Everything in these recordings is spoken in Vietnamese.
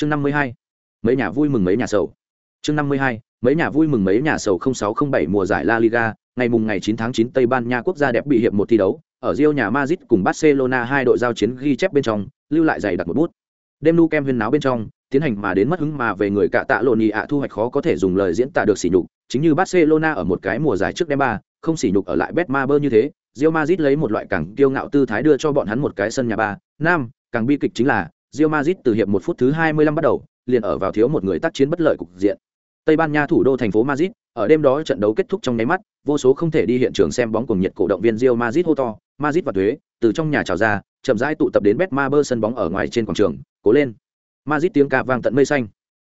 chương năm mươi hai, mấy nhà vui mừng mấy nhà sầu. Chương năm mươi hai, mấy nhà vui mừng mấy nhà sầu sáu không bảy mùa giải La Liga, ngày mùng ngày 9 tháng 9 Tây Ban Nha quốc gia đẹp bị hiệp một thi đấu, ở Rio nhà Madrid cùng Barcelona hai đội giao chiến ghi chép bên trong, lưu lại dày đặt một bút. Đêm nu kem huyên náo bên trong, tiến hành mà đến mất hứng mà về người cạ tạ lộn nhị ạ thu hoạch khó có thể dùng lời diễn tả được sỉ nhục, chính như Barcelona ở một cái mùa giải trước đêm ba, không sỉ nhục ở lại Betmaber như thế, Real Madrid lấy một loại càng kiêu ngạo tư thái đưa cho bọn hắn một cái sân nhà ba. Nam, càng bi kịch chính là Real Madrid từ hiệp một phút thứ 25 bắt đầu, liền ở vào thiếu một người tác chiến bất lợi cục diện. Tây Ban Nha thủ đô thành phố Madrid, ở đêm đó trận đấu kết thúc trong nháy mắt, vô số không thể đi hiện trường xem bóng cùng nhiệt cổ động viên Real Madrid hô to, Madrid và thuế từ trong nhà trào ra, chậm rãi tụ tập đến Betmaber sân bóng ở ngoài trên quảng trường, cố lên. Madrid tiếng ca vang tận mây xanh.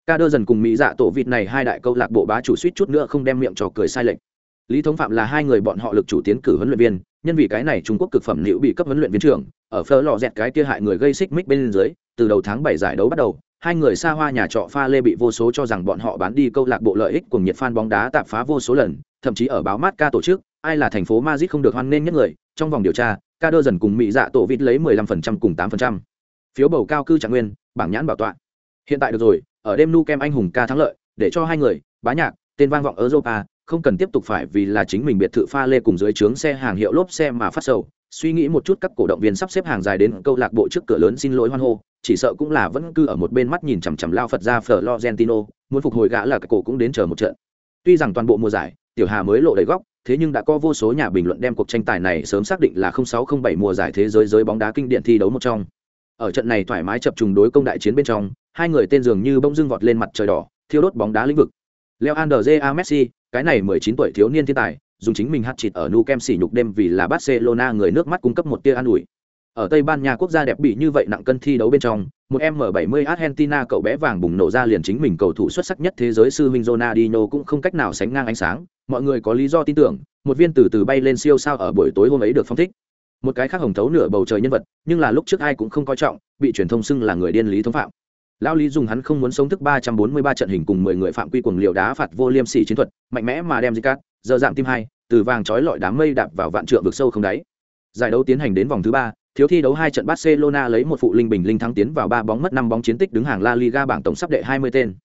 Ca đơ dần cùng mỹ dạ tổ vịt này hai đại câu lạc bộ bá chủ suýt chút nữa không đem miệng trò cười sai lệch. Lý thống phạm là hai người bọn họ lực chủ tiến cử huấn luyện viên, nhân vì cái này trung quốc cực phẩm liễu bị cấp huấn luyện viên trưởng, ở phở lò dẹt cái kia hại người gây xích mích bên dưới từ đầu tháng bảy giải đấu bắt đầu, hai người xa hoa nhà trọ pha lê bị vô số cho rằng bọn họ bán đi câu lạc bộ lợi ích cùng nhiệt fan bóng đá tạp phá vô số lần, thậm chí ở báo mát ca tổ chức, ai là thành phố Madrid không được hoan nghênh nhất người, trong vòng điều tra, ca đơ dần cùng mỹ dạ tổ vịt lấy 15% cùng 8%. phiếu bầu cao cư trạng nguyên, bảng nhãn bảo tọa hiện tại được rồi, ở đêm nu kem anh hùng ca thắng lợi, để cho hai người, bá nhạc, tên vang vọng europa, không cần tiếp tục phải vì là chính mình biệt thự pha lê cùng dưới trướng xe hàng hiệu lốp xe mà phát sầu suy nghĩ một chút các cổ động viên sắp xếp hàng dài đến câu lạc bộ trước cửa lớn xin lỗi hoan hô, chỉ sợ cũng là vẫn cứ ở một bên mắt nhìn chằm chằm lao phật ra florentino, muốn phục hồi gã là các cổ cũng đến chờ một trận. Tuy rằng toàn bộ mùa giải, tiểu hà mới lộ đầy góc, thế nhưng đã có vô số nhà bình luận đem cuộc tranh tài này sớm xác định là 0607 mùa giải thế giới giới bóng đá kinh điển thi đấu một trong. Ở trận này thoải mái chập trùng đối công đại chiến bên trong, hai người tên dường như bông dưng vọt lên mặt trời đỏ, thiêu đốt bóng đá lĩnh vực. Leo andrea messi, cái này 19 tuổi thiếu niên thiên tài dùng chính mình hát chịt ở nu kem sỉ nhục đêm vì là barcelona người nước mắt cung cấp một tia an ủi. Ở tây ban nha quốc gia đẹp bị như vậy nặng cân thi đấu bên trong, một m 70 argentina cậu bé vàng bùng nổ ra liền chính mình cầu thủ xuất sắc nhất thế giới sư Minh ronaldinho cũng không cách nào sánh ngang ánh sáng. Mọi người có lý do tin tưởng, một viên từ từ bay lên siêu sao ở buổi tối hôm ấy được phong thích. Một cái khác hồng thấu nửa bầu trời nhân vật, nhưng là lúc trước ai cũng không coi trọng, bị truyền thông xưng là người điên lý thống phạm. Lao lý dùng hắn không muốn sống thức ba trăm bốn mươi ba trận hình cùng mười người phạm quy cuồng liều đá phạt vô liêm sỉ chiến thuật, mạnh mẽ mà đem di cát giờ dạng tim hai, từ vàng trói lọi đám mây đạp vào vạn trượng vực sâu không đáy. Giải đấu tiến hành đến vòng thứ ba, thiếu thi đấu hai trận barcelona lấy một phụ linh bình linh thắng tiến vào ba bóng mất năm bóng chiến tích đứng hàng la liga bảng tổng sắp đệ hai mươi tên.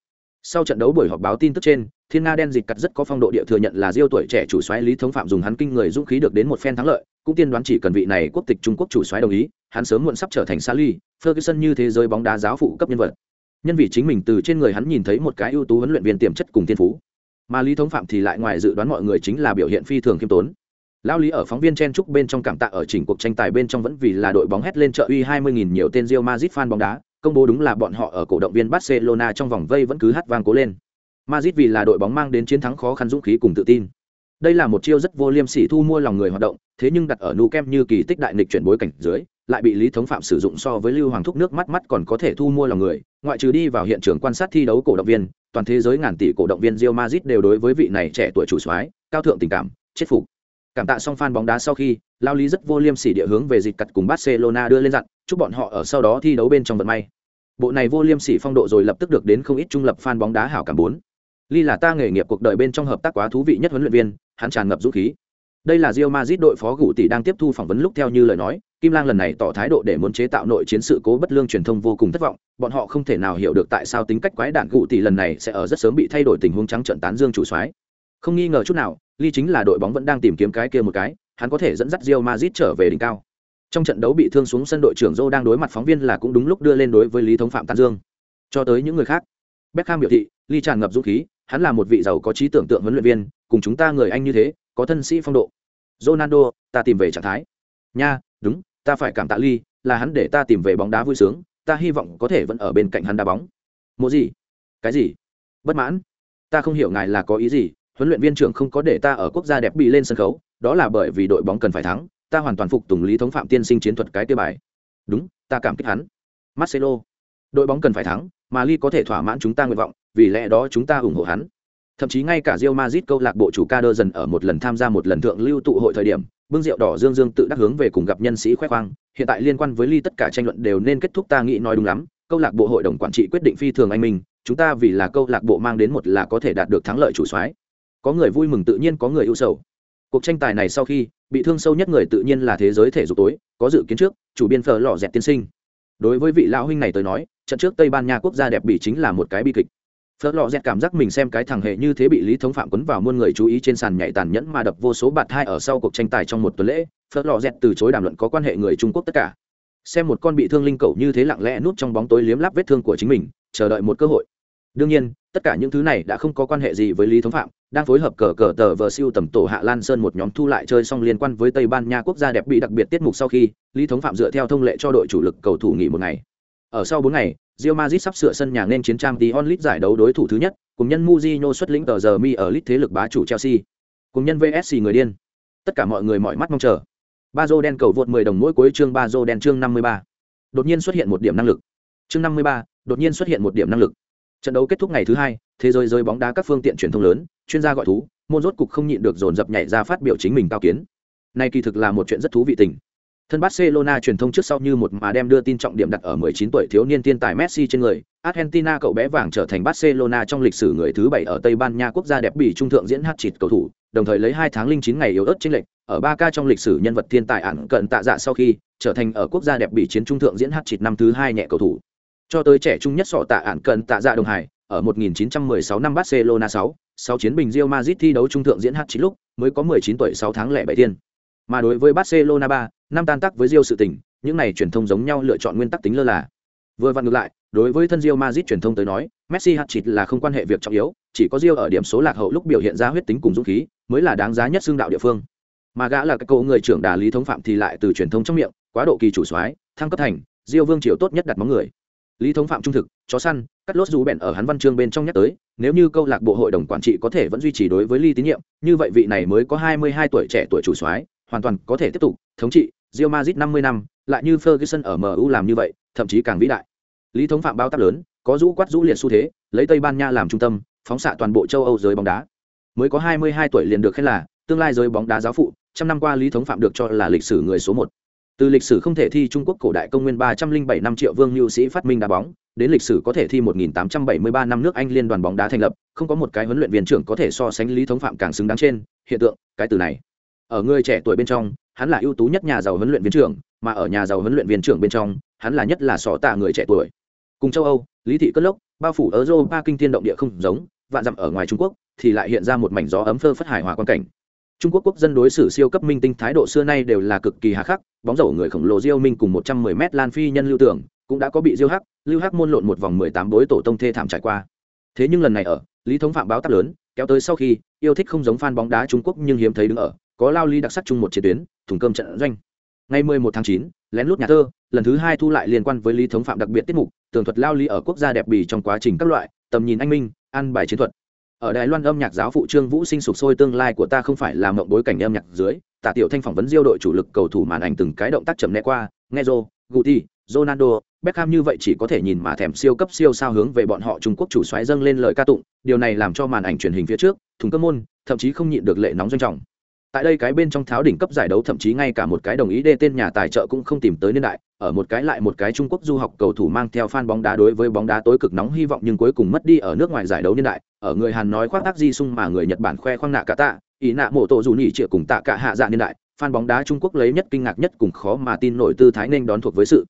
Sau trận đấu buổi họp báo tin tức trên, thiên nga đen dịch cắt rất có phong độ địa thừa nhận là diêu tuổi trẻ chủ xoáy lý thống phạm dùng hắn kinh người dũng khí được đến một phen thắng lợi, cũng tiên đoán chỉ cần vị này quốc tịch trung quốc chủ xoáy đồng ý, hắn sớm muộn sắp trở thành sa ly, ferguson như thế giới bóng đá giáo phụ cấp nhân vật. Nhân vì chính mình từ trên người hắn nhìn thấy một cái ưu tú huấn luyện viên tiềm chất cùng thiên phú mà lý thống phạm thì lại ngoài dự đoán mọi người chính là biểu hiện phi thường khiêm tốn. Lao lý ở phóng viên chen trúc bên trong cảm tạ ở chỉnh cuộc tranh tài bên trong vẫn vì là đội bóng hét lên trợ uy 20.000 nhiều tên Real Madrid fan bóng đá, công bố đúng là bọn họ ở cổ động viên Barcelona trong vòng vây vẫn cứ hát vang cố lên. Madrid vì là đội bóng mang đến chiến thắng khó khăn dũng khí cùng tự tin. Đây là một chiêu rất vô liêm sỉ thu mua lòng người hoạt động, thế nhưng đặt ở nu kem như kỳ tích đại nghịch chuyển bối cảnh dưới lại bị lý thống phạm sử dụng so với lưu hoàng thúc nước mắt mắt còn có thể thu mua lòng người, ngoại trừ đi vào hiện trường quan sát thi đấu cổ động viên, toàn thế giới ngàn tỷ cổ động viên Real Madrid đều đối với vị này trẻ tuổi chủ soái, cao thượng tình cảm, chết phục. Cảm tạ song fan bóng đá sau khi, lao lý rất vô liêm sỉ địa hướng về dịch cặt cùng barcelona đưa lên dặn, chúc bọn họ ở sau đó thi đấu bên trong vận may. Bộ này vô liêm sỉ phong độ rồi lập tức được đến không ít trung lập fan bóng đá hảo cảm bốn. Ly là ta nghề nghiệp cuộc đời bên trong hợp tác quá thú vị nhất huấn luyện viên, hắn tràn ngập dũng khí đây là Real Madrid đội phó gụ tỷ đang tiếp thu phỏng vấn lúc theo như lời nói, Kim Lang lần này tỏ thái độ để muốn chế tạo nội chiến sự cố bất lương truyền thông vô cùng thất vọng, bọn họ không thể nào hiểu được tại sao tính cách quái đản gụ tỷ lần này sẽ ở rất sớm bị thay đổi tình huống trắng trận tán dương chủ soái. Không nghi ngờ chút nào, Ly chính là đội bóng vẫn đang tìm kiếm cái kia một cái, hắn có thể dẫn dắt Real Madrid trở về đỉnh cao. Trong trận đấu bị thương xuống sân đội trưởng Zhou đang đối mặt phóng viên là cũng đúng lúc đưa lên đối với Lý thống phạm tán dương. Cho tới những người khác, Beckham biểu thị, Ly tràn ngập dũng khí, hắn là một vị giàu có trí tưởng tượng huấn luyện viên, cùng chúng ta người Anh như thế, có thân sĩ phong độ. Ronaldo, ta tìm về trạng thái. Nha, đúng, ta phải cảm tạ Ly, là hắn để ta tìm về bóng đá vui sướng, ta hy vọng có thể vẫn ở bên cạnh hắn đá bóng. Một gì? Cái gì? Bất mãn? Ta không hiểu ngài là có ý gì, huấn luyện viên trưởng không có để ta ở quốc gia đẹp bị lên sân khấu, đó là bởi vì đội bóng cần phải thắng, ta hoàn toàn phục tùng lý thống phạm tiên sinh chiến thuật cái tiêu bài. Đúng, ta cảm kích hắn. Marcelo, đội bóng cần phải thắng, mà Ly có thể thỏa mãn chúng ta nguyện vọng, vì lẽ đó chúng ta ủng hộ hắn. Thậm chí ngay cả Real Madrid câu lạc bộ chủ Kader dần ở một lần tham gia một lần thượng lưu tụ hội thời điểm, bưng rượu đỏ dương dương tự đắc hướng về cùng gặp nhân sĩ khoe khoang, hiện tại liên quan với Ly tất cả tranh luận đều nên kết thúc ta nghĩ nói đúng lắm, câu lạc bộ hội đồng quản trị quyết định phi thường anh minh, chúng ta vì là câu lạc bộ mang đến một là có thể đạt được thắng lợi chủ soái. Có người vui mừng tự nhiên có người ưu sầu. Cuộc tranh tài này sau khi, bị thương sâu nhất người tự nhiên là thế giới thể dục tối, có dự kiến trước, chủ biên phở lọ dẹt tiên sinh. đối với vị lão huynh này tới nói trận trước tây ban nha quốc gia đẹp bị chính là một cái bi kịch phớt lò dẹt cảm giác mình xem cái thằng hệ như thế bị lý thống phạm quấn vào muôn người chú ý trên sàn nhảy tàn nhẫn mà đập vô số bạt hai ở sau cuộc tranh tài trong một tuần lễ, phớt lò dẹt từ chối đàm luận có quan hệ người trung quốc tất cả. Xem một con bị thương linh cầu như thế lặng lẽ núp trong bóng tối liếm láp vết thương của chính mình, chờ đợi một cơ hội. Đương nhiên, tất cả những thứ này đã không có quan hệ gì với lý thống phạm, đang phối hợp cờ cờ tờ vờ siêu tầm tổ hạ lan sơn một nhóm thu lại chơi xong liên quan với tây ban nha quốc gia đẹp bị đặc biệt tiết mục sau khi, lý thống phạm dựa theo thông lệ cho đội chủ lực cầu thủ nghỉ một ngày. Ở sau bốn ngày Real Madrid sắp sửa sân nhà nên chiến trang tí onlit giải đấu đối thủ thứ nhất cùng nhân Mujinho xuất lĩnh tờ giờ mi ở lit thế lực bá chủ Chelsea. Cùng nhân VSC người điên. Tất cả mọi người mọi mắt mong chờ. Bazo đen cầu vượt 10 đồng mỗi cuối chương Bazo đen chương 53. đột nhiên xuất hiện một điểm năng lực. Chương 53, đột nhiên xuất hiện một điểm năng lực. Trận đấu kết thúc ngày thứ hai thế giới rơi bóng đá các phương tiện truyền thông lớn chuyên gia gọi thú môn rốt cục không nhịn được dồn dập nhảy ra phát biểu chính mình cao kiến. Này kỳ thực là một chuyện rất thú vị tình thân barcelona truyền thông trước sau như một mà đem đưa tin trọng điểm đặt ở 19 tuổi thiếu niên thiên tài messi trên người argentina cậu bé vàng trở thành barcelona trong lịch sử người thứ bảy ở tây ban nha quốc gia đẹp bị trung thượng diễn hát chịt cầu thủ đồng thời lấy hai tháng linh chín ngày yếu ớt trên lệnh ở ba ca trong lịch sử nhân vật thiên tài ẩn cận tạ dạ sau khi trở thành ở quốc gia đẹp bị chiến trung thượng diễn hát chịt năm thứ hai nhẹ cầu thủ. Cho tới trẻ trung nhất sọ tạ ẩn cận tạ dạ đồng hải ở 1916 năm Barcelona 6, 6 chiến bình Real Madrid thi đấu trung thượng diễn hát chịt lúc, mới có 19 tuổi 6 tháng lẻ bảy tiền. Mà đối với Barcelona 3, năm tan tác với Rio sự tình, những này truyền thông giống nhau lựa chọn nguyên tắc tính lơ là. Vừa vặn ngược lại, đối với thân Real Madrid truyền thông tới nói, Messi hạt chít là không quan hệ việc trọng yếu, chỉ có Rio ở điểm số lạc hậu lúc biểu hiện ra huyết tính cùng dũng khí, mới là đáng giá nhất xương đạo địa phương. Mà gã là cái cậu người trưởng đà lý thống phạm thì lại từ truyền thông trong miệng, quá độ kỳ chủ soái, thăng cấp thành, Rio vương triều tốt nhất đặt móng người lý thống phạm trung thực chó săn cắt lốt dù bèn ở hắn văn chương bên trong nhắc tới nếu như câu lạc bộ hội đồng quản trị có thể vẫn duy trì đối với ly tín nhiệm như vậy vị này mới có hai mươi hai tuổi trẻ tuổi chủ soái hoàn toàn có thể tiếp tục thống trị Real Madrid năm mươi năm, lại như Ferguson ở MU làm như vậy, thậm chí càng vĩ đại. Lý thống phạm bao tác lớn, có rũ quát rũ liệt xu thế, lấy tây ban nha làm trung tâm, phóng xạ toàn bộ châu âu giới bóng đá. Mới có hai mươi hai tuổi liền được khen là tương lai giới bóng đá giáo phụ, trăm năm qua lý thống phạm được cho là lịch sử người số một. Từ lịch sử không thể thi trung quốc cổ đại công nguyên ba trăm linh bảy năm triệu vương lưu sĩ phát minh đá bóng, đến lịch sử có thể thi một nghìn tám trăm bảy mươi ba năm nước anh liên đoàn bóng đá thành lập, không có một cái huấn luyện viên trưởng có thể so sánh lý thống phạm càng xứng đáng trên, hiện tượng, cái từ này ở người trẻ tuổi bên trong hắn là ưu tú nhất nhà giàu huấn luyện viên trưởng mà ở nhà giàu huấn luyện viên trưởng bên trong hắn là nhất là sỏ tạ người trẻ tuổi cùng châu âu lý thị cất lốc bao phủ ở europa kinh thiên động địa không giống vạn dặm ở ngoài trung quốc thì lại hiện ra một mảnh gió ấm phơ phất hài hòa quan cảnh Trung Quốc quốc dân đối xử siêu cấp minh tinh thái độ xưa nay đều là cực kỳ hà khắc, bóng rổ người khổng lồ Diêu Minh cùng 110m Lan Phi nhân lưu tưởng, cũng đã có bị Diêu Hắc, Lưu Hắc môn lộn một vòng 18 bối tổ tông thê thảm trải qua. Thế nhưng lần này ở, Lý Thống Phạm báo tác lớn, kéo tới sau khi, yêu thích không giống fan bóng đá Trung Quốc nhưng hiếm thấy đứng ở, có lao ly đặc sắc chung một chiến tuyến, thùng cơm trận doanh. Ngày 11 tháng 9, lén lút nhà thơ, lần thứ hai thu lại liên quan với Lý Thống Phạm đặc biệt tiết mục, tường thuật lao ly ở quốc gia đẹp bỉ trong quá trình các loại, tầm nhìn anh minh, ăn bài chiến thuật, ở đài loan âm nhạc giáo phụ trương vũ sinh sụp sôi tương lai của ta không phải là mộng bối cảnh âm nhạc dưới tạ tiểu thanh phỏng vấn diêu đội chủ lực cầu thủ màn ảnh từng cái động tác chậm né qua nghe rô guti ronaldo beckham như vậy chỉ có thể nhìn mà thèm siêu cấp siêu sao hướng về bọn họ trung quốc chủ xoáy dâng lên lời ca tụng, điều này làm cho màn ảnh truyền hình phía trước, thùng cơm môn, thậm chí không nhịn được lệ nóng doanh trọng. Tại đây cái bên trong tháo đỉnh cấp giải đấu, thậm chí ngay cả một cái đồng ý đê tên nhà tài trợ cũng không tìm tới niên đại, ở một cái lại một cái trung quốc du học cầu thủ mang theo fan bóng đá đối với bóng đá tối cực nóng hy vọng nhưng cuối cùng mất đi ở nước ngoài giải đấu niên đại, ở người hàn nói khoác tác di sung mà người nhật bản khoe khoang nạ cả tạ, ý nạ mổ tổ dù nhỉ trịa cùng tạ cả hạ dạ niên đại, fan bóng đá trung quốc lấy nhất kinh ngạc nhất cùng khó mà tin nổi tư thái nên đón thuộc với sự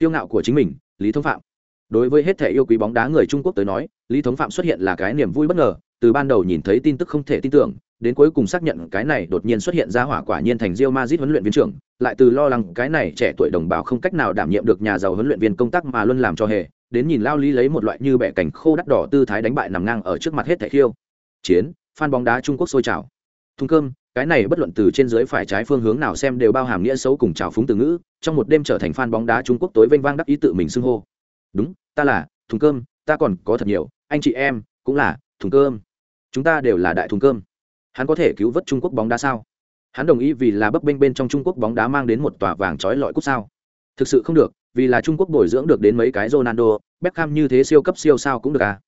tiêu ngạo của chính mình lý thống phạm đối với hết thể yêu quý bóng đá người trung quốc tới nói lý thống phạm xuất hiện là cái niềm vui bất ngờ từ ban đầu nhìn thấy tin tức không thể tin tưởng đến cuối cùng xác nhận cái này đột nhiên xuất hiện ra hỏa quả nhiên thành Real Madrid huấn luyện viên trưởng, lại từ lo lắng cái này trẻ tuổi đồng bào không cách nào đảm nhiệm được nhà giàu huấn luyện viên công tác mà luôn làm cho hề, đến nhìn Lao Lý lấy một loại như bẻ cảnh khô đắt đỏ tư thái đánh bại nằm ngang ở trước mặt hết thảy khiêu. Chiến, fan bóng đá Trung Quốc sôi trào. Thùng cơm, cái này bất luận từ trên dưới phải trái phương hướng nào xem đều bao hàm nghĩa xấu cùng trào phúng từ ngữ, trong một đêm trở thành fan bóng đá Trung Quốc tối vênh vang đắc ý tự mình xưng hô. Đúng, ta là thùng cơm, ta còn có thật nhiều, anh chị em cũng là thùng cơm. Chúng ta đều là đại thùng cơm hắn có thể cứu vớt trung quốc bóng đá sao hắn đồng ý vì là bấp bênh bên trong trung quốc bóng đá mang đến một tòa vàng trói lọi cút sao thực sự không được vì là trung quốc bồi dưỡng được đến mấy cái ronaldo beckham như thế siêu cấp siêu sao cũng được à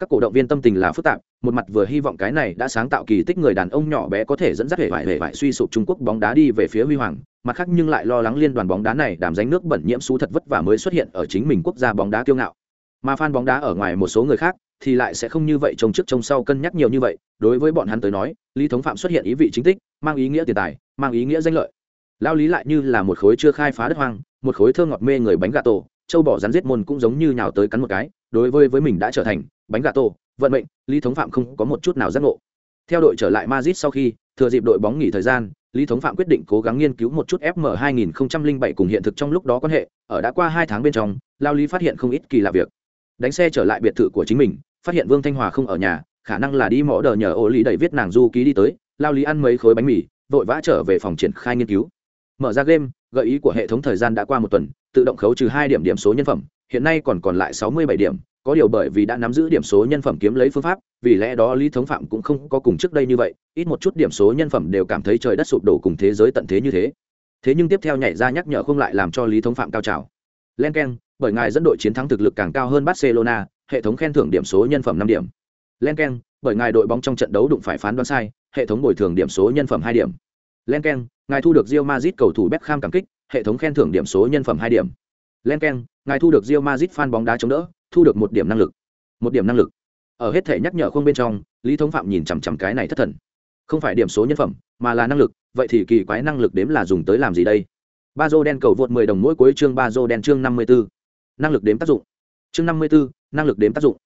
các cổ động viên tâm tình là phức tạp, một mặt vừa hy vọng cái này đã sáng tạo kỳ tích người đàn ông nhỏ bé có thể dẫn dắt hệ vải hệ vải suy sụp trung quốc bóng đá đi về phía huy hoàng, mặt khác nhưng lại lo lắng liên đoàn bóng đá này đảm danh nước bẩn nhiễm xú thật vất vả mới xuất hiện ở chính mình quốc gia bóng đá kiêu ngạo. Mà fan bóng đá ở ngoài một số người khác thì lại sẽ không như vậy trông trước trông sau cân nhắc nhiều như vậy, đối với bọn hắn tới nói, lý thống phạm xuất hiện ý vị chính tích, mang ý nghĩa tiền tài, mang ý nghĩa danh lợi. Lao lý lại như là một khối chưa khai phá đất hoang, một khối thơ ngọt mê người bánh gà tổ, châu bỏ rắn giết môn cũng giống như nhào tới cắn một cái, đối với với mình đã trở thành bánh gà tổ, vận mệnh lý thống phạm không có một chút nào giác ngộ. Theo đội trở lại Madrid sau khi thừa dịp đội bóng nghỉ thời gian lý thống phạm quyết định cố gắng nghiên cứu một chút fm 2007 cùng hiện thực trong lúc đó quan hệ ở đã qua hai tháng bên trong lao lý phát hiện không ít kỳ lạ việc. Đánh xe trở lại biệt thự của chính mình phát hiện vương thanh hòa không ở nhà khả năng là đi mỏ đờ nhờ ô lý đẩy viết nàng du ký đi tới lao lý ăn mấy khối bánh mì vội vã trở về phòng triển khai nghiên cứu. Mở ra game gợi ý của hệ thống thời gian đã qua một tuần tự động khấu trừ hai điểm điểm số nhân phẩm hiện nay còn còn lại sáu mươi bảy điểm có điều bởi vì đã nắm giữ điểm số nhân phẩm kiếm lấy phương pháp, vì lẽ đó lý thống phạm cũng không có cùng trước đây như vậy, ít một chút điểm số nhân phẩm đều cảm thấy trời đất sụp đổ cùng thế giới tận thế như thế. Thế nhưng tiếp theo nhảy ra nhắc nhở không lại làm cho lý thống phạm cao trào. Len k e n bởi ngài dẫn đội chiến thắng thực lực càng cao hơn barcelona, hệ thống khen thưởng điểm số nhân phẩm năm điểm. Len k e n bởi ngài đội bóng trong trận đấu đụng phải phán đoán sai, hệ thống bồi thường điểm số nhân phẩm hai điểm. Len k e n ngài thu được rio mazit cầu thủ b kham cảm kích, hệ thống khen thưởng điểm số nhân phẩm hai điểm. Len k e n ngài thu được rio mazit fan bóng đá chống đỡ thu được một điểm năng lực. Một điểm năng lực. Ở hết thể nhắc nhở không bên trong, lý thống phạm nhìn chằm chằm cái này thất thần. Không phải điểm số nhân phẩm, mà là năng lực, vậy thì kỳ quái năng lực đếm là dùng tới làm gì đây? Ba dô đen cầu vượt mười đồng mỗi cuối chương ba dô đen chương năm mươi bốn năng lực đếm tác dụng. Chương năm mươi bốn năng lực đếm tác dụng.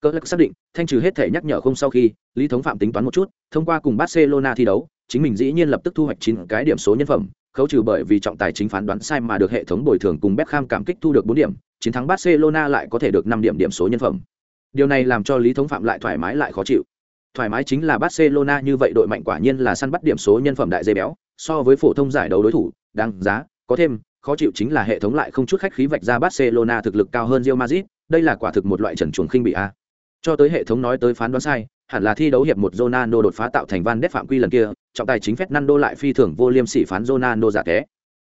Cơ lắc xác định, thanh trừ hết thể nhắc nhở không sau khi, lý thống phạm tính toán một chút, thông qua cùng barcelona thi đấu, chính mình dĩ nhiên lập tức thu hoạch chín cái điểm số nhân phẩm khấu trừ bởi vì trọng tài chính phán đoán sai mà được hệ thống bồi thường cùng Beckham cảm kích thu được bốn điểm, chiến thắng Barcelona lại có thể được năm điểm điểm số nhân phẩm. Điều này làm cho Lý Thống Phạm lại thoải mái lại khó chịu. Thoải mái chính là Barcelona như vậy đội mạnh quả nhiên là săn bắt điểm số nhân phẩm đại dây béo, so với phổ thông giải đấu đối thủ, đáng giá, có thêm, khó chịu chính là hệ thống lại không chút khách khí vạch ra Barcelona thực lực cao hơn Real Madrid, đây là quả thực một loại trần chuồng khinh bị a. Cho tới hệ thống nói tới phán đoán sai, hẳn là thi đấu hiệp một Ronaldo đột phá tạo thành Van đét phạm quy lần kia, trọng tài chính Fernando lại phi thường vô liêm sỉ phán Ronaldo giả té.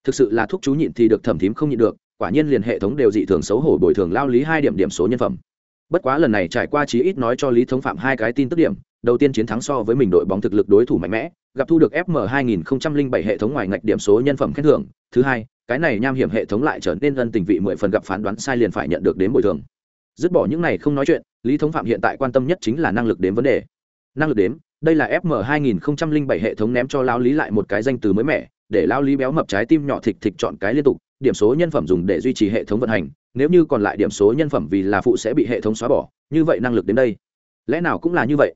Thực sự là thuốc chú nhịn thì được thẩm thím không nhịn được, quả nhiên liền hệ thống đều dị thường xấu hổ bồi thường lao lý hai điểm điểm số nhân phẩm. Bất quá lần này trải qua chí ít nói cho Lý Thống Phạm hai cái tin tức điểm, đầu tiên chiến thắng so với mình đội bóng thực lực đối thủ mạnh mẽ, gặp thu được FM 2007 hệ thống ngoài ngạch điểm số nhân phẩm khen thưởng, thứ hai, cái này nham hiểm hệ thống lại trở nên ân tình vị mười phần gặp phán đoán sai liền phải nhận được đến bồi thường dứt bỏ những này không nói chuyện lý thống phạm hiện tại quan tâm nhất chính là năng lực đến vấn đề năng lực đếm, đây là fm 2007 hệ thống ném cho lao lý lại một cái danh từ mới mẻ, để lao lý béo mập trái tim nhỏ thịt thịt chọn cái liên tục, điểm số nhân phẩm dùng để duy trì hệ thống vận hành, nếu như còn lại điểm số nhân phẩm vì là phụ sẽ bị hệ thống xóa bỏ, như vậy năng lực đến đây. Lẽ nào cũng là như vậy?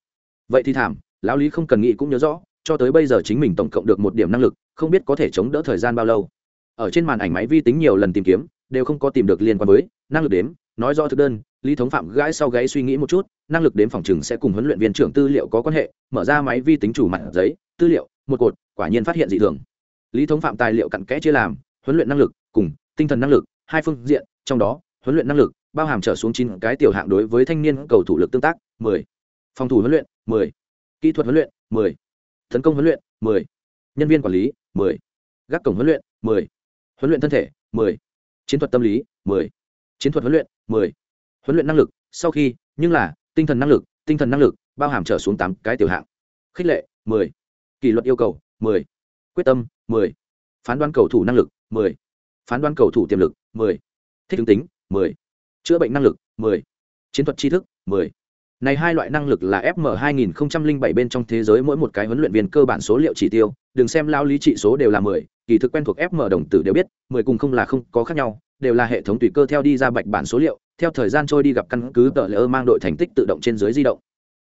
Vậy thì thảm lão lý không cần nghĩ cũng nhớ rõ, cho tới bây giờ chính mình tổng cộng được một điểm năng lực, không biết có thể chống đỡ thời gian bao lâu. Ở trên màn ảnh máy vi tính nhiều lần tìm kiếm đều không có tìm được liên quan với, năng lực đếm, nói rõ thực đơn, lý thống phạm gãi sau gáy suy nghĩ một chút, năng lực đến phòng chừng sẽ cùng huấn luyện viên trưởng tư liệu có quan hệ, mở ra máy vi tính chủ mặt giấy, tư liệu, một cột, quả nhiên phát hiện dị thường. Lý thống phạm tài liệu cặn kẽ chia làm, huấn luyện năng lực cùng tinh thần năng lực, hai phương diện, trong đó, huấn luyện năng lực, bao hàm trở xuống chín cái tiểu hạng đối với thanh niên cầu thủ lực tương tác, mười. Phòng thủ huấn luyện, mười. Kỹ thuật huấn luyện, mười. Tấn công huấn luyện, mười. Nhân viên quản lý, mười. Gác cổng huấn luyện, mười. Huấn luyện thân thể, mười chiến thuật tâm lý, mười chiến thuật huấn luyện 10. huấn luyện năng lực, sau khi, nhưng là, tinh thần năng lực, tinh thần năng lực, bao hàm trở xuống tám cái tiểu hạng khích lệ 10. kỷ luật yêu cầu 10. quyết tâm 10. phán đoán cầu thủ năng lực 10. phán đoán cầu thủ tiềm lực 10. thích ứng tính 10. chữa bệnh năng lực 10. chiến thuật tri thức 10. Này hai loại năng lực là FM 2007 bên trong thế giới mỗi một cái huấn luyện viên cơ bản số liệu chỉ tiêu, đừng xem lao lý trị số đều là 10, kỳ thực quen thuộc FM đồng tử đều biết, 10 cùng không là không có khác nhau, đều là hệ thống tùy cơ theo đi ra bạch bản số liệu theo thời gian trôi đi gặp căn cứ tờ lỡ mang đội thành tích tự động trên dưới di động.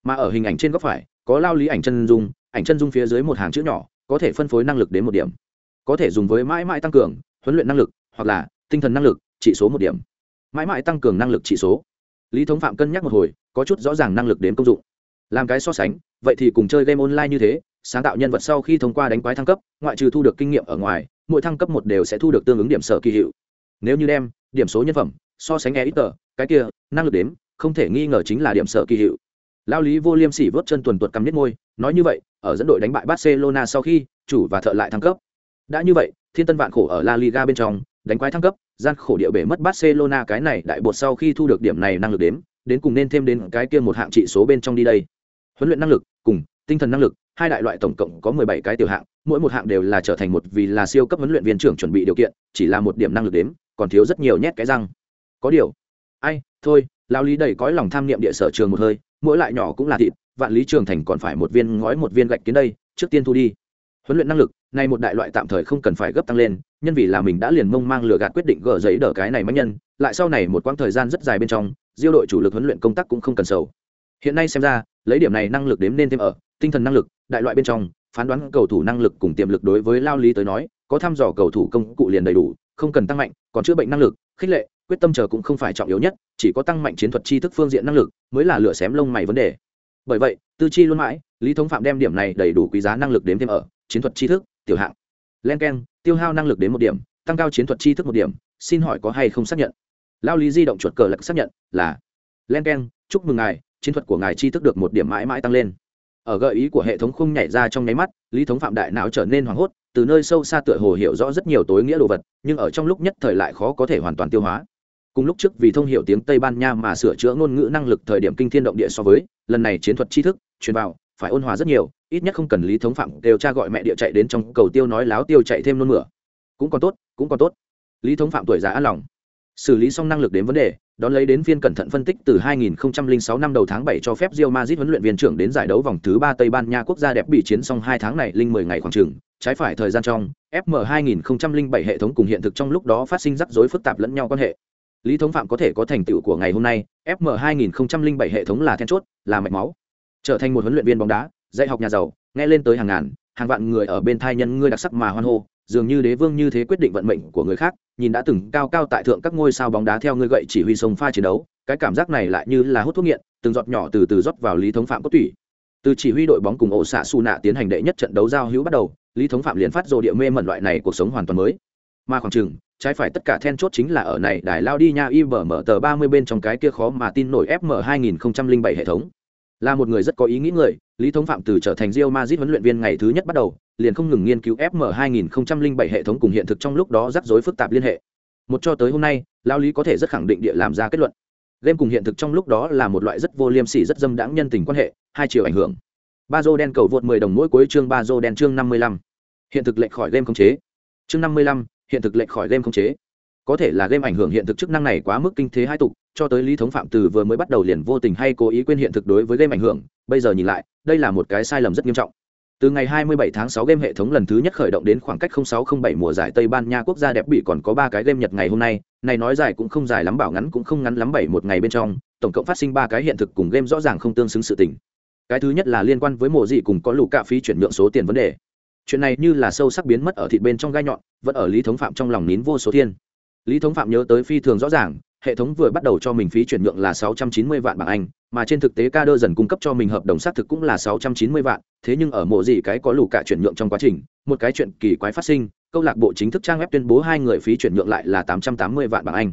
Mà ở hình ảnh trên góc phải có lao lý ảnh chân dung ảnh chân dung phía dưới một hàng chữ nhỏ có thể phân phối năng lực đến một điểm. Có thể dùng với mãi mãi tăng cường huấn luyện năng lực hoặc là tinh thần năng lực chỉ số một điểm. Mãi mãi tăng cường năng lực chỉ số. Lý thống phạm cân nhắc một hồi có chút rõ ràng năng lực đến công dụng. Làm cái so sánh, vậy thì cùng chơi game online như thế, sáng tạo nhân vật sau khi thông qua đánh quái thăng cấp, ngoại trừ thu được kinh nghiệm ở ngoài, mỗi thăng cấp một đều sẽ thu được tương ứng điểm sở kỳ hiệu. Nếu như đem điểm số nhân phẩm so sánh e ít tờ, cái kia, năng lực đếm, không thể nghi ngờ chính là điểm sợ kỳ hiệu. Lao lý vô liêm sỉ vớt chân tuần tuột cắm nết môi, nói như vậy, ở dẫn đội đánh bại barcelona sau khi, chủ và thợ lại thăng cấp. Đã như vậy, thiên tân vạn khổ ở la liga bên trong, đánh quái thăng cấp, gian khổ địa bể mất barcelona cái này đại bột sau khi thu được điểm này năng lực đếm đến cùng nên thêm đến cái kia một hạng trị số bên trong đi đây. Huấn luyện năng lực cùng tinh thần năng lực, hai đại loại tổng cộng có mười bảy cái tiểu hạng, mỗi một hạng đều là trở thành một vì là siêu cấp huấn luyện viên trưởng chuẩn bị điều kiện, chỉ là một điểm năng lực đếm, còn thiếu rất nhiều nhét cái răng. Có điều, ai, thôi lao lý đầy cõi lòng tham niệm địa sở trường một hơi, mỗi lại nhỏ cũng là thịt, vạn lý trường thành còn phải một viên ngói một viên gạch kiến đây, trước tiên thu đi. Huấn luyện năng lực này một đại loại tạm thời không cần phải gấp tăng lên, nhân vì là mình đã liền mông mang lừa gạt quyết định gỡ giấy đỡ cái này mạnh nhân, lại sau này một quãng thời gian rất dài bên trong diêu đội chủ lực huấn luyện công tác cũng không cần sầu. Hiện nay xem ra, lấy điểm này năng lực đếm nên thêm ở, tinh thần năng lực, đại loại bên trong, phán đoán cầu thủ năng lực cùng tiềm lực đối với lao lý tới nói, có thăm dò cầu thủ công cụ liền đầy đủ, không cần tăng mạnh, còn chữa bệnh năng lực, khích lệ, quyết tâm chờ cũng không phải trọng yếu nhất, chỉ có tăng mạnh chiến thuật tri thức phương diện năng lực mới là lửa xém lông mày vấn đề. Bởi vậy, tư chi luôn mãi, lý thống phạm đem điểm này đầy đủ quý giá năng lực đếm thêm ở, chiến thuật tri thức, tiểu hạng. Len k e n tiêu hao năng lực đến một điểm, tăng cao chiến thuật tri thức một điểm, xin hỏi có hay không xác nhận? Lao lý di động chuột cờ lạc xác nhận, là, len k e n chúc mừng ngài, chiến thuật của ngài tri thức được một điểm mãi mãi tăng lên. Ở gợi ý của hệ thống khung nhảy ra trong nháy mắt, lý thống phạm đại não trở nên hoảng hốt, từ nơi sâu xa tựa hồ hiểu rõ rất nhiều tối nghĩa đồ vật, nhưng ở trong lúc nhất thời lại khó có thể hoàn toàn tiêu hóa. Cùng lúc trước vì thông hiểu tiếng tây ban nha mà sửa chữa ngôn ngữ năng lực thời điểm kinh thiên động địa so với, lần này chiến thuật tri thức, truyền vào, phải ôn hòa rất nhiều, ít nhất không cần lý thống phạm đều cha gọi mẹ địa chạy đến trong cầu tiêu nói láo tiêu chạy thêm nôn mửa. Cũng còn tốt, cũng còn tốt. Lý thống phạm tuổi già an lòng xử lý xong năng lực đến vấn đề đón lấy đến phiên cẩn thận phân tích từ 2006 năm đầu tháng 7 cho phép Real Madrid huấn luyện viên trưởng đến giải đấu vòng thứ 3 Tây Ban Nha quốc gia đẹp bị chiến xong 2 tháng này linh 10 ngày khoảng trường trái phải thời gian trong, FM 2007 hệ thống cùng hiện thực trong lúc đó phát sinh rắc rối phức tạp lẫn nhau quan hệ. Lý Thống Phạm có thể có thành tựu của ngày hôm nay, FM 2007 hệ thống là then chốt, là mạch máu. Trở thành một huấn luyện viên bóng đá, dạy học nhà giàu, nghe lên tới hàng ngàn, hàng vạn người ở bên thai nhân ngươi đặc sắc mà hoan hô, dường như đế vương như thế quyết định vận mệnh của người khác, nhìn đã từng cao cao tại thượng các ngôi sao bóng đá theo ngươi gậy chỉ huy sông pha chiến đấu, cái cảm giác này lại như là hút thuốc nghiện, từng giọt nhỏ từ từ rót vào lý thống phạm cốt tủy. Từ chỉ huy đội bóng cùng ổ xạ su nạ tiến hành đệ nhất trận đấu giao hữu bắt đầu, lý thống phạm liền phát rồ địa mê mẩn loại này cuộc sống hoàn toàn mới. Mà khoảng chừng, trái phải tất cả then chốt chính là ở này, đài lao đi nha y bở mở tờ ba mươi bên trong cái kia khó mà tin nổi fm hai nghìn bảy hệ thống. Là một người rất có ý nghĩ người, lý thống phạm từ trở thành rio mazit huấn luyện viên ngày thứ nhất bắt đầu liền không ngừng nghiên cứu fm 2007 hệ thống cùng hiện thực trong lúc đó rắc rối phức tạp liên hệ. Một cho tới hôm nay lao lý có thể rất khẳng định địa làm ra kết luận. Game cùng hiện thực trong lúc đó là một loại rất vô liêm sỉ rất dâm đãng nhân tình quan hệ hai chiều ảnh hưởng. Ba dô đen cầu vượt 10 đồng mỗi cuối chương ba dô đen chương 55. hiện thực lệch khỏi game không chế. Chương 55, hiện thực lệch khỏi game không chế. Có thể là game ảnh hưởng hiện thực chức năng này quá mức kinh thế hai tục cho tới lý thống phạm từ vừa mới bắt đầu liền vô tình hay cố ý quên hiện thực đối với game ảnh hưởng. Bây giờ nhìn lại đây là một cái sai lầm rất nghiêm trọng từ ngày 27 tháng 6 game hệ thống lần thứ nhất khởi động đến khoảng cách 0607 mùa giải Tây Ban Nha quốc gia đẹp bị còn có ba cái game nhật ngày hôm nay, này nói dài cũng không dài lắm bảo ngắn cũng không ngắn lắm bảy một ngày bên trong, tổng cộng phát sinh ba cái hiện thực cùng game rõ ràng không tương xứng sự tình. Cái thứ nhất là liên quan với mùa dị cùng có lũ cạ phí chuyển nhượng số tiền vấn đề. Chuyện này như là sâu sắc biến mất ở thịt bên trong gai nhọn, vẫn ở lý thống phạm trong lòng nín vô số thiên. Lý thống phạm nhớ tới phi thường rõ ràng, hệ thống vừa bắt đầu cho mình phí chuyển nhượng là 690 vạn bảng Anh, mà trên thực tế ca đơ dần cung cấp cho mình hợp đồng xác thực cũng là 690 vạn, thế nhưng ở mộ gì cái có lù cả chuyển nhượng trong quá trình, một cái chuyện kỳ quái phát sinh, câu lạc bộ chính thức trang web tuyên bố hai người phí chuyển nhượng lại là 880 vạn bảng Anh.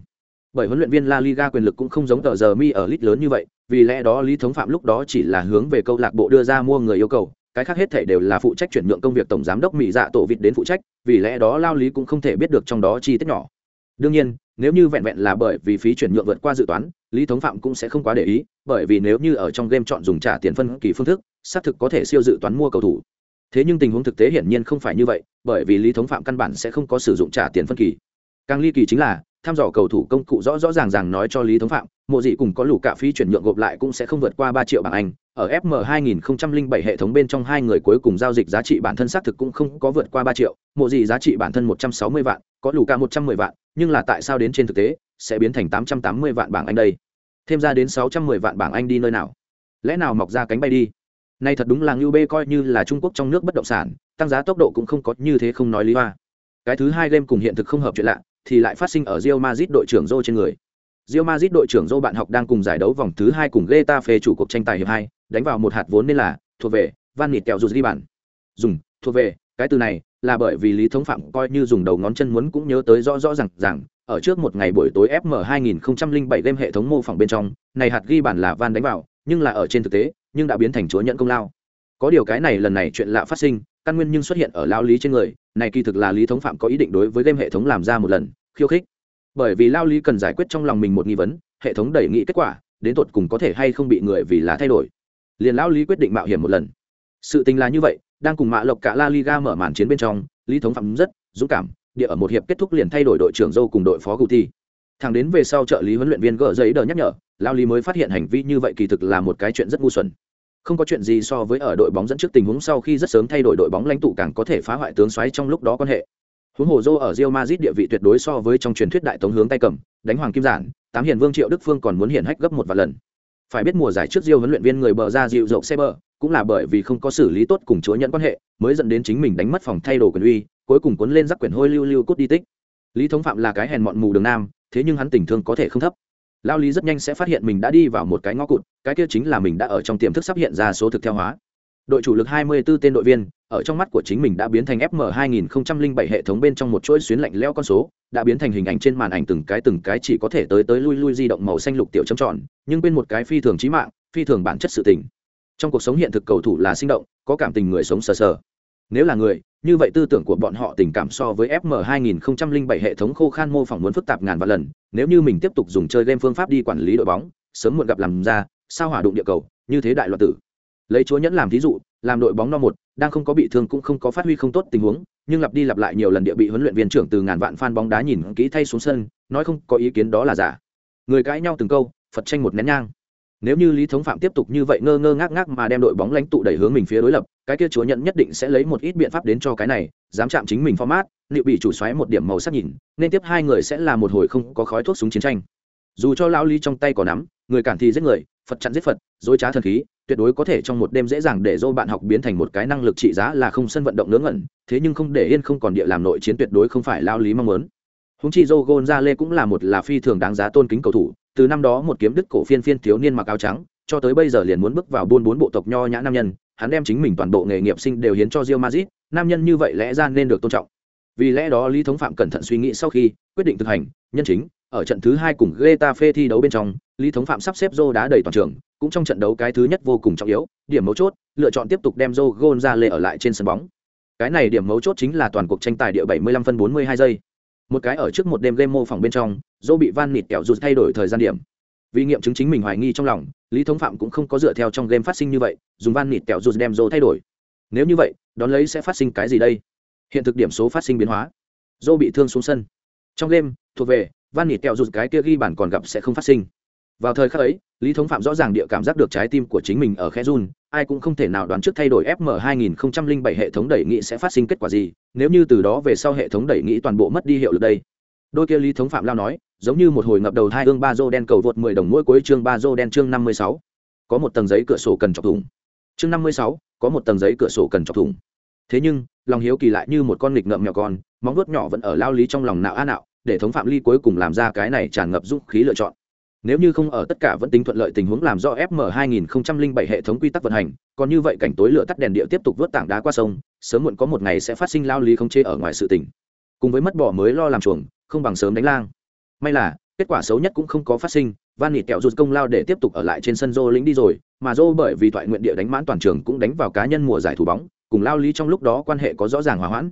Bởi huấn luyện viên La Liga quyền lực cũng không giống tờ giờ mi ở lit lớn như vậy, vì lẽ đó Lý Thống Phạm lúc đó chỉ là hướng về câu lạc bộ đưa ra mua người yêu cầu, cái khác hết thảy đều là phụ trách chuyển nhượng công việc tổng giám đốc Mỹ Dạ tổ vịt đến phụ trách, vì lẽ đó Lao Lý cũng không thể biết được trong đó chi tiết nhỏ. Đương nhiên, nếu như vẹn vẹn là bởi vì phí chuyển nhượng vượt qua dự toán, lý thống phạm cũng sẽ không quá để ý, bởi vì nếu như ở trong game chọn dùng trả tiền phân kỳ phương thức, xác thực có thể siêu dự toán mua cầu thủ. Thế nhưng tình huống thực tế hiển nhiên không phải như vậy, bởi vì lý thống phạm căn bản sẽ không có sử dụng trả tiền phân kỳ. Càng ly kỳ chính là, tham dò cầu thủ công cụ rõ rõ ràng ràng nói cho lý thống phạm, mộ dị cùng có lũ cả phí chuyển nhượng gộp lại cũng sẽ không vượt qua ba triệu bảng anh ở fm 2007 hệ thống bên trong hai người cuối cùng giao dịch giá trị bản thân xác thực cũng không có vượt qua ba triệu mộ gì giá trị bản thân một trăm sáu mươi vạn có lũ cả một trăm mười vạn nhưng là tại sao đến trên thực tế sẽ biến thành tám trăm tám mươi vạn bảng anh đây? Thêm ra đến sáu trăm mười vạn bảng anh đi nơi nào? Lẽ nào mọc ra cánh bay đi? Nay thật đúng là ngưu bê coi như là trung quốc trong nước bất động sản tăng giá tốc độ cũng không có như thế không nói lý hoa cái thứ hai game cùng hiện thực không hợp chuyện lạ thì lại phát sinh ở Real Madrid đội trưởng Zô trên người. Real Madrid đội trưởng Zô bạn học đang cùng giải đấu vòng thứ hai cùng Getafe chủ cuộc tranh tài hiệp hai, đánh vào một hạt vốn nên là thuộc về Van Nịt kẹo rụt đi bản. Dùng thuộc về cái từ này là bởi vì Lý Thống Phạm coi như dùng đầu ngón chân muốn cũng nhớ tới rõ rõ ràng rằng ở trước một ngày buổi tối FM 2007 game hệ thống mô phỏng bên trong, này hạt ghi bản là Van đánh vào, nhưng là ở trên thực tế, nhưng đã biến thành chúa nhận công lao. Có điều cái này lần này chuyện lạ phát sinh, căn nguyên nhưng xuất hiện ở lao lý trên người, này kỳ thực là Lý Thống Phạm có ý định đối với game hệ thống làm ra một lần, khiêu khích bởi vì lao lý cần giải quyết trong lòng mình một nghi vấn hệ thống đẩy nghị kết quả đến tột cùng có thể hay không bị người vì là thay đổi liền Lão lý quyết định mạo hiểm một lần. Sự tình là như vậy, đang cùng mạ lộc cả la liga mở màn chiến bên trong, lý thống phạm rất dũng cảm, địa ở một hiệp kết thúc liền thay đổi đội trưởng dâu cùng đội phó guti. Thằng đến về sau trợ lý huấn luyện viên gỡ giấy đờ nhắc nhở lao lý mới phát hiện hành vi như vậy kỳ thực là một cái chuyện rất ngu xuẩn. Không có chuyện gì so với ở đội bóng dẫn trước tình huống sau khi rất sớm thay đổi đội bóng lãnh tụ càng có thể phá hoại tướng xoáy trong lúc đó quan hệ. Huống hồ dô ở rio mazit địa vị tuyệt đối so với trong truyền thuyết đại tống hướng tay cầm, đánh hoàng kim giản, tám hiền vương triệu đức phương còn muốn hiển hách gấp một vài lần phải biết mùa giải trước Diêu huấn luyện viên người bờ ra dịu dậu xe bờ cũng là bởi vì không có xử lý tốt cùng chúa nhận quan hệ, mới dẫn đến chính mình đánh mất phòng thay đồ quyền uy, cuối cùng cuốn lên rắc quyển hôi lưu lưu cút đi tích. Lý thống phạm là cái hèn mọn mù đường nam, thế nhưng hắn tình thương có thể không thấp. Lao lý rất nhanh sẽ phát hiện mình đã đi vào một cái ngõ cụt, cái kia chính là mình đã ở trong tiềm thức sắp hiện ra số thực theo hóa đội chủ lực 24 tên đội viên, ở trong mắt của chính mình đã biến thành fm 2007 hệ thống bên trong một chuỗi xuyến lạnh leo con số, đã biến thành hình ảnh trên màn ảnh từng cái từng cái chỉ có thể tới tới lui lui di động màu xanh lục tiểu châm tròn, nhưng bên một cái phi thường trí mạng, phi thường bản chất sự tình. Trong cuộc sống hiện thực cầu thủ là sinh động, có cảm tình người sống sờ sờ. Nếu là người, như vậy tư tưởng của bọn họ tình cảm so với fm 2007 hệ thống khô khan mô phỏng muốn phức tạp ngàn vạn lần, nếu như mình tiếp tục dùng chơi game phương pháp đi quản lý đội bóng, sớm muộn gặp làm ra, sao hỏa đụng địa cầu, như thế đại loạn tử lấy chúa nhẫn làm thí dụ, làm đội bóng no một, đang không có bị thương cũng không có phát huy không tốt tình huống, nhưng lặp đi lặp lại nhiều lần địa bị huấn luyện viên trưởng từ ngàn vạn fan bóng đá nhìn kỹ thay xuống sân, nói không có ý kiến đó là giả. Người cãi nhau từng câu, phật tranh một nén nhang. Nếu như lý thống phạm tiếp tục như vậy ngơ ngơ ngác ngác mà đem đội bóng lãnh tụ đẩy hướng mình phía đối lập, cái kia chúa nhận nhất định sẽ lấy một ít biện pháp đến cho cái này, dám chạm chính mình format, liệu bị chủ xoáy một điểm màu sắc nhìn, nên tiếp hai người sẽ là một hồi không có khói thuốc súng chiến tranh dù cho lão lý trong tay có nắm người cản thì giết người phật chặn giết phật dối trá thần khí tuyệt đối có thể trong một đêm dễ dàng để dô bạn học biến thành một cái năng lực trị giá là không sân vận động ngớ ngẩn thế nhưng không để yên không còn địa làm nội chiến tuyệt đối không phải lao lý mong muốn húng chi dô gôn ra lê cũng là một là phi thường đáng giá tôn kính cầu thủ từ năm đó một kiếm đức cổ phiên phiên thiếu niên mặc áo trắng cho tới bây giờ liền muốn bước vào buôn bốn bộ tộc nho nhã nam nhân hắn đem chính mình toàn bộ nghề nghiệp sinh đều hiến cho rio mazit nam nhân như vậy lẽ ra nên được tôn trọng. Vì lẽ đó Lý Thống Phạm cẩn thận suy nghĩ sau khi quyết định thực hành, nhân chính, ở trận thứ hai cùng Getafe thi đấu bên trong, Lý Thống Phạm sắp xếp Zô đá đầy toàn trường, cũng trong trận đấu cái thứ nhất vô cùng trọng yếu, điểm mấu chốt, lựa chọn tiếp tục đem Zô Gonzalez ở lại trên sân bóng. Cái này điểm mấu chốt chính là toàn cuộc tranh tài địa 75 phân 42 giây. Một cái ở trước một đêm game mô phòng bên trong, Zô bị Van Nịt kẹo rụt thay đổi thời gian điểm. Vì nghiệm chứng chính mình hoài nghi trong lòng, Lý Thống Phạm cũng không có dựa theo trong game phát sinh như vậy, dùng Van Nịt kẹo rụt đem Zô thay đổi. Nếu như vậy, đón lấy sẽ phát sinh cái gì đây? Hiện thực điểm số phát sinh biến hóa. Zô bị thương xuống sân. Trong game, thuộc về Van Nịt kẹo rụt cái kia ghi bản còn gặp sẽ không phát sinh. Vào thời khắc ấy lý thống phạm rõ ràng địa cảm giác được trái tim của chính mình ở khe run ai cũng không thể nào đoán trước thay đổi fm 2007 hệ thống đẩy nghị sẽ phát sinh kết quả gì nếu như từ đó về sau hệ thống đẩy nghị toàn bộ mất đi hiệu lực đây. Đôi kia lý thống phạm lao nói giống như một hồi ngập đầu hai hương ba dô đen cầu vượt 10 đồng mỗi cuối chương ba dô đen chương 56. có một tầng giấy cửa sổ cần chọc thủng. Chương 56, có một tầng giấy cửa sổ cần chọc thủng. Thế nhưng lòng hiếu kỳ lại như một con nghịch ngợm nhỏ con móng vuốt nhỏ vẫn ở lao lý trong lòng nạo a nạo để thống phạm ly cuối cùng làm ra cái này tràn ngập dũng khí lựa chọn. Nếu như không ở tất cả vẫn tính thuận lợi tình huống làm do fm 2007 hệ thống quy tắc vận hành, còn như vậy cảnh tối lửa tắt đèn địa tiếp tục vớt tảng đá qua sông, sớm muộn có một ngày sẽ phát sinh lao lý không chê ở ngoài sự tỉnh cùng với mất bỏ mới lo làm chuồng, không bằng sớm đánh lang. May là, kết quả xấu nhất cũng không có phát sinh, van nịt kẹo rụt công lao để tiếp tục ở lại trên sân dô lính đi rồi, mà dô bởi vì thoại nguyện địa đánh mãn toàn trường cũng đánh vào cá nhân mùa giải thủ bóng, cùng lao lý trong lúc đó quan hệ có rõ ràng hòa hoãn.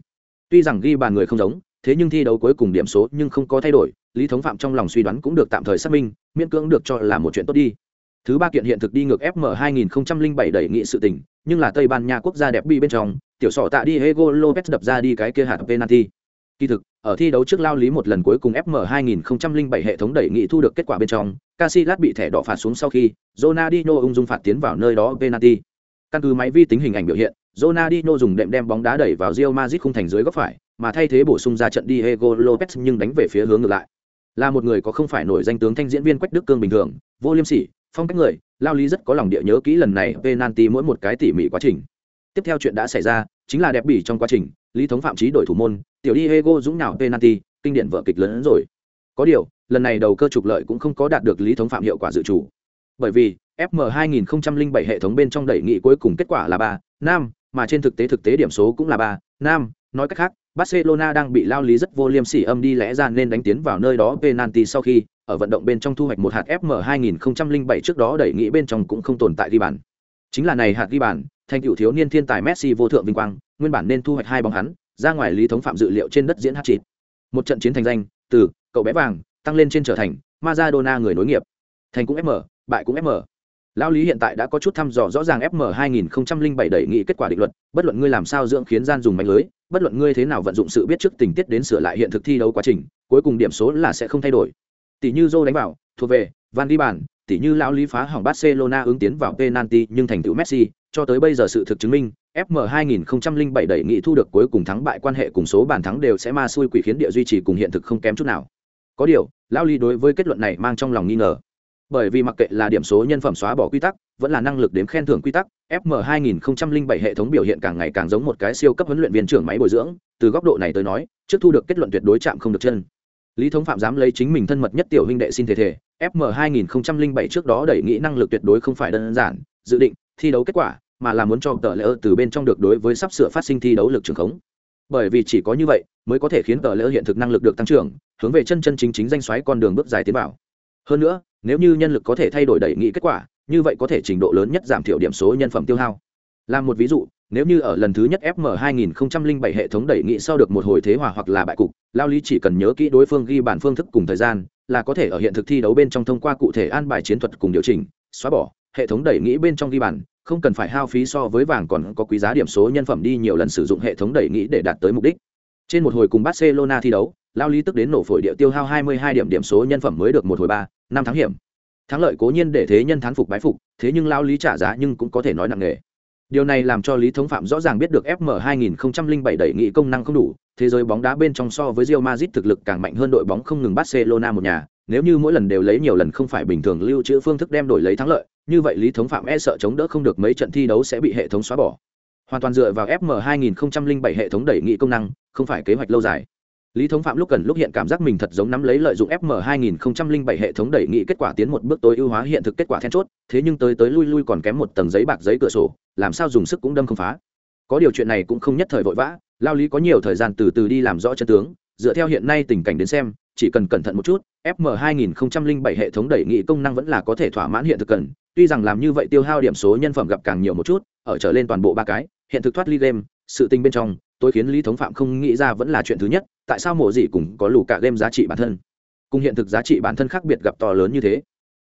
Tuy rằng ghi bàn người không giống thế nhưng thi đấu cuối cùng điểm số nhưng không có thay đổi, lý thống phạm trong lòng suy đoán cũng được tạm thời xác minh, miễn cưỡng được cho là một chuyện tốt đi. Thứ ba kiện hiện thực đi ngược fm 2007 đẩy nghị sự tình, nhưng là tây ban nha quốc gia đẹp bi bên trong, tiểu sọ tạ đi hego lopez đập ra đi cái kia hạt penalty. Kỳ thực, ở thi đấu trước lao lý một lần cuối cùng fm 2007 hệ thống đẩy nghị thu được kết quả bên trong, Casillas bị thẻ đỏ phạt xuống sau khi Ronaldinho ung dung phạt tiến vào nơi đó penalty. Căn cứ máy vi tính hình ảnh biểu hiện, Ronaldinho dùng đệm đem bóng đá đẩy vào Real Madrid khung thành dưới góc phải mà thay thế bổ sung ra trận Diego Lopez nhưng đánh về phía hướng ngược lại. Là một người có không phải nổi danh tướng thanh diễn viên quách đức cương bình thường, vô liêm sỉ, phong cách người, lao lý rất có lòng địa nhớ kỹ lần này penalty mỗi một cái tỉ mỉ quá trình. Tiếp theo chuyện đã xảy ra, chính là đẹp bỉ trong quá trình, lý thống phạm chí đổi thủ môn, tiểu Diego dũng nào penalty, kinh điển vở kịch lớn hơn rồi. Có điều, lần này đầu cơ trục lợi cũng không có đạt được lý thống phạm hiệu quả dự chủ bởi vì fm 2007 hệ thống bên trong đẩy nghị cuối cùng kết quả là ba nam mà trên thực tế thực tế điểm số cũng là ba nam nói cách khác Barcelona đang bị lao lý rất vô liêm sỉ âm đi lẽ ra nên đánh tiến vào nơi đó penalty sau khi ở vận động bên trong thu hoạch một hạt FM 2007 trước đó đẩy nghĩ bên trong cũng không tồn tại ghi bàn. Chính là này hạt ghi bàn, thành tựu thiếu niên thiên tài Messi vô thượng vinh quang, nguyên bản nên thu hoạch hai bóng hắn, ra ngoài lý thống phạm dự liệu trên đất diễn hát chít. Một trận chiến thành danh, từ cậu bé vàng tăng lên trên trở thành Maradona người nối nghiệp. Thành cũng FM, bại cũng FM. Lão Lý hiện tại đã có chút thăm dò rõ ràng FM 2007 đẩy nghị kết quả định luật, bất luận ngươi làm sao dưỡng khiến gian dùng mạnh lưới, bất luận ngươi thế nào vận dụng sự biết trước tình tiết đến sửa lại hiện thực thi đấu quá trình, cuối cùng điểm số là sẽ không thay đổi. Tỷ như Zô đánh vào, thuộc về Van đi bàn, tỷ như lão Lý phá hỏng Barcelona ứng tiến vào penalty nhưng thành tựu Messi, cho tới bây giờ sự thực chứng minh, FM 2007 đẩy nghị thu được cuối cùng thắng bại quan hệ cùng số bàn thắng đều sẽ ma xui quỷ khiến địa duy trì cùng hiện thực không kém chút nào. Có điều, lão Lý đối với kết luận này mang trong lòng nghi ngờ. Bởi vì mặc kệ là điểm số nhân phẩm xóa bỏ quy tắc, vẫn là năng lực đếm khen thưởng quy tắc, FM 2007 hệ thống biểu hiện càng ngày càng giống một cái siêu cấp huấn luyện viên trưởng máy bồi dưỡng, từ góc độ này tới nói, trước thu được kết luận tuyệt đối chạm không được chân. Lý Thống Phạm dám lấy chính mình thân mật nhất tiểu huynh đệ xin thể thể, FM 2007 trước đó đẩy nghĩ năng lực tuyệt đối không phải đơn giản, dự định, thi đấu kết quả, mà là muốn cho tờ lỡ từ bên trong được đối với sắp sửa phát sinh thi đấu lực trường khống. Bởi vì chỉ có như vậy mới có thể khiến tờ lỡ hiện thực năng lực được tăng trưởng hướng về chân chân chính chính danh xoáy con đường bước dài tiến vào. Hơn nữa nếu như nhân lực có thể thay đổi đẩy nghị kết quả, như vậy có thể trình độ lớn nhất giảm thiểu điểm số nhân phẩm tiêu hao. Làm một ví dụ, nếu như ở lần thứ nhất fm 2007 hệ thống đẩy nghị sau được một hồi thế hòa hoặc là bại cục, lao lý chỉ cần nhớ kỹ đối phương ghi bản phương thức cùng thời gian, là có thể ở hiện thực thi đấu bên trong thông qua cụ thể an bài chiến thuật cùng điều chỉnh, xóa bỏ hệ thống đẩy nghĩ bên trong ghi bản, không cần phải hao phí so với vàng còn có quý giá điểm số nhân phẩm đi nhiều lần sử dụng hệ thống đẩy nghĩ để đạt tới mục đích. Trên một hồi cùng barcelona thi đấu, lao lý tức đến nổ phổi địa tiêu hao 22 điểm điểm số nhân phẩm mới được một hồi ba năm tháng hiểm. Thắng lợi cố nhiên để thế nhân thán phục bái phục, thế nhưng lao lý trả giá nhưng cũng có thể nói nặng nề. Điều này làm cho lý thống phạm rõ ràng biết được fm 2007 đẩy nghị công năng không đủ, thế giới bóng đá bên trong so với Real Madrid thực lực càng mạnh hơn đội bóng không ngừng Barcelona một nhà. Nếu như mỗi lần đều lấy nhiều lần không phải bình thường lưu trữ phương thức đem đổi lấy thắng lợi, như vậy lý thống phạm e sợ chống đỡ không được mấy trận thi đấu sẽ bị hệ thống xóa bỏ. Hoàn toàn dựa vào fm 2007 hệ thống đẩy nghị công năng, không phải kế hoạch lâu dài lý thống phạm lúc cần lúc hiện cảm giác mình thật giống nắm lấy lợi dụng fm 2007 hệ thống đẩy nghị kết quả tiến một bước tối ưu hóa hiện thực kết quả then chốt, thế nhưng tới tới lui lui còn kém một tầng giấy bạc giấy cửa sổ, làm sao dùng sức cũng đâm không phá. Có điều chuyện này cũng không nhất thời vội vã, lao lý có nhiều thời gian từ từ đi làm rõ chân tướng, dựa theo hiện nay tình cảnh đến xem, chỉ cần cẩn thận một chút fm 2007 hệ thống đẩy nghị công năng vẫn là có thể thỏa mãn hiện thực cần, tuy rằng làm như vậy tiêu hao điểm số nhân phẩm gặp càng nhiều một chút, ở trở lên toàn bộ ba cái, hiện thực thoát ly game sự tình bên trong, tôi khiến lý thống phạm không nghĩ ra vẫn là chuyện thứ nhất, tại sao mổ gì cũng có lù cả game giá trị bản thân? Cùng hiện thực giá trị bản thân khác biệt gặp to lớn như thế.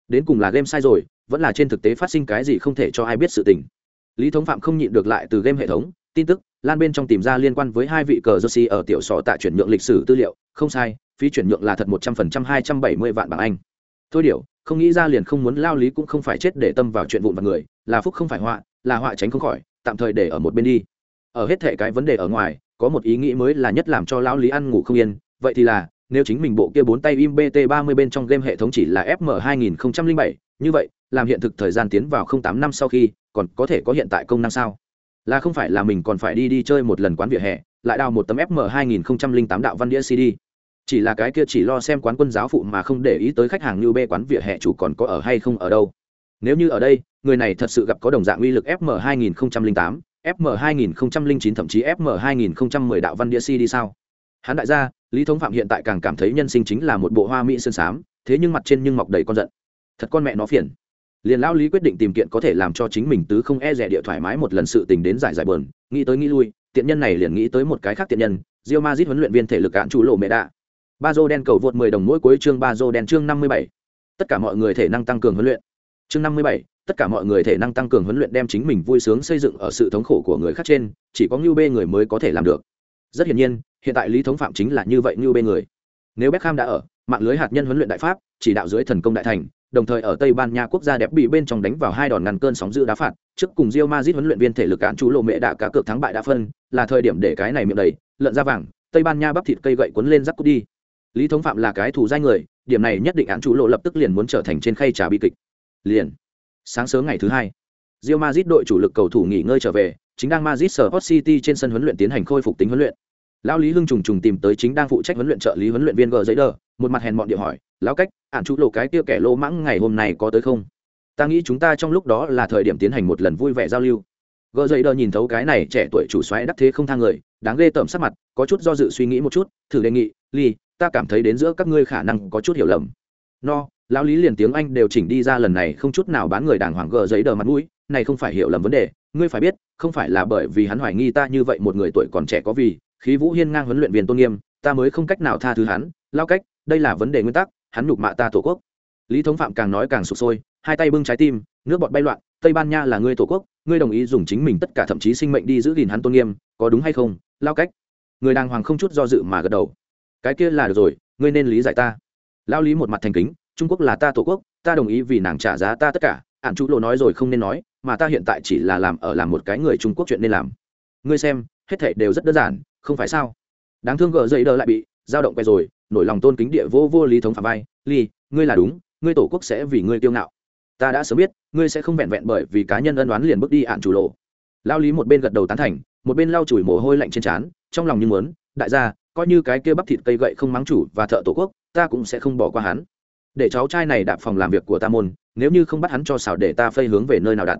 Đến cùng là game sai rồi, vẫn là trên thực tế phát sinh cái gì không thể cho ai biết sự tình. Lý thống phạm không nhịn được lại từ game hệ thống, tin tức, lan bên trong tìm ra liên quan với hai vị cờ jersey ở tiểu sọ tại chuyển nhượng lịch sử tư liệu, không sai, phí chuyển nhượng là thật một trăm phần trăm, hai trăm bảy mươi vạn bảng anh. Thôi điều, không nghĩ ra liền không muốn lao lý cũng không phải chết để tâm vào chuyện vụn vặt người, là phúc không phải họa, là họa tránh không khỏi, tạm thời để ở một bên đi ở hết thể cái vấn đề ở ngoài có một ý nghĩ mới là nhất làm cho lão lý ăn ngủ không yên. Vậy thì là nếu chính mình bộ kia bốn tay im bt 30 bên trong game hệ thống chỉ là fm 2007, như vậy làm hiện thực thời gian tiến vào 08 năm sau khi còn có thể có hiện tại công năng sao? Là không phải là mình còn phải đi đi chơi một lần quán vỉa hè lại đào một tấm fm 2008 đạo văn đĩa cd chỉ là cái kia chỉ lo xem quán quân giáo phụ mà không để ý tới khách hàng như bê quán vỉa hè chủ còn có ở hay không ở đâu. Nếu như ở đây người này thật sự gặp có đồng dạng uy lực fm 2008 fm 2009 thậm chí fm 2010 đạo văn đĩa cd sao hắn đại gia lý thống phạm hiện tại càng cảm thấy nhân sinh chính là một bộ hoa mỹ sơn sám, thế nhưng mặt trên nhưng mọc đầy con giận thật con mẹ nó phiền liền lão lý quyết định tìm kiện có thể làm cho chính mình tứ không e dè địa thoải mái một lần sự tình đến giải giải buồn. nghĩ tới nghĩ lui tiện nhân này liền nghĩ tới một cái khác tiện nhân Real Madrid huấn luyện viên thể lực cạn chủ lộ mẹ đạ ba đen cầu vượt 10 đồng mỗi cuối chương ba đen chương 57. tất cả mọi người thể năng tăng cường huấn luyện chương 57, tất cả mọi người thể năng tăng cường huấn luyện đem chính mình vui sướng xây dựng ở sự thống khổ của người khác trên chỉ có ngưu bê người mới có thể làm được. Rất hiển nhiên hiện tại lý thống phạm chính là như vậy ngưu bê người. Nếu Beckham đã ở mạng lưới hạt nhân huấn luyện đại pháp chỉ đạo dưới thần công đại thành đồng thời ở Tây Ban Nha quốc gia đẹp bị bên trong đánh vào hai đòn ngăn cơn sóng dữ đá phạt, trước cùng Real Madrid huấn luyện viên thể lực án chú lộ mẹ đã cả cược thắng bại đã phân, là thời điểm để cái này miệng đầy, lợn ra vàng, Tây Ban Nha bắp thịt cây gậy cuốn lên rắc cút đi. Lý thống phạm là cái thù danh người điểm này nhất định án chú lộ lập tức liền muốn trở thành trên khay trà bi kịch. Liền sáng sớm ngày thứ hai Real Madrid đội chủ lực cầu thủ nghỉ ngơi trở về chính đang Madrid Sport City trên sân huấn luyện tiến hành khôi phục tính huấn luyện. Lão lý hưng trùng trùng tìm tới chính đang phụ trách huấn luyện trợ lý huấn luyện viên gờ giấy đờ một mặt hèn mọn địa hỏi lão cách ản chủ lộ cái kia kẻ lô mãng ngày hôm nay có tới không? Ta nghĩ chúng ta trong lúc đó là thời điểm tiến hành một lần vui vẻ giao lưu. Gờ giấy đờ nhìn thấu cái này trẻ tuổi chủ xoáy đắc thế không thang người đáng ghê tởm sắc mặt có chút do dự suy nghĩ một chút thử đề nghị Lý, ta cảm thấy đến giữa các ngươi khả năng có chút hiểu lầm. No lão lý liền tiếng anh đều chỉnh đi ra lần này không chút nào bán người đàng hoàng gờ giấy đờ mặt mũi, này không phải hiểu lầm vấn đề, ngươi phải biết, không phải là bởi vì hắn hoài nghi ta như vậy một người tuổi còn trẻ có vì, khí vũ hiên ngang huấn luyện viên tôn nghiêm, ta mới không cách nào tha thứ hắn lao cách, đây là vấn đề nguyên tắc, hắn nhục mạ ta tổ quốc. Lý thống phạm càng nói càng sụp sôi, hai tay bưng trái tim, nước bọt bay loạn, tây ban nha là ngươi tổ quốc, ngươi đồng ý dùng chính mình tất cả thậm chí sinh mệnh đi giữ gìn hắn tôn nghiêm, có đúng hay không lao cách? Người đàng hoàng không chút do dự mà gật đầu. Cái kia là được rồi, ngươi nên lý giải ta. Lao lý một mặt thành kính trung quốc là ta tổ quốc, ta đồng ý vì nàng trả giá ta tất cả ạn chú lộ nói rồi không nên nói, mà ta hiện tại chỉ là làm ở làm một cái người trung quốc chuyện nên làm. Ngươi xem, hết thảy đều rất đơn giản, không phải sao? Đáng thương gờ dậy đờ lại bị dao động quay rồi, nổi lòng tôn kính địa vô vô lý thống phạm vai. Ly, ngươi là đúng, ngươi tổ quốc sẽ vì ngươi tiêu ngạo. Ta đã sớm biết, ngươi sẽ không vẹn vẹn bởi vì cá nhân ân đoán liền bước đi ạn chủ lộ. Lao lý một bên gật đầu tán thành, một bên lau chùi mồ hôi lạnh trên trán, trong lòng như muốn, đại gia, coi như cái kia bắp thịt cây gậy không mắng chủ và thợ tổ quốc, ta cũng sẽ không bỏ qua hắn để cháu trai này đạp phòng làm việc của ta môn, nếu như không bắt hắn cho xảo để ta phây hướng về nơi nào đặt.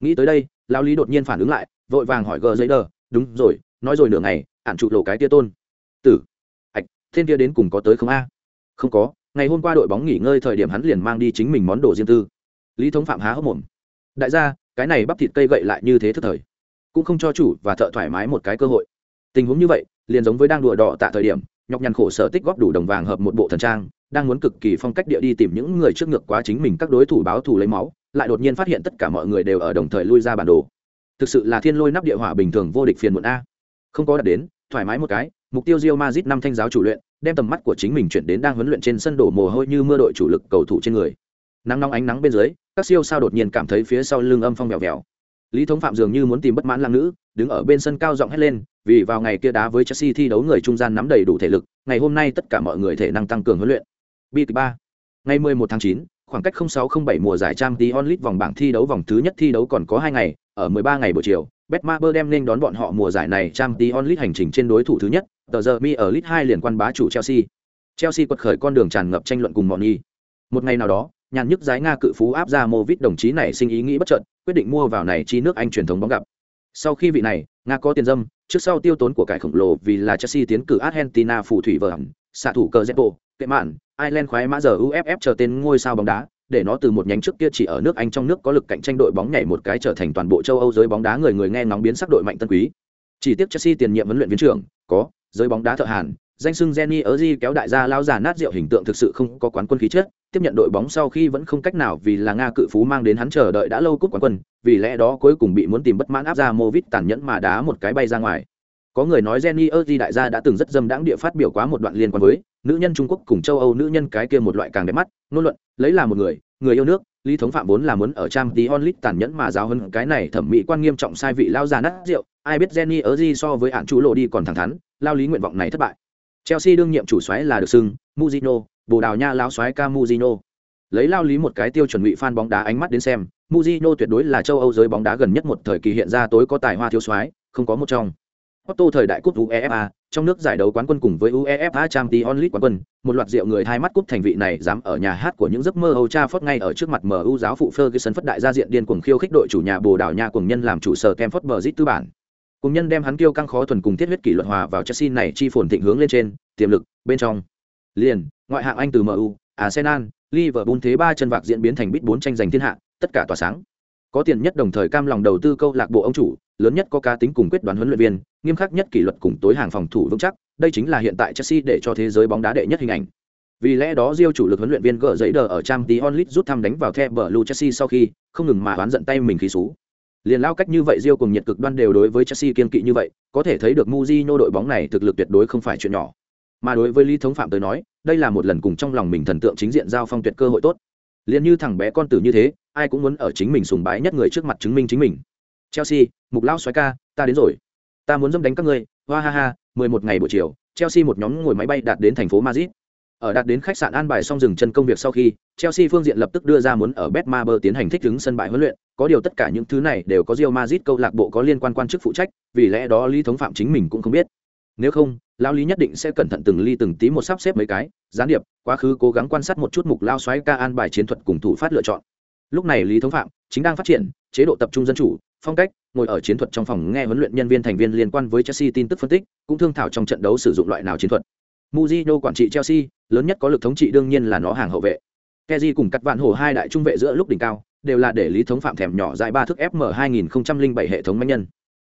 Nghĩ tới đây lao lý đột nhiên phản ứng lại, vội vàng hỏi gờ giấy đờ đúng rồi, nói rồi nửa ngày ạn trụ lộ cái tia tôn. Tử. Ạch thiên kia đến cùng có tới không a? Không có, ngày hôm qua đội bóng nghỉ ngơi thời điểm hắn liền mang đi chính mình món đồ riêng tư. Lý thống phạm há hốc mồm. Đại gia, cái này bắp thịt cây gậy lại như thế thức thời. Cũng không cho chủ và thợ thoải mái một cái cơ hội. Tình huống như vậy, liền giống với đang đùa đỏ tạ thời điểm nhọc nhằn khổ sở tích góp đủ đồng vàng hợp một bộ thần trang, đang muốn cực kỳ phong cách địa đi tìm những người trước ngược quá chính mình các đối thủ báo thù lấy máu, lại đột nhiên phát hiện tất cả mọi người đều ở đồng thời lui ra bản đồ. Thực sự là thiên lôi nắp địa hỏa bình thường vô địch phiền muộn a. Không có đạt đến, thoải mái một cái, mục tiêu rio mazit năm thanh giáo chủ luyện, đem tầm mắt của chính mình chuyển đến đang huấn luyện trên sân đổ mồ hôi như mưa đội chủ lực cầu thủ trên người. Nắng nóng ánh nắng bên dưới, các siêu sao đột nhiên cảm thấy phía sau lưng âm phong vèo vèo. Lý thống phạm dường như muốn tìm bất mãn lang nữ, đứng ở bên sân cao giọng hét lên vì vào ngày kia đá với chelsea thi đấu người trung gian nắm đầy đủ thể lực ngày hôm nay tất cả mọi người thể năng tăng cường huấn luyện. B ba. Ngày 11 tháng 9, khoảng cách 0607 mùa giải Champions League vòng bảng thi đấu vòng thứ nhất thi đấu còn có hai ngày ở 13 ngày buổi chiều Betmaber đem nên đón bọn họ mùa giải này Champions League hành trình trên đối thủ thứ nhất tờ giờ mi ở League 2 liền quan bá chủ chelsea. Chelsea quật khởi con đường tràn ngập tranh luận cùng mọi nghi. Một ngày nào đó nhàn nhức giái nga cự phú áp ra Movit đồng chí này sinh ý nghĩ bất chợt quyết định mua vào này chi nước anh truyền thống bóng gặp. Sau khi vị này nga có tiền dâm trước sau tiêu tốn của cải khổng lồ vì là chelsea tiến cử argentina phù thủy vợ hẳn xạ thủ cờ zepo, kệ mạn, ireland khoái mã giờ uff chờ tên ngôi sao bóng đá, để nó từ một nhánh trước kia chỉ ở nước anh trong nước có lực cạnh tranh đội bóng nhảy một cái trở thành toàn bộ châu âu giới bóng đá người người nghe ngóng biến sắc đội mạnh tân quý. Chỉ tiếc chelsea tiền nhiệm huấn luyện viên trưởng, có, giới bóng đá thợ hàn danh sưng Jenny Erzi kéo đại gia lao giả nát rượu hình tượng thực sự không có quán quân khí chất, tiếp nhận đội bóng sau khi vẫn không cách nào vì là Nga cự phú mang đến hắn chờ đợi đã lâu cúp quán quân, vì lẽ đó cuối cùng bị muốn tìm bất mãn áp ra Movit tàn nhẫn mà đá một cái bay ra ngoài. Có người nói Jenny Erzi đại gia đã từng rất dâm đãng địa phát biểu quá một đoạn liên quan với nữ nhân Trung Quốc cùng châu Âu nữ nhân cái kia một loại càng đẹp mắt, ngôn luận, lấy là một người, người yêu nước, Lý Thống Phạm vốn là muốn ở trang tí onlit tàn nhẫn mà giáo hơn cái này thẩm mỹ quan nghiêm trọng sai vị lao già nát rượu, ai biết Jenny Erzi so với án chủ lộ đi còn thẳng thắn, lao lý nguyện vọng này thất bại. Chelsea đương nhiệm chủ soái là được xưng Mujino, Bồ Đào Nha lão soái ca Mujino. Lấy lao lý một cái tiêu chuẩn ngụy fan bóng đá ánh mắt đến xem, Mujino tuyệt đối là châu Âu giới bóng đá gần nhất một thời kỳ hiện ra tối có tài hoa thiếu soái, không có một trong. Otto thời đại cúp UEFA, trong nước giải đấu quán quân cùng với UEFA Champions League quán quân, một loạt rượu người hai mắt cúp thành vị này dám ở nhà hát của những giấc mơ Old Trafford ngay ở trước mặt MU giáo phụ Ferguson phất đại gia diện điên cuồng khiêu khích đội chủ nhà Bồ Đào Nha cùng nhân làm chủ sở Kemford Bridge tư bản. Cùng nhân đem hắn kêu căng khó thuần cùng thiết huyết kỷ luật hòa vào Chelsea này chi phồn thịnh hướng lên trên, tiềm lực bên trong. Liền, ngoại hạng Anh từ MU, Arsenal, Liverpool thế ba chân vạc diễn biến thành bít bốn tranh giành thiên hạ, tất cả tỏa sáng. Có tiền nhất đồng thời cam lòng đầu tư câu lạc bộ ông chủ, lớn nhất có cá tính cùng quyết đoán huấn luyện viên, nghiêm khắc nhất kỷ luật cùng tối hàng phòng thủ vững chắc, đây chính là hiện tại Chelsea để cho thế giới bóng đá đệ nhất hình ảnh. Vì lẽ đó Rio chủ lực huấn luyện viên gỡ giấy đờ ở trang tí onlit rút thăm đánh vào The Blue Chelsea sau khi, không ngừng mà oán giận tay mình khí sú. Liền lao cách như vậy Rio cùng nhiệt cực đoan đều đối với Chelsea kiên kỵ như vậy, có thể thấy được Mourinho đội bóng này thực lực tuyệt đối không phải chuyện nhỏ. Mà đối với Lý Thống Phạm tới nói, đây là một lần cùng trong lòng mình thần tượng chính diện giao phong tuyệt cơ hội tốt. Liền như thằng bé con tử như thế, ai cũng muốn ở chính mình sùng bái nhất người trước mặt chứng minh chính mình. Chelsea, mục lao xoái ca, ta đến rồi. Ta muốn dâm đánh các ngươi, hoa ha ha, 11 ngày buổi chiều, Chelsea một nhóm ngồi máy bay đạt đến thành phố Madrid. Ở đạt đến khách sạn an bài xong dừng chân công việc sau khi, Chelsea phương diện lập tức đưa ra muốn ở Betmaber tiến hành thích ứng sân bãi huấn luyện, có điều tất cả những thứ này đều có Real Madrid câu lạc bộ có liên quan quan chức phụ trách, vì lẽ đó Lý Thống Phạm chính mình cũng không biết. Nếu không, lão Lý nhất định sẽ cẩn thận từng ly từng tí một sắp xếp mấy cái, gián điệp, quá khứ cố gắng quan sát một chút mục lao xoáy ca an bài chiến thuật cùng thủ phát lựa chọn. Lúc này Lý Thống Phạm chính đang phát triển chế độ tập trung dân chủ, phong cách, ngồi ở chiến thuật trong phòng nghe huấn luyện nhân viên thành viên liên quan với Chelsea tin tức phân tích, cũng thương thảo trong trận đấu sử dụng loại nào chiến thuật. Mujino quản trị Chelsea, lớn nhất có lực thống trị đương nhiên là nó hàng hậu vệ. Kezi cùng cắt vạn hổ hai đại trung vệ giữa lúc đỉnh cao, đều là để lý thống phạm thèm nhỏ dài ba thước FM 2007 hệ thống mạnh nhân.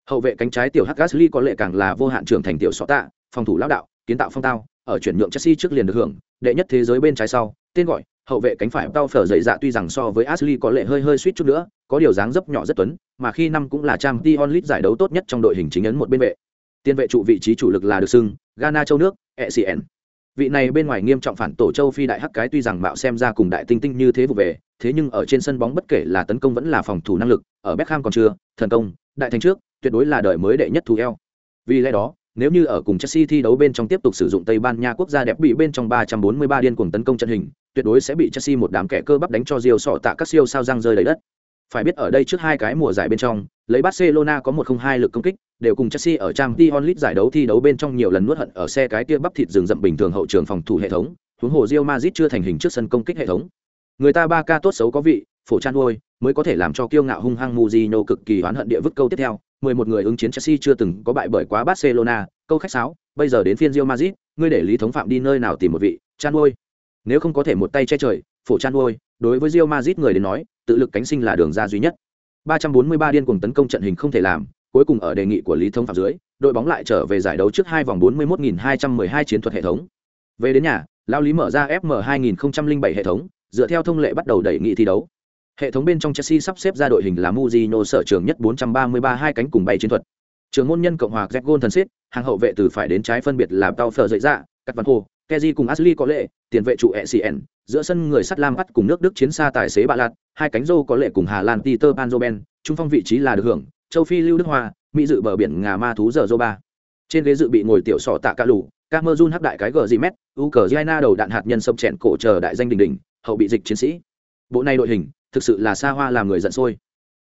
Hậu vệ cánh trái tiểu Hắc có lệ càng là vô hạn trưởng thành tiểu sọ tạ, phòng thủ lão đạo, kiến tạo phong tao, ở chuyển nhượng Chelsea trước liền được hưởng, đệ nhất thế giới bên trái sau, tên gọi, hậu vệ cánh phải tao phở dậy dạ tuy rằng so với Ashley có lệ hơi hơi suýt chút nữa, có điều dáng dấp nhỏ rất tuấn, mà khi năm cũng là trang Champions League giải đấu tốt nhất trong đội hình chính ấn một bên vệ. Tiên vệ trụ vị trí chủ lực là được xưng, Ghana châu nước, ECN vị này bên ngoài nghiêm trọng phản tổ châu phi đại hắc cái tuy rằng mạo xem ra cùng đại tinh tinh như thế vụ về thế nhưng ở trên sân bóng bất kể là tấn công vẫn là phòng thủ năng lực ở Beckham còn chưa thần công đại thành trước tuyệt đối là đời mới đệ nhất thù eo. Vì lẽ đó, nếu như ở cùng Chelsea thi đấu bên trong tiếp tục sử dụng Tây Ban Nha quốc gia đẹp bị bên trong 343 điên cuồng tấn công trận hình, tuyệt đối sẽ bị Chelsea một đám kẻ cơ bắp đánh cho diều sọ tạ các siêu sao răng rơi đầy đất. Phải biết ở đây trước hai cái mùa giải bên trong, lấy Barcelona có một không hai lực công kích, đều cùng Chelsea ở Champions League giải đấu thi đấu bên trong nhiều lần nuốt hận ở xe cái kia bắp thịt rừng rậm bình thường hậu trường phòng thủ hệ thống, huống hồ Real Madrid chưa thành hình trước sân công kích hệ thống. Người ta ba ca tốt xấu có vị, phổ chan ôi, mới có thể làm cho kiêu ngạo hung hăng Mourinho cực kỳ oán hận địa vứt câu tiếp theo, 11 người ứng chiến Chelsea chưa từng có bại bởi quá Barcelona, câu khách sáo, bây giờ đến phiên Real Madrid, ngươi để Lý thống phạm đi nơi nào tìm một vị, chan ôi. Nếu không có thể một tay che trời, phổ chan ôi, đối với Real Madrid người đến nói, tự lực cánh sinh là đường ra duy nhất. 343 điên cuồng tấn công trận hình không thể làm, cuối cùng ở đề nghị của Lý Thông phạm dưới, đội bóng lại trở về giải đấu trước hai vòng 41.212 chiến thuật hệ thống. Về đến nhà, Lao Lý mở ra FM 2007 hệ thống, dựa theo thông lệ bắt đầu đẩy nghị thi đấu. Hệ thống bên trong Chelsea sắp xếp ra đội hình là Mujino sở trường nhất 433 hai cánh cùng bay chiến thuật. Trường môn nhân cộng hòa Jack thần xít, hàng hậu vệ từ phải đến trái phân biệt là Tao Phở dậy dạ, ra, Cắt Văn Hồ, Kezi cùng Ashley có lệ, tiền vệ trụ ECN, giữa sân người sắt Lam bắt cùng nước Đức chiến xa tài xế Bạ Lạt, hai cánh rô có lệ cùng Hà Lan Peter Panzoben, trung phong vị trí là được hưởng, châu Phi Lưu Đức Hoa, Mỹ dự bờ biển ngà ma thú giờ ba. Trên ghế dự bị ngồi tiểu sọ tạ cả lũ, Camerun hắc đại cái gờ gì mét, Ukraine đầu đạn hạt nhân sâm chèn cổ chờ đại danh đỉnh đỉnh, hậu bị dịch chiến sĩ. Bộ này đội hình, thực sự là xa hoa làm người giận sôi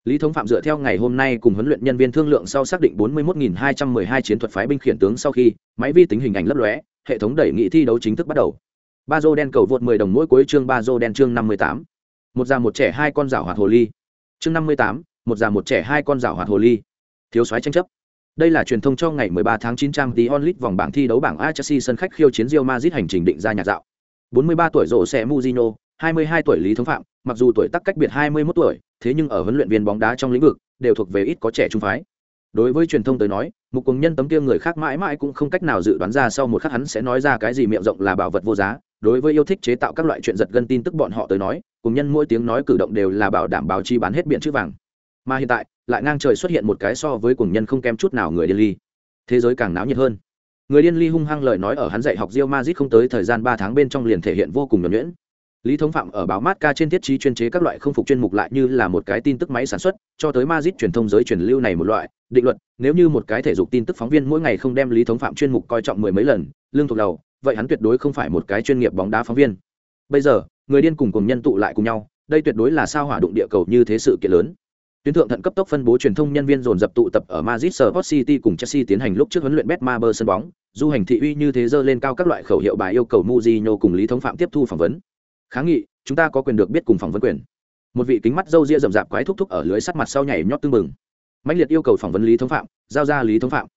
lý thống phạm dựa theo ngày hôm nay cùng huấn luyện nhân viên thương lượng sau xác định 41.212 chiến thuật phái binh khiển tướng sau khi máy vi tính hình ảnh lấp lóe hệ thống đẩy nghị thi đấu chính thức bắt đầu. Ba dô đen cầu vượt 10 đồng mỗi cuối chương ba dô đen chương 58. một già một trẻ hai con rảo hoạt hồ ly. Chương 58, một già một trẻ hai con rảo hoạt hồ ly. Thiếu soái tranh chấp. Đây là truyền thông cho ngày 13 tháng 9 trang tí onlit vòng bảng thi đấu bảng A Chelsea sân khách khiêu chiến Real Madrid hành trình định ra nhạc dạo. 43 tuổi rổ sẽ muzino 22 tuổi Lý Thống Phạm, mặc dù tuổi tác cách biệt 21 tuổi, thế nhưng ở huấn luyện viên bóng đá trong lĩnh vực đều thuộc về ít có trẻ trung phái. Đối với truyền thông tới nói, mục cùng nhân tấm kia người khác mãi mãi cũng không cách nào dự đoán ra sau một khắc hắn sẽ nói ra cái gì miệng rộng là bảo vật vô giá. Đối với yêu thích chế tạo các loại chuyện giật gân tin tức bọn họ tới nói, cùng nhân mỗi tiếng nói cử động đều là bảo đảm báo chi bán hết biển chữ vàng. Mà hiện tại, lại ngang trời xuất hiện một cái so với cùng nhân không kém chút nào người điên ly. Thế giới càng náo nhiệt hơn. Người điên ly hung hăng lời nói ở hắn dạy học Real Madrid không tới thời gian ba tháng bên trong liền thể hiện vô cùng nhuẩn nhuyễn lý thống phạm ở báo mát ca trên thiết trí chuyên chế các loại không phục chuyên mục lại như là một cái tin tức máy sản xuất cho tới mazit truyền thông giới truyền lưu này một loại định luật nếu như một cái thể dục tin tức phóng viên mỗi ngày không đem lý thống phạm chuyên mục coi trọng mười mấy lần lương thuộc đầu vậy hắn tuyệt đối không phải một cái chuyên nghiệp bóng đá phóng viên. Bây giờ người điên cùng cùng nhân tụ lại cùng nhau đây tuyệt đối là sao hỏa đụng địa cầu như thế sự kiện lớn. Tuyến thượng thận cấp tốc phân bố truyền thông nhân viên dồn dập tụ tập ở Madrid Sport City cùng Chelsea tiến hành lúc trước huấn luyện Betmaber sân bóng, du hành thị uy như thế dơ lên cao các loại khẩu hiệu bài yêu cầu Mujinho cùng Lý Thống Phạm tiếp thu phỏng vấn kháng nghị, chúng ta có quyền được biết cùng phỏng vấn quyền. Một vị kính mắt râu ria rậm rạp quái thúc thúc ở lưới sắt mặt sau nhảy nhót tưng bừng. Mãnh liệt yêu cầu phỏng vấn lý thống phạm, giao ra lý thống phạm.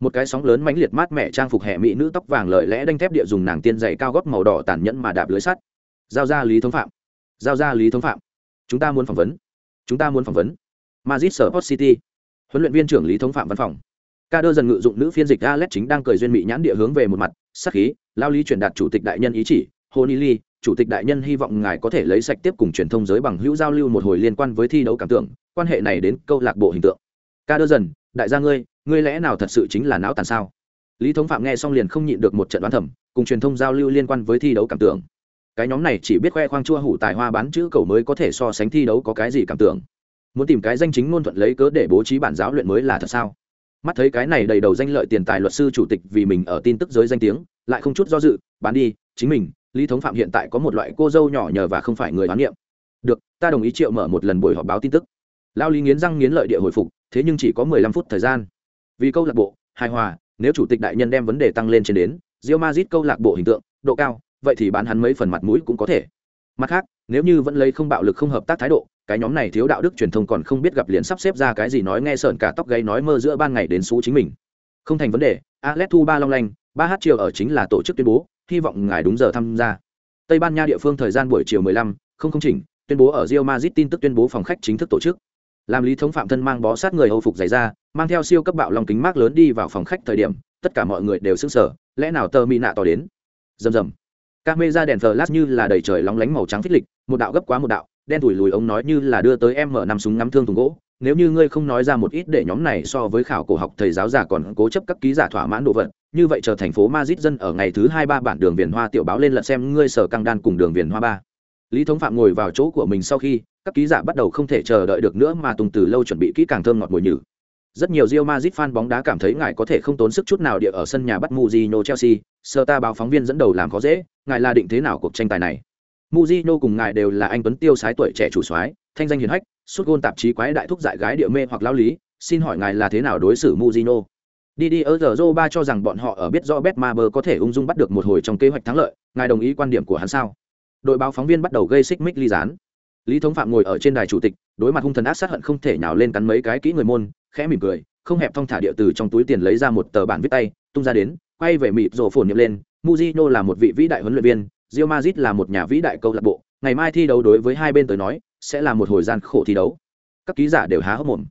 Một cái sóng lớn mãnh liệt mát mẻ trang phục hệ mỹ nữ tóc vàng lợi lẽ đanh thép địa dùng nàng tiên dày cao gót màu đỏ tàn nhẫn mà đạp lưới sắt. Giao ra lý thống phạm. Giao ra lý thống phạm. Chúng ta muốn phỏng vấn. Chúng ta muốn phỏng vấn. Mazit sở hot city. Huấn luyện viên trưởng lý thống phạm văn phòng. Ca đơ dần ngự dụng nữ phiên dịch alex chính đang cười duyên mỹ nhãn địa hướng về một mặt, sắc khí, lao lý truyền đạt chủ tịch đại nhân ý chỉ, honili chủ tịch đại nhân hy vọng ngài có thể lấy sạch tiếp cùng truyền thông giới bằng hữu giao lưu một hồi liên quan với thi đấu cảm tưởng, quan hệ này đến câu lạc bộ hình tượng. Ca đơ dần, đại gia ngươi ngươi lẽ nào thật sự chính là não tàn sao? Lý thống phạm nghe xong liền không nhịn được một trận đoán thẩm cùng truyền thông giao lưu liên quan với thi đấu cảm tưởng. Cái nhóm này chỉ biết khoe khoang chua hủ tài hoa bán chữ cầu mới có thể so sánh thi đấu có cái gì cảm tưởng. Muốn tìm cái danh chính ngôn thuận lấy cớ để bố trí bản giáo luyện mới là thật sao? Mắt thấy cái này đầy đầu danh lợi tiền tài luật sư chủ tịch vì mình ở tin tức giới danh tiếng, lại không chút do dự, bán đi, chính mình lý thống phạm hiện tại có một loại cô dâu nhỏ nhờ và không phải người đoán niệm. Được, ta đồng ý triệu mở một lần buổi họp báo tin tức. Lao lý nghiến răng nghiến lợi địa hồi phục, thế nhưng chỉ có mười lăm phút thời gian. Vì câu lạc bộ, hài hòa, nếu chủ tịch đại nhân đem vấn đề tăng lên trên đến rio mazit câu lạc bộ hình tượng, độ cao, vậy thì bán hắn mấy phần mặt mũi cũng có thể. Mặt khác, nếu như vẫn lấy không bạo lực không hợp tác thái độ, cái nhóm này thiếu đạo đức truyền thông còn không biết gặp liền sắp xếp ra cái gì nói nghe sợn cả tóc gáy nói mơ giữa ban ngày đến xú chính mình. Không thành vấn đề alex thu ba long lanh ba h chiều ở chính là tổ chức tuyên bố hy vọng ngài đúng giờ tham gia. Tây ban nha địa phương thời gian buổi chiều 15, không không chỉnh tuyên bố ở rio mazit tin tức tuyên bố phòng khách chính thức tổ chức. Làm lý thống phạm thân mang bó sát người hầu phục giày ra mang theo siêu cấp bạo lòng kính mát lớn đi vào phòng khách thời điểm tất cả mọi người đều sững sờ lẽ nào tờ mỹ nạ tỏ đến? Rầm rầm. Các mê ra đèn flash như là đầy trời lóng lánh màu trắng phích lịch một đạo gấp quá một đạo đen thủi lùi ống nói như là đưa tới em mở năm súng ngắm thương thùng gỗ nếu như ngươi không nói ra một ít để nhóm này so với khảo cổ học thầy giáo giả còn cố chấp các ký giả thỏa mãn đồ vật như vậy chờ thành phố Madrid dân ở ngày thứ hai ba bản đường viền hoa tiểu báo lên lật xem ngươi sở căng đan cùng đường viền hoa ba lý thống phạm ngồi vào chỗ của mình sau khi các ký giả bắt đầu không thể chờ đợi được nữa mà tùng từ lâu chuẩn bị kỹ càng thơm ngọt mùi nhử Rất nhiều Real Madrid fan bóng đá cảm thấy ngài có thể không tốn sức chút nào địa ở sân nhà bắt Mourinho Chelsea, Sơ ta báo phóng viên dẫn đầu làm khó dễ, ngài là định thế nào cuộc tranh tài này? Mourinho cùng ngài đều là anh tuấn tiêu sái tuổi trẻ chủ soái, thanh danh hiển hách, suốt gôn tạp chí quái đại thúc dại gái địa mê hoặc lao lý, xin hỏi ngài là thế nào đối xử Mourinho? Didi ở ba cho rằng bọn họ ở biết rõ Betmaber có thể ung dung bắt được một hồi trong kế hoạch thắng lợi, ngài đồng ý quan điểm của hắn sao? Đội báo phóng viên bắt đầu gây xích mích ly gián. Lý Thống Phạm ngồi ở trên đài chủ tịch, đối mặt hung thần ác sát hận không thể nào lên cắn mấy cái kỹ người môn, khẽ mỉm cười, không hẹp thong thả địa từ trong túi tiền lấy ra một tờ bản viết tay, tung ra đến, quay về mịp rồ phồn niệm lên, Mujino là một vị vĩ đại huấn luyện viên, Real Madrid là một nhà vĩ đại câu lạc bộ, ngày mai thi đấu đối với hai bên tới nói, sẽ là một hồi gian khổ thi đấu. Các ký giả đều há hốc mồm.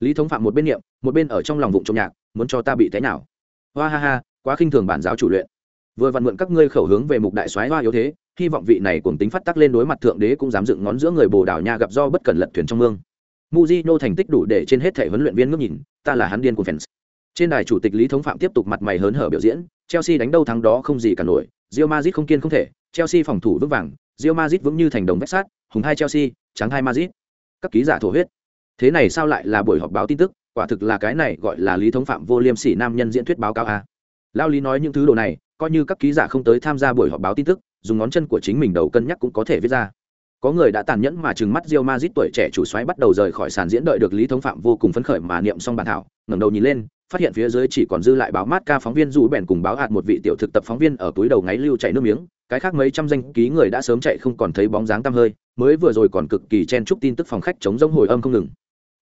Lý Thống Phạm một bên niệm, một bên ở trong lòng vụng trộm nhạc, muốn cho ta bị thế nào? Hoa ha ha, quá khinh thường bản giáo chủ luyện. Vừa vặn mượn các ngươi khẩu hướng về mục đại soái hoa yếu thế, hy vọng vị này cùng tính phát tác lên đối mặt thượng đế cũng dám dựng ngón giữa người bồ đào nha gặp do bất cẩn lật thuyền trong mương. Mujino thành tích đủ để trên hết thể huấn luyện viên ngước nhìn, ta là hắn điên của fans. Trên đài chủ tịch Lý Thống Phạm tiếp tục mặt mày hớn hở biểu diễn, Chelsea đánh đâu thắng đó không gì cả nổi, Real Madrid không kiên không thể, Chelsea phòng thủ vững vàng, Real Madrid vững như thành đồng vách sắt, hùng hai Chelsea, trắng hai Madrid. Các ký giả thổ huyết. Thế này sao lại là buổi họp báo tin tức, quả thực là cái này gọi là Lý Thống Phạm vô liêm sỉ nam nhân diễn thuyết báo cáo a. Lao Lý nói những thứ đồ này, coi như các ký giả không tới tham gia buổi họp báo tin tức, dùng ngón chân của chính mình đầu cân nhắc cũng có thể viết ra. Có người đã tàn nhẫn mà trừng mắt Real Madrid tuổi trẻ chủ soái bắt đầu rời khỏi sàn diễn đợi được Lý Thống Phạm vô cùng phấn khởi mà niệm xong bản thảo, ngẩng đầu nhìn lên, phát hiện phía dưới chỉ còn dư lại báo mát ca phóng viên dù bèn cùng báo hạt một vị tiểu thực tập phóng viên ở túi đầu ngáy lưu chảy nước miếng, cái khác mấy trăm danh ký người đã sớm chạy không còn thấy bóng dáng tăm hơi, mới vừa rồi còn cực kỳ chen chúc tin tức phòng khách chống rỗng hồi âm không ngừng.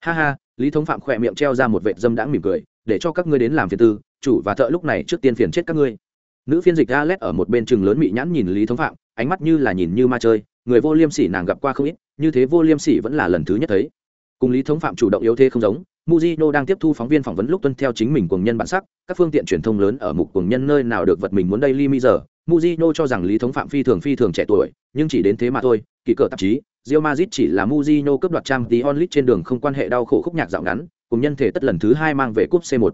Ha ha, Lý Thống Phạm khỏe miệng treo ra một vệt dâm đãng mỉm cười, để cho các ngươi đến làm phiền tư, chủ và thợ lúc này trước tiên phiền chết các ngươi nữ phiên dịch Alet ở một bên chừng lớn mị nhãn nhìn lý thống phạm ánh mắt như là nhìn như ma chơi người vô liêm sỉ nàng gặp qua không ít như thế vô liêm sỉ vẫn là lần thứ nhất thấy cùng lý thống phạm chủ động yếu thế không giống Mujino đang tiếp thu phóng viên phỏng vấn lúc tuân theo chính mình cùng nhân bản sắc, các phương tiện truyền thông lớn ở mục cùng nhân nơi nào được vật mình muốn đây li mi giờ. Mujino cho rằng Lý Thống Phạm phi thường phi thường trẻ tuổi, nhưng chỉ đến thế mà thôi. Kỳ cờ tạp chí, Real Madrid chỉ là Mujino cướp đoạt trang tí onlit trên đường không quan hệ đau khổ khúc nhạc dạo ngắn, cùng nhân thể tất lần thứ hai mang về cúp C1.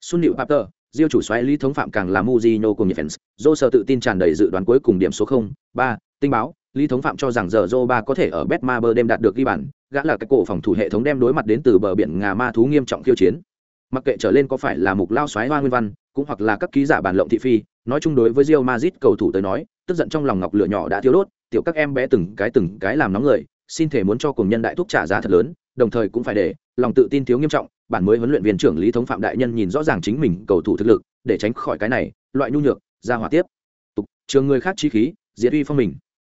Sun Liễu Papter, Real chủ xoáy Lý Thống Phạm càng là Mujino cùng nhiệt fans, Zô sở tự tin tràn đầy dự đoán cuối cùng điểm số 0, 3, tinh báo, Lý Thống Phạm cho rằng giờ Zô 3 có thể ở Betmaber đêm đạt được ghi bàn, gã là cái cổ phòng thủ hệ thống đem đối mặt đến từ bờ biển ngà ma thú nghiêm trọng khiêu chiến. Mặc kệ trở lên có phải là mục lao xoáy hoa nguyên văn, cũng hoặc là các ký giả bàn lộng thị phi, nói chung đối với Real Madrid cầu thủ tới nói, tức giận trong lòng ngọc lửa nhỏ đã thiếu đốt, tiểu các em bé từng cái từng cái làm nóng người, xin thể muốn cho cùng nhân đại thúc trả giá thật lớn, đồng thời cũng phải để lòng tự tin thiếu nghiêm trọng, bản mới huấn luyện viên trưởng Lý Thống Phạm đại nhân nhìn rõ ràng chính mình cầu thủ thực lực, để tránh khỏi cái này, loại nhu nhược, ra hỏa tiếp. Tục, trường người khác chi khí, diệt uy phong mình.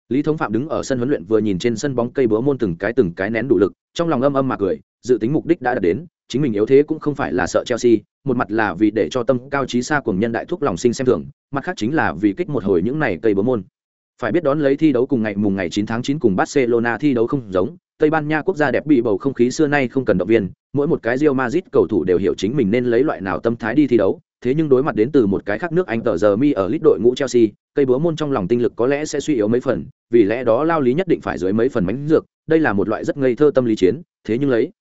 Lý Thống Phạm đứng ở sân huấn luyện vừa nhìn trên sân bóng cây búa môn từng cái từng cái nén đủ lực, trong lòng âm âm mà cười, dự tính mục đích đã đạt đến, chính mình yếu thế cũng không phải là sợ Chelsea, một mặt là vì để cho tâm cao trí xa cùng nhân đại thúc lòng sinh xem thường, mặt khác chính là vì kích một hồi những này cây bướm môn. Phải biết đón lấy thi đấu cùng ngày mùng ngày 9 tháng 9 cùng Barcelona thi đấu không giống, Tây Ban Nha quốc gia đẹp bị bầu không khí xưa nay không cần động viên, mỗi một cái Real Madrid cầu thủ đều hiểu chính mình nên lấy loại nào tâm thái đi thi đấu, thế nhưng đối mặt đến từ một cái khác nước Anh tờ giờ mi ở lít đội ngũ Chelsea, cây búa môn trong lòng tinh lực có lẽ sẽ suy yếu mấy phần, vì lẽ đó lao lý nhất định phải dưới mấy phần mánh dược, đây là một loại rất ngây thơ tâm lý chiến, thế nhưng lấy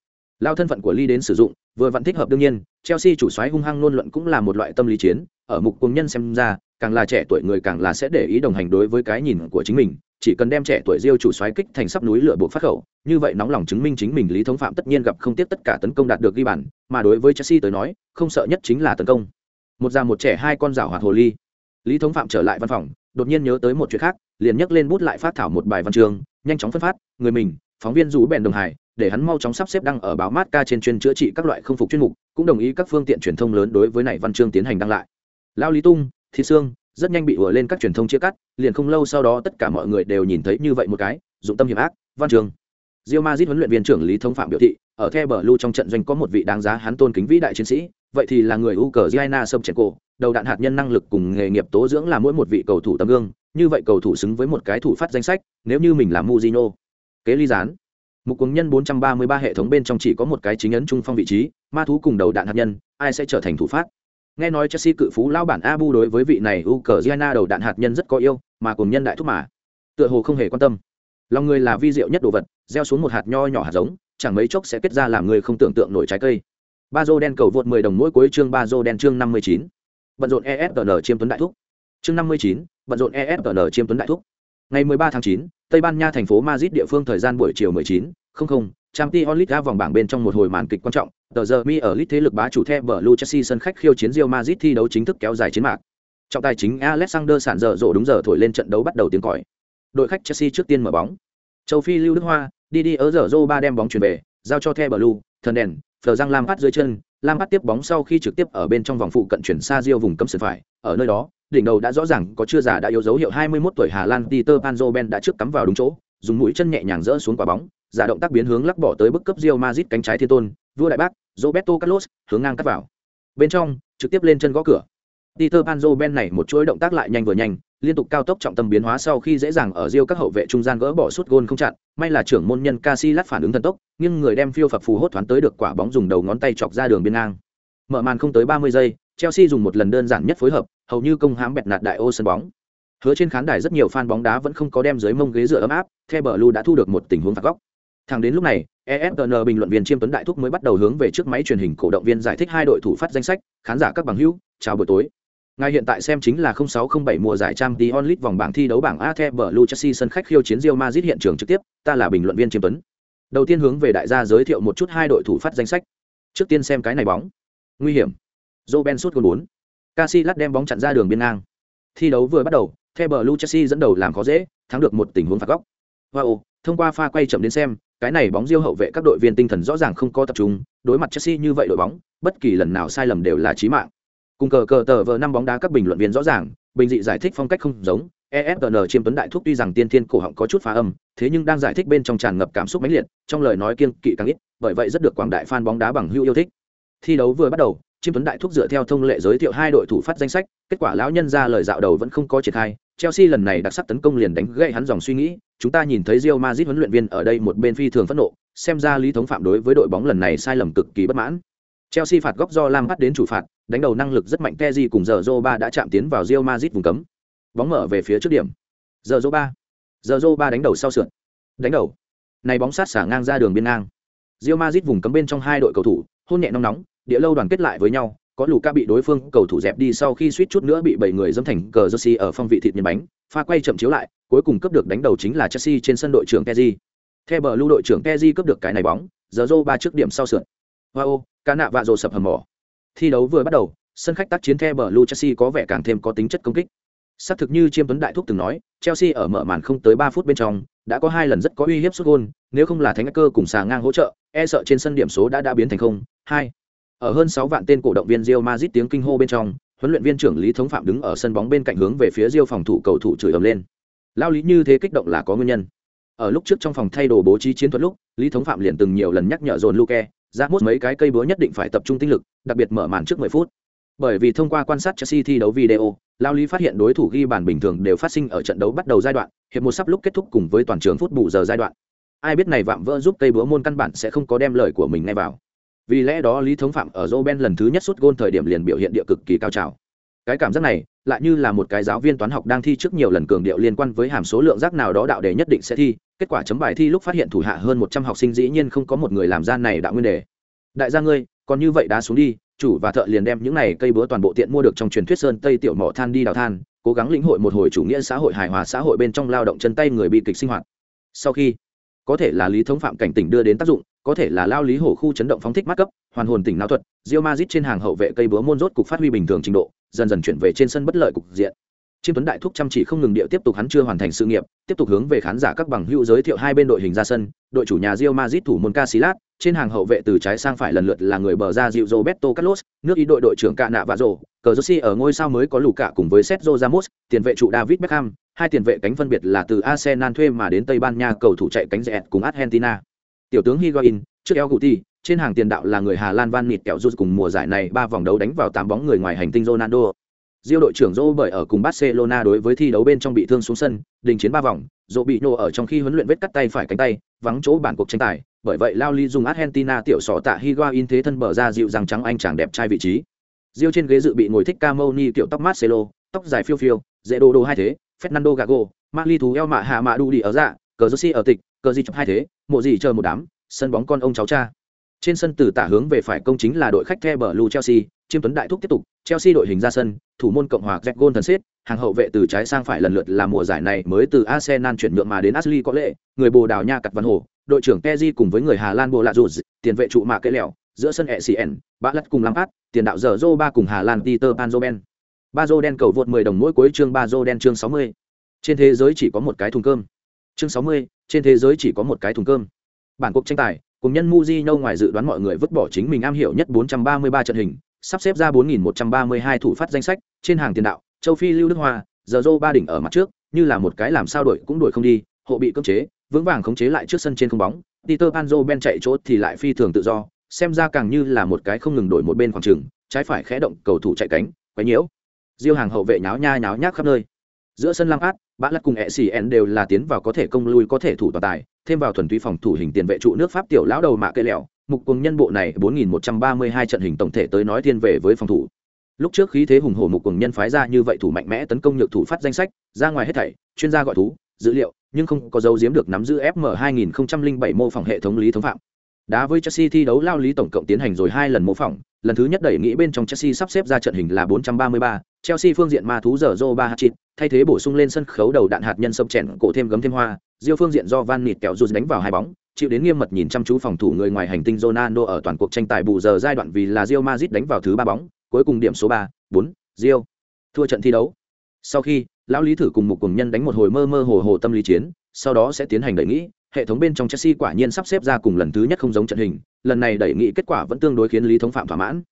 lao thân phận của ly đến sử dụng, vừa vẫn thích hợp đương nhiên, Chelsea chủ soái hung hăng luôn luận cũng là một loại tâm lý chiến, ở mục công nhân xem ra, càng là trẻ tuổi người càng là sẽ để ý đồng hành đối với cái nhìn của chính mình, chỉ cần đem trẻ tuổi Diêu chủ xoáy kích thành sắp núi lửa buộc phát khẩu, như vậy nóng lòng chứng minh chính mình Lý Thống Phạm tất nhiên gặp không tiếc tất cả tấn công đạt được ghi bàn, mà đối với Chelsea tới nói, không sợ nhất chính là tấn công. Một già một trẻ hai con rảo hoạt hồ ly. Lý Thống Phạm trở lại văn phòng, đột nhiên nhớ tới một chuyện khác, liền nhấc lên bút lại phát thảo một bài văn chương, nhanh chóng phân phát, người mình, phóng viên rủ bèn đồng hải, để hắn mau chóng sắp xếp đăng ở báo mát ca trên chuyên chữa trị các loại không phục chuyên mục, cũng đồng ý các phương tiện truyền thông lớn đối với này văn chương tiến hành đăng lại. Lao Lý Tung, Thị Sương, rất nhanh bị ùa lên các truyền thông chia cắt liền không lâu sau đó tất cả mọi người đều nhìn thấy như vậy một cái dụng tâm hiểm ác văn chương Real Madrid huấn luyện viên trưởng Lý Thông Phạm biểu thị, ở The Blue trong trận doanh có một vị đáng giá hắn tôn kính vĩ đại chiến sĩ, vậy thì là người Ukraine Sobchenko, đầu đạn hạt nhân năng lực cùng nghề nghiệp tố dưỡng là mỗi một vị cầu thủ tấm gương, như vậy cầu thủ xứng với một cái thủ phát danh sách, nếu như mình là Mujino. Kế ly gián. Mục cuồng nhân 433 hệ thống bên trong chỉ có một cái chính ấn trung phong vị trí, ma thú cùng đầu đạn hạt nhân, ai sẽ trở thành thủ phát? nghe nói chelsea cự phú lao bản abu đối với vị này ukraine đầu đạn hạt nhân rất có yêu mà cùng nhân đại thúc mà. Tựa hồ không hề quan tâm. Lòng người là vi diệu nhất đồ vật gieo xuống một hạt nho nhỏ hạt giống chẳng mấy chốc sẽ kết ra làm người không tưởng tượng nổi trái cây. Ba dô đen cầu vượt 10 đồng mỗi cuối chương ba dô đen chương 59. bận rộn esn chiêm tuấn đại thúc. Chương 59, bận rộn esn chiêm tuấn đại thúc ngày 13 tháng 9, tây ban nha thành phố madrid địa phương thời gian buổi chiều 19, không không, Champions League vòng bảng bên trong một hồi màn kịch quan trọng, Tờ giờ mi ở lít thế lực bá chủ The Blue Chelsea sân khách khiêu chiến Real Madrid thi đấu chính thức kéo dài chiến mạc. Trọng tài chính Alexander sạn dở rộ đúng giờ thổi lên trận đấu bắt đầu tiếng còi. Đội khách Chelsea trước tiên mở bóng. Châu Phi Lưu Đức Hoa, đi đi ở giờ rô ba đem bóng chuyển về, giao cho The Blue, thần đèn, Phờ Giang Lam phát dưới chân, Lam phát tiếp bóng sau khi trực tiếp ở bên trong vòng phụ cận chuyển xa Rio vùng cấm sân phải, ở nơi đó, đỉnh đầu đã rõ ràng có chưa giả đã yếu dấu hiệu 21 tuổi Hà Lan Peter Van Ben đã trước cắm vào đúng chỗ, dùng mũi chân nhẹ nhàng dỡ xuống quả bóng, giả động tác biến hướng lắc bỏ tới bức cấp Real Madrid cánh trái thiên tôn, vua đại bác, Roberto Carlos, hướng ngang cắt vào. Bên trong, trực tiếp lên chân gõ cửa. Peter Van Ben này một chuỗi động tác lại nhanh vừa nhanh, liên tục cao tốc trọng tâm biến hóa sau khi dễ dàng ở Rio các hậu vệ trung gian gỡ bỏ suốt gôn không chặn, may là trưởng môn nhân Casillas phản ứng thần tốc, nhưng người đem phiêu phập phù hốt thoáng tới được quả bóng dùng đầu ngón tay chọc ra đường biên ngang. Mở màn không tới 30 giây, Chelsea dùng một lần đơn giản nhất phối hợp, hầu như công hãm bẹt nạt đại ô sân bóng. Hứa trên khán đài rất nhiều fan bóng đá vẫn không có đem dưới mông ghế dựa ấm áp, The Blue đã thu được một tình huống phạt góc. Thẳng đến lúc này, ESPN bình luận viên Chiêm Tuấn Đại Thúc mới bắt đầu hướng về trước máy truyền hình cổ động viên giải thích hai đội thủ phát danh sách, khán giả các bằng hữu, chào buổi tối. Ngay hiện tại xem chính là 0607 mùa giải trang Champions League vòng bảng thi đấu bảng A The Blue Chelsea sân khách khiêu chiến Real Madrid hiện trường trực tiếp, ta là bình luận viên Chiêm Tuấn. Đầu tiên hướng về đại gia giới thiệu một chút hai đội thủ phát danh sách. Trước tiên xem cái này bóng. Nguy hiểm. Roben sút gol 4. Casillas đem bóng chặn ra đường biên ngang. Thi đấu vừa bắt đầu, The Blue Chelsea dẫn đầu làm khó dễ, thắng được một tình huống phạt góc. Wow, thông qua pha quay chậm đến xem, cái này bóng diêu hậu vệ các đội viên tinh thần rõ ràng không có tập trung, đối mặt Chelsea như vậy đội bóng, bất kỳ lần nào sai lầm đều là chí mạng. Cùng cờ cờ tờ vờ năm bóng đá các bình luận viên rõ ràng, bình dị giải thích phong cách không giống, ESPN chiêm tuấn đại thúc tuy rằng tiên thiên cổ họng có chút phá âm, thế nhưng đang giải thích bên trong tràn ngập cảm xúc mãnh liệt, trong lời nói kiêng kỵ càng ít, bởi vậy rất được quảng đại fan bóng đá bằng hữu yêu thích. Thi đấu vừa bắt đầu, chiêm tuấn đại thúc dựa theo thông lệ giới thiệu hai đội thủ phát danh sách, kết quả lão nhân ra lời dạo đầu vẫn không có triển khai, Chelsea lần này đặc sắc tấn công liền đánh gãy hắn dòng suy nghĩ, chúng ta nhìn thấy Real Madrid huấn luyện viên ở đây một bên phi thường phẫn nộ, xem ra lý thống phạm đối với đội bóng lần này sai lầm cực kỳ bất mãn. Chelsea phạt góc do Lam bắt đến chủ phạt, đánh đầu năng lực rất mạnh Teji cùng giờ Zoba đã chạm tiến vào Real Madrid vùng cấm. Bóng mở về phía trước điểm. Giờ Zoba. Giờ Zoba đánh đầu sau sườn. Đánh đầu. Này bóng sát xả ngang ra đường biên ngang. Real Madrid vùng cấm bên trong hai đội cầu thủ, hôn nhẹ nóng nóng, địa lâu đoàn kết lại với nhau, có lù ca bị đối phương cầu thủ dẹp đi sau khi suýt chút nữa bị bảy người dâm thành cờ jersey ở phong vị thịt nhân bánh pha quay chậm chiếu lại cuối cùng cướp được đánh đầu chính là chelsea trên sân đội trưởng keji theo bờ lưu đội trưởng keji cướp được cái này bóng giờ rô ba trước điểm sau sượn wow cá nạ vạ rồ sập hầm mỏ. Thi đấu vừa bắt đầu sân khách tác chiến theo bờ lưu chelsea có vẻ càng thêm có tính chất công kích. Xác thực như chiêm tuấn đại thúc từng nói chelsea ở mở màn không tới ba phút bên trong đã có hai lần rất có uy hiếp xuất gôn nếu không là thánh cơ cùng xà ngang hỗ trợ e sợ trên sân điểm số đã đã biến thành không hai ở hơn sáu vạn tên cổ động viên Real Madrid tiếng kinh hô bên trong, huấn luyện viên trưởng Lý Thống Phạm đứng ở sân bóng bên cạnh hướng về phía Real phòng thủ cầu thủ chửi ầm lên. Lao lý như thế kích động là có nguyên nhân. Ở lúc trước trong phòng thay đồ bố trí chiến thuật lúc, Lý Thống Phạm liền từng nhiều lần nhắc nhở dồn Luke, ra mốt mấy cái cây búa nhất định phải tập trung tinh lực, đặc biệt mở màn trước 10 phút. Bởi vì thông qua quan sát Chelsea thi đấu video, Lao Lý phát hiện đối thủ ghi bàn bình thường đều phát sinh ở trận đấu bắt đầu giai đoạn, hiệp một sắp lúc kết thúc cùng với toàn trường phút bù giờ giai đoạn. Ai biết này vạm vỡ giúp cây búa môn căn bản sẽ không có đem lời của mình ngay vào vì lẽ đó lý thống phạm ở joben lần thứ nhất sút gôn thời điểm liền biểu hiện địa cực kỳ cao trào. Cái cảm giác này, lại như là một cái giáo viên toán học đang thi trước nhiều lần cường điệu liên quan với hàm số lượng rác nào đó đạo đề nhất định sẽ thi, kết quả chấm bài thi lúc phát hiện thủ hạ hơn một trăm học sinh dĩ nhiên không có một người làm ra này đạo nguyên đề. Đại gia ngươi, còn như vậy đá xuống đi, chủ và thợ liền đem những này cây búa toàn bộ tiện mua được trong truyền thuyết sơn tây tiểu mỏ than đi đào than, cố gắng lĩnh hội một hồi chủ nghĩa xã hội hài hòa xã hội bên trong lao động chân tay người bị kịch sinh hoạt. Sau khi, có thể là lý thống phạm cảnh tỉnh đưa đến tác dụng có thể là lao lý hổ khu chấn động phóng thích mắt cấp, hoàn hồn tỉnh não thuật rio mazit trên hàng hậu vệ cây búa môn rốt cục phát huy bình thường trình độ, dần dần chuyển về trên sân bất lợi cục diện. Chiêm tuấn đại thúc chăm chỉ không ngừng điệu tiếp tục hắn chưa hoàn thành sự nghiệp, tiếp tục hướng về khán giả các bằng hữu giới thiệu hai bên đội hình ra sân, đội chủ nhà rio mazit thủ môn casilat trên hàng hậu vệ từ trái sang phải lần lượt là người bờ ra dịu roberto carlos, nước ý đội đội trưởng cạ nạ và rổ cờ josi ở ngôi sao mới có lù cạ cùng với sergio ramos, tiền vệ trụ david beckham, hai tiền vệ cánh phân biệt là từ arsenal thuê mà đến tây ban nha, cầu thủ chạy cánh rẽ cùng argentina tiểu tướng higuain trước El Guti, trên hàng tiền đạo là người Hà Lan Van Nịt kẹo rút cùng mùa giải này ba vòng đấu đánh vào tám bóng người ngoài hành tinh Ronaldo. Diêu đội trưởng Zô bởi ở cùng Barcelona đối với thi đấu bên trong bị thương xuống sân, đình chiến ba vòng, Zô bị nổ ở trong khi huấn luyện vết cắt tay phải cánh tay, vắng chỗ bản cuộc tranh tài, bởi vậy Lao Ly dùng Argentina tiểu sọ tạ Higuain thế thân bờ ra dịu rằng trắng anh chàng đẹp trai vị trí. Diêu trên ghế dự bị ngồi thích Camoni tiểu tóc Marcelo, tóc dài phiêu phiêu, dễ đồ đồ hai thế, Fernando Gago, Mali thú eo mạ hạ mạ đu đi ở dạ, cờ Josi ở tịch, cờ gì chụp hai thế, mộ gì chờ một đám, sân bóng con ông cháu cha. Trên sân từ tả hướng về phải công chính là đội khách The Blue Chelsea, chiêm tuấn đại thúc tiếp tục, Chelsea đội hình ra sân, thủ môn cộng hòa Jack gôn thần xếp, hàng hậu vệ từ trái sang phải lần lượt là mùa giải này mới từ Arsenal chuyển nhượng mà đến Ashley có lệ, người Bồ Đào Nha cặt văn hồ, đội trưởng Peji cùng với người Hà Lan Bộ Lạ Rụt, tiền vệ trụ mạ cây lẹo, giữa sân ECN, Bã Lật cùng Lampard, tiền đạo giờ ba cùng Hà Lan Peter Panzoben. Bazo đen cầu vượt 10 đồng mỗi cuối chương Bazo đen chương 60. Trên thế giới chỉ có một cái thùng cơm. Chương 60, trên thế giới chỉ có một cái thùng cơm. Bản cuộc tranh tài, cùng nhân Mujino ngoài dự đoán mọi người vứt bỏ chính mình am hiểu nhất 433 trận hình, sắp xếp ra 4132 thủ phát danh sách, trên hàng tiền đạo, châu Phi Lưu Đức Hoa, giờ ba đỉnh ở mặt trước, như là một cái làm sao đổi cũng đuổi không đi, hộ bị cưỡng chế, vững vàng khống chế lại trước sân trên không bóng. Peter Panzo Ben chạy chỗ thì lại phi thường tự do, xem ra càng như là một cái không ngừng đổi một bên khoảng trường, trái phải khẽ động cầu thủ chạy cánh, quấy nhiễu. Diêu hàng hậu vệ nháo nha nháo nhác khắp nơi. Giữa sân Lam Át, Bã Lật cùng e xì n đều là tiến vào có thể công lui có thể thủ toàn tài, thêm vào thuần túy phòng thủ hình tiền vệ trụ nước Pháp tiểu lão đầu mạ cây lẹo, mục cùng nhân bộ này 4.132 trận hình tổng thể tới nói thiên về với phòng thủ. Lúc trước khí thế hùng hổ mục cùng nhân phái ra như vậy thủ mạnh mẽ tấn công nhược thủ phát danh sách, ra ngoài hết thảy, chuyên gia gọi thú, dữ liệu, nhưng không có dấu giếm được nắm giữ FM 2007 mô phỏng hệ thống lý thống phạm. Đá với Chelsea thi đấu lao lý tổng cộng tiến hành rồi hai lần mô phỏng, lần thứ nhất đẩy nghĩ bên trong Chelsea sắp xếp ra trận hình là 433, Chelsea phương diện ma thú giờ Zoba Hatchit, thay thế bổ sung lên sân khấu đầu đạn hạt nhân sâm chèn cổ thêm gấm thêm hoa, Diêu phương diện do Van Nịt kẹo rút đánh vào hai bóng, chịu đến nghiêm mật nhìn chăm chú phòng thủ người ngoài hành tinh Ronaldo ở toàn cuộc tranh tài bù giờ giai đoạn vì là Real Madrid đánh vào thứ ba bóng, cuối cùng điểm số 3, 4, Real thua trận thi đấu. Sau khi, lão lý thử cùng một cùng nhân đánh một hồi mơ mơ hồ hồ tâm lý chiến, sau đó sẽ tiến hành đẩy nghĩ, hệ thống bên trong Chelsea quả nhiên sắp xếp ra cùng lần thứ nhất không giống trận hình, lần này đẩy nghị kết quả vẫn tương đối khiến lý thống phạm thỏa mãn.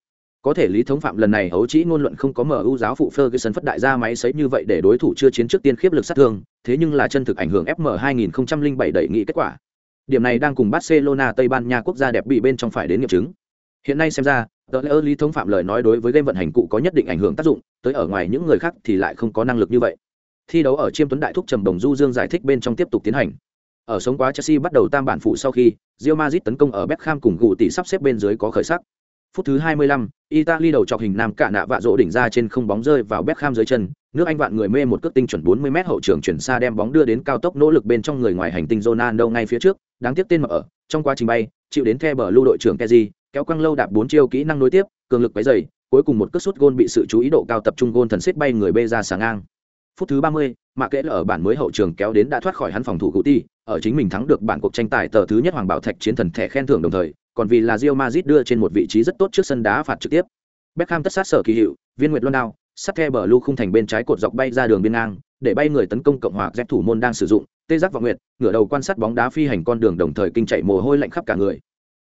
Có thể lý thống phạm lần này hấu chỉ ngôn luận không có mở ưu giáo phụ Ferguson phất đại ra máy sấy như vậy để đối thủ chưa chiến trước tiên khiếp lực sát thương, thế nhưng là chân thực ảnh hưởng FM 2007 đẩy nghị kết quả. Điểm này đang cùng Barcelona Tây Ban Nha quốc gia đẹp bị bên trong phải đến nghiệm chứng. Hiện nay xem ra, đó lẽ lý thống phạm lời nói đối với game vận hành cụ có nhất định ảnh hưởng tác dụng, tới ở ngoài những người khác thì lại không có năng lực như vậy. Thi đấu ở Chiêm Tuấn Đại Thúc Trầm Đồng Du Dương giải thích bên trong tiếp tục tiến hành. Ở sống quá Chelsea bắt đầu tam bản phụ sau khi, Real Madrid tấn công ở Beckham cùng gù tỷ sắp xếp bên dưới có khởi sắc. Phút thứ 25, Italy đầu chọc hình nam cả nạ vạ rộ đỉnh ra trên không bóng rơi vào Beckham dưới chân, nước Anh vạn người mê một cước tinh chuẩn 40m hậu trường chuyển xa đem bóng đưa đến cao tốc nỗ lực bên trong người ngoài hành tinh Ronaldo ngay phía trước, đáng tiếc tên mở ở, trong quá trình bay, chịu đến the bờ lưu đội trưởng Kezi, kéo quăng lâu đạp bốn chiêu kỹ năng nối tiếp, cường lực quấy dày, cuối cùng một cước sút gôn bị sự chú ý độ cao tập trung gôn thần xếp bay người bê ra sáng ngang. Phút thứ 30, Mạ Kệ ở bản mới hậu trường kéo đến đã thoát khỏi hắn phòng thủ cụ ti, ở chính mình thắng được bản cuộc tranh tài tờ thứ nhất Hoàng Bảo Thạch chiến thần thẻ khen thưởng đồng thời, còn vì là Real Madrid đưa trên một vị trí rất tốt trước sân đá phạt trực tiếp. Beckham tất sát sở kỳ hiệu, viên nguyệt luân đao, sắt the bờ lưu khung thành bên trái cột dọc bay ra đường biên ngang, để bay người tấn công cộng hòa dép thủ môn đang sử dụng, tê giác vọng nguyệt, ngửa đầu quan sát bóng đá phi hành con đường đồng thời kinh chạy mồ hôi lạnh khắp cả người.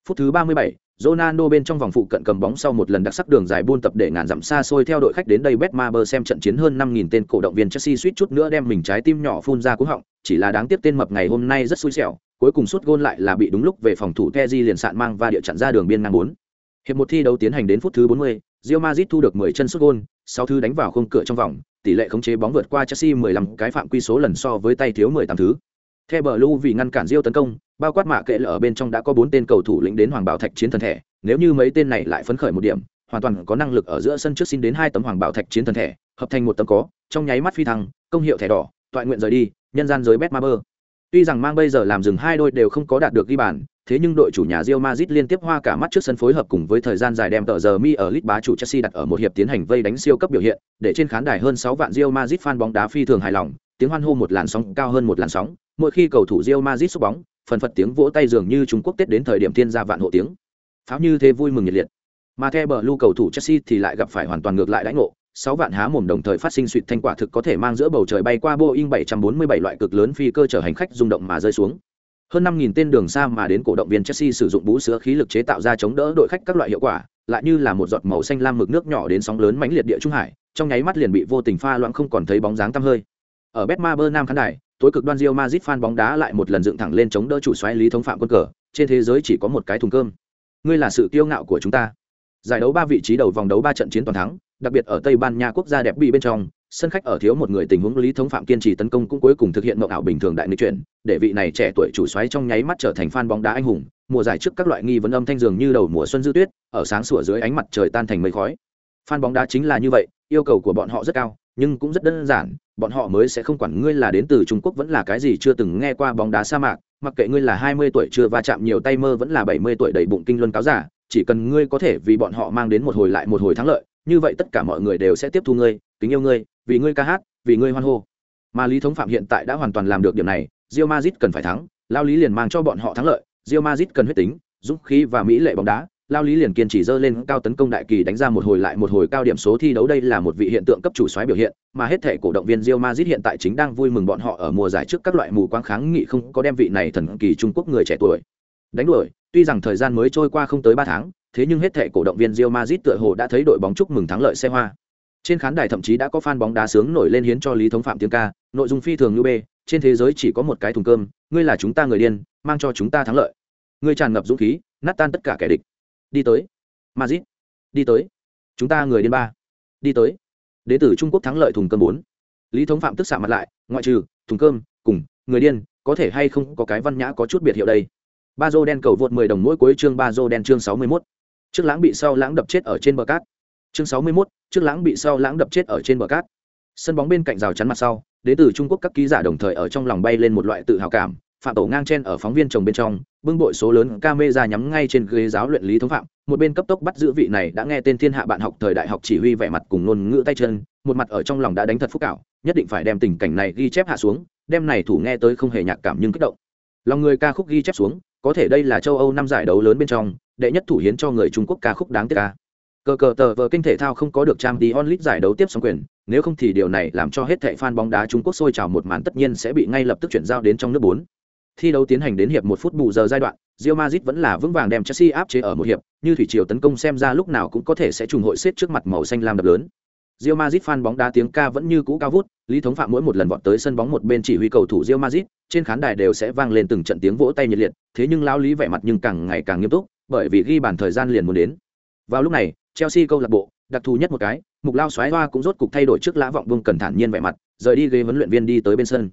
Phút thứ 37, Ronaldo bên trong vòng phụ cận cầm bóng sau một lần đặc sắc đường dài buôn tập để ngàn dặm xa xôi theo đội khách đến đây Betmaber xem trận chiến hơn 5000 tên cổ động viên Chelsea suýt chút nữa đem mình trái tim nhỏ phun ra cú họng, chỉ là đáng tiếc tên mập ngày hôm nay rất xui xẻo, cuối cùng sút gôn lại là bị đúng lúc về phòng thủ Teji liền sạn mang và địa chặn ra đường biên ngang 4. Hiệp một thi đấu tiến hành đến phút thứ 40, Real Madrid thu được 10 chân sút gôn, sau thứ đánh vào khung cửa trong vòng, tỷ lệ khống chế bóng vượt qua Chelsea 15 cái phạm quy số lần so với tay thiếu 18 thứ. Theo Blue vì ngăn cản Real tấn công, bao quát mạ kệ là ở bên trong đã có bốn tên cầu thủ lĩnh đến Hoàng Bảo Thạch chiến thần thể, nếu như mấy tên này lại phấn khởi một điểm, hoàn toàn có năng lực ở giữa sân trước xin đến hai tấm Hoàng Bảo Thạch chiến thần thể, hợp thành một tấm có, trong nháy mắt phi thăng, công hiệu thẻ đỏ, toại nguyện rời đi, nhân gian giới Betmaber. Tuy rằng mang bây giờ làm dừng hai đôi đều không có đạt được ghi bàn, thế nhưng đội chủ nhà Real Madrid liên tiếp hoa cả mắt trước sân phối hợp cùng với thời gian dài đem tờ giờ mi ở lit bá chủ Chelsea đặt ở một hiệp tiến hành vây đánh siêu cấp biểu hiện, để trên khán đài hơn 6 vạn Real Madrid fan bóng đá phi thường hài lòng, tiếng hoan hô một làn sóng cao hơn một làn sóng, mỗi khi cầu thủ Real Madrid sút bóng, phần phật tiếng vỗ tay dường như Trung Quốc Tết đến thời điểm thiên gia vạn hộ tiếng. Pháo như thế vui mừng nhiệt liệt. Mà theo bờ lưu cầu thủ Chelsea thì lại gặp phải hoàn toàn ngược lại đãi ngộ, sáu vạn há mồm đồng thời phát sinh suỵt thanh quả thực có thể mang giữa bầu trời bay qua Boeing 747 loại cực lớn phi cơ chở hành khách rung động mà rơi xuống. Hơn 5000 tên đường xa mà đến cổ động viên Chelsea sử dụng bú sữa khí lực chế tạo ra chống đỡ đội khách các loại hiệu quả, lại như là một giọt màu xanh lam mực nước nhỏ đến sóng lớn mãnh liệt địa trung hải, trong nháy mắt liền bị vô tình pha loãng không còn thấy bóng dáng tăm hơi. Ở Betmaber Nam khán đài, tối cực đoan Real Madrid fan bóng đá lại một lần dựng thẳng lên chống đỡ chủ xoáy Lý Thống Phạm quân cờ, trên thế giới chỉ có một cái thùng cơm. Ngươi là sự kiêu ngạo của chúng ta. Giải đấu ba vị trí đầu vòng đấu ba trận chiến toàn thắng, đặc biệt ở Tây Ban Nha quốc gia đẹp bị bên trong, sân khách ở thiếu một người tình huống Lý Thống Phạm kiên trì tấn công cũng cuối cùng thực hiện mộng ảo bình thường đại nghịch chuyển, để vị này trẻ tuổi chủ xoáy trong nháy mắt trở thành fan bóng đá anh hùng, mùa giải trước các loại nghi vấn âm thanh dường như đầu mùa xuân dư tuyết, ở sáng sủa dưới ánh mặt trời tan thành mây khói. Fan bóng đá chính là như vậy, yêu cầu của bọn họ rất cao, nhưng cũng rất đơn giản, bọn họ mới sẽ không quản ngươi là đến từ Trung Quốc vẫn là cái gì chưa từng nghe qua bóng đá sa mạc, mặc kệ ngươi là 20 tuổi chưa va chạm nhiều tay mơ vẫn là 70 tuổi đầy bụng kinh luân cáo giả, chỉ cần ngươi có thể vì bọn họ mang đến một hồi lại một hồi thắng lợi, như vậy tất cả mọi người đều sẽ tiếp thu ngươi, kính yêu ngươi, vì ngươi ca hát, vì ngươi hoan hô. Mà Lý Thống Phạm hiện tại đã hoàn toàn làm được điểm này, Real Madrid cần phải thắng, lao lý liền mang cho bọn họ thắng lợi, Real Madrid cần huyết tính, dũng khí và mỹ lệ bóng đá, lao lý liền kiên trì dơ lên cao tấn công đại kỳ đánh ra một hồi lại một hồi cao điểm số thi đấu đây là một vị hiện tượng cấp chủ soái biểu hiện, mà hết thể cổ động viên Real Madrid hiện tại chính đang vui mừng bọn họ ở mùa giải trước các loại mù quáng kháng nghị không có đem vị này thần kỳ Trung Quốc người trẻ tuổi đánh đuổi. Tuy rằng thời gian mới trôi qua không tới ba tháng, thế nhưng hết thể cổ động viên Real Madrid tựa hồ đã thấy đội bóng chúc mừng thắng lợi xe hoa. Trên khán đài thậm chí đã có fan bóng đá sướng nổi lên hiến cho lý thống phạm tiếng ca, nội dung phi thường như bê, trên thế giới chỉ có một cái thùng cơm, ngươi là chúng ta người điên, mang cho chúng ta thắng lợi. Ngươi tràn ngập dũng khí, nát tan tất cả kẻ địch đi tới. Mazit đi tới. Chúng ta người điên ba. Đi tới. Đế tử trung quốc thắng lợi thùng cơm bốn. Lý thống phạm tức xạ mặt lại ngoại trừ thùng cơm cùng người điên có thể hay không có cái văn nhã có chút biệt hiệu đây. Ba dô đen cầu vượt mười đồng mỗi cuối chương ba dô đen chương sáu mươi 61. trước lãng bị sau lãng đập chết ở trên bờ cát. Chương sáu mươi 61, trước lãng bị sau lãng đập chết ở trên bờ cát. Sân bóng bên cạnh rào chắn mặt sau đến từ trung quốc các ký giả đồng thời ở trong lòng bay lên một loại tự hào cảm phạm tổ ngang chen ở phóng viên chồng bên trong bưng bội số lớn camera nhắm ngay trên ghế giáo luyện lý thống phạm, một bên cấp tốc bắt giữ vị này đã nghe tên thiên hạ bạn học thời đại học chỉ huy vẻ mặt cùng ngôn ngữ tay chân, một mặt ở trong lòng đã đánh thật phúc cảo, nhất định phải đem tình cảnh này ghi chép hạ xuống, đem này thủ nghe tới không hề nhạc cảm nhưng kích động. Lòng người ca khúc ghi chép xuống, có thể đây là châu âu năm giải đấu lớn bên trong, đệ nhất thủ hiến cho người trung quốc ca khúc đáng tiếc ca. Cờ cờ tờ vờ kinh thể thao không có được trang tí onlit giải đấu tiếp sóng quyền, nếu không thì điều này làm cho hết thệ fan bóng đá trung quốc sôi trào một màn tất nhiên sẽ bị ngay lập tức chuyển giao đến trong nước bốn thi đấu tiến hành đến hiệp một phút bù giờ giai đoạn Real Madrid vẫn là vững vàng đem Chelsea áp chế ở một hiệp, như thủy triều tấn công xem ra lúc nào cũng có thể sẽ trùng hội xếp trước mặt màu xanh lam đập lớn. Real Madrid fan bóng đá tiếng ca vẫn như cũ cao vút, Lý Thống Phạm mỗi một lần vọt tới sân bóng một bên chỉ huy cầu thủ Real Madrid, trên khán đài đều sẽ vang lên từng trận tiếng vỗ tay nhiệt liệt, thế nhưng lão Lý vẻ mặt nhưng càng ngày càng nghiêm túc, bởi vì ghi bàn thời gian liền muốn đến. Vào lúc này, Chelsea câu lạc bộ, đặc thù nhất một cái, Mục Lao xoáy hoa cũng rốt cục thay đổi trước lã vọng vương cẩn thản nhiên vẻ mặt, rời đi ghế huấn luyện viên đi tới bên sân.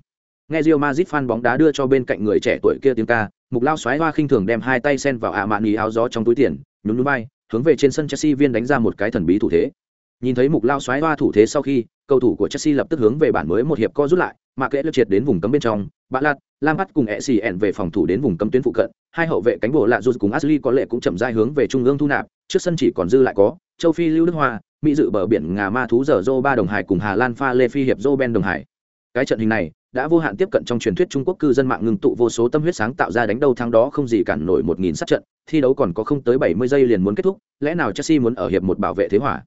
Nghe Real Madrid fan bóng đá đưa cho bên cạnh người trẻ tuổi kia tiếng ca, Mục Lao xoáy hoa khinh thường đem hai tay sen vào ạ mạn ý áo gió trong túi tiền, nhún nhún bay, hướng về trên sân Chelsea viên đánh ra một cái thần bí thủ thế. Nhìn thấy Mục Lao xoáy hoa thủ thế sau khi, cầu thủ của Chelsea lập tức hướng về bản mới một hiệp co rút lại, mà kệ lực triệt đến vùng cấm bên trong, Bạ Lạt, Lam Bắt cùng Essien về phòng thủ đến vùng cấm tuyến phụ cận, hai hậu vệ cánh bộ lạ rút cùng Ashley có lệ cũng chậm rãi hướng về trung ương thu nạp, trước sân chỉ còn dư lại có châu Phi Lưu Đức Hoa, Mỹ dự bờ biển Ngà Ma thú giờ Zô ba đồng hải cùng Hà Lan pha Lê Phi hiệp Zô Ben đồng hải. Cái trận hình này đã vô hạn tiếp cận trong truyền thuyết Trung Quốc cư dân mạng ngừng tụ vô số tâm huyết sáng tạo ra đánh đầu thắng đó không gì cản nổi một nghìn sát trận, thi đấu còn có không tới bảy mươi giây liền muốn kết thúc, lẽ nào Chelsea muốn ở hiệp một bảo vệ thế hỏa.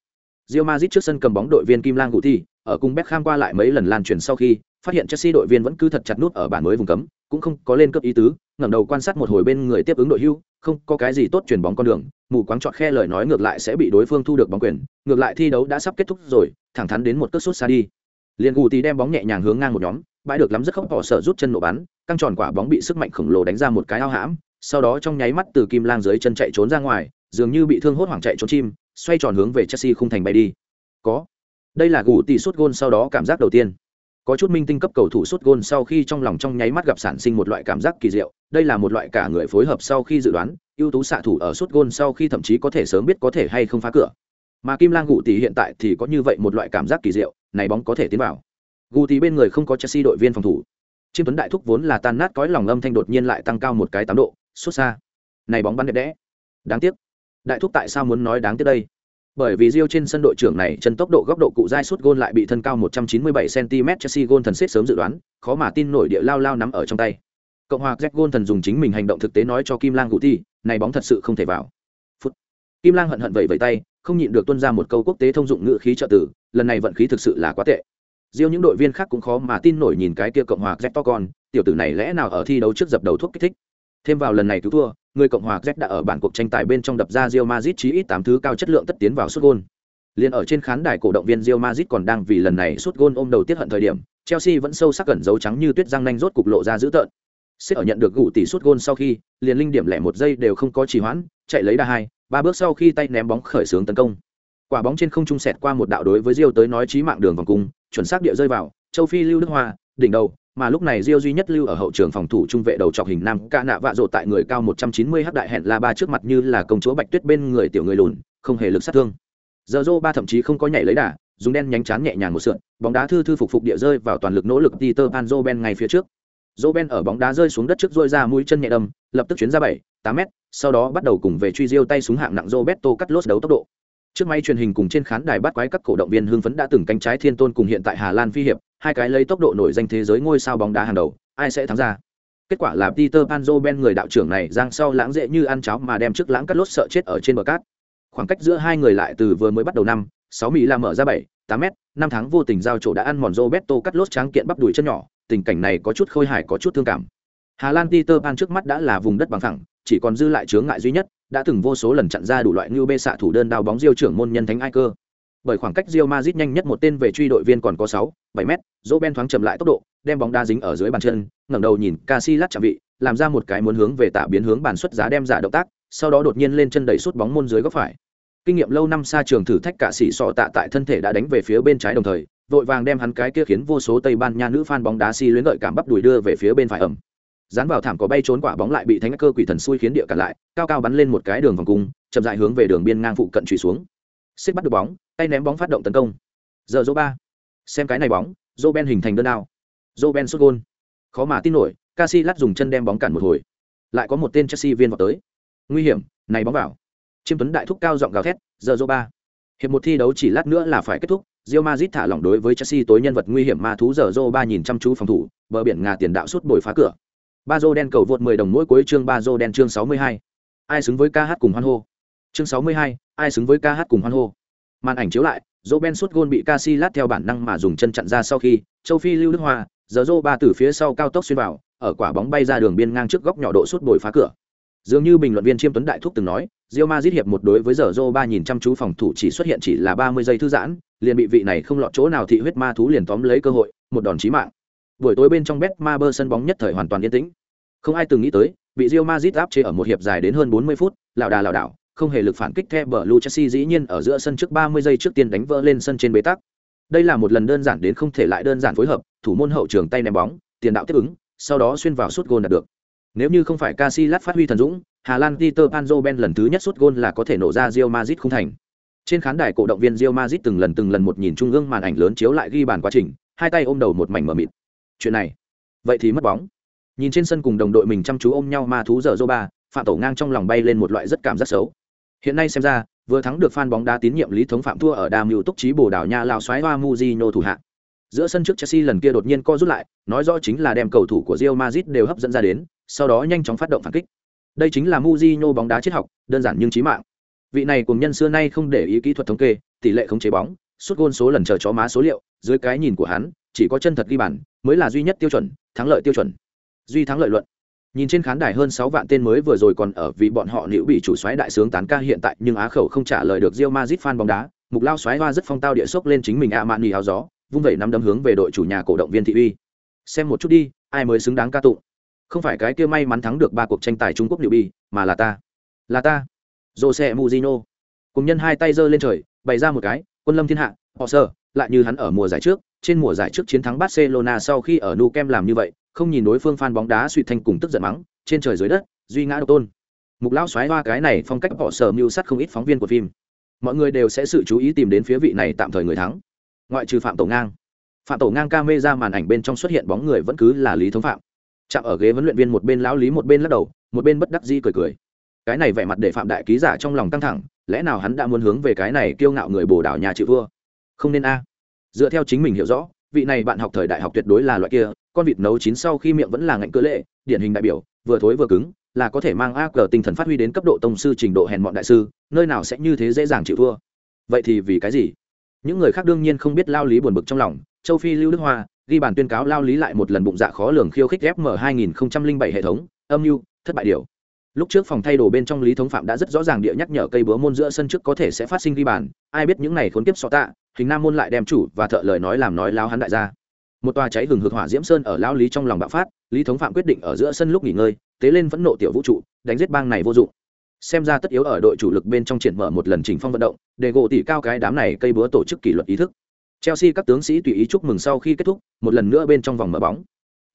Real Madrid trước sân cầm bóng đội viên Kim Lang Guti, Thi, ở cùng Beckham qua lại mấy lần lan truyền sau khi, phát hiện Chelsea đội viên vẫn cứ thật chặt nút ở bản mới vùng cấm, cũng không có lên cấp ý tứ, ngẩng đầu quan sát một hồi bên người tiếp ứng đội hưu, không có cái gì tốt chuyển bóng con đường, mù quáng chọn khe lời nói ngược lại sẽ bị đối phương thu được bóng quyền, ngược lại thi đấu đã sắp kết thúc rồi, thẳng thắn đến một cước sút xa đi. Liên Guti đem bóng nhẹ nhàng hướng ngang một nhóm, bãi được lắm rất không bỏ sợ rút chân nổ bắn, căng tròn quả bóng bị sức mạnh khổng lồ đánh ra một cái ao hãm, sau đó trong nháy mắt từ kim lang dưới chân chạy trốn ra ngoài, dường như bị thương hốt hoảng chạy trốn chim, xoay tròn hướng về Chelsea không thành bay đi. Có. Đây là gù Tỷ sút gôn sau đó cảm giác đầu tiên có chút minh tinh cấp cầu thủ sút gôn sau khi trong lòng trong nháy mắt gặp sản sinh một loại cảm giác kỳ diệu đây là một loại cả người phối hợp sau khi dự đoán ưu tú xạ thủ ở sút gôn sau khi thậm chí có thể sớm biết có thể hay không phá cửa mà kim lang gù tỷ hiện tại thì có như vậy một loại cảm giác kỳ diệu này bóng có thể tiến vào Guti bên người không có chelsea đội viên phòng thủ chiêm tuấn đại thúc vốn là tan nát cõi lòng âm thanh đột nhiên lại tăng cao một cái tám độ xuất xa này bóng bắn đẹp đẽ đáng tiếc đại thúc tại sao muốn nói đáng tiếc đây bởi vì Rio trên sân đội trưởng này chân tốc độ góc độ cụ dai suốt gôn lại bị thân cao 197 cm Chelsea gôn thần xếp sớm dự đoán, khó mà tin nổi địa lao lao nắm ở trong tay. Cộng hòa Jack gôn thần dùng chính mình hành động thực tế nói cho Kim Lang Guti, này bóng thật sự không thể vào. Phút. Kim Lang hận hận vẩy vẩy tay, không nhịn được tuôn ra một câu quốc tế thông dụng ngữ khí trợ tử, lần này vận khí thực sự là quá tệ riêng những đội viên khác cũng khó mà tin nổi nhìn cái kia Cộng hòa z to con, tiểu tử này lẽ nào ở thi đấu trước dập đầu thuốc kích thích. Thêm vào lần này cứu thua, người cộng hòa z đã ở bản cuộc tranh tài bên trong đập ra rio mazit chí ít tám thứ cao chất lượng tất tiến vào sút gôn. Liền ở trên khán đài cổ động viên rio mazit còn đang vì lần này sút gôn ôm đầu tiết hận thời điểm Chelsea vẫn sâu sắc cẩn dấu trắng như tuyết răng nanh rốt cục lộ ra dữ tợn. Sẽ ở nhận được gủ tỷ sút gôn sau khi liền linh điểm lẻ một giây đều không có trì hoãn chạy lấy đa hai ba bước sau khi tay ném bóng khởi xướng tấn công. Quả bóng trên không trung sẹt qua một đạo đối với Rio tới nói chí mạng đường vòng cung chuẩn xác địa rơi vào châu phi lưu đức hoa đỉnh đầu mà lúc này Rio duy nhất lưu ở hậu trường phòng thủ trung vệ đầu trọc hình nam ca nạ vạ rộ tại người cao 190 hắc đại hẹn la ba trước mặt như là công chúa bạch tuyết bên người tiểu người lùn, không hề lực sát thương. Giờ Rô ba thậm chí không có nhảy lấy đà, dùng đen nhánh chán nhẹ nhàng một sượn, bóng đá thư thư phục phục địa rơi vào toàn lực nỗ lực Peter Pan Ben ngay phía trước. Ben ở bóng đá rơi xuống đất trước rôi ra mũi chân nhẹ đâm, lập tức chuyến ra 7, 8 mét, sau đó bắt đầu cùng về truy Rio tay súng hạng nặng Roberto Carlos đấu tốc độ. Trước máy truyền hình cùng trên khán đài bắt quái các cổ động viên hưng phấn đã từng cánh trái thiên tôn cùng hiện tại Hà Lan phi hiệp, hai cái lấy tốc độ nổi danh thế giới ngôi sao bóng đá hàng đầu, ai sẽ thắng ra? kết quả là Peter Panzo Ben người đạo trưởng này giang sau lãng dễ như ăn cháo mà đem trước lãng cắt lốt sợ chết ở trên bờ cát. Khoảng cách giữa hai người lại từ vừa mới bắt đầu năm, sáu mỹ là mở ra 7, 8 mét, năm tháng vô tình giao chỗ đã ăn mòn Roberto cắt lốt tráng kiện bắp đùi chân nhỏ, tình cảnh này có chút khôi hài có chút thương cảm. Hà Lan Peter Pan trước mắt đã là vùng đất bằng phẳng, chỉ còn dư lại chướng ngại duy nhất, đã từng vô số lần chặn ra đủ loại như bê xạ thủ đơn đao bóng diêu trưởng môn nhân thánh ai cơ. Bởi khoảng cách Real Madrid nhanh nhất một tên về truy đội viên còn có 6, 7 mét, Roben thoáng chậm lại tốc độ, đem bóng đá dính ở dưới bàn chân, ngẩng đầu nhìn Casillas chạm vị, làm ra một cái muốn hướng về tạ biến hướng bàn xuất giá đem giả động tác, sau đó đột nhiên lên chân đẩy sút bóng môn dưới góc phải. Kinh nghiệm lâu năm xa trường thử thách cả sĩ sọ tạ tại thân thể đã đánh về phía bên trái đồng thời, vội vàng đem hắn cái kia khiến vô số Tây Ban Nha nữ fan bóng đá si luyến lợi cảm bắp đùi đưa về phía bên phải ẩm. Dán vào thảm có bay trốn quả bóng lại bị thánh cơ quỷ thần xui khiến địa cả lại, cao cao bắn lên một cái đường vòng cung, chậm rãi hướng về đường biên ngang phụ cận truy xuống. Xích bắt được bóng, tay ném bóng phát động tấn công. Giờ dô ba, xem cái này bóng, dô Ben hình thành đơn ao dô Ben xuất gôn Khó mà tin nổi, Casillas dùng chân đem bóng cản một hồi. Lại có một tên Chelsea viên vào tới. Nguy hiểm, này bóng vào. Chiêm Tuấn đại thúc cao giọng gào thét, giờ dô ba. Hiệp một thi đấu chỉ lát nữa là phải kết thúc, Real Madrid thả lỏng đối với Chelsea tối nhân vật nguy hiểm ma thú giờ Zô ba nhìn chăm chú phòng thủ, bờ biển ngà tiền đạo suốt bồi phá cửa. Ba dô đen cầu vượt 10 đồng mỗi cuối chương ba dô đen chương 62. Ai xứng với ca hát cùng hoan hô. Chương 62, ai xứng với ca hát cùng hoan hô. Màn ảnh chiếu lại, dô Ben sút gôn bị Casillas theo bản năng mà dùng chân chặn ra sau khi, Châu Phi Lưu Đức Hoa, giờ dô ba từ phía sau cao tốc xuyên vào, ở quả bóng bay ra đường biên ngang trước góc nhỏ độ suốt bồi phá cửa. Dường như bình luận viên Chiêm Tuấn Đại Thúc từng nói, Real Madrid hiệp một đối với giờ Zô ba nhìn chăm chú phòng thủ chỉ xuất hiện chỉ là 30 giây thư giãn, liền bị vị này không lọt chỗ nào thị huyết ma thú liền tóm lấy cơ hội, một đòn chí mạng. Buổi tối bên trong Betmaber sân bóng nhất thời hoàn toàn yên tĩnh. Không ai từng nghĩ tới, bị Real Madrid áp chế ở một hiệp dài đến hơn 40 phút, lão đà lão đảo, không hề lực phản kích theo bờ Chelsea dĩ nhiên ở giữa sân trước 30 giây trước tiên đánh vỡ lên sân trên bế tắc. Đây là một lần đơn giản đến không thể lại đơn giản phối hợp, thủ môn hậu trường tay ném bóng, tiền đạo tiếp ứng, sau đó xuyên vào sút gôn đạt được. Nếu như không phải Casillas phát huy thần dũng, Hà Lan Peter Panzo Ben lần thứ nhất sút gôn là có thể nổ ra Real Madrid không thành. Trên khán đài cổ động viên Real Madrid từng lần từng lần một nhìn trung ương màn ảnh lớn chiếu lại ghi bàn quá trình, hai tay ôm đầu một mảnh mờ mịt. Chuyện này, vậy thì mất bóng. Nhìn trên sân cùng đồng đội mình chăm chú ôm nhau ma thú giờ ba. Phạm Tổ ngang trong lòng bay lên một loại rất cảm giác xấu. Hiện nay xem ra, vừa thắng được fan bóng đá tín nhiệm lý thống phạm thua ở Đàm Hữu Túc trí Bồ đảo Nha lao xoáy Hoa Mujino thủ hạ. Giữa sân trước Chelsea lần kia đột nhiên co rút lại, nói rõ chính là đem cầu thủ của Real Madrid đều hấp dẫn ra đến, sau đó nhanh chóng phát động phản kích. Đây chính là Mujino bóng đá triết học, đơn giản nhưng trí mạng. Vị này cùng nhân xưa nay không để ý kỹ thuật thống kê, tỷ lệ khống chế bóng, suốt gôn số lần chờ chó má số liệu, dưới cái nhìn của hắn, chỉ có chân thật ghi bàn mới là duy nhất tiêu chuẩn, thắng lợi tiêu chuẩn. Duy thắng lợi luận. Nhìn trên khán đài hơn sáu vạn tên mới vừa rồi còn ở vì bọn họ liễu bị chủ xoáy đại sướng tán ca hiện tại nhưng á khẩu không trả lời được Real Madrid fan bóng đá, mục lao xoáy hoa rất phong tao địa sốc lên chính mình ạ mạn nỉ áo gió, vung vẩy nắm đấm hướng về đội chủ nhà cổ động viên thị uy. Xem một chút đi, ai mới xứng đáng ca tụng không phải cái kia may mắn thắng được ba cuộc tranh tài trung quốc liệu bi mà là ta là ta jose muzino cùng nhân hai tay giơ lên trời bày ra một cái quân lâm thiên hạ họ sơ lại như hắn ở mùa giải trước trên mùa giải trước chiến thắng barcelona sau khi ở Nou Camp làm như vậy, không nhìn đối phương fan bóng đá suy thanh cùng tức giận mắng, trên trời dưới đất, duy ngã độc tôn. Mục lão xoáy hoa cái này phong cách bỏ sở mưu sắt không ít phóng viên của phim. Mọi người đều sẽ sự chú ý tìm đến phía vị này tạm thời người thắng. Ngoại trừ phạm tổ ngang. Phạm tổ ngang camera màn ảnh bên trong xuất hiện bóng người vẫn cứ là lý thống phạm. Chạm ở ghế huấn luyện viên một bên lão lý một bên lắc đầu, một bên bất đắc dĩ cười cười. Cái này vẻ mặt để phạm đại ký giả trong lòng căng thẳng, lẽ nào hắn đã muốn hướng về cái này kiêu ngạo người bồ đảo nhà chịu vua? Không nên a dựa theo chính mình hiểu rõ, vị này bạn học thời đại học tuyệt đối là loại kia, con vịt nấu chín sau khi miệng vẫn là ngạnh cơ lệ, điển hình đại biểu, vừa thối vừa cứng, là có thể mang ác cờ tinh thần phát huy đến cấp độ tông sư trình độ hèn mọn đại sư, nơi nào sẽ như thế dễ dàng chịu thua. Vậy thì vì cái gì? Những người khác đương nhiên không biết lao lý buồn bực trong lòng, châu phi, lưu đức hoa, ghi bản tuyên cáo lao lý lại một lần bụng dạ khó lường khiêu khích fm 2007 hệ thống, âm mưu, thất bại điều lúc trước phòng thay đồ bên trong lý thống phạm đã rất rõ ràng địa nhắc nhở cây búa môn giữa sân trước có thể sẽ phát sinh ghi bàn ai biết những này khốn kiếp sọ tạ hình nam môn lại đem chủ và thợ lời nói làm nói lao hắn đại gia. Một tòa cháy hừng hực hỏa diễm sơn ở lao lý trong lòng bạo phát lý thống phạm quyết định ở giữa sân lúc nghỉ ngơi tế lên phẫn nộ tiểu vũ trụ đánh giết bang này vô dụng. Xem ra tất yếu ở đội chủ lực bên trong triển mở một lần chỉnh phong vận động để gộ tỷ cao cái đám này cây búa tổ chức kỷ luật ý thức. Chelsea các tướng sĩ tùy ý chúc mừng sau khi kết thúc, một lần nữa bên trong vòng mở bóng.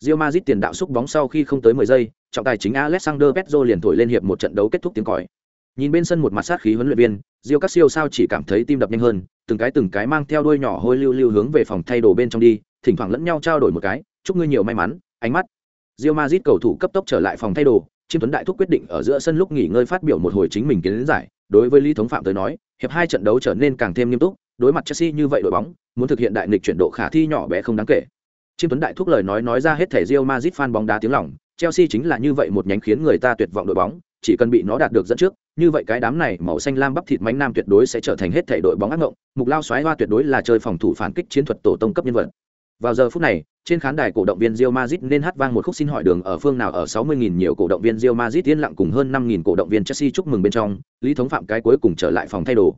Real Madrid tiền đạo xúc bóng sau khi không tới 10 giây, trọng tài chính Alexander Pedro liền thổi lên hiệp một trận đấu kết thúc tiếng còi. Nhìn bên sân một mặt sát khí huấn luyện viên, Real các siêu sao chỉ cảm thấy tim đập nhanh hơn, từng cái từng cái mang theo đuôi nhỏ hôi lưu lưu hướng về phòng thay đồ bên trong đi, thỉnh thoảng lẫn nhau trao đổi một cái, chúc ngươi nhiều may mắn, ánh mắt. Real Madrid cầu thủ cấp tốc trở lại phòng thay đồ, Chiêm Tuấn Đại thúc quyết định ở giữa sân lúc nghỉ ngơi phát biểu một hồi chính mình kiến giải, đối với Lý Thống Phạm tới nói, hiệp hai trận đấu trở nên càng thêm nghiêm túc, đối mặt Chelsea như vậy đội bóng, muốn thực hiện đại nghịch chuyển độ khả thi nhỏ bé không đáng kể. Chiêm Tuấn Đại thúc lời nói nói ra hết thể Real Madrid fan bóng đá tiếng lòng, Chelsea chính là như vậy một nhánh khiến người ta tuyệt vọng đội bóng, chỉ cần bị nó đạt được dẫn trước, như vậy cái đám này màu xanh lam bắp thịt mánh nam tuyệt đối sẽ trở thành hết thể đội bóng ác ngộng, mục lao xoáy hoa tuyệt đối là chơi phòng thủ phản kích chiến thuật tổ tông cấp nhân vật. Vào giờ phút này, trên khán đài cổ động viên Real Madrid nên hát vang một khúc xin hỏi đường ở phương nào ở 60.000 nhiều cổ động viên Real Madrid yên lặng cùng hơn 5.000 cổ động viên Chelsea chúc mừng bên trong, Lý Thống Phạm cái cuối cùng trở lại phòng thay đồ.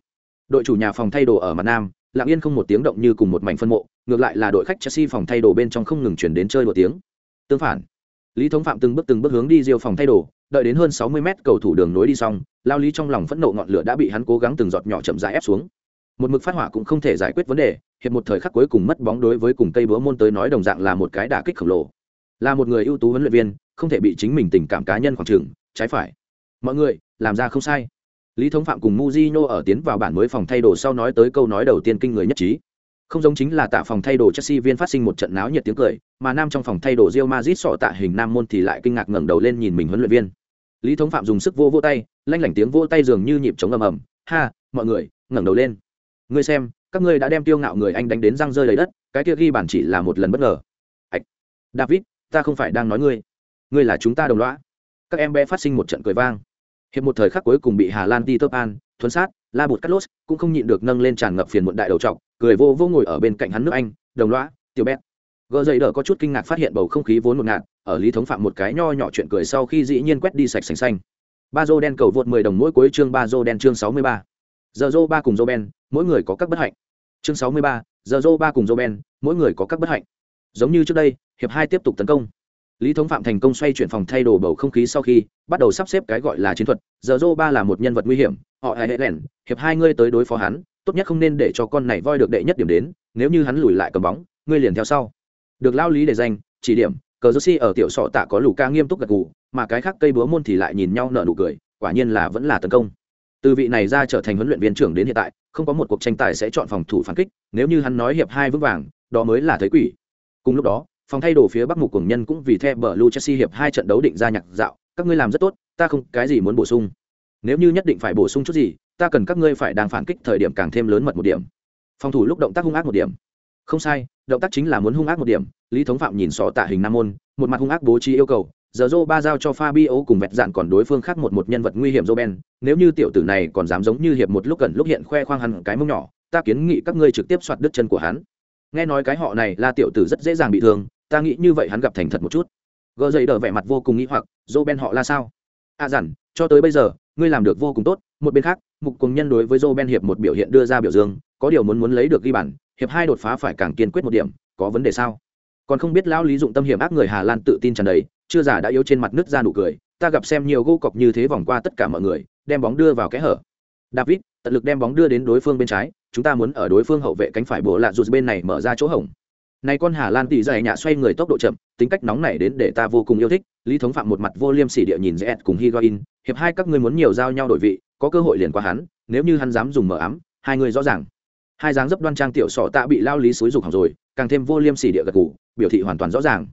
Đội chủ nhà phòng thay đồ ở mặt nam, lặng yên không một tiếng động như cùng một mảnh phân mộ, ngược lại là đội khách Chelsea phòng thay đồ bên trong không ngừng chuyển đến chơi một tiếng. Tương phản, Lý Thống Phạm từng bước từng bước hướng đi diêu phòng thay đồ, đợi đến hơn 60 mét cầu thủ đường nối đi xong, lao lý trong lòng phẫn nộ ngọn lửa đã bị hắn cố gắng từng giọt nhỏ chậm rãi ép xuống. Một mực phát hỏa cũng không thể giải quyết vấn đề hiệp một thời khắc cuối cùng mất bóng đối với cùng cây búa môn tới nói đồng dạng là một cái đả kích khổng lồ. Là một người ưu tú huấn luyện viên không thể bị chính mình tình cảm cá nhân khoảng trường trái phải. Mọi người làm ra không sai lý thống phạm cùng muzino ở tiến vào bản mới phòng thay đồ sau nói tới câu nói đầu tiên kinh người nhất trí. Không giống chính là tạ phòng thay đồ Chelsea viên phát sinh một trận náo nhiệt tiếng cười, mà nam trong phòng thay đồ Real Madrid sọ tạ hình nam môn thì lại kinh ngạc ngẩng đầu lên nhìn mình huấn luyện viên. Lý Thống Phạm dùng sức vô vô tay, lanh lảnh tiếng vô tay dường như nhịp trống ầm ầm, "Ha, mọi người, ngẩng đầu lên." ngươi xem các ngươi đã đem tiêu ngạo người anh đánh đến răng rơi đầy đất cái kia ghi bản chỉ là một lần bất ngờ. Ạch david ta không phải đang nói ngươi. Ngươi là chúng ta đồng loã các em bé phát sinh một trận cười vang hiệp một thời khắc cuối cùng bị hà lan ti tớp an, thuấn sát, la bụt cắt lốt cũng không nhịn được nâng lên tràn ngập phiền muộn đại đầu trọc, cười vô vô ngồi ở bên cạnh hắn nước anh, đồng loã tiểu bét gờ dậy đỡ có chút kinh ngạc phát hiện bầu không khí vốn ngột ngạt, ở lý thống phạm một cái nho nhỏ chuyện cười sau khi dĩ nhiên quét đi sạch sành xanh. Ba dô đen cầu vượt mười đồng mỗi cuối chương ba dô đen chương sáu mươi ba. Giờ dô ba cùng dô ben, mỗi người có các bất hạnh. Chương sáu mươi ba, giờ dô ba cùng dô ben, mỗi người có các bất hạnh. Giống như trước đây, hiệp hai tiếp tục tấn công lý thống phạm thành công xoay chuyển phòng thay đồ bầu không khí sau khi bắt đầu sắp xếp cái gọi là chiến thuật. Giờ dô ba là một nhân vật nguy hiểm, họ hãy hệ lẻn, hiệp hai ngươi tới đối phó hắn, tốt nhất không nên để cho con này voi được đệ nhất điểm đến, nếu như hắn lùi lại cầm bóng, ngươi liền theo sau. Được lao lý để danh, chỉ điểm, cờ josi ở tiểu sọ tạ có lù ca nghiêm túc gật gù, mà cái khác cây búa môn thì lại nhìn nhau nở nụ cười, quả nhiên là vẫn là tấn công. Từ vị này ra trở thành huấn luyện viên trưởng đến hiện tại, không có một cuộc tranh tài sẽ chọn phòng thủ phản kích, nếu như hắn nói hiệp hai vững vàng, đó mới là thấy quỷ. Cùng lúc đó phòng thay đồ phía bắc mục Cường nhân cũng vì theo bờ lu chelsea hiệp hai trận đấu định ra nhạc dạo các ngươi làm rất tốt ta không cái gì muốn bổ sung? Nếu như nhất định phải bổ sung chút gì ta cần các ngươi phải đang phản kích thời điểm càng thêm lớn mật một điểm. Phòng thủ lúc động tác hung ác một điểm. Không sai động tác chính là muốn hung ác một điểm. Lý thống phạm nhìn sọ tạ hình nam môn một mặt hung ác bố trí yêu cầu giờ dô ba giao cho Fabio cùng vẹt dạn còn đối phương khác một một nhân vật nguy hiểm Roben, nếu như tiểu tử này còn dám giống như hiệp một lúc gần lúc hiện khoe khoang hẳn cái mông nhỏ, ta kiến nghị các ngươi trực tiếp soạt đứt chân của hắn. Nghe nói cái họ này là tiểu tử rất dễ dàng bị thương, ta nghĩ như vậy hắn gặp thành thật một chút. Gơ dậy đờ vẻ mặt vô cùng nghĩ hoặc, Roben họ là sao? À dặn, cho tới bây giờ, ngươi làm được vô cùng tốt, một bên khác, mục cùng nhân đối với Roben hiệp một biểu hiện đưa ra biểu dương, có điều muốn muốn lấy được ghi bản, hiệp hai đột phá phải càng kiên quyết một điểm, có vấn đề sao? Còn không biết lão lý dụng tâm hiểm ác người Hà Lan tự tin tràn đầy, chưa giả đã yếu trên mặt nước ra nụ cười ta gặp xem nhiều gô cọc như thế vòng qua tất cả mọi người đem bóng đưa vào kẽ hở david tận lực đem bóng đưa đến đối phương bên trái chúng ta muốn ở đối phương hậu vệ cánh phải bộ lạ rụt bên này mở ra chỗ hổng này con hà lan tỉ dày nhạ xoay người tốc độ chậm, tính cách nóng này đến để ta vô cùng yêu thích, lý thống phạm một mặt vô liêm sỉ địa nhìn rẽ cùng higuain, hiệp hai các ngươi muốn nhiều giao nhau đổi vị, có cơ hội liền qua hắn, nếu như hắn dám dùng mở ám, hai người rõ ràng. Hai dáng dấp đoan trang tiểu sọ tạ bị lao lý xúi dục hỏng rồi, càng thêm vô liêm sỉ địa gật cụ biểu thị hoàn toàn rõ ràng.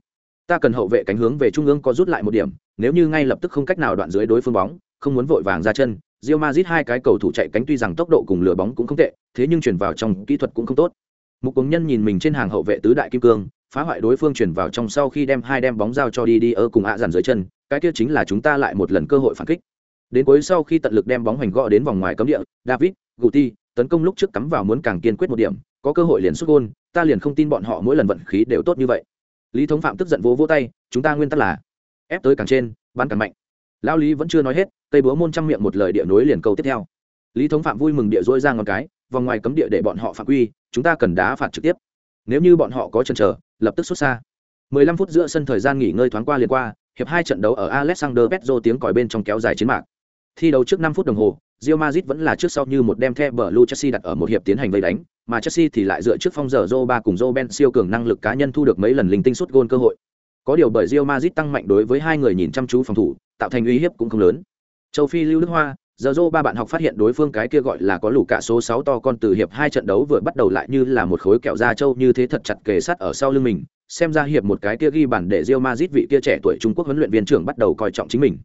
Ta cần hậu vệ cánh hướng về trung ương có rút lại một điểm, nếu như ngay lập tức không cách nào đoạn dưới đối phương bóng, không muốn vội vàng ra chân, Real Madrid hai cái cầu thủ chạy cánh tuy rằng tốc độ cùng lửa bóng cũng không tệ, thế nhưng chuyển vào trong kỹ thuật cũng không tốt mục cống nhân nhìn mình trên hàng hậu vệ tứ đại kim cương, phá hoại đối phương chuyển vào trong sau khi đem hai đem bóng giao cho đi đi ở cùng ạ dàn dưới chân, cái kia chính là chúng ta lại một lần cơ hội phản kích. Đến cuối sau khi tận lực đem bóng hoành gõ đến vòng ngoài cấm địa, david, guti, tấn công lúc trước cắm vào muốn càng kiên quyết một điểm, có cơ hội liền xuất gôn, ta liền không tin bọn họ mỗi lần vận khí đều tốt như vậy. Lý thống phạm tức giận vỗ vỗ tay, chúng ta nguyên tắc là ép tới càng trên, bắn càng mạnh. Lao lý vẫn chưa nói hết tây búa môn trăm miệng một lời địa nối liền câu tiếp theo. Lý thống phạm vui mừng địa dỗi ra ngọn cái vòng ngoài cấm địa để bọn họ phạm quy chúng ta cần đá phạt trực tiếp nếu như bọn họ có chần chờ lập tức xuất xa 15 phút giữa sân thời gian nghỉ ngơi thoáng qua liền qua hiệp hai trận đấu ở alexander petro tiếng còi bên trong kéo dài chiến mạc thi đấu trước 5 phút đồng hồ Real Madrid vẫn là trước sau như một đem the bờ Chelsea đặt ở một hiệp tiến hành vây đánh, mà Chelsea thì lại dựa trước phong giờ Zoba cùng Roben siêu cường năng lực cá nhân thu được mấy lần linh tinh suốt gôn cơ hội. Có điều bởi Real Madrid tăng mạnh đối với hai người nhìn chăm chú phòng thủ, tạo thành uy hiếp cũng không lớn. Châu Phi Lưu Đức Hoa, giờ ba bạn học phát hiện đối phương cái kia gọi là có lũ cả số 6 to con từ hiệp hai trận đấu vừa bắt đầu lại như là một khối kẹo da châu như thế thật chặt kề sát ở sau lưng mình, xem ra hiệp một cái kia ghi bàn để Real Madrid vị kia trẻ tuổi Trung Quốc huấn luyện viên trưởng bắt đầu coi trọng chính mình.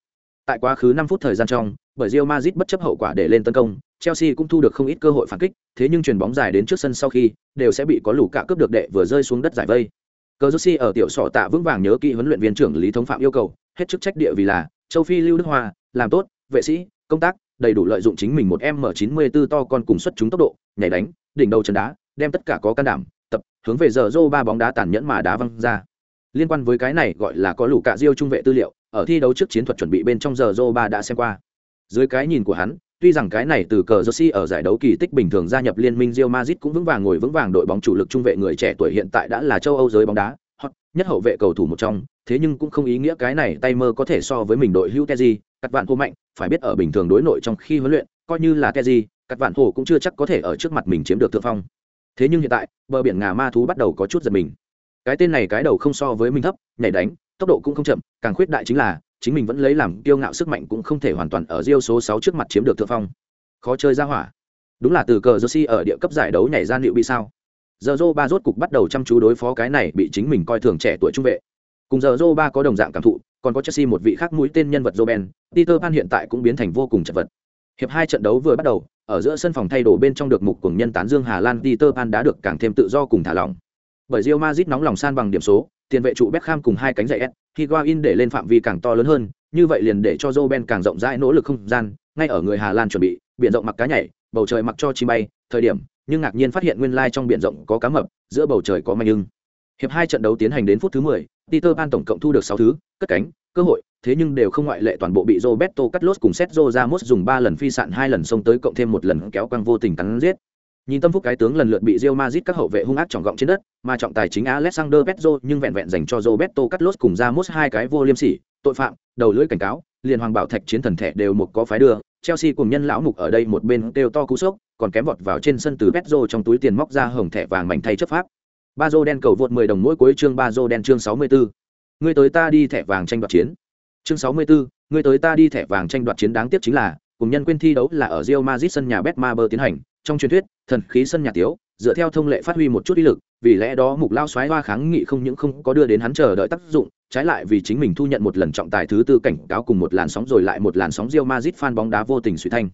Tại quá khứ 5 phút thời gian trong, bởi Real Madrid bất chấp hậu quả để lên tấn công, Chelsea cũng thu được không ít cơ hội phản kích, thế nhưng chuyền bóng dài đến trước sân sau khi, đều sẽ bị có lũ cả cướp được đệ vừa rơi xuống đất giải vây. Cazorsi ở tiểu sọ tạ vững vàng nhớ kỹ huấn luyện viên trưởng Lý Thống Phạm yêu cầu, hết chức trách địa vì là châu phi lưu đức hoa làm tốt vệ sĩ công tác đầy đủ lợi dụng chính mình một m chín mươi 94 to con cùng xuất chúng tốc độ nhảy đánh đỉnh đầu chân đá đem tất cả có can đảm tập hướng về giờ rô ba bóng đá tàn nhẫn mà đá văng ra. Liên quan với cái này gọi là có lũ cạ diêu trung vệ tư liệu ở thi đấu trước chiến thuật chuẩn bị bên trong giờ rô ba đã xem qua. Dưới cái nhìn của hắn tuy rằng cái này từ cờ Jersey ở giải đấu kỳ tích bình thường gia nhập liên minh Real Madrid cũng vững vàng ngồi vững vàng đội bóng chủ lực trung vệ người trẻ tuổi hiện tại đã là châu Âu giới bóng đá, hot, nhất hậu vệ cầu thủ một trong, thế nhưng cũng không ý nghĩa cái này tay mơ có thể so với mình đội hữu Teji, cắt vạn thô mạnh, phải biết ở bình thường đối nội trong khi huấn luyện, coi như là Teji, cắt vạn thổ cũng chưa chắc có thể ở trước mặt mình chiếm được thượng phong. Thế nhưng hiện tại, bờ biển ngà ma thú bắt đầu có chút giật mình. Cái tên này cái đầu không so với mình thấp, nhảy đánh, tốc độ cũng không chậm, càng khuyết đại chính là chính mình vẫn lấy làm kiêu ngạo sức mạnh cũng không thể hoàn toàn ở riêu số 6 trước mặt chiếm được thượng phong. Khó chơi ra hỏa. Đúng là từ cờ Jersey ở địa cấp giải đấu nhảy ra liệu bị sao? Giờ Zoro ba rốt cục bắt đầu chăm chú đối phó cái này bị chính mình coi thường trẻ tuổi trung vệ. Cùng giờ Zoro ba có đồng dạng cảm thụ, còn có Chelsea một vị khác mũi tên nhân vật Robben, Peter Pan hiện tại cũng biến thành vô cùng chật vật. Hiệp hai trận đấu vừa bắt đầu, ở giữa sân phòng thay đồ bên trong được mục cùng nhân tán Dương Hà Lan Peter Pan đã được càng thêm tự do cùng thả lỏng. Bởi Real Madrid nóng lòng san bằng điểm số, tiền vệ trụ Beckham cùng hai cánh dạy S, Higuain để lên phạm vi càng to lớn hơn, như vậy liền để cho Robben càng rộng rãi nỗ lực không gian, ngay ở người Hà Lan chuẩn bị, biển rộng mặc cá nhảy, bầu trời mặc cho chim bay, thời điểm, nhưng ngạc nhiên phát hiện nguyên lai trong biển rộng có cá mập, giữa bầu trời có manh ưng. Hiệp hai trận đấu tiến hành đến phút thứ 10, Peter Pan tổng cộng thu được 6 thứ, cất cánh, cơ hội, thế nhưng đều không ngoại lệ toàn bộ bị Roberto Carlos cùng Sergio Ramos dùng 3 lần phi sạn hai lần xông tới cộng thêm một lần kéo quăng vô tình cắn giết. Nhìn tâm phúc cái tướng lần lượt bị Real Madrid các hậu vệ hung ác trọng gọng trên đất, mà trọng tài chính Alexander Pedro nhưng vẹn vẹn dành cho Roberto Carlos cùng Ramos hai cái vô liêm sỉ, tội phạm, đầu lưỡi cảnh cáo, liền hoàng bảo thạch chiến thần thẻ đều một có phái đưa, Chelsea cùng nhân lão mục ở đây một bên kêu to cú sốc, còn kém vọt vào trên sân từ Pedro trong túi tiền móc ra hồng thẻ vàng mảnh thay chấp pháp ba dô đen cầu vượt 10 đồng mỗi cuối chương ba dô đen chương 64. Ngươi tới ta đi thẻ vàng tranh đoạt chiến. Chương 64, ngươi tới ta đi thẻ vàng tranh đoạt chiến đáng tiếc chính là, cùng nhân quên thi đấu là ở Real Madrid sân nhà Betmaber tiến hành, trong truyền thuyết, thần khí sân nhà tiếu, dựa theo thông lệ phát huy một chút ý lực, vì lẽ đó mục lao xoáy hoa kháng nghị không những không có đưa đến hắn chờ đợi tác dụng, trái lại vì chính mình thu nhận một lần trọng tài thứ tư cảnh cáo cùng một làn sóng rồi lại một làn sóng Real Madrid fan bóng đá vô tình suy thanh.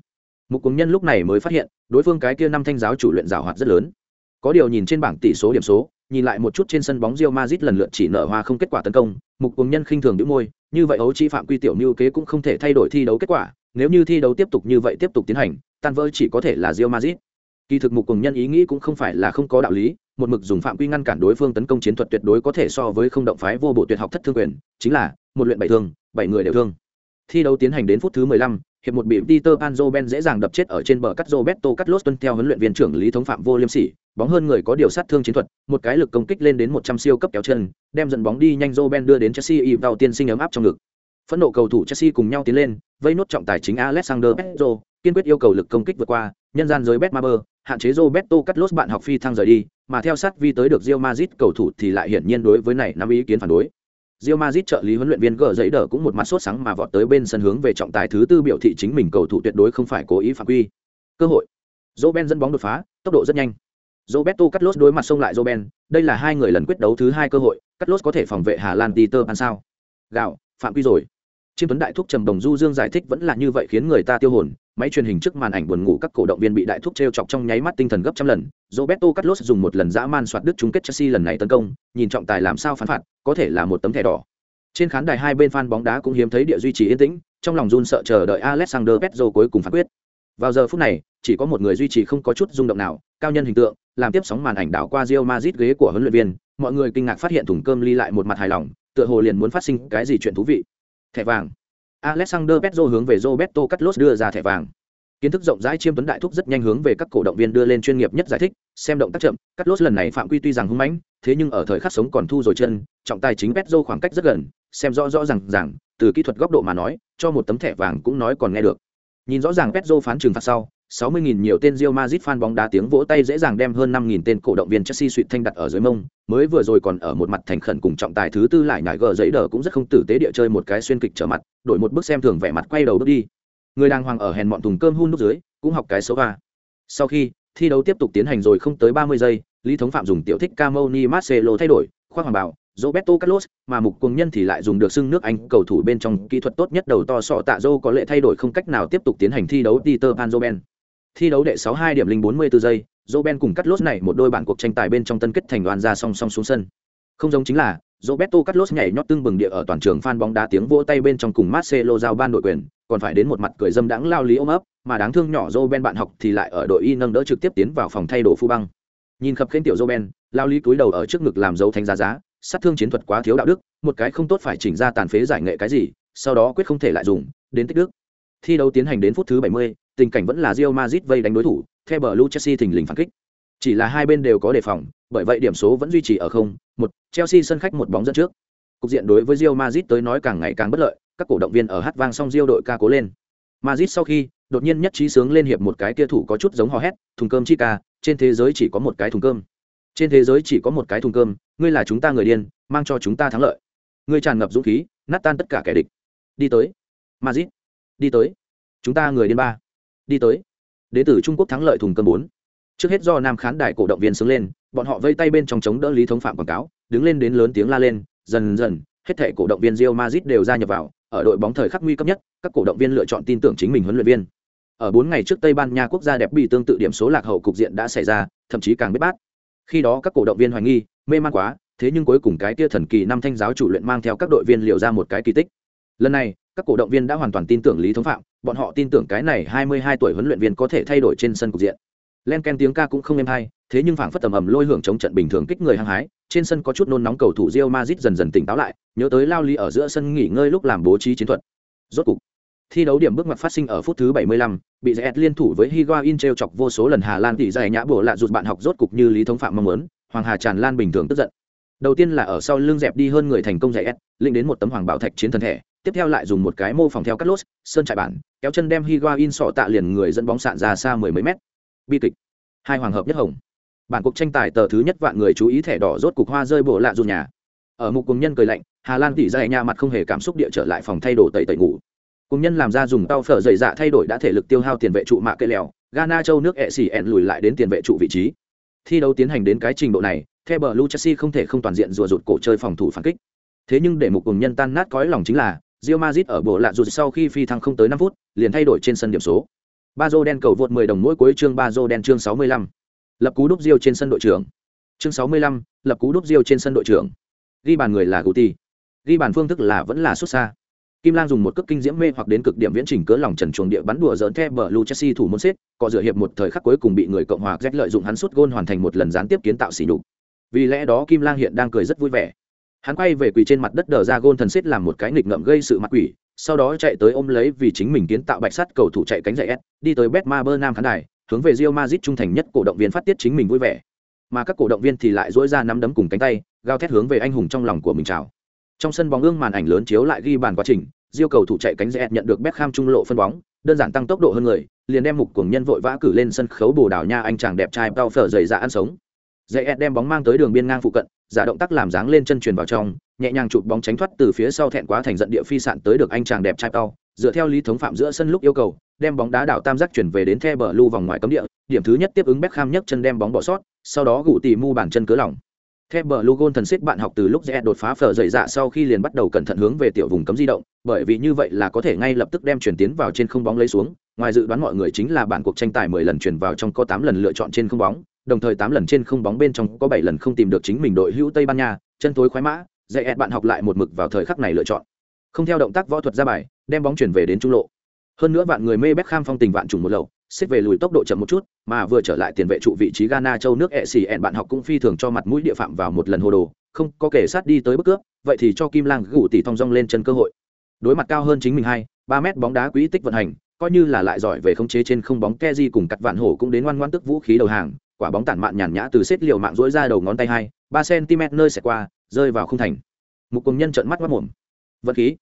Mục cùng nhân lúc này mới phát hiện, đối phương cái kia năm thanh giáo chủ luyện giảo hoạt rất lớn. Có điều nhìn trên bảng tỷ số điểm số, nhìn lại một chút trên sân bóng Real Madrid lần lượt chỉ nở hoa không kết quả tấn công, mục cường nhân khinh thường nhíu môi, như vậy ấu chi phạm quy tiểu mưu kế cũng không thể thay đổi thi đấu kết quả, nếu như thi đấu tiếp tục như vậy tiếp tục tiến hành, tan vỡ chỉ có thể là Real Madrid. Kỳ thực mục cường nhân ý nghĩ cũng không phải là không có đạo lý, một mực dùng phạm quy ngăn cản đối phương tấn công chiến thuật tuyệt đối có thể so với không động phái vô bộ tuyệt học thất thương quyền, chính là một luyện bảy thương, bảy người đều thương. Thi đấu tiến hành đến phút thứ 15, hiệp một bị Peter Panzo Ben dễ dàng đập chết ở trên bờ cắt Roberto Carlos tuân theo huấn luyện viên trưởng Lý Thống Phạm vô liêm sỉ, bóng hơn người có điều sát thương chiến thuật, một cái lực công kích lên đến 100 siêu cấp kéo chân, đem dẫn bóng đi nhanh Roben đưa đến Chelsea y vào tiên sinh ấm áp trong ngực. Phẫn nộ cầu thủ Chelsea cùng nhau tiến lên, vây nốt trọng tài chính Alexander Pedro, kiên quyết yêu cầu lực công kích vượt qua, nhân gian giới Betmaber, hạn chế Roberto Carlos bạn học phi thăng rời đi, mà theo sát vi tới được Real Madrid cầu thủ thì lại hiển nhiên đối với này nắm ý kiến phản đối. Real Madrid trợ lý huấn luyện viên gỡ giấy đỡ cũng một mặt sốt sáng mà vọt tới bên sân hướng về trọng tài thứ tư biểu thị chính mình cầu thủ tuyệt đối không phải cố ý phạm quy. Cơ hội. Roben dẫn bóng đột phá, tốc độ rất nhanh. Roberto Carlos đối mặt xông lại Roben, đây là hai người lần quyết đấu thứ hai cơ hội, Carlos có thể phòng vệ Hà Lan Peter Pan sao? Gạo, phạm quy rồi. Chiêm Tuấn đại thúc trầm đồng du dương giải thích vẫn là như vậy khiến người ta tiêu hồn, máy truyền hình trước màn ảnh buồn ngủ các cổ động viên bị đại thúc treo chọc trong nháy mắt tinh thần gấp trăm lần. Roberto Carlos dùng một lần dã man soạt đứt chung kết Chelsea lần này tấn công, nhìn trọng tài làm sao phán phạt, có thể là một tấm thẻ đỏ. Trên khán đài hai bên fan bóng đá cũng hiếm thấy địa duy trì yên tĩnh, trong lòng run sợ chờ đợi Alexander Petro cuối cùng phán quyết. Vào giờ phút này, chỉ có một người duy trì không có chút rung động nào, cao nhân hình tượng, làm tiếp sóng màn ảnh đảo qua Real Madrid ghế của huấn luyện viên, mọi người kinh ngạc phát hiện thùng cơm ly lại một mặt hài lòng, tựa hồ liền muốn phát sinh cái gì chuyện thú vị. Thẻ vàng. Alexander Petro hướng về Roberto Carlos đưa ra thẻ vàng. Kiến thức rộng rãi chiêm tuấn đại thúc rất nhanh hướng về các cổ động viên đưa lên chuyên nghiệp nhất giải thích, xem động tác chậm, Carlos lần này phạm quy tuy rằng hung mãnh, thế nhưng ở thời khắc sống còn thu rồi chân, trọng tài chính Petro khoảng cách rất gần, xem rõ rõ ràng ràng, từ kỹ thuật góc độ mà nói, cho một tấm thẻ vàng cũng nói còn nghe được. Nhìn rõ ràng Petro phán trừng phạt sau, 60.000 nhiều tên Real Madrid fan bóng đá tiếng vỗ tay dễ dàng đem hơn 5.000 tên cổ động viên Chelsea suýt thanh đặt ở dưới mông, mới vừa rồi còn ở một mặt thành khẩn cùng trọng tài thứ tư lại nhảy gờ giấy đờ cũng rất không tử tế địa chơi một cái xuyên kịch trở mặt, đổi một bước xem thường vẻ mặt quay đầu bước đi. Người đang hoàng ở hèn mọn thùng cơm hun nút dưới, cũng học cái số va. Sau khi thi đấu tiếp tục tiến hành rồi không tới 30 giây, Lý Thống Phạm dùng tiểu thích Camoni Marcelo thay đổi, khoác hoàng bảo, Roberto Carlos, mà mục cuồng nhân thì lại dùng được xưng nước Anh cầu thủ bên trong kỹ thuật tốt nhất đầu to sọ tạ Zô có lệ thay đổi không cách nào tiếp tục tiến hành thi đấu Peter Pan Roben. Thi đấu đệ 62 điểm linh 44 giây, Roben cùng Carlos này một đôi bản cuộc tranh tài bên trong tân kết thành đoàn ra song song xuống sân. Không giống chính là, Roberto Carlos nhảy nhót tương bừng địa ở toàn trường fan bóng đá tiếng vỗ tay bên trong cùng Marcelo giao ban đội quyền, còn phải đến một mặt cười dâm đãng lao lý ôm ấp, mà đáng thương nhỏ Roben bạn học thì lại ở đội y nâng đỡ trực tiếp tiến vào phòng thay đồ phu băng. Nhìn khập khen tiểu Roben, lao lý cúi đầu ở trước ngực làm dấu thánh giá giá, sát thương chiến thuật quá thiếu đạo đức, một cái không tốt phải chỉnh ra tàn phế giải nghệ cái gì, sau đó quyết không thể lại dùng, đến tích đức. Thi đấu tiến hành đến phút thứ 70, tình cảnh vẫn là Real Madrid vây đánh đối thủ, theo bờ Blue Chelsea thình lình phản kích. Chỉ là hai bên đều có đề phòng, bởi vậy điểm số vẫn duy trì ở không, một, Chelsea sân khách một bóng dẫn trước. Cục diện đối với Real Madrid tới nói càng ngày càng bất lợi, các cổ động viên ở hát vang xong Real đội ca cố lên. Madrid sau khi đột nhiên nhất trí sướng lên hiệp một cái kia thủ có chút giống hò hét, thùng cơm chi ca, trên thế giới chỉ có một cái thùng cơm. Trên thế giới chỉ có một cái thùng cơm, ngươi là chúng ta người điên, mang cho chúng ta thắng lợi. Ngươi tràn ngập dũng khí, nát tan tất cả kẻ địch. Đi tới. Madrid. Đi tới. Chúng ta người điên ba. Đi tới. Đến từ Trung Quốc thắng lợi thùng cơm bốn. Trước hết do nam khán đài cổ động viên sướng lên, bọn họ vây tay bên trong chống đỡ lý thống phạm quảng cáo, đứng lên đến lớn tiếng la lên, dần dần, hết thể cổ động viên Real Madrid đều gia nhập vào, ở đội bóng thời khắc nguy cấp nhất, các cổ động viên lựa chọn tin tưởng chính mình huấn luyện viên. Ở bốn ngày trước tây ban nha quốc gia đẹp bị tương tự điểm số lạc hậu cục diện đã xảy ra, thậm chí càng biết bát. Khi đó các cổ động viên hoài nghi, mê man quá, thế nhưng cuối cùng cái tia thần kỳ năm thanh giáo chủ luyện mang theo các đội viên liệu ra một cái kỳ tích. Lần này các cổ động viên đã hoàn toàn tin tưởng lý thống phạm bọn họ tin tưởng cái này 22 tuổi huấn luyện viên có thể thay đổi trên sân cục diện. Len ken tiếng ca cũng không êm hay thế nhưng phảng phất tầm ầm lôi hưởng chống trận bình thường kích người hăng hái trên sân có chút nôn nóng cầu thủ rio Madrid dần dần tỉnh táo lại nhớ tới lao ly ở giữa sân nghỉ ngơi lúc làm bố trí chiến thuật. Rốt cục thi đấu điểm bước ngoặt phát sinh ở phút thứ 75, bị Zet liên thủ với Higuain treo chọc vô số lần Hà Lan tỷ giải nhã bổ lạ rụt bạn học rốt cục như lý thống phạm mong muốn, Hoàng Hà tràn lan bình thường tức giận. Đầu tiên là ở sau lưng dẹp đi hơn người thành công giải S, linh đến một tấm hoàng bảo thạch chiến thần thể, tiếp theo lại dùng một cái mô phỏng theo cắt lốt, sơn trại bản, kéo chân đem Higuain sọ tạ liền người dẫn bóng sạn ra xa mười mấy mét. Bi kịch. Hai hoàng hợp nhất hồng. Bản cuộc tranh tài tờ thứ nhất vạn người chú ý thẻ đỏ rốt cục hoa rơi bộ lạ dù nhà. Ở mục cùng nhân cười lạnh hà lan tỉ dày nhà mặt không hề cảm xúc địa trở lại phòng thay đồ tẩy tẩy ngủ. Cùng nhân làm ra dùng tao phở dày dạ thay đổi đã thể lực tiêu hao tiền vệ trụ mạ cây lèo ghana châu nước ẹ xỉ ẹn lùi lại đến tiền vệ trụ vị trí. Thi đấu tiến hành đến cái trình độ này theo bờ lu chelsea không thể không toàn diện rùa rụt cổ chơi phòng thủ phản kích. Thế nhưng để mục cùng nhân tan nát cõi lòng chính là Real Madrid ở bộ lạ rụt sau khi phi thăng không tới năm phút liền thay đổi trên sân điểm số Bazo đen cầu vượt 10 đồng mỗi cuối chương Bazo đen chương 65. lập cú đúp diêu trên sân đội trưởng chương 65, lập cú đúp diêu trên sân đội trưởng ghi bàn người là Guti ghi bàn phương thức là vẫn là xuất xa Kim Lang dùng một cước kinh diễm mê hoặc đến cực điểm viễn trình cỡ lòng trần chuồng địa bắn đùa giỡn theo bờ Lu Chelsea thủ môn xếp, có dựa hiệp một thời khắc cuối cùng bị người cộng hòa Z lợi dụng hắn sút gôn hoàn thành một lần gián tiếp kiến tạo xỉ nhục. Vì lẽ đó Kim Lang hiện đang cười rất vui vẻ. Hắn quay về quỳ trên mặt đất đờ ra gôn thần xít làm một cái nghịch ngợm gây sự mặt quỷ, sau đó chạy tới ôm lấy vì chính mình kiến tạo bạch sắt cầu thủ chạy cánh dạy S, đi tới Betmaber Nam khán đài, hướng về Real Madrid trung thành nhất cổ động viên phát tiết chính mình vui vẻ. Mà các cổ động viên thì lại duỗi ra nắm đấm cùng cánh tay, gào thét hướng về anh hùng trong lòng của mình chào. Trong sân bóng gương màn ảnh lớn chiếu lại ghi bàn quá trình, Real cầu thủ chạy cánh dậy nhận được Beckham trung lộ phân bóng, đơn giản tăng tốc độ hơn người, liền đem mục cuồng nhân vội vã cử lên sân khấu Bồ Đào Nha anh chàng đẹp trai bao phở dày dạ ăn sống. Dậy đem bóng mang tới đường biên ngang phụ cận, giả động tác làm dáng lên chân truyền vào trong, nhẹ nhàng chụp bóng tránh thoát từ phía sau thẹn quá thành giận địa phi sạn tới được anh chàng đẹp trai cao dựa theo lý thống phạm giữa sân lúc yêu cầu đem bóng đá đảo tam giác chuyển về đến the bờ lưu vòng ngoài cấm địa điểm thứ nhất tiếp ứng Beckham nhấc chân đem bóng bỏ sót sau đó gụ tỉ mu bàn chân cớ lỏng The bờ Lugon thần xếp bạn học từ lúc rẽ đột phá phở dậy dạ sau khi liền bắt đầu cẩn thận hướng về tiểu vùng cấm di động, bởi vì như vậy là có thể ngay lập tức đem chuyển tiến vào trên không bóng lấy xuống. Ngoài dự đoán mọi người chính là bản cuộc tranh tài 10 lần chuyển vào trong có 8 lần lựa chọn trên không bóng, đồng thời 8 lần trên không bóng bên trong có 7 lần không tìm được chính mình đội hữu Tây Ban Nha, chân tối khoái mã, dạy ẹt bạn học lại một mực vào thời khắc này lựa chọn. Không theo động tác võ thuật ra bài đem bóng chuyển về đến trung lộ. Hơn nữa vạn người mê Beckham phong tình vạn trùng một lầu xếp về lùi tốc độ chậm một chút mà vừa trở lại tiền vệ trụ vị trí ghana châu nước ẹ xì ẹn bạn học cũng phi thường cho mặt mũi địa phạm vào một lần hồ đồ không có kể sát đi tới bức cướp vậy thì cho kim lang gủ tỷ thong dong lên chân cơ hội. Đối mặt cao hơn chính mình hai ba mét bóng đá quý tích vận hành coi như là lại giỏi về khống chế trên không bóng keji cùng cắt vạn hổ cũng đến ngoan ngoan tức vũ khí đầu hàng quả bóng tản mạn nhàn nhã từ xếp liều mạng dỗi ra đầu ngón tay hai, ba cm nơi xẹt qua, rơi vào không thành. Mục cùng nhân trợn mắt mất mồm. Vật khí?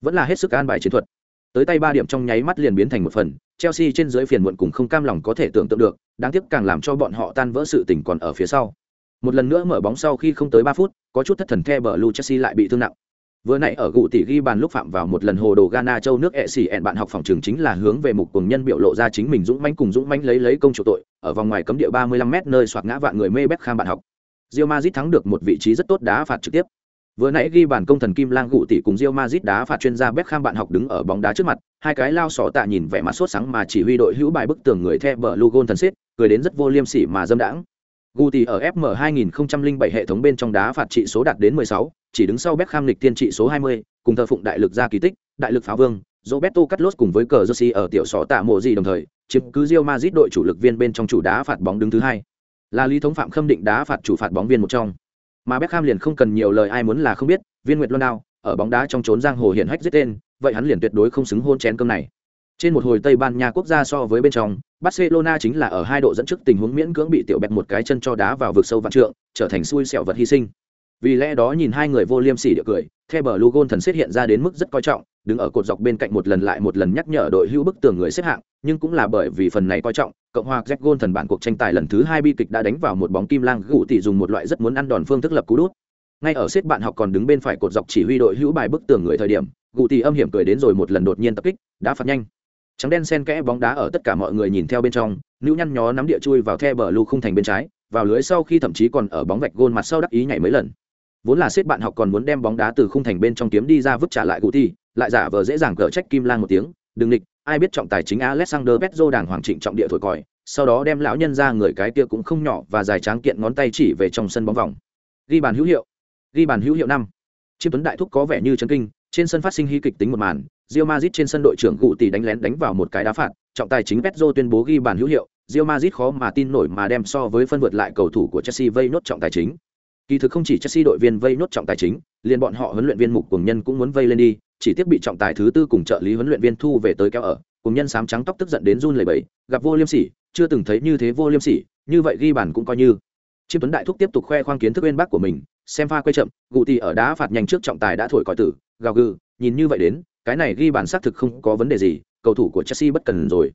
Vẫn là hết sức an bài chiến thuật. Tới tay ba điểm trong nháy mắt liền biến thành một phần, chelsea trên dưới phiền muộn cùng không cam lòng có thể tưởng tượng được, đáng tiếc càng làm cho bọn họ tan vỡ sự tình còn ở phía sau. Một lần nữa mở bóng sau khi không tới ba phút, có chút thất thần the bờ lu chelsea lại bị thương nặng vừa nãy ở gụ tỷ ghi bàn lúc phạm vào một lần hồ đồ Ghana châu nước ẹ xì ẹn bạn học phòng trường chính là hướng về mục cùng nhân biểu lộ ra chính mình dũng mãnh cùng dũng mãnh lấy lấy công chủ tội ở vòng ngoài cấm địa 35 m nơi soạt ngã vạn người mê bét kham bạn học rio mazit thắng được một vị trí rất tốt đá phạt trực tiếp Vừa nãy ghi bàn công thần Kim Lang gụ tỷ cùng rio mazit đá phạt chuyên gia bét kham bạn học đứng ở bóng đá trước mặt, hai cái lao sọ tạ nhìn vẻ mặt sốt sáng mà chỉ huy đội hữu bài bức tường người the bờ Lugon thần xít, cười đến rất vô liêm sỉ mà dâm đãng. Guti ở FM 2007 hệ thống bên trong đá phạt trị số đạt đến 16, chỉ đứng sau Beckham lịch tiên trị số 20, cùng thờ phụng đại lực ra kỳ tích, đại lực phá vương, Roberto Carlos cùng với cờ Jersey ở tiểu sọ tạ mộ gì đồng thời, chiếm cứ Real Madrid đội chủ lực viên bên trong chủ đá phạt bóng đứng thứ hai. Là lý thống phạm khâm định đá phạt chủ phạt bóng viên một trong. Mà Beckham liền không cần nhiều lời ai muốn là không biết, viên nguyệt London, ở bóng đá trong trốn giang hồ hiển hách giết tên, vậy hắn liền tuyệt đối không xứng hôn chén cơm này. Trên một hồi Tây Ban Nha quốc gia so với bên trong, Barcelona chính là ở hai độ dẫn trước tình huống miễn cưỡng bị tiểu bẹt một cái chân cho đá vào vực sâu vạn trượng, trở thành xui xẻo vật hy sinh. Vì lẽ đó nhìn hai người vô liêm sỉ địa cười, The bờ Gold thần xếp hiện ra đến mức rất coi trọng, đứng ở cột dọc bên cạnh một lần lại một lần nhắc nhở đội hưu bức tường người xếp hạng, nhưng cũng là bởi vì phần này coi trọng, Cộng hòa Jack Gold thần bản cuộc tranh tài lần thứ hai bi kịch đã đánh vào một bóng kim lang gụ tỷ dùng một loại rất muốn ăn đòn phương thức lập cú đút. Ngay ở xếp bạn học còn đứng bên phải cột dọc chỉ huy đội hữu bài bức tường người thời điểm, gụ tỷ âm hiểm cười đến rồi một lần đột nhiên tập kích, đã phạt nhanh trắng đen sen kẽ bóng đá ở tất cả mọi người nhìn theo bên trong, nữ nhăn nhó nắm địa chui vào the bờ lu khung thành bên trái, vào lưới sau khi thậm chí còn ở bóng vạch gôn mặt sau đắc ý nhảy mấy lần. Vốn là xếp bạn học còn muốn đem bóng đá từ khung thành bên trong kiếm đi ra vứt trả lại cụ thi, lại giả vờ dễ dàng cờ trách kim lang một tiếng, đừng địch, ai biết trọng tài chính alexander petro đàng hoàng trịnh trọng địa thổi còi, sau đó đem lão nhân ra người cái kia cũng không nhỏ và dài tráng kiện ngón tay chỉ về trong sân bóng vòng. Ghi bàn hữu hiệu. Ghi bàn hữu hiệu năm. Chiêm tuấn đại thúc có vẻ như chấn kinh, trên sân phát sinh hy kịch tính một màn Real Madrid trên sân đội trưởng cụ tỷ đánh lén đánh vào một cái đá phạt, trọng tài chính Pedro tuyên bố ghi bàn hữu hiệu, Real Madrid khó mà tin nổi mà đem so với phân vượt lại cầu thủ của Chelsea vây nốt trọng tài chính. Kỳ thực không chỉ Chelsea đội viên vây nốt trọng tài chính, liền bọn họ huấn luyện viên mục cùng nhân cũng muốn vây lên đi, chỉ tiếc bị trọng tài thứ tư cùng trợ lý huấn luyện viên thu về tới kéo ở, cùng nhân sám trắng tóc tức giận đến run lẩy bẩy, gặp vô liêm sỉ, chưa từng thấy như thế vô liêm sỉ, như vậy ghi bàn cũng coi như. Chiêm Tuấn Đại thúc tiếp tục khoe khoang kiến thức bên bác của mình, xem pha quay chậm, gụ tỷ ở đá phạt nhanh trước trọng tài đã thổi còi tử, gào gừ, nhìn như vậy đến, cái này ghi bàn xác thực không có vấn đề gì, cầu thủ của Chelsea bất cần rồi.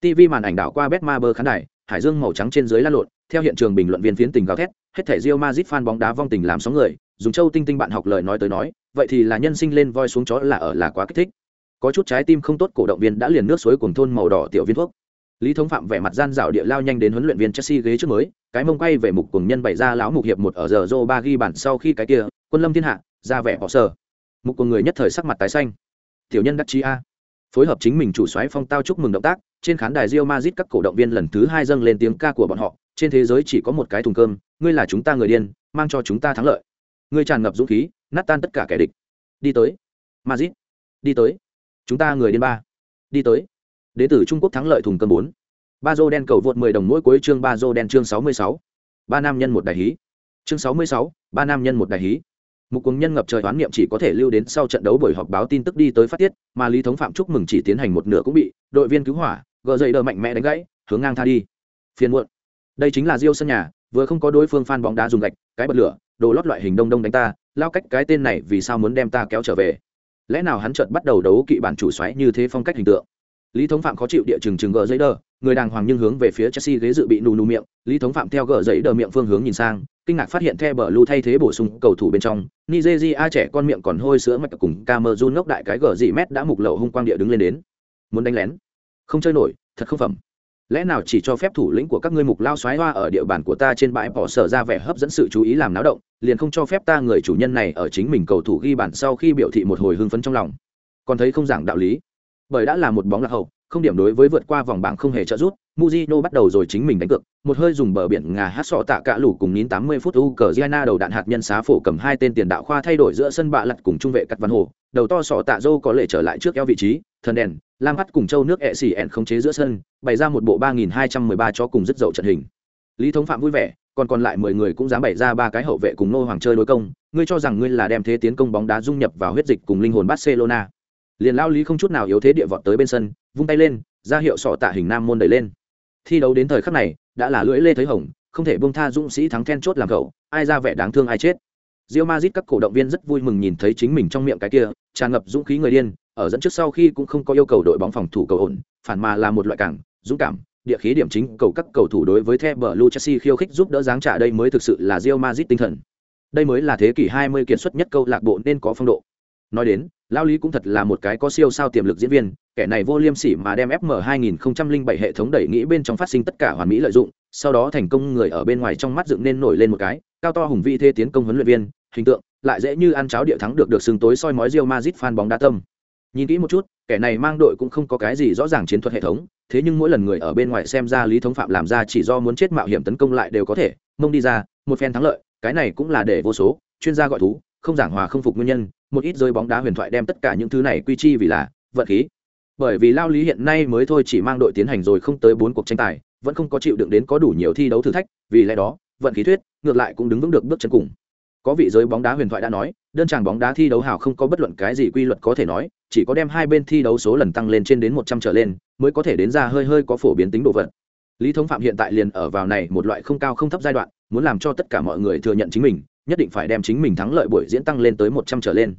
TV màn ảnh đảo qua Betmaber khán đài, hải dương màu trắng trên dưới lan lộn, theo hiện trường bình luận viên phiến tình gào thét, hết thảy Real Madrid fan bóng đá vong tình làm sóng người, dùng châu tinh tinh bạn học lời nói tới nói, vậy thì là nhân sinh lên voi xuống chó là ở là quá kích thích. Có chút trái tim không tốt cổ động viên đã liền nước suối cuồng thôn màu đỏ tiểu viên thuốc. Lý Thống Phạm vẻ mặt gian dạo địa lao nhanh đến huấn luyện viên Chelsea ghế trước mới, cái mông quay về mục cùng nhân bày ra lão mục hiệp một ở giờ Zô ba ghi bản sau khi cái kia, quân lâm thiên hạ, ra vẻ bỏ sở, Mục cùng người nhất thời sắc mặt tái xanh tiểu nhân đắc chí a. Phối hợp chính mình chủ xoáy phong tao chúc mừng động tác trên khán đài Real Madrid các cổ động viên lần thứ hai dâng lên tiếng ca của bọn họ trên thế giới chỉ có một cái thùng cơm ngươi là chúng ta người điên mang cho chúng ta thắng lợi. Ngươi tràn ngập dũng khí nát tan tất cả kẻ địch. Đi tới. Madrid. Đi tới. Chúng ta người điên ba. Đi tới. Đế tử Trung Quốc thắng lợi thùng cơm bốn. Ba dô đen cầu vượt 10 đồng mỗi cuối chương ba dô đen chương 66. ba nam nhân một đại hí. Chương 66, ba nam nhân một đại hí mục quân nhân ngập trời oán niệm chỉ có thể lưu đến sau trận đấu buổi họp báo tin tức đi tới phát tiết, mà lý thống phạm chúc mừng chỉ tiến hành một nửa cũng bị đội viên cứu hỏa gờ dậy đờ mạnh mẽ đánh gãy, hướng ngang tha đi. Phiền muộn. Đây chính là diêu sân nhà, vừa không có đối phương phan bóng đá dùng gạch, cái bật lửa, đồ lót loại hình đông đông đánh ta, lao cách cái tên này vì sao muốn đem ta kéo trở về? Lẽ nào hắn chợt bắt đầu đấu kỵ bản chủ xoáy như thế phong cách hình tượng? Lý thống phạm khó chịu địa chừng chừng gờ giấy đờ, người đàng hoàng nhưng hướng về phía chelsea ghế dự bị nù nù miệng, lý thống phạm theo gờ giấy đờ miệng phương hướng nhìn sang kinh ngạc phát hiện the bờ lưu thay thế bổ sung cầu thủ bên trong, nigeria trẻ con miệng còn hôi sữa mạch cùng Cameroon ngốc đại cái gở gì mét đã mục lậu hung quang địa đứng lên đến. Muốn đánh lén? Không chơi nổi, thật không phẩm. Lẽ nào chỉ cho phép thủ lĩnh của các ngươi mục lao xoáy hoa ở địa bàn của ta trên bãi bỏ sở ra vẻ hấp dẫn sự chú ý làm náo động, liền không cho phép ta người chủ nhân này ở chính mình cầu thủ ghi bàn sau khi biểu thị một hồi hưng phấn trong lòng. Còn thấy không giảng đạo lý? Bởi đã là một bóng lạc hậu không điểm đối với vượt qua vòng bảng không hề trợ giúp Mujino bắt đầu rồi chính mình đánh cược, một hơi dùng bờ biển ngà hát sọ tạ cả lũ cùng nín 80 phút Ukraine đầu đạn hạt nhân xá phổ cầm hai tên tiền đạo khoa thay đổi giữa sân bạ lật cùng trung vệ cắt văn hồ, đầu to sọ tạ dô có lệ trở lại trước eo vị trí, thần đèn, lam hắt cùng châu nước e ẹ xỉ ẹn khống chế giữa sân, bày ra một bộ 3213 cho cùng rất dậu trận hình. Lý Thống Phạm vui vẻ, còn còn lại 10 người cũng dám bày ra ba cái hậu vệ cùng nô hoàng chơi đối công, ngươi cho rằng ngươi là đem thế tiến công bóng đá dung nhập vào huyết dịch cùng linh hồn Barcelona. Liền lao lý không chút nào yếu thế địa vọt tới bên sân, vung tay lên, ra hiệu sọ tạ hình nam môn đẩy lên. Thi đấu đến thời khắc này đã là lưỡi lê thấy hồng không thể bông tha dũng sĩ thắng then chốt làm cậu ai ra vẻ đáng thương ai chết. Real Madrid các cổ động viên rất vui mừng nhìn thấy chính mình trong miệng cái kia tràn ngập dũng khí người điên ở dẫn trước sau khi cũng không có yêu cầu đội bóng phòng thủ cầu ổn phản mà là một loại cảng dũng cảm địa khí điểm chính cầu các cầu thủ đối với The Blue Chelsea khiêu khích giúp đỡ dáng trả đây mới thực sự là Real Madrid tinh thần. Đây mới là thế kỷ 20 kiệt xuất nhất câu lạc bộ nên có phong độ nói đến, lao lý cũng thật là một cái có siêu sao tiềm lực diễn viên, kẻ này vô liêm sỉ mà đem fm 2007 hệ thống đẩy nghĩ bên trong phát sinh tất cả hoàn mỹ lợi dụng, sau đó thành công người ở bên ngoài trong mắt dựng nên nổi lên một cái, cao to hùng vĩ thế tiến công huấn luyện viên, hình tượng, lại dễ như ăn cháo địa thắng được được sừng tối soi mói Real Madrid fan bóng đá tâm. Nhìn kỹ một chút, kẻ này mang đội cũng không có cái gì rõ ràng chiến thuật hệ thống, thế nhưng mỗi lần người ở bên ngoài xem ra lý thống phạm làm ra chỉ do muốn chết mạo hiểm tấn công lại đều có thể, mông đi ra, một phen thắng lợi, cái này cũng là để vô số chuyên gia gọi thú, không giảng hòa không phục nguyên nhân một ít rơi bóng đá huyền thoại đem tất cả những thứ này quy chi vì là vận khí. Bởi vì lao lý hiện nay mới thôi chỉ mang đội tiến hành rồi không tới bốn cuộc tranh tài, vẫn không có chịu đựng đến có đủ nhiều thi đấu thử thách, vì lẽ đó, vận khí thuyết, ngược lại cũng đứng vững được bước chân cùng. Có vị giới bóng đá huyền thoại đã nói, đơn chàng bóng đá thi đấu hào không có bất luận cái gì quy luật có thể nói, chỉ có đem hai bên thi đấu số lần tăng lên trên đến một trăm trở lên, mới có thể đến ra hơi hơi có phổ biến tính độ vật lý thống phạm hiện tại liền ở vào này một loại không cao không thấp giai đoạn, muốn làm cho tất cả mọi người thừa nhận chính mình, nhất định phải đem chính mình thắng lợi buổi diễn tăng lên tới một trăm trở lên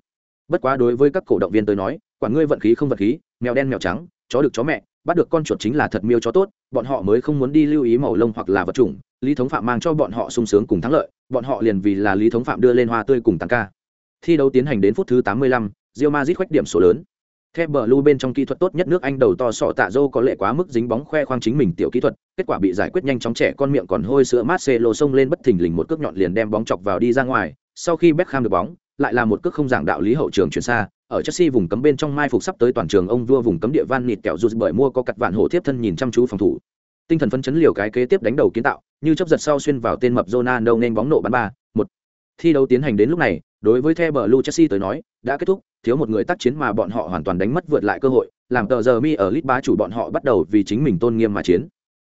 bất quá đối với các cổ động viên tới nói quản ngươi vận khí không vận khí mèo đen mèo trắng chó được chó mẹ bắt được con chuột chính là thật miêu chó tốt bọn họ mới không muốn đi lưu ý màu lông hoặc là vật chủng lý thống phạm mang cho bọn họ sung sướng cùng thắng lợi bọn họ liền vì là lý thống phạm đưa lên hoa tươi cùng tăng ca. Thi đấu tiến hành đến phút thứ 85, Real Madrid khoách điểm số lớn. Theo bờ lưu bên trong kỹ thuật tốt nhất nước Anh đầu to sọ tạ dô có lệ quá mức dính bóng khoe khoang chính mình tiểu kỹ thuật, kết quả bị giải quyết nhanh chóng trẻ con miệng còn hôi sữa Marcelo xông lên bất thình lình một cước nhọn liền đem bóng chọc vào đi ra ngoài, sau khi Beckham được bóng, lại là một cước không giảng đạo lý hậu trường chuyển xa, ở Chelsea vùng cấm bên trong mai phục sắp tới toàn trường ông vua vùng cấm địa van nịt kẹo rụt bởi mua có cặt vạn hổ tiếp thân nhìn chăm chú phòng thủ. Tinh thần phấn chấn liều cái kế tiếp đánh đầu kiến tạo, như chấp giật sau xuyên vào tên mập Ronaldo nên bóng nổ bắn ba, một. Thi đấu tiến hành đến lúc này, đối với The Blue Chelsea tới nói, đã kết thúc, thiếu một người tác chiến mà bọn họ hoàn toàn đánh mất vượt lại cơ hội, làm tờ giờ mi ở lit bá chủ bọn họ bắt đầu vì chính mình tôn nghiêm mà chiến.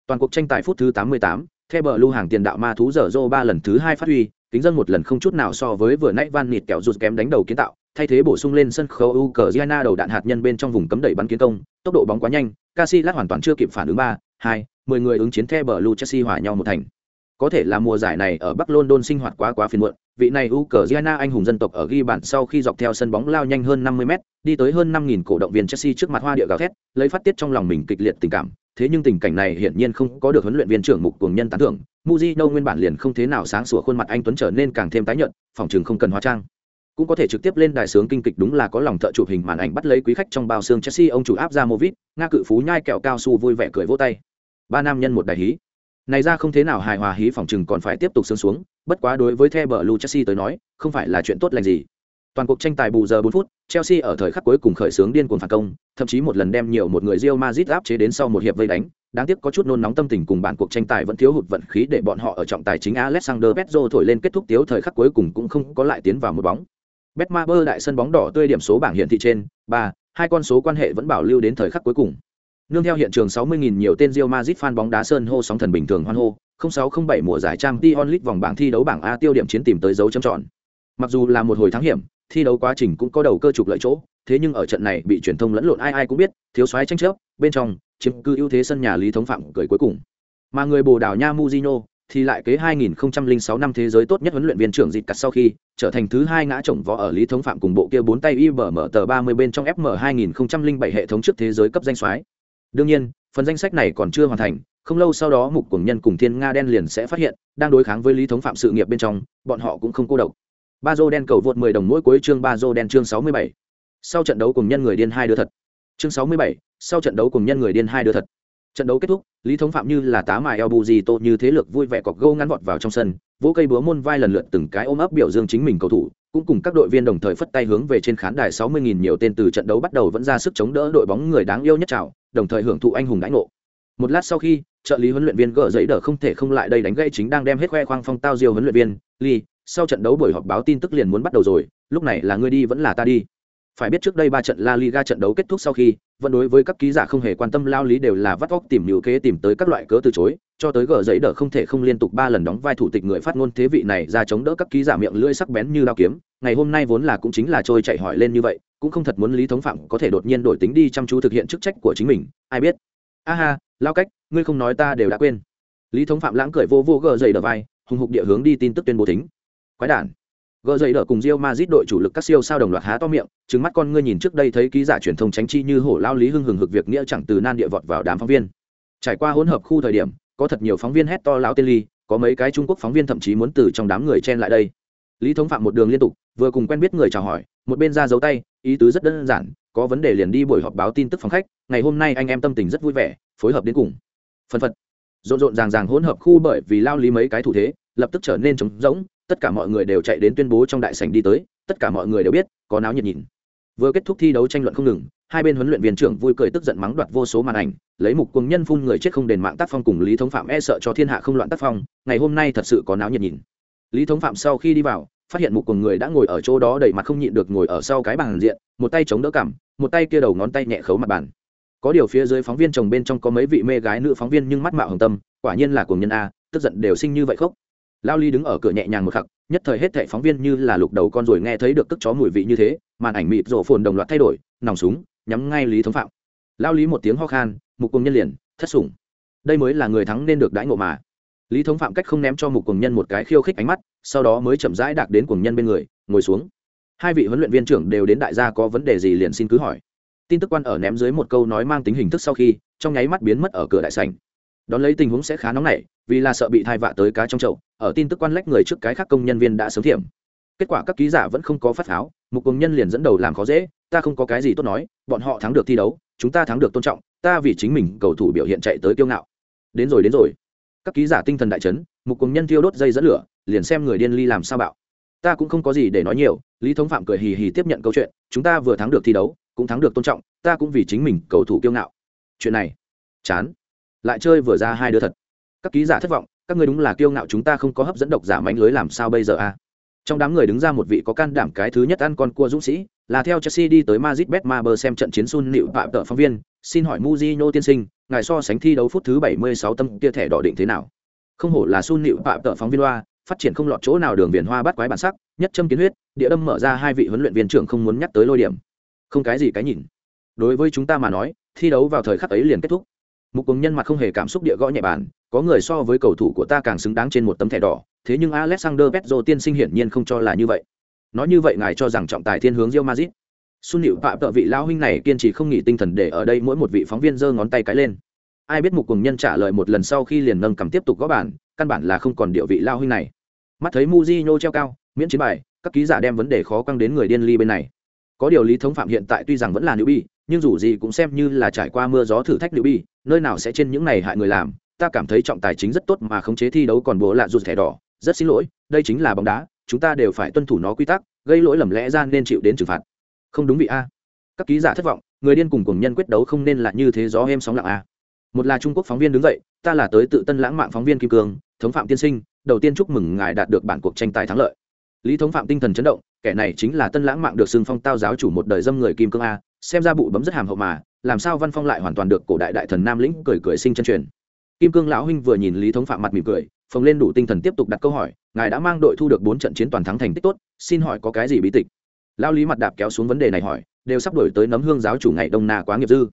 Toàn cuộc tranh tài phút thứ 88, The Blue hàng tiền đạo ma thú giờ Zoro ba lần thứ hai phát huy, kính dân một lần không chút nào so với vừa nãy Van Nịt kẹo rụt kém đánh đầu kiến tạo, thay thế bổ sung lên sân khấu Ukraine đầu đạn hạt nhân bên trong vùng cấm đẩy bắn kiến công, tốc độ bóng quá nhanh, Casilat hoàn toàn chưa kịp phản ứng ba, hai, mười người ứng chiến The Lu Chelsea hòa nhau một thành. Có thể là mùa giải này ở Bắc London sinh hoạt quá quá phiền muộn, vị này Ukraine anh hùng dân tộc ở ghi bàn sau khi dọc theo sân bóng lao nhanh hơn 50m, đi tới hơn 5.000 cổ động viên Chelsea trước mặt hoa địa gào thét, lấy phát tiết trong lòng mình kịch liệt tình cảm. Thế nhưng tình cảnh này hiển nhiên không có được huấn luyện viên trưởng mục cuồng nhân tán thưởng, Mujino nguyên bản liền không thế nào sáng sủa khuôn mặt anh tuấn trở nên càng thêm tái nhợt, phòng trường không cần hóa trang. Cũng có thể trực tiếp lên đài sướng kinh kịch đúng là có lòng thợ chụp hình màn ảnh bắt lấy quý khách trong bao xương Chelsea ông chủ áp ra Movit, nga cự phú nhai kẹo cao su vui vẻ cười vỗ tay. Ba nam nhân một đại hí này ra không thế nào hài hòa hí phòng chừng còn phải tiếp tục sướng xuống, bất quá đối với The Blue Chelsea tới nói, không phải là chuyện tốt lành gì. Toàn cuộc tranh tài bù giờ 4 phút, Chelsea ở thời khắc cuối cùng khởi xướng điên cuồng phản công, thậm chí một lần đem nhiều một người Real Madrid áp chế đến sau một hiệp vây đánh, đáng tiếc có chút nôn nóng tâm tình cùng bản cuộc tranh tài vẫn thiếu hụt vận khí để bọn họ ở trọng tài chính Alexander Petro thổi lên kết thúc tiếu thời khắc cuối cùng cũng không có lại tiến vào một bóng. Betmaber đại sân bóng đỏ tươi điểm số bảng hiển thị trên ba, hai con số quan hệ vẫn bảo lưu đến thời khắc cuối cùng. Nương theo hiện trường 60.000 nhiều tên Real Madrid fan bóng đá sơn hô sóng thần bình thường hoan hô, 0607 mùa giải trang Champions League vòng bảng thi đấu bảng A tiêu điểm chiến tìm tới dấu chấm tròn. Mặc dù là một hồi thắng hiểm, thi đấu quá trình cũng có đầu cơ trục lợi chỗ, thế nhưng ở trận này bị truyền thông lẫn lộn ai ai cũng biết, thiếu soái tranh chấp, bên trong chiếm cư ưu thế sân nhà Lý Thống Phạm cười cuối cùng. Mà người Bồ Đào Nha Mujino thì lại kế 2006 năm thế giới tốt nhất huấn luyện viên trưởng dịch cắt sau khi trở thành thứ hai ngã chồng võ ở Lý Thống Phạm cùng bộ kia bốn tay IBM tờ 30 bên trong FM 2007 hệ thống trước thế giới cấp danh soái đương nhiên phần danh sách này còn chưa hoàn thành không lâu sau đó mục cùng nhân cùng thiên nga đen liền sẽ phát hiện đang đối kháng với lý thống phạm sự nghiệp bên trong bọn họ cũng không cô độc. Ba dô đen cầu vượt 10 đồng mỗi cuối chương ba dô đen chương 67. sau trận đấu cùng nhân người điên hai đứa thật. Chương 67, sau trận đấu cùng nhân người điên hai đứa thật. Trận đấu kết thúc lý thống phạm như là tá mài eo bù gì tô như thế lực vui vẻ cọc gâu ngắn vọt vào trong sân vỗ cây búa môn vai lần lượt từng cái ôm ấp biểu dương chính mình cầu thủ cũng cùng các đội viên đồng thời phất tay hướng về trên khán đài 60.000 nhiều tên từ trận đấu bắt đầu vẫn ra sức chống đỡ đội bóng người đáng yêu nhất chào đồng thời hưởng thụ anh hùng đãi ngộ. Một lát sau khi trợ lý huấn luyện viên gỡ giấy đỡ không thể không lại đây đánh gây chính đang đem hết khoe khoang phong tao diêu huấn luyện viên Lee, sau trận đấu buổi họp báo tin tức liền muốn bắt đầu rồi lúc này là ngươi đi vẫn là ta đi phải biết trước đây ba trận La Liga trận đấu kết thúc sau khi, vẫn đối với các ký giả không hề quan tâm lao lý đều là vắt óc tìm nhiều kế tìm tới các loại cớ từ chối, cho tới gờ giấy đỡ không thể không liên tục ba lần đóng vai thủ tịch người phát ngôn thế vị này ra chống đỡ các ký giả miệng lưỡi sắc bén như dao kiếm, ngày hôm nay vốn là cũng chính là trôi chạy hỏi lên như vậy, cũng không thật muốn Lý Thống Phạm có thể đột nhiên đổi tính đi chăm chú thực hiện chức trách của chính mình, ai biết. A ha, lao cách, ngươi không nói ta đều đã quên. Lý Thống Phạm lãng cười vô vô gờ giấy đỡ vai, hùng hục địa hướng đi tin tức tuyên bố tính. Quái đản gỡ dậy đỡ cùng rio mazit đội chủ lực các siêu sao đồng loạt há to miệng, trứng mắt con ngươi nhìn trước đây thấy ký giả truyền thông tránh chi như hổ lao lý hưng hừng hực việc nghĩa chẳng từ nan địa vọt vào đám phóng viên. Trải qua hỗn hợp khu thời điểm, có thật nhiều phóng viên hét to lao tên ly, có mấy cái Trung Quốc phóng viên thậm chí muốn từ trong đám người chen lại đây. Lý Thống Phạm một đường liên tục, vừa cùng quen biết người chào hỏi, một bên ra dấu tay, ý tứ rất đơn giản, có vấn đề liền đi buổi họp báo tin tức phóng khách, ngày hôm nay anh em tâm tình rất vui vẻ, phối hợp đến cùng. Phần phật, rộn rộn ràng ràng hỗn hợp khu bởi vì lao lý mấy cái thủ thế, lập tức trở nên trống rỗng, tất cả mọi người đều chạy đến tuyên bố trong đại sảnh đi tới tất cả mọi người đều biết có náo nhiệt nhìn. Vừa kết thúc thi đấu tranh luận không ngừng hai bên huấn luyện viên trưởng vui cười tức giận mắng đoạt vô số màn ảnh lấy mục cùng nhân phun người chết không đền mạng tác phong cùng lý thống phạm e sợ cho thiên hạ không loạn tác phong ngày hôm nay thật sự có náo nhiệt nhìn. Lý thống phạm sau khi đi vào phát hiện mục cùng người đã ngồi ở chỗ đó đầy mặt không nhịn được ngồi ở sau cái bàn diện một tay chống đỡ cảm một tay kia đầu ngón tay nhẹ khấu mặt bàn. Có điều phía dưới phóng viên chồng bên trong có mấy vị mê gái nữ phóng viên nhưng mắt mạo hồng tâm quả nhiên là cùng nhân a tức giận đều sinh như vậy khóc lao ly đứng ở cửa nhẹ nhàng một khắc, nhất thời hết thệ phóng viên như là lục đầu con rồi nghe thấy được tức chó mùi vị như thế, màn ảnh mịt rổ phồn đồng loạt thay đổi, nòng súng, nhắm ngay lý thống phạm. Lao lý một tiếng ho khan, mục cùng nhân liền, thất sủng. Đây mới là người thắng nên được đãi ngộ mà. Lý thống phạm cách không ném cho mục cùng nhân một cái khiêu khích ánh mắt, sau đó mới chậm rãi đạc đến cùng nhân bên người, ngồi xuống. Hai vị huấn luyện viên trưởng đều đến đại gia có vấn đề gì liền xin cứ hỏi. Tin tức quan ở ném dưới một câu nói mang tính hình thức sau khi, trong nháy mắt biến mất ở cửa đại sảnh. Đón lấy tình huống sẽ khá nóng nảy, vì là sợ bị thai vạ tới cá trong chậu ở tin tức quan lách người trước cái khác công nhân viên đã sớm thiểm. Kết quả các ký giả vẫn không có phát pháo mục công nhân liền dẫn đầu làm khó dễ, ta không có cái gì tốt nói, bọn họ thắng được thi đấu, chúng ta thắng được tôn trọng, ta vì chính mình cầu thủ biểu hiện chạy tới kiêu ngạo. Đến rồi đến rồi. Các ký giả tinh thần đại chấn mục công nhân thiêu đốt dây dẫn lửa, liền xem người điên ly làm sao bạo. Ta cũng không có gì để nói nhiều, lý thống phạm cười hì hì tiếp nhận câu chuyện, chúng ta vừa thắng được thi đấu, cũng thắng được tôn trọng, ta cũng vì chính mình cầu thủ kiêu ngạo. Chuyện này, chán. Lại chơi vừa ra hai đứa thật. Các ký giả thất vọng các ngươi đúng là kiêu ngạo, chúng ta không có hấp dẫn độc giả mánh lưới làm sao bây giờ a trong đám người đứng ra một vị có can đảm cái thứ nhất ăn con cua dũng sĩ, là theo chelsea đi tới madrid betmaber xem trận chiến sun nịu phạm tợ phóng viên, xin hỏi muzino tiên sinh, ngài so sánh thi đấu phút thứ 76 tâm kia thẻ đỏ định thế nào? Không hổ là sun nịu phạm tợ phóng viên loa, phát triển không lọt chỗ nào đường viền hoa bắt quái bản sắc, nhất châm kiến huyết, địa đâm mở ra hai vị huấn luyện viên trưởng không muốn nhắc tới lôi điểm. Không cái gì cái nhìn. Đối với chúng ta mà nói, thi đấu vào thời khắc ấy liền kết thúc mục cùng nhân mặt không hề cảm xúc địa gõ nhẹ bàn, có người so với cầu thủ của ta càng xứng đáng trên một tấm thẻ đỏ, thế nhưng alexander petro tiên sinh hiển nhiên không cho là như vậy. Nói như vậy ngài cho rằng trọng tài thiên hướng rio mazit xuân nịu phạm tợ vị lao huynh này kiên trì không nghỉ tinh thần để ở đây mỗi một vị phóng viên giơ ngón tay cái lên. Ai biết mục cùng nhân trả lời một lần sau khi liền nâng cầm tiếp tục gõ bàn, căn bản là không còn điệu vị lao huynh này. Mắt thấy muzino treo cao, miễn chiến bài, các ký giả đem vấn đề khó căng đến người điên ly bên này có điều lý thống phạm hiện tại tuy rằng vẫn là nữ bi, nhưng dù gì cũng xem như là trải qua mưa gió thử thách nữ bi, nơi nào sẽ trên những này hại người làm, ta cảm thấy trọng tài chính rất tốt mà khống chế thi đấu còn bố lạ dù thẻ đỏ. Rất xin lỗi, đây chính là bóng đá, chúng ta đều phải tuân thủ nó quy tắc, gây lỗi lầm lẽ ra nên chịu đến trừng phạt. Không đúng vị a. Các ký giả thất vọng, người điên cùng cùng nhân quyết đấu không nên là như thế gió em sóng lặng a. Một là trung quốc phóng viên đứng dậy, ta là tới tự tân lãng mạn phóng viên kim cương, thống phạm tiên sinh, đầu tiên chúc mừng ngài đạt được bản cuộc tranh tài thắng lợi lý thống phạm tinh thần chấn động, kẻ này chính là tân lãng mạng được xưng phong tao giáo chủ một đời dâm người kim cương a, xem ra bụ bấm rất hàm hậu mà, làm sao văn phong lại hoàn toàn được cổ đại đại thần nam lĩnh cười cười sinh chân truyền. Kim cương lão huynh vừa nhìn lý thống phạm mặt mỉm cười, phồng lên đủ tinh thần tiếp tục đặt câu hỏi, ngài đã mang đội thu được bốn trận chiến toàn thắng thành tích tốt, xin hỏi có cái gì bí tịch? Lao lý mặt đạp kéo xuống vấn đề này hỏi, đều sắp đổi tới nấm hương giáo chủ ngày đông na quá nghiệp dư.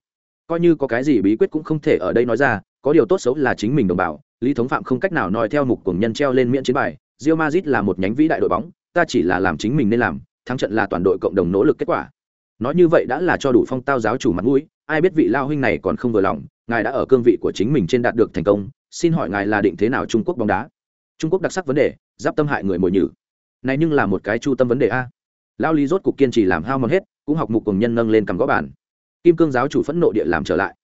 Coi như có cái gì bí quyết cũng không thể ở đây nói ra, có điều tốt xấu là chính mình đồng bào. Lý thống phạm không cách nào nói theo mục cường nhân treo lên miễn chiến bài rio mazit là một nhánh vĩ đại đội bóng ta chỉ là làm chính mình nên làm, thắng trận là toàn đội cộng đồng nỗ lực kết quả. Nói như vậy đã là cho đủ phong tao giáo chủ mặt mũi, ai biết vị lao huynh này còn không vừa lòng, ngài đã ở cương vị của chính mình trên đạt được thành công, xin hỏi ngài là định thế nào trung quốc bóng đá? Trung quốc đặc sắc vấn đề, giáp tâm hại người mồi nhử. Này nhưng là một cái chu tâm vấn đề a. Lao lý rốt cục kiên trì làm hao mòn hết, cũng học mục cùng nhân nâng lên cầm gõ bàn. Kim cương giáo chủ phẫn nộ địa làm trở lại.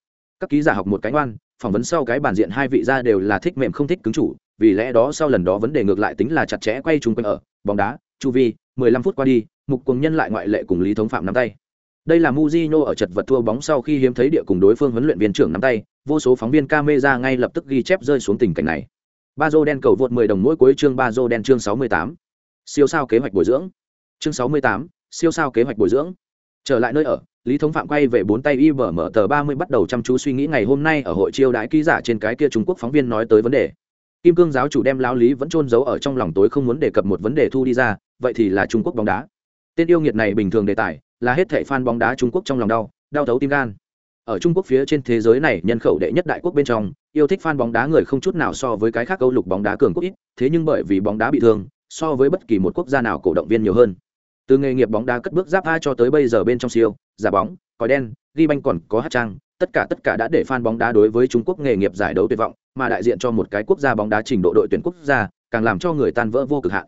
Các ký giả học một cánh oan phỏng vấn sau cái bản diện hai vị ra đều là thích mềm không thích cứng chủ vì lẽ đó sau lần đó vấn đề ngược lại tính là chặt chẽ quay chung quanh ở bóng đá chu vi 15 phút qua đi mục cùng nhân lại ngoại lệ cùng lý thống phạm nắm tay. Đây là Mujino ở chật vật thua bóng sau khi hiếm thấy địa cùng đối phương huấn luyện viên trưởng nắm tay vô số phóng viên camera ngay lập tức ghi chép rơi xuống tình cảnh này. Ba dô đen cầu vượt 10 đồng mỗi cuối chương ba dô đen chương 68. siêu sao kế hoạch bồi dưỡng. Chương 68, siêu sao kế hoạch bồi dưỡng. Trở lại nơi ở lý thống phạm quay về bốn tay y mở tờ ba mươi bắt đầu chăm chú suy nghĩ ngày hôm nay ở hội chiêu đãi ký giả trên cái kia trung quốc phóng viên nói tới vấn đề kim cương giáo chủ đem lao lý vẫn trôn giấu ở trong lòng tối không muốn đề cập một vấn đề thu đi ra, vậy thì là trung quốc bóng đá. Tên yêu nghiệt này bình thường đề tài là hết thệ fan bóng đá trung quốc trong lòng đau đau thấu tim gan. Ở trung quốc phía trên thế giới này, nhân khẩu đệ nhất đại quốc bên trong, yêu thích fan bóng đá người không chút nào so với cái khác câu lục bóng đá cường quốc ít, thế nhưng bởi vì bóng đá bị thương, so với bất kỳ một quốc gia nào cổ động viên nhiều hơn. Từ nghề nghiệp bóng đá cất bước giáp a cho tới bây giờ bên trong siêu, giả bóng, còi đen, ghi banh còn có hát trang, tất cả tất cả đã để fan bóng đá đối với trung quốc nghề nghiệp giải đấu tuyệt vọng mà đại diện cho một cái quốc gia bóng đá trình độ đội tuyển quốc gia, càng làm cho người tan vỡ vô cực hạn.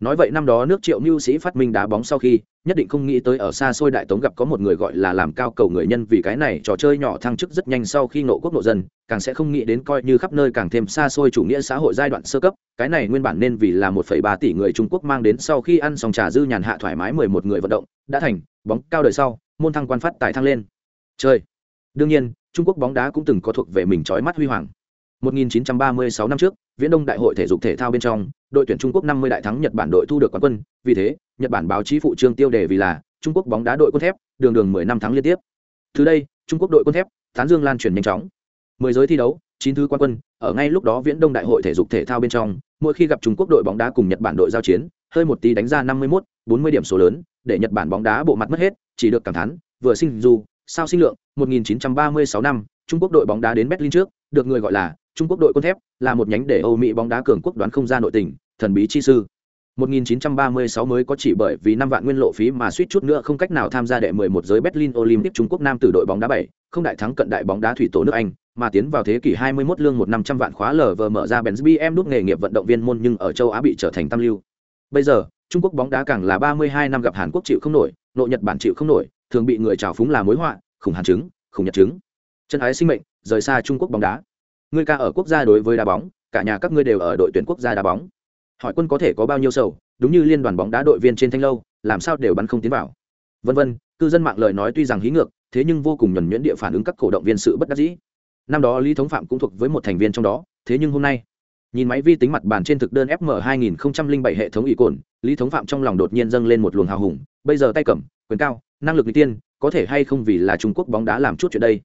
Nói vậy năm đó nước triệu mưu sĩ phát minh đá bóng sau khi, nhất định không nghĩ tới ở xa xôi đại tống gặp có một người gọi là làm cao cầu người nhân vì cái này trò chơi nhỏ thăng chức rất nhanh sau khi nộ quốc nộ dân, càng sẽ không nghĩ đến coi như khắp nơi càng thêm xa xôi chủ nghĩa xã hội giai đoạn sơ cấp, cái này nguyên bản nên vì là một phẩy ba tỷ người trung quốc mang đến sau khi ăn xong trà dư nhàn hạ thoải mái mười một người vận động, đã thành, bóng cao đời sau, môn thăng quan phát tài thăng lên. Chơi. Đương nhiên, trung quốc bóng đá cũng từng có thuộc về mình trói mắt huy hoàng. 1936 năm trước viễn đông đại hội thể dục thể thao bên trong đội tuyển trung quốc 50 đại thắng nhật bản đội thu được quán quân. Vì thế nhật bản báo chí phụ trương tiêu đề vì là trung quốc bóng đá đội quân thép đường đường 10 năm thắng liên tiếp. Từ đây trung quốc đội quân thép tán dương lan truyền nhanh chóng. Mười giới thi đấu chín thứ quán quân ở ngay lúc đó viễn đông đại hội thể dục thể thao bên trong mỗi khi gặp trung quốc đội bóng đá cùng nhật bản đội giao chiến hơi một tí đánh ra 51, 40 điểm số lớn để nhật bản bóng đá bộ mặt mất hết chỉ được cảm thán vừa sinh dù, sao sinh lượng 1936 năm trung quốc đội bóng đá đến berlin trước được người gọi là trung quốc đội quân thép là một nhánh để âu mỹ bóng đá cường quốc đoán không ra nội tình thần bí chi sư 1936 mới có chỉ bởi vì năm vạn nguyên lộ phí mà suýt chút nữa không cách nào tham gia đệ 11 giới Berlin Olympic Trung Quốc Nam tử đội bóng đá 7, không đại thắng cận đại bóng đá thủy tổ nước Anh, mà tiến vào thế kỷ 21 lương một năm trăm vạn khóa lở vờ mở ra Benz BM đúc nghề nghiệp vận động viên môn nhưng ở châu Á bị trở thành tam lưu. Bây giờ, Trung Quốc bóng đá càng là 32 năm gặp Hàn Quốc chịu không nổi, nội Nhật Bản chịu không nổi, thường bị người trào phúng là mối họa, khủng hàn chứng, khủng nhật chứng. Chân ái sinh mệnh, rời xa Trung Quốc bóng đá. Ngươi ca ở quốc gia đối với đá bóng, cả nhà các ngươi đều ở đội tuyển quốc gia đá bóng. Hỏi quân có thể có bao nhiêu sầu, đúng như liên đoàn bóng đá đội viên trên thanh lâu, làm sao đều bắn không tiến vào. Vân vân, cư dân mạng lời nói tuy rằng hí ngược, thế nhưng vô cùng nhuần nhuyễn địa phản ứng các cổ động viên sự bất đắc dĩ. Năm đó Lý Thống Phạm cũng thuộc với một thành viên trong đó, thế nhưng hôm nay, nhìn máy vi tính mặt bàn trên thực đơn fm 2007 hệ thống ủy cồn lý thống phạm trong lòng đột nhiên dâng lên một luồng hào hùng bây giờ tay cầm quyền cao năng lực lý tiên có thể hay không vì là trung quốc bóng đá làm chút chuyện đây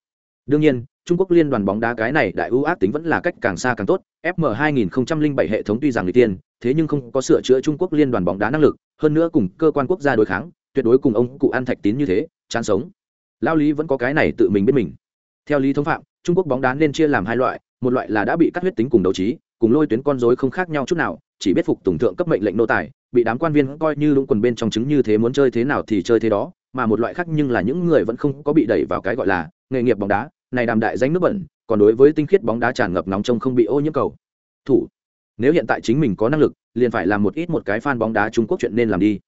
đương nhiên, trung quốc liên đoàn bóng đá cái này đại ưu ác tính vẫn là cách càng xa càng tốt. Fm 2007 hệ thống tuy rằng n tiên thế nhưng không có sửa chữa trung quốc liên đoàn bóng đá năng lực. Hơn nữa cùng cơ quan quốc gia đối kháng, tuyệt đối cùng ông cụ An thạch tín như thế, chán sống. Lao lý vẫn có cái này tự mình biết mình. Theo lý thống phạm, trung quốc bóng đá nên chia làm hai loại, một loại là đã bị cắt huyết tính cùng đấu trí, cùng lôi tuyến con rối không khác nhau chút nào, chỉ biết phục tùng thượng cấp mệnh lệnh nô tài, bị đám quan viên coi như lũng quần bên trong chứng như thế muốn chơi thế nào thì chơi thế đó, mà một loại khác nhưng là những người vẫn không có bị đẩy vào cái gọi là nghề nghiệp bóng đá này đàm đại danh nước bẩn, còn đối với tinh khiết bóng đá tràn ngập nóng trong không bị ô nhiễm cầu. Thủ, nếu hiện tại chính mình có năng lực, liền phải làm một ít một cái fan bóng đá trung quốc chuyện nên làm đi.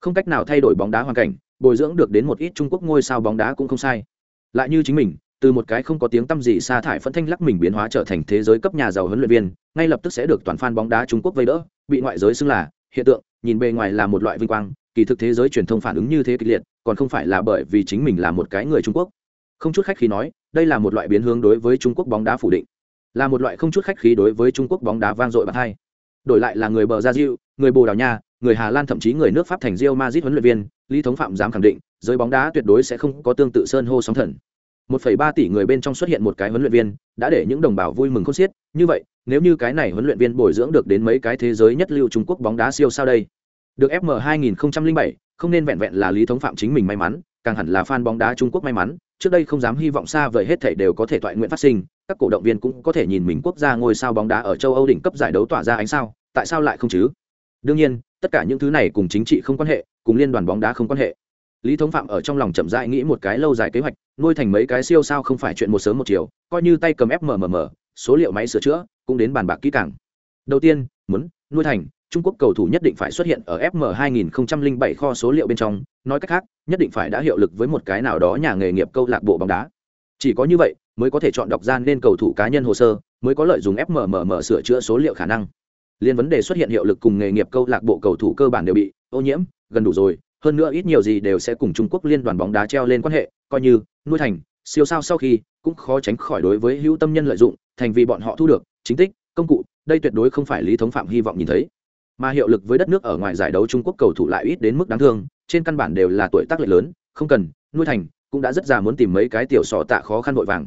Không cách nào thay đổi bóng đá hoàn cảnh, bồi dưỡng được đến một ít trung quốc ngôi sao bóng đá cũng không sai. Lại như chính mình, từ một cái không có tiếng tăm gì sa thải phẫn thanh lắc mình biến hóa trở thành thế giới cấp nhà giàu huấn luyện viên, ngay lập tức sẽ được toàn fan bóng đá trung quốc vây đỡ, bị ngoại giới xưng là, hiện tượng, nhìn bề ngoài là một loại vinh quang, kỳ thực thế giới truyền thông phản ứng như thế kịch liệt, còn không phải là bởi vì chính mình là một cái người trung quốc. Không chút khách khí nói đây là một loại biến hướng đối với trung quốc bóng đá phủ định. Là một loại không chút khách khí đối với trung quốc bóng đá vang dội bạc hai. Đổi lại là người bờ ra Diu, người bồ đào nha người hà lan thậm chí người nước pháp thành rio Madrid huấn luyện viên lý thống phạm dám khẳng định giới bóng đá tuyệt đối sẽ không có tương tự sơn hô sóng thần. 1,3 tỷ người bên trong xuất hiện một cái huấn luyện viên, đã để những đồng bào vui mừng khôn xiết, như vậy, nếu như cái này huấn luyện viên bồi dưỡng được đến mấy cái thế giới nhất lưu Trung Quốc bóng đá siêu sao đây? Được FM 2007, không nên vẹn vẹn là Lý Thống Phạm chính mình may mắn, càng hẳn là fan bóng đá Trung Quốc may mắn, trước đây không dám hy vọng xa vời hết thảy đều có thể thoại nguyện phát sinh, các cổ động viên cũng có thể nhìn mình quốc gia ngôi sao bóng đá ở châu Âu đỉnh cấp giải đấu tỏa ra ánh sao, tại sao lại không chứ? Đương nhiên, tất cả những thứ này cùng chính trị không quan hệ, cùng liên đoàn bóng đá không quan hệ lý thống phạm ở trong lòng chậm rãi nghĩ một cái lâu dài kế hoạch nuôi thành mấy cái siêu sao không phải chuyện một sớm một chiều coi như tay cầm fmmm số liệu máy sửa chữa cũng đến bàn bạc kỹ càng đầu tiên muốn nuôi thành trung quốc cầu thủ nhất định phải xuất hiện ở fm 2007 kho số liệu bên trong nói cách khác nhất định phải đã hiệu lực với một cái nào đó nhà nghề nghiệp câu lạc bộ bóng đá chỉ có như vậy mới có thể chọn đọc gian nên cầu thủ cá nhân hồ sơ mới có lợi dùng fmmm sửa chữa số liệu khả năng liên vấn đề xuất hiện hiệu lực cùng nghề nghiệp câu lạc bộ cầu thủ cơ bản đều bị ô nhiễm gần đủ rồi hơn nữa ít nhiều gì đều sẽ cùng Trung Quốc liên đoàn bóng đá treo lên quan hệ, coi như nuôi thành siêu sao sau khi cũng khó tránh khỏi đối với hữu tâm nhân lợi dụng, thành vì bọn họ thu được chính tích, công cụ, đây tuyệt đối không phải lý thống phạm hy vọng nhìn thấy. Mà hiệu lực với đất nước ở ngoài giải đấu Trung Quốc cầu thủ lại ít đến mức đáng thương, trên căn bản đều là tuổi tác lệch lớn, không cần nuôi thành, cũng đã rất già muốn tìm mấy cái tiểu sọ tạ khó khăn vội vàng.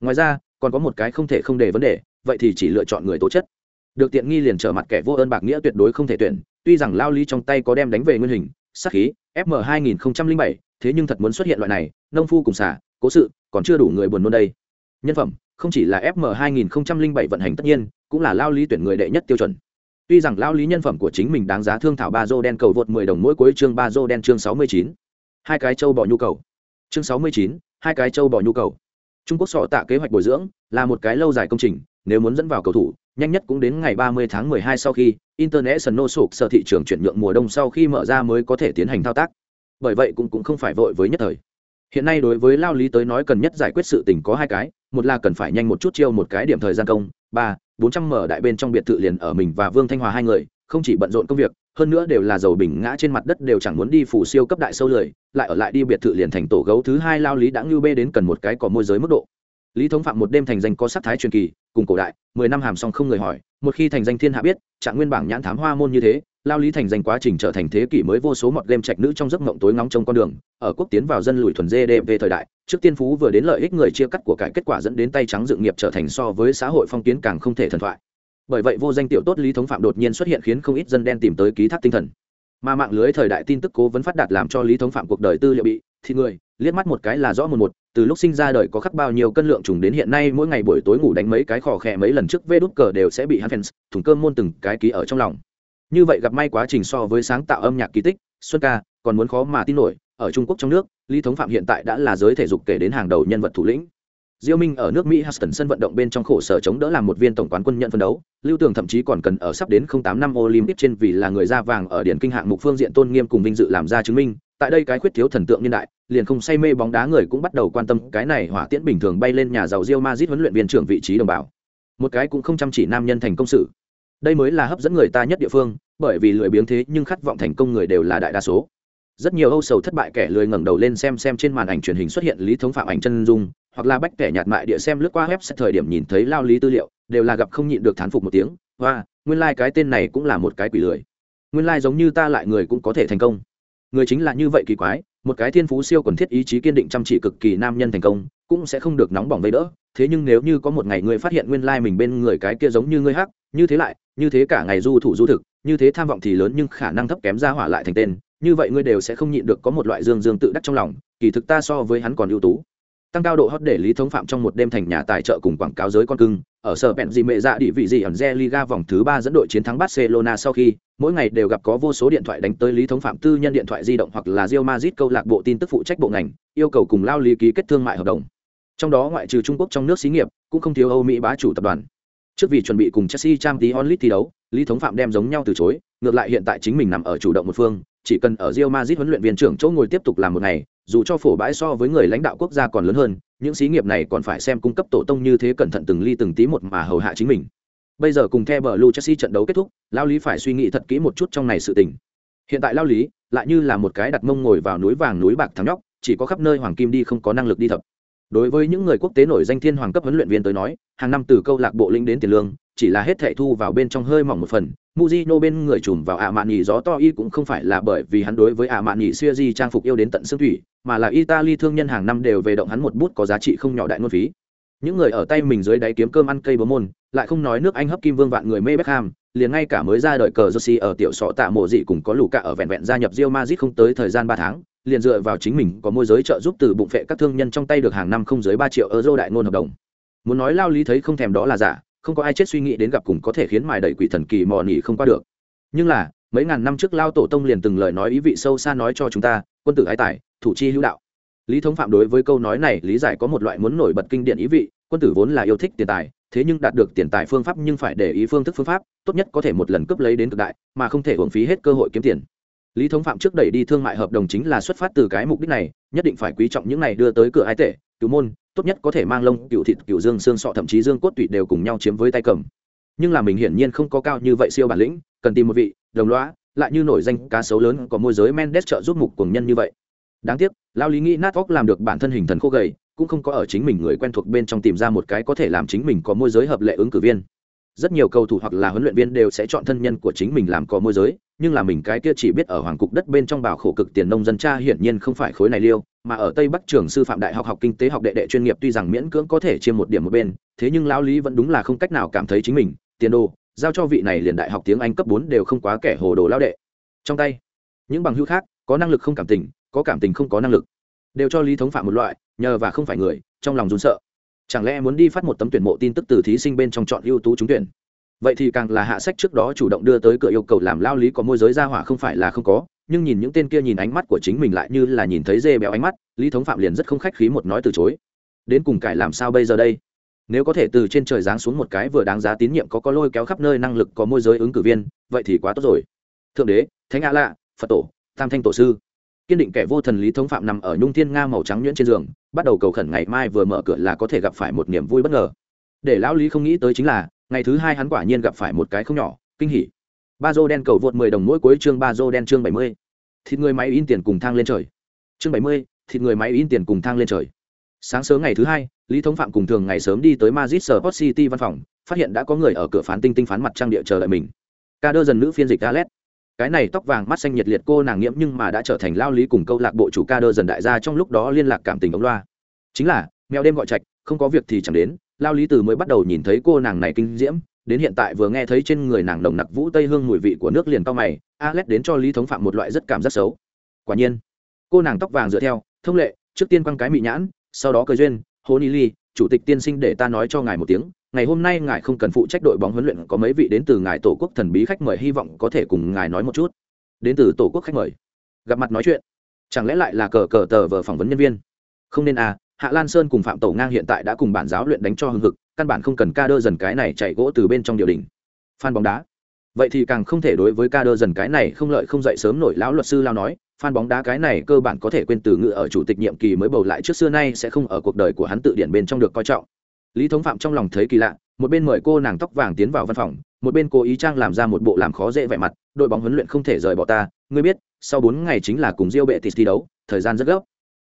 Ngoài ra, còn có một cái không thể không để vấn đề, vậy thì chỉ lựa chọn người tố chất. Được tiện nghi liền trở mặt kẻ vô ơn bạc nghĩa tuyệt đối không thể tuyển, tuy rằng Lao Lý trong tay có đem đánh về nguyên hình, sắc khí fm 2007, thế nhưng thật muốn xuất hiện loại này nông phu cùng xả cố sự còn chưa đủ người buồn nôn đây nhân phẩm không chỉ là fm 2007 vận hành tất nhiên cũng là lao lý tuyển người đệ nhất tiêu chuẩn tuy rằng lao lý nhân phẩm của chính mình đáng giá thương thảo ba dô đen cầu vượt 10 đồng mỗi cuối chương ba dô đen chương 69. hai cái châu bỏ nhu cầu. Chương 69, hai cái châu bỏ nhu cầu. Trung quốc sọ tạ kế hoạch bồi dưỡng là một cái lâu dài công trình nếu muốn dẫn vào cầu thủ nhanh nhất cũng đến ngày 30 tháng 12 sau khi international sụp sở thị trường chuyển nhượng mùa đông sau khi mở ra mới có thể tiến hành thao tác. Bởi vậy cũng cũng không phải vội với nhất thời. Hiện nay đối với lao lý tới nói cần nhất giải quyết sự tình có hai cái một là cần phải nhanh một chút chiêu một cái điểm thời gian công ba bốn trăm mở đại bên trong biệt thự liền ở mình và vương thanh hòa hai người, không chỉ bận rộn công việc, hơn nữa đều là dầu bình ngã trên mặt đất đều chẳng muốn đi phủ siêu cấp đại sâu lười, lại ở lại đi biệt thự liền thành tổ gấu thứ hai lao lý đã ngưu bê đến cần một cái có môi giới mức độ. Lý thống phạm một đêm thành danh có sắc thái truyền kỳ, cùng cổ đại, mười năm hàm song không người hỏi, một khi thành danh thiên hạ biết, trạng nguyên bảng nhãn thám hoa môn như thế lao lý thành danh quá trình trở thành thế kỷ mới vô số mọt game trạch nữ trong giấc mộng tối ngóng trong con đường, ở quốc tiến vào dân lùi thuần gdp thời đại, trước tiên phú vừa đến lợi ích người chia cắt của cải kết quả dẫn đến tay trắng dự nghiệp trở thành so với xã hội phong kiến càng không thể thần thoại. Bởi vậy vô danh tiểu tốt lý thống phạm đột nhiên xuất hiện khiến không ít dân đen tìm tới ký thác tinh thần. Mà mạng lưới thời đại tin tức cố vấn phát đạt làm cho lý thống phạm cuộc đời tư liệu bị thì người, liếc mắt một cái là rõ một một, từ lúc sinh ra đời có khắc bao nhiêu cân lượng trùng đến hiện nay mỗi ngày buổi tối ngủ đánh mấy cái khò khẽ mấy lần trước vê đút cờ đều sẽ bị hắn fans, thùng cơm môn từng cái ký ở trong lòng như vậy gặp may quá trình so với sáng tạo âm nhạc kỳ tích, xuân ca còn muốn khó mà tin nổi, ở trung quốc trong nước, lý thống phạm hiện tại đã là giới thể dục kể đến hàng đầu nhân vật thủ lĩnh. Diêu minh ở nước mỹ Houston sân vận động bên trong khổ sở chống đỡ làm một viên tổng quán quân nhận phân đấu, lưu tường thậm chí còn cần ở sắp đến 08 năm olympic trên vì là người da vàng ở điển kinh hạng mục phương diện tôn nghiêm cùng vinh dự làm ra chứng minh, tại đây cái khuyết thiếu thần tượng nhân đại, liền không say mê bóng đá người cũng bắt đầu quan tâm cái này hỏa tiễn bình thường bay lên nhà giàu Diêu Madrid huấn luyện viên trưởng vị trí đồng bào. Một cái cũng không chăm chỉ nam nhân thành công sự đây mới là hấp dẫn người ta nhất địa phương, bởi vì lười biếng thế nhưng khát vọng thành công người đều là đại đa số. Rất nhiều âu sầu thất bại kẻ lười ngẩng đầu lên xem xem trên màn ảnh truyền hình xuất hiện lý thống phạm ảnh chân dung, hoặc là bách kẻ nhạt mại địa xem lướt qua web sẽ thời điểm nhìn thấy lao lý tư liệu, đều là gặp không nhịn được thán phục một tiếng và nguyên lai、like、cái tên này cũng là một cái quỷ lười. Nguyên lai、like、giống như ta lại người cũng có thể thành công. Người chính là như vậy kỳ quái, một cái thiên phú siêu cần thiết ý chí kiên định chăm chỉ cực kỳ nam nhân thành công cũng sẽ không được nóng bỏng vây đỡ. Thế nhưng nếu như có một ngày ngươi phát hiện nguyên lai mình bên người cái kia giống như ngươi hắc, như thế lại, như thế cả ngày du thủ du thực, như thế tham vọng thì lớn nhưng khả năng thấp kém ra hỏa lại thành tên, như vậy ngươi đều sẽ không nhịn được có một loại dương dương tự đắc trong lòng, kỳ thực ta so với hắn còn ưu tú. Tăng cao độ hot để lý thống phạm trong một đêm thành nhà tài trợ cùng quảng cáo giới con cưng, ở sở bẹn gì mệ dạ địa vị gì ẩn re liga vòng thứ ba dẫn đội chiến thắng barcelona sau khi, mỗi ngày đều gặp có vô số điện thoại đánh tới lý thống phạm tư nhân điện thoại di động hoặc là rio mazit câu lạc bộ tin tức phụ trách bộ ngành, yêu cầu cùng lao lý ký kết thương mại hợp đồng trong đó ngoại trừ trung quốc trong nước xí nghiệp, cũng không thiếu âu mỹ bá chủ tập đoàn. Trước vì chuẩn bị cùng chelsea trang tí onlit thi đấu, lý thống phạm đem giống nhau từ chối, ngược lại hiện tại chính mình nằm ở chủ động một phương, chỉ cần ở rio mazit huấn luyện viên trưởng chỗ ngồi tiếp tục làm một ngày, dù cho phổ bãi so với người lãnh đạo quốc gia còn lớn hơn, những xí nghiệp này còn phải xem cung cấp tổ tông như thế cẩn thận từng ly từng tí một mà hầu hạ chính mình. Bây giờ cùng theo bờ lu chelsea trận đấu kết thúc, lao lý phải suy nghĩ thật kỹ một chút trong này sự tình. Hiện tại lao lý lại như là một cái đặt mông ngồi vào núi vàng núi bạc thắng nhóc, chỉ có khắp nơi hoàng kim đi không có năng lực đi thập đối với những người quốc tế nổi danh thiên hoàng cấp huấn luyện viên tới nói hàng năm từ câu lạc bộ linh đến tiền lương chỉ là hết thệ thu vào bên trong hơi mỏng một phần. Muzino bên người chùm vào ạ mạn nhì gió to y cũng không phải là bởi vì hắn đối với ạ mạn nhì xưa di trang phục yêu đến tận xương thủy mà là italy thương nhân hàng năm đều về động hắn một bút có giá trị không nhỏ đại ngôn phí. Những người ở tay mình dưới đáy kiếm cơm ăn cây bố môn lại không nói nước anh hấp kim vương vạn người mê Beckham, liền ngay cả mới ra đời cờ Jersey ở tiểu sọ tạ mộ dị cùng có lũ cả ở vẹn vẹn gia nhập rio mazit không tới thời gian ba tháng, liền dựa vào chính mình có môi giới trợ giúp từ bụng phệ các thương nhân trong tay được hàng năm không dưới ba triệu euro đại ngôn hợp đồng. Muốn nói lao lý thấy không thèm đó là giả, không có ai chết suy nghĩ đến gặp cùng có thể khiến mài đẩy quỷ thần kỳ mò nỉ không qua được. Nhưng là, mấy ngàn năm trước lao tổ tông liền từng lời nói ý vị sâu xa nói cho chúng ta, quân tử ái tài, thủ chi hữu đạo. Lý thống phạm đối với câu nói này lý giải có một loại muốn nổi bật kinh điển ý vị, quân tử vốn là yêu thích tiền tài, thế nhưng đạt được tiền tài phương pháp nhưng phải để ý phương thức phương pháp, tốt nhất có thể một lần cướp lấy đến cực đại, mà không thể uổng phí hết cơ hội kiếm tiền lý thống phạm trước đẩy đi thương mại hợp đồng chính là xuất phát từ cái mục đích này, nhất định phải quý trọng những này đưa tới cửa ái tệ cứu môn, tốt nhất có thể mang lông cựu thịt cựu dương, xương sọ, thậm chí dương cốt tụy đều cùng nhau chiếm với tay cầm. Nhưng là mình hiển nhiên không có cao như vậy siêu bản lĩnh, cần tìm một vị, đồng loá lại như nổi danh cá sấu lớn có môi giới mendes trợ giúp mục cùng nhân như vậy. Đáng tiếc, lao lý nghĩ nát óc làm được bản thân hình thần khô gầy, cũng không có ở chính mình người quen thuộc bên trong tìm ra một cái có thể làm chính mình có môi giới hợp lệ ứng cử viên rất nhiều cầu thủ hoặc là huấn luyện viên đều sẽ chọn thân nhân của chính mình làm có môi giới, nhưng là mình cái kia chỉ biết ở hoàng cục đất bên trong bảo khổ cực tiền nông dân cha hiển nhiên không phải khối này liêu, mà ở tây bắc trường sư phạm đại học học kinh tế học đệ đệ chuyên nghiệp tuy rằng miễn cưỡng có thể chia một điểm một bên, thế nhưng lão lý vẫn đúng là không cách nào cảm thấy chính mình, tiền đồ, giao cho vị này liền đại học tiếng anh cấp bốn đều không quá kẻ hồ đồ lao đệ. Trong tay, những bằng hữu khác, có năng lực không cảm tình, có cảm tình không có năng lực. Đều cho lý thống phạm một loại, nhờ và không phải người, trong lòng run sợ chẳng lẽ muốn đi phát một tấm tuyển mộ tin tức từ thí sinh bên trong chọn ưu tú trúng tuyển? Vậy thì càng là hạ sách trước đó chủ động đưa tới cửa yêu cầu làm lao lý có môi giới ra hỏa không phải là không có, nhưng nhìn những tên kia nhìn ánh mắt của chính mình lại như là nhìn thấy dê béo ánh mắt, lý thống phạm liền rất không khách khí một nói từ chối. Đến cùng cải làm sao bây giờ đây? Nếu có thể từ trên trời giáng xuống một cái vừa đáng giá tín nhiệm có có lôi kéo khắp nơi năng lực có môi giới ứng cử viên, vậy thì quá tốt rồi. Thượng đế, thánh a lạ phật tổ, tam thanh tổ sư kiên định kẻ vô thần lý thống phạm nằm ở nhung thiên nga màu trắng nhuyễn trên giường, bắt đầu cầu khẩn ngày mai vừa mở cửa là có thể gặp phải một niềm vui bất ngờ. Để lão lý không nghĩ tới chính là, ngày thứ hai hắn quả nhiên gặp phải một cái không nhỏ, kinh hỉ. Ba dô đen cầu vượt mười đồng mỗi cuối chương ba dô đen chương bảy mươi. Thịt người máy in tiền cùng thang lên trời. Chương bảy mươi, thịt người máy in tiền cùng thang lên trời. Sáng sớm ngày thứ hai, lý thống phạm cùng thường ngày sớm đi tới mazit sport city văn phòng, phát hiện đã có người ở cửa phán tinh tinh phán mặt trang địa chờ đợi mình. Ca đơ dần nữ phiên dịch galet cái này tóc vàng mắt xanh nhiệt liệt cô nàng nghiễm nhưng mà đã trở thành lao lý cùng câu lạc bộ chủ ca đơ dần đại gia trong lúc đó liên lạc cảm tình ống loa. Chính là, mèo đêm gọi trạch, không có việc thì chẳng đến, lao lý từ mới bắt đầu nhìn thấy cô nàng này kinh diễm, đến hiện tại vừa nghe thấy trên người nàng nồng nặc vũ tây hương mùi vị của nước liền cao mày, alex đến cho lý thống phạm một loại rất cảm giác xấu. Quả nhiên, cô nàng tóc vàng dựa theo, thông lệ, trước tiên quăng cái mị nhãn, sau đó cười duyên, hồ ni ly, chủ tịch tiên sinh để ta nói cho ngài một tiếng ngày hôm nay ngài không cần phụ trách đội bóng huấn luyện, có mấy vị đến từ ngài tổ quốc thần bí khách mời, hy vọng có thể cùng ngài nói một chút. Đến từ tổ quốc khách mời. Gặp mặt nói chuyện. Chẳng lẽ lại là cờ cờ tờ vờ phỏng vấn nhân viên? Không nên à hạ lan sơn cùng phạm tổ ngang hiện tại đã cùng bản giáo luyện đánh cho hưng hực, căn bản không cần ca đơ dần cái này chạy gỗ từ bên trong điều đình. Phan bóng đá. Vậy thì càng không thể đối với ca đơ dần cái này không lợi không dậy sớm nổi lão luật sư lao nói, phan bóng đá cái này cơ bản có thể quên từ ngữ ở chủ tịch nhiệm kỳ mới bầu lại trước xưa nay sẽ không ở cuộc đời của hắn tự điển bên trong được coi trọng lý thống phạm trong lòng thấy kỳ lạ, một bên mời cô nàng tóc vàng tiến vào văn phòng, một bên cố ý trang làm ra một bộ làm khó dễ vẻ mặt, đội bóng huấn luyện không thể rời bỏ ta, ngươi biết, sau bốn ngày chính là cùng diêu bệ tịt thi đấu, thời gian rất gấp.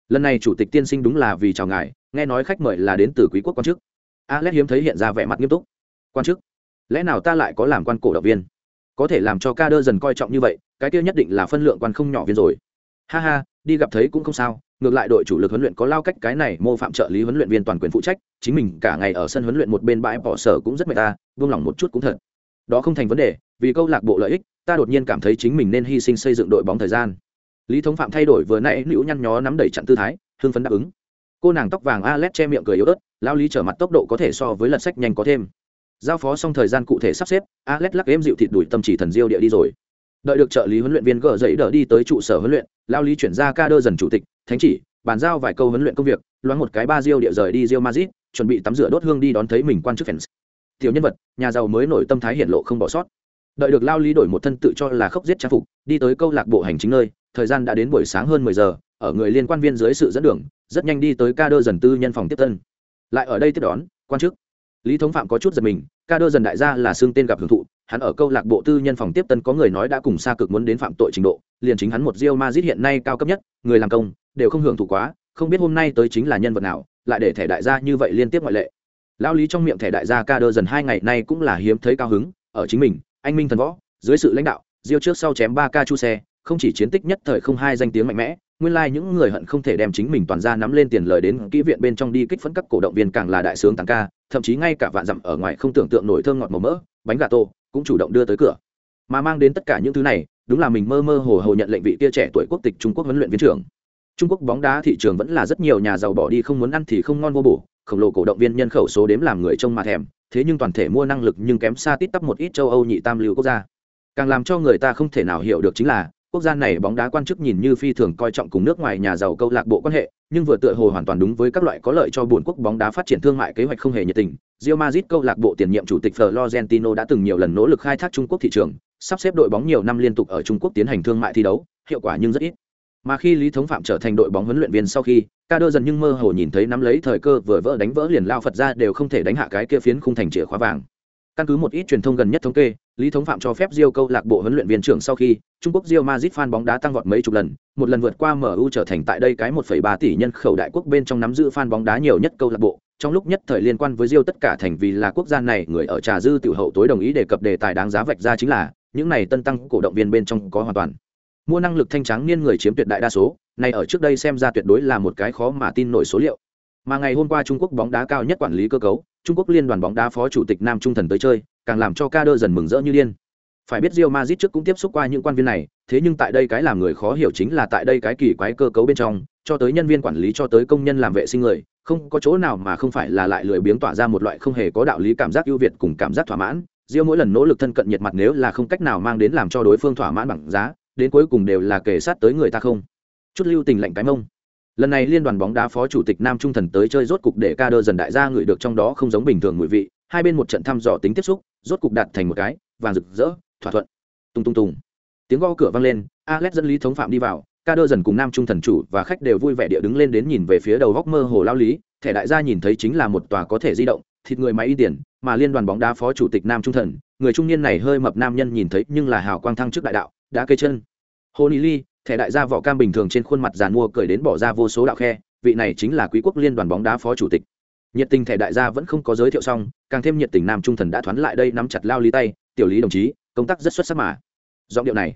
Lần này chủ tịch tiên sinh đúng là vì chào ngài, nghe nói khách mời là đến từ quý quốc quan chức. Alex hiếm thấy hiện ra vẻ mặt nghiêm túc. Quan chức, lẽ nào ta lại có làm quan cổ động viên? Có thể làm cho ca đơ dần coi trọng như vậy, cái kia nhất định là phân lượng quan không nhỏ viên rồi. Ha ha, đi gặp thấy cũng không sao ngược lại đội chủ lực huấn luyện có lao cách cái này, mô phạm trợ lý huấn luyện viên toàn quyền phụ trách, chính mình cả ngày ở sân huấn luyện một bên bãi bỏ sở cũng rất mệt ta, buông lỏng một chút cũng thật. Đó không thành vấn đề, vì câu lạc bộ lợi ích, ta đột nhiên cảm thấy chính mình nên hy sinh xây dựng đội bóng thời gian. Lý thống phạm thay đổi vừa nãy nữ nhăn nhó nắm đẩy chặn tư thái, hưng phấn đáp ứng. Cô nàng tóc vàng a che miệng cười yếu ớt, lao lý trở mặt tốc độ có thể so với lật sách nhanh có thêm. Giao phó xong thời gian cụ thể sắp xếp, a lắc êm dịu thịt đuổi tâm chỉ thần diêu địa đi rồi. Đợi được trợ lý huấn luyện viên gỡ giấy đỡ đi tới trụ sở huấn luyện, lao lý chuyển ra ca đơ dần chủ tịch thánh chỉ, bàn giao vài câu huấn luyện công việc, loáng một cái ba diêu địa rời đi diêu mazit chuẩn bị tắm rửa đốt hương đi đón thấy mình quan chức fans. Tiểu nhân vật, nhà giàu mới nổi tâm thái hiện lộ không bỏ sót. Đợi được lao lý đổi một thân tự cho là khốc giết trang phục, đi tới câu lạc bộ hành chính nơi, thời gian đã đến buổi sáng hơn mười giờ, ở người liên quan viên dưới sự dẫn đường, rất nhanh đi tới ca đơ dần tư nhân phòng tiếp tân. Lại ở đây tiếp đón, quan chức. Lý thống phạm có chút giật mình, ca đơ dần đại gia là xương tên gặp hưởng thụ, hắn ở câu lạc bộ tư nhân phòng tiếp tân có người nói đã cùng xa cực muốn đến phạm tội trình độ, liền chính hắn một rio mazit hiện nay cao cấp nhất, người làm công đều không hưởng thụ quá, không biết hôm nay tới chính là nhân vật nào, lại để thẻ đại gia như vậy liên tiếp ngoại lệ. Lao lý trong miệng thẻ đại gia ca đơ dần hai ngày nay cũng là hiếm thấy cao hứng, ở chính mình, anh minh thần võ, dưới sự lãnh đạo, diêu trước sau chém ba ca chu xe, không chỉ chiến tích nhất thời không hai danh tiếng mạnh mẽ, nguyên lai like những người hận không thể đem chính mình toàn ra nắm lên tiền lời đến kỹ viện bên trong đi kích phấn các cổ động viên càng là đại sướng tăng ca, thậm chí ngay cả vạn dặm ở ngoài không tưởng tượng nổi thơm ngọt màu mỡ, bánh gà tô, cũng chủ động đưa tới cửa. Mà mang đến tất cả những thứ này, đúng là mình mơ mơ hồ hồ nhận lệnh vị kia trẻ tuổi quốc tịch trung quốc huấn luyện viên trưởng trung quốc bóng đá thị trường vẫn là rất nhiều nhà giàu bỏ đi không muốn ăn thì không ngon vô bổ khổng lồ cổ động viên nhân khẩu số đếm làm người trông mà thèm thế nhưng toàn thể mua năng lực nhưng kém xa tít tắp một ít châu âu nhị tam lưu quốc gia càng làm cho người ta không thể nào hiểu được chính là quốc gia này bóng đá quan chức nhìn như phi thường coi trọng cùng nước ngoài nhà giàu câu lạc bộ quan hệ nhưng vừa tựa hồ hoàn toàn đúng với các loại có lợi cho buồn quốc bóng đá phát triển thương mại kế hoạch không hề nhiệt tình Real Madrid câu lạc bộ tiền nhiệm chủ tịch Florentino đã từng nhiều lần nỗ lực khai thác Trung Quốc thị trường, sắp xếp đội bóng nhiều năm liên tục ở Trung Quốc tiến hành thương mại thi đấu, hiệu quả nhưng rất ít. Mà khi Lý Thống Phạm trở thành đội bóng huấn luyện viên sau khi, ca đơ dần nhưng mơ hồ nhìn thấy nắm lấy thời cơ vừa vỡ đánh vỡ liền lao Phật ra đều không thể đánh hạ cái kia phiến khung thành chìa khóa vàng. Căn cứ một ít truyền thông gần nhất thống kê lý thống phạm cho phép rio câu lạc bộ huấn luyện viên trưởng sau khi trung quốc rio mazit fan bóng đá tăng vọt mấy chục lần một lần vượt qua mu trở thành tại đây cái 1,3 tỷ nhân khẩu đại quốc bên trong nắm giữ fan bóng đá nhiều nhất câu lạc bộ. Trong lúc nhất thời liên quan với rio tất cả thành vì là quốc gia này người ở trà dư tiểu hậu tối đồng ý đề cập đề tài đáng giá vạch ra chính là những này tân tăng cổ động viên bên trong có hoàn toàn mua năng lực thanh trắng niên người chiếm tuyệt đại đa số này ở trước đây xem ra tuyệt đối là một cái khó mà tin nổi số liệu mà ngày hôm qua trung quốc bóng đá cao nhất quản lý cơ cấu Trung Quốc Liên đoàn bóng đá phó chủ tịch Nam Trung Thần tới chơi, càng làm cho Kader dần mừng rỡ như điên. Phải biết Real Madrid trước cũng tiếp xúc qua những quan viên này, thế nhưng tại đây cái làm người khó hiểu chính là tại đây cái kỳ quái cơ cấu bên trong, cho tới nhân viên quản lý cho tới công nhân làm vệ sinh người, không có chỗ nào mà không phải là lại lười biếng tỏa ra một loại không hề có đạo lý cảm giác ưu việt cùng cảm giác thỏa mãn. Real mỗi lần nỗ lực thân cận nhiệt mặt nếu là không cách nào mang đến làm cho đối phương thỏa mãn bằng giá, đến cuối cùng đều là kể sát tới người ta không. Chút lưu tình lạnh cái mông. lần này liên đoàn bóng đá phó chủ tịch nam trung thần tới chơi rốt cục để ca đơ dần đại gia ngửi được trong đó không giống bình thường mùi vị, hai bên một trận thăm dò tính tiếp xúc, rốt cục đặt thành một cái, vàng rực rỡ, thỏa thuận tung tung tùng tiếng gõ cửa vang lên, alex dẫn lý thống phạm đi vào, ca đơ dần cùng nam trung thần chủ và khách đều vui vẻ địa đứng lên đến nhìn về phía đầu góc mơ hồ lao lý, thẻ đại gia nhìn thấy chính là một tòa có thể di động, thịt người máy y tiền, mà liên đoàn bóng đá phó chủ tịch nam trung thần, người trung niên này hơi mập nam nhân nhìn thấy nhưng là hào quang thăng trước đại đạo đã cây chân. Hồ ni ly, thẻ đại gia vỏ cam bình thường trên khuôn mặt giàn mua cười đến bỏ ra vô số đạo khe, vị này chính là quý quốc liên đoàn bóng đá phó chủ tịch. Nhiệt tình thẻ đại gia vẫn không có giới thiệu xong, càng thêm nhiệt tình nam trung thần đã thoán lại đây nắm chặt lao lý tay, tiểu lý đồng chí, công tác rất xuất sắc mà. Giọng điệu này,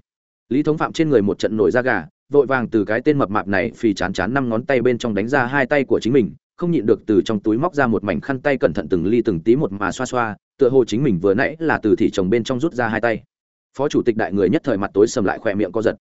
lý thống phạm trên người một trận nổi da gà, vội vàng từ cái tên mập mạp này phì chán chán năm ngón tay bên trong đánh ra hai tay của chính mình, không nhịn được từ trong túi móc ra một mảnh khăn tay cẩn thận từng ly từng tí một mà xoa xoa, tựa hồ chính mình vừa nãy là từ thị chồng bên trong rút ra hai tay phó chủ tịch đại người nhất thời mặt tối sầm lại khỏe miệng co giật.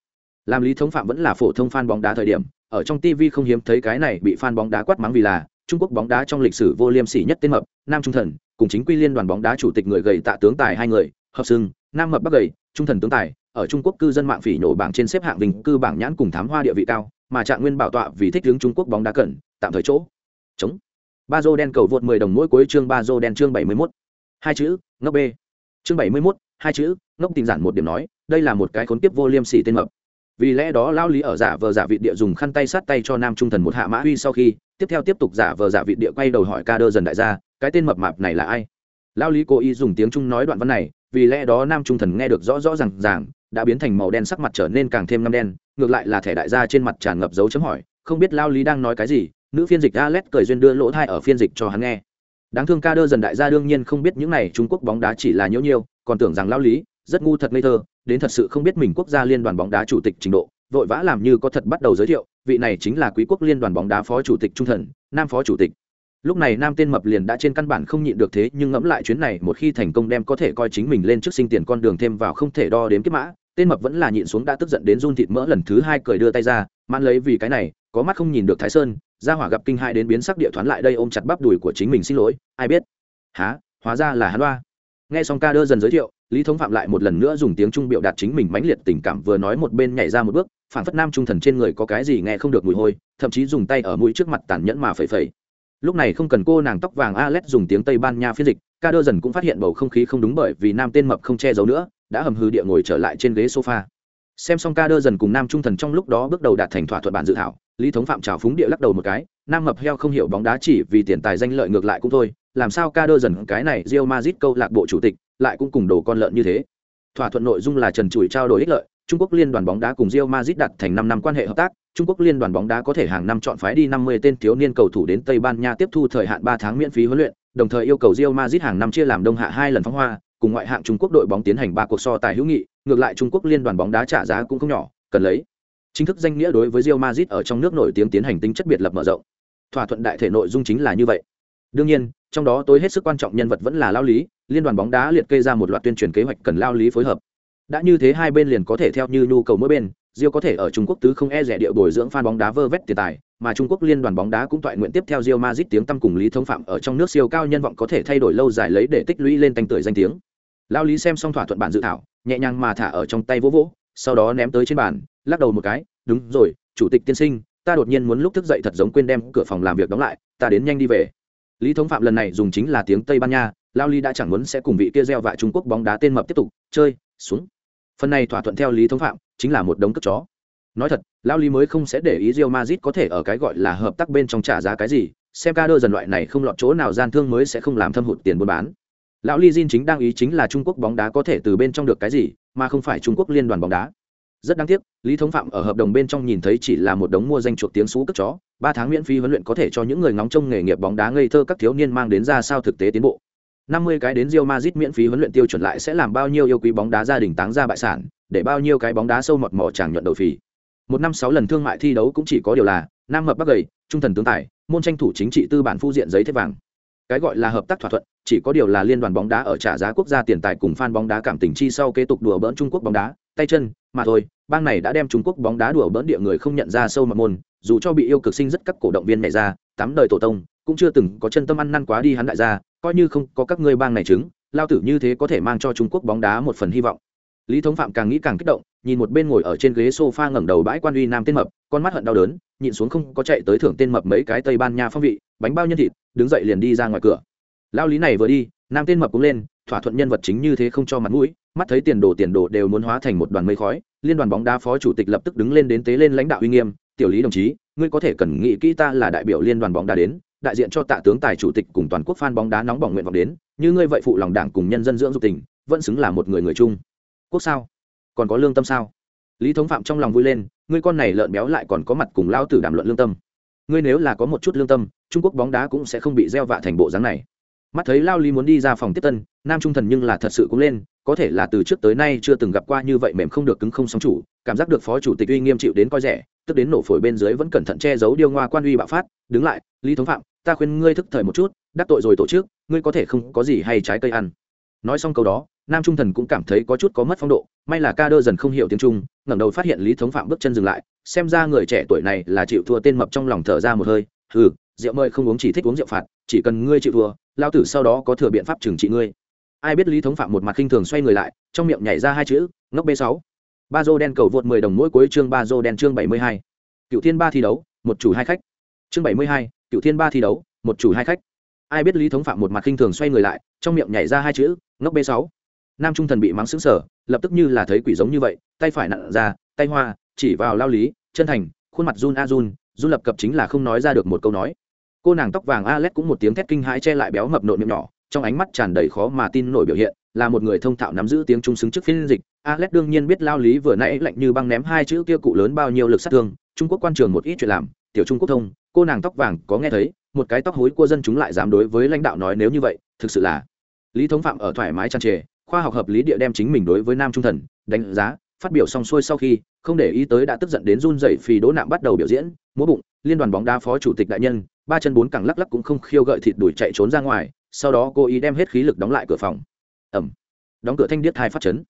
Làm lý thống phạm vẫn là phổ thông fan bóng đá thời điểm ở trong tv không hiếm thấy cái này bị fan bóng đá quát mắng vì là trung quốc bóng đá trong lịch sử vô liêm sỉ nhất tên mập nam trung thần cùng chính quy liên đoàn bóng đá chủ tịch người gầy tạ tướng tài hai người hợp xưng nam mập bắc gầy trung thần tướng tài ở trung quốc cư dân mạng phỉ nổ bảng trên xếp hạng vinh cư bảng nhãn cùng thám hoa địa vị cao mà trạng nguyên bảo tọa vì thích hướng trung quốc bóng đá cẩn tạm thời chỗ. Chống. Ba dô đen cầu vượt 10 đồng mỗi cuối chương ba dô đen chương 71. hai chữ ngốc b chương 71, hai chữ ngốc tình giản một điểm nói đây là một cái khốn kiếp vô liêm sỉ tên mập. Vì lẽ đó lao lý ở giả vờ giả vị địa dùng khăn tay sát tay cho nam trung thần một hạ mã huy sau khi tiếp theo tiếp tục giả vờ giả vị địa quay đầu hỏi ca đơ dần đại gia cái tên mập mạp này là ai? Lao lý cố ý dùng tiếng trung nói đoạn văn này vì lẽ đó nam trung thần nghe được rõ rõ rằng, ràng đã biến thành màu đen sắc mặt trở nên càng thêm ngâm đen ngược lại là thẻ đại gia trên mặt tràn ngập dấu chấm hỏi không biết lao lý đang nói cái gì? Nữ phiên dịch alex cười duyên đưa lỗ thai ở phiên dịch cho hắn nghe. Đáng thương ca đơ dần đại gia đương nhiên không biết những n à y trung quốc bóng đá chỉ là nhiễu nhiêu còn tưởng rằng lao lý rất ngu thật ngây thơ, đến thật sự không biết mình quốc gia liên đoàn bóng đá chủ tịch trình độ, vội vã làm như có thật bắt đầu giới thiệu, vị này chính là quý quốc liên đoàn bóng đá phó chủ tịch trung thần, nam phó chủ tịch. Lúc này nam tên mập liền đã trên căn bản không nhịn được thế, nhưng ngẫm lại chuyến này, một khi thành công đem có thể coi chính mình lên trước sinh tiền con đường thêm vào không thể đo đếm kiếp mã, tên mập vẫn là nhịn xuống đã tức giận đến run thịt mỡ lần thứ hai cười đưa tay ra man lấy vì cái này, có mắt không nhìn được thái sơn ra hỏa gặp kinh hai đến biến sắc địa thoán lại đây ôm chặt bắp đùi của chính mình xin lỗi, ai biết? Há hóa ra là hắn đoa nghe xong ca đơ dần giới thiệu, lý thống phạm lại một lần nữa dùng tiếng trung biểu đạt chính mình mãnh liệt tình cảm vừa nói một bên nhảy ra một bước phản phất nam trung thần trên người có cái gì nghe không được mùi hôi, thậm chí dùng tay ở mũi trước mặt tàn nhẫn mà phẩy phẩy. Lúc này không cần cô nàng tóc vàng alex dùng tiếng tây ban nha phiên dịch, ca đơ dần cũng phát hiện bầu không khí không đúng bởi vì nam tên mập không che giấu nữa, đã hầm hư địa ngồi trở lại trên ghế sofa. Xem xong ca đơ dần cùng nam trung thần trong lúc đó bước đầu đạt thành thỏa thuận bản dự thảo, lý thống phạm trào phúng địa lắc đầu một cái, nam mập heo không hiểu bóng đá chỉ vì tiền tài danh lợi ngược lại cũng thôi làm sao ca đơ dần cái này rio mazit câu lạc bộ chủ tịch lại cũng cùng đồ con lợn như thế thỏa thuận nội dung là trần trụi trao đổi ích lợi Trung Quốc Liên đoàn bóng đá cùng Real Madrid đặt thành 5 năm quan hệ hợp tác, Trung Quốc Liên đoàn bóng đá có thể hàng năm chọn phái đi 50 tên thiếu niên cầu thủ đến Tây Ban Nha tiếp thu thời hạn 3 tháng miễn phí huấn luyện, đồng thời yêu cầu Real Madrid hàng năm chia làm đông hạ hai lần phóng hoa, cùng ngoại hạng Trung Quốc đội bóng tiến hành ba cuộc so tài hữu nghị, ngược lại Trung Quốc Liên đoàn bóng đá trả giá cũng không nhỏ, cần lấy chính thức danh nghĩa đối với Real Madrid ở trong nước nổi tiếng tiến hành tính chất biệt lập mở rộng. Thỏa thuận đại thể nội dung chính là như vậy. Đương nhiên, trong đó tối hết sức quan trọng nhân vật vẫn là lao lý, liên đoàn bóng đá liệt kê ra một loạt tuyên truyền kế hoạch cần lao lý phối hợp đã như thế hai bên liền có thể theo như nhu cầu mỗi bên Diêu có thể ở Trung Quốc tứ không e rẻ địa bồi dưỡng fan bóng đá vơ vét tiền tài, mà Trung Quốc liên đoàn bóng đá cũng toại nguyện tiếp theo Real Madrid tiếng tăm cùng Lý Thống Phạm ở trong nước siêu cao nhân vọng có thể thay đổi lâu dài lấy để tích lũy lên tanh tuổi danh tiếng. Lao Lý xem xong thỏa thuận bản dự thảo, nhẹ nhàng mà thả ở trong tay vỗ vỗ, sau đó ném tới trên bàn, lắc đầu một cái, đúng rồi, chủ tịch tiên sinh, ta đột nhiên muốn lúc thức dậy thật giống quên đem cửa phòng làm việc đóng lại, ta đến nhanh đi về. Lý Thống Phạm lần này dùng chính là tiếng Tây Ban Nha, Lao Lý đã chẳng muốn sẽ cùng vị kia gieo vạ Trung Quốc bóng đá tên mập tiếp tục chơi xuống. Phần này thỏa thuận theo lý thống phạm chính là một đống cất chó. Nói thật lao lý mới không sẽ để ý rio mazit có thể ở cái gọi là hợp tác bên trong trả giá cái gì xem ca đơ dần loại này không lọt chỗ nào gian thương mới sẽ không làm thâm hụt tiền buôn bán. Lão li jin chính đang ý chính là trung quốc bóng đá có thể từ bên trong được cái gì mà không phải trung quốc liên đoàn bóng đá rất đáng tiếc lý thống phạm ở hợp đồng bên trong nhìn thấy chỉ là một đống mua danh chuộc tiếng xú cất chó ba tháng miễn phí huấn luyện có thể cho những người ngóng trông nghề nghiệp bóng đá ngây thơ các thiếu niên mang đến ra sao thực tế tiến bộ 50 cái đến Real Madrid miễn phí huấn luyện tiêu chuẩn lại sẽ làm bao nhiêu yêu quý bóng đá gia đình táng ra bại sản, để bao nhiêu cái bóng đá sâu mọt mỏ chẳng nhuận đầu phì. Một năm sáu lần thương mại thi đấu cũng chỉ có điều là nam mập bắc gầy, trung thần tướng tài, môn tranh thủ chính trị tư bản phu diện giấy thép vàng. Cái gọi là hợp tác thỏa thuận, chỉ có điều là liên đoàn bóng đá ở trả giá quốc gia tiền tài cùng fan bóng đá cảm tình chi sau kế tục đùa bỡn Trung Quốc bóng đá, tay chân, mà thôi, bang này đã đem Trung Quốc bóng đá đùa bỡn địa người không nhận ra sâu mà môn, dù cho bị yêu cực sinh rất các cổ động viên này ra, tám đời tổ tông, cũng chưa từng có chân tâm ăn năn quá đi hắn đại gia coi như không có các ngươi bang này chứng lao tử như thế có thể mang cho trung quốc bóng đá một phần hy vọng. Lý thống phạm càng nghĩ càng kích động nhìn một bên ngồi ở trên ghế sofa ngẩng đầu bãi quan uy nam tên mập con mắt hận đau đớn nhịn xuống không có chạy tới thưởng tên mập mấy cái tây ban nha phong vị bánh bao nhân thịt đứng dậy liền đi ra ngoài cửa. Lao lý này vừa đi nam tên mập cũng lên thỏa thuận nhân vật chính như thế không cho mặt mũi mắt thấy tiền đồ tiền đồ đều muốn hóa thành một đoàn mây khói, liên đoàn bóng đá phó chủ tịch lập tức đứng lên đến tế lên lãnh đạo uy nghiêm, tiểu lý đồng chí, ngươi có thể cần nghĩ kỹ ta là đại biểu liên đoàn bóng đá đến, đại diện cho tạ tướng tài chủ tịch cùng toàn quốc fan bóng đá nóng bỏng nguyện vọng đến, như ngươi vậy phụ lòng đảng cùng nhân dân dưỡng dục tình, vẫn xứng là một người người chung. Quốc sao? Còn có lương tâm sao? Lý thống phạm trong lòng vui lên, ngươi con này lợn béo lại còn có mặt cùng lao tử đàm luận lương tâm. Ngươi nếu là có một chút lương tâm, trung quốc bóng đá cũng sẽ không bị gieo vạ thành bộ dáng này. Mắt thấy lao lý muốn đi ra phòng tiếp tân, nam trung thần nhưng là thật sự cũng lên có thể là từ trước tới nay chưa từng gặp qua như vậy mềm không được cứng không song chủ, cảm giác được phó chủ tịch uy nghiêm chịu đến coi rẻ, tức đến nổ phổi bên dưới vẫn cẩn thận che giấu điêu ngoa quan uy bạo phát. Đứng lại, lý thống phạm, ta khuyên ngươi thức thời một chút, đắc tội rồi tổ chức, ngươi có thể không có gì hay trái cây ăn. Nói xong câu đó, nam trung thần cũng cảm thấy có chút có mất phong độ, may là ca đơ dần không hiểu tiếng trung, ngẩng đầu phát hiện lý thống phạm bước chân dừng lại, xem ra người trẻ tuổi này là chịu thua tên mập trong lòng thở ra một hơi ừ rượu mời không uống chỉ thích uống rượu phạt, chỉ cần ngươi chịu thua lao tử sau đó có thừa biện pháp trừng trị ngươi ai biết lý thống phạm một mặt khinh thường xoay người lại, trong miệng nhảy ra hai chữ, ngốc b sáu. Ba dô đen cầu vượt mười đồng mỗi cuối chương ba dô đen chương bảy mươi hai. Cựu thiên ba thi đấu, một chủ hai khách. Chương bảy mươi hai cựu thiên ba thi đấu, một chủ hai khách. Ai biết lý thống phạm một mặt khinh thường xoay người lại, trong miệng nhảy ra hai chữ, ngốc b sáu. Nam trung thần bị mắng xứng sở lập tức như là thấy quỷ giống như vậy, tay phải nặn ra, tay hoa, chỉ vào lao lý, chân thành, khuôn mặt run a run run lập cập chính là không nói ra được một câu nói. Cô nàng tóc vàng Alex cũng một tiếng thét kinh hãi che lại béo mập nộn miệng nhỏ trong ánh mắt tràn đầy khó mà tin nổi biểu hiện, là một người thông thạo nắm giữ tiếng trung xứng trước phiên dịch. Alex đương nhiên biết lao lý vừa nãy lạnh như băng ném hai chữ kia cụ lớn bao nhiêu lực sát thương, trung quốc quan trường một ít chuyện làm, tiểu trung quốc thông, cô nàng tóc vàng có nghe thấy, một cái tóc hối của dân chúng lại dám đối với lãnh đạo nói nếu như vậy, thực sự là lý thống phạm ở thoải mái chăn trề, khoa học hợp lý địa đem chính mình đối với nam trung thần, đánh giá, phát biểu xong xuôi sau khi, không để ý tới đã tức giận đến run rẩy phì đỗ nạm bắt đầu biểu diễn, múa bụng, liên đoàn bóng đá phó chủ tịch đại nhân, ba chân bốn cẳng lắc lắc cũng không khiêu gợi thịt đuổi chạy trốn ra ngoài sau đó cô ý đem hết khí lực đóng lại cửa phòng. Ẩm đóng cửa thanh điếc thai phát chấn.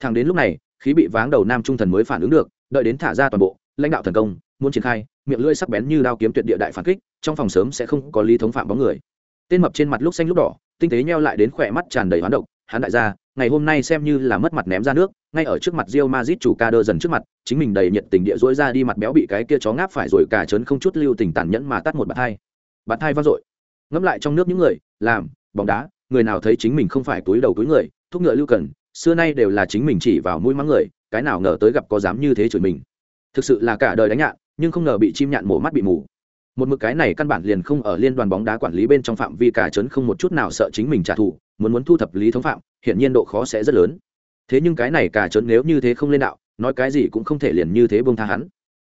Thằng đến lúc này, khí bị váng đầu nam trung thần mới phản ứng được, đợi đến thả ra toàn bộ, lãnh đạo thần công, muốn triển khai, miệng lưỡi sắc bén như đao kiếm tuyệt địa đại phản kích, trong phòng sớm sẽ không có lý thống phạm bóng người. Tên mập trên mặt lúc xanh lúc đỏ, tinh tế nheo lại đến khỏe mắt tràn đầy hoán độc, hắn đại gia, ngày hôm nay xem như là mất mặt ném ra nước, ngay ở trước mặt rio mazit chủ ca đơ dần trước mặt, chính mình đầy nhiệt tình địa dối ra đi mặt béo bị cái kia chó ngáp phải rồi cả chấn không chút lưu tình tàn nhẫn mà tắt một bạt hai bạt hai vang dội ngẫm lại trong nước những người, làm, bóng đá, người nào thấy chính mình không phải túi đầu túi người, thúc ngựa lưu cần, xưa nay đều là chính mình chỉ vào mũi mắng người, cái nào ngờ tới gặp có dám như thế chửi mình. Thực sự là cả đời đánh nhạn, nhưng không ngờ bị chim nhạn mổ mắt bị mù. Một mực cái này căn bản liền không ở liên đoàn bóng đá quản lý bên trong phạm vi cả chấn không một chút nào sợ chính mình trả thù, muốn muốn thu thập lý thống phạm hiện nhiên độ khó sẽ rất lớn. Thế nhưng cái này cả chấn nếu như thế không lên đạo, nói cái gì cũng không thể liền như thế bông tha hắn.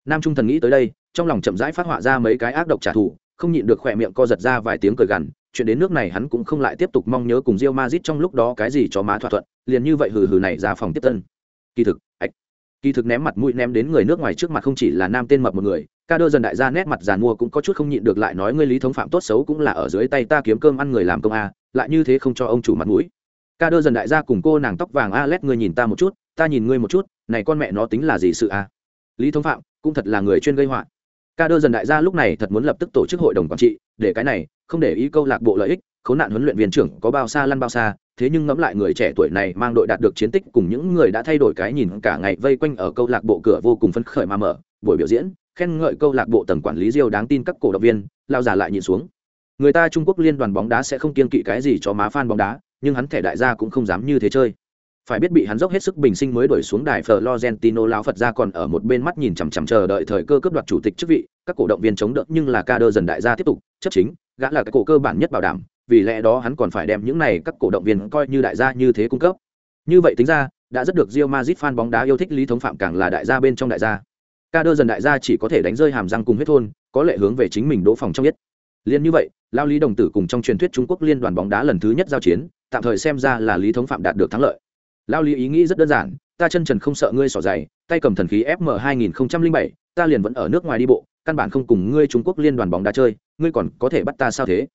Nam trung thần nghĩ tới đây, trong lòng chậm rãi phát họa ra mấy cái ác độc trả thù không nhịn được khỏe miệng co giật ra vài tiếng cười gằn, chuyện đến nước này hắn cũng không lại tiếp tục mong nhớ cùng Real Madrid trong lúc đó cái gì cho má thỏa thuận, liền như vậy hừ hừ này ra phòng tiếp tân. Kỳ thực, ạch, kỳ thực ném mặt mũi ném đến người nước ngoài trước mặt không chỉ là nam tên mập một người, ca đơ dần đại gia nét mặt giàn mua cũng có chút không nhịn được lại nói ngươi lý thống phạm tốt xấu cũng là ở dưới tay ta kiếm cơm ăn người làm công a, lại như thế không cho ông chủ mặt mũi. Ca đơ dần đại gia cùng cô nàng tóc vàng Alet người ngươi nhìn ta một chút, ta nhìn ngươi một chút, này con mẹ nó tính là gì sự a? Lý thống phạm, cũng thật là người chuyên gây họa ca đơ dần đại gia lúc này thật muốn lập tức tổ chức hội đồng quản trị, để cái này, không để ý câu lạc bộ lợi ích, khốn nạn huấn luyện viên trưởng có bao xa lăn bao xa, thế nhưng ngẫm lại người trẻ tuổi này mang đội đạt được chiến tích cùng những người đã thay đổi cái nhìn cả ngày vây quanh ở câu lạc bộ cửa vô cùng phấn khởi mà mở, buổi biểu diễn, khen ngợi câu lạc bộ tầng quản lý diêu đáng tin các cổ động viên, lao giả lại nhìn xuống. Người ta trung quốc liên đoàn bóng đá sẽ không kiên kỵ cái gì cho má fan bóng đá, nhưng hắn thẻ đại gia cũng không dám như thế chơi phải biết bị hắn dốc hết sức bình sinh mới đuổi xuống đài Florentino lão Phật gia còn ở một bên mắt nhìn chằm chằm chờ đợi thời cơ cướp đoạt chủ tịch chức vị, các cổ động viên chống đỡ nhưng là ca đơ dần đại gia tiếp tục, chấp chính, gã là cái cổ cơ bản nhất bảo đảm, vì lẽ đó hắn còn phải đem những này các cổ động viên coi như đại gia như thế cung cấp. Như vậy tính ra, đã rất được Real Madrid fan bóng đá yêu thích Lý Thống Phạm càng là đại gia bên trong đại gia. Ca đơ dần đại gia chỉ có thể đánh rơi hàm răng cùng huyết thôn, có lệ hướng về chính mình đỗ phòng trong nhất. Liên như vậy, Lao Lý đồng tử cùng trong truyền thuyết Trung Quốc liên đoàn bóng đá lần thứ nhất giao chiến, tạm thời xem ra là Lý Thống Phạm đạt được thắng lợi lao lý ý nghĩ rất đơn giản ta chân trần không sợ ngươi sỏ dày tay cầm thần khí fm 2007, ta liền vẫn ở nước ngoài đi bộ căn bản không cùng ngươi trung quốc liên đoàn bóng đá chơi ngươi còn có thể bắt ta sao thế?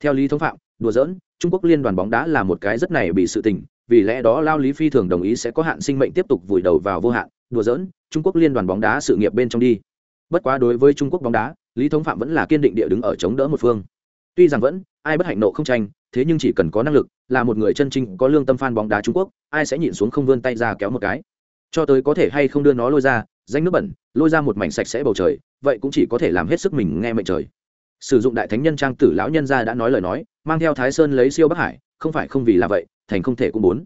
Theo lý thống phạm đùa giỡn trung quốc liên đoàn bóng đá là một cái rất này bị sự tình vì lẽ đó lao lý phi thường đồng ý sẽ có hạn sinh mệnh tiếp tục vùi đầu vào vô hạn đùa giỡn trung quốc liên đoàn bóng đá sự nghiệp bên trong đi. Bất quá đối với trung quốc bóng đá lý thống phạm vẫn là kiên định địa đứng ở chống đỡ một phương. Tuy rằng vẫn ai bất hạnh nộ không tranh thế nhưng chỉ cần có năng lực, là một người chân chính có lương tâm fan bóng đá trung quốc, ai sẽ nhịn xuống không vươn tay ra kéo một cái. Cho tới có thể hay không đưa nó lôi ra, danh nước bẩn, lôi ra một mảnh sạch sẽ bầu trời, vậy cũng chỉ có thể làm hết sức mình nghe mệnh trời. Sử dụng đại thánh nhân trang tử lão nhân gia đã nói lời nói, mang theo thái sơn lấy siêu bắc hải, không phải không vì là vậy, thành không thể cũng bốn.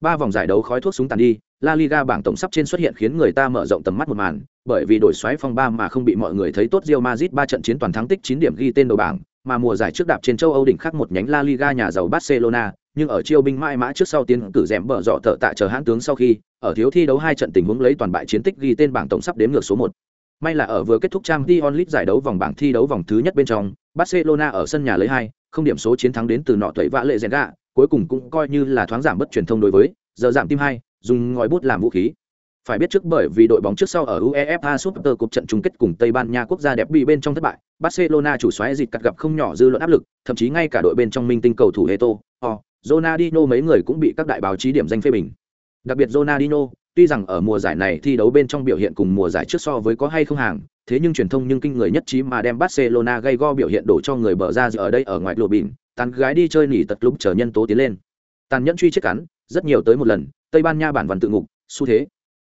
Ba vòng giải đấu khói thuốc súng tàn đi, la liga bảng tổng sắp trên xuất hiện khiến người ta mở rộng tầm mắt một màn, bởi vì đổi xoáy phong ba mà không bị mọi người thấy tốt Real Madrid ba trận chiến toàn thắng tích chín điểm ghi tên đầu bảng mà mùa giải trước đạp trên châu Âu đỉnh khác một nhánh La Liga nhà giàu Barcelona nhưng ở chiêu binh mãi mã trước sau tiến cử rèm bờ dọ tợ tạ chờ hãn tướng sau khi ở thiếu thi đấu hai trận tình huống lấy toàn bại chiến tích ghi tên bảng tổng sắp đến ngược số một. May là ở vừa kết thúc trang Dion League giải đấu vòng bảng thi đấu vòng thứ nhất bên trong Barcelona ở sân nhà lấy hai không điểm số chiến thắng đến từ nọ tuổi vã lệ rèn gạ cuối cùng cũng coi như là thoáng giảm bất truyền thông đối với giờ giảm tim hai dùng ngòi bút làm vũ khí. Phải biết trước bởi vì đội bóng trước sau ở UEFA Super Cup trận chung kết cùng Tây Ban Nha quốc gia đẹp bị bên trong thất bại, Barcelona chủ xoáy dịch cắt gặp không nhỏ dư luận áp lực, thậm chí ngay cả đội bên trong minh tinh cầu thủ Heto, oh, Ronaldinho mấy người cũng bị các đại báo chí điểm danh phê bình. Đặc biệt Ronaldinho, tuy rằng ở mùa giải này thi đấu bên trong biểu hiện cùng mùa giải trước so với có hay không hàng, thế nhưng truyền thông nhưng kinh người nhất trí mà đem Barcelona gây go biểu hiện đổ cho người bờ ra ở đây ở ngoài lộ bình, tàn gái đi chơi nỉ tật lúc chờ nhân tố tiến lên. Tàn nhẫn truy chết cắn, rất nhiều tới một lần, Tây Ban Nha bản văn tự ngục, xu thế.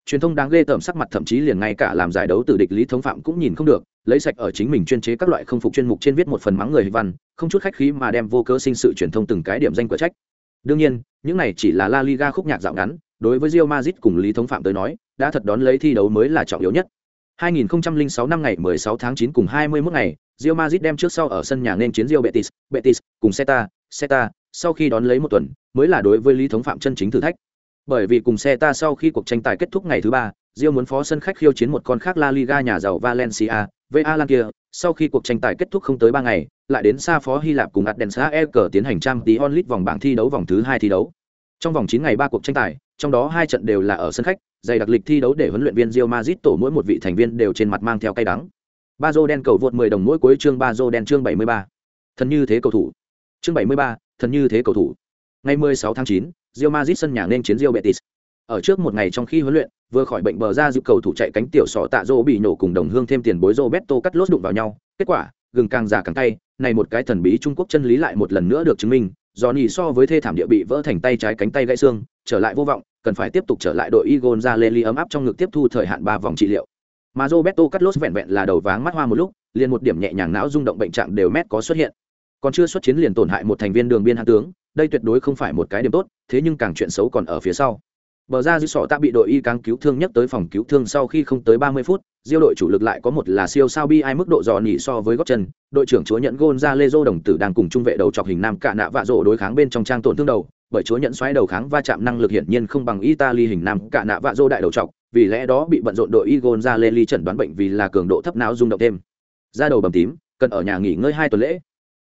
Truyền thông đáng ghê tởm sắc mặt thậm chí liền ngay cả làm giải đấu từ địch lý thống phạm cũng nhìn không được, lấy sạch ở chính mình chuyên chế các loại không phục chuyên mục trên viết một phần mắng người văn, không chút khách khí mà đem vô cớ sinh sự truyền thông từng cái điểm danh của trách. Đương nhiên, những này chỉ là La Liga khúc nhạc dạo ngắn, đối với Real Madrid cùng Lý Thống Phạm tới nói, đã thật đón lấy thi đấu mới là trọng yếu nhất. 2006 năm ngày 16 tháng 9 cùng 21 ngày, Real Madrid đem trước sau ở sân nhà nên chiến Real Betis, Betis cùng Celta, Celta, sau khi đón lấy một tuần, mới là đối với Lý Thống Phạm chân chính thử thách. Bởi vì cùng xe ta sau khi cuộc tranh tài kết thúc ngày thứ ba, Real muốn phó sân khách khiêu chiến một con khác La Liga nhà giàu Valencia, VA Lan kia, sau khi cuộc tranh tài kết thúc không tới 3 ngày, lại đến xa phó Hy Lạp cùng Adensa Eker tiến hành trang tí onlit vòng bảng thi đấu vòng thứ 2 thi đấu. Trong vòng 9 ngày 3 cuộc tranh tài, trong đó hai trận đều là ở sân khách, dày đặc lịch thi đấu để huấn luyện viên Real Madrid tổ mỗi một vị thành viên đều trên mặt mang theo cay đắng. Bazo đen cầu vượt 10 đồng mỗi cuối chương Bazo đen chương 73. Thần như thế cầu thủ. Chương 73, thần như thế cầu thủ. Ngày 16 tháng 9, Real Madrid sân nhà nên chiến Real Betis. Ở trước một ngày trong khi huấn luyện, vừa khỏi bệnh bờ ra giúp cầu thủ chạy cánh tiểu sọ tạ Zô bị nổ cùng đồng hương thêm tiền bối Roberto cắt lốt đụng vào nhau. Kết quả, gừng càng già càng tay. này một cái thần bí Trung Quốc chân lý lại một lần nữa được chứng minh, Johnny so với thê thảm địa bị vỡ thành tay trái cánh tay gãy xương, trở lại vô vọng, cần phải tiếp tục trở lại đội Igon ra Lely ấm áp trong ngực tiếp thu thời hạn ba vòng trị liệu. Mà Roberto Carlos vẹn vẹn là đầu váng mắt hoa một lúc, liền một điểm nhẹ nhàng não rung động bệnh trạng đều mét có xuất hiện. Còn chưa xuất chiến liền tổn hại một thành viên đường biên hạ tướng, đây tuyệt đối không phải một cái điểm tốt, thế nhưng càng chuyện xấu còn ở phía sau. Bờ ra dư sọ ta bị đội y càng cứu thương nhất tới phòng cứu thương sau khi không tới 30 phút, Diêu đội chủ lực lại có một là siêu sao bi ai mức độ dò nỉ so với góc chân, đội trưởng chúa nhận gôn ra Lezo đồng tử đang cùng trung vệ đầu chọc hình nam cạ nạ vạ rộ đối kháng bên trong trang tổn thương đầu, bởi chúa nhận xoáy đầu kháng va chạm năng lực hiển nhiên không bằng Italy hình nam cạ nạ vạ rộ đại đầu chọc, vì lẽ đó bị bận rộn đội y gôn ra Lely chẩn đoán bệnh vì là cường độ thấp não rung động thêm. Ra đầu bầm tím, cần ở nhà nghỉ ngơi hai tuần lễ.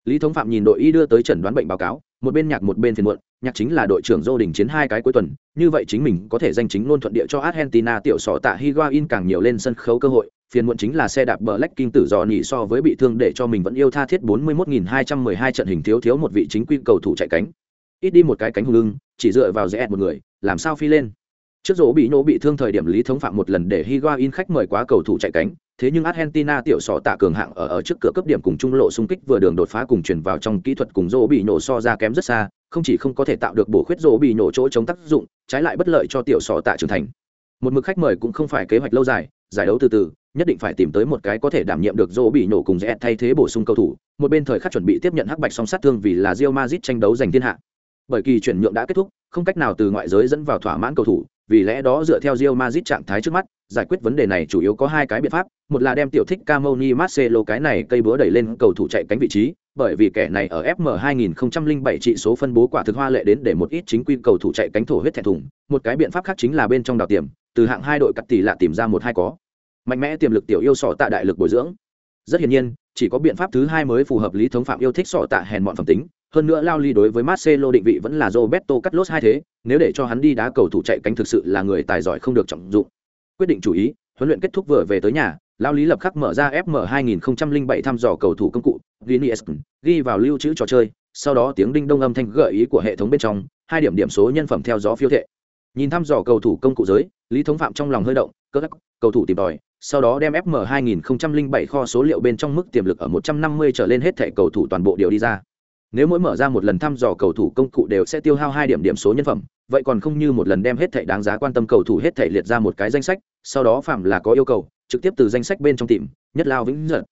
Lý Thống Phạm nhìn đội y đưa tới chẩn đoán bệnh báo cáo, một bên nhạc một bên phiền muộn, nhạc chính là đội trưởng Dô Đình chiến hai cái cuối tuần, như vậy chính mình có thể danh chính luôn thuận địa cho Argentina tiểu sọ tạ Higuain càng nhiều lên sân khấu cơ hội, phiền muộn chính là xe đạp Black King tử dò nỉ so với bị thương để cho mình vẫn yêu tha thiết 41.212 trận hình thiếu thiếu một vị chính quy cầu thủ chạy cánh. Ít đi một cái cánh hùng lưng, chỉ dựa vào rẽ một người, làm sao phi lên. Trước rỗ bị nổ bị thương thời điểm Lý Thống Phạm một lần để Higuain khách mời quá cầu thủ chạy cánh, thế nhưng Argentina tiểu sọ tạ cường hạng ở ở trước cửa cấp điểm cùng trung lộ xung kích vừa đường đột phá cùng chuyển vào trong kỹ thuật cùng rỗ bị nổ so ra kém rất xa, không chỉ không có thể tạo được bổ khuyết rỗ bị nổ chỗ chống tác dụng, trái lại bất lợi cho tiểu sọ tạ trưởng thành. Một mực khách mời cũng không phải kế hoạch lâu dài, giải đấu từ từ, nhất định phải tìm tới một cái có thể đảm nhiệm được rỗ bị nổ cùng rẽ thay thế bổ sung cầu thủ, một bên thời khắc chuẩn bị tiếp nhận hắc bạch song sát thương vì là Real Madrid tranh đấu giành thiên hạ. Bởi kỳ chuyển nhượng đã kết thúc, không cách nào từ ngoại giới dẫn vào thỏa mãn cầu thủ, vì lẽ đó dựa theo Real Madrid trạng thái trước mắt, giải quyết vấn đề này chủ yếu có hai cái biện pháp, một là đem tiểu thích Camoni Marcelo cái này cây búa đẩy lên cầu thủ chạy cánh vị trí, bởi vì kẻ này ở FM 2007 trị số phân bố quả thực hoa lệ đến để một ít chính quy cầu thủ chạy cánh thổ huyết thẹn thùng, một cái biện pháp khác chính là bên trong đào tiềm, từ hạng hai đội cắt tỷ lạ tìm ra một hai có. Mạnh mẽ tiềm lực tiểu yêu sọ tạ đại lực bồi dưỡng. Rất hiển nhiên, chỉ có biện pháp thứ hai mới phù hợp lý thống phạm yêu thích sọ tạ hèn mọn phẩm tính, hơn nữa lao ly đối với Marcelo định vị vẫn là Roberto Carlos hai thế, nếu để cho hắn đi đá cầu thủ chạy cánh thực sự là người tài giỏi không được trọng dụng. Quyết định chủ ý, huấn luyện kết thúc vừa về tới nhà, lao lý lập khắc mở ra FM 2007 thăm dò cầu thủ công cụ, ghi vào lưu trữ trò chơi, sau đó tiếng đinh đông âm thanh gợi ý của hệ thống bên trong, hai điểm điểm số nhân phẩm theo gió phiêu thệ. Nhìn thăm dò cầu thủ công cụ giới, Lý Thống Phạm trong lòng hơi động, cơ đắc, cầu thủ tìm tòi, sau đó đem FM 2007 kho số liệu bên trong mức tiềm lực ở 150 trở lên hết thể cầu thủ toàn bộ điều đi ra nếu mỗi mở ra một lần thăm dò cầu thủ công cụ đều sẽ tiêu hao hai điểm điểm số nhân phẩm, vậy còn không như một lần đem hết thảy đáng giá quan tâm cầu thủ hết thảy liệt ra một cái danh sách, sau đó phạm là có yêu cầu, trực tiếp từ danh sách bên trong tìm, nhất lao vĩnh giật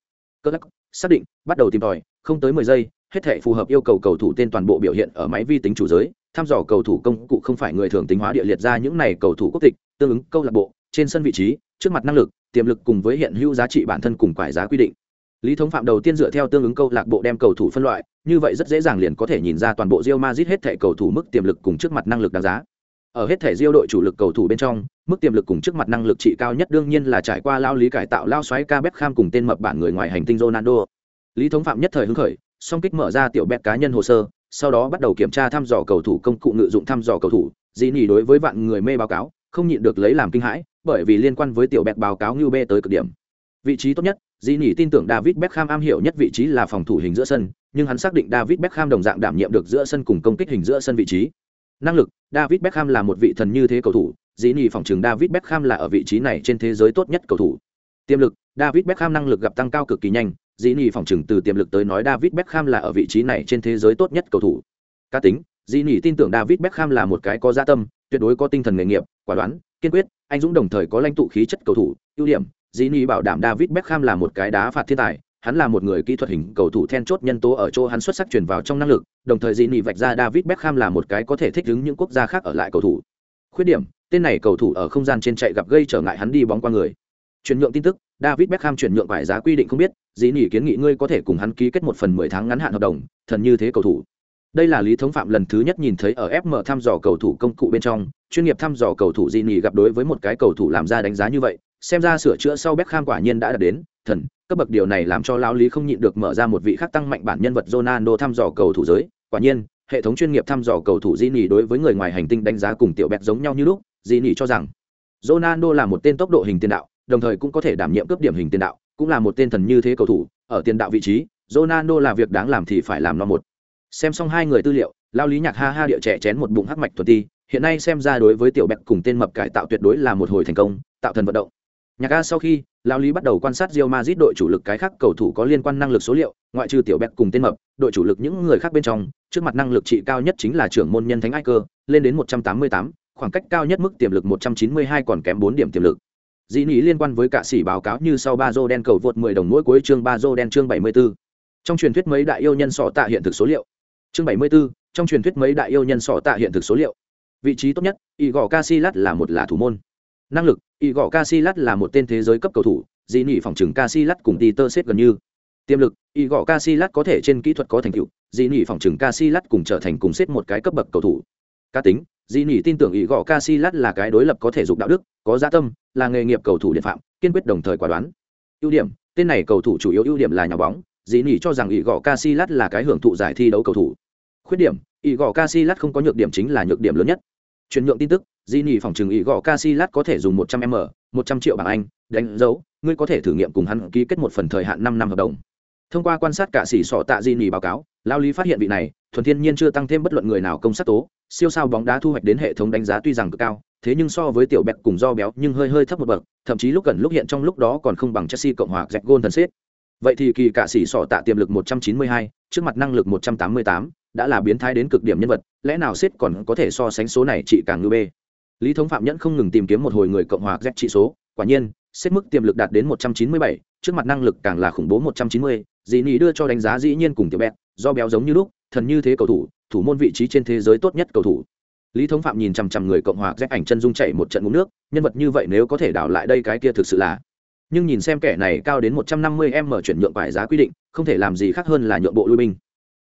cơ lắc, xác định, bắt đầu tìm tòi, không tới mười giây, hết thảy phù hợp yêu cầu cầu thủ tên toàn bộ biểu hiện ở máy vi tính chủ giới, thăm dò cầu thủ công cụ không phải người thường tính hóa địa liệt ra những này cầu thủ quốc tịch, tương ứng câu lạc bộ, trên sân vị trí, trước mặt năng lực, tiềm lực cùng với hiện hữu giá trị bản thân cùng quải giá quy định lý thống phạm đầu tiên dựa theo tương ứng câu lạc bộ đem cầu thủ phân loại, như vậy rất dễ dàng liền có thể nhìn ra toàn bộ Real Madrid hết thảy cầu thủ mức tiềm lực cùng trước mặt năng lực đáng giá. Ở hết thể Real đội chủ lực cầu thủ bên trong, mức tiềm lực cùng trước mặt năng lực trị cao nhất đương nhiên là trải qua lao lý cải tạo lao xoáy ca Beckham cùng tên mập bản người ngoài hành tinh Ronaldo. Lý thống phạm nhất thời hứng khởi, song kích mở ra tiểu bẹt cá nhân hồ sơ, sau đó bắt đầu kiểm tra thăm dò cầu thủ công cụ ngự dụng thăm dò cầu thủ. Dĩ nhỉ đối với vạn người mê báo cáo, không nhịn được lấy làm kinh hãi, bởi vì liên quan với tiểu bẹt báo cáo như bê tới cực điểm. Vị trí tốt nhất dĩ nhỉ tin tưởng david beckham am hiểu nhất vị trí là phòng thủ hình giữa sân, nhưng hắn xác định david beckham đồng dạng đảm nhiệm được giữa sân cùng công kích hình giữa sân vị trí. Năng lực, david beckham là một vị thần như thế cầu thủ, dĩ nhỉ phòng trường david beckham là ở vị trí này trên thế giới tốt nhất cầu thủ. Tiềm lực, david beckham năng lực gặp tăng cao cực kỳ nhanh, dĩ nhỉ phòng trường từ tiềm lực tới nói david beckham là ở vị trí này trên thế giới tốt nhất cầu thủ. Cá tính, dĩ nhỉ tin tưởng david beckham là một cái có gia tâm, tuyệt đối có tinh thần nghề nghiệp, quả đoán, kiên quyết, anh dũng đồng thời có lãnh tụ khí chất cầu thủ, ưu điểm dĩ nhỉ bảo đảm david beckham là một cái đá phạt thiên tài hắn là một người kỹ thuật hình cầu thủ then chốt nhân tố ở chỗ hắn xuất sắc chuyển vào trong năng lực, đồng thời dĩ nị vạch ra David Beckham là một cái có thể thích ứng những quốc gia khác ở lại cầu thủ. Khuyết điểm, tên này cầu thủ ở không gian trên chạy gặp gây trở ngại hắn đi bóng qua người. Chuyển nhượng tin tức, David Beckham chuyển nhượng vải giá quy định không biết, dĩ nỉ kiến nghị ngươi có thể cùng hắn ký kết một phần mười tháng ngắn hạn hợp đồng, thần như thế cầu thủ. Đây là Lý Thống Phạm lần thứ nhất nhìn thấy ở FM thăm dò cầu thủ công cụ bên trong, chuyên nghiệp thăm dò cầu thủ dĩ nỉ gặp đối với một cái cầu thủ làm ra đánh giá như vậy, xem ra sửa chữa sau Beckham quả nhiên đã đạt đến, thần, cấp bậc điều này làm cho lão lý không nhịn được mở ra một vị khác tăng mạnh bản nhân vật Ronaldo thăm dò cầu thủ giới, quả nhiên, hệ thống chuyên nghiệp thăm dò cầu thủ Gini đối với người ngoài hành tinh đánh giá cùng tiểu bẹt giống nhau như lúc, Gini cho rằng Ronaldo là một tên tốc độ hình tiền đạo, đồng thời cũng có thể đảm nhiệm cướp điểm hình tiền đạo, cũng là một tên thần như thế cầu thủ, ở tiền đạo vị trí, Ronaldo là việc đáng làm thì phải làm nó một. Xem xong hai người tư liệu, Lão lý nhạc ha ha địa trẻ chén một bụng hắc mạch thuần ti, hiện nay xem ra đối với tiểu bẹt cùng tên mập cải tạo tuyệt đối là một hồi thành công, tạo thần vận động. Nhạc A sau khi, Lão Lý bắt đầu quan sát Real Madrid đội chủ lực cái khác cầu thủ có liên quan năng lực số liệu, ngoại trừ tiểu Bẹt cùng tên mập, đội chủ lực những người khác bên trong, trước mặt năng lực trị cao nhất chính là trưởng môn nhân Thánh Ai Cơ, lên đến 188, khoảng cách cao nhất mức tiềm lực 192 còn kém 4 điểm tiềm lực. Dĩ nghĩ liên quan với cả sĩ báo cáo như sau ba đen cầu vượt 10 đồng mỗi cuối chương ba đen chương 74. Trong truyền thuyết mấy đại yêu nhân sọ tạ hiện thực số liệu. Chương 74, trong truyền thuyết mấy đại yêu nhân sọ tạ hiện thực số liệu. Vị trí tốt nhất, Igor Casillas là một là thủ môn năng lực, y gõ Casillas là một tên thế giới cấp cầu thủ dĩ nhị phòng trừng Casillas cùng Peter Seth gần như. Tiềm lực, y gõ Casillas có thể trên kỹ thuật có thành tựu dĩ nhị phòng trừng Casillas cùng trở thành cùng xếp một cái cấp bậc cầu thủ. Cá tính dĩ nhị tin tưởng y gõ Casillas là cái đối lập có thể dục đạo đức, có gia tâm, là nghề nghiệp cầu thủ điện phạm, kiên quyết đồng thời quả đoán. Ưu điểm, tên này cầu thủ chủ yếu ưu điểm là nhà bóng dĩ nhị cho rằng y gõ Casillas là cái hưởng thụ giải thi đấu cầu thủ. Khuyết điểm, y gõ Casillas không có nhược điểm chính là nhược điểm lớn nhất. Chuyển nhượng tin tức di nỉ phòng trừng ý gõ Casillas có thể dùng một trăm m một trăm triệu bảng anh đánh dấu ngươi có thể thử nghiệm cùng hắn ký kết một phần thời hạn năm năm hợp đồng. Thông qua quan sát cả xỉ sọ tạ di nỉ báo cáo lao lý phát hiện vị này thuần thiên nhiên chưa tăng thêm bất luận người nào công sát tố siêu sao bóng đá thu hoạch đến hệ thống đánh giá tuy rằng cực cao thế nhưng so với tiểu bẹt cùng do béo nhưng hơi hơi thấp một bậc thậm chí lúc cần lúc hiện trong lúc đó còn không bằng chelsea cộng hòa dẹp gôn thần xếp vậy thì kỳ cả xỉ sọ tạ tiềm lực 192, trước mặt năng lực 188, đã là biến thái đến cực điểm nhân vật lẽ nào xếp còn có thể so sánh số này chỉ càng ngư bê lý thống phạm nhẫn không ngừng tìm kiếm một hồi người cộng hòa z trị số quả nhiên xếp mức tiềm lực đạt đến 197, trước mặt năng lực càng là khủng bố 190, dĩ nỉ đưa cho đánh giá dĩ nhiên cùng tiểu bẹt do béo giống như lúc thần như thế cầu thủ thủ môn vị trí trên thế giới tốt nhất cầu thủ. Lý thống phạm nhìn chằm chằm người cộng hòa z ảnh chân dung chạy một trận ngụm nước nhân vật như vậy nếu có thể đảo lại đây cái kia thực sự là. Nhưng nhìn xem kẻ này cao đến 150 m chuyển nhượng bài giá quy định không thể làm gì khác hơn là nhượng bộ lui binh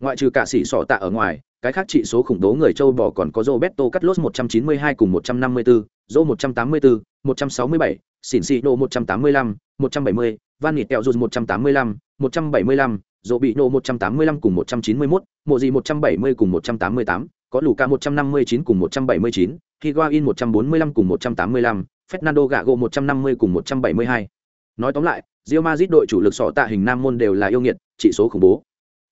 ngoại trừ cả sĩ sọ tạ ở ngoài cái khác trị số khủng bố người châu bò còn có Roberto Carlos 192 cùng 154, Zô 184, 167, Xỉn Xì Nô 185, 170, Van Nịt Kẹo 185, 175, Dô Bị Nô 185 cùng 191, Mộ Gì 170 cùng 188, có Luka 159 cùng 179, Higuain 145 cùng 185, Fernando Gago 150 cùng 172. Nói tóm lại, Real Madrid đội chủ lực sọ tạ hình nam môn đều là yêu nghiệt, trị số khủng bố.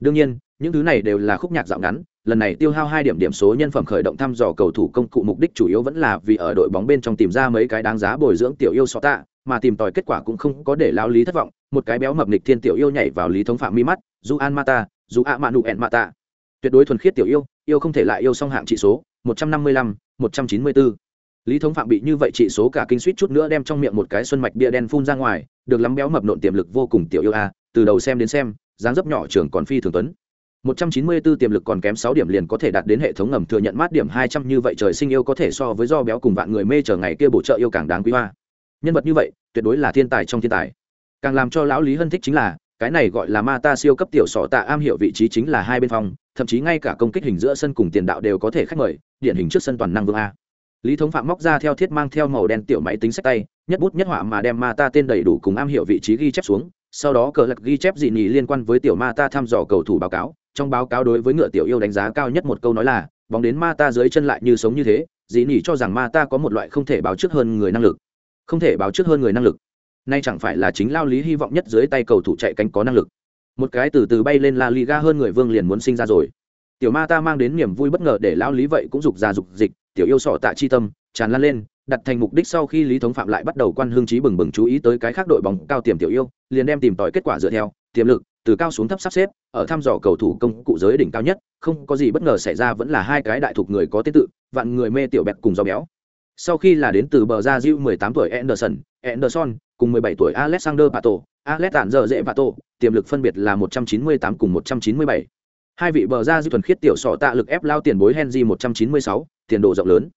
Đương nhiên, những thứ này đều là khúc nhạc dạo ngắn, lần này tiêu hao hai điểm điểm số nhân phẩm khởi động thăm dò cầu thủ công cụ mục đích chủ yếu vẫn là vì ở đội bóng bên trong tìm ra mấy cái đáng giá bồi dưỡng tiểu yêu sọ tạ mà tìm tòi kết quả cũng không có để lao lý thất vọng một cái béo mập nịch thiên tiểu yêu nhảy vào lý thống phạm mi mắt dù an mata dù a manu en mata tuyệt đối thuần khiết tiểu yêu yêu không thể lại yêu song hạng trị số một trăm năm mươi lăm một trăm chín mươi bốn lý thống phạm bị như vậy trị số cả kinh suýt chút nữa đem trong miệng một cái xuân mạch bia đen phun ra ngoài được lắm béo mập nộn tiềm lực vô cùng tiểu yêu a từ đầu xem đến xem dáng dấp nhỏ trưởng còn phi thường tuấn 194 tiềm lực còn kém 6 điểm liền có thể đạt đến hệ thống ngầm thừa nhận mát điểm 200 như vậy trời sinh yêu có thể so với do béo cùng vạn người mê chờ ngày kia bổ trợ yêu càng đáng quý hoa. Nhân vật như vậy, tuyệt đối là thiên tài trong thiên tài. Càng làm cho lão Lý Hân thích chính là, cái này gọi là ma ta siêu cấp tiểu sọ tạ am hiểu vị trí chính là hai bên phòng, thậm chí ngay cả công kích hình giữa sân cùng tiền đạo đều có thể khách mời, điển hình trước sân toàn năng vương a. Lý Thống Phạm móc ra theo thiết mang theo màu đen tiểu máy tính sách tay, nhất bút nhất họa mà đem ma ta tên đầy đủ cùng am hiểu vị trí ghi chép xuống, sau đó cờ lật ghi chép dị nhì liên quan với tiểu ma ta thăm dò cầu thủ báo cáo. Trong báo cáo đối với ngựa tiểu yêu đánh giá cao nhất một câu nói là, bóng đến ma ta dưới chân lại như sống như thế dị nhì cho rằng ma ta có một loại không thể báo trước hơn người năng lực. Không thể báo trước hơn người năng lực. Nay chẳng phải là chính lao lý hy vọng nhất dưới tay cầu thủ chạy cánh có năng lực. Một cái từ từ bay lên la liga hơn người vương liền muốn sinh ra rồi. Tiểu ma ta mang đến niềm vui bất ngờ để lao lý vậy cũng dục ra dục dịch, tiểu yêu sọ tạ chi tâm, tràn lan lên đặt thành mục đích sau khi lý thống phạm lại bắt đầu quan hương trí bừng bừng chú ý tới cái khác đội bóng cao tiềm tiểu yêu liền đem tìm tòi kết quả dựa theo tiềm lực từ cao xuống thấp sắp xếp ở thăm dò cầu thủ công cụ giới đỉnh cao nhất không có gì bất ngờ xảy ra vẫn là hai cái đại thuộc người có tên tự vạn người mê tiểu bẹt cùng do béo sau khi là đến từ bờ ra diêu 18 tuổi Anderson, Anderson cùng 17 tuổi Alexander Pato, Alexander dễ Pato, tiềm lực phân biệt là 198 cùng 197. Hai vị bờ ra diêu thuần khiết tiểu sọ tạ lực ép lao tiền bối Henry 196, tiền độ rộng lớn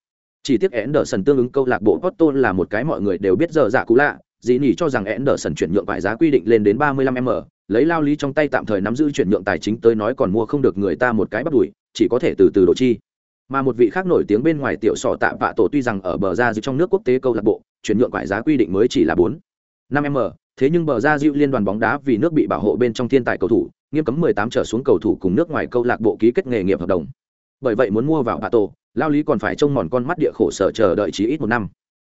chỉ tiếc Anderson tương ứng câu lạc bộ Porto là một cái mọi người đều biết giờ dạ cũ lạ, dĩ nỉ cho rằng Anderson chuyển nhượng vải giá quy định lên đến 35m, lấy lao lý trong tay tạm thời nắm giữ chuyển nhượng tài chính tới nói còn mua không được người ta một cái bắt đuổi, chỉ có thể từ từ độ chi. Mà một vị khác nổi tiếng bên ngoài tiểu sọ tạ vạ tổ tuy rằng ở bờ ra trong nước quốc tế câu lạc bộ, chuyển nhượng vải giá quy định mới chỉ là 4 5m, thế nhưng bờ ra dịu liên đoàn bóng đá vì nước bị bảo hộ bên trong thiên tài cầu thủ, nghiêm cấm 18 trở xuống cầu thủ cùng nước ngoài câu lạc bộ ký kết nghề nghiệp hợp đồng. Bởi vậy muốn mua vào Pato, lao lý còn phải trông mòn con mắt địa khổ sở chờ đợi chí ít một năm.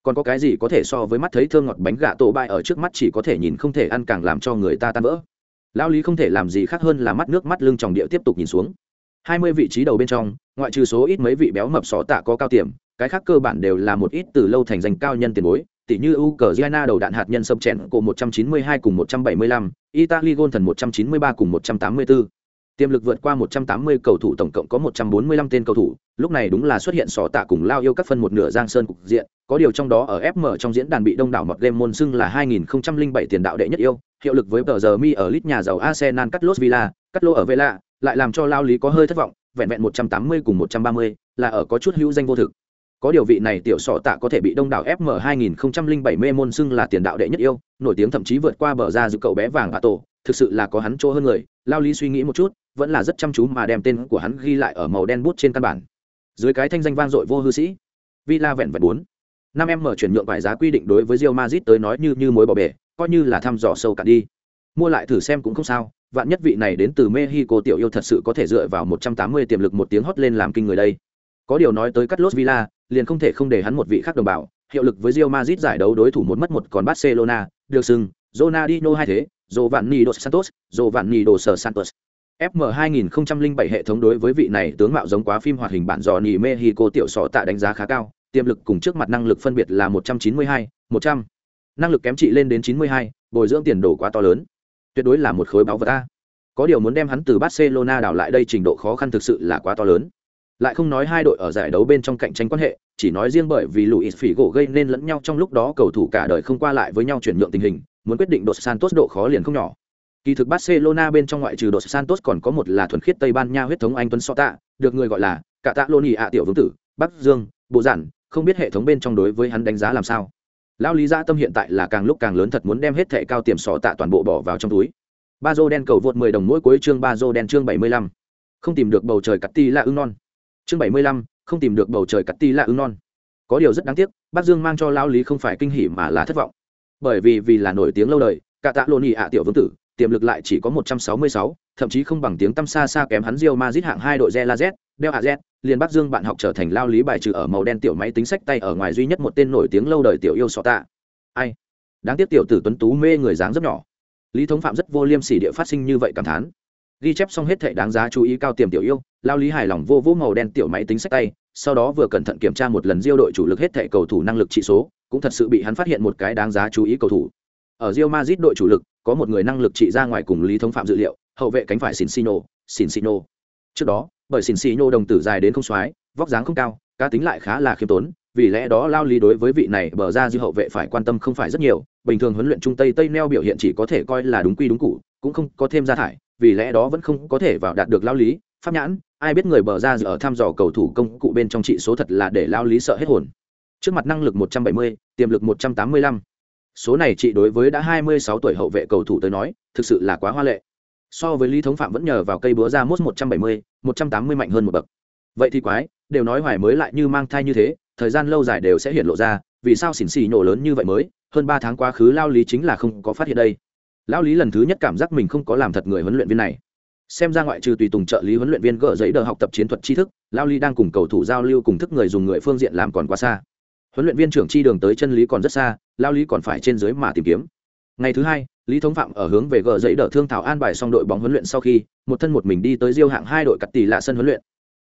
Còn có cái gì có thể so với mắt thấy thương ngọt bánh gà tổ bại ở trước mắt chỉ có thể nhìn không thể ăn càng làm cho người ta tan vỡ. Lao lý không thể làm gì khác hơn là mắt nước mắt lưng tròng địa tiếp tục nhìn xuống. Hai mươi vị trí đầu bên trong ngoại trừ số ít mấy vị béo mập xó tạ có cao tiềm cái khác cơ bản đều là một ít từ lâu thành danh cao nhân tiền bối tỷ như Ukraine đầu đạn hạt nhân sâm chèn mươi 192 cùng 175, Italy gôn thần 193 cùng 184. Tiềm lực vượt qua 180 cầu thủ tổng cộng có 145 tên cầu thủ, lúc này đúng là xuất hiện sọ tạ cùng lao yêu các phân một nửa giang sơn cục diện, có điều trong đó ở FM trong diễn đàn bị đông đảo một game môn xưng là 2007 tiền đạo đệ nhất yêu, hiệu lực với tờ giờ mi ở lít nhà giàu Arsenal cắt Los Villa, cắt lô ở Villa, lại làm cho lao lý có hơi thất vọng, vẹn vẹn 180 cùng 130, là ở có chút hữu danh vô thực. Có điều vị này tiểu sọ tạ có thể bị đông đảo FM 2007 mê môn xưng là tiền đạo đệ nhất yêu, nổi tiếng thậm chí vượt qua bờ ra giữa cậu bé vàng Pato, thực sự là có hắn chỗ hơn người, lao lý suy nghĩ một chút, vẫn là rất chăm chú mà đem tên của hắn ghi lại ở màu đen bút trên căn bản. Dưới cái thanh danh vang dội vô hư sĩ, villa vẹn vẹn bốn. Năm em mở chuyển nhượng vải giá quy định đối với Real Madrid tới nói như như mối bỏ bể, coi như là thăm dò sâu cả đi. Mua lại thử xem cũng không sao, vạn nhất vị này đến từ Mexico tiểu yêu thật sự có thể dựa vào 180 tiềm lực một tiếng hót lên làm kinh người đây. Có điều nói tới cắt Los Villa, liền không thể không để hắn một vị khác đồng bào, hiệu lực với Real Madrid giải đấu đối thủ một mất một còn Barcelona, được sừng Ronaldinho hai thế, Giovanni dos Santos, Giovanni dos Santos. FM 2007 hệ thống đối với vị này tướng mạo giống quá phim hoạt hình bản dò nỉ Mexico tiểu sọ tạ đánh giá khá cao, tiềm lực cùng trước mặt năng lực phân biệt là 192, 100. Năng lực kém trị lên đến 92, bồi dưỡng tiền đồ quá to lớn. Tuyệt đối là một khối báo vật a. Có điều muốn đem hắn từ Barcelona đảo lại đây trình độ khó khăn thực sự là quá to lớn. Lại không nói hai đội ở giải đấu bên trong cạnh tranh quan hệ, chỉ nói riêng bởi vì Luis Figo gây nên lẫn nhau trong lúc đó cầu thủ cả đời không qua lại với nhau chuyển nhượng tình hình, muốn quyết định độ Santos độ khó liền không nhỏ. Kỳ thực Barcelona bên trong ngoại trừ đội Santos còn có một là thuần khiết Tây Ban Nha huyết thống Anh Tuấn Sota, được người gọi là cả tạ lô ạ tiểu vương tử, Bắc Dương, Bộ Giản, không biết hệ thống bên trong đối với hắn đánh giá làm sao. Lão Lý Gia Tâm hiện tại là càng lúc càng lớn thật muốn đem hết thẻ cao tiềm sọ tạ toàn bộ bỏ vào trong túi. Ba Bazo đen cầu vượt 10 đồng mỗi cuối chương Bazo đen chương 75. Không tìm được bầu trời cắt ti là ưng non. Chương 75, không tìm được bầu trời cắt ti là ưng non. Có điều rất đáng tiếc, Bắc Dương mang cho lão Lý không phải kinh hỉ mà là thất vọng. Bởi vì vì là nổi tiếng lâu đời, cả tạ lô ạ tiểu vương tử, tiềm lực lại chỉ có 166, thậm chí không bằng tiếng tăm xa xa kém hắn Real Madrid hạng hai đội Zelazet, Del AZ, liền Bắc Dương bạn học trở thành lao lý bài trừ ở màu đen tiểu máy tính sách tay ở ngoài duy nhất một tên nổi tiếng lâu đời tiểu yêu sọ tạ. Ai? Đáng tiếc tiểu tử tuấn tú mê người dáng rất nhỏ. Lý Thống Phạm rất vô liêm sỉ địa phát sinh như vậy cảm thán. Ghi chép xong hết thảy đáng giá chú ý cao tiềm tiểu yêu, lao lý hài lòng vô vô màu đen tiểu máy tính sách tay, sau đó vừa cẩn thận kiểm tra một lần Real đội chủ lực hết thảy cầu thủ năng lực trị số, cũng thật sự bị hắn phát hiện một cái đáng giá chú ý cầu thủ. Ở Real Madrid đội chủ lực, có một người năng lực trị ra ngoài cùng lý thống phạm dự liệu hậu vệ cánh phải Cincino, Cincino. Trước đó, bởi xỉn đồng tử dài đến không xoái vóc dáng không cao cá tính lại khá là khiêm tốn vì lẽ đó lao lý đối với vị này bờ ra dư hậu vệ phải quan tâm không phải rất nhiều bình thường huấn luyện trung tây tây neo biểu hiện chỉ có thể coi là đúng quy đúng cũ, cũng không có thêm gia thải vì lẽ đó vẫn không có thể vào đạt được lao lý pháp nhãn ai biết người bờ ra ở thăm dò cầu thủ công cụ bên trong trị số thật là để lao lý sợ hết hồn trước mặt năng lực 170, tiềm lực 185 số này trị đối với đã 26 tuổi hậu vệ cầu thủ tới nói thực sự là quá hoa lệ. So với lý thống phạm vẫn nhờ vào cây búa ra mốt 170, 180 mạnh hơn một bậc. Vậy thì quái đều nói hoài mới lại như mang thai như thế thời gian lâu dài đều sẽ hiện lộ ra vì sao xỉn xì nổ lớn như vậy mới hơn ba tháng quá khứ lao lý chính là không có phát hiện đây. Lao lý lần thứ nhất cảm giác mình không có làm thật người huấn luyện viên này. Xem ra ngoại trừ tùy tùng trợ lý huấn luyện viên gỡ giấy đờ học tập chiến thuật tri thức lao lý đang cùng cầu thủ giao lưu cùng thức người dùng người phương diện làm còn quá xa huấn luyện viên trưởng chi đường tới chân lý còn rất xa lao lý còn phải trên dưới mà tìm kiếm ngày thứ hai lý thống phạm ở hướng về gỡ giấy đỡ thương thảo an bài xong đội bóng huấn luyện sau khi một thân một mình đi tới diêu hạng hai đội cắt tỷ lạ sân huấn luyện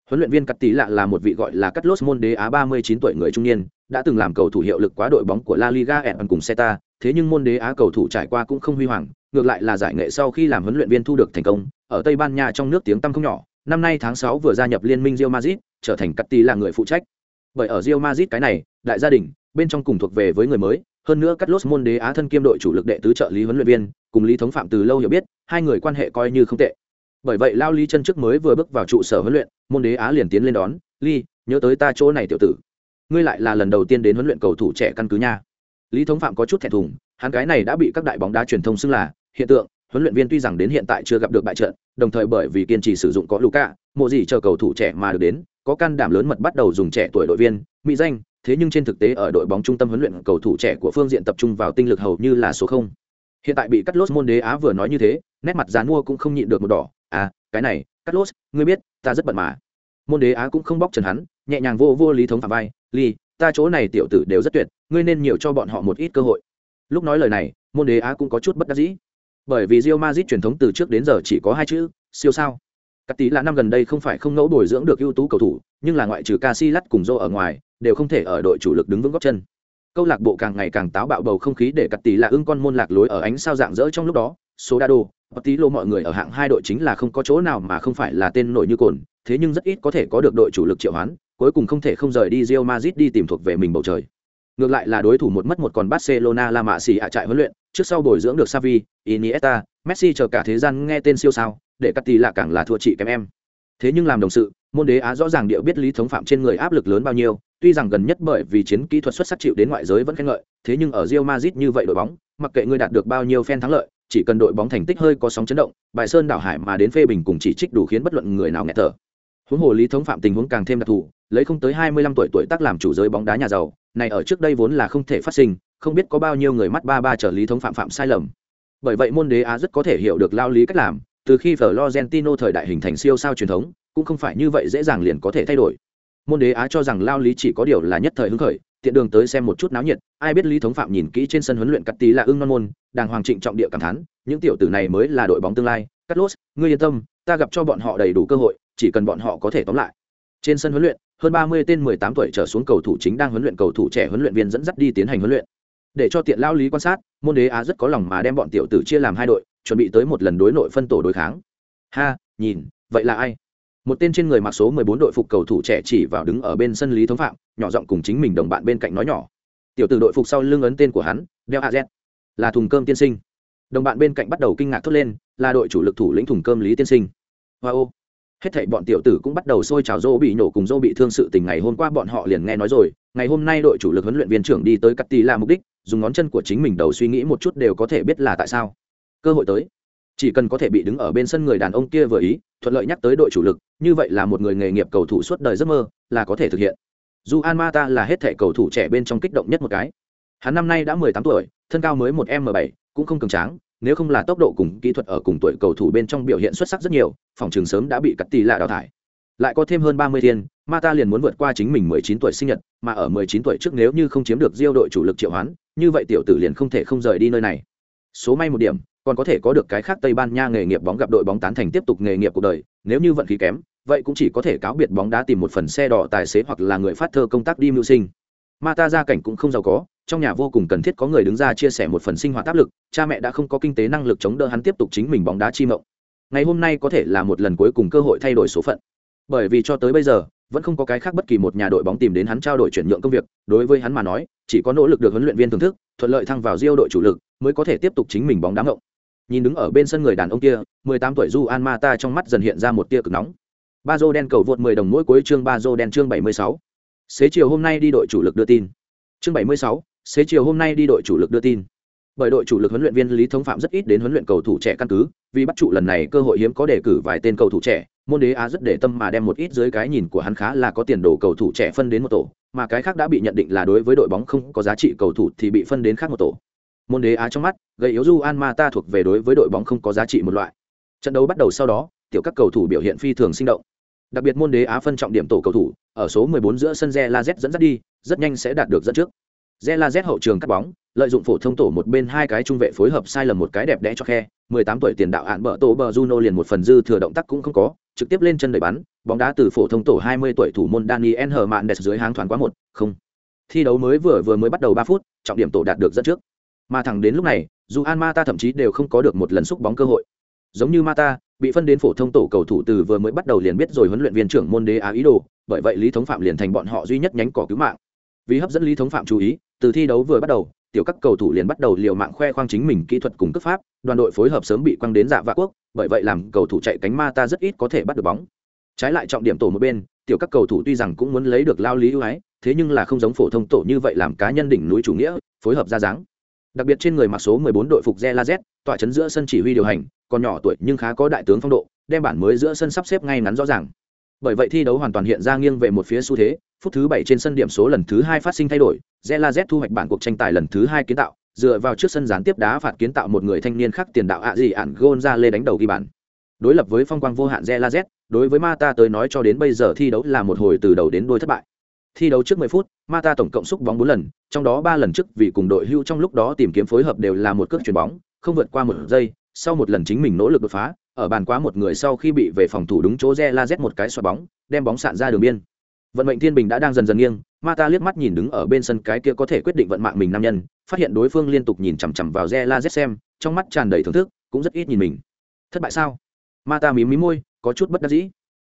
huấn luyện viên cắt tỷ lạ là một vị gọi là cắt lốt môn đế á ba mươi chín tuổi người trung niên đã từng làm cầu thủ hiệu lực quá đội bóng của la liga ẩn cùng seta thế nhưng môn đế á cầu thủ trải qua cũng không huy hoàng ngược lại là giải nghệ sau khi làm huấn luyện viên thu được thành công ở tây ban nha trong nước tiếng tăm không nhỏ năm nay tháng sáu vừa gia nhập liên minh Real Madrid, trở thành cắt tỷ là người phụ trách. Bởi ở Real Madrid cái này, đại gia đình, bên trong cùng thuộc về với người mới, hơn nữa cắt lốt môn đế á thân kiêm đội chủ lực đệ tứ trợ lý huấn luyện viên, cùng Lý Thống Phạm từ lâu hiểu biết, hai người quan hệ coi như không tệ. Bởi vậy lao ly chân trước mới vừa bước vào trụ sở huấn luyện môn đế á liền tiến lên đón ly nhớ tới ta chỗ này tiểu tử. Ngươi lại là lần đầu tiên đến huấn luyện cầu thủ trẻ căn cứ nha. Lý thống phạm có chút thẹn thùng hắn gái này đã bị các đại bóng đá truyền thông xưng là hiện tượng huấn luyện viên tuy rằng đến hiện tại chưa gặp được bại trận đồng thời bởi vì kiên trì sử dụng có luka mộ gì chờ cầu thủ trẻ mà được đến có can đảm lớn mật bắt đầu dùng trẻ tuổi đội viên mỹ danh thế nhưng trên thực tế ở đội bóng trung tâm huấn luyện cầu thủ trẻ của phương diện tập trung vào tinh lực hầu như là số không. Hiện tại bị cắt lốt môn đế á vừa nói như thế, nét mặt dán mua cũng không nhịn được một đỏ. À cái này cắt lốt ngươi biết, ta rất bận mà. Môn đế á cũng không bóc trần hắn, nhẹ nhàng vô vô lý thống phạm vai ly ta chỗ này tiểu tử đều rất tuyệt, ngươi nên nhiều cho bọn họ một ít cơ hội. Lúc nói lời này môn đế á cũng có chút bất đắc dĩ. Bởi vì Real Madrid truyền thống từ trước đến giờ chỉ có hai chữ, siêu sao. Cắt tí là năm gần đây không phải không ngẫu bồi dưỡng được ưu tú cầu thủ nhưng là ngoại trừ Casillas cùng Zô ở ngoài đều không thể ở đội chủ lực đứng vững góc chân. Câu lạc bộ càng ngày càng táo bạo bầu không khí để cắt tỷ là ưng con môn lạc lối ở ánh sao dạng dỡ trong lúc đó. Số đa đồ, tí lô mọi người ở hạng hai đội chính là không có chỗ nào mà không phải là tên nổi như cồn thế nhưng rất ít có thể có được đội chủ lực triệu hoán cuối cùng không thể không rời đi Real Madrid đi tìm thuộc về mình bầu trời. Ngược lại là đối thủ một mất một còn Barcelona La Mã xì hạ trại huấn luyện trước sau bồi dưỡng được Xavi, Iniesta, Messi chờ cả thế gian nghe tên siêu sao để cắt tỷ là càng là thua chị kém em. Thế nhưng làm đồng sự, môn đế á rõ ràng điệu biết lý thống phạm trên người áp lực lớn bao nhiêu, tuy rằng gần nhất bởi vì chiến kỹ thuật xuất sắc chịu đến ngoại giới vẫn khen ngợi, thế nhưng ở Real Madrid như vậy đội bóng, mặc kệ ngươi đạt được bao nhiêu fan thắng lợi, chỉ cần đội bóng thành tích hơi có sóng chấn động, bài sơn đảo hải mà đến phê bình cùng chỉ trích đủ khiến bất luận người nào nghẹt thở. Huống hồ lý thống phạm tình huống càng thêm đặc thù, lấy không tới hai mươi lăm tuổi tuổi tác làm chủ giới bóng đá nhà giàu, này ở trước đây vốn là không thể phát sinh, không biết có bao nhiêu người mắt ba ba trở lý thống phạm phạm sai lầm. Bởi vậy môn đế á rất có thể hiểu được lao lý cách làm từ khi Florentino thời đại hình thành siêu sao truyền thống cũng không phải như vậy dễ dàng liền có thể thay đổi. Môn đế á cho rằng lao lý chỉ có điều là nhất thời hứng khởi tiện đường tới xem một chút náo nhiệt ai biết lý thống phạm nhìn kỹ trên sân huấn luyện cắt tí là ưng non môn đàng hoàng trịnh trọng địa cảm thán những tiểu tử này mới là đội bóng tương lai. Carlos, lốt ngươi yên tâm ta gặp cho bọn họ đầy đủ cơ hội chỉ cần bọn họ có thể tóm lại. Trên sân huấn luyện hơn ba mươi tên mười tám tuổi trở xuống cầu thủ chính đang huấn luyện cầu thủ trẻ huấn luyện viên dẫn dắt đi tiến hành huấn luyện. Để cho tiện lao lý quan sát môn đế á rất có lòng mà đem bọn tiểu tử chia làm hai đội chuẩn bị tới một lần đối nội phân tổ đối kháng. Ha, nhìn, vậy là ai? Một tên trên người mặc số 14 đội phục cầu thủ trẻ chỉ vào đứng ở bên sân lý thống phạm, nhỏ giọng cùng chính mình đồng bạn bên cạnh nói nhỏ. Tiểu tử đội phục sau lưng ấn tên của hắn, đeo az là thùng cơm tiên sinh. Đồng bạn bên cạnh bắt đầu kinh ngạc thốt lên, là đội chủ lực thủ lĩnh thùng cơm lý tiên sinh. Wow hết thảy bọn tiểu tử cũng bắt đầu sôi trào dô bị nổ cùng dô bị thương sự tình ngày hôm qua bọn họ liền nghe nói rồi. Ngày hôm nay đội chủ lực huấn luyện viên trưởng đi tới cắt tì là mục đích, dùng ngón chân của chính mình đầu suy nghĩ một chút đều có thể biết là tại sao cơ hội tới. Chỉ cần có thể bị đứng ở bên sân người đàn ông kia vừa ý, thuận lợi nhắc tới đội chủ lực, như vậy là một người nghề nghiệp cầu thủ suốt đời giấc mơ, là có thể thực hiện. Dù an mata là hết thể cầu thủ trẻ bên trong kích động nhất một cái. Hắn năm nay đã mười tám tuổi, thân cao mới một m bảy, cũng không cường tráng, nếu không là tốc độ cùng kỹ thuật ở cùng tuổi cầu thủ bên trong biểu hiện xuất sắc rất nhiều, phòng trường sớm đã bị cắt tỷ lạ đào thải. Lại có thêm hơn ba mươi thiên, mata liền muốn vượt qua chính mình mười chín tuổi sinh nhật, mà ở mười chín tuổi trước nếu như không chiếm được diêu đội chủ lực triệu hoán, như vậy tiểu tử liền không thể không rời đi nơi này. Số may một điểm còn có thể có được cái khác Tây Ban Nha nghề nghiệp bóng gặp đội bóng tán thành tiếp tục nghề nghiệp cuộc đời, nếu như vận khí kém, vậy cũng chỉ có thể cáo biệt bóng đá tìm một phần xe đỏ tài xế hoặc là người phát thơ công tác đi mưu sinh. Mata gia cảnh cũng không giàu có, trong nhà vô cùng cần thiết có người đứng ra chia sẻ một phần sinh hoạt áp lực, cha mẹ đã không có kinh tế năng lực chống đỡ hắn tiếp tục chính mình bóng đá chi mộng. Ngày hôm nay có thể là một lần cuối cùng cơ hội thay đổi số phận. bởi vì cho tới bây giờ vẫn không có cái khác bất kỳ một nhà đội bóng tìm đến hắn trao đổi chuyển nhượng công việc đối với hắn mà nói chỉ có nỗ lực được huấn luyện viên thưởng thức thuận lợi thăng vào diêu đội chủ lực mới có thể tiếp tục chính mình bóng đá ngộng nhìn đứng ở bên sân người đàn ông kia 18 tuổi du an mata trong mắt dần hiện ra một tia cực nóng. Ba dô đen cầu vượt 10 đồng mỗi cuối chương ba dô đen chương 76. xế chiều hôm nay đi đội chủ lực đưa tin. Chương 76, xế chiều hôm nay đi đội chủ lực đưa tin. Bởi đội chủ lực huấn luyện viên lý thống phạm rất ít đến huấn luyện cầu thủ trẻ căn cứ vì bắt trụ lần này cơ hội hiếm có đề cử vài tên cầu thủ trẻ môn đế á rất để tâm mà đem một ít dưới cái nhìn của hắn khá là có tiền đồ cầu thủ trẻ phân đến một tổ mà cái khác đã bị nhận định là đối với đội bóng không có giá trị cầu thủ thì bị phân đến khác một tổ môn đế á trong mắt, gây yếu du an ma ta thuộc về đối với đội bóng không có giá trị một loại. Trận đấu bắt đầu sau đó, tiểu các cầu thủ biểu hiện phi thường sinh động. Đặc biệt môn đế á phân trọng điểm tổ cầu thủ, ở số 14 giữa sân re la z dẫn dắt đi, rất nhanh sẽ đạt được dẫn trước. Re la z hậu trường cắt bóng, lợi dụng phổ thông tổ một bên hai cái trung vệ phối hợp sai lầm một cái đẹp đẽ cho khe 18 tuổi tiền đạo hạn bờ tổ bờ Juno liền một phần dư thừa động tác cũng không có, trực tiếp lên chân đẩy bắn, bóng đá từ phổ thông tổ 20 tuổi thủ môn Daniel Hermandes dưới háng thoáng quá một, không. Thi đấu mới vừa vừa mới bắt đầu 3 phút, trọng điểm tổ đạt được dẫn trước mà thẳng đến lúc này dù an Ma Ta thậm chí đều không có được một lần xúc bóng cơ hội. Giống như Ma Ta, bị phân đến phổ thông tổ cầu thủ từ vừa mới bắt đầu liền biết rồi huấn luyện viên trưởng môn đế á ý đồ bởi vậy lý thống phạm liền thành bọn họ duy nhất nhánh cỏ cứu mạng. Vì hấp dẫn lý thống phạm chú ý từ thi đấu vừa bắt đầu tiểu các cầu thủ liền bắt đầu liều mạng khoe khoang chính mình kỹ thuật cùng cấp pháp đoàn đội phối hợp sớm bị quăng đến dạ vạ quốc bởi vậy làm cầu thủ chạy cánh ma ta rất ít có thể bắt được bóng. Trái lại trọng điểm tổ một bên tiểu các cầu thủ tuy rằng cũng muốn lấy được lao lý ưu ái thế nhưng là không giống phổ thông tổ như vậy làm cá nhân đỉnh núi chủ nghĩa phối hợp ra dáng đặc biệt trên người mặc số 14 đội phục Zela Z, tọa chấn giữa sân chỉ huy điều hành, còn nhỏ tuổi nhưng khá có đại tướng phong độ, đem bản mới giữa sân sắp xếp ngay ngắn rõ ràng. Bởi vậy thi đấu hoàn toàn hiện ra nghiêng về một phía xu thế, phút thứ 7 trên sân điểm số lần thứ 2 phát sinh thay đổi, Zela Z thu hoạch bản cuộc tranh tài lần thứ 2 kiến tạo, dựa vào trước sân gián tiếp đá phạt kiến tạo một người thanh niên khác tiền đạo ạ gì ản gôn ra lê đánh đầu ghi bàn. Đối lập với phong quang vô hạn Zela Z, đối với Mata tới nói cho đến bây giờ thi đấu là một hồi từ đầu đến đuôi thất bại thi đấu trước 10 phút, Mata tổng cộng xúc bóng 4 lần, trong đó 3 lần trước vì cùng đội hưu trong lúc đó tìm kiếm phối hợp đều là một cước chuyển bóng, không vượt qua một giây, sau một lần chính mình nỗ lực đột phá, ở bàn quá một người sau khi bị về phòng thủ đúng chỗ La Z một cái xoạc bóng, đem bóng sạn ra đường biên. Vận mệnh thiên bình đã đang dần dần nghiêng, Mata liếc mắt nhìn đứng ở bên sân cái kia có thể quyết định vận mạng mình nam nhân, phát hiện đối phương liên tục nhìn chằm chằm vào La Z xem, trong mắt tràn đầy thưởng thức, cũng rất ít nhìn mình. Thất bại sao? Mata mím mím môi, có chút bất đắc dĩ.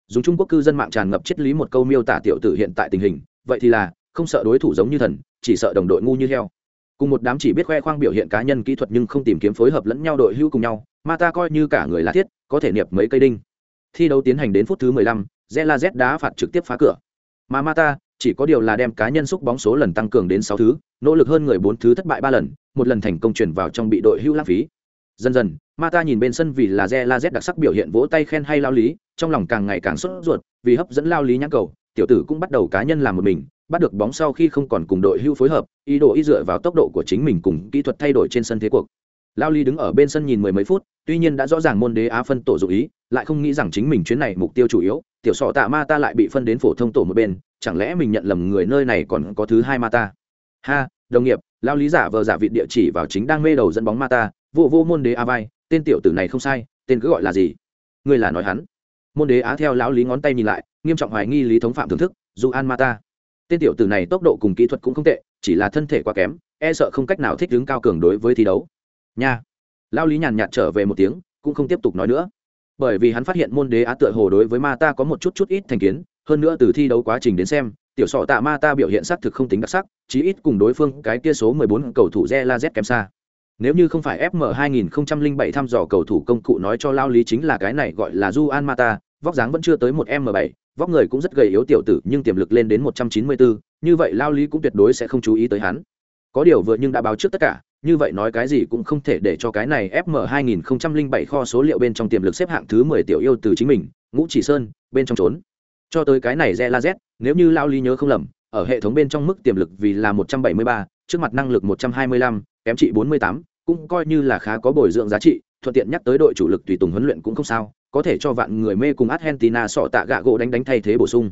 Dùng Trung Quốc cư dân mạng tràn ngập triết lý một câu miêu tả tiểu tử hiện tại tình hình, vậy thì là không sợ đối thủ giống như thần chỉ sợ đồng đội ngu như heo. Cùng một đám chỉ biết khoe khoang biểu hiện cá nhân kỹ thuật nhưng không tìm kiếm phối hợp lẫn nhau đội hữu cùng nhau mà ta coi như cả người là thiết có thể niệp mấy cây đinh. Thi đấu tiến hành đến phút thứ 15, Zela Z đá phạt trực tiếp phá cửa. Mà Mata chỉ có điều là đem cá nhân xúc bóng số lần tăng cường đến 6 thứ nỗ lực hơn người bốn thứ thất bại ba lần một lần thành công chuyển vào trong bị đội hữu lãng phí. Dần dần Mata nhìn bên sân vì là Zela Z đặc sắc biểu hiện vỗ tay khen hay lao lý trong lòng càng ngày càng sốt ruột vì hấp dẫn lao lý nhãn cầu tiểu tử cũng bắt đầu cá nhân làm một mình, bắt được bóng sau khi không còn cùng đội hưu phối hợp, ý đồ ý dựa vào tốc độ của chính mình cùng kỹ thuật thay đổi trên sân thế cuộc. Lao ly đứng ở bên sân nhìn mười mấy phút, tuy nhiên đã rõ ràng môn đế á phân tổ dụ ý, lại không nghĩ rằng chính mình chuyến này mục tiêu chủ yếu, tiểu sọ tạ ma ta lại bị phân đến phổ thông tổ một bên, chẳng lẽ mình nhận lầm người nơi này còn có thứ hai ma ta? Ha, đồng nghiệp, lao lý giả vờ giả vị địa chỉ vào chính đang mê đầu dẫn bóng ma ta, vô vô môn đế a vai, tên tiểu tử này không sai, tên cứ gọi là gì? Ngươi là nói hắn. Môn đế á theo lão lý ngón tay nhìn lại nghiêm trọng hoài nghi lý thống phạm thưởng thức, dù an mata. Tên tiểu tử này tốc độ cùng kỹ thuật cũng không tệ, chỉ là thân thể quá kém e sợ không cách nào thích ứng cao cường đối với thi đấu. Nha. Lao lý nhàn nhạt trở về một tiếng, cũng không tiếp tục nói nữa. Bởi vì hắn phát hiện môn đế á tựa hồ đối với ma ta có một chút chút ít thành kiến, hơn nữa từ thi đấu quá trình đến xem, tiểu sọ tạ ma ta biểu hiện xác thực không tính đặc sắc, chí ít cùng đối phương cái kia số 14 cầu thủ re la z kém xa. Nếu như không phải fm 2007 thăm dò cầu thủ công cụ nói cho lao lý chính là cái này gọi là du an mata, vóc dáng vẫn chưa tới một m 7 vóc người cũng rất gầy yếu tiểu tử nhưng tiềm lực lên đến 194, như vậy lao lý cũng tuyệt đối sẽ không chú ý tới hắn. Có điều vừa nhưng đã báo trước tất cả như vậy nói cái gì cũng không thể để cho cái này fm 2007 kho số liệu bên trong tiềm lực xếp hạng thứ 10 tiểu yêu từ chính mình ngũ chỉ sơn bên trong trốn. Cho tới cái này re la z nếu như lao lý nhớ không lầm ở hệ thống bên trong mức tiềm lực vì là 173, trước mặt năng lực 125, kém trị 48, cũng coi như là khá có bồi dưỡng giá trị thuận tiện nhắc tới đội chủ lực tùy tùng huấn luyện cũng không sao có thể cho vạn người mê cùng argentina sọ tạ gạ gỗ đánh đánh thay thế bổ sung.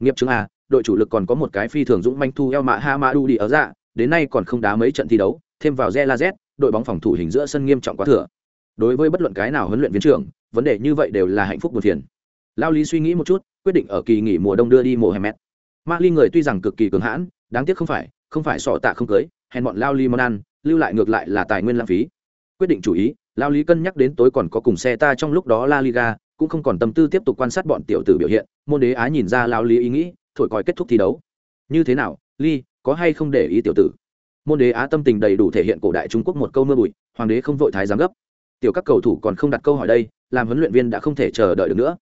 Nghiệp chứng à đội chủ lực còn có một cái phi thường dũng manh thu eo mạ hamadu đi ở dạ đến nay còn không đá mấy trận thi đấu, thêm vào re la z, đội bóng phòng thủ hình giữa sân nghiêm trọng quá thừa. Đối với bất luận cái nào huấn luyện viên trưởng, vấn đề như vậy đều là hạnh phúc một phiền. Lao lý suy nghĩ một chút, quyết định ở kỳ nghỉ mùa đông đưa đi Mohamed. Mali ma người tuy rằng cực kỳ cường hãn, đáng tiếc không phải không phải sọ tạ không cưới, hèn bọn lao lý món ăn, lưu lại ngược lại là tài nguyên lãng phí. Quyết định chủ ý lao lý cân nhắc đến tối còn có cùng xe ta trong lúc đó la liga, cũng không còn tâm tư tiếp tục quan sát bọn tiểu tử biểu hiện, môn đế á nhìn ra lao lý ý nghĩ, thổi còi kết thúc thi đấu. Như thế nào ly có hay không để ý tiểu tử? Môn đế á tâm tình đầy đủ thể hiện cổ đại trung quốc một câu mưa bụi, hoàng đế không vội thái giám gấp. Tiểu các cầu thủ còn không đặt câu hỏi đây, làm huấn luyện viên đã không thể chờ đợi được nữa.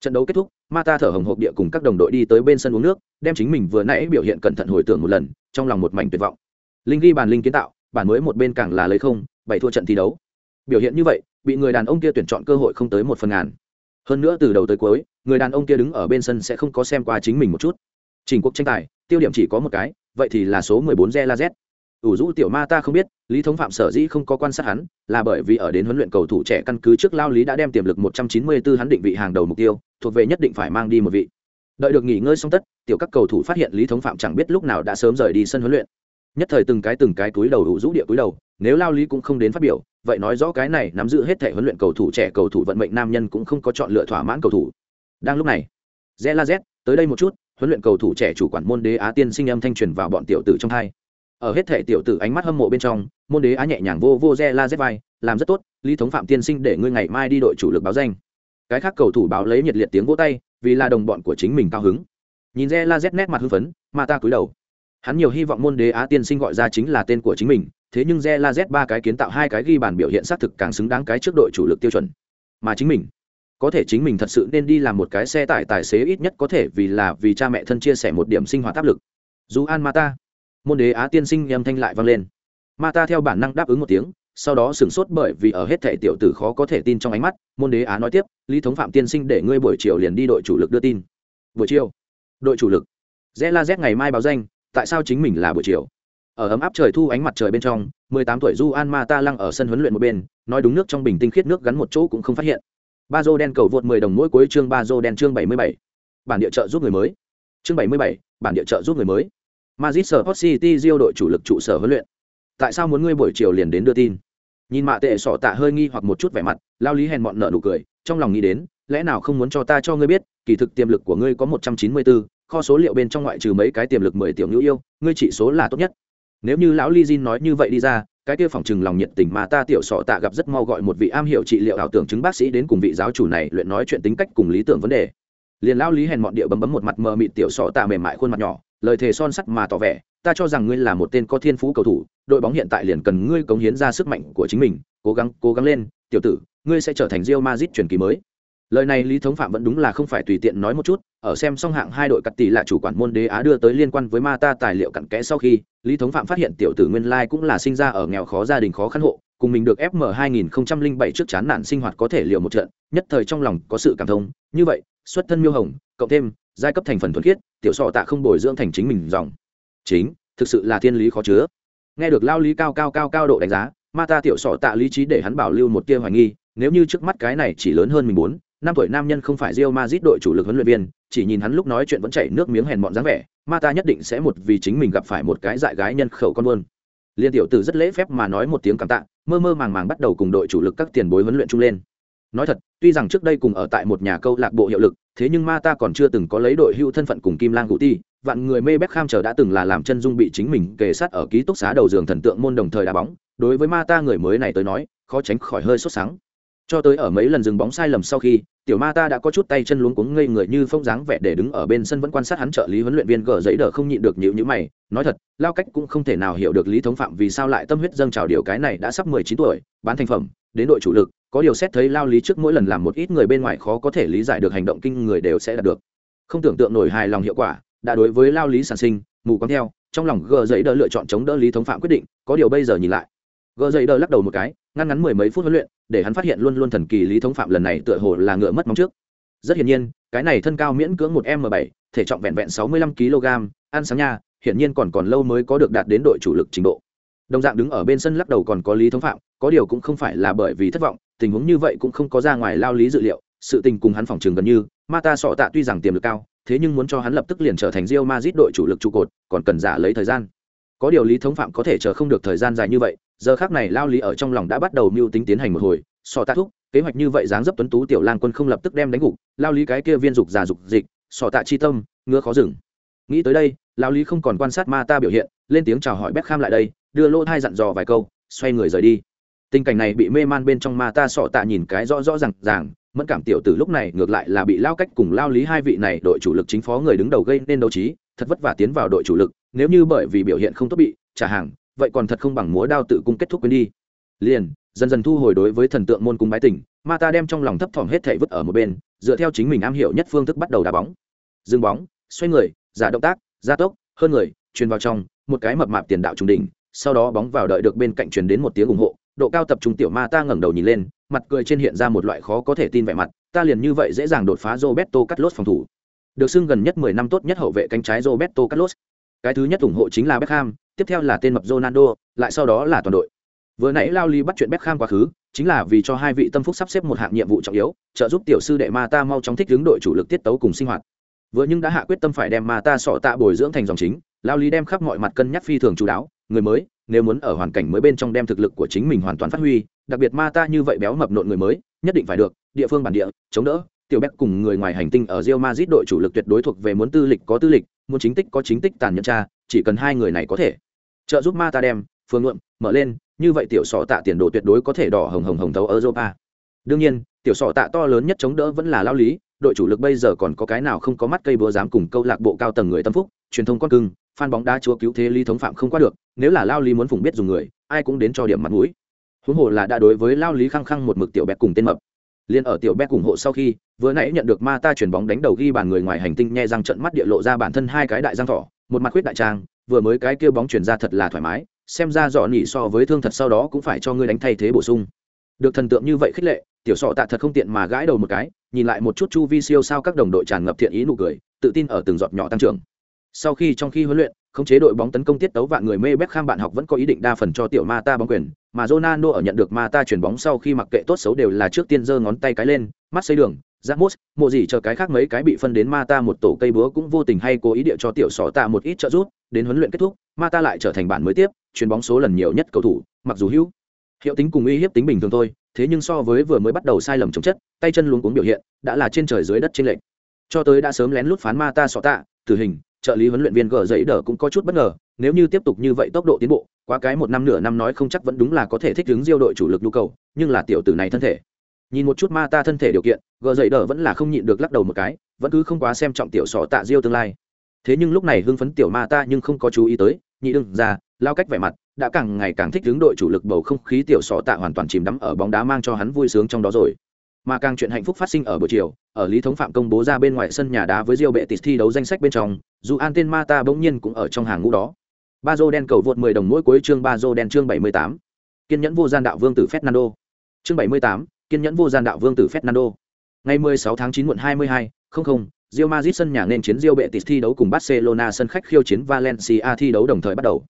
Trận đấu kết thúc mata thở hồng hộp địa cùng các đồng đội đi tới bên sân uống nước, đem chính mình vừa nãy biểu hiện cẩn thận hồi tưởng một lần, trong lòng một mảnh tuyệt vọng. Linh ghi bàn linh kiến tạo, bản mới một bên càng là lấy không, bảy thua trận thi đấu biểu hiện như vậy, bị người đàn ông kia tuyển chọn cơ hội không tới một phần ngàn. Hơn nữa từ đầu tới cuối, người đàn ông kia đứng ở bên sân sẽ không có xem qua chính mình một chút. Trình cuộc tranh tài, tiêu điểm chỉ có một cái, vậy thì là số 14 Z La Z. ủ rũ tiểu ma ta không biết, lý thống phạm sở dĩ không có quan sát hắn, là bởi vì ở đến huấn luyện cầu thủ trẻ căn cứ trước lao lý đã đem tiềm lực 194 hắn định vị hàng đầu mục tiêu, thuộc về nhất định phải mang đi một vị. Đợi được nghỉ ngơi xong tất, tiểu các cầu thủ phát hiện lý thống phạm chẳng biết lúc nào đã sớm rời đi sân huấn luyện. Nhất thời từng cái từng cái túi đầu đủ rũ địa túi đầu, nếu lao lý cũng không đến phát biểu vậy nói rõ cái này nắm giữ hết thể huấn luyện cầu thủ trẻ cầu thủ vận mệnh nam nhân cũng không có chọn lựa thỏa mãn cầu thủ. Đang lúc này, z la z, tới đây một chút, huấn luyện cầu thủ trẻ chủ quản môn đế á tiên sinh âm thanh truyền vào bọn tiểu tử trong hai. Ở hết thể tiểu tử ánh mắt hâm mộ bên trong, môn đế á nhẹ nhàng vô vô z la z vai, làm rất tốt, lý thống phạm tiên sinh để ngươi ngày mai đi đội chủ lực báo danh. Cái khác cầu thủ báo lấy nhiệt liệt tiếng vỗ tay, vì là đồng bọn của chính mình cao hứng. Nhìn z la z nét mặt hưng phấn, mà ta cúi đầu. Hắn nhiều hy vọng môn đế á tiên sinh gọi ra chính là tên của chính mình thế nhưng re la z ba cái kiến tạo hai cái ghi bàn biểu hiện xác thực càng xứng đáng cái trước đội chủ lực tiêu chuẩn. Mà chính mình, có thể chính mình thật sự nên đi làm một cái xe tải tài xế ít nhất có thể vì là vì cha mẹ thân chia sẻ một điểm sinh hoạt áp lực. Dù an mata, môn đế á tiên sinh âm thanh lại vang lên. Mata theo bản năng đáp ứng một tiếng, sau đó sửng sốt bởi vì ở hết thệ tiểu tử khó có thể tin trong ánh mắt, môn đế á nói tiếp, lý thống phạm tiên sinh để ngươi buổi chiều liền đi đội chủ lực đưa tin. Buổi chiều? Đội chủ lực. Z la z ngày mai báo danh, tại sao chính mình là buổi chiều? Ở ấm áp trời thu ánh mặt trời bên trong, mười tám tuổi du an ma ta lăng ở sân huấn luyện một bên, nói đúng nước trong bình tinh khiết nước gắn một chỗ cũng không phát hiện. Ba dô đen cầu vượt mười đồng mỗi cuối chương ba dô đen chương bảy mươi bảy. Bản địa trợ giúp người mới. Chương bảy mươi bảy, bản địa trợ giúp người mới. Madrid Sport City Rio đội chủ lực trụ sở huấn luyện. Tại sao muốn ngươi buổi chiều liền đến đưa tin? Nhìn mạ tệ sọ tạ hơi nghi hoặc một chút vẻ mặt, lao lý hèn mọn nợ nụ cười, trong lòng nghĩ đến, lẽ nào không muốn cho ta cho ngươi biết, kỳ thực tiềm lực của ngươi có một trăm chín mươi bốn kho số liệu bên trong ngoại trừ mấy cái tiềm lực mười tiểu nữ yêu, ngươi chỉ số là tốt nhất nếu như lão li jin nói như vậy đi ra, cái kia phỏng chừng lòng nhiệt tình mà ta tiểu sọ tạ gặp rất mau gọi một vị am hiểu trị liệu ảo tưởng chứng bác sĩ đến cùng vị giáo chủ này luyện nói chuyện tính cách cùng lý tưởng vấn đề. Liền lão lý hèn mọn địa bấm bấm một mặt mờ mịt tiểu sọ tạ mềm mại khuôn mặt nhỏ, lời thề son sắt mà tỏ vẻ, ta cho rằng ngươi là một tên có thiên phú cầu thủ, đội bóng hiện tại liền cần ngươi cống hiến ra sức mạnh của chính mình, cố gắng cố gắng lên, tiểu tử, ngươi sẽ trở thành Real Madrid truyền kỳ mới. Lời này lý thống phạm vẫn đúng là không phải tùy tiện nói một chút ở xem xong hạng hai đội cắt tỷ là chủ quản môn đế á đưa tới liên quan với ma ta tài liệu cặn kẽ sau khi lý thống phạm phát hiện tiểu tử nguyên lai cũng là sinh ra ở nghèo khó gia đình khó khăn hộ cùng mình được fm 2007 trước chán nản sinh hoạt có thể liều một trận nhất thời trong lòng có sự cảm thông. Như vậy xuất thân miêu hồng cộng thêm giai cấp thành phần thuần khiết tiểu sọ tạ không bồi dưỡng thành chính mình dòng. Chính thực sự là thiên lý khó chứa. Nghe được lao lý cao cao cao cao độ đánh giá ma ta tiểu sọ tạ lý trí để hắn bảo lưu một tia hoài nghi nếu như trước mắt cái này chỉ lớn hơn mình muốn năm tuổi nam nhân không phải Real Madrid đội chủ lực huấn luyện viên, chỉ nhìn hắn lúc nói chuyện vẫn chảy nước miếng hèn mọn dáng vẻ, Mata nhất định sẽ một vì chính mình gặp phải một cái dại gái nhân khẩu con buôn. Liên tiểu tử rất lễ phép mà nói một tiếng cảm tạ, mơ mơ màng màng bắt đầu cùng đội chủ lực các tiền bối huấn luyện chung lên. Nói thật, tuy rằng trước đây cùng ở tại một nhà câu lạc bộ hiệu lực, thế nhưng Mata còn chưa từng có lấy đội hưu thân phận cùng Kim Lang Guti, vạn người mê Beckham chờ đã từng là làm chân dung bị chính mình kề sát ở ký túc xá đầu giường thần tượng môn đồng thời đá bóng, đối với Mata người mới này tới nói, khó tránh khỏi hơi sốt sáng cho tới ở mấy lần dừng bóng sai lầm sau khi tiểu ma ta đã có chút tay chân luống cuống ngây người như phong dáng vẻ để đứng ở bên sân vẫn quan sát hắn trợ lý huấn luyện viên gờ giấy đờ không nhịn được nhịu nhữ mày, nói thật, lao cách cũng không thể nào hiểu được lý thống phạm vì sao lại tâm huyết dâng trào điều cái này đã sắp mười chín tuổi, bán thành phẩm, đến đội chủ lực, có điều xét thấy lao lý trước mỗi lần làm một ít người bên ngoài khó có thể lý giải được hành động kinh người đều sẽ đạt được. Không tưởng tượng nổi hài lòng hiệu quả, đã đối với lao lý sản sinh, mù quáng theo, trong lòng gờ giấy đờ lựa chọn chống đỡ lý thống phạm quyết định, có điều bây giờ nhìn lại gờ dậy đờ lắc đầu một cái, ngăn ngắn mười mấy phút huấn luyện, để hắn phát hiện luôn luôn thần kỳ lý thống phạm lần này tựa hồ là ngựa mất móng trước. Rất hiển nhiên, cái này thân cao miễn cưỡng một m bảy, thể trọng vẹn vẹn sáu mươi lăm kg, ăn sáng nha, hiển nhiên còn còn lâu mới có được đạt đến đội chủ lực trình độ. Đồng dạng đứng ở bên sân lắc đầu còn có lý thống phạm, có điều cũng không phải là bởi vì thất vọng, tình huống như vậy cũng không có ra ngoài lao lý dự liệu, sự tình cùng hắn phòng trường gần như, mata sọ tạ tuy rằng tiềm lực cao, thế nhưng muốn cho hắn lập tức liền trở thành Real Madrid đội chủ lực trụ cột, còn cần giả lấy thời gian. Có điều lý thống phạm có thể chờ không được thời gian dài như vậy giờ khác này lao lý ở trong lòng đã bắt đầu mưu tính tiến hành một hồi, sọ tạ thúc, kế hoạch như vậy dáng dấp tuấn tú tiểu lang quân không lập tức đem đánh gục, lao lý cái kia viên dục già dục dịch, sọ tạ chi tâm, ngứa khó dừng. Nghĩ tới đây, lao lý không còn quan sát ma ta biểu hiện, lên tiếng chào hỏi bếp kham lại đây, đưa lỗ thai dặn dò vài câu, xoay người rời đi. Tình cảnh này bị mê man bên trong ma ta sọ tạ nhìn cái rõ rõ rằng ràng, mẫn cảm tiểu tử lúc này ngược lại là bị lao cách cùng lao lý hai vị này đội chủ lực chính phó người đứng đầu gây nên đấu trí, thật vất vả tiến vào đội chủ lực, nếu như bởi vì biểu hiện không tốt bị trả hàng vậy còn thật không bằng múa đao tự cung kết thúc quên đi. Liền, dần dần thu hồi đối với thần tượng môn cung bái tình ma ta đem trong lòng thấp thỏm hết thể vứt ở một bên, dựa theo chính mình am hiểu nhất phương thức bắt đầu đá bóng. Dừng bóng, xoay người, giả động tác, gia tốc, hơn người, truyền vào trong, một cái mập mạp tiền đạo trung đỉnh, sau đó bóng vào đợi được bên cạnh truyền đến một tiếng ủng hộ, độ cao tập trung tiểu ma ta ngẩng đầu nhìn lên, mặt cười trên hiện ra một loại khó có thể tin vẻ mặt, ta liền như vậy dễ dàng đột phá roberto carlos phòng thủ. Được xưng gần nhất mười năm tốt nhất hậu vệ cánh trái roberto carlos. Cái thứ nhất ủng hộ chính là beckham tiếp theo là tên mập ronaldo, lại sau đó là toàn đội. Vừa nãy lao ly bắt chuyện beckham quá khứ, chính là vì cho hai vị tâm phúc sắp xếp một hạng nhiệm vụ trọng yếu, trợ giúp tiểu sư đệ mata mau chóng thích ứng đội chủ lực tiết tấu cùng sinh hoạt. Vừa nhưng đã hạ quyết tâm phải đem mata sọ tạ bồi dưỡng thành dòng chính, lao ly đem khắp mọi mặt cân nhắc phi thường chú đáo, người mới, nếu muốn ở hoàn cảnh mới bên trong đem thực lực của chính mình hoàn toàn phát huy, đặc biệt mata như vậy béo mập nộn người mới, nhất định phải được, địa phương bản địa, chống đỡ. Tiểu Beck cùng người ngoài hành tinh ở Real Madrid đội chủ lực tuyệt đối thuộc về muốn tư lịch có tư lịch, muốn chính tích có chính tích tàn nhẫn tra chỉ cần hai người này có thể trợ giúp ma ta đem, phương luận mở lên, như vậy tiểu sọ tạ tiền đồ tuyệt đối có thể đỏ hồng hồng hồng thấu europa. Đương nhiên, tiểu sọ tạ to lớn nhất chống đỡ vẫn là lao lý, đội chủ lực bây giờ còn có cái nào không có mắt cây búa dám cùng câu lạc bộ cao tầng người tâm phúc, truyền thông con cưng phan bóng đá chúa cứu thế lý thống phạm không qua được, nếu là lao lý muốn phùng biết dùng người, ai cũng đến cho điểm mặt mũi. Huống hồ là đã đối với lao lý khăng khăng một mực tiểu bẹt cùng tên mập. Liên ở tiểu bẹt ủng hộ sau khi, vừa nãy nhận được ma ta chuyển bóng đánh đầu ghi bàn người ngoài hành tinh nhe răng trận mắt địa lộ ra bản thân hai cái đại giang thỏ, một mặt khuyết đại trang vừa mới cái kia bóng chuyển ra thật là thoải mái xem ra dọn nhỉ so với thương thật sau đó cũng phải cho ngươi đánh thay thế bổ sung. Được thần tượng như vậy khích lệ tiểu sọ tạ thật không tiện mà gãi đầu một cái nhìn lại một chút chu vi siêu sao các đồng đội tràn ngập thiện ý nụ cười tự tin ở từng giọt nhỏ tăng trưởng. Sau khi trong khi huấn luyện không chế đội bóng tấn công tiết tấu vạn người mê bếp kham bạn học vẫn có ý định đa phần cho tiểu ma ta bóng quyền mà Ronaldo ở nhận được ma ta chuyển bóng sau khi mặc kệ tốt xấu đều là trước tiên giơ ngón tay cái lên mắt xây đường Ramos, mộ gì chờ cái khác mấy cái bị phân đến ma ta một tổ cây búa cũng vô tình hay cố ý địa cho tiểu sọ tạ một ít trợ giúp đến huấn luyện kết thúc, ma ta lại trở thành bản mới tiếp, chuyền bóng số lần nhiều nhất cầu thủ, mặc dù hữu hiệu tính cùng uy hiếp tính bình thường thôi, thế nhưng so với vừa mới bắt đầu sai lầm chống chất, tay chân luống cuống biểu hiện, đã là trên trời dưới đất trên lệnh cho tới đã sớm lén lút phán ma ta sọ tạ, tử hình, trợ lý huấn luyện viên gờ giấy đờ cũng có chút bất ngờ, nếu như tiếp tục như vậy tốc độ tiến bộ, quá cái một năm nửa năm nói không chắc vẫn đúng là có thể thích ứng diêu đội chủ lực nhu cầu, nhưng là tiểu tử này thân thể. Nhìn một chút ma ta thân thể điều kiện, gờ giấy đờ vẫn là không nhịn được lắc đầu một cái, vẫn cứ không quá xem trọng tiểu sọ tạ diêu tương lai thế nhưng lúc này hưng phấn tiểu ma ta nhưng không có chú ý tới nhị đương ra lao cách vẻ mặt đã càng ngày càng thích hướng đội chủ lực bầu không khí tiểu sọ tạ hoàn toàn chìm đắm ở bóng đá mang cho hắn vui sướng trong đó rồi. Mà càng chuyện hạnh phúc phát sinh ở buổi chiều ở lý thống phạm công bố ra bên ngoài sân nhà đá với Rio tịt thi đấu danh sách bên trong dù an tên Mata bỗng nhiên cũng ở trong hàng ngũ đó. Ba dô đen cầu vượt 10 đồng mỗi cuối chương ba dô đen chương 78. kiên nhẫn vô gian đạo vương tử Fernando. Chương 78, kiên nhẫn vô gian đạo vương tử Fernando. Ngày 16 tháng 9 muộn 22, không không Real Madrid sân nhà nên chiến Real Betis thi đấu cùng Barcelona sân khách khiêu chiến Valencia thi đấu đồng thời bắt đầu.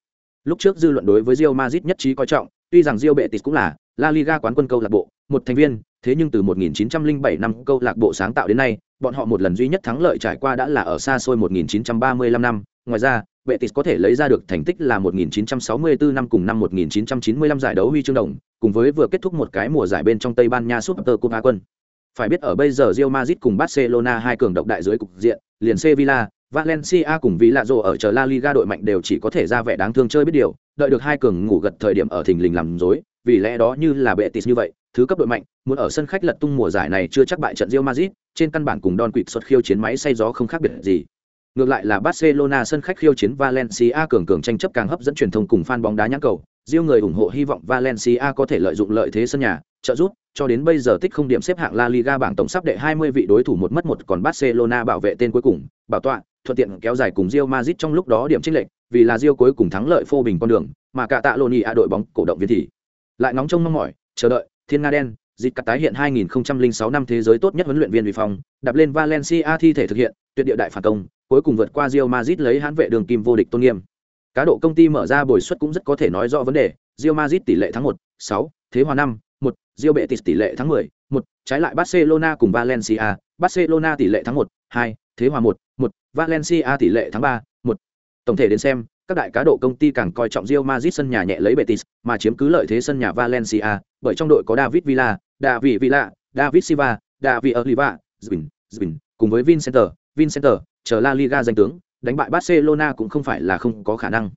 Lúc trước dư luận đối với Real Madrid nhất trí coi trọng, tuy rằng Real Betis cũng là La Liga quán quân câu lạc bộ, một thành viên, thế nhưng từ 1907 năm câu lạc bộ sáng tạo đến nay, bọn họ một lần duy nhất thắng lợi trải qua đã là ở xa xôi 1935 năm, ngoài ra, Betis có thể lấy ra được thành tích là 1964 năm cùng năm 1995 giải đấu huy chương đồng, cùng với vừa kết thúc một cái mùa giải bên trong Tây Ban Nha Super Cup quân. Phải biết ở bây giờ Real Madrid cùng Barcelona hai cường độc đại dưới cục diện, liền Sevilla, Valencia cùng Villarreal ở chờ La Liga đội mạnh đều chỉ có thể ra vẻ đáng thương chơi biết điều, đợi được hai cường ngủ gật thời điểm ở thình lình làm rối, vì lẽ đó như là Betis như vậy, thứ cấp đội mạnh, muốn ở sân khách lật tung mùa giải này chưa chắc bại trận Real Madrid, trên căn bản cùng Don Quixote xuất khiêu chiến máy xay gió không khác biệt gì. Ngược lại là Barcelona sân khách khiêu chiến Valencia cường cường tranh chấp càng hấp dẫn truyền thông cùng fan bóng đá nhãn cầu, Real người ủng hộ hy vọng Valencia có thể lợi dụng lợi thế sân nhà, trợ giúp, cho đến bây giờ tích không điểm xếp hạng La Liga bảng tổng sắp đệ 20 vị đối thủ một mất một còn Barcelona bảo vệ tên cuối cùng, bảo tọa, thuận tiện kéo dài cùng Real Madrid trong lúc đó điểm chênh lệch, vì là Real cuối cùng thắng lợi phô bình con đường, mà cả tạ đội bóng cổ động viên thì lại nóng trông mong mỏi, chờ đợi, Thiên Nga đen, dịch cắt tái hiện 2006 năm thế giới tốt nhất huấn luyện viên vi phong, đạp lên Valencia thi thể thực hiện, tuyệt địa đại phản công, cuối cùng vượt qua Real Madrid lấy hãn vệ đường kim vô địch tôn nghiêm. Cá độ công ty mở ra bồi suất cũng rất có thể nói rõ vấn đề, Real Madrid tỷ lệ thắng 1, 6, thế hòa 5, 1, Real Betis tỷ lệ thắng 10, 1, trái lại Barcelona cùng Valencia, Barcelona tỷ lệ thắng 1, 2, thế hòa 1, 1, Valencia tỷ lệ thắng 3, 1. Tổng thể đến xem, các đại cá độ công ty càng coi trọng Real Madrid sân nhà nhẹ lấy Betis, mà chiếm cứ lợi thế sân nhà Valencia, bởi trong đội có David Villa, David Villa, David Silva, David Oliva, Zbin, Zbin, cùng với Vincenter, Vincenter, chờ La Liga danh tướng, đánh bại Barcelona cũng không phải là không có khả năng.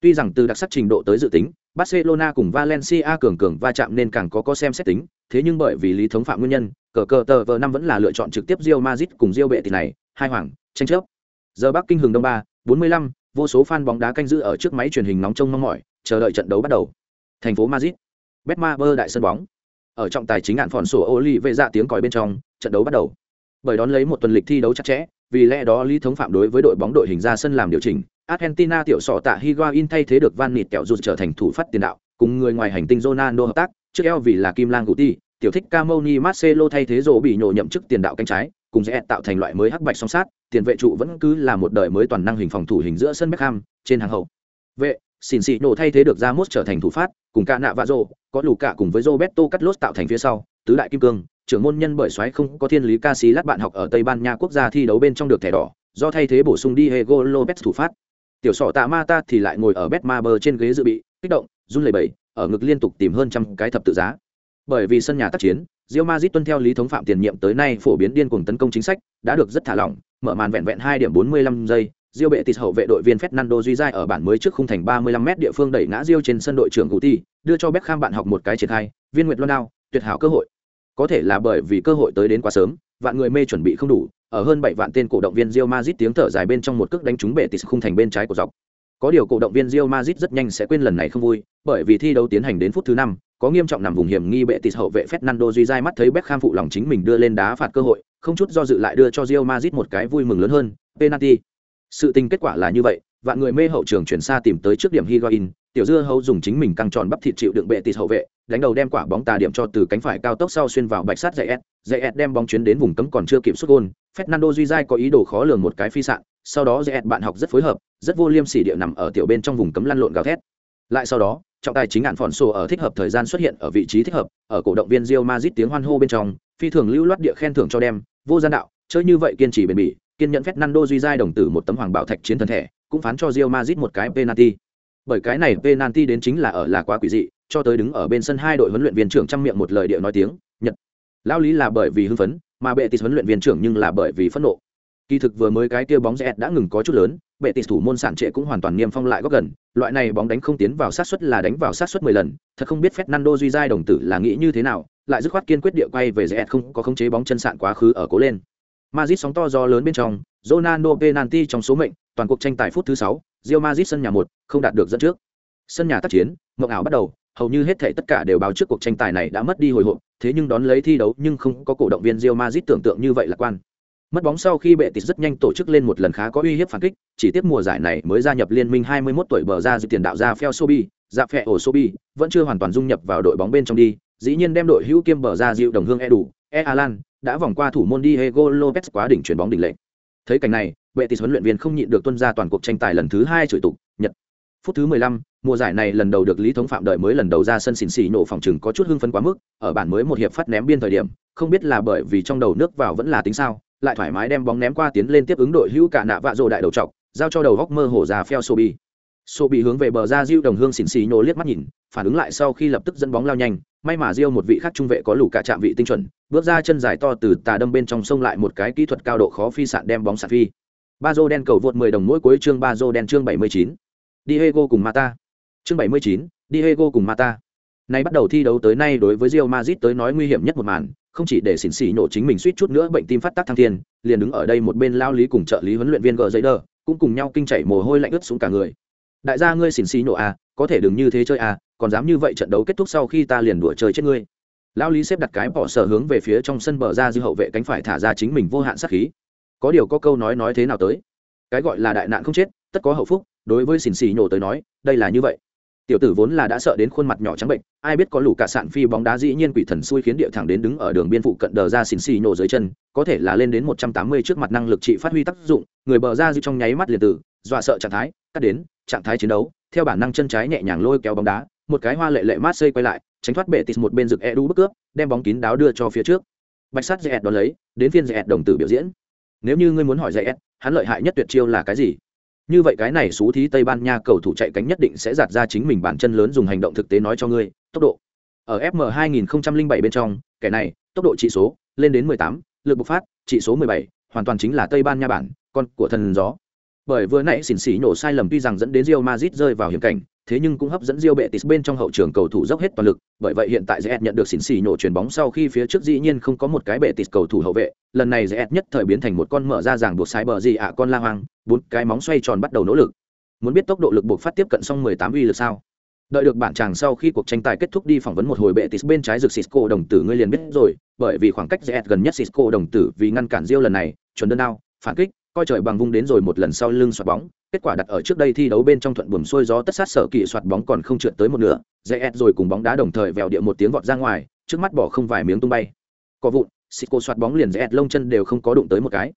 Tuy rằng từ đặc sắc trình độ tới dự tính, Barcelona cùng Valencia cường cường va chạm nên càng có có xem xét tính, thế nhưng bởi vì lý thống phạm nguyên nhân, cờ cờ tờ vờ năm vẫn là lựa chọn trực tiếp Real Madrid cùng Real Betis này, hai hoàng, tranh chấp. Giờ Bắc Kinh hừng đông ba, 45, vô số fan bóng đá canh giữ ở trước máy truyền hình nóng trông mong mỏi, chờ đợi trận đấu bắt đầu. Thành phố Madrid, Betmaber đại sân bóng. Ở trọng tài chính ngạn phòn sổ Oli về dạ tiếng còi bên trong, trận đấu bắt đầu. Bởi đón lấy một tuần lịch thi đấu chặt chẽ, vì lẽ đó lý thống phạm đối với đội bóng đội hình ra sân làm điều chỉnh. Argentina tiểu sọ tạ Higuain thay thế được Van Nịt kẹo rụt trở thành thủ phát tiền đạo, cùng người ngoài hành tinh Ronaldo hợp tác, trước eo vì là Kim Lang Guti, tiểu thích Camoni Marcelo thay thế rổ bị nhổ nhậm chức tiền đạo cánh trái, cùng sẽ tạo thành loại mới hắc bạch song sát, tiền vệ trụ vẫn cứ là một đời mới toàn năng hình phòng thủ hình giữa sân Beckham, trên hàng hậu. Vệ, xỉn xị nổ thay thế được Ramos trở thành thủ phát, cùng cả nạ và rổ, có lù cả cùng với Roberto Carlos tạo thành phía sau, tứ đại kim cương, trưởng môn nhân bởi xoáy không có thiên lý ca sĩ lát bạn học ở Tây Ban Nha quốc gia thi đấu bên trong được thẻ đỏ, do thay thế bổ sung Diego Lopez thủ phát. Tiểu sọ tạ Mata thì lại ngồi ở Betmaber trên ghế dự bị, kích động, run lẩy bẩy, ở ngực liên tục tìm hơn trăm cái thập tự giá. Bởi vì sân nhà tác chiến, Real Madrid tuân theo lý thống phạm tiền nhiệm tới nay phổ biến điên cuồng tấn công chính sách, đã được rất thả lỏng, mở màn vẹn vẹn 2 điểm 45 giây, Real bệ tịt hậu vệ đội viên Fernando Duy ở bản mới trước khung thành 35m địa phương đẩy ngã Real trên sân đội trưởng Guti, đưa cho Beckham bạn học một cái triển khai, viên nguyệt luân đao, tuyệt hảo cơ hội. Có thể là bởi vì cơ hội tới đến quá sớm, vạn người mê chuẩn bị không đủ, ở hơn bảy vạn tên cổ động viên Real Madrid tiếng thở dài bên trong một cước đánh trúng bệ tịt khung thành bên trái của dọc. Có điều cổ động viên Real Madrid rất nhanh sẽ quên lần này không vui, bởi vì thi đấu tiến hành đến phút thứ năm có nghiêm trọng nằm vùng hiểm nghi bệ tịt hậu vệ Fernando Duy mắt thấy Beckham phụ lòng chính mình đưa lên đá phạt cơ hội, không chút do dự lại đưa cho Real Madrid một cái vui mừng lớn hơn, penalty. Sự tình kết quả là như vậy, vạn người mê hậu trường chuyển xa tìm tới trước điểm Higuain, tiểu dưa hấu dùng chính mình căng tròn bắp thịt chịu đựng bệ tịt hậu vệ, đánh đầu đem quả bóng tà điểm cho từ cánh phải cao tốc sau xuyên vào bạch sắt dạy S, dạy S đem bóng chuyến đến vùng cấm còn chưa kịp xuất gôn, Fernando Duy có ý đồ khó lường một cái phi sạn, sau đó dạy S bạn học rất phối hợp, rất vô liêm sỉ địa nằm ở tiểu bên trong vùng cấm lăn lộn gào thét. Lại sau đó, trọng tài chính ngạn phòn sổ ở thích hợp thời gian xuất hiện ở vị trí thích hợp, ở cổ động viên Real Madrid tiếng hoan hô bên trong, phi thường lưu loát địa khen thưởng cho đem, vô gian đạo, chơi như vậy kiên trì bền bỉ, kiên nhẫn Fernando Duy giai đồng tử một tấm hoàng bảo thạch chiến thần thể, cũng phán cho Real Madrid một cái penalty. Bởi cái này penalty đến chính là ở là quá quỷ dị, cho tới đứng ở bên sân hai đội huấn luyện viên trưởng trăm miệng một lời địa nói tiếng, Nhật. Lao lý là bởi vì hưng phấn, mà bệ tịt huấn luyện viên trưởng nhưng là bởi vì phẫn nộ. Kỳ thực vừa mới cái kia bóng rẹt đã ngừng có chút lớn, bệ tịt thủ môn sản trệ cũng hoàn toàn niêm phong lại góc gần, loại này bóng đánh không tiến vào sát suất là đánh vào sát suất mười lần, thật không biết Fernando Duy giai đồng tử là nghĩ như thế nào, lại dứt khoát kiên quyết địa quay về rẹt không có khống chế bóng chân sạn quá khứ ở cố lên. Madrid sóng to gió lớn bên trong, Ronaldo penalty trong số mệnh, toàn cuộc tranh tài phút thứ 6, Real Madrid sân nhà 1, không đạt được dẫn trước. Sân nhà tác chiến, mộng ảo bắt đầu, hầu như hết thảy tất cả đều báo trước cuộc tranh tài này đã mất đi hồi hộp, thế nhưng đón lấy thi đấu nhưng không có cổ động viên Real Madrid tưởng tượng như vậy lạc quan. Mất bóng sau khi bệ tịt rất nhanh tổ chức lên một lần khá có uy hiếp phản kích, chỉ tiếp mùa giải này mới gia nhập liên minh 21 tuổi bờ ra dự tiền đạo ra Feo Sobi, dạ phẹ ổ Sobi, vẫn chưa hoàn toàn dung nhập vào đội bóng bên trong đi, dĩ nhiên đem đội hữu kiêm bờ ra dịu đồng hương e đủ, e Alan, đã vòng qua thủ môn Diego Lopez quá đỉnh chuyển bóng đỉnh lệnh. Thấy cảnh này, bệ tịt huấn luyện viên không nhịn được tuân ra toàn cuộc tranh tài lần thứ hai chửi tục, Nhật. Phút thứ 15, mùa giải này lần đầu được Lý Thống Phạm đợi mới lần đầu ra sân xỉn xỉ nổ phòng chừng có chút hưng phấn quá mức, ở bản mới một hiệp phát ném biên thời điểm, không biết là bởi vì trong đầu nước vào vẫn là tính sao, lại thoải mái đem bóng ném qua tiến lên tiếp ứng đội hữu cả nạ vạ rồ đại đầu trọc giao cho đầu góc mơ hồ ra pheo sobi sobi hướng về bờ ra diêu đồng hương xỉn xì nổ liếc mắt nhìn phản ứng lại sau khi lập tức dẫn bóng lao nhanh may mà diêu một vị khác trung vệ có lũ cả chạm vị tinh chuẩn bước ra chân dài to từ tà đâm bên trong sông lại một cái kỹ thuật cao độ khó phi sạn đem bóng sạt phi ba dô đen cầu vượt 10 đồng mỗi cuối chương ba dô đen chương 79. Diego cùng Mata. Chương 79, Diego cùng Mata. Nay bắt đầu thi đấu tới nay đối với Real Madrid tới nói nguy hiểm nhất một màn, không chỉ để xỉn xỉ nổ chính mình suýt chút nữa bệnh tim phát tác thăng thiên liền đứng ở đây một bên lao lý cùng trợ lý huấn luyện viên gờ giấy đờ cũng cùng nhau kinh chảy mồ hôi lạnh ướt xuống cả người đại gia ngươi xỉn xỉ nổ à có thể đừng như thế chơi à còn dám như vậy trận đấu kết thúc sau khi ta liền đùa chơi chết ngươi lao lý xếp đặt cái bỏ sở hướng về phía trong sân bờ ra dư hậu vệ cánh phải thả ra chính mình vô hạn sát khí có điều có câu nói nói thế nào tới. Cái gọi là đại nạn không chết, tất có hậu phúc, đối với xỉn xỉ nhổ tới nói, đây là như vậy. Tiểu tử vốn là đã sợ đến khuôn mặt nhỏ trắng bệnh, ai biết có lũ cả sạn phi bóng đá dĩ nhiên quỷ thần xui khiến địa thẳng đến đứng ở đường biên phụ cận đờ ra xỉn xì nhổ dưới chân, có thể là lên đến một trăm tám mươi trước mặt năng lực trị phát huy tác dụng, người bờ ra dư trong nháy mắt liền tử, dọa sợ trạng thái, cắt đến, trạng thái chiến đấu, theo bản năng chân trái nhẹ nhàng lôi kéo bóng đá, một cái hoa lệ lệ mát xây quay lại, tránh thoát bệ tịt một bên rực e đu bức cướp, đem bóng kín đáo đưa cho phía trước. Bạch sắt dẹt đón lấy, đến phiên dẹt đồng tử biểu diễn nếu như ngươi muốn hỏi dẹt hắn lợi hại nhất tuyệt chiêu là cái gì? Như vậy cái này xú thí tây ban nha cầu thủ chạy cánh nhất định sẽ giạt ra chính mình bản chân lớn dùng hành động thực tế nói cho ngươi tốc độ. Ở fm 2007 bên trong kẻ này tốc độ trị số lên đến 18, lực bộc phát trị số 17, hoàn toàn chính là tây ban nha bản con của thần gió. Bởi vừa nãy xỉn xỉ nổ sai lầm tuy rằng dẫn đến Real Madrid rơi vào hiểm cảnh thế nhưng cũng hấp dẫn Real Betis bên trong hậu trường cầu thủ dốc hết toàn lực, bởi vậy hiện tại Zet nhận được xỉn xỉ nổ chuyền bóng sau khi phía trước dĩ nhiên không có một cái Betis cầu thủ hậu vệ, lần này Zet nhất thời biến thành một con mở ra ràng buộc sai bờ gì ạ con la hoang, bốn cái móng xoay tròn bắt đầu nỗ lực. Muốn biết tốc độ lực buộc phát tiếp cận xong 18 uy lực sao? Đợi được bản chàng sau khi cuộc tranh tài kết thúc đi phỏng vấn một hồi Betis bên trái rực Cisco đồng tử ngươi liền biết rồi, bởi vì khoảng cách Zet gần nhất Cisco đồng tử vì ngăn cản Real lần này, chuẩn đơn nào, phản kích, coi trời bằng vung đến rồi một lần sau lưng xoạt bóng, kết quả đặt ở trước đây thi đấu bên trong thuận buồm xuôi gió tất sát sở kỳ xoạt bóng còn không trượt tới một nửa dễ rồi cùng bóng đá đồng thời vèo địa một tiếng vọt ra ngoài trước mắt bỏ không vài miếng tung bay. Có vụn cổ xoát bóng liền dễ lông chân đều không có đụng tới một cái.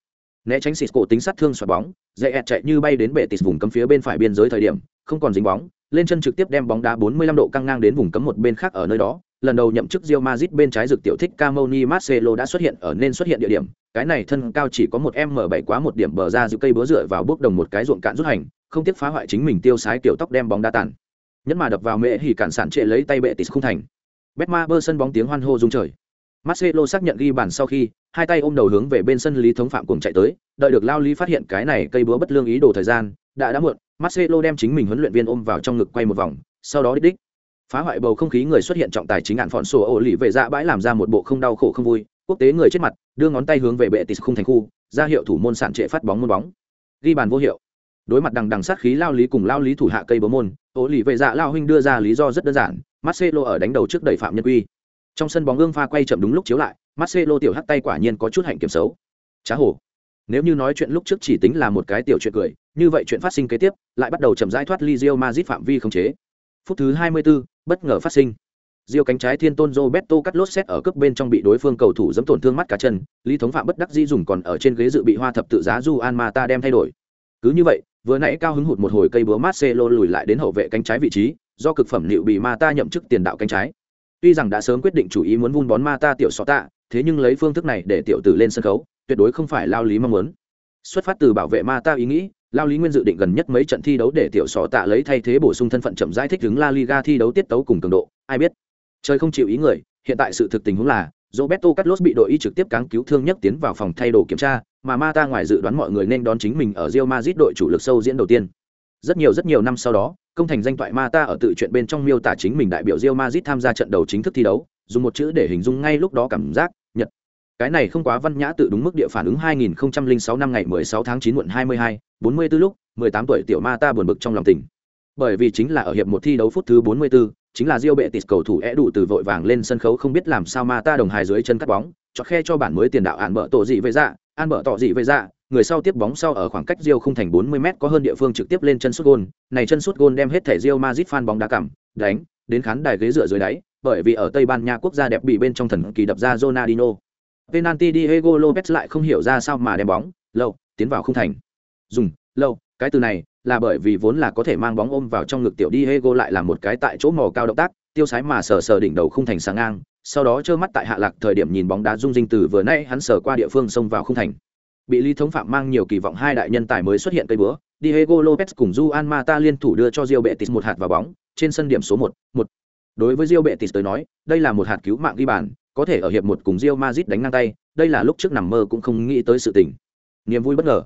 Né tránh Cisco tính sát thương xoạt bóng dễ chạy như bay đến bệ tịt vùng cấm phía bên phải biên giới thời điểm không còn dính bóng lên chân trực tiếp đem bóng đá 45 độ căng ngang đến vùng cấm một bên khác ở nơi đó lần đầu nhậm chức Real Madrid bên trái dược tiểu thích Camoni Marcelo đã xuất hiện ở nên xuất hiện địa điểm, cái này thân cao chỉ có một m bảy quá một điểm bờ ra giữ cây búa dựa vào bước đồng một cái ruộng cạn rút hành, không tiếc phá hoại chính mình tiêu sái kiểu tóc đem bóng đá tàn. Nhất mà đập vào mễ hỉ cản sản trệ lấy tay bệ tịt không thành. Betma bơ sân bóng tiếng hoan hô rung trời. Marcelo xác nhận ghi bàn sau khi, hai tay ôm đầu hướng về bên sân Lý Thống Phạm cùng chạy tới, đợi được Lao Lý phát hiện cái này cây búa bất lương ý đồ thời gian, đã đã muộn, Marcelo đem chính mình huấn luyện viên ôm vào trong ngực quay một vòng, sau đó đích đích phá hoại bầu không khí người xuất hiện trọng tài chính ạn phọn sổ ổ lì về dạ bãi làm ra một bộ không đau khổ không vui, quốc tế người chết mặt, đưa ngón tay hướng về bệ tịt khung thành khu, ra hiệu thủ môn sản trệ phát bóng môn bóng. Ghi bàn vô hiệu. Đối mặt đằng đằng sát khí lao lý cùng lao lý thủ hạ cây bố môn ổ lì về dạ lao huynh đưa ra lý do rất đơn giản, marcelo ở đánh đầu trước đẩy phạm nhân quy. Trong sân bóng gương pha quay chậm đúng lúc chiếu lại, marcelo tiểu hắt tay quả nhiên có chút hạnh kiểm xấu. Trá hổ nếu như nói chuyện lúc trước chỉ tính là một cái tiểu chuyện cười, như vậy chuyện phát sinh kế tiếp, lại bắt đầu chậm rãi thoát ly rio mazit phạm vi không chế phút thứ 24, bất ngờ phát sinh Diêu cánh trái Thiên Tôn Roberto Carlos xét ở cướp bên trong bị đối phương cầu thủ dẫm tổn thương mắt cá chân, Lý Thống Phạm bất đắc dĩ dùng còn ở trên ghế dự bị hoa thập tự giá Juan Mata đem thay đổi. Cứ như vậy, vừa nãy cao hứng hụt một hồi cây búa Marcelo lùi lại đến hậu vệ cánh trái vị trí, do cực phẩm liệu bị Mata nhậm chức tiền đạo cánh trái. Tuy rằng đã sớm quyết định chủ ý muốn vun bón Mata tiểu sọ tạ, thế nhưng lấy phương thức này để tiểu tử lên sân khấu, tuyệt đối không phải lao lý mong muốn. Xuất phát từ bảo vệ Mata ý nghĩ, lao lý nguyên dự định gần nhất mấy trận thi đấu để tiểu sọ tạ lấy thay thế bổ sung thân phận chậm giải thích ứng la liga thi đấu tiết tấu cùng cường độ, ai biết. Trời không chịu ý người, hiện tại sự thực tình huống là, roberto carlos bị đội y trực tiếp cáng cứu thương nhất tiến vào phòng thay đồ kiểm tra, mà mata ngoài dự đoán mọi người nên đón chính mình ở rio Madrid đội chủ lực sâu diễn đầu tiên. Rất nhiều rất nhiều năm sau đó, công thành danh toại mata ở tự chuyện bên trong miêu tả chính mình đại biểu rio Madrid tham gia trận đầu chính thức thi đấu, dùng một chữ để hình dung ngay lúc đó cảm giác cái này không quá văn nhã tự đúng mức địa phản ứng 2006 năm ngày 16 tháng 9 muộn 22, 44 lúc 18 tuổi tiểu ma ta buồn bực trong lòng tình bởi vì chính là ở hiệp một thi đấu phút thứ 44, chính là riau bệ tịt cầu thủ é đủ từ vội vàng lên sân khấu không biết làm sao ma ta đồng hài dưới chân cắt bóng, cho khe cho bản mới tiền đạo án bợ tổ gì về dạ, an bợ tỏ gì về dạ, người sau tiếp bóng sau ở khoảng cách Diêu không thành 40m có hơn địa phương trực tiếp lên chân sút gôn, này chân sút gôn đem hết thể Diêu Madrid fan bóng đá cảm, đánh, đến khán đài ghế dựa dưới đáy, bởi vì ở Tây Ban Nha quốc gia đẹp bị bên trong thần kỳ đập ra Ronaldinho. Penalty Diego Lopez lại không hiểu ra sao mà đem bóng, lâu, tiến vào không thành. Dùng, lâu, cái từ này là bởi vì vốn là có thể mang bóng ôm vào trong ngực tiểu Diego lại là một cái tại chỗ mò cao động tác, tiêu sái mà sờ sờ đỉnh đầu không thành sáng ngang, sau đó trơ mắt tại hạ lạc thời điểm nhìn bóng đá rung rinh từ vừa nãy hắn sờ qua địa phương xông vào không thành. Bị Lý Thống Phạm mang nhiều kỳ vọng hai đại nhân tài mới xuất hiện cây búa, Diego Lopez cùng Juan Mata liên thủ đưa cho Real Betis một hạt vào bóng, trên sân điểm số 1, 1. Đối với Real Betis tới nói, đây là một hạt cứu mạng ghi bàn, có thể ở hiệp một cùng Real Madrid đánh ngang tay, đây là lúc trước nằm mơ cũng không nghĩ tới sự tình. Niềm vui bất ngờ.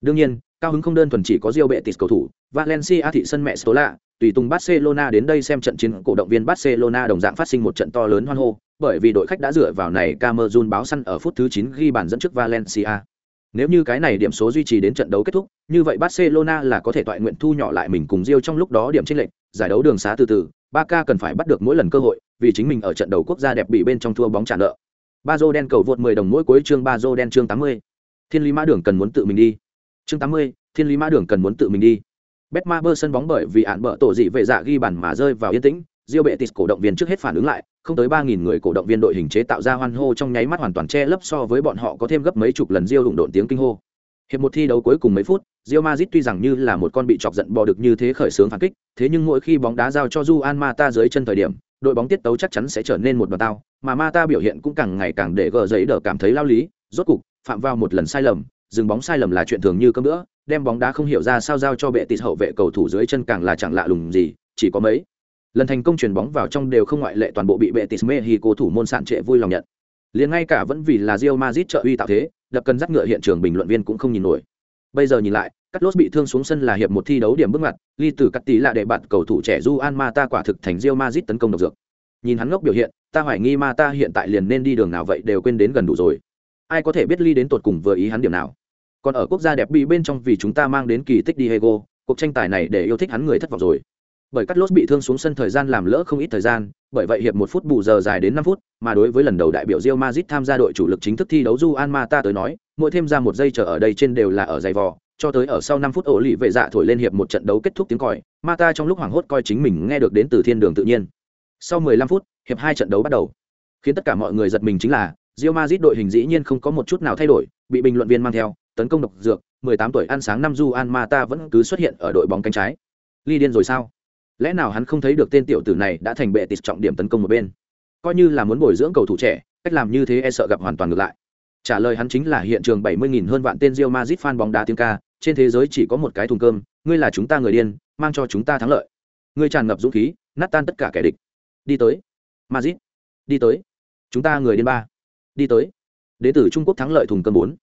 Đương nhiên, cao hứng không đơn thuần chỉ có Real Betis cầu thủ, Valencia thị sân mẹ Stola, tùy tùng Barcelona đến đây xem trận chiến cổ động viên Barcelona đồng dạng phát sinh một trận to lớn hoan hô, bởi vì đội khách đã dựa vào này Camerun báo săn ở phút thứ 9 ghi bàn dẫn trước Valencia. Nếu như cái này điểm số duy trì đến trận đấu kết thúc, như vậy Barcelona là có thể toại nguyện thu nhỏ lại mình cùng Real trong lúc đó điểm chênh lệch, giải đấu đường xá từ từ, Barca cần phải bắt được mỗi lần cơ hội, vì chính mình ở trận đấu quốc gia đẹp bị bên trong thua bóng trả nợ. Bazo đen cầu vượt 10 đồng mỗi cuối chương Bazo đen chương 80. Thiên Lý Mã Đường cần muốn tự mình đi. Chương 80, Thiên Lý Mã Đường cần muốn tự mình đi. Betma bơ sân bóng bởi vì án bợ tổ dị vệ dạ ghi bàn mà rơi vào yên tĩnh, Rio Betis cổ động viên trước hết phản ứng lại, không tới 3000 người cổ động viên đội hình chế tạo ra hoan hô trong nháy mắt hoàn toàn che lấp so với bọn họ có thêm gấp mấy chục lần Rio hùng độn tiếng kinh hô. Hiệp một thi đấu cuối cùng mấy phút, Real Madrid tuy rằng như là một con bị chọc giận bò được như thế khởi sướng phản kích, thế nhưng mỗi khi bóng đá giao cho Juan Mata dưới chân thời điểm, đội bóng tiết tấu chắc chắn sẽ trở nên một đoàn tao, mà Mata biểu hiện cũng càng ngày càng để gờ giấy đỡ cảm thấy lao lý, rốt cục phạm vào một lần sai lầm, dừng bóng sai lầm là chuyện thường như cơm nữa, đem bóng đá không hiểu ra sao giao cho bệ tịt hậu vệ cầu thủ dưới chân càng là chẳng lạ lùng gì, chỉ có mấy lần thành công chuyển bóng vào trong đều không ngoại lệ toàn bộ bị bệ tịt Mexico thủ môn sạn trệ vui lòng nhận. Liền ngay cả vẫn vì là Real Madrid trợ uy tạo thế, đập cần dắt ngựa hiện trường bình luận viên cũng không nhìn nổi bây giờ nhìn lại cắt lốt bị thương xuống sân là hiệp một thi đấu điểm bước ngoặt ly từ cắt tí là để bạt cầu thủ trẻ du an ma ta quả thực thành rio mazit tấn công độc dược. Nhìn hắn ngốc biểu hiện ta hoài nghi ma ta hiện tại liền nên đi đường nào vậy đều quên đến gần đủ rồi. Ai có thể biết ly đến tột cùng vừa ý hắn điểm nào. Còn ở quốc gia đẹp bị bên trong vì chúng ta mang đến kỳ tích Diego, cuộc tranh tài này để yêu thích hắn người thất vọng rồi. Bởi cắt lốt bị thương xuống sân thời gian làm lỡ không ít thời gian bởi vậy hiệp một phút bù giờ dài đến năm phút mà đối với lần đầu đại biểu Real Madrid tham gia đội chủ lực chính thức thi đấu Juan Mata tới nói mỗi thêm ra một giây chờ ở đây trên đều là ở giày vò, cho tới ở sau năm phút ổ lì vệ dạ thổi lên hiệp một trận đấu kết thúc tiếng còi Mata trong lúc hoảng hốt coi chính mình nghe được đến từ thiên đường tự nhiên. Sau 15 phút, hiệp hai trận đấu bắt đầu. Khiến tất cả mọi người giật mình chính là, Real Madrid đội hình dĩ nhiên không có một chút nào thay đổi, bị bình luận viên mang theo, tấn công độc dược 18 tuổi ăn sáng năm Juan Mata vẫn cứ xuất hiện ở đội bóng cánh trái. Ly điên rồi sao? Lẽ nào hắn không thấy được tên tiểu tử này đã thành bệ tịt trọng điểm tấn công một bên? Coi như là muốn bồi dưỡng cầu thủ trẻ, cách làm như thế e sợ gặp hoàn toàn ngược lại trả lời hắn chính là hiện trường 70.000 hơn vạn tên Real Madrid fan bóng đá tiếng ca, trên thế giới chỉ có một cái thùng cơm, ngươi là chúng ta người điên, mang cho chúng ta thắng lợi. Ngươi tràn ngập dũng khí, nát tan tất cả kẻ địch. Đi tới. Madrid. Đi tới. Chúng ta người điên ba. Đi tới. Đế tử trung quốc thắng lợi thùng cơm bốn.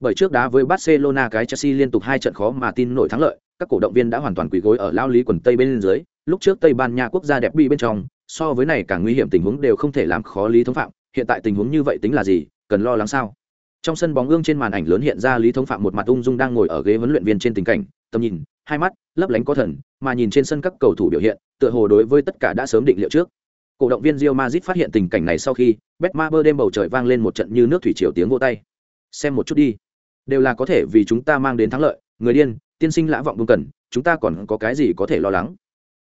Bởi trước đá với barcelona cái chelsea liên tục hai trận khó mà tin nổi thắng lợi, các cổ động viên đã hoàn toàn quỳ gối ở lao lý quần tây bên dưới, lúc trước tây ban nha quốc gia đẹp bị bên trong, so với này càng nguy hiểm tình huống đều không thể làm khó lý thống phạm, hiện tại tình huống như vậy tính là gì, cần lo lắng sao? Trong sân bóng gương trên màn ảnh lớn hiện ra lý thống phạm một mặt ung dung đang ngồi ở ghế huấn luyện viên trên tình cảnh, tầm nhìn, hai mắt, lấp lánh có thần, mà nhìn trên sân các cầu thủ biểu hiện, tựa hồ đối với tất cả đã sớm định liệu trước. Cổ động viên Real Madrid phát hiện tình cảnh này sau khi Betmaber đêm bầu trời vang lên một trận như nước thủy triều tiếng vô tay. Xem một chút đi. Đều là có thể vì chúng ta mang đến thắng lợi, người điên, tiên sinh lã vọng buông cần, chúng ta còn có cái gì có thể lo lắng?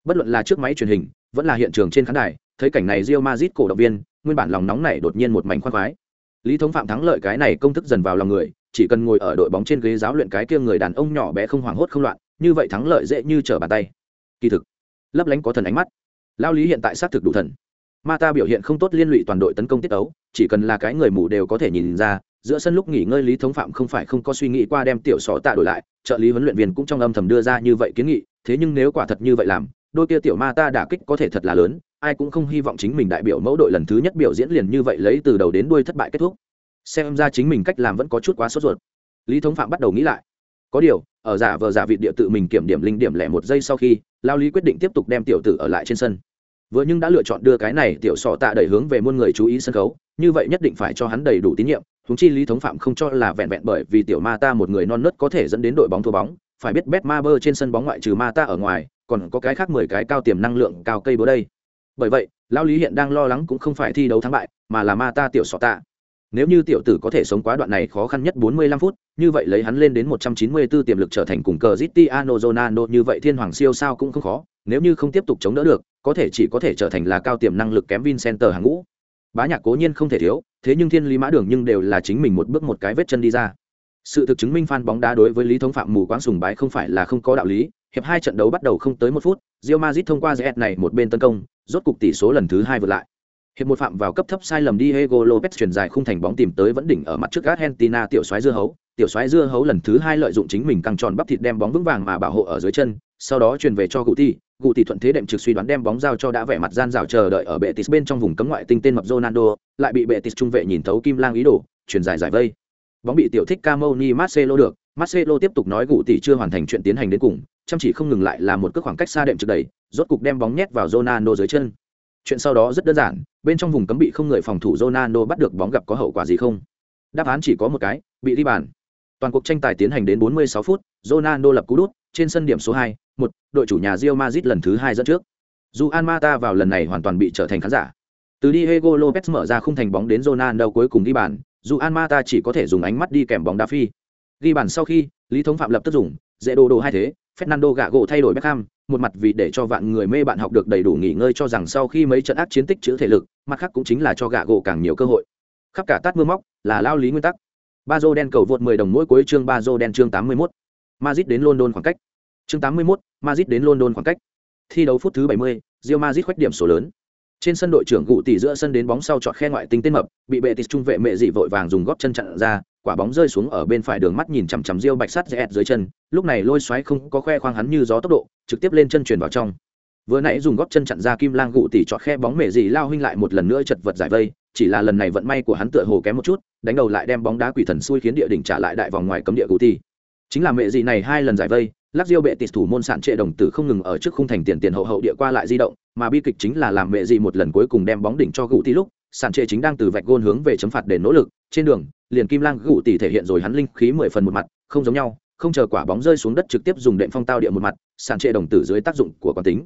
Bất luận là trước máy truyền hình, vẫn là hiện trường trên khán đài, thấy cảnh này Real Madrid cổ động viên, nguyên bản lòng nóng này đột nhiên một mảnh khoan khoái lý thống phạm thắng lợi cái này công thức dần vào lòng người, chỉ cần ngồi ở đội bóng trên ghế giáo luyện cái kia người đàn ông nhỏ bé không hoảng hốt không loạn, như vậy thắng lợi dễ như trở bàn tay. Kỳ thực, lấp lánh có thần ánh mắt. Lao lý hiện tại xác thực đủ thần. Ma ta biểu hiện không tốt liên lụy toàn đội tấn công tiết ấu chỉ cần là cái người mù đều có thể nhìn ra, giữa sân lúc nghỉ ngơi lý thống phạm không phải không có suy nghĩ qua đem tiểu sọ tạ đổi lại, trợ lý huấn luyện viên cũng trong âm thầm đưa ra như vậy kiến nghị, thế nhưng nếu quả thật như vậy làm, đôi kia tiểu ma ta đả kích có thể thật là lớn ai cũng không hy vọng chính mình đại biểu mẫu đội lần thứ nhất biểu diễn liền như vậy lấy từ đầu đến đuôi thất bại kết thúc. Xem ra chính mình cách làm vẫn có chút quá sốt ruột. Lý thống phạm bắt đầu nghĩ lại. Có điều, ở giả vờ giả vị địa tự mình kiểm điểm linh điểm lẻ một giây sau khi, lao lý quyết định tiếp tục đem tiểu tử ở lại trên sân. Vừa nhưng đã lựa chọn đưa cái này tiểu sọ tạ đẩy hướng về muôn người chú ý sân khấu, như vậy nhất định phải cho hắn đầy đủ tín nhiệm húng chi lý thống phạm không cho là vẹn vẹn bởi vì tiểu ma ta một người non nớt có thể dẫn đến đội bóng thua bóng, phải biết bet ma bơ trên sân bóng ngoại trừ ma ta ở ngoài, còn có cái khác mười cái cao tiềm năng lượng cao cây búa đây bởi vậy lao lý hiện đang lo lắng cũng không phải thi đấu thắng bại mà là ma ta tiểu sọ tạ nếu như tiểu tử có thể sống quá đoạn này khó khăn nhất 45 phút, như vậy lấy hắn lên đến 194 tiềm lực trở thành cùng cờ Cristiano Ronaldo như vậy thiên hoàng siêu sao cũng không khó, nếu như không tiếp tục chống đỡ được, có thể chỉ có thể trở thành là cao tiềm năng lực kém Vincenter hàng ngũ. Bá nhạc cố nhiên không thể thiếu, thế nhưng thiên lý mã đường nhưng đều là chính mình một bước một cái vết chân đi ra. Sự thực chứng minh fan bóng đá đối với Lý Thống Phạm mù quáng sùng bái không phải là không có đạo lý, hiệp hai trận đấu bắt đầu không tới một phút, Real Madrid thông qua ZS này một bên tấn công, rốt cục tỷ số lần thứ hai vượt lại. Hiệp một phạm vào cấp thấp sai lầm Diego Lopez chuyển dài khung thành bóng tìm tới vẫn đỉnh ở mặt trước Argentina tiểu soái dưa hấu, tiểu soái dưa hấu lần thứ hai lợi dụng chính mình căng tròn bắp thịt đem bóng vững vàng mà bảo hộ ở dưới chân, sau đó truyền về cho Guti, Guti thuận thế đệm trực suy đoán đem bóng giao cho đã vẻ mặt gian rào chờ đợi ở Betis bên trong vùng cấm ngoại tinh tên mập Ronaldo, lại bị Betis trung vệ nhìn thấu kim lang ý đồ, truyền dài giải vây. Bóng bị tiểu thích Camoni Marcelo được, Marcelo tiếp tục nói Guti chưa hoàn thành chuyện tiến hành đến cùng, chăm chỉ không ngừng lại là một cước khoảng cách xa đệm trực đẩy, rốt cục đem bóng nhét vào Ronaldo dưới chân. Chuyện sau đó rất đơn giản, bên trong vùng cấm bị không người phòng thủ Ronaldo bắt được bóng gặp có hậu quả gì không? Đáp án chỉ có một cái, bị đi bàn. Toàn cuộc tranh tài tiến hành đến 46 phút, Ronaldo lập cú đút, trên sân điểm số 2, 1, đội chủ nhà Real Madrid lần thứ 2 dẫn trước. Dù Almata vào lần này hoàn toàn bị trở thành khán giả. Từ Diego Lopez mở ra khung thành bóng đến Ronaldo cuối cùng đi bàn, dù Almata chỉ có thể dùng ánh mắt đi kèm bóng đá phi. Ghi bàn sau khi, Lý Thống Phạm lập tức dùng, dễ đồ đồ hai thế, Fernando gạ gỗ thay đổi Beckham, một mặt vì để cho vạn người mê bạn học được đầy đủ nghỉ ngơi cho rằng sau khi mấy trận ác chiến tích chữ thể lực, mặt khác cũng chính là cho gạ gỗ càng nhiều cơ hội. Khắp cả tát mưa móc, là lao lý nguyên tắc. Bazo đen cầu vượt 10 đồng mỗi cuối chương Bazo đen chương 81. Madrid đến London khoảng cách. Chương 81, Madrid đến London khoảng cách. Thi đấu phút thứ 70, Real Madrid khoét điểm số lớn. Trên sân đội trưởng gụ tỷ giữa sân đến bóng sau chọn khe ngoại tinh tên mập, bị bệ tịt trung vệ mẹ dị vội vàng dùng góp chân chặn ra, quả bóng rơi xuống ở bên phải đường mắt nhìn chằm chằm Diêu Bạch Sắt rẽ dưới chân, lúc này lôi xoáy không có khoe khoang hắn như gió tốc độ, trực tiếp lên chân chuyển vào trong. Vừa nãy dùng góp chân chặn ra Kim Lang gụ tỉ chọn khe bóng mẹ dị lao huynh lại một lần nữa chật vật giải vây, chỉ là lần này vận may của hắn tựa hồ kém một chút, đánh đầu lại đem bóng đá quỷ thần xui khiến địa đỉnh trả lại đại vòng ngoài cấm địa gụ tỉ. chính là mẹ dị này hai lần giải vây lắc diêu bệ tịt thủ môn sản trệ đồng tử không ngừng ở trước khung thành tiền tiền hậu hậu địa qua lại di động mà bi kịch chính là làm mẹ gì một lần cuối cùng đem bóng đỉnh cho gụ tỷ lúc sản trệ chính đang từ vạch gôn hướng về chấm phạt để nỗ lực, trên đường, liền kim lang gụ tỷ thể hiện rồi hắn linh khí mười phần một mặt, không giống nhau, không chờ quả bóng rơi xuống đất trực tiếp dùng đệm phong tao địa một mặt sản trệ đồng tử dưới tác dụng của quán tính.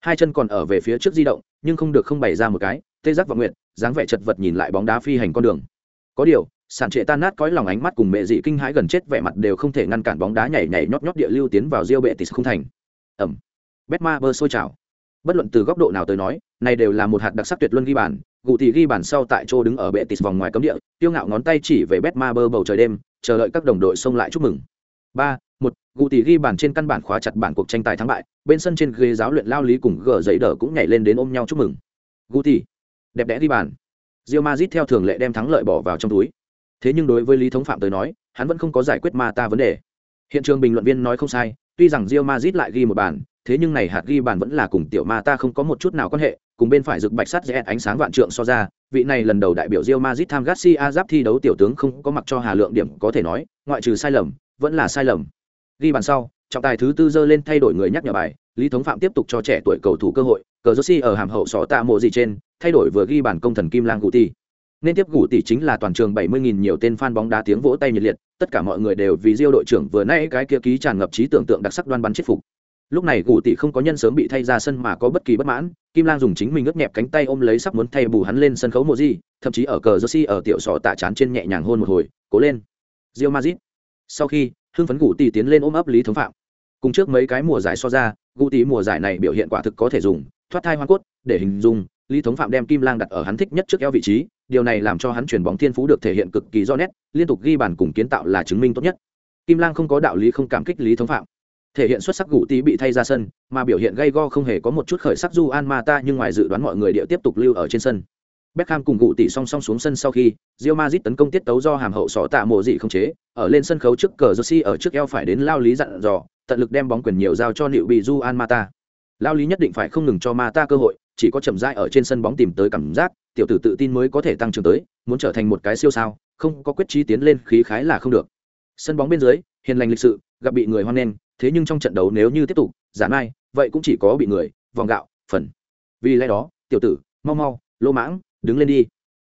Hai chân còn ở về phía trước di động, nhưng không được không bày ra một cái, tê giác và nguyện dáng vẻ chật vật nhìn lại bóng đá phi hành con đường. Có điều sản trệ tan nát cõi lòng ánh mắt cùng mẹ dị kinh hãi gần chết vẻ mặt đều không thể ngăn cản bóng đá nhảy nhảy nhót nhót địa lưu tiến vào riêu bệ tịt không thành. Ẩm. Betma bơ sôi trào bất luận từ góc độ nào tới nói, này đều là một hạt đặc sắc tuyệt luân ghi bàn gụ thì ghi bàn sau tại chỗ đứng ở bệ tịt vòng ngoài cấm địa, tiêu ngạo ngón tay chỉ về betma bơ bầu trời đêm, chờ đợi các đồng đội xông lại chúc mừng. Ba, một gụ thì ghi bàn trên căn bản khóa chặt bản cuộc tranh tài thắng bại, bên sân trên ghế giáo luyện lao lý cùng gờ giấy đờ cũng nhảy lên đến ôm nhau chúc mừng. Gụ thì đẹp đẽ ghi bàn. Rio mazit theo thường lệ đem thắng lợi bỏ vào trong túi. Thế nhưng đối với lý thống phạm tới nói, hắn vẫn không có giải quyết ma ta vấn đề. Hiện trường bình luận viên nói không sai, tuy rằng rio mazit lại ghi một bàn thế nhưng này hạt ghi bàn vẫn là cùng tiểu ma ta không có một chút nào quan hệ cùng bên phải rực bạch sắt rẽ ánh sáng vạn trượng so ra vị này lần đầu đại biểu rio mazit tham garcia giáp thi đấu tiểu tướng không có mặc cho hà lượng điểm có thể nói ngoại trừ sai lầm vẫn là sai lầm ghi bàn sau trọng tài thứ tư dơ lên thay đổi người nhắc nhở bài lý thống phạm tiếp tục cho trẻ tuổi cầu thủ cơ hội cờ josi ở hàm hậu sọ tạ mộ gì trên thay đổi vừa ghi bàn công thần kim lang gù ti nên tiếp gù tỷ chính là toàn trường 70.000 nhiều tên fan bóng đá tiếng vỗ tay nhiệt liệt, tất cả mọi người đều vì Diêu đội trưởng vừa nãy cái kia ký tràn ngập trí tưởng tượng đặc sắc đoan bắn chết phục. Lúc này gù tỷ không có nhân sớm bị thay ra sân mà có bất kỳ bất mãn, Kim Lang dùng chính mình ướt nhẹp cánh tay ôm lấy sắp muốn thay bù hắn lên sân khấu một gì, thậm chí ở cờ Jersey ở tiểu sọ tạ chán trên nhẹ nhàng hôn một hồi, cố lên. rio mazit Sau khi, hưng phấn gù tỷ tiến lên ôm ấp Lý Thống Phạm. Cùng trước mấy cái mùa giải so ra, gù tỷ mùa giải này biểu hiện quả thực có thể dùng, thoát thai hoa cốt, để hình dung, Lý Thống Phạm đem Kim Lang đặt ở hắn thích nhất trước eo vị trí, điều này làm cho hắn chuyển bóng thiên phú được thể hiện cực kỳ rõ nét liên tục ghi bàn cùng kiến tạo là chứng minh tốt nhất kim lang không có đạo lý không cảm kích lý thống phạm thể hiện xuất sắc gù tí bị thay ra sân mà biểu hiện gay go không hề có một chút khởi sắc du an mata nhưng ngoài dự đoán mọi người địa tiếp tục lưu ở trên sân Beckham cùng gụ tỷ song song xuống sân sau khi Real Madrid tấn công tiết tấu do hàm hậu sọ tạ mộ dị không chế, ở lên sân khấu trước cờ Jersey ở trước eo phải đến lao lý dặn dò, tận lực đem bóng quyền nhiều giao cho liệu bị Juan Mata. Lao lý nhất định phải không ngừng cho Mata cơ hội, chỉ có chậm rãi ở trên sân bóng tìm tới cảm giác, tiểu tử tự tin mới có thể tăng trưởng tới muốn trở thành một cái siêu sao không có quyết trí tiến lên khí khái là không được sân bóng bên dưới hiền lành lịch sự gặp bị người hoan nghênh thế nhưng trong trận đấu nếu như tiếp tục giả mai vậy cũng chỉ có bị người vòng gạo phần. Vì lẽ đó tiểu tử mau mau lô mãng đứng lên đi.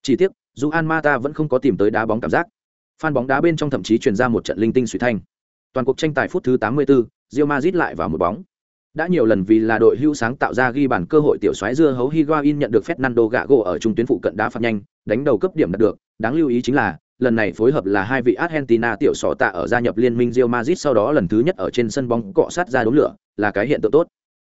Chỉ tiếc dù an ma ta vẫn không có tìm tới đá bóng cảm giác. Phan bóng đá bên trong thậm chí truyền ra một trận linh tinh suy thanh. Toàn cuộc tranh tài phút thứ 84, Real Madrid lại vào một bóng. Đã nhiều lần vì là đội hưu sáng tạo ra ghi bàn cơ hội tiểu xoáy dưa hấu Higuain nhận được Fernando Gago ở trung tuyến phụ cận đá phạt nhanh, đánh đầu cấp điểm đạt được, đáng lưu ý chính là lần này phối hợp là hai vị Argentina tiểu sọ tạ ở gia nhập liên minh Real Madrid sau đó lần thứ nhất ở trên sân bóng cọ sát ra đốm lửa, là cái hiện tượng tốt.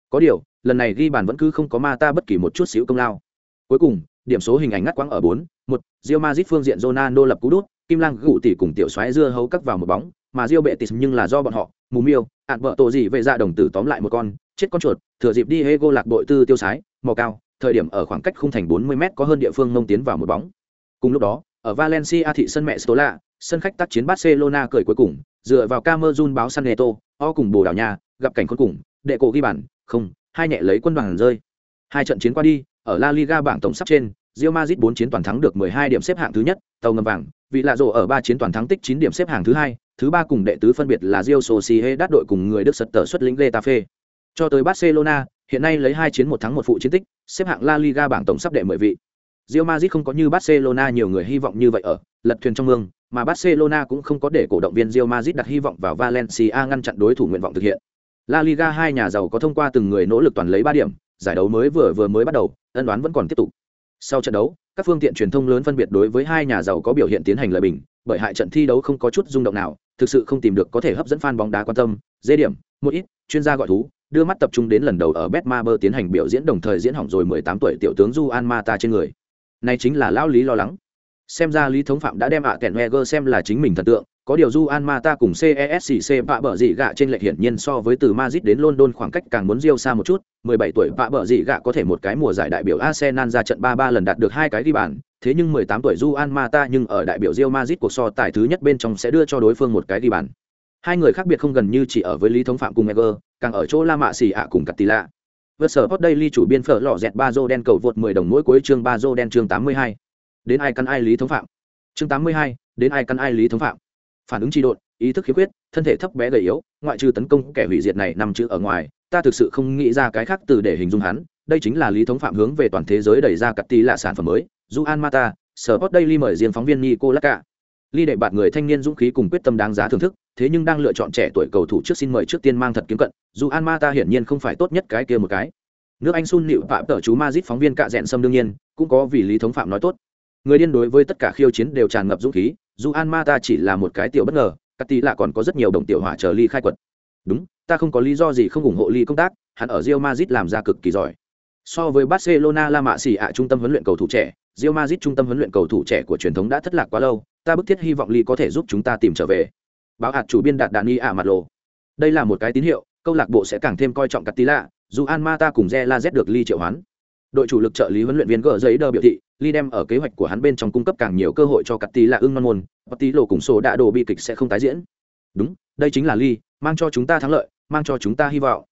Có điều, lần này ghi bàn vẫn cứ không có ma ta bất kỳ một chút xíu công lao. Cuối cùng, điểm số hình ảnh ngắt quãng ở 4, 1, Real Madrid phương diện Ronaldo lập cú đút, Kim Lang gụ tỷ cùng tiểu xoáy dưa hấu cắt vào một bóng, mà Real Betis nhưng là do bọn họ, mù miêu, ạn vợ tổ gì về ra đồng tử tóm lại một con, chết con chuột, thừa dịp đi Hego lạc đội tư tiêu sái, màu cao, thời điểm ở khoảng cách khung thành 40m có hơn địa phương mông tiến vào một bóng. Cùng lúc đó, ở Valencia thị sân mẹ Stola, sân khách tác chiến Barcelona cười cuối cùng, dựa vào Camerun báo San Neto, o cùng Bồ Đào Nha, gặp cảnh cuối cùng, đệ cổ ghi bàn, không, hai nhẹ lấy quân đoàn rơi. Hai trận chiến qua đi, ở La Liga bảng tổng sắp trên, Real Madrid 4 chiến toàn thắng được 12 điểm xếp hạng thứ nhất, tàu ngầm vàng, vì lạ rồ ở 3 chiến toàn thắng tích 9 điểm xếp hạng thứ hai, thứ ba cùng đệ tứ phân biệt là Real Sociedad đội cùng người Đức sật tờ xuất lĩnh Getafe. Cho tới Barcelona, hiện nay lấy 2 chiến 1 thắng 1 phụ chiến tích, xếp hạng La Liga bảng tổng sắp đệ 10 vị. Real Madrid không có như Barcelona nhiều người hy vọng như vậy ở lật thuyền trong mương, mà Barcelona cũng không có để cổ động viên Real Madrid đặt hy vọng vào Valencia ngăn chặn đối thủ nguyện vọng thực hiện. La Liga hai nhà giàu có thông qua từng người nỗ lực toàn lấy 3 điểm, giải đấu mới vừa vừa mới bắt đầu, ân đoán vẫn còn tiếp tục. Sau trận đấu, các phương tiện truyền thông lớn phân biệt đối với hai nhà giàu có biểu hiện tiến hành lời bình, bởi hại trận thi đấu không có chút rung động nào, thực sự không tìm được có thể hấp dẫn fan bóng đá quan tâm, dễ điểm, một ít, chuyên gia gọi thú, đưa mắt tập trung đến lần đầu ở Betmaber tiến hành biểu diễn đồng thời diễn hỏng rồi 18 tuổi tiểu tướng Juan Mata trên người. Này chính là lão lý lo lắng. Xem ra Lý Thống Phạm đã đem ạ kèn Wenger xem là chính mình thần tượng, có điều Juan Mata cùng CESC bạ bờ dị gạ trên lệch hiển nhiên so với từ Madrid đến London khoảng cách càng muốn riêu xa một chút, 17 tuổi bạ bờ dị gạ có thể một cái mùa giải đại biểu Arsenal ra trận 3-3 lần đạt được hai cái ghi bàn, thế nhưng 18 tuổi ma ta nhưng ở đại biểu diêu Madrid cuộc so tài thứ nhất bên trong sẽ đưa cho đối phương một cái ghi bàn. Hai người khác biệt không gần như chỉ ở với Lý Thống Phạm cùng Eger, càng ở chỗ La Mạ xì ạ cùng cặp tì lạ Vượt sở Hot Daily chủ biên phở lọ dẹt ba dô đen cầu vượt 10 đồng mỗi cuối chương ba dô đen chương 82. Đến ai căn ai Lý Thống Phạm. Chương 82, đến ai căn ai Lý Thống Phạm phản ứng chi độn ý thức khiếu quyết, thân thể thấp bé gầy yếu ngoại trừ tấn công kẻ hủy diệt này nằm chữ ở ngoài ta thực sự không nghĩ ra cái khác từ để hình dung hắn đây chính là lý thống phạm hướng về toàn thế giới đẩy ra cặp tí là sản phẩm mới Juan Mata, Sport Daily mời riêng phóng viên Nico Lacca. Ly để bạn người thanh niên dũng khí cùng quyết tâm đáng giá thưởng thức, thế nhưng đang lựa chọn trẻ tuổi cầu thủ trước xin mời trước tiên mang thật kiếm cận, Juan Mata hiển nhiên không phải tốt nhất cái kia một cái. Nước Anh Sun Nịu Phạm tờ chú Madrid phóng viên cạ dẹn xâm đương nhiên, cũng có vì lý thống phạm nói tốt. Người điên đối với tất cả khiêu chiến đều tràn ngập dũng khí, Juan Mata chỉ là một cái tiểu bất ngờ, Cắt tí là còn có rất nhiều đồng tiểu hỏa chờ Ly khai quật. Đúng, ta không có lý do gì không ủng hộ Ly công tác, hắn ở Real Madrid làm ra cực kỳ giỏi. So với Barcelona La mạ xỉ ạ trung tâm huấn luyện cầu thủ trẻ, Real Madrid trung tâm huấn luyện cầu thủ trẻ của truyền thống đã thất lạc quá lâu, ta bức thiết hy vọng Lee có thể giúp chúng ta tìm trở về. Báo hạt chủ biên đạt Dani ạ mặt lộ. Đây là một cái tín hiệu, câu lạc bộ sẽ càng thêm coi trọng Catilla, dù An Mata cùng Zela Z được ly triệu hoán. Đội chủ lực trợ lý huấn luyện viên gỡ giấy đờ biểu thị, ly đem ở kế hoạch của hắn bên trong cung cấp càng nhiều cơ hội cho Catilla ưng non môn, lộ cùng số đã đồ bi kịch sẽ không tái diễn. Đúng, đây chính là ly mang cho chúng ta thắng lợi, mang cho chúng ta hy vọng.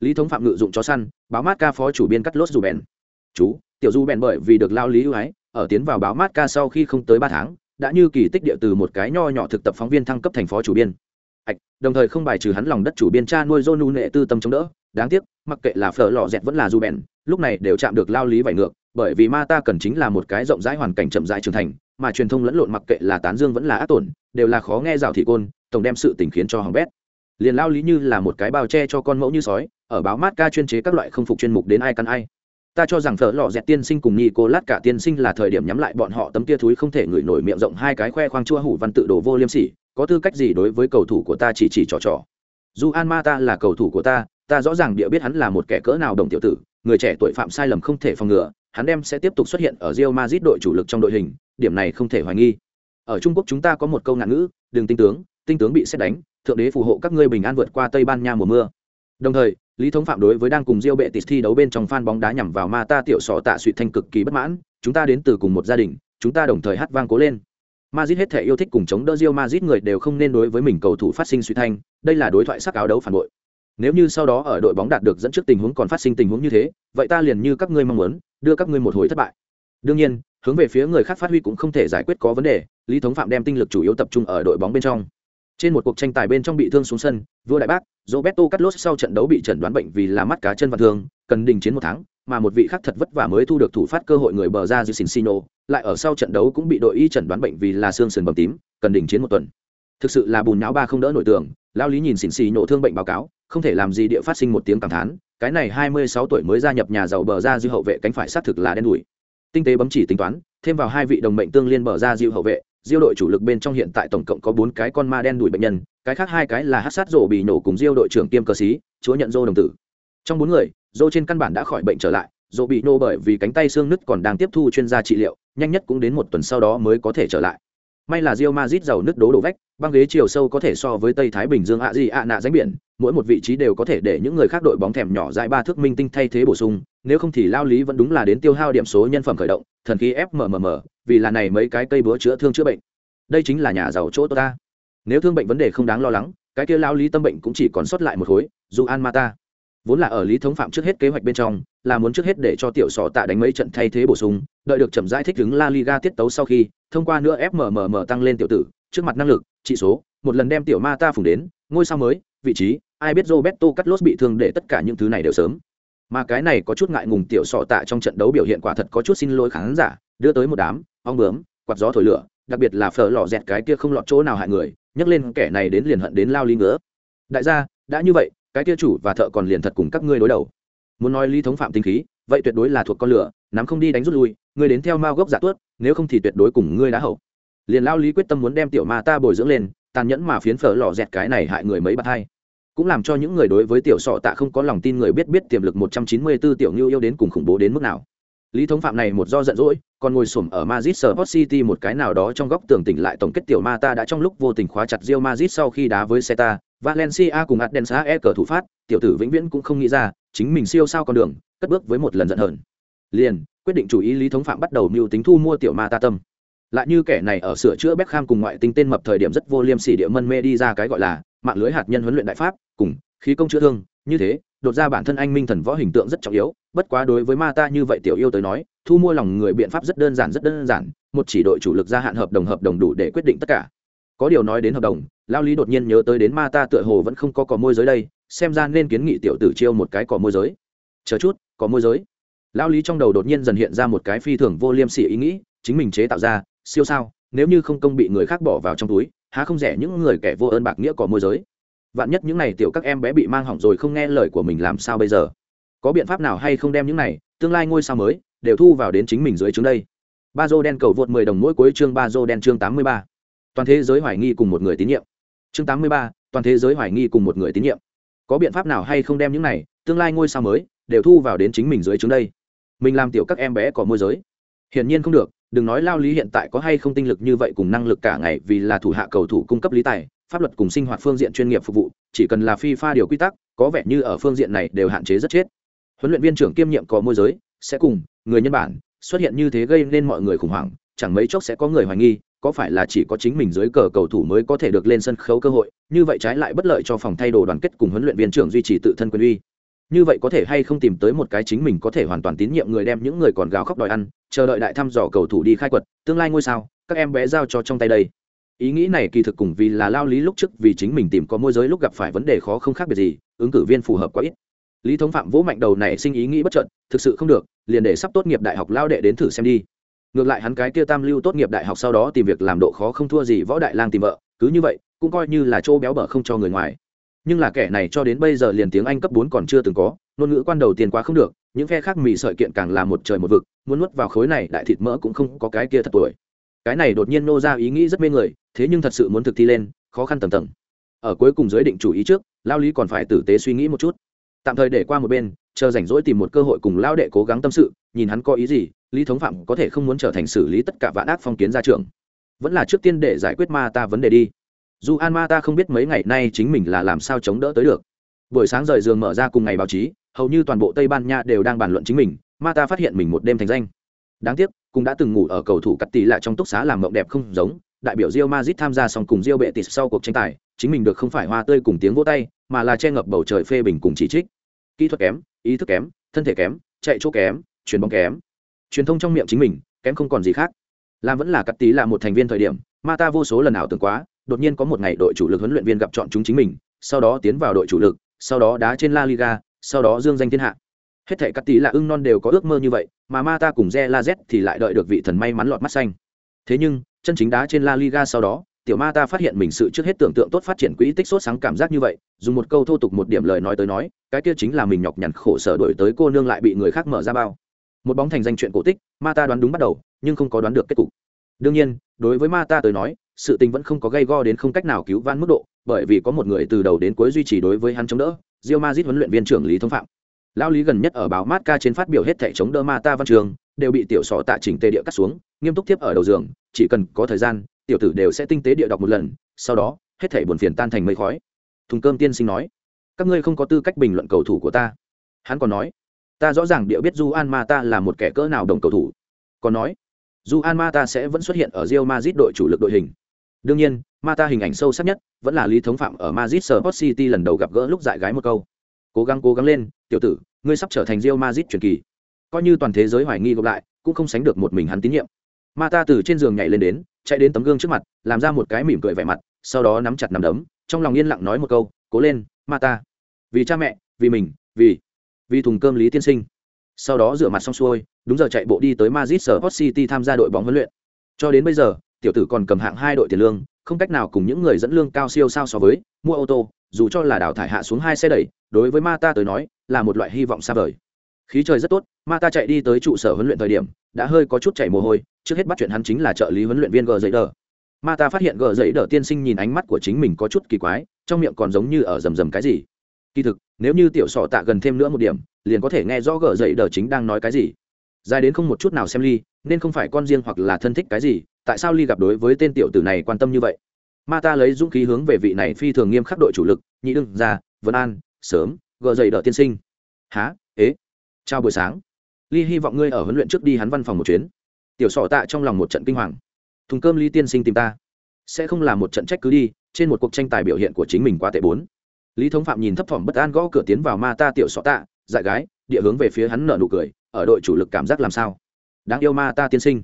Lý thống phạm ngự dụng chó săn, báo mát ca phó chủ biên cắt lốt dù bèn. Chú, tiểu du bèn bởi vì được lao lý ưu ái, ở tiến vào báo mát ca sau khi không tới ba tháng đã như kỳ tích địa từ một cái nho nhỏ thực tập phóng viên thăng cấp thành phó chủ biên. Ạch, đồng thời không bài trừ hắn lòng đất chủ biên cha nuôi Jonu nệ tư tâm chống đỡ. Đáng tiếc, mặc kệ là phở lò dẹt vẫn là du bèn, lúc này đều chạm được lao lý vải ngược, bởi vì ma ta cần chính là một cái rộng rãi hoàn cảnh chậm rãi trưởng thành, mà truyền thông lẫn lộn mặc kệ là tán dương vẫn là ác tổn, đều là khó nghe rào thị côn, tổng đem sự tình khiến cho hỏng bét. Liền lao lý như là một cái bao che cho con mẫu như sói, ở báo mát ca chuyên chế các loại không phục chuyên mục đến ai căn ai ta cho rằng phở lò dẹt tiên sinh cùng nghi cô lát cả tiên sinh là thời điểm nhắm lại bọn họ, tấm tia thúi không thể ngửi nổi miệng rộng hai cái khoe khoang chua hủ văn tự đồ vô liêm sỉ. Có tư cách gì đối với cầu thủ của ta chỉ chỉ trò trò? Dù an ma ta là cầu thủ của ta ta rõ ràng địa biết hắn là một kẻ cỡ nào đồng tiểu tử. Người trẻ tuổi phạm sai lầm không thể phòng ngừa, hắn đem sẽ tiếp tục xuất hiện ở Real Madrid đội chủ lực trong đội hình, điểm này không thể hoài nghi. Ở trung quốc chúng ta có một câu ngạn ngữ, đừng tinh tướng tinh tướng bị xét đánh, thượng đế phù hộ các ngươi bình an vượt qua tây ban nha mùa mưa. Đồng thời lý thống phạm đối với đang cùng diêu bệ tịt thi đấu bên trong fan bóng đá nhằm vào ma ta tiểu sọ tạ suy thanh cực kỳ bất mãn chúng ta đến từ cùng một gia đình chúng ta đồng thời hát vang cố lên Madrid hết thể yêu thích cùng chống đỡ Real Madrid người đều không nên đối với mình cầu thủ phát sinh suy thanh, đây là đối thoại sắc áo đấu phản bội. Nếu như sau đó ở đội bóng đạt được dẫn trước tình huống còn phát sinh tình huống như thế, vậy ta liền như các ngươi mong muốn, đưa các ngươi một hồi thất bại. Đương nhiên, hướng về phía người khác phát huy cũng không thể giải quyết có vấn đề, Lý Thống Phạm đem tinh lực chủ yếu tập trung ở đội bóng bên trong. Trên một cuộc tranh tài bên trong bị thương xuống sân, vua đại bác, Roberto Carlos sau trận đấu bị chẩn đoán bệnh vì là mắt cá chân và thương, cần đình chiến một tháng, mà một vị khác thật vất vả mới thu được thủ phát cơ hội người bờ ra Giusincino, lại ở sau trận đấu cũng bị đội y chẩn đoán bệnh vì là xương sườn bầm tím, cần đình chiến một tuần. Thực sự là bùn nhão ba không đỡ nổi tưởng, lao lý nhìn xỉn xì nổ thương bệnh báo cáo, không thể làm gì địa phát sinh một tiếng cảm thán, cái này 26 tuổi mới gia nhập nhà giàu bờ ra dư hậu vệ cánh phải sát thực là đen đủi. Tinh tế bấm chỉ tính toán, thêm vào hai vị đồng mệnh tương liên bờ ra dư hậu vệ, diêu đội chủ lực bên trong hiện tại tổng cộng có bốn cái con ma đen đuổi bệnh nhân, cái khác hai cái là hát sát rổ bị nổ cùng diêu đội trưởng kiêm cơ sĩ, chúa nhận dô đồng tử. Trong bốn người, dô trên căn bản đã khỏi bệnh trở lại, dô bị nổ bởi vì cánh tay xương nứt còn đang tiếp thu chuyên gia trị liệu, nhanh nhất cũng đến một tuần sau đó mới có thể trở lại. May là Diêu mazit giàu nứt đố đổ vách, băng ghế chiều sâu có thể so với tây thái bình dương ạ gì ạ nạ ránh biển, mỗi một vị trí đều có thể để những người khác đội bóng thèm nhỏ dãi ba thước minh tinh thay thế bổ sung nếu không thì lao lý vẫn đúng là đến tiêu hao điểm số nhân phẩm khởi động, thần khí fmmm vì là này mấy cái cây búa chữa thương chữa bệnh. Đây chính là nhà giàu chỗ tôi ta. Nếu thương bệnh vấn đề không đáng lo lắng, cái kia lao lý tâm bệnh cũng chỉ còn sót lại một khối, dù an mata vốn là ở lý thống phạm trước hết kế hoạch bên trong, là muốn trước hết để cho tiểu sọ tạ đánh mấy trận thay thế bổ sung, đợi được chậm rãi thích ứng la liga tiết tấu sau khi, thông qua nữa fmmm tăng lên tiểu tử, trước mặt năng lực trị số, một lần đem tiểu ma ta phùng đến, ngôi sao mới, vị trí, ai biết roberto carlos bị thương để tất cả những thứ này đều sớm mà cái này có chút ngại ngùng tiểu sọ tạ trong trận đấu biểu hiện quả thật có chút xin lỗi khán giả, đưa tới một đám, ong bướm, quạt gió thổi lửa, đặc biệt là phở lò dẹt cái kia không lọt chỗ nào hại người, nhắc lên kẻ này đến liền hận đến lao ly ngứa. Đại gia, đã như vậy, cái kia chủ và thợ còn liền thật cùng các ngươi đối đầu. Muốn nói ly thống phạm tinh khí, vậy tuyệt đối là thuộc con lửa, nắm không đi đánh rút lui, ngươi đến theo mao gốc giả tuất nếu không thì tuyệt đối cùng ngươi đã hậu. Liền lao lý quyết tâm muốn đem tiểu ma ta bồi dưỡng lên, tàn nhẫn mà phiến phở lò dẹt cái này hại người mấy bạt hai cũng làm cho những người đối với tiểu sọ tạ không có lòng tin người biết biết tiềm lực một trăm chín mươi 194 tiểu ngưu yêu đến cùng khủng bố đến mức nào lý thống phạm này một do giận dỗi còn ngồi xổm ở Madrid Sport City một cái nào đó trong góc tường tỉnh lại tổng kết tiểu ma ta đã trong lúc vô tình khóa chặt Real Madrid sau khi đá với Celta, Valencia cùng Adensa e cờ thủ phát, tiểu tử vĩnh viễn cũng không nghĩ ra, chính mình siêu sao con đường, cất bước với một lần giận hờn. Liền, quyết định chủ ý lý thống phạm bắt đầu mưu tính thu mua tiểu ma ta tâm. Lại như kẻ này ở sửa chữa Beckham cùng ngoại tinh tên mập thời điểm rất vô liêm sỉ địa mân mê đi ra cái gọi là mạng lưới hạt nhân huấn luyện đại pháp, cùng khí công chữa thương, như thế, đột ra bản thân anh minh thần võ hình tượng rất trọng yếu, bất quá đối với ma ta như vậy tiểu yêu tới nói, thu mua lòng người biện pháp rất đơn giản rất đơn giản một chỉ đội chủ lực gia hạn hợp đồng hợp đồng đủ để quyết định tất cả. Có điều nói đến hợp đồng lao lý đột nhiên nhớ tới đến ma ta tựa hồ vẫn không có cỏ môi giới đây xem ra nên kiến nghị tiểu tử chiêu một cái cỏ môi giới. Chờ chút có môi giới. Lao lý trong đầu đột nhiên dần hiện ra một cái phi thường vô liêm sỉ ý nghĩ chính mình chế tạo ra siêu sao nếu như không công bị người khác bỏ vào trong túi há không rẻ những người kẻ vô ơn bạc nghĩa có môi giới. Vạn nhất những này tiểu các em bé bị mang hỏng rồi không nghe lời của mình làm sao bây giờ? Có biện pháp nào hay không đem những này tương lai ngôi sao mới đều thu vào đến chính mình dưới trướng đây? Ba dô đen cầu vượt 10 đồng mỗi cuối chương ba dô đen chương 83. toàn thế giới hoài nghi cùng một người tín nhiệm. Chương 83, toàn thế giới hoài nghi cùng một người tín nhiệm. Có biện pháp nào hay không đem những này tương lai ngôi sao mới đều thu vào đến chính mình dưới trướng đây? Mình làm tiểu các em bé có môi giới. Hiển nhiên không được đừng nói lao lý hiện tại có hay không tinh lực như vậy cùng năng lực cả ngày vì là thủ hạ cầu thủ cung cấp lý tài, pháp luật cùng sinh hoạt phương diện chuyên nghiệp phục vụ, chỉ cần là phi pha điều quy tắc, có vẻ như ở phương diện này đều hạn chế rất chết. Huấn luyện viên trưởng kiêm nhiệm có môi giới, sẽ cùng người nhân bản, xuất hiện như thế gây nên mọi người khủng hoảng, chẳng mấy chốc sẽ có người hoài nghi, có phải là chỉ có chính mình dưới cờ cầu thủ mới có thể được lên sân khấu cơ hội, như vậy trái lại bất lợi cho phòng thay đồ đoàn kết cùng huấn luyện viên trưởng duy trì tự thân quyền uy. Như vậy có thể hay không tìm tới một cái chính mình có thể hoàn toàn tín nhiệm người đem những người còn gào khóc đòi ăn chờ đợi đại thăm dò cầu thủ đi khai quật, tương lai ngôi sao, các em bé giao cho trong tay đây. Ý nghĩ này kỳ thực cùng vì là lao lý lúc trước vì chính mình tìm có môi giới lúc gặp phải vấn đề khó không khác biệt gì, ứng cử viên phù hợp quá ít. Lý thống phạm vỗ mạnh đầu này sinh ý nghĩ bất trợn thực sự không được, liền để sắp tốt nghiệp đại học lao đệ đến thử xem đi. Ngược lại hắn cái kia tam lưu tốt nghiệp đại học sau đó tìm việc làm độ khó không thua gì võ đại lang tìm vợ, cứ như vậy, cũng coi như là chỗ béo bở không cho người ngoài. Nhưng là kẻ này cho đến bây giờ liền tiếng anh cấp bốn còn chưa từng có, ngôn ngữ quan đầu tiên quá không được những phe khác mì sợi kiện càng là một trời một vực, muốn nuốt vào khối này đại thịt mỡ cũng không có cái kia thật tuổi. Cái này đột nhiên nô ra ý nghĩ rất mê người, thế nhưng thật sự muốn thực thi lên, khó khăn tầm tầng. Ở cuối cùng giới định chủ ý trước, lao lý còn phải tử tế suy nghĩ một chút. Tạm thời để qua một bên, chờ rảnh rỗi tìm một cơ hội cùng lao đệ cố gắng tâm sự, nhìn hắn có ý gì, lý thống phạm có thể không muốn trở thành xử lý tất cả vạn ác phong kiến ra trường vẫn là trước tiên để giải quyết ma ta vấn đề đi. Dù an ma ta không biết mấy ngày nay chính mình là làm sao chống đỡ tới được. Buổi sáng rời giường mở ra cùng ngày báo chí hầu như toàn bộ tây ban nha đều đang bàn luận chính mình Mata phát hiện mình một đêm thành danh đáng tiếc cũng đã từng ngủ ở cầu thủ cắt tỷ lại trong túc xá làm mộng đẹp không giống đại biểu Real Madrid tham gia xong cùng Real Betis sau cuộc tranh tài, chính mình được không phải hoa tươi cùng tiếng vỗ tay, mà là che ngập bầu trời phê bình cùng chỉ trích. Kỹ thuật kém, ý thức kém, thân thể kém, chạy chỗ kém, chuyền bóng kém. Truyền thông trong miệng chính mình, kém không còn gì khác. Làm vẫn là cắt tí là một thành viên thời điểm, Mata vô số lần ảo tưởng quá, đột nhiên có một ngày đội chủ lực huấn luyện viên gặp chọn chúng chính mình, sau đó tiến vào đội chủ lực, sau đó đá trên La Liga, sau đó dương danh thiên hạ. Hết thể các tí là ưng non đều có ước mơ như vậy, mà Mata cùng Ze thì lại đợi được vị thần may mắn lọt mắt xanh. Thế nhưng, chân chính đá trên La Liga sau đó, tiểu Mata phát hiện mình sự trước hết tưởng tượng tốt phát triển quỹ tích sốt sáng cảm giác như vậy, dùng một câu thô tục một điểm lời nói tới nói, cái kia chính là mình nhọc nhằn khổ sở đổi tới cô nương lại bị người khác mở ra bao. Một bóng thành danh chuyện cổ tích, Mata đoán đúng bắt đầu, nhưng không có đoán được kết cục. Đương nhiên, đối với Mata tới nói, sự tình vẫn không có gây go đến không cách nào cứu vãn mức độ, bởi vì có một người từ đầu đến cuối duy trì đối với hắn chống đỡ, Real Madrid huấn luyện viên trưởng Lý Thông Phạm. Lão Lý gần nhất ở báo Marca trên phát biểu hết thảy chống đỡ Mata văn trường, đều bị tiểu sọ tạ chỉnh tê địa cắt xuống, nghiêm túc tiếp ở đầu giường, chỉ cần có thời gian, tiểu tử đều sẽ tinh tế địa đọc một lần, sau đó, hết thảy buồn phiền tan thành mây khói. Thùng cơm tiên sinh nói, các ngươi không có tư cách bình luận cầu thủ của ta. Hắn còn nói, ta rõ ràng địa biết Juan Mata là một kẻ cỡ nào đồng cầu thủ. Còn nói, Juan Mata sẽ vẫn xuất hiện ở Real Madrid đội chủ lực đội hình. Đương nhiên, Mata hình ảnh sâu sắc nhất vẫn là Lý Thống Phạm ở Madrid Sport City lần đầu gặp gỡ lúc dại gái một câu. Cố gắng cố gắng lên, tiểu tử, ngươi sắp trở thành rio mazit truyền kỳ. Coi như toàn thế giới hoài nghi gộp lại, cũng không sánh được một mình hắn tín nhiệm. Mata từ trên giường nhảy lên đến, chạy đến tấm gương trước mặt, làm ra một cái mỉm cười vẻ mặt, sau đó nắm chặt nắm đấm, trong lòng yên lặng nói một câu, "Cố lên, Mata." Vì cha mẹ, vì mình, vì vì thùng cơm Lý tiên sinh. Sau đó rửa mặt xong xuôi, đúng giờ chạy bộ đi tới Madrid Sport City tham gia đội bóng huấn luyện. Cho đến bây giờ, tiểu tử còn cầm hạng hai đội tiền lương, không cách nào cùng những người dẫn lương cao siêu sao so với mua ô tô, dù cho là đào thải hạ xuống hai xe đẩy, đối với Mata tới nói, là một loại hy vọng xa vời. Khí trời rất tốt, Mata chạy đi tới trụ sở huấn luyện thời điểm, đã hơi có chút chảy mồ hôi, trước hết bắt chuyện hắn chính là trợ lý huấn luyện viên G giấy đờ. Mata phát hiện G giấy đờ tiên sinh nhìn ánh mắt của chính mình có chút kỳ quái, trong miệng còn giống như ở rầm rầm cái gì. Kỳ thực, nếu như tiểu sọ tạ gần thêm nữa một điểm, liền có thể nghe rõ G giấy đờ chính đang nói cái gì dài đến không một chút nào xem ly nên không phải con riêng hoặc là thân thích cái gì tại sao ly gặp đối với tên tiểu tử này quan tâm như vậy? Ma ta lấy dũng khí hướng về vị này phi thường nghiêm khắc đội chủ lực, nhị đương ra vân an, sớm, gờ dậy đỡ tiên sinh. Há ế? Chào buổi sáng. Ly hy vọng ngươi ở huấn luyện trước đi hắn văn phòng một chuyến. Tiểu sọ tạ trong lòng một trận kinh hoàng. Thùng cơm ly tiên sinh tìm ta. Sẽ không là một trận trách cứ đi, trên một cuộc tranh tài biểu hiện của chính mình quá tệ bốn. Lý thống phạm nhìn thấp thỏm bất an gõ cửa tiến vào ma ta tiểu sọ tạ dại gái, địa hướng về phía hắn nở nụ cười, ở đội chủ lực cảm giác làm sao? Đáng yêu ma ta tiên sinh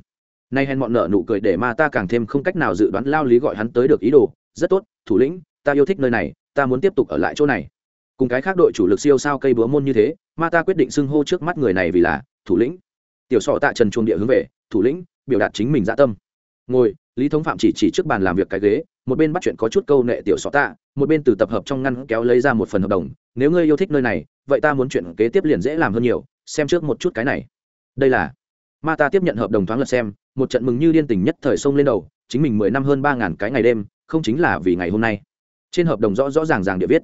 nay hèn mọn nợ nụ cười để ma ta càng thêm không cách nào dự đoán lao lý gọi hắn tới được ý đồ. Rất tốt, thủ lĩnh, ta yêu thích nơi này, ta muốn tiếp tục ở lại chỗ này. Cùng cái khác đội chủ lực siêu sao cây búa môn như thế, ma ta quyết định xưng hô trước mắt người này vì là thủ lĩnh. Tiểu sọ tạ trần chuồng địa hướng về, thủ lĩnh, biểu đạt chính mình dạ tâm. Ngồi, lý thống phạm chỉ chỉ trước bàn làm việc cái ghế, một bên bắt chuyện có chút câu nệ tiểu sọ tạ, một bên từ tập hợp trong ngăn kéo lấy ra một phần hợp đồng. Nếu ngươi yêu thích nơi này, vậy ta muốn chuyện kế tiếp liền dễ làm hơn nhiều, xem trước một chút cái này. Đây là ma ta tiếp nhận hợp đồng thoáng lật xem một trận mừng như điên tình nhất thời sông lên đầu chính mình mười năm hơn ba ngàn cái ngày đêm không chính là vì ngày hôm nay trên hợp đồng rõ rõ ràng ràng địa viết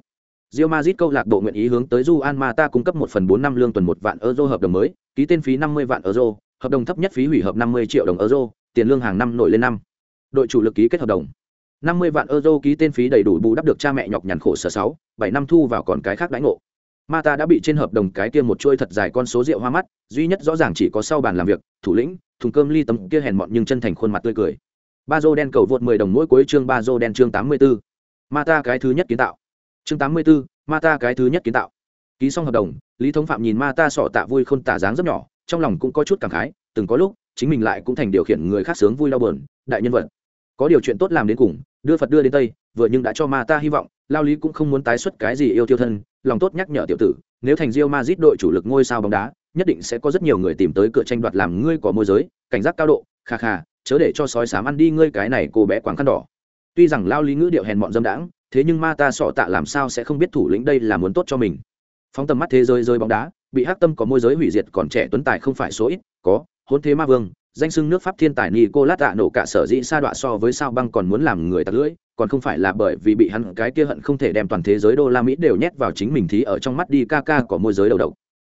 Real Madrid câu lạc bộ nguyện ý hướng tới Juan Mata cung cấp một phần bốn năm lương tuần một vạn euro hợp đồng mới, ký tên phí năm mươi vạn euro, hợp đồng thấp nhất phí hủy hợp năm mươi triệu đồng euro, tiền lương hàng năm nổi lên năm. Đội chủ lực ký kết hợp đồng. năm mươi vạn euro ký tên phí đầy đủ bù đắp được cha mẹ nhọc nhằn khổ sở sáu, bảy năm thu vào còn cái khác đãi ngộ. Mata đã bị trên hợp đồng cái kia một chuôi thật dài con số rượu hoa mắt, duy nhất rõ ràng chỉ có sau bàn làm việc, thủ lĩnh, thùng cơm ly tấm kia hèn mọn nhưng chân thành khuôn mặt tươi cười. Ba Bazo đen cầu vượt 10 đồng mỗi cuối chương Bazo đen chương 84. Mata cái thứ nhất kiến tạo. Chương 84, Mata cái thứ nhất kiến tạo. Ký xong hợp đồng, Lý Thống Phạm nhìn Mata sọ tạ vui khôn tả dáng rất nhỏ, trong lòng cũng có chút cảm khái, từng có lúc, chính mình lại cũng thành điều khiển người khác sướng vui đau buồn, đại nhân vật. Có điều chuyện tốt làm đến cùng, đưa Phật đưa đến Tây, vừa nhưng đã cho Mata hy vọng, Lao Lý cũng không muốn tái xuất cái gì yêu tiêu thân, lòng tốt nhắc nhở tiểu tử, nếu thành Real Madrid đội chủ lực ngôi sao bóng đá, nhất định sẽ có rất nhiều người tìm tới cửa tranh đoạt làm ngươi có môi giới, cảnh giác cao độ, kha kha, chớ để cho sói sám ăn đi ngươi cái này cô bé quảng khăn đỏ. Tuy rằng lao lý ngữ điệu hèn mọn dâm đãng thế nhưng ma ta sọ tạ làm sao sẽ không biết thủ lĩnh đây là muốn tốt cho mình. Phóng tầm mắt thế giới rơi bóng đá bị hắc tâm có môi giới hủy diệt còn trẻ tuấn tài không phải số ít có hôn thế ma vương danh sưng nước pháp thiên tài nicolas lát tạ nổ cả sở dĩ sa đọa so với sao băng còn muốn làm người tặc lưỡi còn không phải là bởi vì bị hắn cái kia hận không thể đem toàn thế giới đô la mỹ đều nhét vào chính mình thí ở trong mắt đi ca ca có môi giới đầu đầu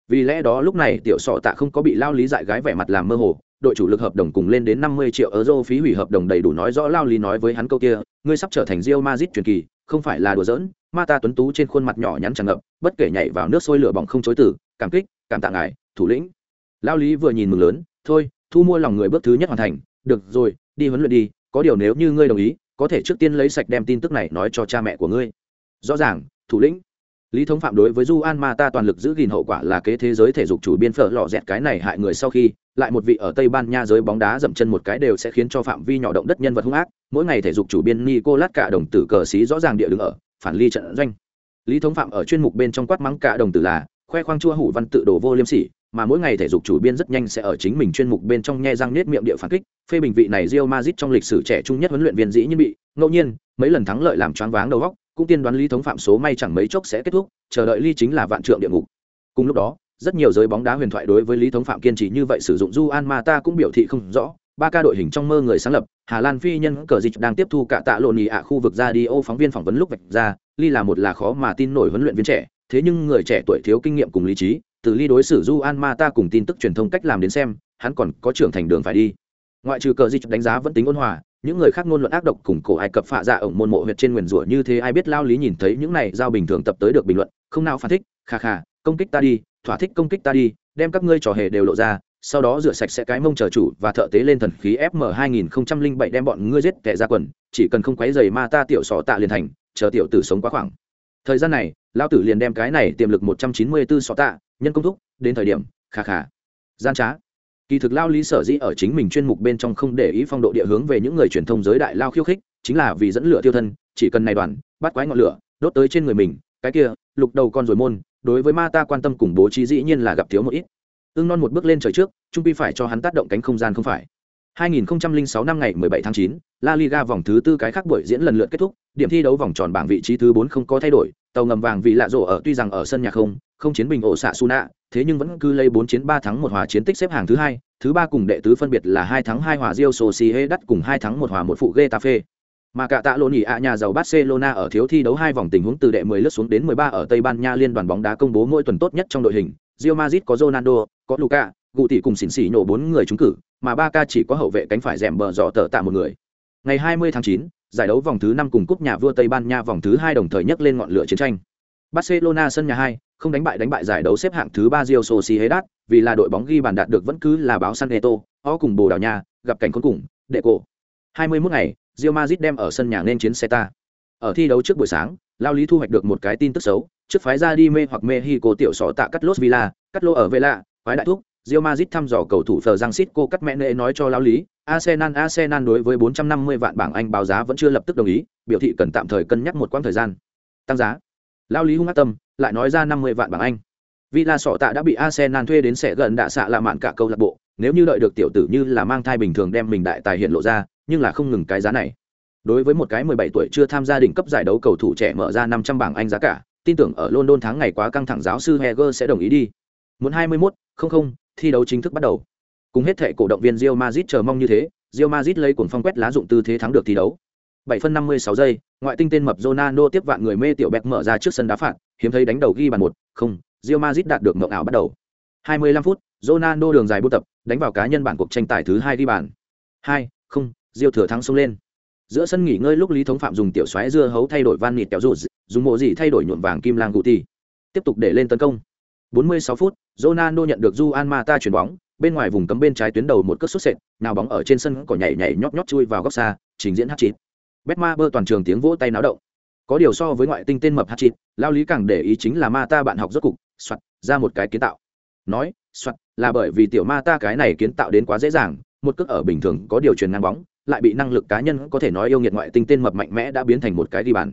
vì lẽ đó lúc này tiểu sọ tạ không có bị lao lý dại gái vẻ mặt làm mơ hồ đội chủ lực hợp đồng cùng lên đến 50 triệu euro phí hủy hợp đồng đầy đủ nói rõ lao lý nói với hắn câu kia, ngươi sắp trở thành Real Madrid truyền kỳ, không phải là đùa giỡn, Mata tuấn tú trên khuôn mặt nhỏ nhắn tràn ngập, bất kể nhảy vào nước sôi lửa bỏng không chối từ, cảm kích, cảm tạ ngài, thủ lĩnh. Lao lý vừa nhìn mừng lớn, thôi, thu mua lòng người bước thứ nhất hoàn thành, được rồi, đi huấn luyện đi, có điều nếu như ngươi đồng ý, có thể trước tiên lấy sạch đem tin tức này nói cho cha mẹ của ngươi. Rõ ràng, thủ lĩnh. Lý thống phạm đối với du an ma ta toàn lực giữ gìn hậu quả là kế thế giới thể dục chủ biên phở lò dẹt cái này hại người sau khi lại một vị ở tây ban nha giới bóng đá dậm chân một cái đều sẽ khiến cho phạm vi nhỏ động đất nhân vật hung ác. Mỗi ngày thể dục chủ biên nicolas cả đồng tử cờ xí rõ ràng địa đứng ở phản ly trận doanh. Lý thống phạm ở chuyên mục bên trong quát mắng cả đồng tử là khoe khoang chua hủ văn tự đồ vô liêm sỉ mà mỗi ngày thể dục chủ biên rất nhanh sẽ ở chính mình chuyên mục bên trong nhe răng nết miệng địa phản kích, phê bình vị này Real Madrid trong lịch sử trẻ trung nhất huấn luyện viên dĩ nhiên bị, ngẫu nhiên, mấy lần thắng lợi làm choáng váng đầu óc, cũng tiên đoán lý thống phạm số may chẳng mấy chốc sẽ kết thúc, chờ đợi ly chính là vạn trượng địa ngục. Cùng lúc đó, rất nhiều giới bóng đá huyền thoại đối với lý thống phạm kiên trì như vậy sử dụng Juan mata cũng biểu thị không rõ, ba ca đội hình trong mơ người sáng lập, hà lan phi nhân cờ dịch đang tiếp thu cả tạ lộn nhì ạ khu vực ra đi, ô, phóng viên phỏng vấn lúc vạch ra, ly là một là khó mà tin nổi huấn luyện viên trẻ, thế nhưng người trẻ tuổi thiếu kinh nghiệm cùng lý trí từ ly đối xử du an Ma Ta cùng tin tức truyền thông cách làm đến xem, hắn còn có trưởng thành đường phải đi. Ngoại trừ cờ di đánh giá vẫn tính ôn hòa, những người khác ngôn luận ác độc cùng cổ ai cập phạ dạ ổng môn mộ huyệt trên nguyền rủa như thế ai biết lao lý nhìn thấy những này giao bình thường tập tới được bình luận, không nào phản thích, kha kha, công kích ta đi, thỏa thích công kích ta đi, đem các ngươi trò hề đều lộ ra, sau đó rửa sạch sẽ cái mông chờ chủ và thợ tế lên thần khí fm 2007 đem bọn ngươi giết kẻ ra quần, chỉ cần không quấy giày ma ta tiểu sọ tạ liền thành, chờ tiểu tử sống quá khoảng. Thời gian này, lao tử liền đem cái này tiềm lực 194 sọ tạ nhân công thúc đến thời điểm kha kha. Gian trá. Kỳ thực lao lý sở dĩ ở chính mình chuyên mục bên trong không để ý phong độ địa hướng về những người truyền thông giới đại lao khiêu khích chính là vì dẫn lửa tiêu thân chỉ cần này đoàn bắt quái ngọn lửa đốt tới trên người mình cái kia lục đầu con rồi môn đối với ma ta quan tâm cùng bố trí dĩ nhiên là gặp thiếu một ít. Ưng non một bước lên trời trước trung pi phải cho hắn tác động cánh không gian không phải. 2006 năm ngày 17 tháng 9, La Liga vòng thứ tư cái khác buổi diễn lần lượt kết thúc, điểm thi đấu vòng tròn bảng vị trí thứ 4 không có thay đổi, tàu ngầm vàng vì lạ rổ ở tuy rằng ở sân nhà không, không chiến bình ổ xạ Suna, thế nhưng vẫn cứ lấy bốn chiến ba thắng một hòa chiến tích xếp hạng thứ hai, thứ ba cùng đệ tứ phân biệt là hai thắng hai hòa Real Sociedad cùng hai thắng một hòa một phụ Getafe. Mà cả tạ lộn ạ nhà giàu Barcelona ở thiếu thi đấu hai vòng tình huống từ đệ 10 lướt xuống đến 13 ở Tây Ban Nha liên đoàn bóng đá công bố mỗi tuần tốt nhất trong đội hình, Real Madrid có Ronaldo, có Luka, Gụ tỷ cùng xỉn xỉ nhổ bốn người trúng cử, mà ba ca chỉ có hậu vệ cánh phải rèm bờ dọ tờ tạ một người. Ngày 20 tháng 9, giải đấu vòng thứ năm cùng cúp nhà vua Tây Ban Nha vòng thứ hai đồng thời nhấc lên ngọn lửa chiến tranh. Barcelona sân nhà 2, không đánh bại đánh bại giải đấu xếp hạng thứ 3 Real Sociedad, vì là đội bóng ghi bàn đạt được vẫn cứ là báo San Neto, họ cùng Bồ Đào Nha, gặp cảnh cuối cùng, đệ cổ. 21 ngày, Real Madrid đem ở sân nhà nên chiến Celta. Ở thi đấu trước buổi sáng, Lao Lý thu hoạch được một cái tin tức xấu, trước phái ra đi mê hoặc Mexico tiểu sọ tạ cắt Los Villa, cắt lô ở Vela, phái đại thúc, Real Madrid thăm dò cầu thủ Francisco cắt mẹ nệ nói cho lao lý, Arsenal Arsenal đối với 450 vạn bảng Anh báo giá vẫn chưa lập tức đồng ý, biểu thị cần tạm thời cân nhắc một quãng thời gian. Tăng giá. Lão lý hung ác tâm, lại nói ra 50 vạn bảng Anh. Villa sọ tạ đã bị Arsenal thuê đến sẽ gần đạ xạ lạ mạn cả câu lạc bộ, nếu như đợi được tiểu tử như là mang thai bình thường đem mình đại tài hiện lộ ra, nhưng là không ngừng cái giá này. Đối với một cái 17 tuổi chưa tham gia đỉnh cấp giải đấu cầu thủ trẻ mở ra 500 bảng Anh giá cả, tin tưởng ở London tháng ngày quá căng thẳng giáo sư Heger sẽ đồng ý đi. Muốn 21, không không, thi đấu chính thức bắt đầu. Cùng hết thệ cổ động viên Real Madrid chờ mong như thế, Real Madrid lấy cuồng phong quét lá dụng tư thế thắng được thi đấu. 7 phân 56 giây, ngoại tinh tên mập Ronaldo tiếp vạn người mê tiểu bẹt mở ra trước sân đá phạt, hiếm thấy đánh đầu ghi bàn một, không, Real Madrid đạt được mộng ảo bắt đầu. 25 phút, Ronaldo đường dài bu tập, đánh vào cá nhân bản cuộc tranh tài thứ 2 ghi bàn. 2, không, Real thừa thắng xông lên. Giữa sân nghỉ ngơi lúc Lý Thống Phạm dùng tiểu xoáy dưa hấu thay đổi van nịt kéo rụt, dùng mộ gì thay đổi nhuộm vàng kim lang Guti. Tiếp tục để lên tấn công. 46 phút, Ronaldo nhận được Juan Mata chuyển bóng, bên ngoài vùng cấm bên trái tuyến đầu một cước sút sệt, nào bóng ở trên sân cỏ nhảy nhảy nhót nhót chui vào góc xa, trình diễn hat-trick. Betmaber toàn trường tiếng vỗ tay náo động. Có điều so với ngoại tinh tên mập hát chịt lao lý càng để ý chính là Mata bạn học rốt cục, soặt ra một cái kiến tạo. Nói, soặt là bởi vì tiểu Mata cái này kiến tạo đến quá dễ dàng, một cước ở bình thường có điều truyền ngang bóng, lại bị năng lực cá nhân có thể nói yêu nghiệt ngoại tinh tên mập mạnh mẽ đã biến thành một cái đi bàn.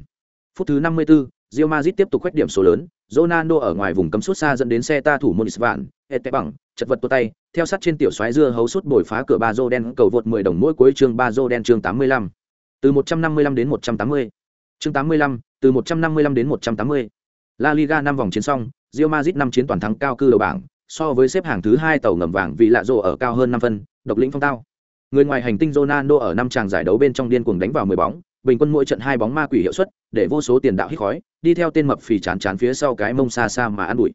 Phút thứ 54, Real Madrid tiếp tục khoét điểm số lớn, Ronaldo ở ngoài vùng cấm sút xa dẫn đến xe ta thủ môn vạn, Ete bằng, chật vật tua tay, theo sát trên tiểu xoáy dưa hấu sút bồi phá cửa Bazo đen cầu vượt 10 đồng mỗi cuối chương Bazo đen chương 85. Từ 155 đến 180. Chương 85, từ 155 đến 180. La Liga 5 vòng chiến xong, Real Madrid 5 chiến toàn thắng cao cư đầu bảng, so với xếp hạng thứ 2 tàu ngầm vàng vì lạ rồ ở cao hơn 5 phân, độc lĩnh phong tao. Người ngoài hành tinh Ronaldo ở năm tràng giải đấu bên trong điên cuồng đánh vào 10 bóng, bình quân mỗi trận hai bóng ma quỷ hiệu suất, để vô số tiền đạo hít khói, đi theo tên mập phì chán chán phía sau cái mông xa xa mà ăn đuổi.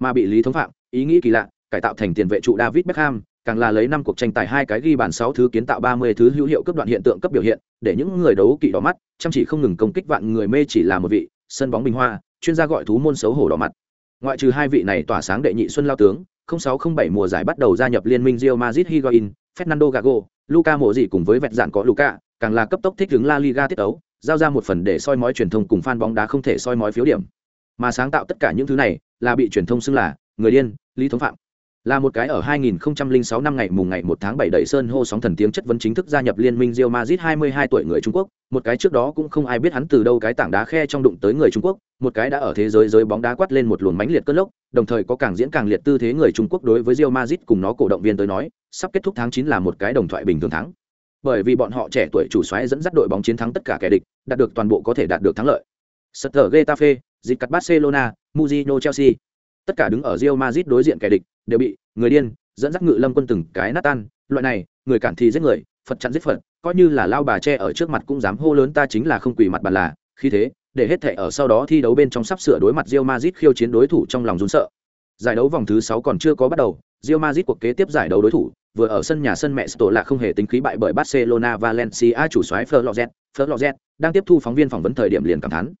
Mà bị Lý Thống Phạm, ý nghĩ kỳ lạ, cải tạo thành tiền vệ trụ David Beckham, càng là lấy năm cuộc tranh tài hai cái ghi bàn sáu thứ kiến tạo ba mươi thứ hữu hiệu cấp đoạn hiện tượng cấp biểu hiện, để những người đấu kỵ đỏ mắt, chăm chỉ không ngừng công kích vạn người mê chỉ là một vị, sân bóng bình hoa, chuyên gia gọi thú môn xấu hổ đỏ mặt. Ngoại trừ hai vị này tỏa sáng đệ nhị xuân lao tướng, 0607 mùa giải bắt đầu gia nhập liên minh Real Madrid Higuain, Fernando Gago, Luca Mộ Dị cùng với vẹt dạn có Luca, càng là cấp tốc thích ứng La Liga tiết tấu, giao ra một phần để soi mói truyền thông cùng fan bóng đá không thể soi mói phiếu điểm. Mà sáng tạo tất cả những thứ này, là bị truyền thông xưng là người điên, Lý Thống Phạm. Là một cái ở 2006 năm ngày mùng ngày 1 tháng 7 đẩy sơn hô sóng thần tiếng chất vấn chính thức gia nhập liên minh Real Madrid 22 tuổi người Trung Quốc, một cái trước đó cũng không ai biết hắn từ đâu cái tảng đá khe trong đụng tới người Trung Quốc, một cái đã ở thế giới giới bóng đá quát lên một luồng mãnh liệt cơn lốc, đồng thời có càng diễn càng liệt tư thế người Trung Quốc đối với Real Madrid cùng nó cổ động viên tới nói, sắp kết thúc tháng 9 là một cái đồng thoại bình thường thắng. Bởi vì bọn họ trẻ tuổi chủ soái dẫn dắt đội bóng chiến thắng tất cả kẻ địch, đạt được toàn bộ có thể đạt được thắng lợi. Sutter Getafe, dịch cắt Barcelona, Mourinho Chelsea, tất cả đứng ở Real Madrid đối diện kẻ địch, đều bị người điên dẫn dắt ngự lâm quân từng cái nát tan, loại này, người cản thì giết người, Phật chặn giết Phật, coi như là lao bà tre ở trước mặt cũng dám hô lớn ta chính là không quỳ mặt bàn là, khi thế, để hết thể ở sau đó thi đấu bên trong sắp sửa đối mặt Real Madrid khiêu chiến đối thủ trong lòng rún sợ. Giải đấu vòng thứ sáu còn chưa có bắt đầu, Real Madrid cuộc kế tiếp giải đấu đối thủ, vừa ở sân nhà sân mẹ Sto là không hề tính khí bại bởi Barcelona Valencia chủ soái Florent, Florent đang tiếp thu phóng viên phỏng vấn thời điểm liền cảm thán.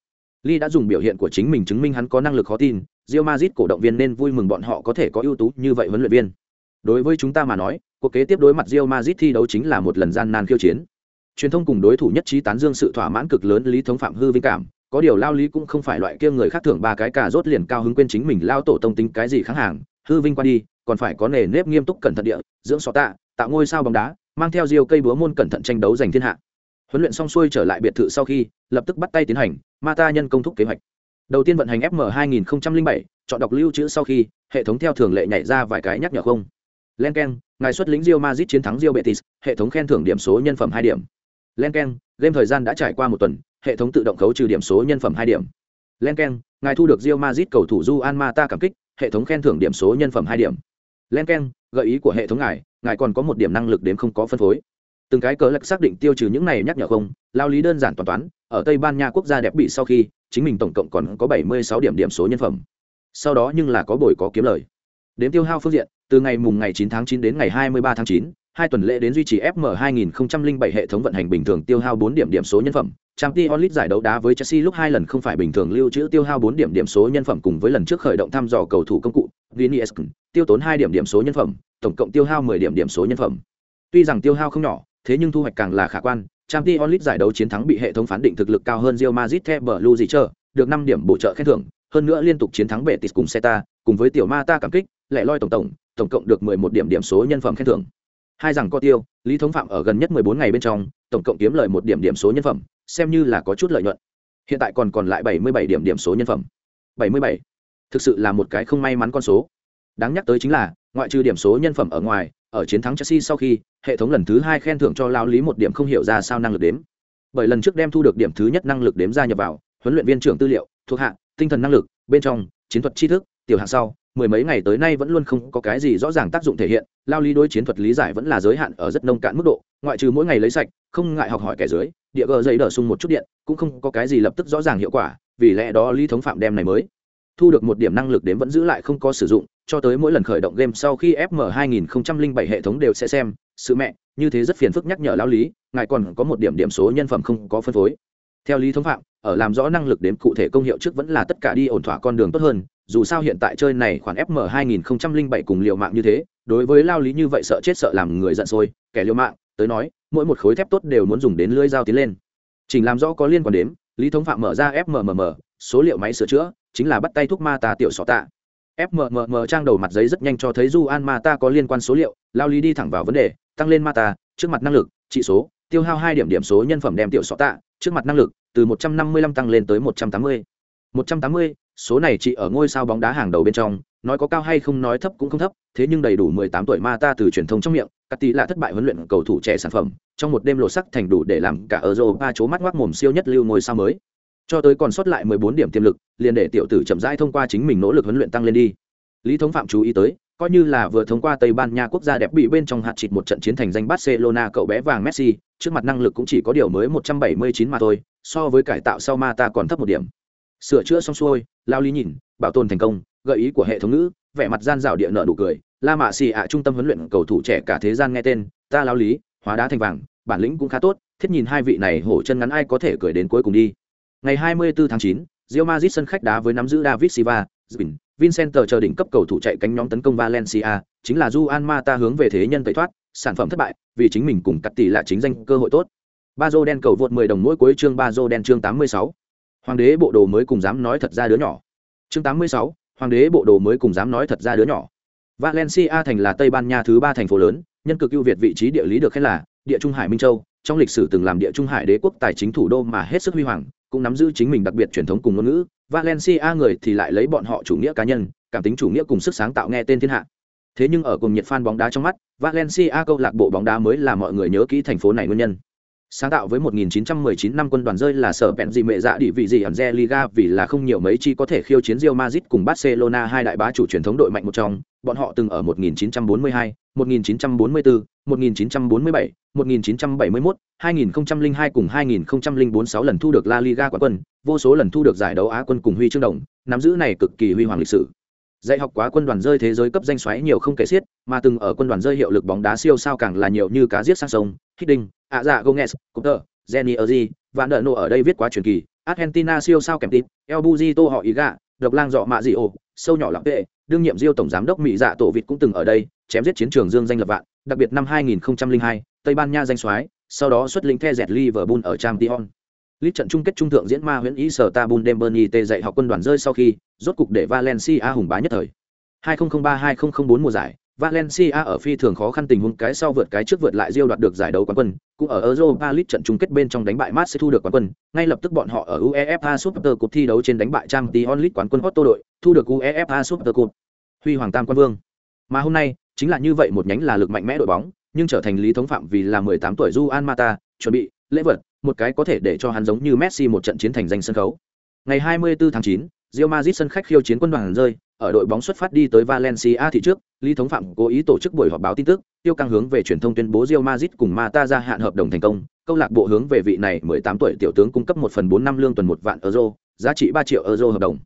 Lee đã dùng biểu hiện của chính mình chứng minh hắn có năng lực khó tin, Real Madrid cổ động viên nên vui mừng bọn họ có thể có ưu tú như vậy huấn luyện viên. Đối với chúng ta mà nói, cuộc kế tiếp đối mặt Real Madrid thi đấu chính là một lần gian nan khiêu chiến. Truyền thông cùng đối thủ nhất trí tán dương sự thỏa mãn cực lớn lý thống phạm hư vinh cảm, có điều lao lý cũng không phải loại kia người khác thưởng ba cái cà rốt liền cao hứng quên chính mình lao tổ tông tính cái gì kháng hàng, hư vinh qua đi, còn phải có nề nếp nghiêm túc cẩn thận địa dưỡng xó tạ tạo ngôi sao bóng đá mang theo Real cây búa môn cẩn thận tranh đấu giành thiên hạ huấn luyện xong xuôi trở lại biệt thự sau khi lập tức bắt tay tiến hành mata nhân công thúc kế hoạch. Đầu tiên vận hành fm 2007 chọn đọc lưu trữ sau khi, hệ thống theo thường lệ nhảy ra vài cái nhắc nhở không. Len k ngài xuất lĩnh rio mazit chiến thắng rio betis, hệ thống khen thưởng điểm số nhân phẩm hai điểm. Len k game thời gian đã trải qua một tuần, hệ thống tự động khấu trừ điểm số nhân phẩm hai điểm. Len k ngài thu được rio mazit cầu thủ du an mata cảm kích, hệ thống khen thưởng điểm số nhân phẩm hai điểm. Len k e n gợi ý của hệ thống ngài ngài còn có một điểm năng lực đến không có phân phối. Từng cái cớ lệch xác định tiêu trừ những này nhắc nhở không, lao lý đơn giản toàn toán ở tây ban nha quốc gia đẹp bị sau khi chính mình tổng cộng còn có bảy mươi sáu điểm điểm số nhân phẩm sau đó nhưng là có bồi có kiếm lời đến tiêu hao phương diện từ ngày mùng ngày 9 tháng 9 đến ngày hai mươi ba tháng 9, hai tuần lễ đến duy trì fm 2007 hệ thống vận hành bình thường tiêu hao 4 điểm điểm số nhân phẩm Champions League giải đấu đá với Chelsea lúc hai lần không phải bình thường lưu trữ tiêu hao 4 điểm điểm số nhân phẩm cùng với lần trước khởi động thăm dò cầu thủ công cụ, Vinicius tiêu tốn 2 điểm điểm số nhân phẩm, tổng cộng tiêu hao 10 điểm điểm số nhân phẩm. Tuy rằng tiêu hao không nhỏ, thế nhưng thu hoạch càng là khả quan. Champions League giải đấu chiến thắng bị hệ thống phán định thực lực cao hơn Real Madrid The Blue chờ, được 5 điểm bổ trợ khen thưởng, hơn nữa liên tục chiến thắng Betis cùng Celta, cùng với tiểu Mata cảm kích, lẻ loi tổng tổng tổng cộng được mười một điểm điểm số nhân phẩm khen thưởng. Hai rằng co tiêu lý thống phạm ở gần nhất mười bốn ngày bên trong tổng cộng kiếm lợi một điểm điểm số nhân phẩm xem như là có chút lợi nhuận. Hiện tại còn còn lại bảy mươi bảy điểm điểm số nhân phẩm. bảy mươi bảy. Thực sự là một cái không may mắn con số. Đáng nhắc tới chính là ngoại trừ điểm số nhân phẩm ở ngoài ở chiến thắng chelsea sau khi, hệ thống lần thứ hai khen thưởng cho lao lý một điểm không hiểu ra sao năng lực đếm. Bởi lần trước đem thu được điểm thứ nhất năng lực đếm ra nhập vào, huấn luyện viên trưởng tư liệu, thuộc hạ, tinh thần năng lực, bên trong, chiến thuật tri thức, tiểu hạng sau, mười mấy ngày tới nay vẫn luôn không có cái gì rõ ràng tác dụng thể hiện lao lý đối chiến thuật lý giải vẫn là giới hạn ở rất nông cạn mức độ, ngoại trừ mỗi ngày lấy sạch, không ngại học hỏi kẻ dưới, địa gờ dây đỡ sung một chút điện, cũng không có cái gì lập tức rõ ràng hiệu quả, vì lẽ đó lý thống phạm đem này mới. Thu được một điểm năng lực đếm vẫn giữ lại không có sử dụng cho tới mỗi lần khởi động game sau khi fm 2007 hệ thống đều sẽ xem, sự mẹ, như thế rất phiền phức nhắc nhở Lão lý, ngài còn có một điểm điểm số nhân phẩm không có phân phối. Theo lý thống phạm, ở làm rõ năng lực đến cụ thể công hiệu trước vẫn là tất cả đi ổn thỏa con đường tốt hơn, dù sao hiện tại chơi này khoản fm 2007 cùng liều mạng như thế, đối với lao lý như vậy sợ chết sợ làm người giận sôi, kẻ liều mạng, tới nói, mỗi một khối thép tốt đều muốn dùng đến lưỡi dao tiến lên. Chỉnh làm rõ có liên quan đến, lý thống phạm mở ra fmmm số liệu máy sửa chữa, chính là bắt tay thuốc ma tà tiểu sọ tạ fmmm trang đầu mặt giấy rất nhanh cho thấy du an ma ta có liên quan số liệu, lao lý đi thẳng vào vấn đề, tăng lên ma ta, trước mặt năng lực trị số, tiêu hao hai điểm điểm số nhân phẩm đem tiểu sọ tạ, trước mặt năng lực, từ một trăm năm mươi lăm tăng lên tới một trăm tám mươi. một trăm tám mươi, số này chỉ ở ngôi sao bóng đá hàng đầu bên trong, nói có cao hay không nói thấp cũng không thấp, thế nhưng đầy đủ mười tám tuổi ma ta từ truyền thông trong miệng cắt tỷ là thất bại huấn luyện cầu thủ trẻ sản phẩm, trong một đêm lộ sắc thành đủ để làm cả Europa chố mắt ngoác mồm siêu nhất lưu ngôi sao mới cho tới còn sót lại mười bốn điểm tiềm lực, liền để tiểu tử chậm rãi thông qua chính mình nỗ lực huấn luyện tăng lên đi. Lý thống phạm chú ý tới, coi như là vừa thông qua tây ban nha quốc gia đẹp bị bên trong hạt chịt một trận chiến thành danh barcelona cậu bé vàng messi, trước mặt năng lực cũng chỉ có điều mới một trăm bảy mươi chín mà thôi, so với cải tạo sau ma ta còn thấp một điểm. Sửa chữa xong xuôi, lao lý nhìn, bảo tồn thành công, gợi ý của hệ thống ngữ, vẻ mặt gian dảo địa nợ đủ cười. La mạ xì ạ, trung tâm huấn luyện cầu thủ trẻ cả thế gian nghe tên, ta lao lý, hóa đá thành vàng, bản lĩnh cũng khá tốt, thiết nhìn hai vị này hổ chân ngắn ai có thể cười đến cuối cùng đi ngày 24 tháng 9, Real Madrid sân khách đá với nắm giữ David Silva, Zbin, Vincent chờ đỉnh cấp cầu thủ chạy cánh nhóm tấn công Valencia, chính là Juan Mata hướng về thế nhân tẩy thoát, sản phẩm thất bại, vì chính mình cùng cắt tỷ là chính danh cơ hội tốt. Bazo đen cầu vượt 10 đồng mỗi cuối chương Bazo đen chương 86. Hoàng đế bộ đồ mới cùng dám nói thật ra đứa nhỏ. Chương 86, Hoàng đế bộ đồ mới cùng dám nói thật ra đứa nhỏ. Valencia thành là Tây Ban Nha thứ ba thành phố lớn, nhân cực ưu việt vị trí địa lý được khen là địa trung hải minh châu, trong lịch sử từng làm địa trung hải đế quốc tài chính thủ đô mà hết sức huy hoàng, cũng nắm giữ chính mình đặc biệt truyền thống cùng ngôn ngữ valencia người thì lại lấy bọn họ chủ nghĩa cá nhân cảm tính chủ nghĩa cùng sức sáng tạo nghe tên thiên hạ. Thế nhưng ở cùng nhiệt fan bóng đá trong mắt valencia câu lạc bộ bóng đá mới là mọi người nhớ kỹ thành phố này nguyên nhân sáng tạo với 1919 năm quân đoàn rơi là sở bẹn gì mẹ dạ đi vị gì ẩn Liga vì là không nhiều mấy chi có thể khiêu chiến Real Madrid cùng Barcelona hai đại bá chủ truyền thống đội mạnh một trong, bọn họ từng ở 1942, 1944, 1947, 1971, 2002 cùng 2004 6 lần thu được La Liga quán quân, vô số lần thu được giải đấu Á quân cùng huy chương đồng, nắm giữ này cực kỳ huy hoàng lịch sử. Dạy học quá quân đoàn rơi thế giới cấp danh xoáy nhiều không kể xiết, mà từng ở quân đoàn rơi hiệu lực bóng đá siêu sao càng là nhiều như cá giết sang sông, Hiddink, ạ dạ Gomez, Cúp Jenny Erzi, và nợ nộ ở đây viết quá truyền kỳ, Argentina siêu sao kèm tít, El Buzito họ ý gạ, độc lang dọ mạ dị ổ, sâu nhỏ lặng tệ, đương nhiệm Diêu tổng giám đốc Mỹ dạ tổ vịt cũng từng ở đây, chém giết chiến trường dương danh lập vạn, đặc biệt năm 2002, Tây Ban Nha danh soái, sau đó xuất lĩnh The dẹt Liverpool ở champion Lít trận chung kết trung thượng diễn ma huyễn ý sở Tabun Demberni tê dạy học quân đoàn rơi sau khi, rốt cục để Valencia hùng bá nhất thời. 2003-2004 mùa giải, Valencia ở phi thường khó khăn tình huống cái sau vượt cái trước vượt lại Rio đoạt được giải đấu quán quân, cũng ở Europa League trận chung kết bên trong đánh bại Marseille thu được quán quân, ngay lập tức bọn họ ở UEFA Super Cup thi đấu trên đánh bại Champions League quán quân Otto đội, thu được UEFA Super Cup. Huy hoàng tam quân vương. Mà hôm nay, chính là như vậy một nhánh là lực mạnh mẽ đội bóng, nhưng trở thành lý thống phạm vì là 18 tuổi Juan Mata, chuẩn bị lễ vật, một cái có thể để cho hắn giống như Messi một trận chiến thành danh sân khấu. Ngày 24 tháng 9, Real Madrid sân khách khiêu chiến quân đoàn rơi, ở đội bóng xuất phát đi tới Valencia thì trước, Lý Thống Phạm cố ý tổ chức buổi họp báo tin tức, tiêu căng hướng về truyền thông tuyên bố Real Madrid cùng Mata ra hạn hợp đồng thành công, câu lạc bộ hướng về vị này 18 tuổi tiểu tướng cung cấp 1 phần 4 năm lương tuần một vạn euro, giá trị 3 triệu euro hợp đồng.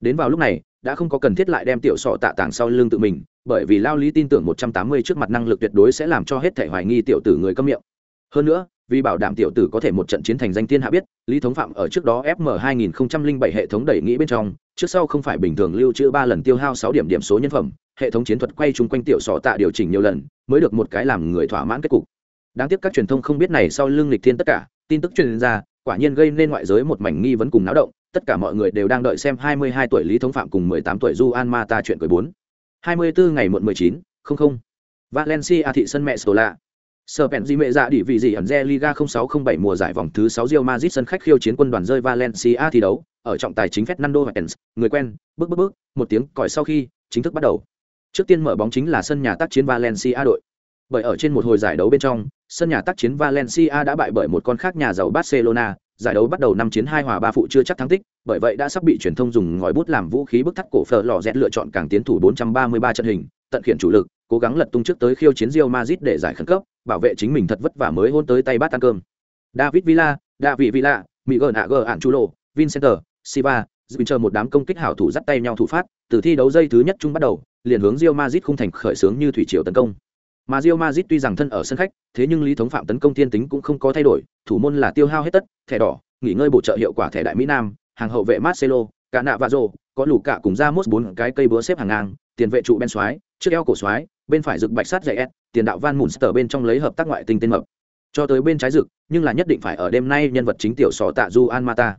Đến vào lúc này, đã không có cần thiết lại đem tiểu sọ tạ tàng sau lưng tự mình, bởi vì Lao Lý tin tưởng 180 trước mặt năng lực tuyệt đối sẽ làm cho hết thể hoài nghi tiểu tử người câm miệng. Hơn nữa, vì bảo đảm tiểu tử có thể một trận chiến thành danh thiên hạ biết lý thống phạm ở trước đó fm 2007 hệ thống đẩy nghĩ bên trong trước sau không phải bình thường lưu trữ ba lần tiêu hao sáu điểm điểm số nhân phẩm hệ thống chiến thuật quay chung quanh tiểu sọ tạ điều chỉnh nhiều lần mới được một cái làm người thỏa mãn kết cục đáng tiếc các truyền thông không biết này sau lưng lịch thiên tất cả tin tức truyền ra quả nhiên gây nên ngoại giới một mảnh nghi vấn cùng náo động tất cả mọi người đều đang đợi xem 22 tuổi lý thống phạm cùng 18 tuổi du an ma ta chuyện cười bốn 24 ngày muộn 19, không không. Valencia thị sân mẹ Stola. Sở Pèn Di Mệ Dạ đỉ vị gì ẩn Liga 0607 mùa giải vòng thứ 6 Real Madrid sân khách khiêu chiến quân đoàn rơi Valencia thi đấu, ở trọng tài chính Fernando Valens, người quen, bước bước bước, một tiếng còi sau khi chính thức bắt đầu. Trước tiên mở bóng chính là sân nhà tác chiến Valencia đội. Bởi ở trên một hồi giải đấu bên trong, sân nhà tác chiến Valencia đã bại bởi một con khác nhà giàu Barcelona, giải đấu bắt đầu năm chiến hai hòa ba phụ chưa chắc thắng tích, bởi vậy đã sắp bị truyền thông dùng ngòi bút làm vũ khí bức thắt cổ phở lò dẹt lựa chọn càng tiến thủ 433 trận hình, tận khiển chủ lực, cố gắng lật tung trước tới khiêu chiến Real Madrid để giải khẩn cấp, bảo vệ chính mình thật vất vả mới hôn tới tay bát ăn cơm. David Villa, David Villa, Miguel Agüero, Anchulo, Vincenter, Silva, chờ một đám công kích hảo thủ dắt tay nhau thủ phát, từ thi đấu dây thứ nhất chung bắt đầu, liền hướng Real Madrid khung thành khởi sướng như thủy triều tấn công. Mà Real Madrid tuy rằng thân ở sân khách, thế nhưng lý thống phạm tấn công thiên tính cũng không có thay đổi, thủ môn là tiêu hao hết tất, thẻ đỏ, nghỉ ngơi bổ trợ hiệu quả thẻ đại Mỹ Nam, hàng hậu vệ Marcelo, cả nạ có lũ cả cùng ra mốt bốn cái cây búa xếp hàng ngang, tiền vệ trụ bên xoái, trước eo cổ xoái, bên phải rực bạch sát dạy S, tiền đạo Van Munster bên trong lấy hợp tác ngoại tinh tên mập. Cho tới bên trái rực, nhưng là nhất định phải ở đêm nay nhân vật chính tiểu sò tạ Du An Mata.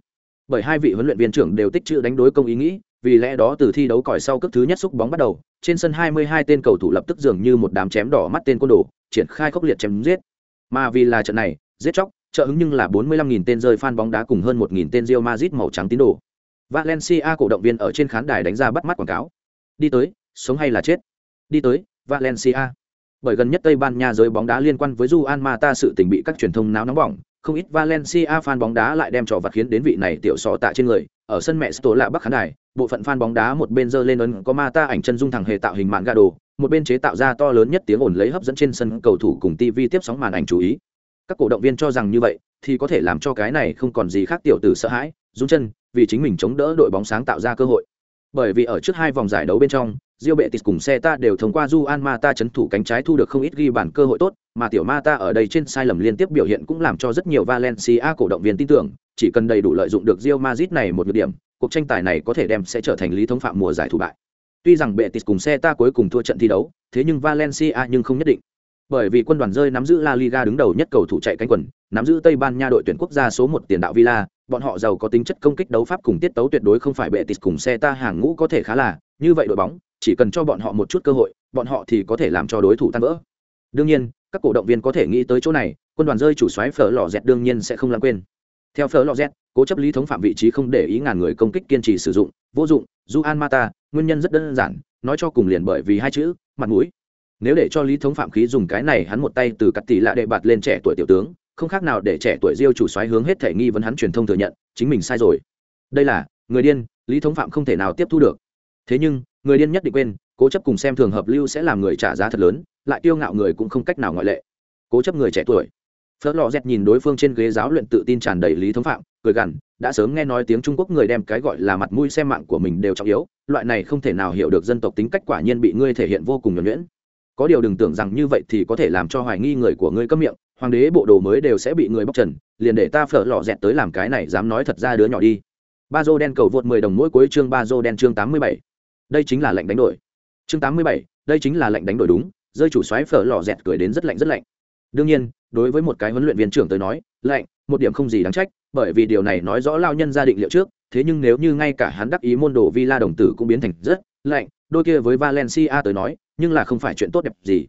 Bởi hai vị huấn luyện viên trưởng đều tích chữ đánh đối công ý nghĩ, vì lẽ đó từ thi đấu còi sau cước thứ nhất xúc bóng bắt đầu, trên sân 22 tên cầu thủ lập tức dường như một đám chém đỏ mắt tên côn đồ, triển khai khốc liệt chém giết. Mà vì là trận này, giết chóc, trợ ứng nhưng là 45.000 tên rơi fan bóng đá cùng hơn 1.000 tên Real Madrid màu trắng tín đồ. Valencia cổ động viên ở trên khán đài đánh ra bắt mắt quảng cáo. Đi tới, sống hay là chết. Đi tới, Valencia. Bởi gần nhất Tây Ban Nha giới bóng đá liên quan với Juan Mata sự tình bị các truyền thông náo nóng bỏng, không ít Valencia fan bóng đá lại đem trò vặt khiến đến vị này tiểu sọ tạ trên người, ở sân mẹ Sto lạ Bắc khán đài, bộ phận fan bóng đá một bên giơ lên ấn có Mata ảnh chân dung thẳng hề tạo hình mạng gà đồ, một bên chế tạo ra to lớn nhất tiếng ồn lấy hấp dẫn trên sân cầu thủ cùng TV tiếp sóng màn ảnh chú ý. Các cổ động viên cho rằng như vậy thì có thể làm cho cái này không còn gì khác tiểu tử sợ hãi, run chân, vì chính mình chống đỡ đội bóng sáng tạo ra cơ hội. Bởi vì ở trước hai vòng giải đấu bên trong, Real Betis cùng Celta đều thông qua Juan Mata chấn thủ cánh trái thu được không ít ghi bàn cơ hội tốt, mà tiểu Mata ở đây trên sai lầm liên tiếp biểu hiện cũng làm cho rất nhiều Valencia cổ động viên tin tưởng, chỉ cần đầy đủ lợi dụng được Real Madrid này một nhược điểm, cuộc tranh tài này có thể đem sẽ trở thành lý thống phạm mùa giải thủ bại. Tuy rằng Betis cùng Celta cuối cùng thua trận thi đấu, thế nhưng Valencia nhưng không nhất định. Bởi vì quân đoàn rơi nắm giữ La Liga đứng đầu nhất cầu thủ chạy cánh quần, nắm giữ Tây Ban Nha đội tuyển quốc gia số một tiền đạo Villa, bọn họ giàu có tính chất công kích đấu pháp cùng tiết tấu tuyệt đối không phải Betis cùng Celta hàng ngũ có thể khá là, như vậy đội bóng, chỉ cần cho bọn họ một chút cơ hội, bọn họ thì có thể làm cho đối thủ tan vỡ. Đương nhiên, các cổ động viên có thể nghĩ tới chỗ này, quân đoàn rơi chủ soái Phở Lọ Dẹt đương nhiên sẽ không lãng quên. Theo Phở Lọ Dẹt, cố chấp lý thống phạm vị trí không để ý ngàn người công kích kiên trì sử dụng, vô dụng, Juan Mata, nguyên nhân rất đơn giản, nói cho cùng liền bởi vì hai chữ, mặt mũi. Nếu để cho lý thống phạm khí dùng cái này hắn một tay từ cắt tỷ lạ đệ bạt lên trẻ tuổi tiểu tướng, không khác nào để trẻ tuổi Diêu chủ soái hướng hết thể nghi vấn hắn truyền thông thừa nhận, chính mình sai rồi. Đây là người điên, lý thống phạm không thể nào tiếp thu được. Thế nhưng, người điên nhất định quên, cố chấp cùng xem thường hợp lưu sẽ làm người trả giá thật lớn, lại kiêu ngạo người cũng không cách nào ngoại lệ. Cố chấp người trẻ tuổi. Phớt lò dẹt nhìn đối phương trên ghế giáo luyện tự tin tràn đầy lý thống phạm, cười gằn, đã sớm nghe nói tiếng Trung Quốc người đem cái gọi là mặt mũi xem mạng của mình đều trọng yếu, loại này không thể nào hiểu được dân tộc tính cách quả nhiên bị ngươi thể hiện vô cùng nhuần nhuyễn. Có điều đừng tưởng rằng như vậy thì có thể làm cho hoài nghi người của ngươi cấm miệng, hoàng đế bộ đồ mới đều sẽ bị người bóc trần, liền để ta phở lò dẹt tới làm cái này dám nói thật ra đứa nhỏ đi. Ba Dô đen cầu vượt 10 đồng mỗi cuối chương Ba Dô đen chương 87. Đây chính là lệnh đánh đổi. Chương 87, đây chính là lệnh đánh đổi đúng, rơi chủ xoáy phở lò dẹt cười đến rất lạnh rất lạnh. Đương nhiên, đối với một cái huấn luyện viên trưởng tới nói, lạnh, một điểm không gì đáng trách, bởi vì điều này nói rõ lao nhân gia định liệu trước, thế nhưng nếu như ngay cả hắn đắc ý môn đồ Villa đồng tử cũng biến thành rất lạnh, đôi kia với Valencia tới nói, nhưng là không phải chuyện tốt đẹp gì.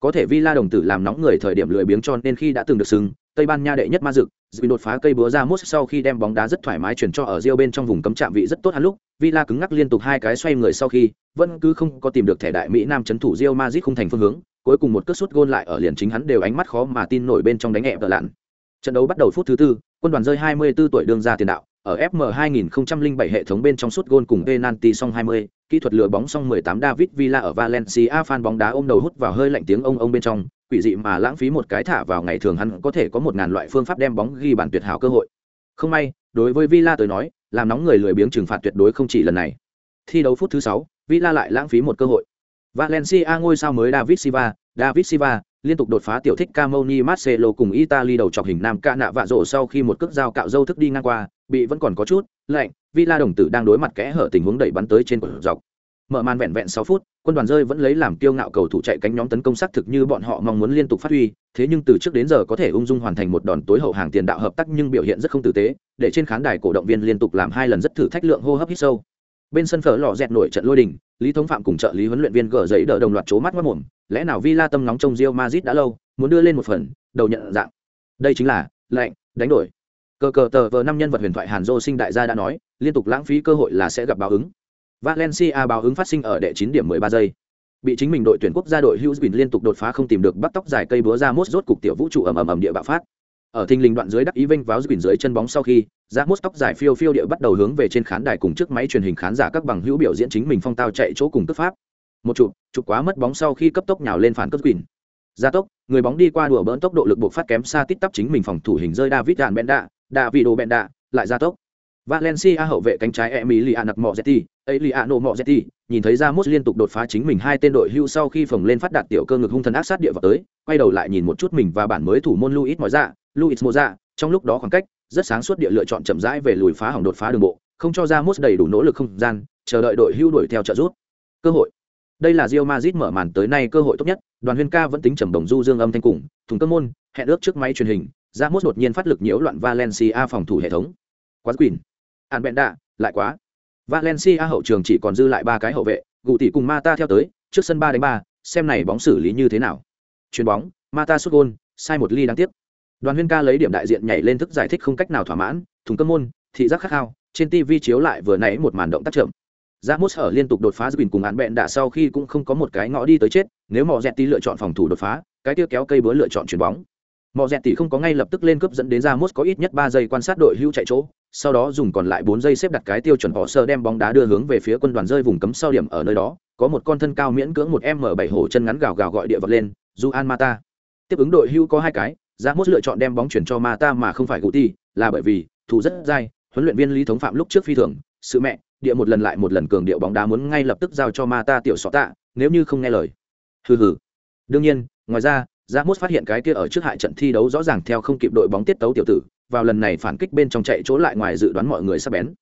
Có thể Villa đồng tử làm nóng người thời điểm lười biếng cho nên khi đã từng được sừng, Tây Ban Nha đệ nhất ma dực, Duyên đột phá cây búa ra mút sau khi đem bóng đá rất thoải mái chuyển cho ở Rio bên trong vùng cấm chạm vị rất tốt hắn lúc, Villa cứng ngắc liên tục hai cái xoay người sau khi, vẫn cứ không có tìm được thẻ đại Mỹ Nam chấn thủ Rio Madrid không thành phương hướng, cuối cùng một cước sút gôn lại ở liền chính hắn đều ánh mắt khó mà tin nổi bên trong đánh ẹp tờ lặn. Trận đấu bắt đầu phút thứ tư, quân đoàn rơi 24 tuổi đường ra tiền đạo, ở FM 2007 hệ thống bên trong suốt gôn cùng penalty song 20, kỹ thuật lừa bóng song 18 David Villa ở Valencia fan bóng đá ôm đầu hút vào hơi lạnh tiếng ông ông bên trong, quỷ dị mà lãng phí một cái thả vào ngày thường hắn có thể có một ngàn loại phương pháp đem bóng ghi bàn tuyệt hảo cơ hội. Không may, đối với Villa tới nói, làm nóng người lười biếng trừng phạt tuyệt đối không chỉ lần này. Thi đấu phút thứ 6, Villa lại lãng phí một cơ hội. Valencia ngôi sao mới David Silva, David Silva liên tục đột phá tiểu thích Camoni Marcelo cùng Italy đầu chọc hình nam ca nạ vạ rổ sau khi một cước dao cạo dâu thức đi ngang qua, bị vẫn còn có chút lạnh, Villa đồng tử đang đối mặt kẽ hở tình huống đẩy bắn tới trên quả dọc. Mở màn vẹn vẹn 6 phút, quân đoàn rơi vẫn lấy làm kiêu ngạo cầu thủ chạy cánh nhóm tấn công sắc thực như bọn họ mong muốn liên tục phát huy, thế nhưng từ trước đến giờ có thể ung dung hoàn thành một đòn tối hậu hàng tiền đạo hợp tác nhưng biểu hiện rất không tử tế, để trên khán đài cổ động viên liên tục làm hai lần rất thử thách lượng hô hấp hít sâu. bên sân phở lò dẹt nổi trận lôi đình lý thống phạm cùng trợ lý huấn luyện viên gờ giấy đỡ đồng loạt chố mắt mất mồm lẽ nào villa tâm nóng trong rio mazit đã lâu muốn đưa lên một phần đầu nhận dạng đây chính là lệnh đánh đổi cờ cờ tờ vờ năm nhân vật huyền thoại hàn dô sinh đại gia đã nói, liên tục lãng phí cơ hội là sẽ gặp báo ứng. Valencia báo ứng phát sinh ở đệ chín điểm mười ba giây. Bị chính mình đội tuyển quốc gia đội hughes bình liên tục đột phá không tìm được bắt tóc dài cây búa ra mốt rốt cục tiểu vũ trụ ầm ầm ầm địa bạo phát. Ở thình lình đoạn dưới đắc ý vinh váo quyền dưới chân bóng sau khi, ra mốt tóc dài phiêu phiêu địa bắt đầu hướng về trên khán đài cùng trước máy truyền hình khán giả các bằng hữu biểu diễn chính mình phong tao chạy chỗ cùng cấp pháp. Một chụp chụp quá mất bóng sau khi cấp tốc nhào lên phản cấp quỳnh gia tốc, người bóng đi qua đùa bỡn tốc độ lực buộc phát kém xa tít tắp chính mình phòng thủ hình rơi david đạn bẽn đạ đạ vị đồ bẹn đạ lại gia tốc. Valencia hậu vệ cánh trái emilia nặc mozetti eliano mozetti nhìn thấy ra mốt liên tục đột phá chính mình hai tên đội hưu sau khi phồng lên phát đạt tiểu cơ ngực hung thần ác sát địa vào tới quay đầu lại nhìn một chút mình và bản mới thủ môn luis mọi ra luis moza trong lúc đó khoảng cách rất sáng suốt địa lựa chọn chậm rãi về lùi phá hỏng đột phá đường bộ không cho ra mốt đầy đủ nỗ lực không gian chờ đợi đội hưu đuổi theo trợ rút cơ hội. Đây là Real Madrid mở màn tới nay cơ hội tốt nhất, Đoàn Huyên Ca vẫn tính trầm đồng du dương âm thanh cùng, thùng cơ môn, hẹn ước trước máy truyền hình, Ramos đột nhiên phát lực nhiễu loạn Valencia phòng thủ hệ thống. Quá quỷ. An bẹn đạ, lại quá. Valencia hậu trường chỉ còn dư lại ba cái hậu vệ, gù tỷ cùng Mata theo tới, trước sân ba đánh ba, xem này bóng xử lý như thế nào. Chuyền bóng, Mata sút gôn, sai một ly đáng tiếc. Đoàn Huyên ca lấy điểm đại diện nhảy lên thức giải thích không cách nào thỏa mãn, thùng cơm môn, thị giác khắc khao, trên TV chiếu lại vừa nãy một màn động tác chậm. mốt ở liên tục đột phá Zubin cùng án bẹn đã sau khi cũng không có một cái ngõ đi tới chết, nếu mò Dẹt tí lựa chọn phòng thủ đột phá, cái kia kéo cây búa lựa chọn chuyển bóng. Mò Dẹt tỷ không có ngay lập tức lên cướp dẫn đến ra mốt có ít nhất ba giây quan sát đội hưu chạy chỗ, sau đó dùng còn lại bốn giây xếp đặt cái tiêu chuẩn họ sơ đem bóng đá đưa hướng về phía quân đoàn rơi vùng cấm sau điểm ở nơi đó, có một con thân cao miễn cưỡng một m bảy hổ chân ngắn gào gào gọi địa vật lên, du an Mata. Tiếp ứng đội hưu có hai cái, ra mốt lựa chọn đem bóng chuyển cho Mata mà không phải Guti, là bởi vì thủ rất dai, huấn luyện viên Lý Thống Phạm lúc trước phi thường, sự mẹ, địa một lần lại một lần cường điệu bóng đá muốn ngay lập tức giao cho Mata tiểu sọ tạ, nếu như không nghe lời. Hừ hừ. Đương nhiên, ngoài ra, Ramos phát hiện cái kia ở trước hại trận thi đấu rõ ràng theo không kịp đội bóng tiết tấu tiểu tử, vào lần này phản kích bên trong chạy chỗ lại ngoài dự đoán mọi người sắp bén.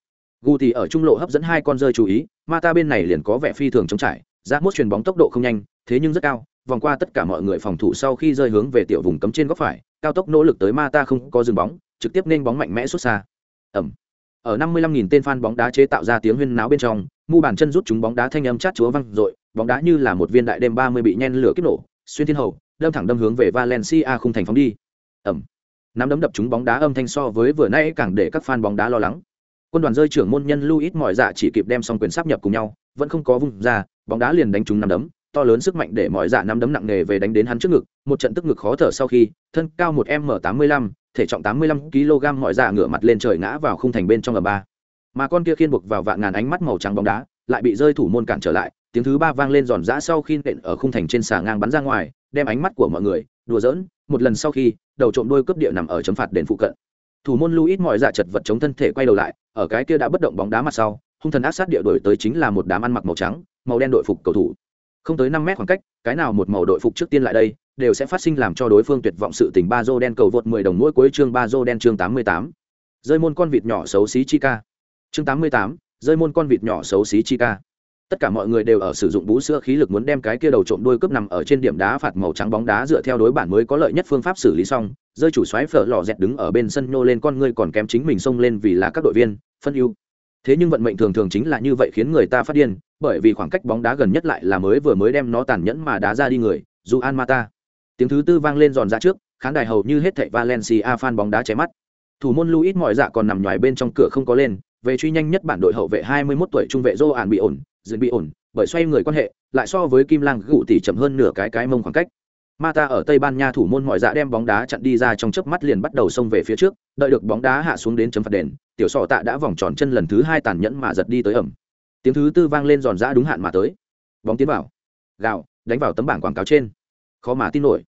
gu thì ở trung lộ hấp dẫn hai con rơi chú ý, Mata bên này liền có vẻ phi thường chống trải, Ramos chuyền bóng tốc độ không nhanh, thế nhưng rất cao, vòng qua tất cả mọi người phòng thủ sau khi rơi hướng về tiểu vùng cấm trên góc phải, cao tốc nỗ lực tới Mata không có dừng bóng, trực tiếp nên bóng mạnh mẽ xuất xa. Ẩm. Ở 55.000 tên fan bóng đá chế tạo ra tiếng huyên náo bên trong, mu bàn chân rút chúng bóng đá thanh âm chát chúa văng rội, bóng đá như là một viên đại đêm 30 bị nhen lửa kích nổ, xuyên thiên hầu, đâm thẳng đâm hướng về Valencia khung thành phóng đi. Ẩm. Nắm đấm đập trúng bóng đá âm thanh so với vừa nãy càng để các fan bóng đá lo lắng. Quân đoàn rơi trưởng môn nhân Luis mọi dạ chỉ kịp đem xong quyền sắp nhập cùng nhau, vẫn không có vùng ra, bóng đá liền đánh trúng nắm đấm, to lớn sức mạnh để mọi dạ nắm đấm nặng nề về đánh đến hắn trước ngực, một trận tức ngực khó thở sau khi, thân cao một m 85 thể trọng 85 kg mọi dạ ngửa mặt lên trời ngã vào khung thành bên trong ở ba. Mà con kia khiên buộc vào vạn ngàn ánh mắt màu trắng bóng đá, lại bị rơi thủ môn cản trở lại, tiếng thứ ba vang lên giòn giã sau khi nện ở khung thành trên xà ngang bắn ra ngoài, đem ánh mắt của mọi người đùa giỡn, một lần sau khi, đầu trộm đôi cướp địa nằm ở chấm phạt đền phụ cận. Thủ môn Luis mọi dạ chật vật chống thân thể quay đầu lại, ở cái kia đã bất động bóng đá mặt sau, hung thần ác sát địa đổi tới chính là một đám ăn mặc màu trắng, màu đen đội phục cầu thủ. Không tới năm mét khoảng cách, cái nào một màu đội phục trước tiên lại đây, đều sẽ phát sinh làm cho đối phương tuyệt vọng sự tình ba dô đen cầu vượt 10 đồng mỗi cuối chương ba dô đen chương 88. Rơi môn con vịt nhỏ xấu xí chi ca. Chương 88, rơi môn con vịt nhỏ xấu xí chi ca. Tất cả mọi người đều ở sử dụng bú sữa khí lực muốn đem cái kia đầu trộm đuôi cướp nằm ở trên điểm đá phạt màu trắng bóng đá dựa theo đối bản mới có lợi nhất phương pháp xử lý xong, rơi chủ xoáy phở lò dẹt đứng ở bên sân nhô lên con ngươi còn kém chính mình xông lên vì là các đội viên, phân ưu. Thế nhưng vận mệnh thường thường chính là như vậy khiến người ta phát điên, bởi vì khoảng cách bóng đá gần nhất lại là mới vừa mới đem nó tàn nhẫn mà đá ra đi người, Juan Mata. Tiếng thứ tư vang lên giòn ra trước, khán đài hầu như hết thảy Valencia fan bóng đá cháy mắt. Thủ môn Luis mọi dạ còn nằm nhòi bên trong cửa không có lên, về truy nhanh nhất bản đội hậu vệ 21 tuổi trung vệ Joan bị ổn, dần bị ổn, bởi xoay người quan hệ, lại so với Kim Lang gụ tỷ chậm hơn nửa cái cái mông khoảng cách. Mata ở Tây Ban Nha thủ môn mọi dạ đem bóng đá chặn đi ra trong chớp mắt liền bắt đầu xông về phía trước, đợi được bóng đá hạ xuống đến chấm phạt đền, tiểu sọ tạ đã vòng tròn chân lần thứ hai tàn nhẫn mà giật đi tới ẩm. Tiếng thứ tư vang lên giòn giã đúng hạn mà tới. Bóng tiến vào. Gào, đánh vào tấm bảng quảng cáo trên. Khó mà tin nổi.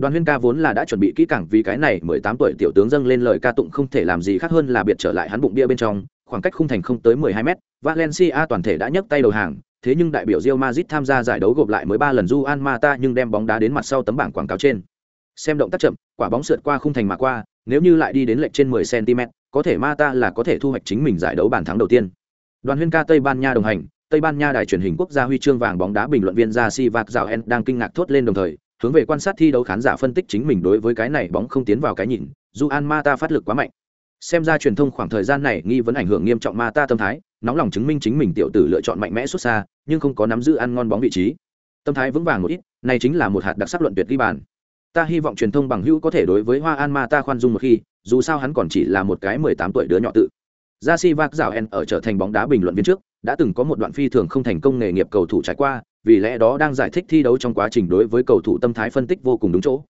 Đoàn Huyên ca vốn là đã chuẩn bị kỹ càng vì cái này mười tám tuổi tiểu tướng dâng lên lời ca tụng không thể làm gì khác hơn là biệt trở lại hắn bụng bia bên trong, khoảng cách khung thành không tới mười hai mét, Valencia toàn thể đã nhấc tay đầu hàng, thế nhưng đại biểu Real Madrid tham gia giải đấu gộp lại mới ba lần Juan Mata nhưng đem bóng đá đến mặt sau tấm bảng quảng cáo trên. Xem động tác chậm, quả bóng sượt qua khung thành mà qua, nếu như lại đi đến lệch trên 10 cm, có thể Mata là có thể thu hoạch chính mình giải đấu bàn thắng đầu tiên. Đoàn Huyên ca Tây Ban Nha đồng hành, Tây Ban Nha đài truyền hình quốc gia huy chương vàng bóng đá bình luận viên Ra Si Vạc Dạo En đang kinh ngạc thốt lên đồng thời, hướng về quan sát thi đấu khán giả phân tích chính mình đối với cái này bóng không tiến vào cái nhìn, Juan Mata phát lực quá mạnh. xem ra truyền thông khoảng thời gian này nghi vấn ảnh hưởng nghiêm trọng ma ta tâm thái nóng lòng chứng minh chính mình tiểu tử lựa chọn mạnh mẽ xuất xa nhưng không có nắm giữ ăn ngon bóng vị trí. Tâm thái vững vàng một ít này chính là một hạt đặc sắc luận tuyệt ghi bàn. Ta hy vọng truyền thông bằng hữu có thể đối với hoa an ma ta khoan dung một khi dù sao hắn còn chỉ là một cái mười tám tuổi đứa nhỏ tự. Gia si vác rào en ở trở thành bóng đá bình luận viên trước đã từng có một đoạn phi thường không thành công nghề nghiệp cầu thủ trải qua vì lẽ đó đang giải thích thi đấu trong quá trình đối với cầu thủ tâm thái phân tích vô cùng đúng chỗ.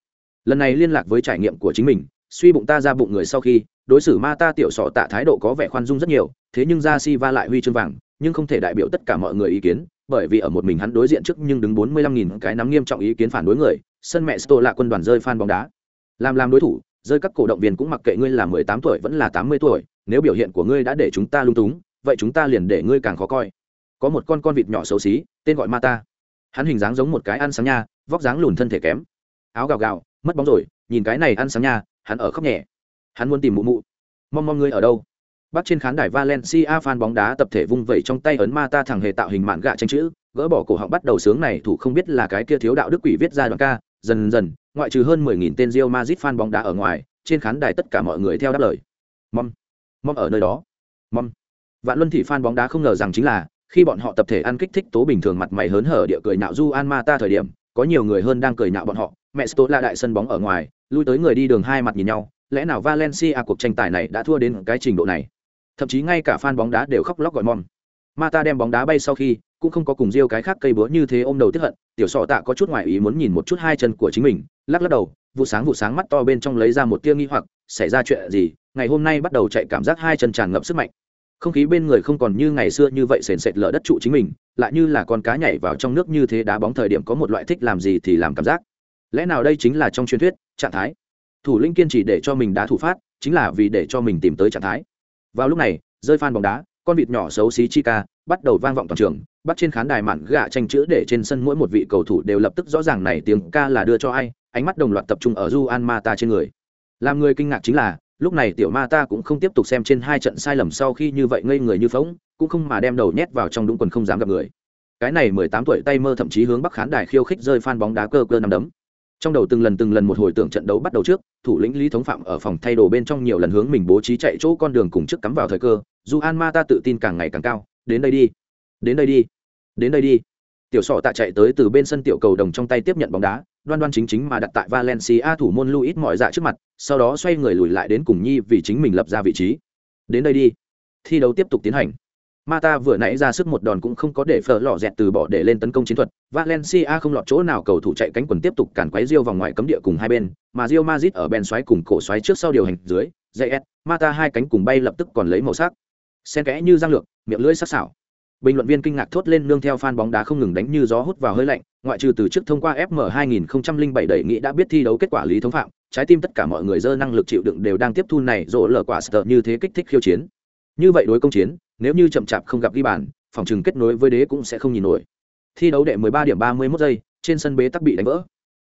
Lần này liên lạc với trải nghiệm của chính mình, suy bụng ta ra bụng người sau khi, đối xử ma ta tiểu sọ tạ thái độ có vẻ khoan dung rất nhiều, thế nhưng ra si va lại huy chương vàng, nhưng không thể đại biểu tất cả mọi người ý kiến, bởi vì ở một mình hắn đối diện trước nhưng đứng bốn mươi lăm nghìn cái nắm nghiêm trọng ý kiến phản đối người, sân mẹ sto là quân đoàn rơi fan bóng đá. Làm làm đối thủ, rơi các cổ động viên cũng mặc kệ ngươi là mười tám tuổi vẫn là tám mươi tuổi, nếu biểu hiện của ngươi đã để chúng ta lung túng, vậy chúng ta liền để ngươi càng khó coi có một con con vịt nhỏ xấu xí, tên gọi ma ta. Hắn hình dáng giống một cái ăn sáng nha, vóc dáng lùn thân thể kém. Áo gào gào, mất bóng rồi, nhìn cái này ăn sáng nha, hắn ở khóc nhẹ. Hắn muốn tìm mụ mụ. Mong mong ngươi ở đâu? Bắc trên khán đài valencia fan bóng đá tập thể vung vẩy trong tay ấn ma ta thẳng hề tạo hình mạn gạ tranh chữ, gỡ bỏ cổ họng bắt đầu sướng này, thủ không biết là cái kia thiếu đạo đức quỷ viết ra đoạn ca, dần dần, ngoại trừ hơn mười nghìn tên Real Madrid fan bóng đá ở ngoài, trên khán đài tất cả mọi người theo đáp lời. Mong. Mong ở nơi đó. Mong. Vạn luân thị fan bóng đá không ngờ rằng chính là khi bọn họ tập thể ăn kích thích tố bình thường mặt mày hớn hở địa cười nạo du an ma ta thời điểm, có nhiều người hơn đang cười nạo bọn họ. Mẹ sto là đại sân bóng ở ngoài, lui tới người đi đường hai mặt nhìn nhau, lẽ nào valencia cuộc tranh tài này đã thua đến cái trình độ này? Thậm chí ngay cả fan bóng đá đều khóc lóc gọi mom. Mata đem bóng đá bay sau khi, cũng không có cùng riêu cái khác cây búa như thế ôm đầu tiếp hận, tiểu sọ tạ có chút ngoài ý muốn nhìn một chút hai chân của chính mình, lắc lắc đầu, vụ sáng vụ sáng mắt to bên trong lấy ra một tia nghi hoặc, xảy ra chuyện gì? Ngày hôm nay bắt đầu chạy cảm giác hai chân tràn ngập sức mạnh không khí bên người không còn như ngày xưa như vậy sền sệt lở đất trụ chính mình, lại như là con cá nhảy vào trong nước như thế đá bóng thời điểm có một loại thích làm gì thì làm cảm giác. Lẽ nào đây chính là trong truyền thuyết, trạng thái? Thủ lĩnh kiên trì để cho mình đá thủ phát, chính là vì để cho mình tìm tới trạng thái. Vào lúc này, rơi phan bóng đá, con vịt nhỏ xấu xí chica bắt đầu vang vọng toàn trường, bắt trên khán đài mạn gạ tranh chữ để trên sân mỗi một vị cầu thủ đều lập tức rõ ràng này tiếng ca là đưa cho ai, ánh mắt đồng loạt tập trung ở juan mata trên người. Làm người kinh ngạc chính là lúc này tiểu ma ta cũng không tiếp tục xem trên hai trận sai lầm sau khi như vậy ngây người như phóng cũng không mà đem đầu nhét vào trong đúng quần không dám gặp người. Cái này mười tám tuổi tay mơ thậm chí hướng bắc khán đài khiêu khích rơi phan bóng đá cơ cơ nằm đấm. Trong đầu từng lần từng lần một hồi tưởng trận đấu bắt đầu trước, thủ lĩnh lý thống phạm ở phòng thay đồ bên trong nhiều lần hướng mình bố trí chạy chỗ con đường cùng trước cắm vào thời cơ, dù an ma ta tự tin càng ngày càng cao, đến đây đi, đến đây đi, đến đây đi. Tiểu sọ tạ chạy tới từ bên sân tiểu cầu đồng trong tay tiếp nhận bóng đá đoan đoan chính chính mà đặt tại valencia thủ môn luis mọi dạ trước mặt sau đó xoay người lùi lại đến cùng nhi vì chính mình lập ra vị trí đến đây đi thi đấu tiếp tục tiến hành Mata vừa nãy ra sức một đòn cũng không có để phở lọ dẹt từ bỏ để lên tấn công chiến thuật. Valencia không lọt chỗ nào cầu thủ chạy cánh quần tiếp tục cản quấy Rio vòng ngoài cấm địa cùng hai bên, mà Rio Madrid ở bên xoáy cùng cổ xoáy trước sau điều hành dưới, JS, Mata hai cánh cùng bay lập tức còn lấy màu sắc. Xen kẽ như răng lược, miệng lưỡi sắc sảo. Bình luận viên kinh ngạc thốt lên nương theo fan bóng đá không ngừng đánh như gió hút vào hơi lạnh, ngoại trừ từ trước thông qua FM 2007 đẩy nghĩ đã biết thi đấu kết quả lý thống phạm, trái tim tất cả mọi người dơ năng lực chịu đựng đều đang tiếp thu này rỗ lở quả sợ như thế kích thích khiêu chiến. Như vậy đối công chiến, nếu như chậm chạp không gặp ghi bàn phòng trường kết nối với đế cũng sẽ không nhìn nổi. Thi đấu đệ 13 điểm 31 giây trên sân bế tắc bị đánh vỡ.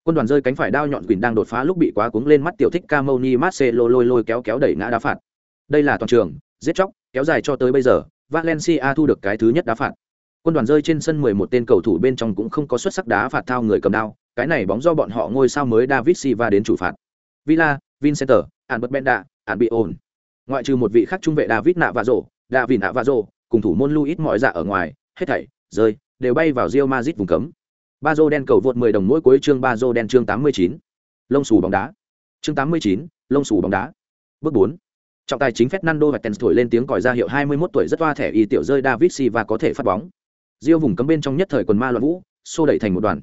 Quân đoàn rơi cánh phải đao nhọn quỳnh đang đột phá lúc bị quá cuống lên mắt tiểu thích Camoni Marcelo lôi lôi kéo kéo đẩy ngã đá phạt. Đây là toàn trường giết chóc kéo dài cho tới bây giờ. Valencia thu được cái thứ nhất đá phạt quân đoàn rơi trên sân 11 tên cầu thủ bên trong cũng không có xuất sắc đá phạt thao người cầm đao cái này bóng do bọn họ ngôi sao mới David Silva đến chủ phạt Villa, Vincenter, Albert Benda, Albion. Ngoại trừ một vị khác trung vệ David nạ và rổ, cùng thủ môn luis mọi dạ ở ngoài hết thảy rơi đều bay vào Real Madrid vùng cấm ba đen cầu vượt 10 đồng mỗi cuối chương Bazo đen chương 89. lông xù bóng đá chương 89, lông xù bóng đá bước 4 trọng tài chính fernando và thổi lên tiếng còi ra hiệu 21 tuổi rất toa thẻ y tiểu rơi david silva có thể phát bóng. Diêu vùng cấm bên trong nhất thời quần ma loạn vũ xô đẩy thành một đoàn.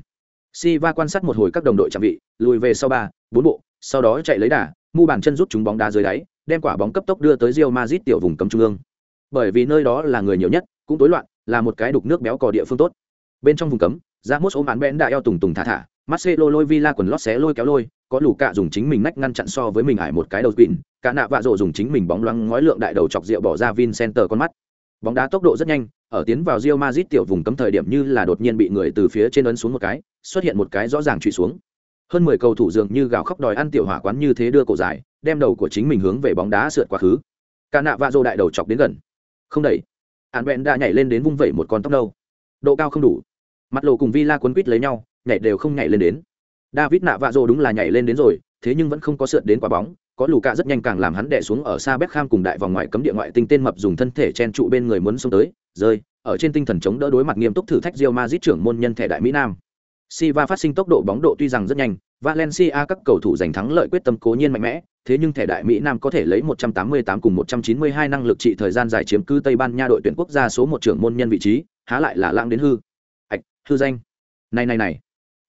Silva quan sát một hồi các đồng đội chạm vị, lùi về sau ba, bốn bộ, sau đó chạy lấy đà, mu bàn chân rút chúng bóng đá dưới đáy, đem quả bóng cấp tốc đưa tới Real Madrid tiểu vùng cấm trung ương. Bởi vì nơi đó là người nhiều nhất cũng tối loạn là một cái đục nước béo cò địa phương tốt. Bên trong vùng cấm Ramos ôm án bẽn đã eo tùng tùng thả thả Marcelo lôi Villa quần lót xé lôi kéo lôi, có lù cạ dùng chính mình nách ngăn chặn so với mình ải một cái đầu quỳn. cả nạ vạ rồ dùng chính mình bóng loáng ngói lượng đại đầu chọc rượu bỏ ra Vincenter con mắt. Bóng đá tốc độ rất nhanh, ở tiến vào Real Madrid tiểu vùng cấm thời điểm như là đột nhiên bị người từ phía trên ấn xuống một cái, xuất hiện một cái rõ ràng trụy xuống. Hơn mười cầu thủ dường như gào khóc đòi ăn tiểu hỏa quán như thế đưa cổ dài, đem đầu của chính mình hướng về bóng đá sượt quá khứ. Cả nạ vạ rồ đại đầu chọc đến gần không đẩy hạn Bện đã nhảy lên đến vung vẩy một con tóc đâu độ cao không đủ mặt lộ cùng Villa cuốn quýt lấy nhau nhảy đều không nhảy lên đến david nạ vạ rồ đúng là nhảy lên đến rồi thế nhưng vẫn không có sượt đến quả bóng có lù cạ rất nhanh càng làm hắn đè xuống ở xa Beckham cùng đại vòng ngoài cấm địa ngoại tinh tên mập dùng thân thể chen trụ bên người muốn xông tới, rơi, ở trên tinh thần chống đỡ đối mặt nghiêm túc thử thách Real Madrid trưởng môn nhân thẻ đại Mỹ Nam. Silva phát sinh tốc độ bóng độ tuy rằng rất nhanh, Valencia các cầu thủ giành thắng lợi quyết tâm cố nhiên mạnh mẽ, thế nhưng thẻ đại Mỹ Nam có thể lấy 188 cùng 192 năng lực trị thời gian dài chiếm cứ Tây Ban Nha đội tuyển quốc gia số một trưởng môn nhân vị trí, há lại là lãng đến hư. Ảch, hư danh. Này này này,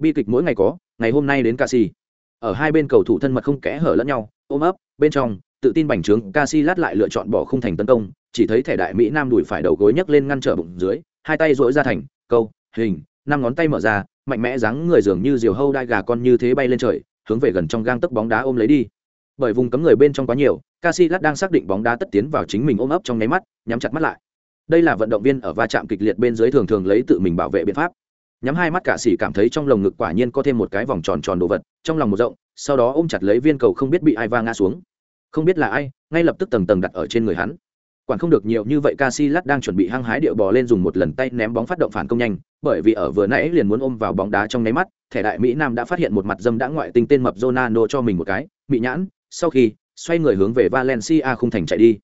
bi kịch mỗi ngày có, ngày hôm nay đến Casi. Ở hai bên cầu thủ thân mật không kẽ hở lẫn nhau, ôm ấp, bên trong, tự tin bành trướng Casillas lại lựa chọn bỏ khung thành tấn công, chỉ thấy thẻ đại Mỹ Nam đùi phải đầu gối nhấc lên ngăn trở bụng dưới, hai tay duỗi ra thành, câu, hình, năm ngón tay mở ra, mạnh mẽ dáng người dường như diều hâu đai gà con như thế bay lên trời hướng về gần trong gang tấc bóng đá ôm lấy đi. Bởi vùng cấm người bên trong quá nhiều Casillas đang xác định bóng đá tất tiến vào chính mình ôm ấp trong nháy mắt nhắm chặt mắt lại. Đây là vận động viên ở va chạm kịch liệt bên dưới thường thường lấy tự mình bảo vệ biện pháp nhắm hai mắt cả xỉ cảm thấy trong lồng ngực quả nhiên có thêm một cái vòng tròn tròn đồ vật, trong lòng một rộng, sau đó ôm chặt lấy viên cầu không biết bị ai va ngã xuống. Không biết là ai, ngay lập tức tầng tầng đặt ở trên người hắn. Quản không được nhiều như vậy Casillas đang chuẩn bị hăng hái điệu bò lên dùng một lần tay ném bóng phát động phản công nhanh, bởi vì ở vừa nãy liền muốn ôm vào bóng đá trong nháy mắt, thẻ đại mỹ nam đã phát hiện một mặt dâm đã ngoại tình tên mập Ronaldo cho mình một cái bị nhãn, sau khi, xoay người hướng về Valencia không thành chạy đi.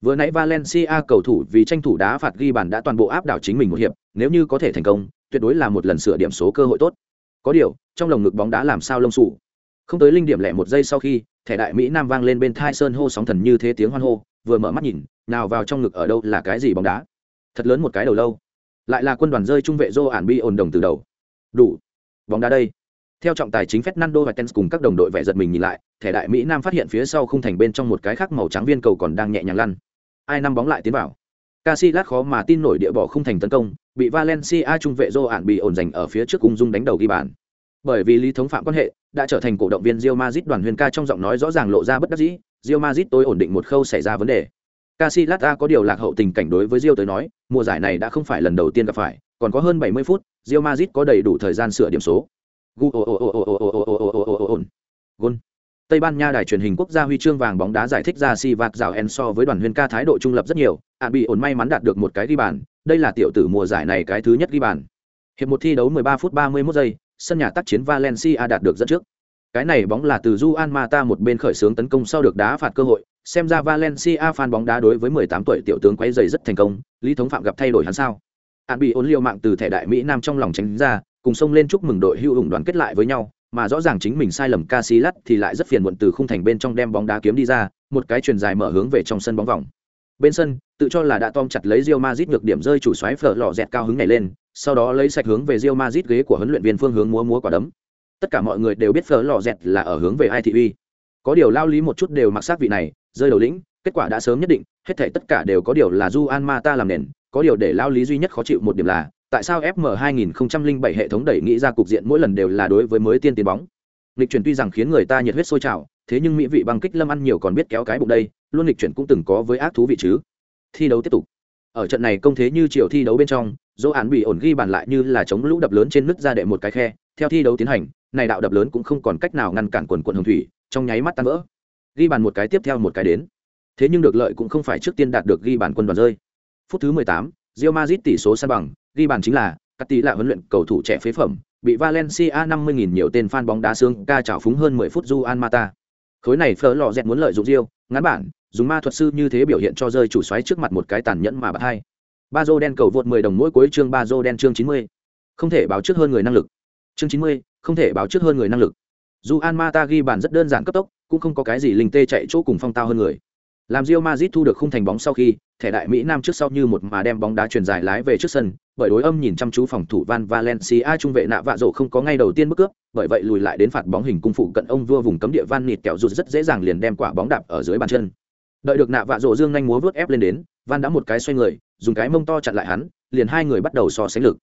Vừa nãy Valencia cầu thủ vì tranh thủ đá phạt ghi bàn đã toàn bộ áp đảo chính mình một hiệp, nếu như có thể thành công tuyệt đối là một lần sửa điểm số cơ hội tốt. Có điều trong lồng ngực bóng đá làm sao lông sủ không tới linh điểm lẻ một giây sau khi thẻ đại mỹ nam vang lên bên thai sơn hô sóng thần như thế tiếng hoan hô vừa mở mắt nhìn nào vào trong ngực ở đâu là cái gì bóng đá? Thật lớn một cái đầu lâu. Lại là quân đoàn rơi trung vệ dô ản bi ổn đồng từ đầu. Đủ. Bóng đá đây. Theo trọng tài chính Fernando và Tens cùng các đồng đội vẻ giật mình nhìn lại, thẻ đại Mỹ Nam phát hiện phía sau khung thành bên trong một cái khác màu trắng viên cầu còn đang nhẹ nhàng lăn. Ai năm bóng lại tiến vào. Casillas khó mà tin nổi địa bỏ khung thành tấn công, bị Valencia trung vệ Joan bị ổn giành ở phía trước cung dung đánh đầu ghi bàn. Bởi vì lý thống phạm quan hệ, đã trở thành cổ động viên Real Madrid đoàn huyền ca trong giọng nói rõ ràng lộ ra bất đắc dĩ, Real Madrid tối ổn định một khâu xảy ra vấn đề. Casillas có điều lạc hậu tình cảnh đối với Real tới nói, mùa giải này đã không phải lần đầu tiên gặp phải, còn có hơn 70 phút, Real Madrid có đầy đủ thời gian sửa điểm số. Gol. Tây Ban Nha đài truyền hình quốc gia huy chương vàng bóng đá giải thích ra si vạc rào en so với đoàn huyền ca thái độ trung lập rất nhiều, ạn bị ổn may mắn đạt được một cái ghi bàn, đây là tiểu tử mùa giải này cái thứ nhất ghi bàn. Hiệp một thi đấu 13 phút 31 giây, sân nhà tác chiến Valencia đạt được dẫn trước. Cái này bóng là từ Juan Mata một bên khởi xướng tấn công sau được đá phạt cơ hội, xem ra Valencia fan bóng đá đối với 18 tuổi tiểu tướng quấy giày rất thành công, Lý Thống Phạm gặp thay đổi hắn sao? Án bị ổn liều mạng từ thẻ đại Mỹ Nam trong lòng tránh ra, cùng xông lên chúc mừng đội hưu ủng đoàn kết lại với nhau, mà rõ ràng chính mình sai lầm Casillas thì lại rất phiền muộn từ khung thành bên trong đem bóng đá kiếm đi ra, một cái truyền dài mở hướng về trong sân bóng vòng. Bên sân, tự cho là đã tom chặt lấy Real Madrid ngược điểm rơi chủ xoáy phở lọ dẹt cao hứng này lên, sau đó lấy sạch hướng về Real Madrid ghế của huấn luyện viên phương hướng múa múa quả đấm. Tất cả mọi người đều biết phở lọ dẹt là ở hướng về ai thị uy. Có điều lao lý một chút đều mặc sát vị này, rơi đầu lĩnh, kết quả đã sớm nhất định, hết thảy tất cả đều có điều là Juan Mata làm nền, có điều để lao lý duy nhất khó chịu một điểm là, tại sao FM 2007 hệ thống đẩy nghĩ ra cục diện mỗi lần đều là đối với mới tiên tiến bóng. Lịch chuyển tuy rằng khiến người ta nhiệt huyết sôi trào, thế nhưng mỹ vị băng kích lâm ăn nhiều còn biết kéo cái bụng đây, luôn lịch chuyển cũng từng có với ác thú vị chứ. Thi đấu tiếp tục. Ở trận này công thế như chiều thi đấu bên trong, dỗ án bị ổn ghi bàn lại như là chống lũ đập lớn trên nứt ra đệ một cái khe, theo thi đấu tiến hành, này đạo đập lớn cũng không còn cách nào ngăn cản quần quận hồng thủy, trong nháy mắt tan vỡ. Ghi bàn một cái tiếp theo một cái đến. Thế nhưng được lợi cũng không phải trước tiên đạt được ghi bàn quân đoàn rơi. Phút thứ 18, Real Madrid tỷ số san bằng, ghi bàn chính là Cắt tỷ là huấn luyện cầu thủ trẻ phế phẩm, bị Valencia 50.000 nhiều tên fan bóng đá xương ca trào phúng hơn 10 phút Juan Mata. Khối này phở lò dẹt muốn lợi dụng diêu ngắn bản, dùng ma thuật sư như thế biểu hiện cho rơi chủ xoáy trước mặt một cái tàn nhẫn mà bạc hai. Bazo đen cầu vượt 10 đồng mỗi cuối chương Bazo đen chương 90. Không thể báo trước hơn người năng lực. Chương 90, không thể báo trước hơn người năng lực. dù anh ma ta ghi bàn rất đơn giản cấp tốc, cũng không có cái gì linh tê chạy chỗ cùng phong tao hơn người. Làm Real Madrid thu được khung thành bóng sau khi, thẻ đại Mỹ Nam trước sau như một mà đem bóng đá truyền dài lái về trước sân, bởi đối âm nhìn chăm chú phòng thủ Van Valencia trung vệ nạ vạ rổ không có ngay đầu tiên bước cướp, bởi vậy lùi lại đến phạt bóng hình cung phụ cận ông vua vùng cấm địa Van nịt kẹo rụt rất dễ dàng liền đem quả bóng đạp ở dưới bàn chân. Đợi được nạ vạ rổ dương nhanh múa vút ép lên đến, Van đã một cái xoay người, dùng cái mông to chặn lại hắn, liền hai người bắt đầu so sánh lực.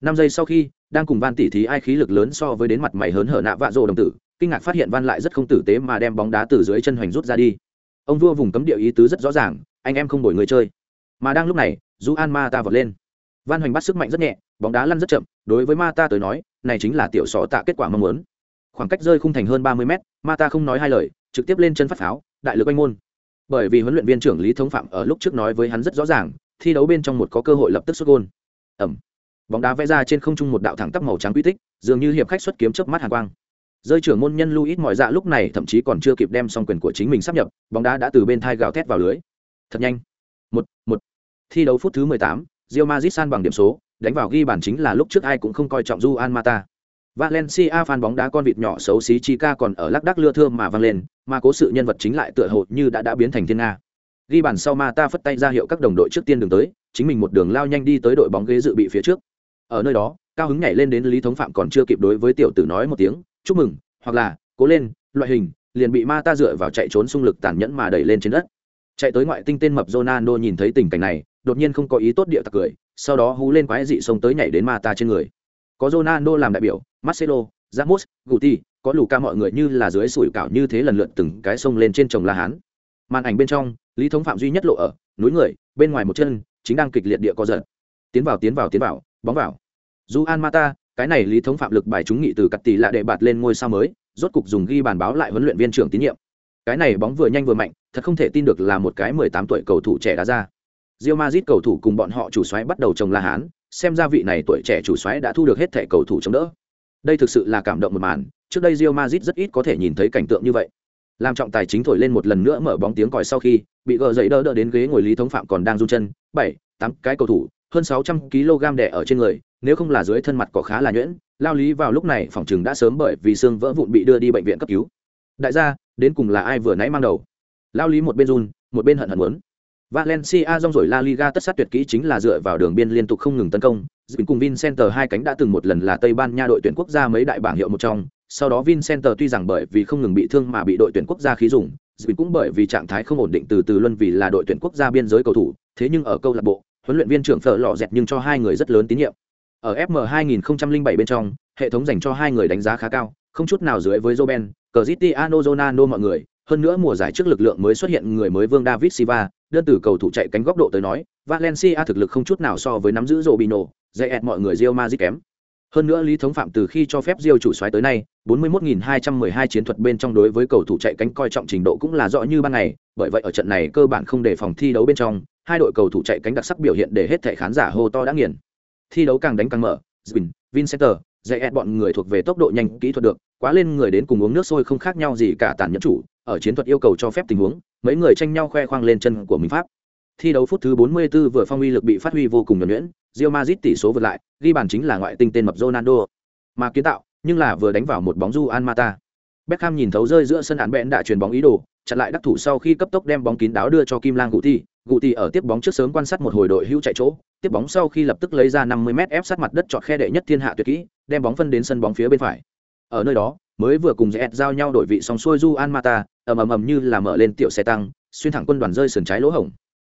Năm giây sau khi, đang cùng Van tỉ thí ai khí lực lớn so với đến mặt mày hớn hở nạ vạ rổ đồng tử, kinh ngạc phát hiện Van lại rất không tử tế mà đem bóng đá từ dưới chân hoành rút ra đi ông vua vùng cấm địa ý tứ rất rõ ràng anh em không đổi người chơi mà đang lúc này du an ma ta vọt lên van hoành bắt sức mạnh rất nhẹ bóng đá lăn rất chậm đối với ma ta tới nói này chính là tiểu sọ tạ kết quả mong muốn khoảng cách rơi khung thành hơn ba mươi mét ma ta không nói hai lời trực tiếp lên chân phát pháo đại lực anh môn bởi vì huấn luyện viên trưởng lý thống phạm ở lúc trước nói với hắn rất rõ ràng thi đấu bên trong một có cơ hội lập tức xuất gôn ẩm bóng đá vẽ ra trên không trung một đạo thẳng tắp màu trắng quy tích dường như hiệp khách xuất kiếm chớp mắt hàn quang rơi trưởng môn nhân Luis mọi dạ lúc này thậm chí còn chưa kịp đem xong quyền của chính mình sắp nhập, bóng đá đã từ bên thai gào thét vào lưới. Thật nhanh. Một, một. Thi đấu phút thứ 18, Real Madrid san bằng điểm số, đánh vào ghi bàn chính là lúc trước ai cũng không coi trọng Juan Mata. Valencia fan bóng đá con vịt nhỏ xấu xí Chica còn ở lắc đắc lưa thưa mà vang lên, mà cố sự nhân vật chính lại tựa hồ như đã đã biến thành thiên nga. Ghi bàn sau Mata phất tay ra hiệu các đồng đội trước tiên đường tới, chính mình một đường lao nhanh đi tới đội bóng ghế dự bị phía trước. Ở nơi đó, cao hứng nhảy lên đến Lý Thống Phạm còn chưa kịp đối với tiểu tử nói một tiếng, chúc mừng, hoặc là cố lên, loại hình, liền bị Mata dựa vào chạy trốn xung lực tàn nhẫn mà đẩy lên trên đất. Chạy tới ngoại tinh tên mập Ronaldo nhìn thấy tình cảnh này, đột nhiên không có ý tốt địa tặc cười, sau đó hú lên quái dị xông tới nhảy đến Mata trên người. Có Ronaldo làm đại biểu, Marcelo, Ramos, Guti, có Luka mọi người như là dưới sủi cảo như thế lần lượt từng cái sông lên trên chồng La Hán. Màn ảnh bên trong, Lý Thống Phạm duy nhất lộ ở, núi người, bên ngoài một chân, chính đang kịch liệt địa co giật. Tiến vào tiến vào tiến vào, bóng vào. Juan Mata, cái này Lý Thống Phạm lực bài trúng nghị từ cắt tỷ lạ đệ bạt lên ngôi sao mới, rốt cục dùng ghi bàn báo lại huấn luyện viên trưởng tín nhiệm. Cái này bóng vừa nhanh vừa mạnh, thật không thể tin được là một cái 18 tuổi cầu thủ trẻ đá ra. Real Madrid cầu thủ cùng bọn họ chủ soái bắt đầu trồng La Hán, xem ra vị này tuổi trẻ chủ soái đã thu được hết thẻ cầu thủ chống đỡ. Đây thực sự là cảm động một màn, trước đây Real Madrid rất ít có thể nhìn thấy cảnh tượng như vậy. Làm trọng tài chính thổi lên một lần nữa mở bóng tiếng còi sau khi, bị gờ dậy đỡ đỡ đến ghế ngồi Lý Thống Phạm còn đang run chân, bảy, tám cái cầu thủ, hơn sáu trăm kg đè ở trên người, nếu không là dưới thân mặt có khá là nhuyễn, lao lý vào lúc này phòng chừng đã sớm bởi vì xương vỡ vụn bị đưa đi bệnh viện cấp cứu. Đại gia, đến cùng là ai vừa nãy mang đầu? Lao lý một bên run, một bên hận hận muốn. Valencia rong rồi La Liga tất sát tuyệt kỹ chính là dựa vào đường biên liên tục không ngừng tấn công. Dĩnh cùng Vincenter hai cánh đã từng một lần là Tây Ban Nha đội tuyển quốc gia mấy đại bảng hiệu một trong. Sau đó Vincenter tuy rằng bởi vì không ngừng bị thương mà bị đội tuyển quốc gia khí dùng, Dĩnh cũng bởi vì trạng thái không ổn định từ từ luân vì là đội tuyển quốc gia biên giới cầu thủ. Thế nhưng ở câu lạc bộ, huấn luyện viên trưởng Phở lò dẹt nhưng cho hai người rất lớn tín nhiệm. Ở FM 2007 bên trong, hệ thống dành cho hai người đánh giá khá cao, không chút nào dưới với Roben, Cristiano Ronaldo mọi người, hơn nữa mùa giải trước lực lượng mới xuất hiện người mới Vương David Silva, đơn từ cầu thủ chạy cánh góc độ tới nói, Valencia thực lực không chút nào so với nắm giữ Robinho, dễ ẹt mọi người Real Madrid kém. Hơn nữa Lý Thống Phạm từ khi cho phép Real chủ soái tới nay, 41.212 chiến thuật bên trong đối với cầu thủ chạy cánh coi trọng trình độ cũng là rõ như ban ngày, bởi vậy ở trận này cơ bản không để phòng thi đấu bên trong, hai đội cầu thủ chạy cánh đặc sắc biểu hiện để hết thảy khán giả hô to đã nghiền. Thi đấu càng đánh càng mở, Zbin, Vincenter, dạy ẹt bọn người thuộc về tốc độ nhanh, kỹ thuật được, quá lên người đến cùng uống nước sôi không khác nhau gì cả tàn nhẫn chủ, ở chiến thuật yêu cầu cho phép tình huống, mấy người tranh nhau khoe khoang lên chân của mình pháp. Thi đấu phút thứ 44 vừa phong uy lực bị phát huy vô cùng nhuần nhuyễn, Real Madrid tỷ số vượt lại, ghi bàn chính là ngoại tinh tên mập Ronaldo. Mà kiến tạo, nhưng là vừa đánh vào một bóng Juan Mata. Beckham nhìn thấu rơi giữa sân án bẽn đã truyền bóng ý đồ, chặn lại đắc thủ sau khi cấp tốc đem bóng kín đáo đưa cho Kim Lang Guti. Guti ở tiếp bóng trước sớm quan sát một hồi đội hưu chạy chỗ, tiếp bóng sau khi lập tức lấy ra 50m ép sát mặt đất chọn khe đệ nhất thiên hạ tuyệt kỹ, đem bóng phân đến sân bóng phía bên phải. Ở nơi đó, mới vừa cùng Zet giao nhau đổi vị song xuôi Juan Mata, ầm ầm ầm như là mở lên tiểu xe tăng, xuyên thẳng quân đoàn rơi sườn trái lỗ hổng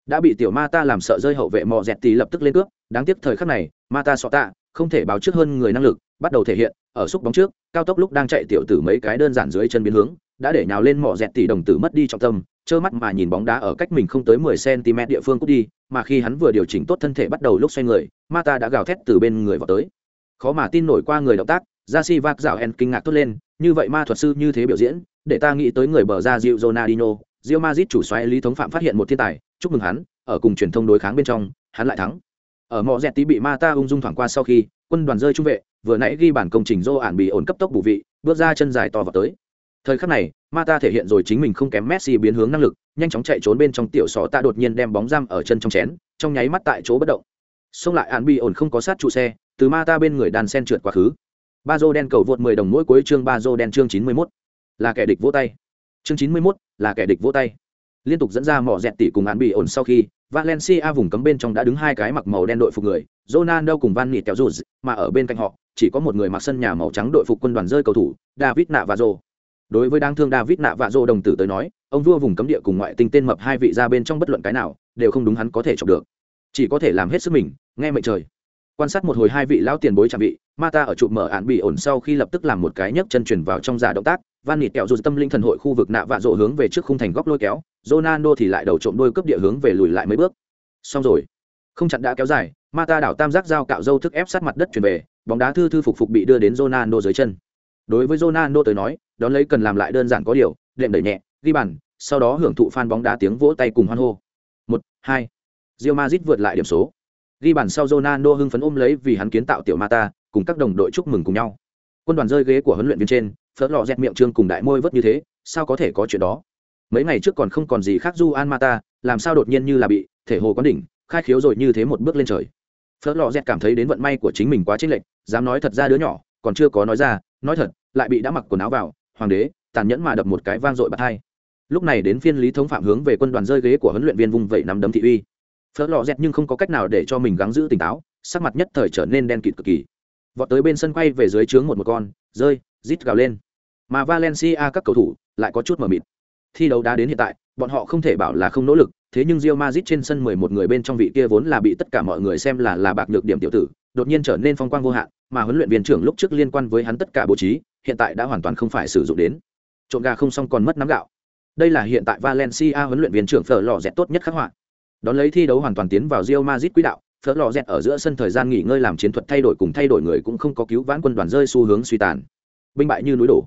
đã bị tiểu ma ta làm sợ rơi hậu vệ mò dẹt tì lập tức lên cướp đáng tiếc thời khắc này ma ta sọ tạ không thể báo trước hơn người năng lực bắt đầu thể hiện ở xúc bóng trước cao tốc lúc đang chạy tiểu tử mấy cái đơn giản dưới chân biến hướng đã để nhào lên mỏ dẹt tỷ đồng tử mất đi trọng tâm trơ mắt mà nhìn bóng đá ở cách mình không tới mười cm địa phương cút đi mà khi hắn vừa điều chỉnh tốt thân thể bắt đầu lúc xoay người mata đã gào thét từ bên người vào tới khó mà tin nổi qua người động tác ra si vác dạo en kinh ngạc tốt lên như vậy ma thuật sư như thế biểu diễn để ta nghĩ tới người bờ ra dịu Ronaldinho Real Madrid chủ xoáy Lý Thống Phạm phát hiện một thiên tài, chúc mừng hắn, ở cùng truyền thông đối kháng bên trong, hắn lại thắng. Ở mọ dẹt tí bị Mata ung dung thoảng qua sau khi, quân đoàn rơi trung vệ, vừa nãy ghi bản công trình Dô ản bị ổn cấp tốc bù vị, bước ra chân dài to vào tới. Thời khắc này, Mata thể hiện rồi chính mình không kém Messi biến hướng năng lực, nhanh chóng chạy trốn bên trong tiểu sọ ta đột nhiên đem bóng giam ở chân trong chén, trong nháy mắt tại chỗ bất động. Xông lại an bị ổn không có sát trụ xe, từ Mata bên người đàn sen trượt quá khứ. Bazo đen cầu vượt 10 đồng mỗi cuối chương Bazo đen chương 91. Là kẻ địch vỗ tay. Chương 91, là kẻ địch vỗ tay liên tục dẫn ra mỏ dẹt tỷ cùng án bị ổn sau khi Valencia vùng cấm bên trong đã đứng hai cái mặc màu đen đội phục người, Ronaldo cùng Van Nịt kéo rụt, mà ở bên cạnh họ chỉ có một người mặc sân nhà màu trắng đội phục quân đoàn rơi cầu thủ, David Navazzo. Đối với đáng thương David nạ vạ dô đồng tử tới nói, ông vua vùng cấm địa cùng ngoại tinh tên mập hai vị ra bên trong bất luận cái nào, đều không đúng hắn có thể chọc được. Chỉ có thể làm hết sức mình, nghe mệnh trời. Quan sát một hồi hai vị lão tiền bối chạm vị, Mata ở trụ mở ạn bị ổn sau khi lập tức làm một cái nhấc chân chuyển vào trong giả động tác, Van Nịt kẹo dù tâm linh thần hội khu vực nạ vạ rộ hướng về trước khung thành góc lôi kéo, Ronaldo thì lại đầu trộm đôi cấp địa hướng về lùi lại mấy bước. Xong rồi, không chặn đã kéo dài, Mata đảo tam giác giao cạo dâu thức ép sát mặt đất chuyển về, bóng đá thư thư phục phục bị đưa đến Ronaldo dưới chân. Đối với Ronaldo tới nói, đón lấy cần làm lại đơn giản có điều, đệm đẩy nhẹ, ghi bàn, sau đó hưởng thụ fan bóng đá tiếng vỗ tay cùng hoan hô. Một, hai, Real Madrid vượt lại điểm số. Ghi bàn sau Ronaldo hưng phấn ôm lấy vì hắn kiến tạo tiểu Mata, cùng các đồng đội chúc mừng cùng nhau. Quân đoàn rơi ghế của huấn luyện viên trên, phớt lò dẹt miệng trương cùng đại môi vớt như thế sao có thể có chuyện đó mấy ngày trước còn không còn gì khác du an mata làm sao đột nhiên như là bị thể hồ quán đỉnh khai khiếu rồi như thế một bước lên trời phớt lò dẹt cảm thấy đến vận may của chính mình quá chênh lệch dám nói thật ra đứa nhỏ còn chưa có nói ra nói thật lại bị đã mặc quần áo vào hoàng đế tàn nhẫn mà đập một cái vang dội bạt hai. Lúc này đến phiên lý thống phạm hướng về quân đoàn rơi ghế của huấn luyện viên vung vẩy nắm đấm thị uy. Phớt lò dẹt nhưng không có cách nào để cho mình gắng giữ tỉnh táo sắc mặt nhất thời trở nên đen kịt cực kỳ. Vọt tới bên sân quay về dưới trướng một một con rơi rít gào lên. Mà valencia các cầu thủ lại có chút mờ mịt. Thi đấu đá đến hiện tại bọn họ không thể bảo là không nỗ lực thế nhưng Real Madrid trên sân 11 người bên trong vị kia vốn là bị tất cả mọi người xem là là bạc nhược điểm tiểu tử, đột nhiên trở nên phong quang vô hạn, mà huấn luyện viên trưởng lúc trước liên quan với hắn tất cả bố trí, hiện tại đã hoàn toàn không phải sử dụng đến. Trộn gà không xong còn mất nắm gạo. Đây là hiện tại Valencia huấn luyện viên trưởng phở lò dẹt tốt nhất khắc họa. Đón lấy thi đấu hoàn toàn tiến vào Real Madrid quỹ đạo, phở lò dẹt ở giữa sân thời gian nghỉ ngơi làm chiến thuật thay đổi cùng thay đổi người cũng không có cứu vãn quân đoàn rơi xu hướng suy tàn. Binh bại như núi đổ.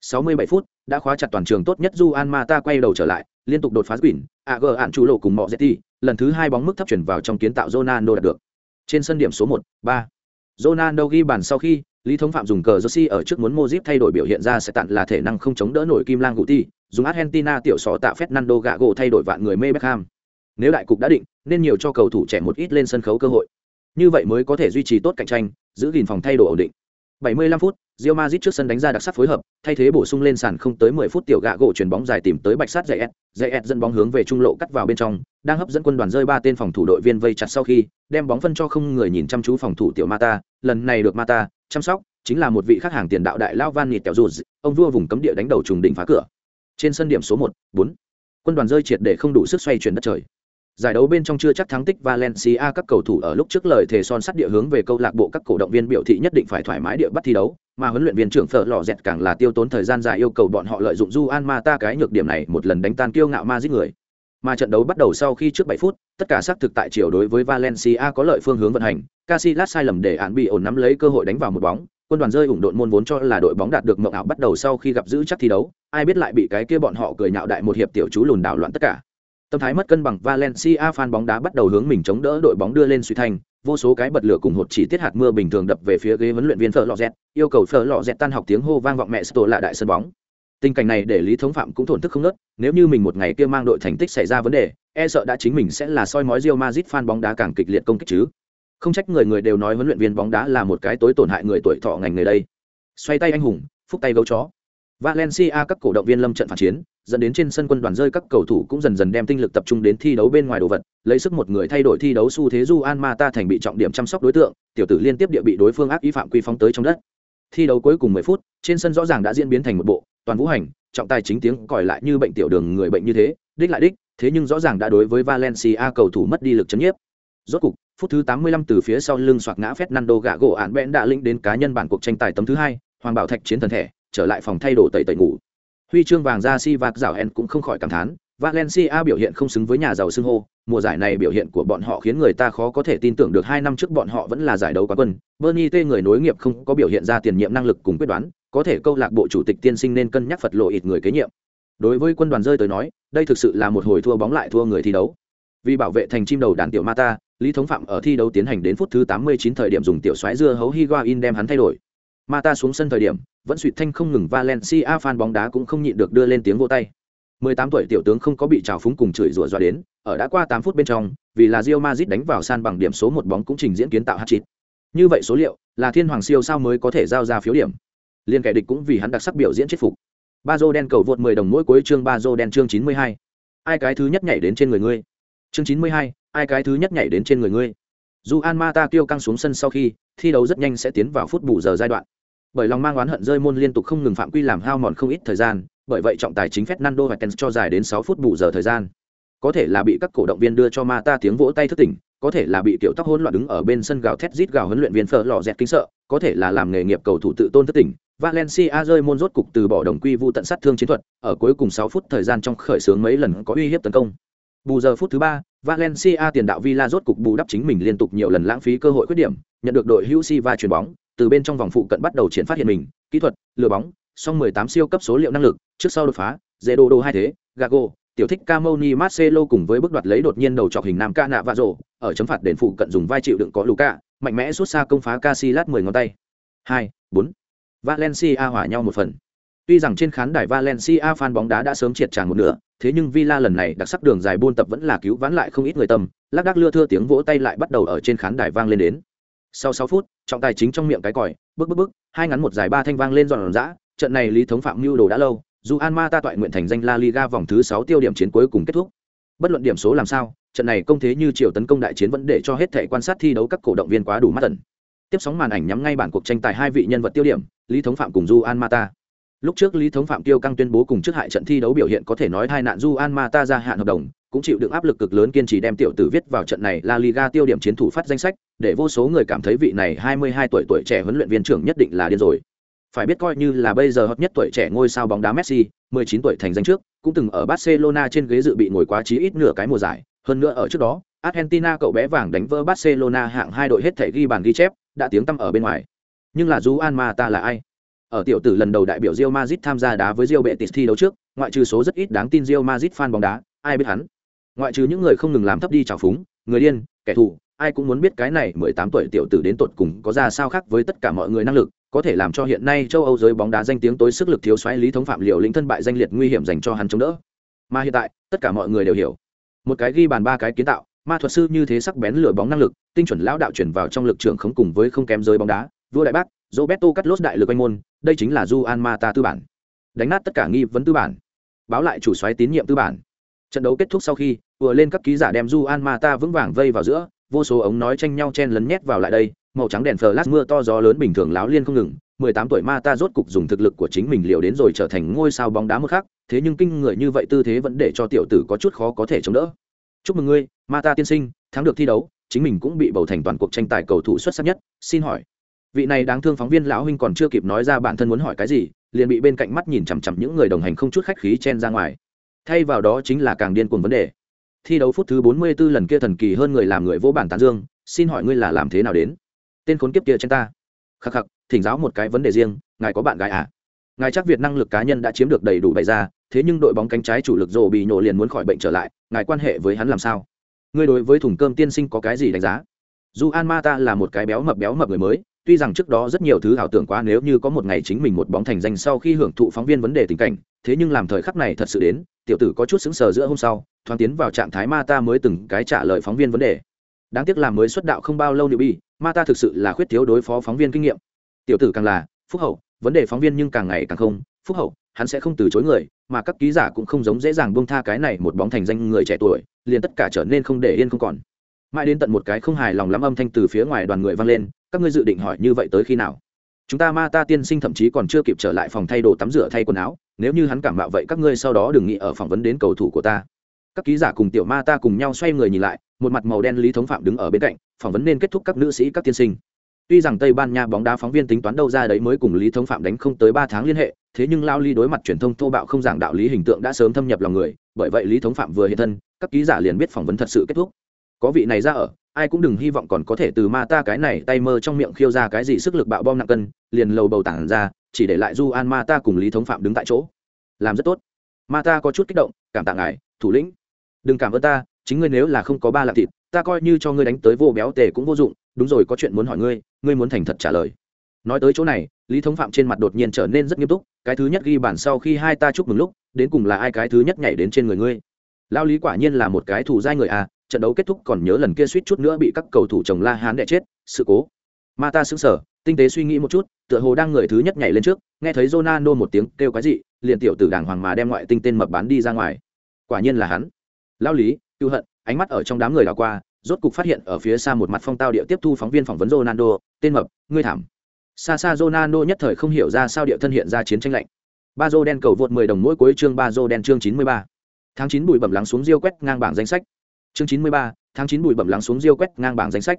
67 phút, đã khóa chặt toàn trường tốt nhất Juan Mata quay đầu trở lại, liên tục đột phá quỷ, AG ạn chủ lộ cùng Mọ Zetti, lần thứ hai bóng mức thấp chuyển vào trong kiến tạo Ronaldo đạt được. Trên sân điểm số 1, 3. Ronaldo ghi bàn sau khi, Lý Thống Phạm dùng cờ Jersey ở trước muốn Modric thay đổi biểu hiện ra sẽ tận là thể năng không chống đỡ nổi Kim Lang Guti, dùng Argentina tiểu sọ tạ Fernando gỗ thay đổi vạn người mê Beckham. Nếu đại cục đã định, nên nhiều cho cầu thủ trẻ một ít lên sân khấu cơ hội. Như vậy mới có thể duy trì tốt cạnh tranh, giữ gìn phòng thay đổi ổn định. 75 phút, Real Madrid trước sân đánh ra đặc sắc phối hợp, thay thế bổ sung lên sàn không tới 10 phút tiểu gạ gỗ chuyển bóng dài tìm tới bạch sát Zayet, Zayet dẫn bóng hướng về trung lộ cắt vào bên trong, đang hấp dẫn quân đoàn rơi ba tên phòng thủ đội viên vây chặt sau khi, đem bóng phân cho không người nhìn chăm chú phòng thủ tiểu Mata, lần này được Mata chăm sóc, chính là một vị khách hàng tiền đạo đại lao Van Nịt Tèo dù ông vua vùng cấm địa đánh đầu trùng đỉnh phá cửa. Trên sân điểm số 1, 4. Quân đoàn rơi triệt để không đủ sức xoay chuyển đất trời giải đấu bên trong chưa chắc thắng tích Valencia các cầu thủ ở lúc trước lời thề son sắt địa hướng về câu lạc bộ các cổ động viên biểu thị nhất định phải thoải mái địa bắt thi đấu, mà huấn luyện viên trưởng Phở Lò Dẹt càng là tiêu tốn thời gian dài yêu cầu bọn họ lợi dụng Juan Mata cái nhược điểm này một lần đánh tan kiêu ngạo ma giết người. Mà trận đấu bắt đầu sau khi trước 7 phút, tất cả xác thực tại chiều đối với Valencia có lợi phương hướng vận hành, Casillas sai lầm để án bị ổn nắm lấy cơ hội đánh vào một bóng, quân đoàn rơi ủng độn môn vốn cho là đội bóng đạt được mộng ảo bắt đầu sau khi gặp giữ chắc thi đấu, ai biết lại bị cái kia bọn họ cười nhạo đại một hiệp tiểu chú lùn đảo loạn tất cả. Tâm thái mất cân bằng Valencia fan bóng đá bắt đầu hướng mình chống đỡ đội bóng đưa lên suy thành, vô số cái bật lửa cùng hột chỉ tiết hạt mưa bình thường đập về phía ghế huấn luyện viên Fleur Lozet, yêu cầu Fleur Lozet tan học tiếng hô vang vọng mẹ Sto là đại sân bóng. Tình cảnh này để Lý Thống Phạm cũng thổn thức không nớt. nếu như mình một ngày kia mang đội thành tích xảy ra vấn đề, e sợ đã chính mình sẽ là soi mói Real Madrid fan bóng đá càng kịch liệt công kích chứ. Không trách người người đều nói huấn luyện viên bóng đá là một cái tối tổn hại người tuổi thọ ngành người đây. Xoay tay anh hùng, phúc tay gấu chó. Valencia các cổ động viên lâm trận phản chiến, dẫn đến trên sân quân đoàn rơi các cầu thủ cũng dần dần đem tinh lực tập trung đến thi đấu bên ngoài đồ vật, lấy sức một người thay đổi thi đấu xu thế Juan Mata thành bị trọng điểm chăm sóc đối tượng, tiểu tử liên tiếp địa bị đối phương ác ý phạm quy phóng tới trong đất. Thi đấu cuối cùng 10 phút, trên sân rõ ràng đã diễn biến thành một bộ toàn vũ hành, trọng tài chính tiếng còi lại như bệnh tiểu đường người bệnh như thế, đích lại đích, thế nhưng rõ ràng đã đối với Valencia cầu thủ mất đi lực chấn nhiếp. Rốt cục, phút thứ 85 từ phía sau lưng xoạc ngã Fernando gạ gỗ án bẽn đã lĩnh đến cá nhân bản cuộc tranh tài tấm thứ hai, Hoàng Bảo Thạch chiến thần thể, trở lại phòng thay đồ tẩy tẩy ngủ huy chương vàng ra si vạc rảo en cũng không khỏi cảm thán valencia biểu hiện không xứng với nhà giàu xưng hô mùa giải này biểu hiện của bọn họ khiến người ta khó có thể tin tưởng được hai năm trước bọn họ vẫn là giải đấu quán quân. Bernie t người nối nghiệp không có biểu hiện ra tiền nhiệm năng lực cùng quyết đoán có thể câu lạc bộ chủ tịch tiên sinh nên cân nhắc phật lộ ít người kế nhiệm. Đối với quân đoàn rơi tới nói đây thực sự là một hồi thua bóng lại thua người thi đấu. Vì bảo vệ thành chim đầu đàn tiểu mata lý thống phạm ở thi đấu tiến hành đến phút thứ 89 thời điểm dùng tiểu xoáy dưa hấu higuain đem hắn thay đổi. Mata xuống sân thời điểm, vẫn suýt thanh không ngừng Valencia fan bóng đá cũng không nhịn được đưa lên tiếng vỗ tay. 18 tuổi tiểu tướng không có bị trào phúng cùng chửi rủa dọa đến, ở đã qua 8 phút bên trong, vì là Real Madrid đánh vào san bằng điểm số một bóng cũng trình diễn kiến tạo hat-trick. Như vậy số liệu, là thiên hoàng siêu sao mới có thể giao ra phiếu điểm. Liên kẻ địch cũng vì hắn đặc sắc biểu diễn chết phục. Bazo đen cầu vượt 10 đồng mỗi cuối chương Bazo đen chương 92. Ai cái thứ nhất nhảy đến trên người ngươi? Chương 92, ai cái thứ nhất nhảy đến trên người ngươi? Dù An Mata kêu căng xuống sân sau khi, thi đấu rất nhanh sẽ tiến vào phút bù giờ giai đoạn bởi lòng mang oán hận rơi môn liên tục không ngừng phạm quy làm hao mòn không ít thời gian bởi vậy trọng tài chính Fernando và cho dài đến 6 phút bù giờ thời gian. Có thể là bị các cổ động viên đưa cho Mata tiếng vỗ tay thức tỉnh, có thể là bị tiểu tóc hỗn loạn đứng ở bên sân gào thét rít gào huấn luyện viên phở lọ dẹt kinh sợ, có thể là làm nghề nghiệp cầu thủ tự tôn thức tỉnh, Valencia rơi môn rốt cục từ bỏ đồng quy vu tận sát thương chiến thuật, ở cuối cùng 6 phút thời gian trong khởi sướng mấy lần có uy hiếp tấn công. Bù giờ phút thứ ba, Valencia tiền đạo Villa rốt cục bù đắp chính mình liên tục nhiều lần lãng phí cơ hội khuyết điểm, nhận được đội hữu Silva chuyền bóng, từ bên trong vòng phụ cận bắt đầu triển phát hiện mình, kỹ thuật, lừa bóng, song 18 siêu cấp số liệu năng lực trước sau đột phá dễ đồ đồ hai thế gago tiểu thích Camoni Marcelo cùng với bước đoạt lấy đột nhiên đầu trọc hình nam ca nạ vạ rổ ở chấm phạt đền phụ cận dùng vai chịu đựng có luka mạnh mẽ rút xa công phá Casilat mười ngón tay. 2 4 Valencia hòa nhau một phần. Tuy rằng trên khán đài Valencia fan bóng đá đã sớm triệt tràn một nửa, thế nhưng Villa lần này đặc sắc đường dài buôn tập vẫn là cứu vãn lại không ít người tâm, lác đác lưa thưa tiếng vỗ tay lại bắt đầu ở trên khán đài vang lên đến. Sau 6 phút, trọng tài chính trong miệng cái còi, bước bước bước, hai ngắn một dài ba thanh vang lên giòn giã, trận này lý thống phạm mưu đồ đã lâu, dù An Mata toại nguyện thành danh La Liga vòng thứ 6 tiêu điểm chiến cuối cùng kết thúc. Bất luận điểm số làm sao, trận này công thế như chiều tấn công đại chiến vẫn để cho hết thể quan sát thi đấu các cổ động viên quá đủ mắt tận. Tiếp sóng màn ảnh nhắm ngay bản cuộc tranh tài hai vị nhân vật tiêu điểm, Lý Thống Phạm cùng Du An Mata. Lúc trước Lý Thống Phạm tiêu căng tuyên bố cùng trước hại trận thi đấu biểu hiện có thể nói hai nạn Du An Mata ra hạn hợp đồng, cũng chịu đựng áp lực cực lớn kiên trì đem tiểu tử viết vào trận này La Liga tiêu điểm chiến thủ phát danh sách, để vô số người cảm thấy vị này 22 tuổi tuổi trẻ huấn luyện viên trưởng nhất định là điên rồi. Phải biết coi như là bây giờ hot nhất tuổi trẻ ngôi sao bóng đá Messi, 19 tuổi thành danh trước, cũng từng ở Barcelona trên ghế dự bị ngồi quá chí ít nửa cái mùa giải, hơn nữa ở trước đó, Argentina cậu bé vàng đánh vỡ Barcelona hạng hai đội hết thể ghi bàn ghi chép, đã tiếng tăm ở bên ngoài. Nhưng là Juan Mata là ai? Ở tiểu tử lần đầu đại biểu Real Madrid tham gia đá với Real Betis thi đấu trước, ngoại trừ số rất ít đáng tin Real Madrid fan bóng đá, ai biết hắn? Ngoại trừ những người không ngừng làm thấp đi trào phúng, người điên, kẻ thù, ai cũng muốn biết cái này 18 tuổi tiểu tử đến tột cùng có ra sao khác với tất cả mọi người năng lực, có thể làm cho hiện nay châu Âu giới bóng đá danh tiếng tối sức lực thiếu xoáy lý thống phạm liệu lĩnh thân bại danh liệt nguy hiểm dành cho hắn chống đỡ. Mà hiện tại, tất cả mọi người đều hiểu, một cái ghi bàn ba cái kiến tạo, ma thuật sư như thế sắc bén lửa bóng năng lực, tinh chuẩn lão đạo chuyển vào trong lực trưởng không cùng với không kém giới bóng đá, vua đại bác, Roberto Carlos đại lực anh môn, đây chính là Juan Mata tư bản. Đánh nát tất cả nghi vấn tư bản, báo lại chủ soái tín nhiệm tư bản. Trận đấu kết thúc sau khi, vừa lên các ký giả đem Juan Mata vững vàng vây vào giữa, vô số ống nói tranh nhau chen lấn nhét vào lại đây, màu trắng đèn flash mưa to gió lớn bình thường láo liên không ngừng, 18 tuổi Mata rốt cục dùng thực lực của chính mình liều đến rồi trở thành ngôi sao bóng đá một khác, thế nhưng kinh người như vậy tư thế vẫn để cho tiểu tử có chút khó có thể chống đỡ. Chúc mừng ngươi, Mata tiên sinh, thắng được thi đấu, chính mình cũng bị bầu thành toàn cuộc tranh tài cầu thủ xuất sắc nhất, xin hỏi. Vị này đáng thương phóng viên lão huynh còn chưa kịp nói ra bản thân muốn hỏi cái gì, liền bị bên cạnh mắt nhìn chằm chằm những người đồng hành không chút khách khí chen ra ngoài. Thay vào đó chính là càng điên cuồng vấn đề. Thi đấu phút thứ 44 lần kia thần kỳ hơn người làm người vô bản tán dương, xin hỏi ngươi là làm thế nào đến? Tên khốn kiếp kia trên ta. Khắc khắc, thỉnh giáo một cái vấn đề riêng, ngài có bạn gái à? Ngài chắc Việt năng lực cá nhân đã chiếm được đầy đủ bày ra, thế nhưng đội bóng cánh trái chủ lực rồ bị nhổ liền muốn khỏi bệnh trở lại, ngài quan hệ với hắn làm sao? Ngươi đối với thùng cơm tiên sinh có cái gì đánh giá? Dù An Mata là một cái béo mập béo mập người mới, tuy rằng trước đó rất nhiều thứ ảo tưởng quá nếu như có một ngày chính mình một bóng thành danh sau khi hưởng thụ phóng viên vấn đề tình cảnh, thế nhưng làm thời khắc này thật sự đến, tiểu tử có chút sững sờ giữa hôm sau, thoáng tiến vào trạng thái Mata mới từng cái trả lời phóng viên vấn đề. Đáng tiếc là mới xuất đạo không bao lâu nữ bi, Mata thực sự là khuyết thiếu đối phó phóng viên kinh nghiệm. Tiểu tử càng là phúc hậu, vấn đề phóng viên nhưng càng ngày càng không phúc hậu, hắn sẽ không từ chối người, mà các ký giả cũng không giống dễ dàng buông tha cái này một bóng thành danh người trẻ tuổi, liền tất cả trở nên không để yên không còn mãi đến tận một cái không hài lòng lắm âm thanh từ phía ngoài đoàn người vang lên các ngươi dự định hỏi như vậy tới khi nào chúng ta ma ta tiên sinh thậm chí còn chưa kịp trở lại phòng thay đồ tắm rửa thay quần áo nếu như hắn cảm mạo vậy các ngươi sau đó đừng nghĩ ở phỏng vấn đến cầu thủ của ta các ký giả cùng tiểu ma ta cùng nhau xoay người nhìn lại, một mặt màu đen lý thống phạm đứng ở bên cạnh, phỏng vấn nên kết thúc các nữ sĩ, các tiên sinh. Tuy rằng tây ban nha bóng đá phóng viên tính toán đâu ra đấy mới cùng lý thống phạm đánh không tới ba tháng liên hệ, thế nhưng lao ly đối mặt truyền thông thô bạo không giảng đạo lý hình tượng đã sớm thâm nhập lòng người, bởi vậy lý thống phạm vừa hiện thân, các ký giả liền biết phỏng vấn thật sự kết thúc. Có vị này ra ở, ai cũng đừng hy vọng còn có thể từ ma ta cái này tay mơ trong miệng khiêu ra cái gì sức lực bạo bom nặng cân, liền lầu bầu tản ra, chỉ để lại du an ma ta cùng lý thống phạm đứng tại chỗ. Làm rất tốt. Ma ta có chút kích động, cảm tạ ngài, thủ lĩnh đừng cảm ơn ta, chính ngươi nếu là không có ba lạng thịt, ta coi như cho ngươi đánh tới vô béo tề cũng vô dụng, đúng rồi, có chuyện muốn hỏi ngươi ngươi muốn thành thật trả lời. Nói tới chỗ này, lý thống phạm trên mặt đột nhiên trở nên rất nghiêm túc, cái thứ nhất ghi bản sau khi hai ta chúc mừng lúc, đến cùng là ai cái thứ nhất nhảy đến trên người ngươi? Lao lý quả nhiên là một cái thủ giai người à trận đấu kết thúc còn nhớ lần kia suýt chút nữa bị các cầu thủ chồng la hán đẻ chết, sự cố. Mà ta xứng sở tinh tế suy nghĩ một chút, tựa hồ đang người thứ nhất nhảy lên trước, nghe thấy Ronaldo một tiếng kêu cái gì liền tiểu tử đàng hoàng mà đem ngoại tinh tên mập bán đi ra ngoài. Quả nhiên là hắn lao lý cựu hận ánh mắt ở trong đám người đào qua rốt cục phát hiện ở phía xa một mặt phong tao địa tiếp thu phóng viên phỏng vấn Ronaldo tên mập ngươi thảm. Xa xa Ronaldo nhất thời không hiểu ra sao địa thân hiện ra chiến tranh lạnh. Ba dô đen cầu vượt 10 đồng mỗi cuối chương ba dô đen chương 93. tháng 9 bụi bẩm lắng xuống diêu quét ngang bảng danh sách. Chương 93, tháng 9 bụi bẩm lắng xuống diêu quét ngang bảng danh sách.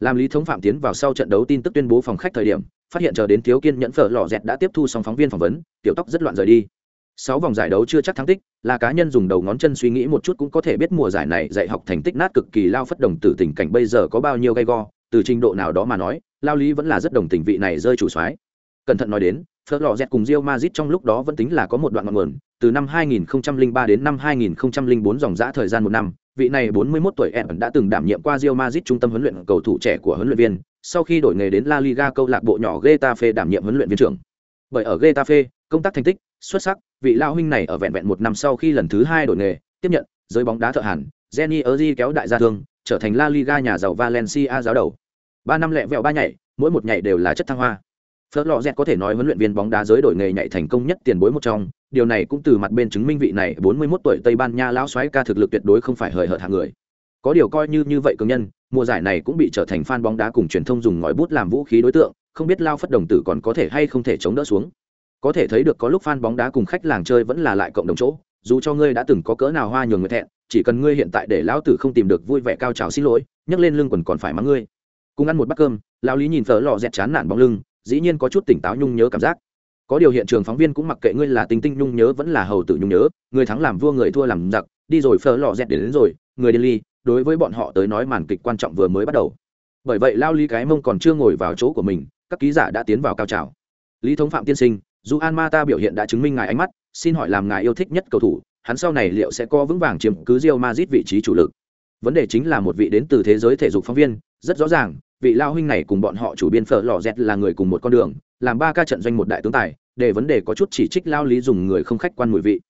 Làm lý thống phạm tiến vào sau trận đấu tin tức tuyên bố phòng khách thời điểm phát hiện chờ đến thiếu kiên nhẫn phở lò dẹt đã tiếp thu xong phóng viên phỏng vấn tiểu tóc rất loạn rời đi sáu vòng giải đấu chưa chắc thắng tích, là cá nhân dùng đầu ngón chân suy nghĩ một chút cũng có thể biết mùa giải này dạy học thành tích nát cực kỳ lao phất đồng từ tình cảnh bây giờ có bao nhiêu gay go. Từ trình độ nào đó mà nói, lao lý vẫn là rất đồng tình vị này rơi chủ soái. Cẩn thận nói đến phớt lò dẹt cùng rio mazit trong lúc đó vẫn tính là có một đoạn ngọn nguồn, từ năm 2003 đến năm 2004 dòng dã thời gian một năm, vị này 41 tuổi em đã từng đảm nhiệm qua rio mazit trung tâm huấn luyện cầu thủ trẻ của huấn luyện viên, sau khi đổi nghề đến la liga câu lạc bộ nhỏ getafe đảm nhiệm huấn luyện viên trưởng. Bởi ở getafe, công tác thành tích, xuất sắc vị lao huynh này ở vẹn vẹn một năm sau khi lần thứ hai đổi nghề tiếp nhận giới bóng đá thợ hàn, jenny erzi kéo đại gia thương trở thành la liga nhà giàu valencia giáo đầu ba năm lẹ vẹo ba nhảy mỗi một nhảy đều là chất thăng hoa Phớt lò dẹt có thể nói huấn luyện viên bóng đá giới đổi nghề nhảy thành công nhất tiền bối một trong, điều này cũng từ mặt bên chứng minh vị này 41 tuổi Tây Ban Nha lão xoáy ca thực lực tuyệt đối không phải hời hợt hạng người. Có điều coi như như vậy cường nhân, mùa giải này cũng bị trở thành fan bóng đá cùng truyền thông dùng ngòi bút làm vũ khí đối tượng, không biết lao phất đồng tử còn có thể hay không thể chống đỡ xuống. Có thể thấy được có lúc fan bóng đá cùng khách làng chơi vẫn là lại cộng đồng chỗ, dù cho ngươi đã từng có cỡ nào hoa nhường người thẹn, chỉ cần ngươi hiện tại để lão tử không tìm được vui vẻ cao trào xin lỗi, nhấc lên lưng quần còn phải mắng ngươi. Cùng ăn một bát cơm, lão lý nhìn phở lò dẹt chán nản bóng lưng, dĩ nhiên có chút tỉnh táo nhung nhớ cảm giác. Có điều hiện trường phóng viên cũng mặc kệ ngươi là tinh tinh nhung nhớ vẫn là hầu tử nhung nhớ người thắng làm vua người thua làm giặc đi rồi phở lò dẹt đến, đến rồi người đi ly đối với bọn họ tới nói màn kịch quan trọng vừa mới bắt đầu. Bởi vậy lao lý cái mông còn chưa ngồi vào chỗ của mình các ký giả đã tiến vào cao trào. Lý thống phạm tiên sinh dù an ma ta biểu hiện đã chứng minh ngài ánh mắt, xin hỏi làm ngài yêu thích nhất cầu thủ, hắn sau này liệu sẽ có vững vàng chiếm cứ rio mazit vị trí chủ lực? Vấn đề chính là một vị đến từ thế giới thể dục phóng viên, rất rõ ràng, vị lao huynh này cùng bọn họ chủ biên phở lò dẹt là người cùng một con đường, làm ba ca trận doanh một đại tướng tài, để vấn đề có chút chỉ trích lao lý dùng người không khách quan mùi vị.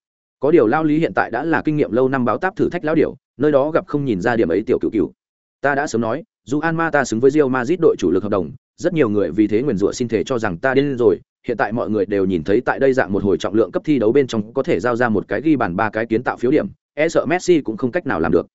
Có điều lao lý hiện tại đã là kinh nghiệm lâu năm báo táp thử thách lao điều nơi đó gặp không nhìn ra điểm ấy tiểu cựu cựu ta đã sớm nói, dù an ma ta xứng với rio mazit đội chủ lực hợp đồng, rất nhiều người vì thế nguyền rủa xin thể cho rằng ta điên rồi hiện tại mọi người đều nhìn thấy tại đây dạng một hồi trọng lượng cấp thi đấu bên trong có thể giao ra một cái ghi bàn ba cái kiến tạo phiếu điểm e sợ messi cũng không cách nào làm được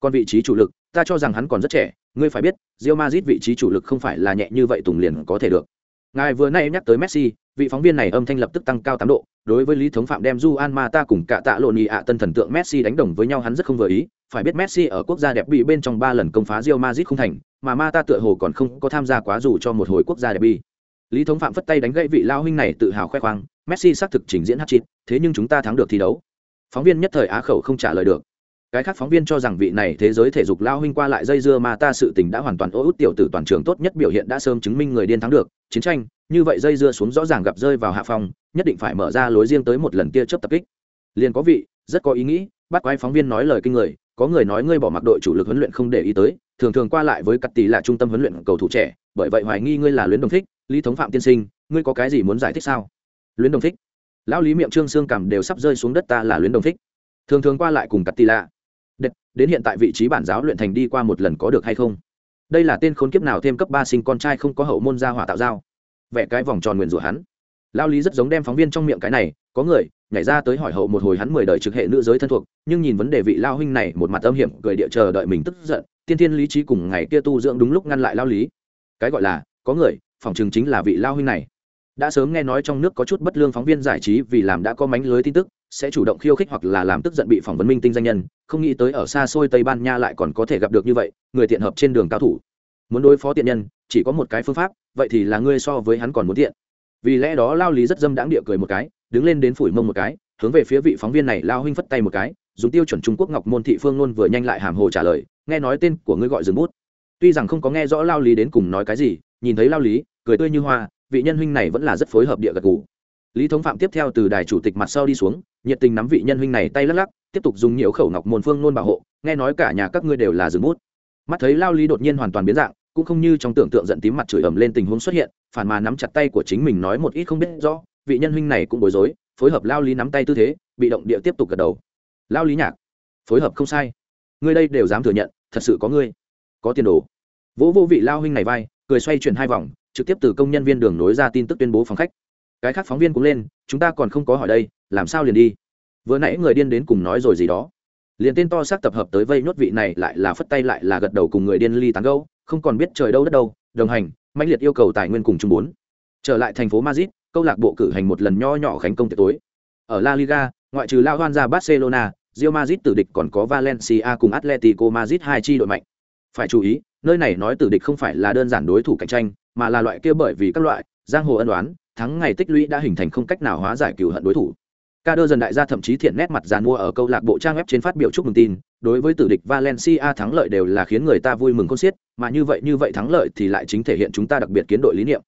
còn vị trí chủ lực ta cho rằng hắn còn rất trẻ ngươi phải biết Real Madrid vị trí chủ lực không phải là nhẹ như vậy tùng liền có thể được ngài vừa nay nhắc tới messi vị phóng viên này âm thanh lập tức tăng cao tám độ đối với lý thống phạm đem Juan Mata cùng cả tạ lộ ạ tân thần tượng Messi đánh đồng với nhau hắn rất không vừa ý, phải biết Messi ở quốc gia đẹp bị bên trong ba lần công phá Real Madrid không thành, mà Mata tựa hồ còn không có tham gia quá dù cho một hồi quốc gia đẹp bị. Lý thống phạm phất tay đánh gãy vị lao huynh này tự hào khoe khoang, Messi xác thực trình diễn hat-trick, thế nhưng chúng ta thắng được thi đấu. Phóng viên nhất thời á khẩu không trả lời được cái khác phóng viên cho rằng vị này thế giới thể dục lao huynh qua lại dây dưa mà ta sự tình đã hoàn toàn ô út tiểu tử toàn trường tốt nhất biểu hiện đã sớm chứng minh người điên thắng được chiến tranh như vậy dây dưa xuống rõ ràng gặp rơi vào hạ phòng nhất định phải mở ra lối riêng tới một lần tia chớp tập kích liền có vị rất có ý nghĩ bắt quái phóng viên nói lời kinh người có người nói ngươi bỏ mặc đội chủ lực huấn luyện không để ý tới thường thường qua lại với cắt tỷ là trung tâm huấn luyện cầu thủ trẻ bởi vậy hoài nghi ngươi là luyến đồng thích lý thống phạm tiên sinh ngươi có cái gì muốn giải thích sao? Luyến đồng thích lão lý miệng trương xương cằm đều sắp rơi xuống đất ta là luyến đồng thích thường thường qua lại cùng cắt tì lạ. Đệt, đến hiện tại vị trí bản giáo luyện thành đi qua một lần có được hay không? Đây là tên khốn kiếp nào thêm cấp ba sinh con trai không có hậu môn gia hỏa tạo giao. Vẽ cái vòng tròn nguyền rủa hắn. Lao lý rất giống đem phóng viên trong miệng cái này có người nhảy ra tới hỏi hậu một hồi hắn mười đời trực hệ nữ giới thân thuộc nhưng nhìn vấn đề vị lao huynh này một mặt âm hiểm cười địa chờ đợi mình tức giận tiên thiên lý trí cùng ngày kia tu dưỡng đúng lúc ngăn lại lao lý. Cái gọi là có người phòng trường chính là vị lao huynh này. Đã sớm nghe nói trong nước có chút bất lương phóng viên giải trí vì làm đã có mánh lưới tin tức, sẽ chủ động khiêu khích hoặc là làm tức giận bị phỏng vấn minh tinh danh nhân, không nghĩ tới ở xa xôi tây ban nha lại còn có thể gặp được như vậy, người tiện hợp trên đường cao thủ. Muốn đối phó tiện nhân, chỉ có một cái phương pháp, vậy thì là ngươi so với hắn còn muốn tiện. Vì lẽ đó lao lý rất dâm đãng địa cười một cái, đứng lên đến phủi mông một cái, hướng về phía vị phóng viên này lao huynh phất tay một cái, dùng tiêu chuẩn trung quốc ngọc môn thị phương luôn vừa nhanh lại hàm hồ trả lời, nghe nói tên của ngươi gọi dừng bút. Tuy rằng không có nghe rõ lao lý đến cùng nói cái gì nhìn thấy lao lý, cười tươi như hoa, vị nhân huynh này vẫn là rất phối hợp địa gật gù. Lý thống phạm tiếp theo từ đài chủ tịch mặt sau đi xuống, nhiệt tình nắm vị nhân huynh này tay lắc lắc, tiếp tục dùng nhiều khẩu ngọc môn phương nôn bảo hộ, nghe nói cả nhà các ngươi đều là rừng bút. Mắt thấy lao lý đột nhiên hoàn toàn biến dạng, cũng không như trong tưởng tượng giận tím mặt chửi ầm lên tình huống xuất hiện, phản mà nắm chặt tay của chính mình nói một ít không biết rõ, vị nhân huynh này cũng bối rối, phối hợp lao lý nắm tay tư thế, bị động địa tiếp tục gật đầu. Lao lý nhạc, phối hợp không sai. Ngươi đây đều dám thừa nhận, thật sự có ngươi. Có tiền đồ. Vỗ vô vị lao huynh này vai cười xoay chuyển hai vòng trực tiếp từ công nhân viên đường nối ra tin tức tuyên bố phòng khách. Cái khác phóng viên cũng lên chúng ta còn không có hỏi đây làm sao liền đi? Vừa nãy người điên đến cùng nói rồi gì đó. Liền tên to xác tập hợp tới vây nhốt vị này lại là phất tay lại là gật đầu cùng người điên ly tán gâu không còn biết trời đâu đất đâu đồng hành mạnh liệt yêu cầu tài nguyên cùng chung bốn. Trở lại thành phố madrid câu lạc bộ cử hành một lần nho nhỏ khánh công tiệc tối. Ở la liga ngoại trừ lao hoan ra barcelona Real Madrid tử địch còn có Valencia cùng Atletico Madrid hai chi đội mạnh. Phải chú ý, nơi này nói tử địch không phải là đơn giản đối thủ cạnh tranh, mà là loại kia bởi vì các loại giang hồ ân đoán, thắng ngày tích lũy đã hình thành không cách nào hóa giải cựu hận đối thủ. Ca đơ dần đại gia thậm chí thiện nét mặt giàn mua ở câu lạc bộ trang web trên phát biểu chúc mừng tin, đối với tử địch Valencia thắng lợi đều là khiến người ta vui mừng con xiết, mà như vậy như vậy thắng lợi thì lại chính thể hiện chúng ta đặc biệt kiến đội lý niệm.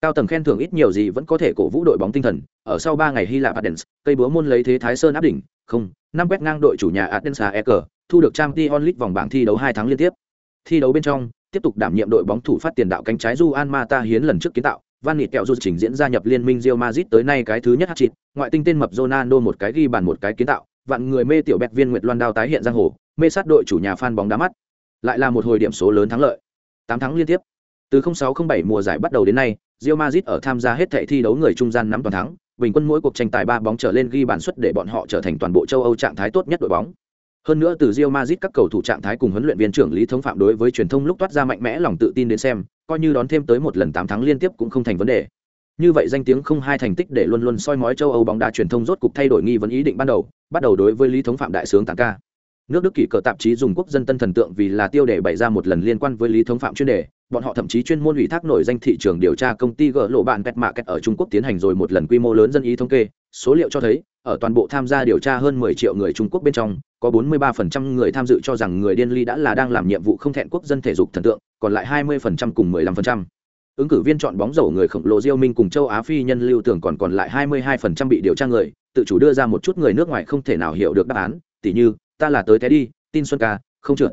Cao tầng khen thưởng ít nhiều gì vẫn có thể cổ vũ đội bóng tinh thần, ở sau ba ngày Hy Lạp Athens, cây búa môn lấy thế Thái Sơn áp đỉnh, không, năm quét ngang đội chủ nhà Athens EK, thu được trang t onlit vòng bảng thi đấu hai tháng liên tiếp. Thi đấu bên trong, tiếp tục đảm nhiệm đội bóng thủ phát tiền đạo cánh trái Juan Mata hiến lần trước kiến tạo, Van Nịt kẹo dù trình diễn gia nhập liên minh Real Madrid tới nay cái thứ nhất hat-trick, ngoại tinh tên mập Ronaldo một cái ghi bàn một cái kiến tạo, vạn người mê tiểu bẹt viên Nguyệt Loan đao tái hiện giang hồ, mê sát đội chủ nhà fan bóng đá mắt. Lại là một hồi điểm số lớn thắng lợi. 8 thắng liên tiếp. Từ 0607 mùa giải bắt đầu đến nay, Real Madrid ở tham gia hết thảy thi đấu người trung gian nắm toàn thắng, bình quân mỗi cuộc tranh tài ba bóng trở lên ghi bàn suất để bọn họ trở thành toàn bộ châu Âu trạng thái tốt nhất đội bóng. Hơn nữa từ Real Madrid các cầu thủ trạng thái cùng huấn luyện viên trưởng Lý Thống Phạm đối với truyền thông lúc toát ra mạnh mẽ lòng tự tin đến xem, coi như đón thêm tới một lần 8 thắng liên tiếp cũng không thành vấn đề. Như vậy danh tiếng không hai thành tích để luôn luôn soi mói châu Âu bóng đá truyền thông rốt cục thay đổi nghi vấn ý định ban đầu, bắt đầu đối với Lý Thống Phạm đại sướng tán ca. Nước Đức kỷ cờ tạp chí dùng quốc dân tân thần tượng vì là tiêu đề bày ra một lần liên quan với Lý Thống Phạm chuyên đề, bọn họ thậm chí chuyên môn ủy thác nổi danh thị trường điều tra công ty gỡ lộ bạn pet mạ ở Trung Quốc tiến hành rồi một lần quy mô lớn dân ý thống kê, số liệu cho thấy, ở toàn bộ tham gia điều tra hơn 10 triệu người Trung Quốc bên trong, có 43% người tham dự cho rằng người điên ly đã là đang làm nhiệm vụ không thẹn quốc dân thể dục thần tượng, còn lại 20% cùng 15%. Ứng cử viên chọn bóng rổ người khổng lồ Diêu Minh cùng châu Á phi nhân lưu tưởng còn còn lại 22% bị điều tra người, tự chủ đưa ra một chút người nước ngoài không thể nào hiểu được đáp án, tỉ như, ta là tới thế đi, tin Xuân ca, không trượt.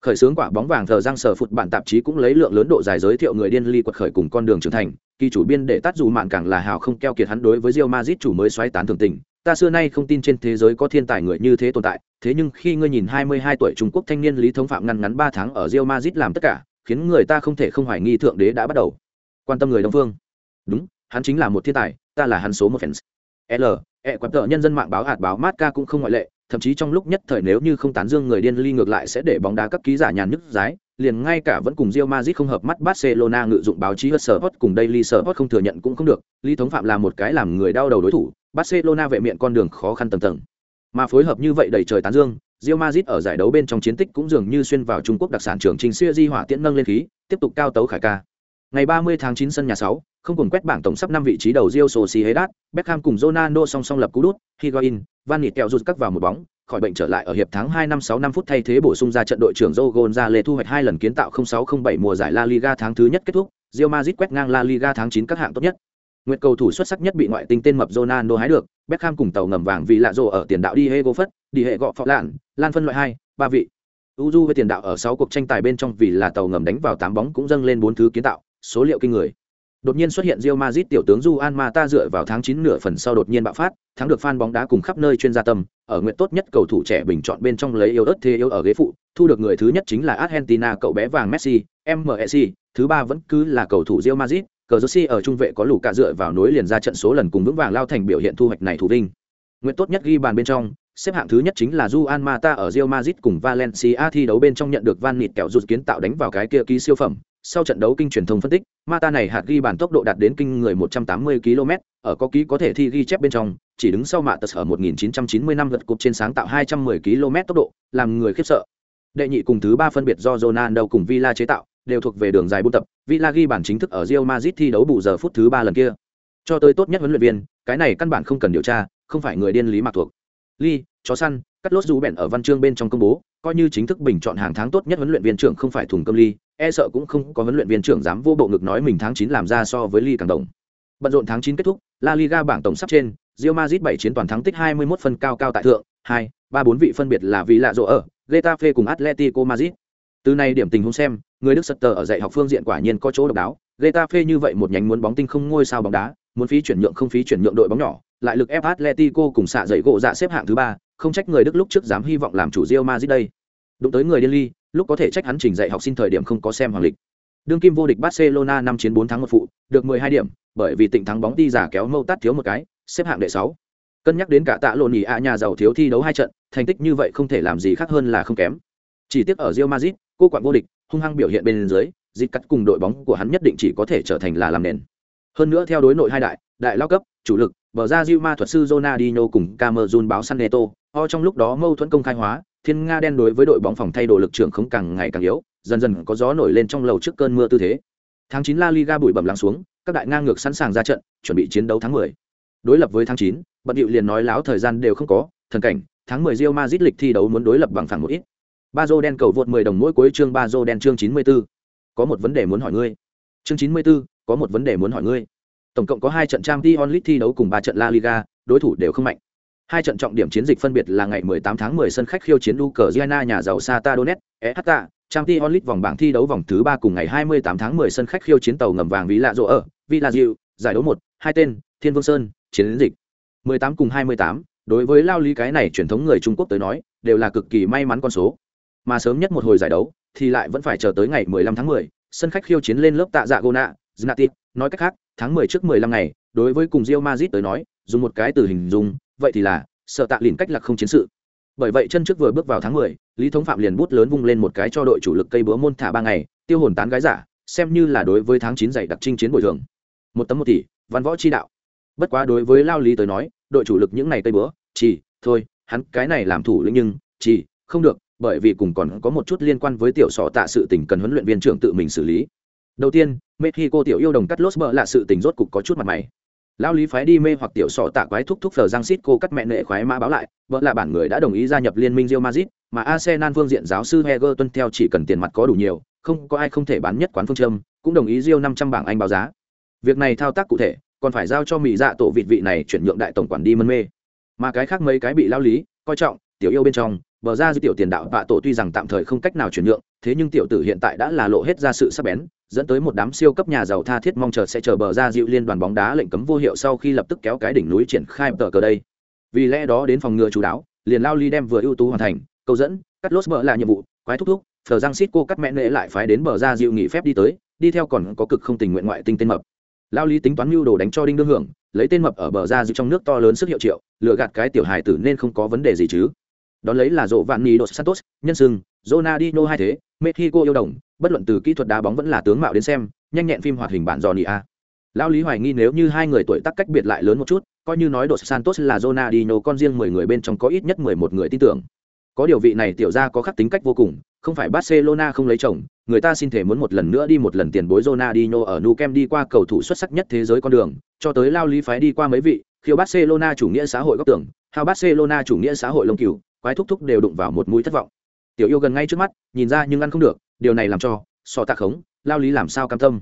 Khởi xướng quả bóng vàng thờ giang sở phụt bản tạp chí cũng lấy lượng lớn độ dài giới thiệu người điên ly quật khởi cùng con đường trưởng thành, kỳ chủ biên để tắt dù mạn càng là hào không keo kiệt hắn đối với Real Madrid chủ mới xoáy tán thường tình, ta xưa nay không tin trên thế giới có thiên tài người như thế tồn tại, thế nhưng khi ngươi nhìn 22 tuổi Trung Quốc thanh niên Lý Thống Phạm ngăn ngắn 3 tháng ở Real Madrid làm tất cả, khiến người ta không thể không hoài nghi thượng đế đã bắt đầu quan tâm người Đông phương. Đúng, hắn chính là một thiên tài, ta là hắn số một fans. L, e quạt tờ nhân dân mạng báo hạt báo Marca cũng không ngoại lệ, thậm chí trong lúc nhất thời nếu như không tán dương người điên ly ngược lại sẽ để bóng đá các ký giả nhàn nhức giái, liền ngay cả vẫn cùng Real Madrid không hợp mắt Barcelona ngự dụng báo chí Hot Sport cùng Daily Sport không thừa nhận cũng không được, Lý Thống Phạm là một cái làm người đau đầu đối thủ, Barcelona vệ miệng con đường khó khăn tầng tầng. Mà phối hợp như vậy đầy trời tán dương, Real Madrid ở giải đấu bên trong chiến tích cũng dường như xuyên vào Trung Quốc đặc sản trường trình xưa di hỏa tiễn nâng lên khí, tiếp tục cao tấu khải ca. Ngày 30 tháng 9 sân nhà 6, không cùng quét bảng tổng sắp 5 vị trí đầu Real Sociedad, Beckham cùng Ronaldo song song lập cú đút, Higuain, Van Nịt kẹo rút vào một bóng, khỏi bệnh trở lại ở hiệp tháng 2 năm 6 năm phút thay thế bổ sung ra trận đội trưởng Joe Gonzalez thu hoạch hai lần kiến tạo 0607 mùa giải La Liga tháng thứ nhất kết thúc, Real Madrid quét ngang La Liga tháng 9 các hạng tốt nhất. Nguyệt cầu thủ xuất sắc nhất bị ngoại tinh tên mập Ronaldo hái được, Beckham cùng tàu ngầm vàng vì lạ rồ ở tiền đạo Diego Phất, đi hệ gọ phọ lạn, lan phân loại 2, ba vị. Uju với tiền đạo ở 6 cuộc tranh tài bên trong vì là tàu ngầm đánh vào 8 bóng cũng dâng lên 4 thứ kiến tạo, số liệu kinh người. Đột nhiên xuất hiện Real Madrid tiểu tướng Juan Mata dựa vào tháng 9 nửa phần sau đột nhiên bạo phát, thắng được fan bóng đá cùng khắp nơi chuyên gia tâm, ở nguyện tốt nhất cầu thủ trẻ bình chọn bên trong lấy yêu ớt thế yêu ở ghế phụ, thu được người thứ nhất chính là Argentina cậu bé vàng Messi, Messi, thứ ba vẫn cứ là cầu thủ Real Madrid, cờ Jersey ở trung vệ có lũ cả dựa vào nối liền ra trận số lần cùng vững vàng lao thành biểu hiện thu hoạch này thủ vinh. Nguyện tốt nhất ghi bàn bên trong, xếp hạng thứ nhất chính là Juan Mata ở Real Madrid cùng Valencia thi đấu bên trong nhận được Van Nịt kẹo rụt kiến tạo đánh vào cái kia ký siêu phẩm, sau trận đấu kinh truyền thông phân tích, Mata này hạt ghi bàn tốc độ đạt đến kinh người 180 km, ở có ký có thể thi ghi chép bên trong, chỉ đứng sau mạ tật ở 1990 năm lượt cục trên sáng tạo 210 km tốc độ, làm người khiếp sợ. Đệ nhị cùng thứ ba phân biệt do Ronaldo cùng Villa chế tạo, đều thuộc về đường dài buôn tập, Villa ghi bản chính thức ở Real Madrid thi đấu bù giờ phút thứ ba lần kia. Cho tới tốt nhất huấn luyện viên, cái này căn bản không cần điều tra, không phải người điên lý mặc thuộc. Lee, chó săn, cắt lốt rú bèn ở văn chương bên trong công bố, coi như chính thức bình chọn hàng tháng tốt nhất huấn luyện viên trưởng không phải thùng cơm ly e sợ cũng không có huấn luyện viên trưởng dám vô bộ ngực nói mình tháng chín làm ra so với ly càng đồng bận rộn tháng chín kết thúc la liga bảng tổng sắp trên Real Madrid bảy chiến toàn thắng tích 21 phân cao cao tại thượng hai ba bốn vị phân biệt là vì lạ rộ ở Getafe cùng Atletico Madrid từ này điểm tình huống xem, người đức Sutter ở dạy học phương diện quả nhiên có chỗ độc đáo Getafe như vậy một nhánh muốn bóng tinh không ngôi sao bóng đá, muốn phí chuyển nhượng không phí chuyển nhượng đội bóng nhỏ, lại lực ép Atletico cùng xạ dậy gỗ dạ xếp hạng thứ ba, không trách người đức lúc trước dám hy vọng làm chủ Real Madrid đây. Đụng tới người điên ly, lúc có thể trách hắn trình dạy học sinh thời điểm không có xem hoàng lịch. Đương kim vô địch barcelona năm chiến bốn thắng một phụ, được mười hai điểm, bởi vì tỉnh thắng bóng đi giả kéo mâu tắt thiếu một cái, xếp hạng đệ sáu. Cân nhắc đến cả tạ lộn nhì a nhà giàu thiếu thi đấu hai trận, thành tích như vậy không thể làm gì khác hơn là không kém. Chỉ tiếc ở rio mazit cô quản vô địch hung hăng biểu hiện bên dưới dịch cắt cùng đội bóng của hắn nhất định chỉ có thể trở thành là làm nền. Hơn nữa theo đối nội hai đại đại lao cấp chủ lực bờ ra Diu Ma thuật sư Ronaldinho cùng Camerun báo San Neto, ho trong lúc đó mâu thuẫn công khai hóa, thiên nga đen đối với đội bóng phòng thay đồ lực trưởng không càng ngày càng yếu dần dần có gió nổi lên trong lầu trước cơn mưa tư thế. Tháng chín la liga bụi bẩm lắng xuống các đại ngang ngược sẵn sàng ra trận chuẩn bị chiến đấu tháng mười. đối lập với tháng chín, bận điệu liền nói láo thời gian đều không có thần cảnh tháng mười Real Madrid lịch thi đấu muốn đối lập bằng phẳng một ít ba dô đen cầu vượt mười đồng mỗi cuối chương ba dô đen chương chín mươi 94. có một vấn đề muốn hỏi ngươi. Chương chín mươi 94, có một vấn đề muốn hỏi ngươi. Tổng cộng có hai trận trang t onlit thi đấu cùng ba trận la liga đối thủ đều không mạnh. Hai trận trọng điểm chiến dịch phân biệt là ngày 18 tháng 10 sân khách khiêu chiến Ukraine nhà giàu Sata Donetsk, EHTA, Champions League vòng bảng thi đấu vòng thứ ba cùng ngày 28 tháng 10 sân khách khiêu chiến tàu ngầm vàng Ví Lạ Rộ ở, villa diệu giải đấu một hai tên thiên vương sơn chiến dịch. 18 cùng 28, đối với lao lý cái này truyền thống người trung quốc tới nói đều là cực kỳ may mắn con số mà sớm nhất một hồi giải đấu thì lại vẫn phải chờ tới ngày 15 tháng 10, sân khách khiêu chiến lên lớp tạ dạ gona znatit nói cách khác tháng 10 trước 15 ngày đối với cùng Real Madrid tới nói dùng một cái từ hình dung vậy thì là sợ tạ liền cách lạc không chiến sự. Bởi vậy chân trước vừa bước vào tháng 10, lý thống phạm liền bút lớn vung lên một cái cho đội chủ lực cây bữa môn thả ba ngày tiêu hồn tán gái giả xem như là đối với tháng 9 dạy đặc trinh chiến bồi thường. Một tấm một tỷ văn võ chi đạo. Bất quá đối với lao lý tới nói đội chủ lực những này cây bữa, chỉ thôi hắn cái này làm thủ lĩnh nhưng chỉ không được bởi vì cùng còn có một chút liên quan với tiểu sọ tạ sự tình cần huấn luyện viên trưởng tự mình xử lý. Đầu tiên, mexico tiểu yêu đồng cắt lốt bờ là sự tình rốt cục có chút mặt mày. Lao lý phái đi mê hoặc tiểu sọ tạ quái thúc thúc phờ giang xít cô cắt mẹ nệ khoái mã báo lại vợ là bản người đã đồng ý gia nhập liên minh rio mazit mà arsenal phương diện giáo sư heger tuân theo chỉ cần tiền mặt có đủ nhiều, không có ai không thể bán nhất quán phương châm, cũng đồng ý rio năm trăm bảng anh báo giá. Việc này thao tác cụ thể, còn phải giao cho mỹ dạ tổ vịt vị này chuyển nhượng đại tổng quản đi mân mê. Mà cái khác mấy cái bị lao lý coi trọng, tiểu yêu bên trong bờ ra dư tiểu tiền đạo vạ tổ tuy rằng tạm thời không cách nào chuyển nhượng, thế nhưng tiểu tử hiện tại đã là lộ hết ra sự sắc bén, dẫn tới một đám siêu cấp nhà giàu tha thiết mong chờ sẽ chờ bờ ra dịu liên đoàn bóng đá lệnh cấm vô hiệu sau khi lập tức kéo cái đỉnh núi triển khai tờ cờ đây. Vì lẽ đó đến phòng ngừa chú đáo, liền lao ly đem vừa ưu tú hoàn thành, câu dẫn, cắt lốt bờ là nhiệm vụ, quái thúc thúc phờ giang xít cô cắt mẹ nệ lại phái đến bờ ra dịu nghỉ phép đi tới, đi theo còn có cực không tình nguyện ngoại tinh tên mập. Lao ly tính toán mưu đồ đánh cho đinh đương hưởng, lấy tên mập ở bờ ra dịu trong nước to lớn sức hiệu triệu lựa gạt cái tiểu hài tử nên không có vấn đề gì chứ đón lấy là rộ vạn nỉ dos santos, nhân sưng, Ronaldinho hai thế, mexico yêu đồng, bất luận từ kỹ thuật đá bóng vẫn là tướng mạo đến xem, nhanh nhẹn phim hoạt hình bản dò nỉ a. Lão lý hoài nghi nếu như hai người tuổi tác cách biệt lại lớn một chút, coi như nói dos santos là Ronaldinho, con riêng mười người bên trong có ít nhất mười một người tin tưởng. Có điều vị này tiểu ra có khắc tính cách vô cùng, không phải barcelona không lấy chồng, người ta xin thể muốn một lần nữa đi một lần tiền bối Ronaldinho ở Nou Camp đi qua cầu thủ xuất sắc nhất thế giới con đường, cho tới lao lý phái đi qua mấy vị, khiêu barcelona chủ nghĩa xã hội góc tưởng hao barcelona chủ nghĩa xã hội lông cừu quái thúc thúc đều đụng vào một mũi thất vọng. Tiểu yêu gần ngay trước mắt, nhìn ra nhưng ăn không được, điều này làm cho so tạ khống, lao lý làm sao cam tâm?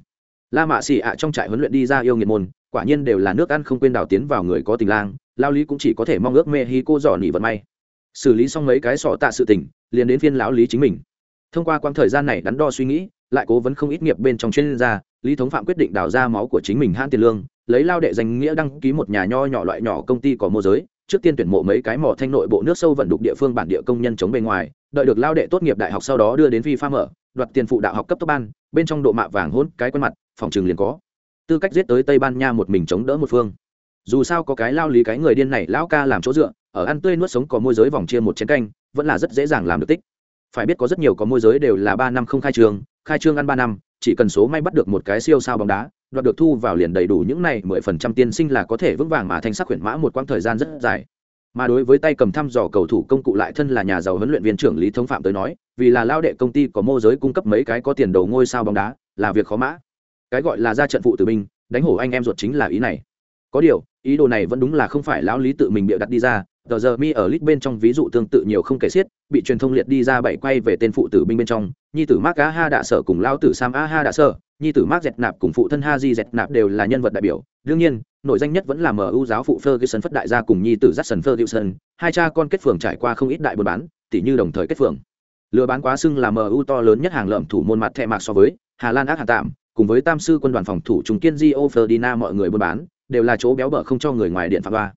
La mạ xì ạ trong trại huấn luyện đi ra yêu nghiệt môn, quả nhiên đều là nước ăn không quên đào tiến vào người có tình lang, lao lý cũng chỉ có thể mong ước mê hi cô dò nỉ vận may. Xử lý xong mấy cái sọ tạ sự tình, liền đến phiên lão lý chính mình. Thông qua quãng thời gian này đắn đo suy nghĩ, lại cố vấn không ít nghiệp bên trong chuyên gia, lý thống phạm quyết định đào ra máu của chính mình hãn tiền lương, lấy lao đệ danh nghĩa đăng ký một nhà nho nhỏ loại nhỏ công ty có môi giới trước tiên tuyển mộ mấy cái mỏ thanh nội bộ nước sâu vận đục địa phương bản địa công nhân chống bề ngoài, đợi được lao đệ tốt nghiệp đại học sau đó đưa đến Vi pha mở, đoạt tiền phụ đạo học cấp tốc ban, bên trong độ mạ vàng hôn cái quen mặt, phòng trường liền có. Tư cách giết tới tây ban nha một mình chống đỡ một phương. Dù sao có cái lao lý cái người điên này lão ca làm chỗ dựa, ở ăn tươi nuốt sống có môi giới vòng chia một chén canh, vẫn là rất dễ dàng làm được tích. Phải biết có rất nhiều có môi giới đều là ba năm không khai trương khai trương ăn ba năm, chỉ cần số may bắt được một cái siêu sao bóng đá đoạt được thu vào liền đầy đủ những này, mười phần trăm tiên sinh là có thể vững vàng mà thành sắc khuyển mã một quãng thời gian rất dài. Mà đối với tay cầm thăm dò cầu thủ công cụ lại thân là nhà giàu huấn luyện viên trưởng lý thống phạm tới nói, vì là lao đệ công ty có mô giới cung cấp mấy cái có tiền đầu ngôi sao bóng đá, là việc khó mã. Cái gọi là ra trận phụ tử binh, đánh hổ anh em ruột chính là ý này. Có điều, ý đồ này vẫn đúng là không phải lão lý tự mình bịa đặt đi ra tờ giờ mi ở lit bên trong ví dụ tương tự nhiều không kể xiết, bị truyền thông liệt đi ra bảy quay về tên phụ tử binh bên trong, nhi tử mark a ha đạ sở cùng lao tử sam a ha đạ sở, nhi tử mark dẹt nạp cùng phụ thân ha di dẹt nạp đều là nhân vật đại biểu. Đương nhiên nội danh nhất vẫn là mu giáo phụ ferguson phất đại gia cùng nhi tử jackson ferguson, hai cha con kết phường trải qua không ít đại buôn bán, tỉ như đồng thời kết phường. Lừa bán quá xưng là mu to lớn nhất hàng lợm thủ môn mặt thẹ mạc so với hà lan ác hà tạm, cùng với tam sư quân đoàn phòng thủ trung kiên di Ferdinand mọi người buôn bán, đều là chỗ béo bở không cho người ngoài điện phạm ba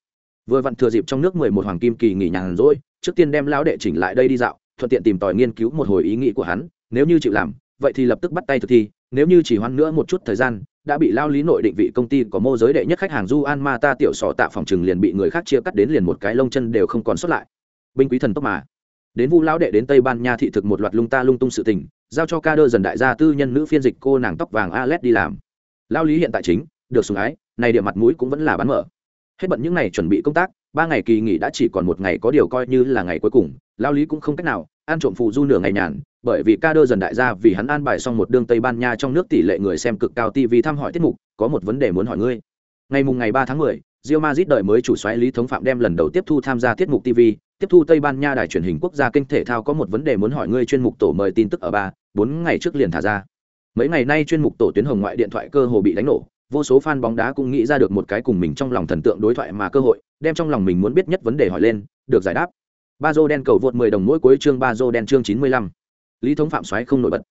vừa vặn thừa dịp trong nước mười một hoàng kim kỳ nghỉ nhàn rỗi, trước tiên đem lão đệ chỉnh lại đây đi dạo, thuận tiện tìm tòi nghiên cứu một hồi ý nghĩ của hắn, nếu như chịu làm, vậy thì lập tức bắt tay thực thi, nếu như chỉ hoãn nữa một chút thời gian, đã bị lao lý nội định vị công ty có mô giới đệ nhất khách hàng du an ma ta tiểu sọ tạ phòng chừng liền bị người khác chia cắt đến liền một cái lông chân đều không còn xuất lại. Binh quý thần tốc mà. Đến vu lão đệ đến tây ban nha thị thực một loạt lung ta lung tung sự tình, giao cho ca đơ dần đại gia tư nhân nữ phiên dịch cô nàng tóc vàng alet đi làm. Lao lý hiện tại chính, được sùng ái, này điểm mặt mũi cũng vẫn là bán mở hết bận những ngày chuẩn bị công tác ba ngày kỳ nghỉ đã chỉ còn một ngày có điều coi như là ngày cuối cùng lao lý cũng không cách nào ăn trộm phụ du nửa ngày nhàn bởi vì ca đơ dần đại gia vì hắn an bài xong một đương tây ban nha trong nước tỷ lệ người xem cực cao tv thăm hỏi tiết mục có một vấn đề muốn hỏi ngươi ngày mùng ngày ba tháng mười Real Madrid đợi mới chủ soái Lý Thống Phạm đem lần đầu tiếp thu tham gia tiết mục TV, tiếp thu Tây Ban Nha đài truyền hình quốc gia kênh thể thao có một vấn đề muốn hỏi ngươi chuyên mục tổ mời tin tức ở ba, bốn ngày trước liền thả ra. Mấy ngày nay chuyên mục tổ tuyến hồng ngoại điện thoại cơ hồ bị đánh nổ, vô số fan bóng đá cũng nghĩ ra được một cái cùng mình trong lòng thần tượng đối thoại mà cơ hội, đem trong lòng mình muốn biết nhất vấn đề hỏi lên, được giải đáp. Ba đen cầu vượt 10 đồng mỗi cuối chương ba đen chương 95. Lý Thống Phạm xoáy không nổi bật.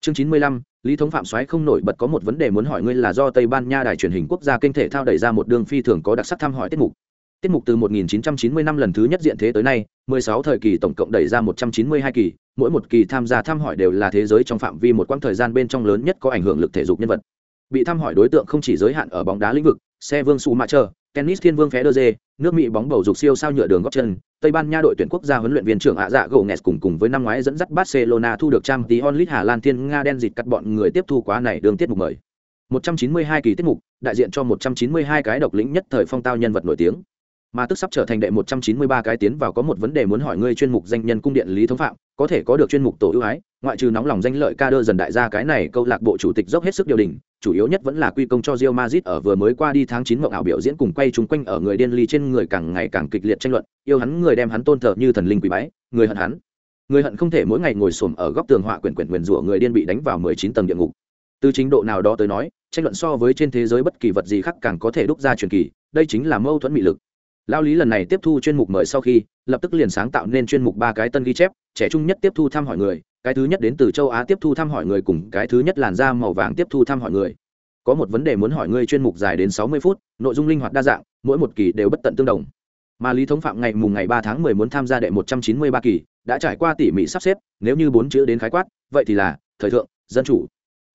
chương chín mươi lăm lý thống phạm xoáy không nổi bật có một vấn đề muốn hỏi ngươi là do tây ban nha đài truyền hình quốc gia kinh thể thao đẩy ra một đường phi thường có đặc sắc thăm hỏi tiết mục tiết mục từ 1990 năm lần thứ nhất diện thế tới nay 16 thời kỳ tổng cộng đẩy ra 192 kỳ mỗi một kỳ tham gia thăm hỏi đều là thế giới trong phạm vi một quãng thời gian bên trong lớn nhất có ảnh hưởng lực thể dục nhân vật bị thăm hỏi đối tượng không chỉ giới hạn ở bóng đá lĩnh vực, xe vương su mạ trơ tennis thiên vương phé đơ dê nước mỹ bóng bầu dục siêu sao nhựa đường góc chân, tây ban nha đội tuyển quốc gia huấn luyện viên trưởng ạ dạ gầu nghẹt cùng cùng với năm ngoái dẫn dắt barcelona thu được trang tí onlit hà lan thiên nga đen dịt cắt bọn người tiếp thu quá này đường tiết mục mời. 192 kỳ tiết mục, đại diện cho 192 cái độc lĩnh nhất thời phong tao nhân vật nổi tiếng mà tức sắp trở thành đệ 193 cái tiến vào có một vấn đề muốn hỏi ngươi chuyên mục danh nhân cung điện lý thống phạm, có thể có được chuyên mục tổ ưu ái, ngoại trừ nóng lòng danh lợi ca đơ dần đại gia cái này câu lạc bộ chủ tịch dốc hết sức điều đình chủ yếu nhất vẫn là quy công cho Real Madrid ở vừa mới qua đi tháng 9 mộng ảo biểu diễn cùng quay chúng quanh ở người điên ly trên người càng ngày càng kịch liệt tranh luận, yêu hắn người đem hắn tôn thờ như thần linh quỷ bái, người hận hắn. Người hận không thể mỗi ngày ngồi xổm ở góc tường họa quyển quyển quyển rủa người điên bị đánh vào 19 tầng địa ngục. Từ chính độ nào đó tới nói, tranh luận so với trên thế giới bất kỳ vật gì khác càng có thể đúc ra truyền kỳ, đây chính là mâu thuẫn mị lực lao lý lần này tiếp thu chuyên mục mời sau khi, lập tức liền sáng tạo nên chuyên mục ba cái tân ghi chép, trẻ trung nhất tiếp thu thăm hỏi người, cái thứ nhất đến từ châu á tiếp thu thăm hỏi người cùng cái thứ nhất làn da màu vàng tiếp thu thăm hỏi người. Có một vấn đề muốn hỏi ngươi chuyên mục dài đến sáu mươi phút, nội dung linh hoạt đa dạng, mỗi một kỳ đều bất tận tương đồng. Mà lý thống phạm ngày mùng ngày ba tháng mười muốn tham gia đệ một trăm chín mươi ba kỳ, đã trải qua tỉ mỉ sắp xếp, nếu như bốn chữ đến khái quát, vậy thì là, thời thượng, dân chủ.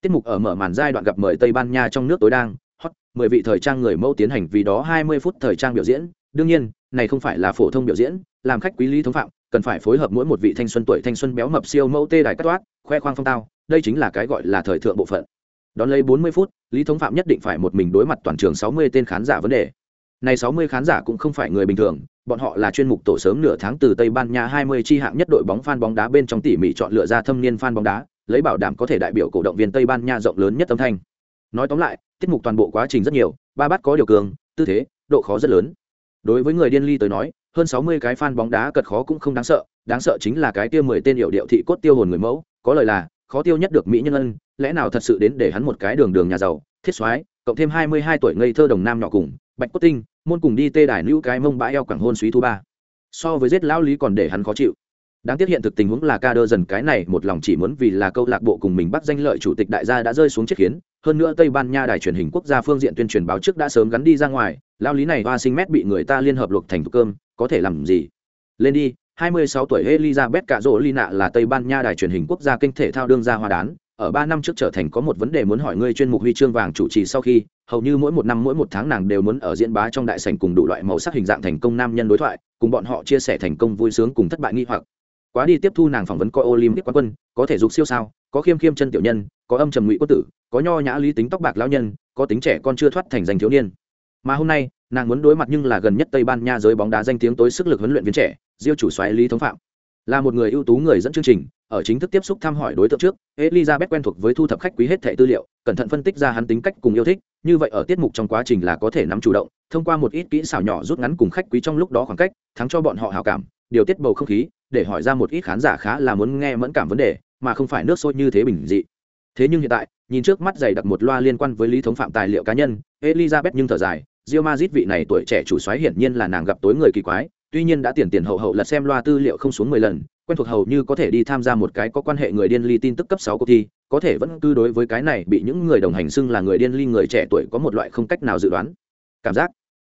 Tiết mục ở mở màn giai đoạn gặp mời tây ban nha trong nước tối đang, hot, mười vị thời trang người mẫu tiến hành vì đó hai mươi phút thời trang biểu diễn đương nhiên, này không phải là phổ thông biểu diễn, làm khách quý lý thống phạm, cần phải phối hợp mỗi một vị thanh xuân tuổi thanh xuân béo mập siêu mẫu tê đài cắt toát, khoe khoang phong tao, đây chính là cái gọi là thời thượng bộ phận. Đón lấy bốn mươi phút, lý thống phạm nhất định phải một mình đối mặt toàn trường sáu mươi tên khán giả vấn đề. Này sáu mươi khán giả cũng không phải người bình thường, bọn họ là chuyên mục tổ sớm nửa tháng từ tây ban nha hai mươi chi hạng nhất đội bóng fan bóng đá bên trong tỉ mỉ chọn lựa ra thâm niên fan bóng đá, lấy bảo đảm có thể đại biểu cổ động viên tây ban nha rộng lớn nhất âm thanh. Nói tóm lại, tiết mục toàn bộ quá trình rất nhiều, ba bát có điều cường, tư thế, độ khó rất lớn đối với người điên ly tới nói, hơn sáu mươi cái fan bóng đá cật khó cũng không đáng sợ đáng sợ chính là cái tiêu mười tên hiệu điệu thị cốt tiêu hồn người mẫu, có lời là, khó tiêu nhất được mỹ nhân ân, lẽ nào thật sự đến để hắn một cái đường đường nhà giàu, thiết soái, cộng thêm hai mươi hai tuổi ngây thơ đồng nam nhỏ cùng, bạch cốt tinh, môn cùng đi tê đài nữ cái mông bãi eo quảng hôn suý thu ba. So với giết lão lý còn để hắn khó chịu đáng tiếc hiện thực tình huống là ca đơ dần cái này một lòng chỉ muốn vì là câu lạc bộ cùng mình bắt danh lợi chủ tịch đại gia đã rơi xuống chết khiến hơn nữa tây ban nha đài truyền hình quốc gia phương diện tuyên truyền báo trước đã sớm gắn đi ra ngoài lao lý này hoa sinh mét bị người ta liên hợp luộc thành thuốc cơm có thể làm gì? Lên đi 26 tuổi Elizabeth Cạ Dỗ Lina là Tây Ban Nha đài truyền hình quốc gia kinh thể thao đương gia hoa đán, ở 3 năm trước trở thành có một vấn đề muốn hỏi ngươi chuyên mục huy chương vàng chủ trì sau khi, hầu như mỗi một năm mỗi một tháng nàng đều muốn ở diễn bá trong đại sảnh cùng đủ loại màu sắc hình dạng thành công nam nhân đối thoại, cùng bọn họ chia sẻ thành công vui sướng cùng thất bại nghi hoặc. Quá đi tiếp thu nàng phỏng vấn coi Olympic quán quân, có thể dục siêu sao, có khiêm khiêm chân tiểu nhân, có âm trầm ngụy quốc tử, có nho nhã lý tính tóc bạc lão nhân, có tính trẻ con chưa thoát thành danh thiếu niên. Mà hôm nay, nàng muốn đối mặt nhưng là gần nhất Tây Ban Nha giới bóng đá danh tiếng tối sức lực huấn luyện viên trẻ, Diêu chủ xoáy Lý Thống Phạm là một người ưu tú người dẫn chương trình ở chính thức tiếp xúc thăm hỏi đối tượng trước elizabeth quen thuộc với thu thập khách quý hết thẻ tư liệu cẩn thận phân tích ra hắn tính cách cùng yêu thích như vậy ở tiết mục trong quá trình là có thể nắm chủ động thông qua một ít kỹ xảo nhỏ rút ngắn cùng khách quý trong lúc đó khoảng cách thắng cho bọn họ hào cảm điều tiết bầu không khí để hỏi ra một ít khán giả khá là muốn nghe mẫn cảm vấn đề mà không phải nước sôi như thế bình dị. Thế nhưng hiện tại nhìn trước mắt dày đặc một loa liên quan với lý thống phạm tài liệu cá nhân elizabeth nhưng thở dài rio mazit vị này tuổi trẻ chủ soái hiển nhiên là nàng gặp tối người kỳ quái, tuy nhiên đã tiền tiền hậu hậu lật xem loa tư liệu không xuống mười lần quen thuộc hầu như có thể đi tham gia một cái có quan hệ người điên ly tin tức cấp sáu cuộc thi có thể vẫn cứ đối với cái này bị những người đồng hành xưng là người điên ly người trẻ tuổi có một loại không cách nào dự đoán. Cảm giác.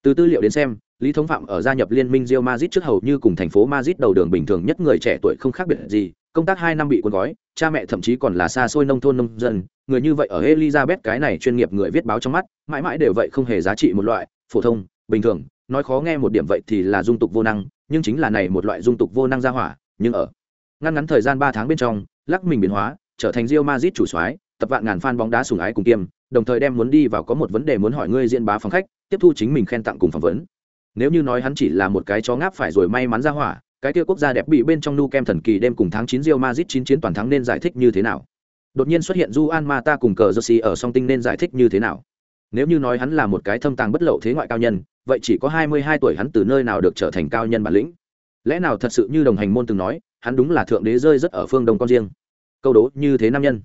Từ tư liệu đến xem lý thống phạm ở gia nhập liên minh Real Madrid trước hầu như cùng thành phố Madrid đầu đường bình thường nhất người trẻ tuổi không khác biệt gì, công tác hai năm bị cuốn gói, cha mẹ thậm chí còn là xa xôi nông thôn nông dân, người như vậy ở Elizabeth cái này chuyên nghiệp người viết báo trong mắt, mãi mãi đều vậy không hề giá trị một loại, phổ thông, bình thường, nói khó nghe một điểm vậy thì là dung tục vô năng, nhưng chính là này một loại dung tục vô năng ra hỏa, nhưng ở ngăn ngắn thời gian ba tháng bên trong, lắc mình biến hóa, trở thành Real Madrid chủ soái, tập vạn ngàn fan bóng đá sủng ái cùng kiêm, đồng thời đem muốn đi vào có một vấn đề muốn hỏi ngươi diễn bá phòng khách, tiếp thu chính mình khen tặng cùng phỏng vấn nếu như nói hắn chỉ là một cái chó ngáp phải rồi may mắn ra hỏa, cái kia quốc gia đẹp bị bên trong nu kem thần kỳ đêm cùng tháng chín rio mazit chín chiến toàn thắng nên giải thích như thế nào? Đột nhiên xuất hiện Juan Mata cùng cờ Jersey ở song tinh nên giải thích như thế nào? Nếu như nói hắn là một cái thâm tàng bất lậu thế ngoại cao nhân, vậy chỉ có hai mươi hai tuổi hắn từ nơi nào được trở thành cao nhân bản lĩnh? Lẽ nào thật sự như đồng hành môn từng nói, hắn đúng là thượng đế rơi rất ở phương đông con riêng? Câu đố, như thế nam nhân.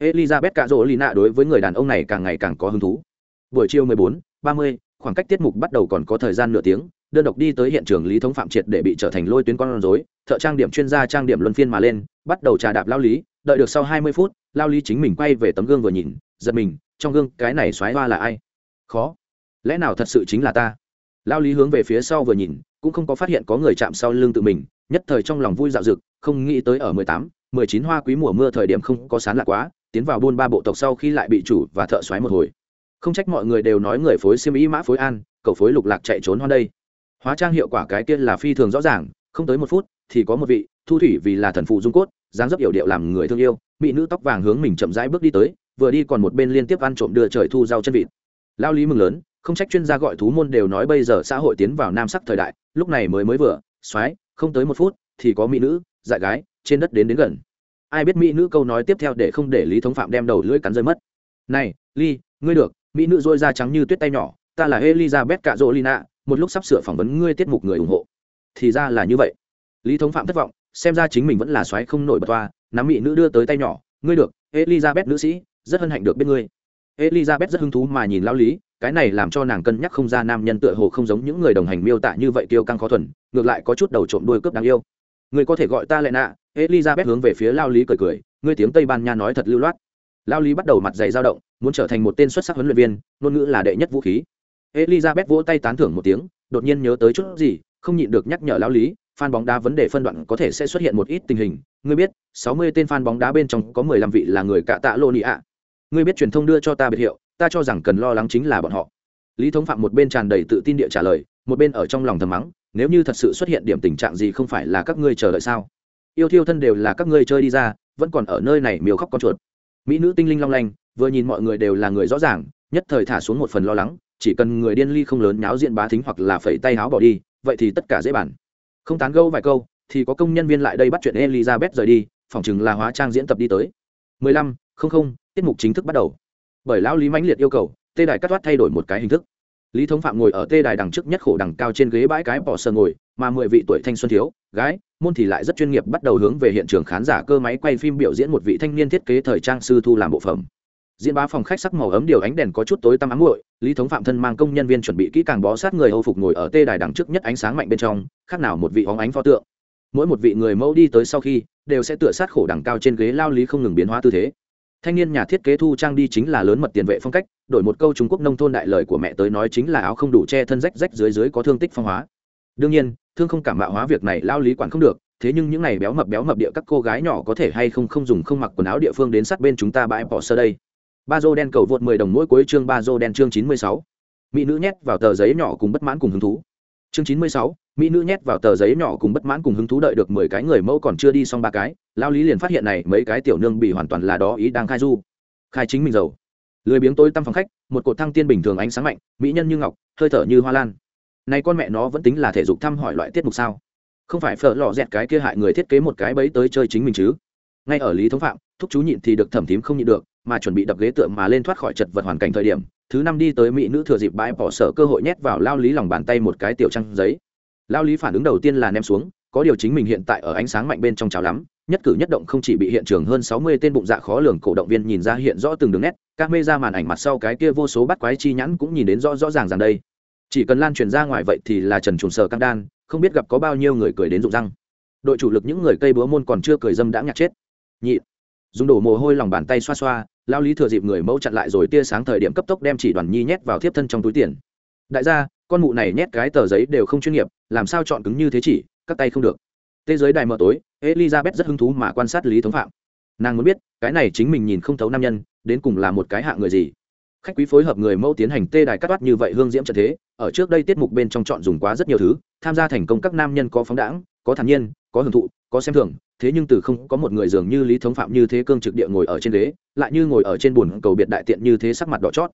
Elizabeth cạ rỗ lì nạ đối với người đàn ông này càng ngày càng có hứng thú. Buổi chiều mười bốn, ba mươi khoảng cách tiết mục bắt đầu còn có thời gian nửa tiếng, đơn độc đi tới hiện trường lý thống phạm triệt để bị trở thành lôi tuyến con rối, thợ trang điểm chuyên gia trang điểm luân phiên mà lên, bắt đầu trà đạp lao lý, đợi được sau hai mươi phút, lao lý chính mình quay về tấm gương vừa nhìn, giật mình, trong gương, cái này xoáy hoa là ai? Khó. Lẽ nào thật sự chính là ta? Lao lý hướng về phía sau vừa nhìn, cũng không có phát hiện có người chạm sau lưng tự mình, nhất thời trong lòng vui dạo dực, không nghĩ tới ở mười tám, mười chín hoa quý mùa mưa thời điểm không có sán lạc quá, tiến vào buôn ba bộ tộc sau khi lại bị chủ và thợ xoáy một hồi không trách mọi người đều nói người phối siêm ý mã phối an, cậu phối lục lạc chạy trốn hoan đây. Hóa trang hiệu quả cái tiên là phi thường rõ ràng, không tới một phút thì có một vị, thu thủy vì là thần phụ dung cốt, dáng dấp yểu điệu làm người thương yêu, mỹ nữ tóc vàng hướng mình chậm rãi bước đi tới, vừa đi còn một bên liên tiếp ăn trộm đưa trời thu rau chân vịt. Lao lý mừng lớn, không trách chuyên gia gọi thú môn đều nói bây giờ xã hội tiến vào nam sắc thời đại, lúc này mới mới vừa xoáy không tới một phút thì có mỹ nữ dại gái, trên đất đến đến gần. Ai biết mỹ nữ câu nói tiếp theo để không để lý thống phạm đem đầu lưỡi cắn rơi mất. Này ly ngươi được mỹ nữ dôi da trắng như tuyết tay nhỏ, ta là elizabeth cạ rỗ lina một lúc sắp sửa phỏng vấn ngươi tiết mục người ủng hộ. Thì ra là như vậy. Lý thống phạm thất vọng, xem ra chính mình vẫn là xoáy không nổi bật toa, nắm mỹ nữ đưa tới tay nhỏ, ngươi được, elizabeth nữ sĩ, rất hân hạnh được biết ngươi. Elizabeth rất hứng thú mà nhìn lao lý, cái này làm cho nàng cân nhắc không ra nam nhân tựa hồ không giống những người đồng hành miêu tả như vậy kiêu căng khó thuần, ngược lại có chút đầu trộm đuôi cướp đáng yêu. Người có thể gọi ta lại nạ. Elizabeth hướng về phía lao lý cười cười, ngươi tiếng tây ban nha nói thật lưu loát. Lao lý bắt đầu mặt dày dao động muốn trở thành một tên xuất sắc huấn luyện viên, ngôn ngữ là đệ nhất vũ khí. Elizabeth vỗ tay tán thưởng một tiếng, đột nhiên nhớ tới chút gì, không nhịn được nhắc nhở lao lý, fan bóng đá vấn đề phân đoạn có thể sẽ xuất hiện một ít tình hình. Ngươi biết 60 tên fan bóng đá bên trong có 15 vị là người cạ tạ lô nị ạ ngươi biết truyền thông đưa cho ta biệt hiệu, ta cho rằng cần lo lắng chính là bọn họ. Lý thống phạm một bên tràn đầy tự tin địa trả lời, một bên ở trong lòng thầm mắng, nếu như thật sự xuất hiện điểm tình trạng gì không phải là các ngươi chờ đợi sao? Yêu thiêu thân đều là các ngươi chơi đi ra, vẫn còn ở nơi này miêu khóc con chuột. Mỹ nữ tinh linh long lanh vừa nhìn mọi người đều là người rõ ràng nhất thời thả xuống một phần lo lắng chỉ cần người điên ly không lớn nháo diện bá thính hoặc là phẩy tay háo bỏ đi vậy thì tất cả dễ bản không tán gâu vài câu thì có công nhân viên lại đây bắt chuyện elizabeth rời đi phỏng chừng là hóa trang diễn tập đi tới. 15, không không tiết mục chính thức bắt đầu. Bởi lão lý mãnh liệt yêu cầu tê đài cắt toát thay đổi một cái hình thức. Lý thống phạm ngồi ở tê đài đằng trước nhất khổ đằng cao trên ghế bãi cái bỏ sờ ngồi mà mười vị tuổi thanh xuân thiếu gái môn thì lại rất chuyên nghiệp bắt đầu hướng về hiện trường khán giả cơ máy quay phim biểu diễn một vị thanh niên thiết kế thời trang sư thu làm bộ phẩm diễn bá phòng khách sắc màu ấm điều ánh đèn có chút tối tăm ám muội, lý thống phạm thân mang công nhân viên chuẩn bị kỹ càng bó sát người hầu phục ngồi ở tê đài đằng trước nhất ánh sáng mạnh bên trong, khác nào một vị hóng ánh pho tượng. Mỗi một vị người mẫu đi tới sau khi, đều sẽ tựa sát khổ đằng cao trên ghế lao lý không ngừng biến hóa tư thế. Thanh niên nhà thiết kế thu trang đi chính là lớn mật tiền vệ phong cách, đổi một câu trung quốc nông thôn đại lời của mẹ tới nói chính là áo không đủ che thân rách rách dưới dưới có thương tích phong hóa. Đương nhiên, thương không cảm mạo hóa việc này lao lý quản không được, thế nhưng những này béo mập béo mập địa các cô gái nhỏ có thể hay không không dùng không mặc quần áo địa phương đến sát bên chúng ta bãi bỏ sơ đây ba dô đen cầu vượt mười đồng mỗi cuối chương ba dô đen chương chín mươi sáu. Mỹ nữ nhét vào tờ giấy nhỏ cùng bất mãn cùng hứng thú. Chương chín mươi sáu, mỹ nữ nhét vào tờ giấy nhỏ cùng bất mãn cùng hứng thú đợi được mười cái người mẫu còn chưa đi xong ba cái, lao lý liền phát hiện này, mấy cái tiểu nương bị hoàn toàn là đó ý đang khai du. Khai chính mình giàu. Lười biếng tối tăm phòng khách, một cột thăng tiên bình thường ánh sáng mạnh, mỹ nhân như ngọc, hơi thở như hoa lan. Này con mẹ nó vẫn tính là thể dục thăm hỏi loại tiết mục sao? Không phải phở lò dẹt cái kia hại người thiết kế một cái bẫy tới chơi chính mình chứ? Ngay ở lý thống phạm, thúc chú nhịn thì được thẩm thím không nhịn được mà chuẩn bị đập ghế tượng mà lên thoát khỏi chật vật hoàn cảnh thời điểm, thứ năm đi tới mỹ nữ thừa dịp bãi bỏ sở cơ hội nhét vào lao lý lòng bàn tay một cái tiểu trăng giấy. Lao lý phản ứng đầu tiên là ném xuống, có điều chính mình hiện tại ở ánh sáng mạnh bên trong cháo lắm, nhất cử nhất động không chỉ bị hiện trường hơn sáu mươi tên bụng dạ khó lường cổ động viên nhìn ra hiện rõ từng đường nét các mê ra màn ảnh mặt sau cái kia vô số bắt quái chi nhãn cũng nhìn đến rõ rõ ràng rằng đây. Chỉ cần lan truyền ra ngoài vậy thì là trần trùng sờ căng đan, không biết gặp có bao nhiêu người cười đến rụng răng. Đội chủ lực những người cây búa môn còn chưa cười dâm đã ngạt chết. Nhị dùng đổ mồ hôi lòng bàn tay xoa xoa, lao lý thừa dịp người mẫu chặn lại rồi tia sáng thời điểm cấp tốc đem chỉ đoàn nhi nhét vào thiếp thân trong túi tiền. Đại gia, con mụ này nhét cái tờ giấy đều không chuyên nghiệp, làm sao chọn cứng như thế chỉ, các tay không được. Tê giới đài mờ tối, elizabeth rất hứng thú mà quan sát lý thống phạm. Nàng muốn biết, cái này chính mình nhìn không thấu nam nhân, đến cùng là một cái hạ người gì? Khách quý phối hợp người mẫu tiến hành tê đài cắt toát như vậy hương diễm trận thế, ở trước đây tiết mục bên trong chọn dùng quá rất nhiều thứ, tham gia thành công các nam nhân có phóng đãng, có thản nhiên, có hưởng thụ, có xem thường thế nhưng từ không có một người dường như lý thống phạm như thế cương trực địa ngồi ở trên ghế, lại như ngồi ở trên bùn cầu biệt đại tiện như thế sắc mặt đỏ chót.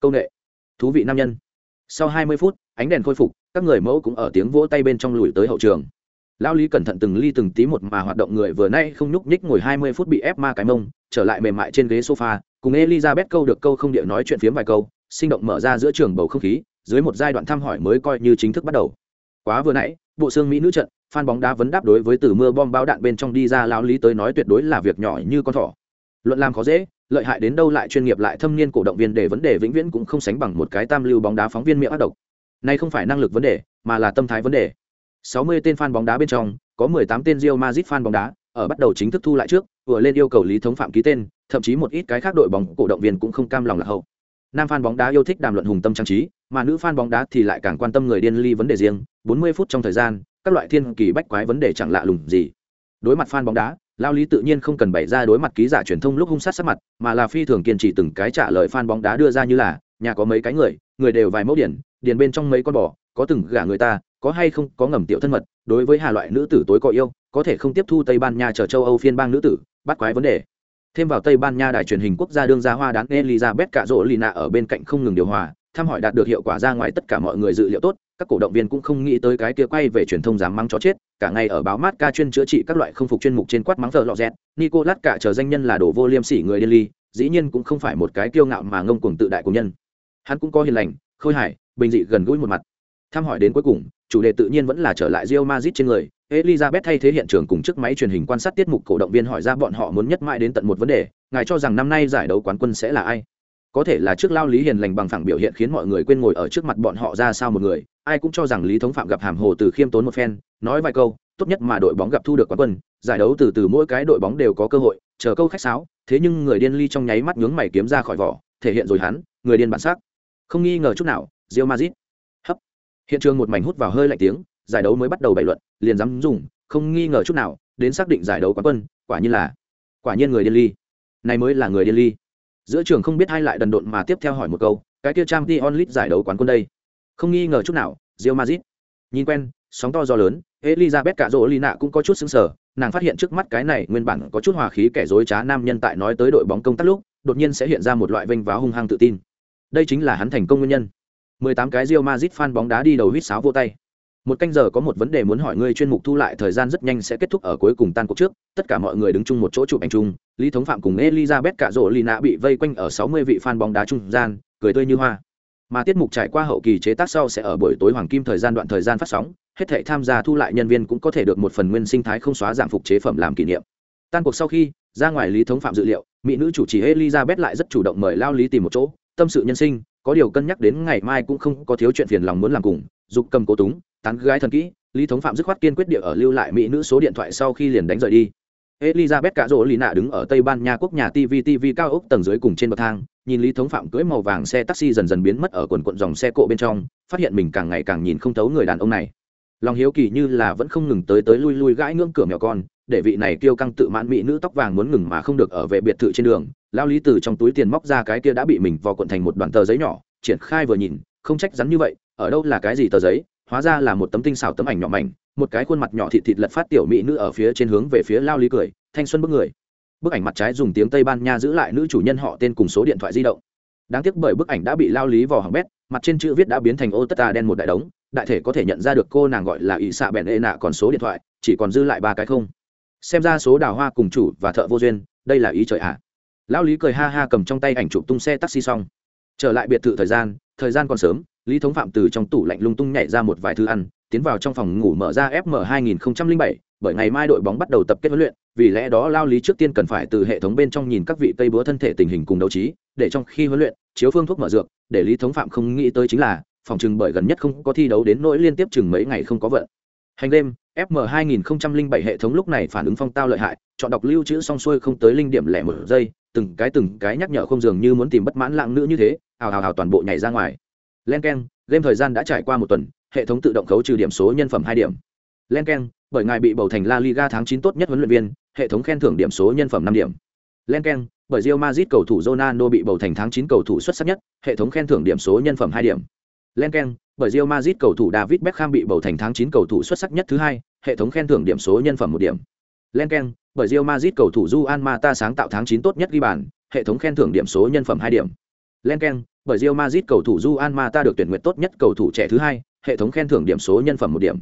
Công nghệ thú vị nam nhân. Sau hai mươi phút, ánh đèn khôi phục, các người mẫu cũng ở tiếng vỗ tay bên trong lùi tới hậu trường. Lao lý cẩn thận từng ly từng tí một mà hoạt động người vừa nay không nhúc nhích ngồi hai mươi phút bị ép ma cái mông, trở lại mềm mại trên ghế sofa, cùng elizabeth câu được câu không địa nói chuyện phiếm vài câu, sinh động mở ra giữa trường bầu không khí, dưới một giai đoạn thăm hỏi mới coi như chính thức bắt đầu. Quá vừa nãy, bộ xương mỹ nữ trận phan bóng đá vấn đáp đối với từ mưa bom bao đạn bên trong đi ra lao lý tới nói tuyệt đối là việc nhỏ như con thỏ. Luận làm khó dễ, lợi hại đến đâu lại chuyên nghiệp lại thâm niên cổ động viên để vấn đề vĩnh viễn cũng không sánh bằng một cái tam lưu bóng đá phóng viên miệng ác độc. Này không phải năng lực vấn đề, mà là tâm thái vấn đề. 60 tên fan bóng đá bên trong, có 18 tên Real Madrid fan bóng đá, ở bắt đầu chính thức thu lại trước, vừa lên yêu cầu lý thống phạm ký tên, thậm chí một ít cái khác đội bóng cổ động viên cũng không cam lòng là hậu. Nam fan bóng đá yêu thích đàm luận hùng tâm trang trí, mà nữ fan bóng đá thì lại càng quan tâm người điên ly vấn đề riêng. 40 phút trong thời gian các loại thiên kỳ bách quái vấn đề chẳng lạ lùng gì. Đối mặt fan bóng đá, lao lý tự nhiên không cần bày ra đối mặt ký giả truyền thông lúc hung sát sát mặt, mà là phi thường kiên trì từng cái trả lời fan bóng đá đưa ra như là, nhà có mấy cái người người đều vài mẫu điển điền bên trong mấy con bò, có từng gả người ta, có hay không, có ngầm tiểu thân mật, đối với hà loại nữ tử tối có yêu, có thể không tiếp thu tây ban nha chờ châu âu phiên bang nữ tử, bắt quái vấn đề. Thêm vào tây ban nha đài truyền hình quốc gia đương gia hoa đán elizabeth cạ rỗ lina ở bên cạnh không ngừng điều hòa, thăm hỏi đạt được hiệu quả ra ngoài tất cả mọi người dự liệu tốt các cổ động viên cũng không nghĩ tới cái kia quay về truyền thông dám mắng chó chết, cả ngày ở báo mát ca chuyên chữa trị các loại không phục chuyên mục trên quát mắng thợ lọ dẹt, nicolas cả chờ danh nhân là đồ vô liêm sỉ người điên ly, dĩ nhiên cũng không phải một cái kiêu ngạo mà ngông cuồng tự đại của nhân. Hắn cũng có hiền lành, khôi hài, bình dị gần gũi một mặt. Thăm hỏi đến cuối cùng, chủ đề tự nhiên vẫn là trở lại Real Madrid trên người. Elizabeth thay thế hiện trường cùng chiếc máy truyền hình quan sát tiết mục cổ động viên hỏi ra bọn họ muốn nhất mãi đến tận một vấn đề, ngài cho rằng năm nay giải đấu quán quân sẽ là ai? Có thể là trước lao lý hiền lành bằng phẳng biểu hiện khiến mọi người quên ngồi ở trước mặt bọn họ ra sao một người ai cũng cho rằng lý thống phạm gặp hàm hồ từ khiêm tốn một phen, nói vài câu, tốt nhất mà đội bóng gặp thu được quán quân, giải đấu từ từ mỗi cái đội bóng đều có cơ hội, chờ câu khách sáo, thế nhưng người điên ly trong nháy mắt nhướng mày kiếm ra khỏi vỏ, thể hiện rồi hắn, người điên bản sắc. Không nghi ngờ chút nào rio mazit hấp. Hiện trường một mảnh hút vào hơi lạnh tiếng, giải đấu mới bắt đầu bày luận, liền dám dùng, không nghi ngờ chút nào, đến xác định giải đấu quán quân, quả nhiên là, quả nhiên người điên ly. Này mới là người điên ly. Giữa trường không biết ai lại đần độn mà tiếp theo hỏi một câu, cái kia trang t onlit giải đấu quán quân đây? Không nghi ngờ chút nào rio mazit nhìn quen, sóng to gió lớn, elizabeth cả rỗ lina cũng có chút xứng sở nàng phát hiện trước mắt cái này nguyên bản có chút hòa khí kẻ dối trá nam nhân tại nói tới đội bóng công tác lúc, đột nhiên sẽ hiện ra một loại vênh váo hung hăng tự tin. Đây chính là hắn thành công nguyên nhân. 18 cái Real Madrid fan bóng đá đi đầu huýt sáo vô tay. Một canh giờ có một vấn đề muốn hỏi ngươi chuyên mục thu lại thời gian rất nhanh sẽ kết thúc ở cuối cùng tan cuộc trước, tất cả mọi người đứng chung một chỗ chụp ảnh chung, lý thống phạm cùng elizabeth cả rỗ lina bị vây quanh ở sáu mươi vị fan bóng đá trung gian, cười tươi như hoa mà tiết mục trải qua hậu kỳ chế tác sau sẽ ở buổi tối hoàng kim thời gian đoạn thời gian phát sóng, hết thể tham gia thu lại nhân viên cũng có thể được một phần nguyên sinh thái không xóa giảm phục chế phẩm làm kỷ niệm. Tan cuộc sau khi, ra ngoài lý thống phạm dự liệu, mỹ nữ chủ trì elizabeth lại rất chủ động mời lao lý tìm một chỗ, tâm sự nhân sinh, có điều cân nhắc đến ngày mai cũng không có thiếu chuyện phiền lòng muốn làm cùng, dục cầm cố túng, tán gái thần kỹ, lý thống phạm dứt khoát kiên quyết địa ở lưu lại mỹ nữ số điện thoại sau khi liền đánh rời đi elizabeth cạ rỗ lì nạ đứng ở tây ban nha quốc nhà tv tv cao ốc tầng dưới cùng trên bậc thang, nhìn lý thống phạm cưỡi màu vàng xe taxi dần dần biến mất ở quần quận dòng xe cộ bên trong, phát hiện mình càng ngày càng nhìn không thấu người đàn ông này. Lòng hiếu kỳ như là vẫn không ngừng tới tới lui lui gãi ngưỡng cửa mèo con, để vị này kêu căng tự mãn mỹ nữ tóc vàng muốn ngừng mà không được ở vệ biệt thự trên đường, lao lý từ trong túi tiền móc ra cái kia đã bị mình vò cuộn thành một đoạn tờ giấy nhỏ, triển khai vừa nhìn, không trách rắn như vậy, ở đâu là cái gì tờ giấy hóa ra là một tấm tinh xảo tấm ảnh nhỏ mảnh, một cái khuôn mặt nhỏ thịt thịt lật phát tiểu mỹ nữ ở phía trên hướng về phía lao lý cười, thanh xuân bức người. Bức ảnh mặt trái dùng tiếng tây ban nha giữ lại nữ chủ nhân họ tên cùng số điện thoại di động. Đáng tiếc bởi bức ảnh đã bị lao lý vò hỏng bét, mặt trên chữ viết đã biến thành ô tất tà đen một đại đống, đại thể có thể nhận ra được cô nàng gọi là ỵ xạ bèn ê nạ còn số điện thoại, chỉ còn dư lại ba cái không. Xem ra số đào hoa cùng chủ và thợ vô duyên, đây là ý trời ạ. À. lao lý cười ha ha cầm trong tay ảnh chụp tung xe taxi xong. Trở lại biệt thự thời gian thời gian còn sớm lý thống phạm từ trong tủ lạnh lung tung nhảy ra một vài thứ ăn tiến vào trong phòng ngủ mở ra fm 2007, bởi ngày mai đội bóng bắt đầu tập kết huấn luyện vì lẽ đó lao lý trước tiên cần phải từ hệ thống bên trong nhìn các vị cây búa thân thể tình hình cùng đấu trí để trong khi huấn luyện chiếu phương thuốc mở dược để lý thống phạm không nghĩ tới chính là phòng chừng bởi gần nhất không có thi đấu đến nỗi liên tiếp chừng mấy ngày không có vận. Hành đêm fm 2007 hệ thống lúc này phản ứng phong tao lợi hại chọn đọc lưu trữ xong xuôi không tới linh điểm lẻ một giây từng cái từng cái nhắc nhở không dường như muốn tìm bất mãn lạng nữ như thế ào ào ào toàn bộ nhảy ra ngoài len k e n game thời gian đã trải qua một tuần, hệ thống tự động khấu trừ điểm số nhân phẩm hai điểm. Len k e n bởi ngài bị bầu thành la liga tháng chín tốt nhất huấn luyện viên, hệ thống khen thưởng điểm số nhân phẩm năm điểm. Len k e n bởi rio mazit cầu thủ ronaldo bị bầu thành tháng chín cầu thủ xuất sắc nhất, hệ thống khen thưởng điểm số nhân phẩm hai điểm. Len k e n bởi rio mazit cầu thủ david beckham bị bầu thành tháng chín cầu thủ xuất sắc nhất thứ hai, hệ thống khen thưởng điểm số nhân phẩm một điểm. Len k e n bởi rio mazit cầu thủ juan mata sáng tạo tháng chín tốt nhất ghi bàn, hệ thống khen thưởng điểm số nhân phẩm hai điểm. Len k e n bởi Real Madrid cầu thủ Juan Mata được tuyển nguyện tốt nhất cầu thủ trẻ thứ hai, hệ thống khen thưởng điểm số nhân phẩm một điểm.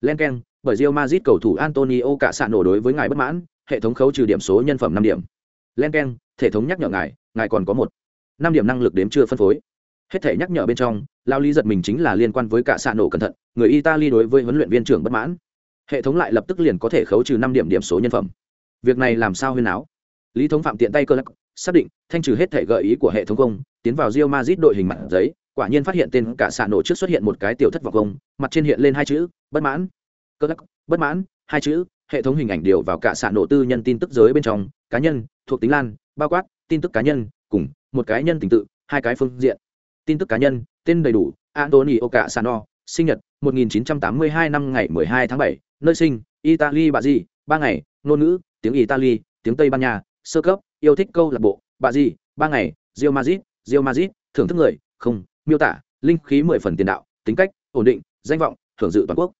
Lenken, bởi Real Madrid cầu thủ Antonio cả sạn nổ đối với ngài bất mãn, hệ thống khấu trừ điểm số nhân phẩm năm điểm. Lenken, hệ thống nhắc nhở ngài, ngài còn có một năm điểm năng lực đếm chưa phân phối. Hết thể nhắc nhở bên trong, lao lý giật mình chính là liên quan với cả sạn nổ cẩn thận, người Italy đối với huấn luyện viên trưởng bất mãn. Hệ thống lại lập tức liền có thể khấu trừ năm điểm điểm số nhân phẩm. Việc này làm sao huyên áo? Lý thống phạm tiện tay cơ lắc, xác định thanh trừ hết thể gợi ý của hệ thống công tiến vào Real Madrid đội hình mặt giấy quả nhiên phát hiện tên cả xạ nổ trước xuất hiện một cái tiểu thất vọng công mặt trên hiện lên hai chữ bất mãn. Cơ lắc bất mãn hai chữ hệ thống hình ảnh điều vào cả xạ nổ tư nhân tin tức giới bên trong cá nhân thuộc tính lan bao quát tin tức cá nhân cùng một cái nhân tình tự hai cái phương diện. Tin tức cá nhân tên đầy đủ antonio Cassano, sinh nhật 1982 năm ngày 12 tháng 7, nơi sinh italy bà gì, ba ngày ngôn ngữ tiếng italy tiếng tây ban nha sơ cấp yêu thích câu lạc bộ bà gì, ba ngày Real Madrid Real Madrid, thưởng thức người không miêu tả linh khí mười phần tiền đạo tính cách ổn định danh vọng thưởng dự toàn quốc.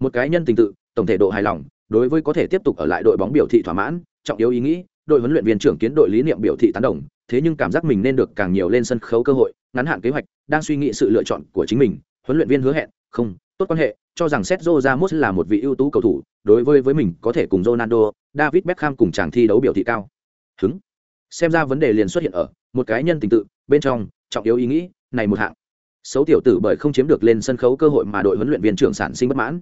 Một cái nhân tình tự tổng thể độ hài lòng đối với có thể tiếp tục ở lại đội bóng biểu thị thỏa mãn trọng yếu ý nghĩ đội huấn luyện viên trưởng kiến đội lý niệm biểu thị tán đồng thế nhưng cảm giác mình nên được càng nhiều lên sân khấu cơ hội ngắn hạn kế hoạch đang suy nghĩ sự lựa chọn của chính mình huấn luyện viên hứa hẹn không tốt quan hệ cho rằng Sergio Ramos là một vị ưu tú cầu thủ đối với với mình có thể cùng Ronaldo David Beckham cùng chàng thi đấu biểu thị cao. Hứng. Xem ra vấn đề liền xuất hiện ở một cái nhân tình tự, bên trong, trọng yếu ý nghĩ, này một hạng. Xấu tiểu tử bởi không chiếm được lên sân khấu cơ hội mà đội huấn luyện viên trưởng sản sinh bất mãn.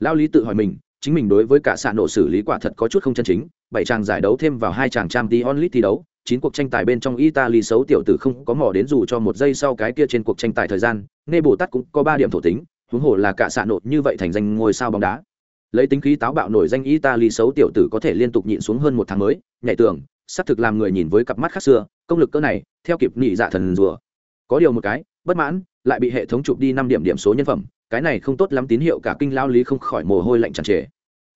Lao lý tự hỏi mình, chính mình đối với cả xạ nổ xử lý quả thật có chút không chân chính, bảy chàng giải đấu thêm vào hai chàng trang t onlit thi đấu, chín cuộc tranh tài bên trong italy xấu tiểu tử không có mỏ đến dù cho một giây sau cái kia trên cuộc tranh tài thời gian, nghe bồ tát cũng có ba điểm thổ tính, huống hồ là cả xạ nổ như vậy thành danh ngôi sao bóng đá. Lấy tính khí táo bạo nổi danh italy xấu tiểu tử có thể liên tục nhịn xuống hơn một tháng mới, nhảy tưởng xác thực làm người nhìn với cặp mắt khác xưa công lực cỡ này, theo kịp nhị dạ thần rùa. Có điều một cái, bất mãn, lại bị hệ thống chụp đi năm điểm điểm số nhân phẩm, cái này không tốt lắm tín hiệu cả kinh lao lý không khỏi mồ hôi lạnh tràn trề.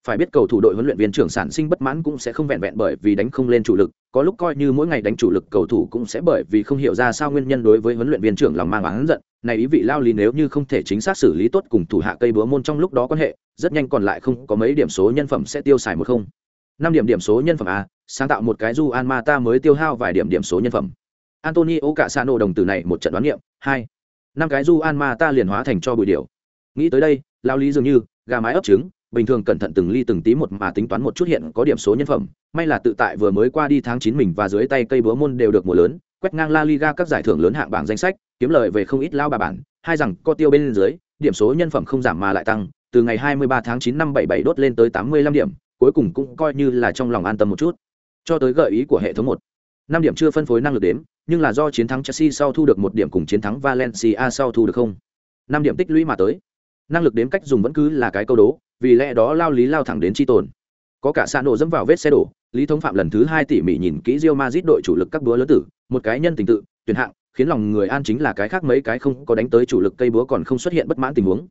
Phải biết cầu thủ đội huấn luyện viên trưởng sản sinh bất mãn cũng sẽ không vẹn vẹn bởi vì đánh không lên chủ lực, có lúc coi như mỗi ngày đánh chủ lực cầu thủ cũng sẽ bởi vì không hiểu ra sao nguyên nhân đối với huấn luyện viên trưởng lòng mang oán giận. Này ý vị lao lý nếu như không thể chính xác xử lý tốt cùng thủ hạ cây búa môn trong lúc đó quan hệ, rất nhanh còn lại không có mấy điểm số nhân phẩm sẽ tiêu xài một không. Năm điểm điểm số nhân phẩm a sáng tạo một cái du an mata mới tiêu hao vài điểm điểm số nhân phẩm. Antonio cả sano đồng từ này một trận đoán nghiệm, hai. Năm cái du an mata liền hóa thành cho bụi điều nghĩ tới đây lao lý dường như, gà mái ấp trứng, bình thường cẩn thận từng ly từng tí một mà tính toán một chút hiện có điểm số nhân phẩm. May là tự tại vừa mới qua đi tháng chín mình và dưới tay cây búa môn đều được mùa lớn, quét ngang la liga các giải thưởng lớn hạng bảng danh sách, kiếm lời về không ít lao bà bản, hai rằng co tiêu bên dưới, điểm số nhân phẩm không giảm mà lại tăng, từ ngày 23 tháng 9 năm 77 đốt lên tới 85 điểm, cuối cùng cũng coi như là trong lòng an tâm một chút cho tới gợi ý của hệ thống một. Năm điểm chưa phân phối năng lực đếm, nhưng là do chiến thắng chelsea sau thu được một điểm cùng chiến thắng valencia sau thu được không. Năm điểm tích lũy mà tới. Năng lực đếm cách dùng vẫn cứ là cái câu đố, vì lẽ đó lao lý lao thẳng đến chi tồn. Có cả xa nổ dẫm vào vết xe đổ, lý thống phạm lần thứ hai tỉ mỉ nhìn kỹ rio mazit đội chủ lực các búa lớn tử, một cái nhân tình tự, tuyển hạng, khiến lòng người an chính là cái khác mấy cái không có đánh tới chủ lực cây búa còn không xuất hiện bất mãn tình huống.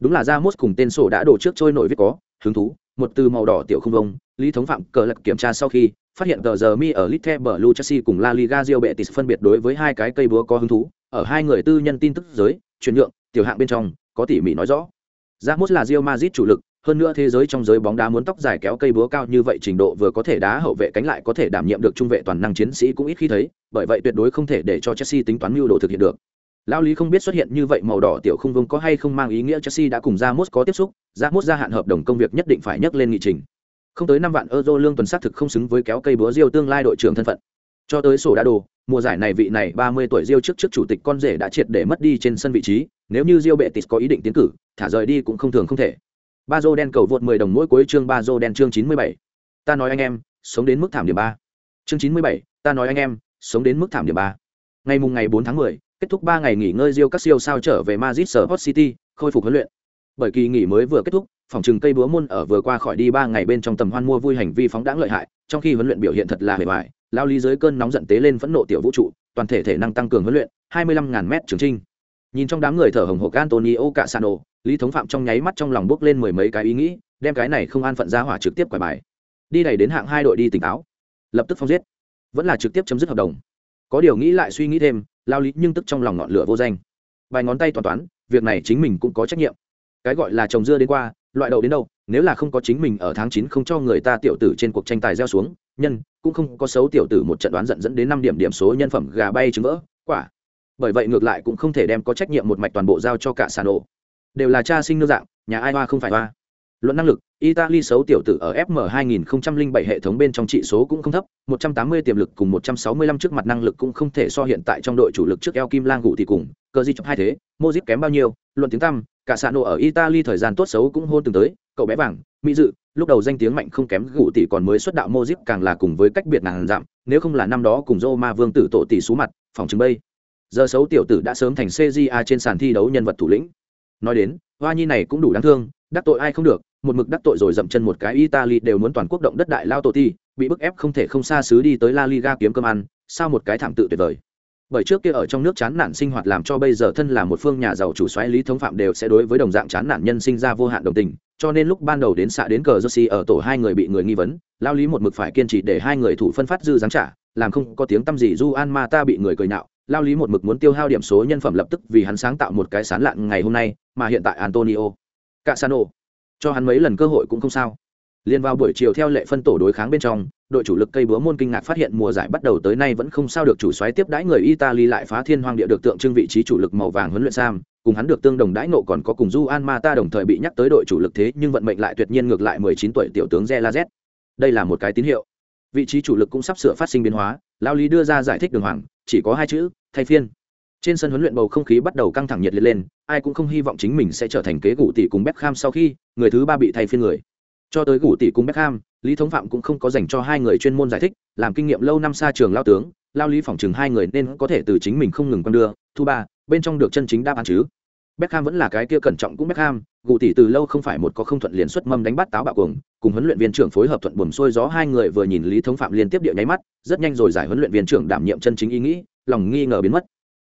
Đúng là ra mốt cùng tên sổ đã đổ trước trôi nổi viết có, hứng thú, một từ màu đỏ tiểu không vông, lý thống phạm cờ lật kiểm tra sau khi phát hiện tờ giờ mi ở Little Blue Chelsea cùng La Liga Real Betis phân biệt đối với hai cái cây búa có hứng thú, ở hai người tư nhân tin tức giới, chuyển nhượng, tiểu hạng bên trong, có tỉ mỉ nói rõ. Ramos là Real Madrid chủ lực, hơn nữa thế giới trong giới bóng đá muốn tóc dài kéo cây búa cao như vậy trình độ vừa có thể đá hậu vệ cánh lại có thể đảm nhiệm được trung vệ toàn năng chiến sĩ cũng ít khi thấy, bởi vậy tuyệt đối không thể để cho Chelsea tính toán mưu đồ thực hiện được. Lao lý không biết xuất hiện như vậy màu đỏ tiểu không vương có hay không mang ý nghĩa Chelsea đã cùng Ramos có tiếp xúc, Ramos gia hạn hợp đồng công việc nhất định phải nhắc lên nghị trình. Không tới năm vạn euro lương tuần xác thực không xứng với kéo cây búa Rio tương lai đội trưởng thân phận. Cho tới sổ đá đồ, mùa giải này vị này 30 tuổi Rio trước trước chủ tịch con rể đã triệt để mất đi trên sân vị trí, nếu như Rio tịt có ý định tiến cử, thả rời đi cũng không thường không thể. Bazo đen cầu vượt 10 đồng mỗi cuối chương Bazo đen chương 97. Ta nói anh em, sống đến mức thảm điểm 3. Chương 97, ta nói anh em, sống đến mức thảm điểm 3. Ngày mùng ngày 4 tháng 10, kết thúc 3 ngày nghỉ ngơi Rio các siêu sao trở về Madrid Sport City, khôi phục huấn luyện. Bởi kỳ nghỉ mới vừa kết thúc, phòng trừng cây búa môn ở vừa qua khỏi đi ba ngày bên trong tầm hoan mua vui hành vi phóng đãng lợi hại, trong khi huấn luyện biểu hiện thật là hề bại, lao lý dưới cơn nóng giận tế lên phẫn nộ tiểu vũ trụ, toàn thể thể năng tăng cường huấn luyện, 25.000 mét trường trinh. Nhìn trong đám người thở hồng hộc Antonio Casano, Lý Thống Phạm trong nháy mắt trong lòng bước lên mười mấy cái ý nghĩ, đem cái này không an phận ra hỏa trực tiếp quải bài. Đi này đến hạng hai đội đi tỉnh táo, lập tức phong giết, vẫn là trực tiếp chấm dứt hợp đồng. Có điều nghĩ lại suy nghĩ thêm, lao lý nhưng tức trong lòng ngọn lửa vô danh. Vài ngón tay toàn toán, việc này chính mình cũng có trách nhiệm. Cái gọi là trồng dưa đến qua, loại đậu đến đâu, nếu là không có chính mình ở tháng chín không cho người ta tiểu tử trên cuộc tranh tài gieo xuống, nhân cũng không có xấu tiểu tử một trận đoán giận dẫn đến năm điểm điểm số nhân phẩm gà bay trứng vỡ, quả. Bởi vậy ngược lại cũng không thể đem có trách nhiệm một mạch toàn bộ giao cho cả sàn ổ đều là cha sinh nương dạng nhà ai hoa không phải hoa luận năng lực italy xấu tiểu tử ở fm 2007 hệ thống bên trong trị số cũng không thấp 180 tiềm lực cùng 165 trước mặt năng lực cũng không thể so hiện tại trong đội chủ lực trước eo kim lang gụ thì cùng cờ di chọc hai thế mozip kém bao nhiêu luận tiếng tăm cả sàn ổ ở italy thời gian tốt xấu cũng hôn từng tới cậu bé vàng mỹ dự lúc đầu danh tiếng mạnh không kém gụ tỷ còn mới xuất đạo mozip càng là cùng với cách biệt nàng giảm nếu không là năm đó cùng Roma vương tử tổ tỷ xú mặt, phòng trừng bây. Giờ xấu tiểu tử đã sớm thành CJA trên sàn thi đấu nhân vật thủ lĩnh. Nói đến, Hoa Nhi này cũng đủ đáng thương, đắc tội ai không được, một mực đắc tội rồi dậm chân một cái Italy đều muốn toàn quốc động đất đại lao tổ ti, bị bức ép không thể không xa xứ đi tới La Liga kiếm cơm ăn, sao một cái thảm tự tuyệt vời. Bởi trước kia ở trong nước chán nản sinh hoạt làm cho bây giờ thân là một phương nhà giàu chủ xoáy lý thống phạm đều sẽ đối với đồng dạng chán nản nhân sinh ra vô hạn đồng tình, cho nên lúc ban đầu đến xạ đến cờ Jersey ở tổ hai người bị người nghi vấn, lao lý một mực phải kiên trì để hai người thủ phân phát dư giáng trả, làm không có tiếng tâm gì Du An Ta bị người cười nhạo, lao lý một mực muốn tiêu hao điểm số nhân phẩm lập tức vì hắn sáng tạo một cái sán lạn ngày hôm nay, mà hiện tại Antonio Casano cho hắn mấy lần cơ hội cũng không sao liên vào buổi chiều theo lệ phân tổ đối kháng bên trong đội chủ lực cây búa môn kinh ngạc phát hiện mùa giải bắt đầu tới nay vẫn không sao được chủ xoáy tiếp đãi người italy lại phá thiên hoang địa được tượng trưng vị trí chủ lực màu vàng huấn luyện sam cùng hắn được tương đồng đãi nộ còn có cùng du an ma Mata đồng thời bị nhắc tới đội chủ lực thế nhưng vận mệnh lại tuyệt nhiên ngược lại 19 tuổi tiểu tướng Zelazet. Đây là một cái tín hiệu. Vị trí chủ lực cũng sắp sửa phát sinh biến hóa, Lao Lý đưa ra giải thích đường hoàng, chỉ có hai chữ, thay phiên. Trên sân huấn luyện bầu không khí bắt đầu căng thẳng nhiệt liệt lên, ai cũng không hy vọng chính mình sẽ trở thành kế gủ tỷ cùng Beckham sau khi người thứ ba bị thay phiên người. Cho tới gủ tỷ cùng Beckham, Lý Thống Phạm cũng không có dành cho hai người chuyên môn giải thích, làm kinh nghiệm lâu năm xa trường lao tướng, lao lý phỏng chừng hai người nên có thể từ chính mình không ngừng con đưa, thu ba, bên trong được chân chính đáp án chứ. Beckham vẫn là cái kia cẩn trọng cũng Beckham, gù tỷ từ lâu không phải một có không thuận liền xuất mâm đánh bắt táo bạo cuồng, cùng huấn luyện viên trưởng phối hợp thuận buồm xuôi gió hai người vừa nhìn Lý Thống Phạm liên tiếp địa nháy mắt, rất nhanh rồi giải huấn luyện viên trưởng đảm nhiệm chân chính ý nghĩ, lòng nghi ngờ biến mất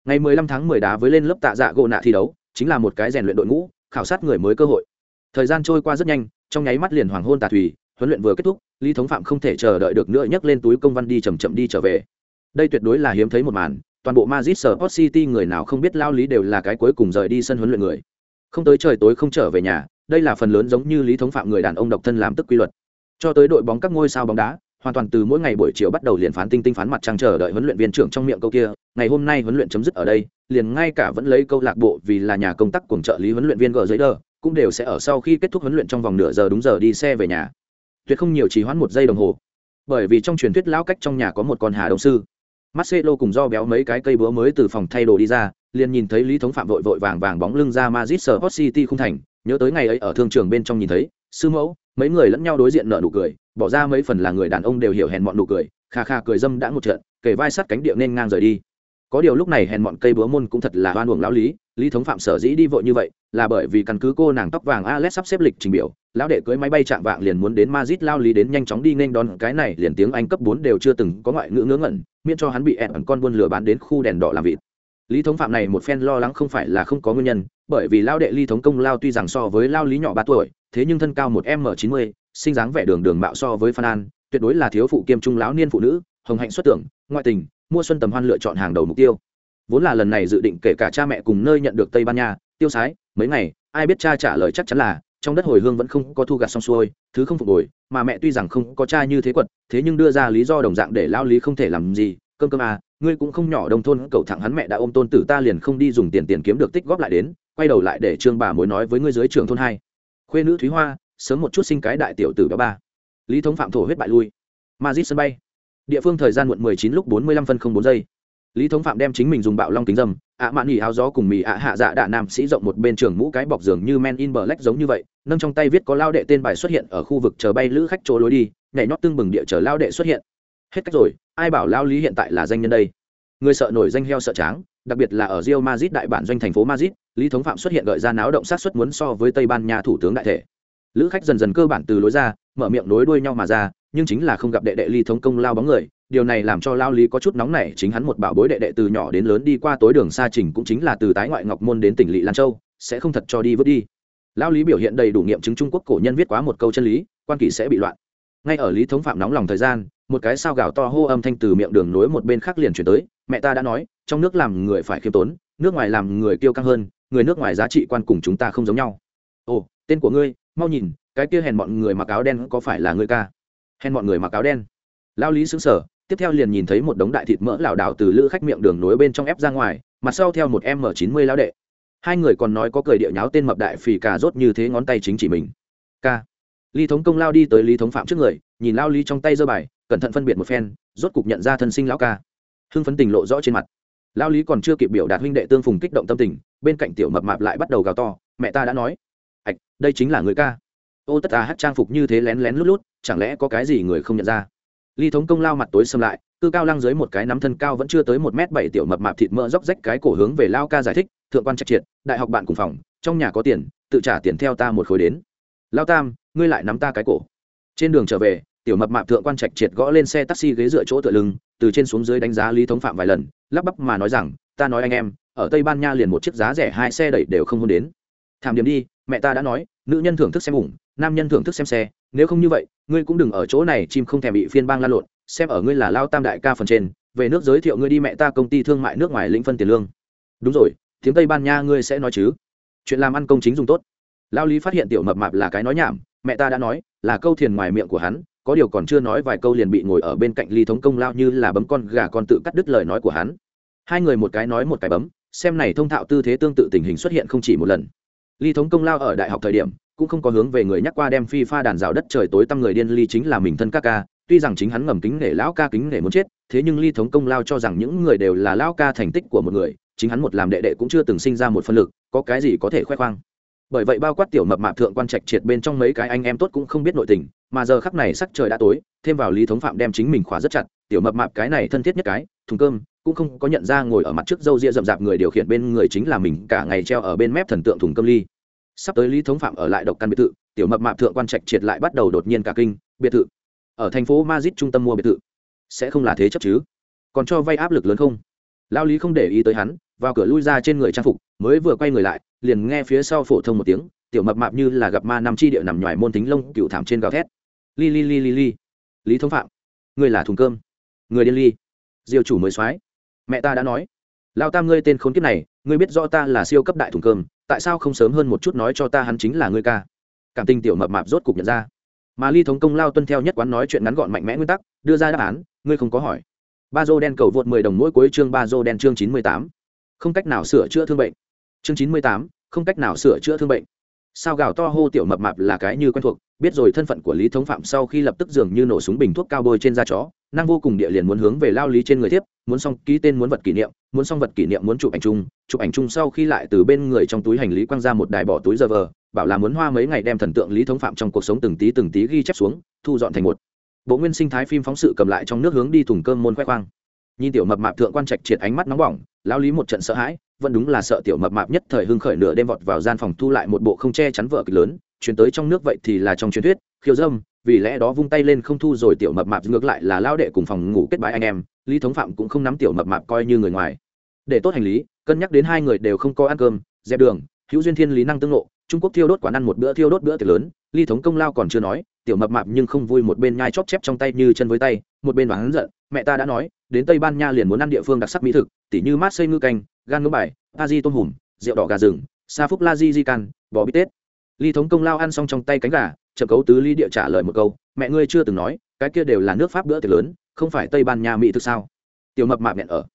ngày 15 tháng 10 đá với lên lớp tạ dạ gỗ nạ thi đấu, chính là một cái rèn luyện đội ngũ, khảo sát người mới cơ hội. Thời gian trôi qua rất nhanh, trong nháy mắt liền hoàng hôn tà thủy, huấn luyện vừa kết thúc, lý thống phạm không thể chờ đợi được nữa nhấc lên túi công văn đi chầm chậm đi trở về. Đây tuyệt đối là hiếm thấy một màn, toàn bộ Madrid Sport City người nào không biết lao lý đều là cái cuối cùng rời đi sân huấn luyện người. Không tới trời tối không trở về nhà, đây là phần lớn giống như lý thống phạm người đàn ông độc thân làm tức quy luật. Cho tới đội bóng các ngôi sao bóng đá hoàn toàn từ mỗi ngày buổi chiều bắt đầu liền phán tinh tinh phán mặt trăng chờ đợi huấn luyện viên trưởng trong miệng câu kia ngày hôm nay huấn luyện chấm dứt ở đây liền ngay cả vẫn lấy câu lạc bộ vì là nhà công tác cùng trợ lý huấn luyện viên gờ giấy đờ cũng đều sẽ ở sau khi kết thúc huấn luyện trong vòng nửa giờ đúng giờ đi xe về nhà. Tuyệt không nhiều trì hoãn một giây đồng hồ. Bởi vì trong truyền thuyết lão cách trong nhà có một con hà đông sư. Marcelo cùng do béo mấy cái cây búa mới từ phòng thay đồ đi ra, liền nhìn thấy Lý Thống Phạm vội vội vàng vàng bóng lưng ra Madrid Sport City không thành, nhớ tới ngày ấy ở thương trường bên trong nhìn thấy, sư mẫu, mấy người lẫn nhau đối diện nở nụ cười, bỏ ra mấy phần là người đàn ông đều hiểu hèn mọn nụ cười, kha kha cười dâm đã một trận kể vai sắt cánh địa nên ngang rời đi. Có điều lúc này hèn mọn cây búa môn cũng thật là oan uổng lão lý lý thống phạm sở dĩ đi vội như vậy, là bởi vì căn cứ cô nàng tóc vàng alex sắp xếp lịch trình biểu, lão đệ cưới máy bay chạm vạng liền muốn đến mazit lao lý đến nhanh chóng đi nên đón, cái này liền tiếng anh cấp bốn đều chưa từng có ngoại ngữ ngớ ngẩn, miễn cho hắn bị ẹn ẩn con buôn lừa bán đến khu đèn đỏ làm vịt. Lý thống phạm này một phen lo lắng không phải là không có nguyên nhân, bởi vì lao đệ ly thống công lao tuy rằng so với lao lý nhỏ ba tuổi, thế nhưng thân cao một m chín mươi sinh dáng vẻ đường đường mạo so với phan an, tuyệt đối là thiếu phụ kiêm trung lão niên phụ nữ, hồng hạnh xuất tưởng, ngoại tình, mua xuân tầm hoan lựa chọn hàng đầu mục tiêu. Vốn là lần này dự định kể cả cha mẹ cùng nơi nhận được tây ban nha, tiêu sái, mấy ngày, ai biết cha trả lời chắc chắn là, trong đất hồi hương vẫn không có thu gặt xong xuôi, thứ không phục hồi, mà mẹ tuy rằng không có cha như thế quật, thế nhưng đưa ra lý do đồng dạng để lao lý không thể làm gì, cơm cơm à ngươi cũng không nhỏ đồng thôn cậu thẳng hắn mẹ đã ôm tôn tử ta liền không đi dùng tiền tiền kiếm được tích góp lại đến, quay đầu lại để trương bà mối nói với ngươi dưới trường thôn hai. Khuê nữ thúy hoa sớm một chút sinh cái đại tiểu tử béo ba. Lý thống phạm thổ huyết bại lui. Mazit sân bay. Địa phương thời gian muộn 19 lúc 45 phân không bốn giây. Lý thống phạm đem chính mình dùng bạo long kính dâm ạ mạn nghỉ áo gió cùng mì ạ hạ dạ đạ nam sĩ rộng một bên trường mũ cái bọc giường như men in black giống như vậy nâng trong tay viết có lao đệ tên bài xuất hiện ở khu vực chờ bay lữ khách chỗ lối đi nhảy nhót tương bừng địa chờ lao đệ xuất hiện. Hết cách rồi ai bảo lao lý hiện tại là danh nhân đây? Người sợ nổi danh heo sợ tráng đặc biệt là ở Real Madrid đại bản doanh thành phố Madrid, Lý Thống Phạm xuất hiện gợi ra náo động sát xuất muốn so với Tây Ban Nha thủ tướng đại thể lữ khách dần dần cơ bản từ lối ra, mở miệng nối đuôi nhau mà ra, nhưng chính là không gặp đệ đệ ly thống công lao bóng người. Điều này làm cho lao lý có chút nóng nảy, chính hắn một bảo bối đệ đệ từ nhỏ đến lớn đi qua tối đường xa trình cũng chính là từ tái ngoại ngọc môn đến tỉnh lỵ lan châu, sẽ không thật cho đi vứt đi. Lao lý biểu hiện đầy đủ nghiệm chứng trung quốc cổ nhân viết quá một câu chân lý, quan kỷ sẽ bị loạn. Ngay ở lý thống phạm nóng lòng thời gian, một cái sao gạo to hô âm thanh từ miệng đường nối một bên khác liền chuyển tới, mẹ ta đã nói, trong nước làm người phải khiêm tốn, nước ngoài làm người kiêu căng hơn, người nước ngoài giá trị quan cùng chúng ta không giống nhau. Ồ, tên của ngươi mau nhìn, cái kia hèn bọn người mặc áo đen có phải là người ca? Hèn bọn người mặc áo đen. Lao lý xứng sở tiếp theo liền nhìn thấy một đống đại thịt mỡ lảo đảo từ lữ khách miệng đường nối bên trong ép ra ngoài, mặt sau theo một m chín mươi lao đệ. Hai người còn nói có cười địa nháo tên mập đại phì cà rốt như thế ngón tay chính chỉ mình. Ca. Lý thống công lao đi tới lý thống phạm trước người, nhìn lao lý trong tay giơ bài, cẩn thận phân biệt một phen, rốt cục nhận ra thân sinh lão ca. Hưng phấn tình lộ rõ trên mặt. Lao lý còn chưa kịp biểu đạt huynh đệ tương phùng kích động tâm tình, bên cạnh tiểu mập mạp lại bắt đầu gào to, mẹ ta đã nói ạch đây chính là người ca. Ô tất à hát trang phục như thế lén lén lút lút, chẳng lẽ có cái gì người không nhận ra? Ly thống công lao mặt tối xâm lại, cư cao lăng dưới một cái nắm thân cao vẫn chưa tới một m bảy tiểu mập mạp thịt mỡ róc rách cái cổ hướng về lao ca giải thích, thượng quan trạch triệt, đại học bạn cùng phòng, trong nhà có tiền, tự trả tiền theo ta một khối đến. Lao tam, ngươi lại nắm ta cái cổ. Trên đường trở về, tiểu mập mạp thượng quan trạch triệt gõ lên xe taxi ghế dựa chỗ tựa lưng, từ trên xuống dưới đánh giá lý thống phạm vài lần, lắp bắp mà nói rằng, ta nói anh em, ở tây ban nha liền một chiếc giá rẻ hai xe đẩy đều không hôn đến. Thảm điểm đi mẹ ta đã nói, nữ nhân thưởng thức xem ủng, nam nhân thưởng thức xem xe. Nếu không như vậy, ngươi cũng đừng ở chỗ này chim không thèm bị phiên bang lan lộn, xem ở ngươi là lao tam đại ca phần trên, về nước giới thiệu ngươi đi mẹ ta công ty thương mại nước ngoài lĩnh phân tiền lương. Đúng rồi, tiếng tây ban nha ngươi sẽ nói chứ? Chuyện làm ăn công chính dùng tốt. Lao lý phát hiện tiểu mập mạp là cái nói nhảm, mẹ ta đã nói, là câu thiền ngoài miệng của hắn, có điều còn chưa nói vài câu liền bị ngồi ở bên cạnh ly thống công lao như là bấm con gà con tự cắt đứt lời nói của hắn. Hai người một cái nói một cái bấm, xem này thông thạo tư thế tương tự tình hình xuất hiện không chỉ một lần ly thống công lao ở đại học thời điểm, cũng không có hướng về người nhắc qua đem phi pha đàn rào đất trời tối tăm người điên ly chính là mình thân ca ca. Tuy rằng chính hắn ngầm kính nể lão ca kính nể muốn chết, thế nhưng ly thống công lao cho rằng những người đều là lão ca thành tích của một người, chính hắn một làm đệ đệ cũng chưa từng sinh ra một phân lực, có cái gì có thể khoe khoang. Bởi vậy bao quát tiểu mập mạp thượng quan trạch triệt bên trong mấy cái anh em tốt cũng không biết nội tình, mà giờ khắc này sắc trời đã tối, thêm vào lý thống phạm đem chính mình khóa rất chặt, tiểu mập mạp cái này thân thiết nhất cái, thùng cơm cũng không có nhận ra ngồi ở mặt trước dâu ria rậm rạp người điều khiển bên người chính là mình, cả ngày treo ở bên mép thần tượng thùng cơm ly. Sắp tới lý thống phạm ở lại độc căn biệt thự, tiểu mập mạp thượng quan trạch triệt lại bắt đầu đột nhiên cả kinh, biệt thự. Ở thành phố Madrid trung tâm mua biệt thự. Sẽ không là thế chấp chứ? Còn cho vay áp lực lớn không? Lao lý không để ý tới hắn, vào cửa lui ra trên người trang phục, mới vừa quay người lại, liền nghe phía sau phổ thông một tiếng, tiểu mập mạp như là gặp ma năm chi địa nằm ngoài môn tính lông, cựu thảm trên gào thét. Li li li li li. Lý thống phạm, người là thùng cơm. Người điên ly. Diêu chủ mới soái mẹ ta đã nói. Lao tam ngươi tên khốn kiếp này, ngươi biết rõ ta là siêu cấp đại thùng cơm, tại sao không sớm hơn một chút nói cho ta hắn chính là ngươi ca? Cảm tình tiểu mập mạp rốt cục nhận ra. Mà ly thống công lao tuân theo nhất quán nói chuyện ngắn gọn mạnh mẽ nguyên tắc, đưa ra đáp án, ngươi không có hỏi. Ba dô đen cầu vượt mười đồng mỗi cuối chương ba dô đen chương chín mươi tám. Không cách nào sửa chữa thương bệnh. Chương chín mươi tám, không cách nào sửa chữa thương bệnh. Sao gào to hô tiểu mập mạp là cái như quen thuộc, biết rồi thân phận của lý thống phạm sau khi lập tức dường như nổ súng bình thuốc cao bôi trên da chó năng vô cùng địa liền muốn hướng về lao lý trên người tiếp muốn xong ký tên muốn vật kỷ niệm, muốn xong vật kỷ niệm muốn chụp ảnh chung. Chụp ảnh chung sau khi lại từ bên người trong túi hành lý quăng ra một đài bỏ túi giờ vờ, bảo là muốn hoa mấy ngày đem thần tượng lý thống phạm trong cuộc sống từng tí từng tí ghi chép xuống, thu dọn thành một. Bộ nguyên sinh thái phim phóng sự cầm lại trong nước hướng đi thùng cơm môn khoe khoang. Nhìn tiểu mập mạp thượng quan trạch triệt ánh mắt nóng bỏng, lao lý một trận sợ hãi, vẫn đúng là sợ tiểu mập mạp nhất thời hưng khởi nửa đêm vọt vào gian phòng thu lại một bộ không che chắn vợ kịch lớn, chuyển tới trong nước vậy thì là trong truyền thuyết, khiêu dâm vì lẽ đó vung tay lên không thu rồi tiểu mập mạp ngược lại là lao đệ cùng phòng ngủ kết bái anh em, lý thống phạm cũng không nắm tiểu mập mạp coi như người ngoài. Để tốt hành lý, cân nhắc đến hai người đều không có ăn cơm, dẹp đường, hữu duyên thiên lý năng tương lộ trung quốc thiêu đốt quán ăn một bữa thiêu đốt bữa tiệc lớn ly thống công lao còn chưa nói, tiểu mập mạp nhưng không vui một bên nhai chóp chép trong tay như chân với tay, một bên đoán giận, mẹ ta đã nói, đến tây ban nha liền muốn ăn địa phương đặc sắc mỹ thực, tỉ như mát xây ngư canh, gan ngư bài, pa di tôm hùm, rượu đỏ gà rừng, sa phúc la di di can, bò bít tết. Ly thống công lao ăn xong trong tay cánh gà chậm cấu tứ ly địa trả lời một câu, mẹ ngươi chưa từng nói, cái kia đều là nước pháp bữa tiệc lớn, không phải tây ban nha mỹ thực sao? Tiểu mập mạp nhận ở.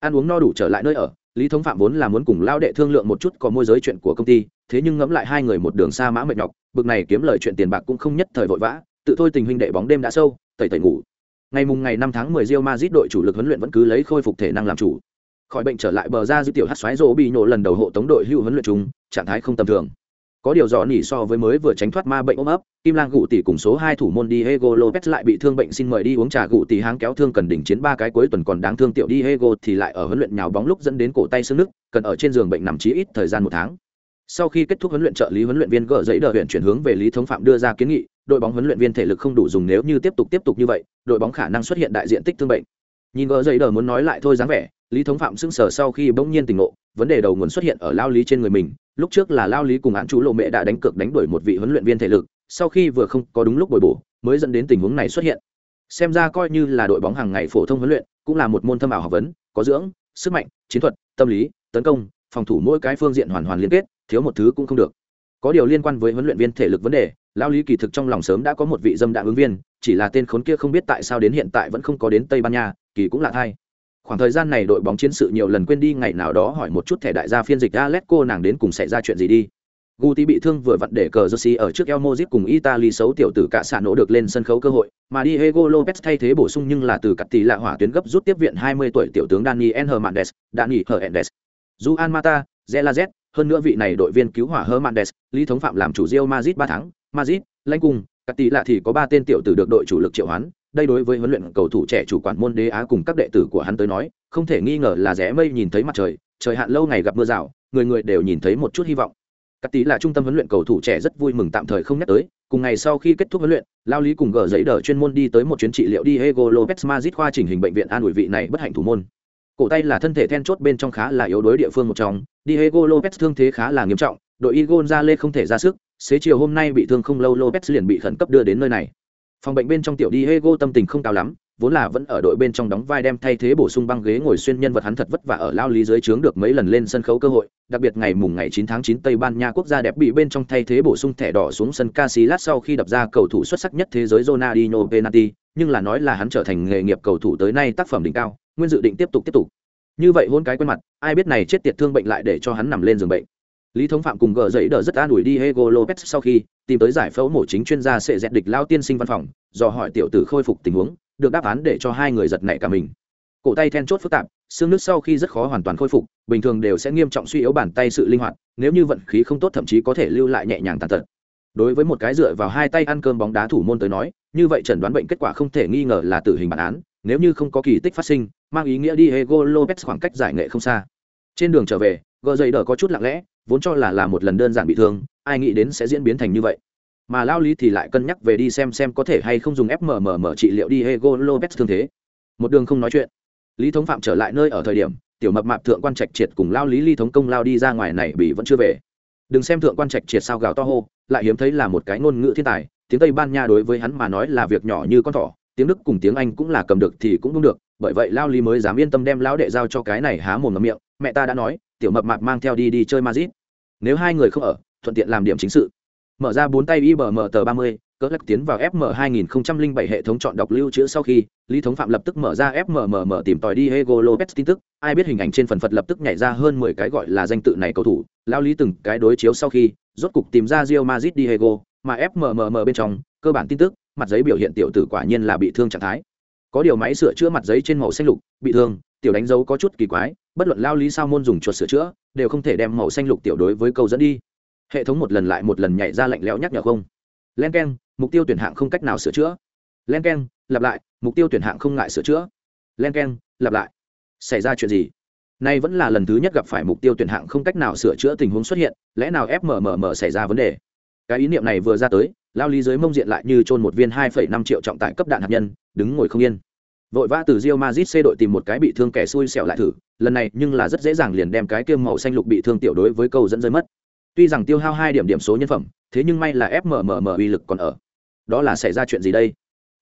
Ăn uống no đủ trở lại nơi ở, lý thống phạm vốn là muốn cùng lao đệ thương lượng một chút có môi giới chuyện của công ty, thế nhưng ngẫm lại hai người một đường xa mã mệt nhọc, bực này kiếm lời chuyện tiền bạc cũng không nhất thời vội vã, tự thôi tình huynh đệ bóng đêm đã sâu, tẩy tẩy ngủ. Ngày mùng ngày năm tháng mười Real Madrid đội chủ lực huấn luyện vẫn cứ lấy khôi phục thể năng làm chủ. Khỏi bệnh trở lại bờ ra dư tiểu hát xoáy rỗ bị nổ lần đầu hộ tống đội hưu huấn luyện chúng trạng thái không tầm thường có điều dò nỉ so với mới vừa tránh thoát ma bệnh ôm ấp, kim lang gụ tỷ cùng số hai thủ môn diego lopez lại bị thương bệnh xin mời đi uống trà gụ tỷ háng kéo thương cần đỉnh chiến ba cái cuối tuần còn đáng thương tiểu diego thì lại ở huấn luyện nhào bóng lúc dẫn đến cổ tay xương nước, cần ở trên giường bệnh nằm chí ít thời gian một tháng. Sau khi kết thúc huấn luyện trợ lý huấn luyện viên gỡ giấy đờ huyện chuyển hướng về lý thống phạm đưa ra kiến nghị, đội bóng huấn luyện viên thể lực không đủ dùng nếu như tiếp tục tiếp tục như vậy, đội bóng khả năng xuất hiện đại diện tích thương bệnh. Nhìn gỡ giấy đờ muốn nói lại thôi dáng vẻ, lý thống phạm sững sờ sau khi bỗng nhiên tỉnh ngộ, vấn đề đầu nguồn xuất hiện ở lao lý trên người mình lúc trước là lao lý cùng án chú lộ mẹ đã đánh cược đánh đuổi một vị huấn luyện viên thể lực, sau khi vừa không có đúng lúc bồi bổ, mới dẫn đến tình huống này xuất hiện. Xem ra coi như là đội bóng hàng ngày phổ thông huấn luyện, cũng là một môn thâm ảo học vấn, có dưỡng, sức mạnh, chiến thuật, tâm lý, tấn công, phòng thủ mỗi cái phương diện hoàn hoàn liên kết, thiếu một thứ cũng không được. Có điều liên quan với huấn luyện viên thể lực vấn đề, lao lý kỳ thực trong lòng sớm đã có một vị dâm đạn ứng viên, chỉ là tên khốn kia không biết tại sao đến hiện tại vẫn không có đến tây ban nha, kỳ cũng là thay khoảng thời gian này đội bóng chiến sự nhiều lần quên đi ngày nào đó hỏi một chút thẻ đại gia phiên dịch Atletico nàng đến cùng xảy ra chuyện gì đi. Guti bị thương vừa vặn để cờ Jersey ở trước El Mozip cùng Italy xấu tiểu tử cả xạ nổ được lên sân khấu cơ hội, mà Diego Lopez thay thế bổ sung nhưng là từ cặt tỷ lạ hỏa tuyến gấp rút tiếp viện 20 tuổi tiểu tướng Daniel Hernandez, Dani Hernandez. Juan Mata, Zelazet, hơn nữa vị này đội viên cứu hỏa Hernandez, Lý Thống Phạm làm chủ Real Madrid 3 tháng, Madrid, lãnh cùng, cặt tỷ lạ thì có 3 tên tiểu tử được đội chủ lực triệu hoán, đây đối với huấn luyện cầu thủ trẻ chủ quản môn đế á cùng các đệ tử của hắn tới nói không thể nghi ngờ là rẽ mây nhìn thấy mặt trời trời hạn lâu ngày gặp mưa rào người người đều nhìn thấy một chút hy vọng Cắt tí là trung tâm huấn luyện cầu thủ trẻ rất vui mừng tạm thời không nhắc tới, cùng ngày sau khi kết thúc huấn luyện, Lao Lý cùng gỡ giấy đờ chuyên môn đi tới một chuyến trị liệu Diego Lopez mazit khoa chỉnh hình bệnh viện an ủi vị này bất hạnh thủ môn. Cổ tay là thân thể then chốt bên trong khá là yếu đuối địa phương một trong, Diego Lopez thương thế khá là nghiêm trọng, đội Igon ra lê không thể ra sức, xế chiều hôm nay bị thương không lâu Lopez liền bị khẩn cấp đưa đến nơi này. Phòng bệnh bên trong tiểu đi Diego tâm tình không cao lắm, vốn là vẫn ở đội bên trong đóng vai đem thay thế bổ sung băng ghế ngồi xuyên nhân vật hắn thật vất vả ở lao lý dưới trướng được mấy lần lên sân khấu cơ hội, đặc biệt ngày mùng ngày 9 tháng 9 Tây Ban Nha quốc gia đẹp bị bên trong thay thế bổ sung thẻ đỏ xuống sân Casillas sau khi đập ra cầu thủ xuất sắc nhất thế giới Ronaldinho penalty, nhưng là nói là hắn trở thành nghề nghiệp cầu thủ tới nay tác phẩm đỉnh cao, nguyên dự định tiếp tục tiếp tục. Như vậy hôn cái quen mặt, ai biết này chết tiệt thương bệnh lại để cho hắn nằm lên giường bệnh. Lý Thống Phạm cùng gờ dậy đờ rất an ủi đi hego Lopez sau khi tìm tới giải phẫu mổ chính chuyên gia sẽ dẹt địch lao tiên sinh văn phòng, do hỏi tiểu tử khôi phục tình huống, được đáp án để cho hai người giật nảy cả mình. Cổ tay then chốt phức tạp xương nước sau khi rất khó hoàn toàn khôi phục bình thường đều sẽ nghiêm trọng suy yếu bàn tay sự linh hoạt nếu như vận khí không tốt thậm chí có thể lưu lại nhẹ nhàng tàn tật. Đối với một cái dựa vào hai tay ăn cơm bóng đá thủ môn tới nói như vậy chẩn đoán bệnh kết quả không thể nghi ngờ là tử hình bản án nếu như không có kỳ tích phát sinh mang ý nghĩa đi hego Lopez khoảng cách giải nghệ không xa. Trên đường trở về gờ dậy đờ có chút lặng lẽ, vốn cho là là một lần đơn giản bị thương, ai nghĩ đến sẽ diễn biến thành như vậy. Mà lao lý thì lại cân nhắc về đi xem xem có thể hay không dùng fmmm trị liệu đi hego lopez thương thế. Một đường không nói chuyện. Lý thống phạm trở lại nơi ở thời điểm, tiểu mập mạp thượng quan trạch triệt cùng lao lý ly thống công lao đi ra ngoài này bị vẫn chưa về. Đừng xem thượng quan trạch triệt sao gào to hô, lại hiếm thấy là một cái ngôn ngữ thiên tài, tiếng tây ban nha đối với hắn mà nói là việc nhỏ như con thỏ, tiếng đức cùng tiếng anh cũng là cầm được thì cũng đúng được, bởi vậy lao lý mới dám yên tâm đem lão đệ giao cho cái này há mồm ngậm miệng, mẹ ta đã nói tiểu mập mạp mang theo đi đi chơi mazit nếu hai người không ở, thuận tiện làm điểm chính sự. Mở ra bốn tay ibm tờ ba mươi, cỡ lắc tiến vào fm 2007 hệ thống chọn đọc lưu trữ sau khi, lý thống phạm lập tức mở ra fmmm tìm tòi đi hego lopez tin tức. Ai biết hình ảnh trên phần phật lập tức nhảy ra hơn mười cái gọi là danh tự này cầu thủ. Lao lý từng cái đối chiếu sau khi, rốt cục tìm ra rio mazit hego mà fmmm bên trong, cơ bản tin tức, mặt giấy biểu hiện tiểu tử quả nhiên là bị thương trạng thái. Có điều máy sửa chữa mặt giấy trên màu xanh lục, bị thương tiểu đánh dấu có chút kỳ quái, bất luận lao lý sao môn dùng chuột sửa chữa, đều không thể đem màu xanh lục tiểu đối với câu dẫn đi. Hệ thống một lần lại một lần nhảy ra lạnh lẽo nhắc nhở không. Len k e n mục tiêu tuyển hạng không cách nào sửa chữa. Len k e n lặp lại, mục tiêu tuyển hạng không ngại sửa chữa. Len k e n lặp lại. Xảy ra chuyện gì? Nay vẫn là lần thứ nhất gặp phải mục tiêu tuyển hạng không cách nào sửa chữa tình huống xuất hiện, lẽ nào fmmm xảy ra vấn đề? Cái ý niệm này vừa ra tới, lao lý dưới mông diện lại như trôn một viên hai phẩy năm triệu trọng tải cấp đạn hạt nhân, đứng ngồi không yên vội vã từ Real Madrid c đội tìm một cái bị thương kẻ xui xẻo lại thử. Lần này nhưng là rất dễ dàng liền đem cái kiêm màu xanh lục bị thương tiểu đối với câu dẫn rơi mất. Tuy rằng tiêu hao hai điểm điểm số nhân phẩm, thế nhưng may là fmmm uy lực còn ở. Đó là xảy ra chuyện gì đây?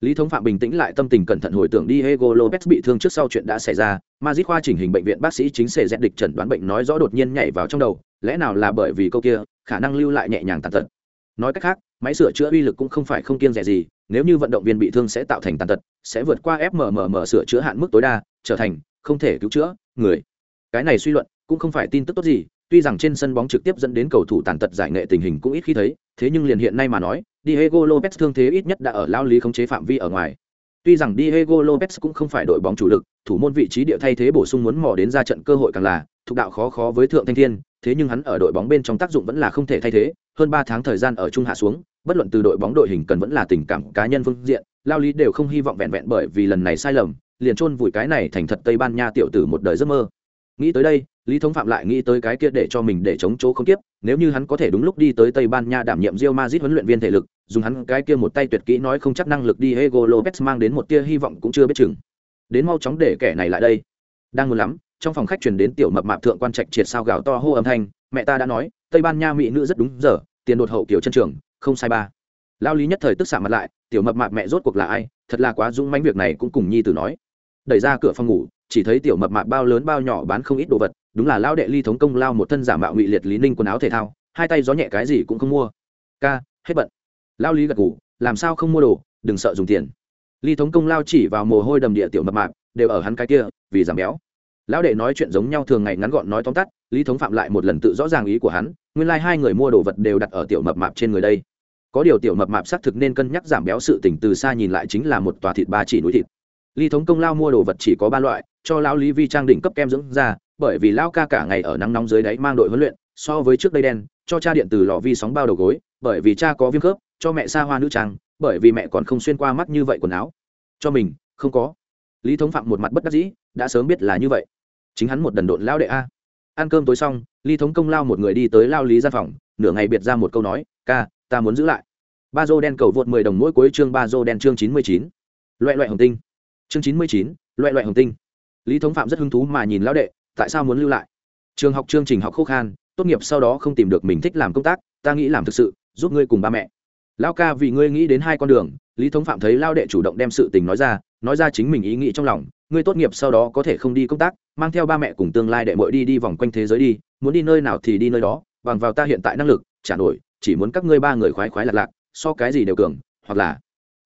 Lý thống phạm bình tĩnh lại tâm tình cẩn thận hồi tưởng đi hego lopez bị thương trước sau chuyện đã xảy ra. Madrid khoa chỉnh hình bệnh viện bác sĩ chính sẽ dẹt địch chẩn đoán bệnh nói rõ đột nhiên nhảy vào trong đầu. Lẽ nào là bởi vì câu kia, khả năng lưu lại nhẹ nhàng tàn tật? Nói cách khác máy sửa chữa uy lực cũng không phải không kiêng rẻ gì nếu như vận động viên bị thương sẽ tạo thành tàn tật sẽ vượt qua fmmm sửa chữa hạn mức tối đa trở thành không thể cứu chữa người cái này suy luận cũng không phải tin tức tốt gì tuy rằng trên sân bóng trực tiếp dẫn đến cầu thủ tàn tật giải nghệ tình hình cũng ít khi thấy, thế nhưng liền hiện nay mà nói, Diego Lopez thương thế ít nhất đã ở lao lý khống chế phạm vi ở ngoài. Tuy rằng Diego Lopez cũng không phải đội bóng chủ lực, thủ môn vị trí địa thay thế bổ sung muốn mò đến ra trận cơ hội càng là, thuộc đạo khó khó với thượng thanh thiên, thế nhưng hắn ở đội bóng bên trong tác dụng vẫn là không thể thay thế, hơn ba tháng thời gian ở trung hạ xuống, bất luận từ đội bóng đội hình cần vẫn là tình cảm cá nhân phương diện, lao lý đều không hy vọng vẹn vẹn bởi vì lần này sai lầm, liền chôn vùi cái này thành thật Tây Ban Nha tiểu tử một đời giấc mơ. Nghĩ tới đây, lý thống phạm lại nghĩ tới cái kia để cho mình để chống chỗ không tiếp nếu như hắn có thể đúng lúc đi tới tây ban nha đảm nhiệm rio mazit huấn luyện viên thể lực dùng hắn cái kia một tay tuyệt kỹ nói không chắc năng lực đi hego lopez mang đến một tia hy vọng cũng chưa biết chừng. Đến mau chóng để kẻ này lại đây. Đang muốn lắm trong phòng khách truyền đến tiểu mập mạp thượng quan trạch triệt sao gạo to hô âm thanh mẹ ta đã nói tây ban nha mỹ nữ rất đúng giờ tiền đột hậu kiểu chân trường không sai ba. Lao lý nhất thời tức xạ mặt lại tiểu mập mạp mẹ rốt cuộc là ai thật là quá dũng mãnh việc này cũng cùng nhi tử nói. Đẩy ra cửa phòng ngủ chỉ thấy tiểu mập mạp bao lớn bao nhỏ bán không ít đồ vật, đúng là lao đệ ly thống công lao một thân giả mạo ngụy liệt lý ninh quần áo thể thao, hai tay gió nhẹ cái gì cũng không mua. Ca, hết bận. Lao lý gật ngủ làm sao không mua đồ, đừng sợ dùng tiền. Ly thống công lao chỉ vào mồ hôi đầm địa tiểu mập mạp, đều ở hắn cái kia, vì giảm béo. Lão đệ nói chuyện giống nhau thường ngày ngắn gọn nói tóm tắt, lý thống phạm lại một lần tự rõ ràng ý của hắn, nguyên lai、like、hai người mua đồ vật đều đặt ở tiểu mập mạp trên người đây. Có điều tiểu mập mạp xác thực nên cân nhắc giảm béo sự tỉnh từ xa nhìn lại chính là một tòa thịt ba chỉ núi thịt ly thống công lao mua đồ vật chỉ có ba loại, cho lão lý vi trang đỉnh cấp kem dưỡng da, bởi vì lão ca cả ngày ở nắng nóng dưới đáy mang đội huấn luyện, so với trước đây đen, cho cha điện từ lò vi sóng bao đầu gối, bởi vì cha có viêm khớp, cho mẹ xa hoa nữ trang, bởi vì mẹ còn không xuyên qua mắt như vậy quần áo. Cho mình, không có. Lý thống phạm một mặt bất đắc dĩ, đã sớm biết là như vậy. Chính hắn một đần độn lao đệ a. Ăn cơm tối xong lý thống công lao một người đi tới lao lý gian phòng, nửa ngày biệt ra một câu nói, ca, ta muốn giữ lại. Ba dô đen cầu vượt mười đồng mỗi cuối chương ba dô đen chương chín mươi chín. Loại loại hồng tinh chương chín mươi chín loại loại hồng tinh. Lý thống phạm rất hứng thú mà nhìn lão đệ, tại sao muốn lưu lại? Trường học chương trình học khô khan, tốt nghiệp sau đó không tìm được mình thích làm công tác, ta nghĩ làm thực sự, giúp ngươi cùng ba mẹ. Lão ca vì ngươi nghĩ đến hai con đường, lý thống phạm thấy lao đệ chủ động đem sự tình nói ra nói ra chính mình ý nghĩ trong lòng, ngươi tốt nghiệp sau đó có thể không đi công tác, mang theo ba mẹ cùng tương lai đệ mội đi đi vòng quanh thế giới đi, muốn đi nơi nào thì đi nơi đó, bằng vào ta hiện tại năng lực trả nổi, chỉ muốn các ngươi ba người khoái khoái lạc lạc, so cái gì đều cường, hoặc là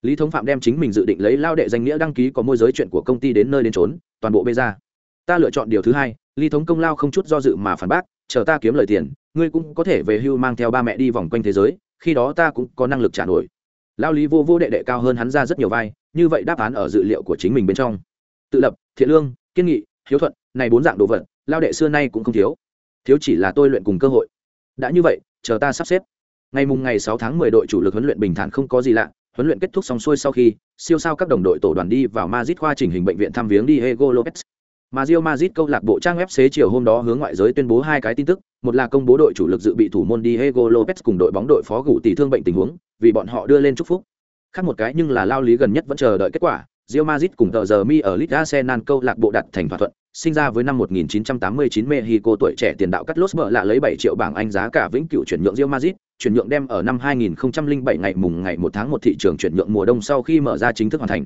lý thống phạm đem chính mình dự định lấy lao đệ danh nghĩa đăng ký có môi giới chuyện của công ty đến nơi đến trốn toàn bộ bê ra. Ta lựa chọn điều thứ hai, lý thống công lao không chút do dự mà phản bác, chờ ta kiếm lời tiền, ngươi cũng có thể về hưu mang theo ba mẹ đi vòng quanh thế giới, khi đó ta cũng có năng lực trả nổi. Lao lý vô vô đệ đệ cao hơn hắn ra rất nhiều vai, như vậy đáp án ở dự liệu của chính mình bên trong. Tự lập, thiện lương, kiên nghị, hiếu thuận, này bốn dạng đồ vật, lao đệ xưa nay cũng không thiếu. Thiếu chỉ là tôi luyện cùng cơ hội. Đã như vậy, chờ ta sắp xếp. Ngày mùng ngày sáu tháng mười đội chủ lực huấn luyện bình thản không có gì lạ huấn luyện kết thúc xong xuôi sau khi siêu sao các đồng đội tổ đoàn đi vào Madrid khoa chỉnh hình bệnh viện thăm viếng Diego Lopez. Mà Real Madrid câu lạc bộ trang web xế chiều hôm đó hướng ngoại giới tuyên bố hai cái tin tức, một là công bố đội chủ lực dự bị thủ môn Diego Lopez cùng đội bóng đội phó gủ tỷ thương bệnh tình huống, vì bọn họ đưa lên chúc phúc. Khác một cái nhưng là lao lý gần nhất vẫn chờ đợi kết quả, Real Madrid cùng tờ giờ mi ở Liga Arsenal câu lạc bộ đặt thành thỏa thuận, sinh ra với năm 1989 Mexico tuổi trẻ tiền đạo cắt lốt bợ lạ lấy 7 triệu bảng Anh giá cả vĩnh cửu chuyển nhượng Real Madrid, chuyển nhượng đem ở năm 2007 ngày mùng ngày 1 tháng 1 thị trường chuyển nhượng mùa đông sau khi mở ra chính thức hoàn thành.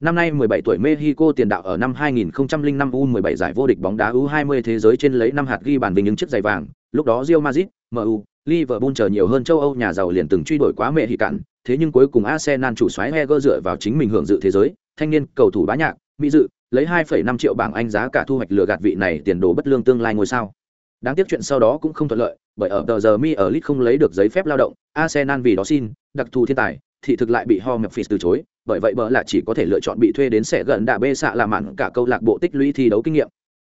Năm nay 17 tuổi Mexico tiền đạo ở năm 2005 U17 giải vô địch bóng đá U20 thế giới trên lấy năm hạt ghi bàn vinh những chiếc giày vàng, lúc đó Real Madrid, MU, Liverpool chờ nhiều hơn châu Âu nhà giàu liền từng truy đuổi quá mẹ hỉ cạn, thế nhưng cuối cùng Arsenal chủ soái Wenger dựa vào chính mình hưởng dự thế giới, thanh niên cầu thủ bá nhạc, mỹ dự, lấy 2,5 triệu bảng Anh giá cả thu hoạch lừa gạt vị này tiền đồ bất lương tương lai ngôi sao. Đáng tiếc chuyện sau đó cũng không thuận lợi, bởi ở tờ giờ mi ở lit không lấy được giấy phép lao động, Arsenal vì đó xin đặc thù thiên tài, thị thực lại bị Ho Memphis từ chối, bởi vậy bờ là chỉ có thể lựa chọn bị thuê đến sẽ gần đạ bê xạ làm mặn cả câu lạc bộ tích lũy thi đấu kinh nghiệm.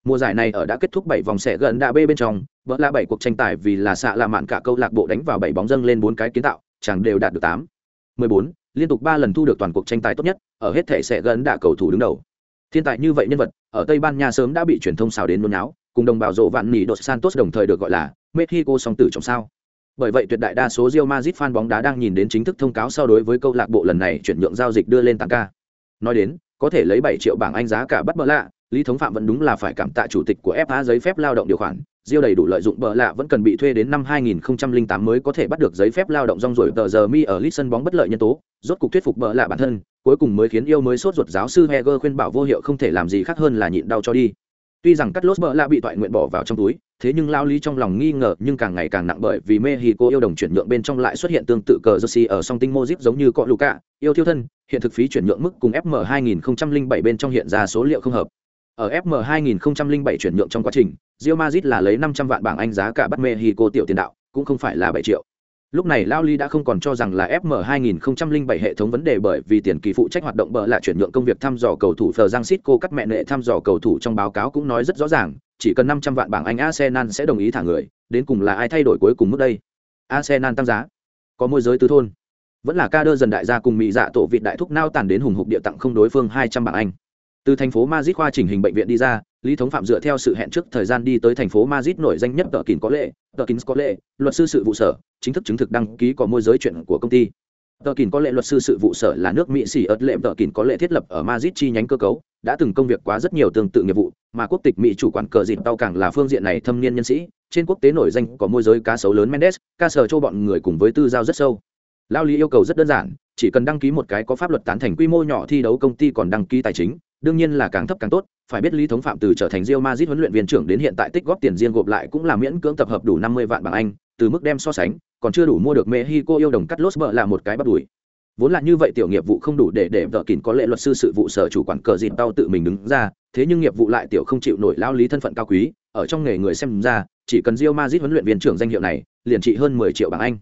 Mùa giải này ở đã kết thúc 7 vòng sẽ gần đạ bê bên trong, bờ là 7 cuộc tranh tài vì là xạ làm mặn cả câu lạc bộ đánh vào 7 bóng dâng lên 4 cái kiến tạo, chẳng đều đạt được 8. 14, liên tục 3 lần thu được toàn cuộc tranh tài tốt nhất, ở hết thể sẽ gần đạ cầu thủ đứng đầu. Thiên tài như vậy nhân vật, ở Tây Ban Nha sớm đã bị truyền thông xào đến nôn náo, cùng đồng bào rộ vạn nỉ đột Santos đồng thời được gọi là Mexico song tử trọng sao. Bởi vậy tuyệt đại đa số Real Madrid fan bóng đá đang nhìn đến chính thức thông cáo sau đối với câu lạc bộ lần này chuyển nhượng giao dịch đưa lên tăng ca. Nói đến, có thể lấy 7 triệu bảng Anh giá cả bắt bỡ lạ, Lý Thống Phạm vẫn đúng là phải cảm tạ chủ tịch của FA giấy phép lao động điều khoản, Diêu đầy đủ lợi dụng bờ lạ vẫn cần bị thuê đến năm 2008 mới có thể bắt được giấy phép lao động rong rồi tờ giờ mi ở lit sân bóng bất lợi nhân tố, rốt cục thuyết phục bờ lạ bản thân, cuối cùng mới khiến yêu mới sốt ruột giáo sư Heger khuyên bảo vô hiệu không thể làm gì khác hơn là nhịn đau cho đi. Tuy rằng cắt lốt bờ lạ bị toại nguyện bỏ vào trong túi, thế nhưng lao lý trong lòng nghi ngờ nhưng càng ngày càng nặng bởi vì Mexico yêu đồng chuyển nhượng bên trong lại xuất hiện tương tự cờ jersey ở song tinh mozip giống như cọ Luca, yêu thiêu thân, hiện thực phí chuyển nhượng mức cùng FM 2007 bên trong hiện ra số liệu không hợp. Ở FM 2007 chuyển nhượng trong quá trình, Real Madrid là lấy 500 vạn bảng Anh giá cả bắt Mexico tiểu tiền đạo, cũng không phải là 7 triệu. Lúc này Lao Ly đã không còn cho rằng là FM 2007 hệ thống vấn đề bởi vì tiền kỳ phụ trách hoạt động bờ là chuyển nhượng công việc thăm dò cầu thủ Phờ Giang Sitco cắt mẹ nệ thăm dò cầu thủ trong báo cáo cũng nói rất rõ ràng, chỉ cần 500 vạn bảng Anh Arsenal sẽ đồng ý thả người, đến cùng là ai thay đổi cuối cùng mức đây? Arsenal tăng giá, có môi giới tứ thôn, vẫn là ca đơ dần đại gia cùng mỹ dạ tổ vịt đại thúc nao tàn đến hùng hục địa tặng không đối phương 200 bảng Anh. Từ thành phố Madrid khoa chỉnh hình bệnh viện đi ra, Lý Thống Phạm dựa theo sự hẹn trước thời gian đi tới thành phố Madrid nổi danh nhất tờ kín có lệ, tờ kín có lệ, luật sư sự vụ sở, chính thức chứng thực đăng ký có môi giới chuyện của công ty. Tờ kín có lệ luật sư sự vụ sở là nước Mỹ xỉ ớt lệ tờ kín có lệ thiết lập ở Madrid chi nhánh cơ cấu, đã từng công việc quá rất nhiều tương tự nghiệp vụ, mà quốc tịch Mỹ chủ quản cờ dịp tao càng là phương diện này thâm niên nhân sĩ, trên quốc tế nổi danh có môi giới cá sấu lớn Mendes, ca sở cho bọn người cùng với tư giao rất sâu. Lao lý yêu cầu rất đơn giản, chỉ cần đăng ký một cái có pháp luật tán thành quy mô nhỏ thi đấu công ty còn đăng ký tài chính, đương nhiên là càng thấp càng tốt, phải biết Lý Thống Phạm từ trở thành Real Madrid huấn luyện viên trưởng đến hiện tại tích góp tiền riêng gộp lại cũng là miễn cưỡng tập hợp đủ 50 vạn bảng Anh, từ mức đem so sánh, còn chưa đủ mua được Mexico yêu đồng cắt lốt bợ là một cái bắt đuổi. Vốn là như vậy tiểu nghiệp vụ không đủ để để vợ kín có lệ luật sư sự vụ sở chủ quản cờ dịp tao tự mình đứng ra, thế nhưng nghiệp vụ lại tiểu không chịu nổi lao lý thân phận cao quý, ở trong nghề người xem ra, chỉ cần Real Madrid huấn luyện viên trưởng danh hiệu này, liền trị hơn 10 triệu bảng Anh.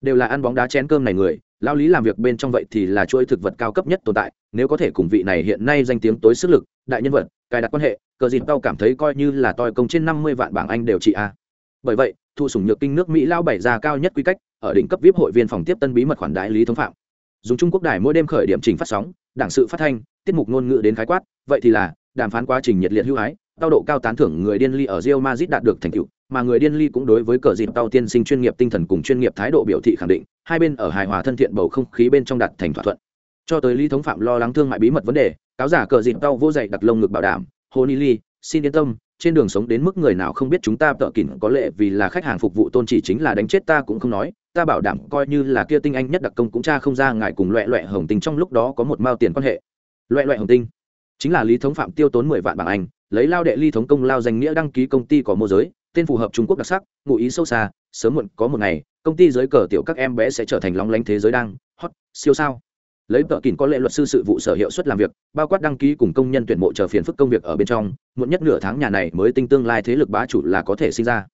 Đều là ăn bóng đá chén cơm này người, lao lý làm việc bên trong vậy thì là chuỗi thực vật cao cấp nhất tồn tại, nếu có thể cùng vị này hiện nay danh tiếng tối sức lực, đại nhân vật, cài đặt quan hệ, cờ dịp tao cảm thấy coi như là toi công trên năm mươi vạn bảng anh đều trị a. Bởi vậy, thu sủng nhược kinh nước mỹ lao bảy ra cao nhất quy cách, ở đỉnh cấp vip hội viên phòng tiếp tân bí mật khoản đại lý thống phạm. Dùng trung quốc đài mỗi đêm khởi điểm trình phát sóng, đảng sự phát thanh, tiết mục ngôn ngữ đến khái quát, vậy thì là đàm phán quá trình nhiệt liệt hữu hái, tao độ cao tán thưởng người điên ly ở Real Madrid đạt được thành tựu, mà người điên ly cũng đối với cờ dịp tao tiên sinh chuyên nghiệp tinh thần cùng chuyên nghiệp thái độ biểu thị khẳng định hai bên ở hài hòa thân thiện bầu không khí bên trong đạt thành thỏa thuận. Cho tới lý thống phạm lo lắng thương mại bí mật vấn đề, cáo giả cờ dịp tao vô dậy đặt lông ngực bảo đảm, hồ ni ly, xin yên tâm, trên đường sống đến mức người nào không biết chúng ta tợ kỉnh có lệ vì là khách hàng phục vụ tôn chỉ chính là đánh chết ta cũng không nói, ta bảo đảm coi như là kia tinh anh nhất đặc công cũng cha không ra ngài cùng loẹ loẹ hồng tinh trong lúc đó có một mao tiền quan hệ. Loẹ loẹ hồng tinh, chính là lý thống phạm tiêu tốn mười vạn bảng anh, lấy lao đệ ly thống công lao danh nghĩa đăng ký công ty có môi giới, tên phù hợp trung quốc đặc sắc, ngụ ý sâu xa, sớm muộn có một ngày công ty giới cờ tiểu các em bé sẽ trở thành lóng lánh thế giới đang, hot, siêu sao. Lấy tờ kín có lệ luật sư sự vụ sở hiệu suất làm việc, bao quát đăng ký cùng công nhân tuyển mộ chờ phiền phức công việc ở bên trong, muộn nhất nửa tháng nhà này mới tinh tương lai thế lực bá chủ là có thể sinh ra.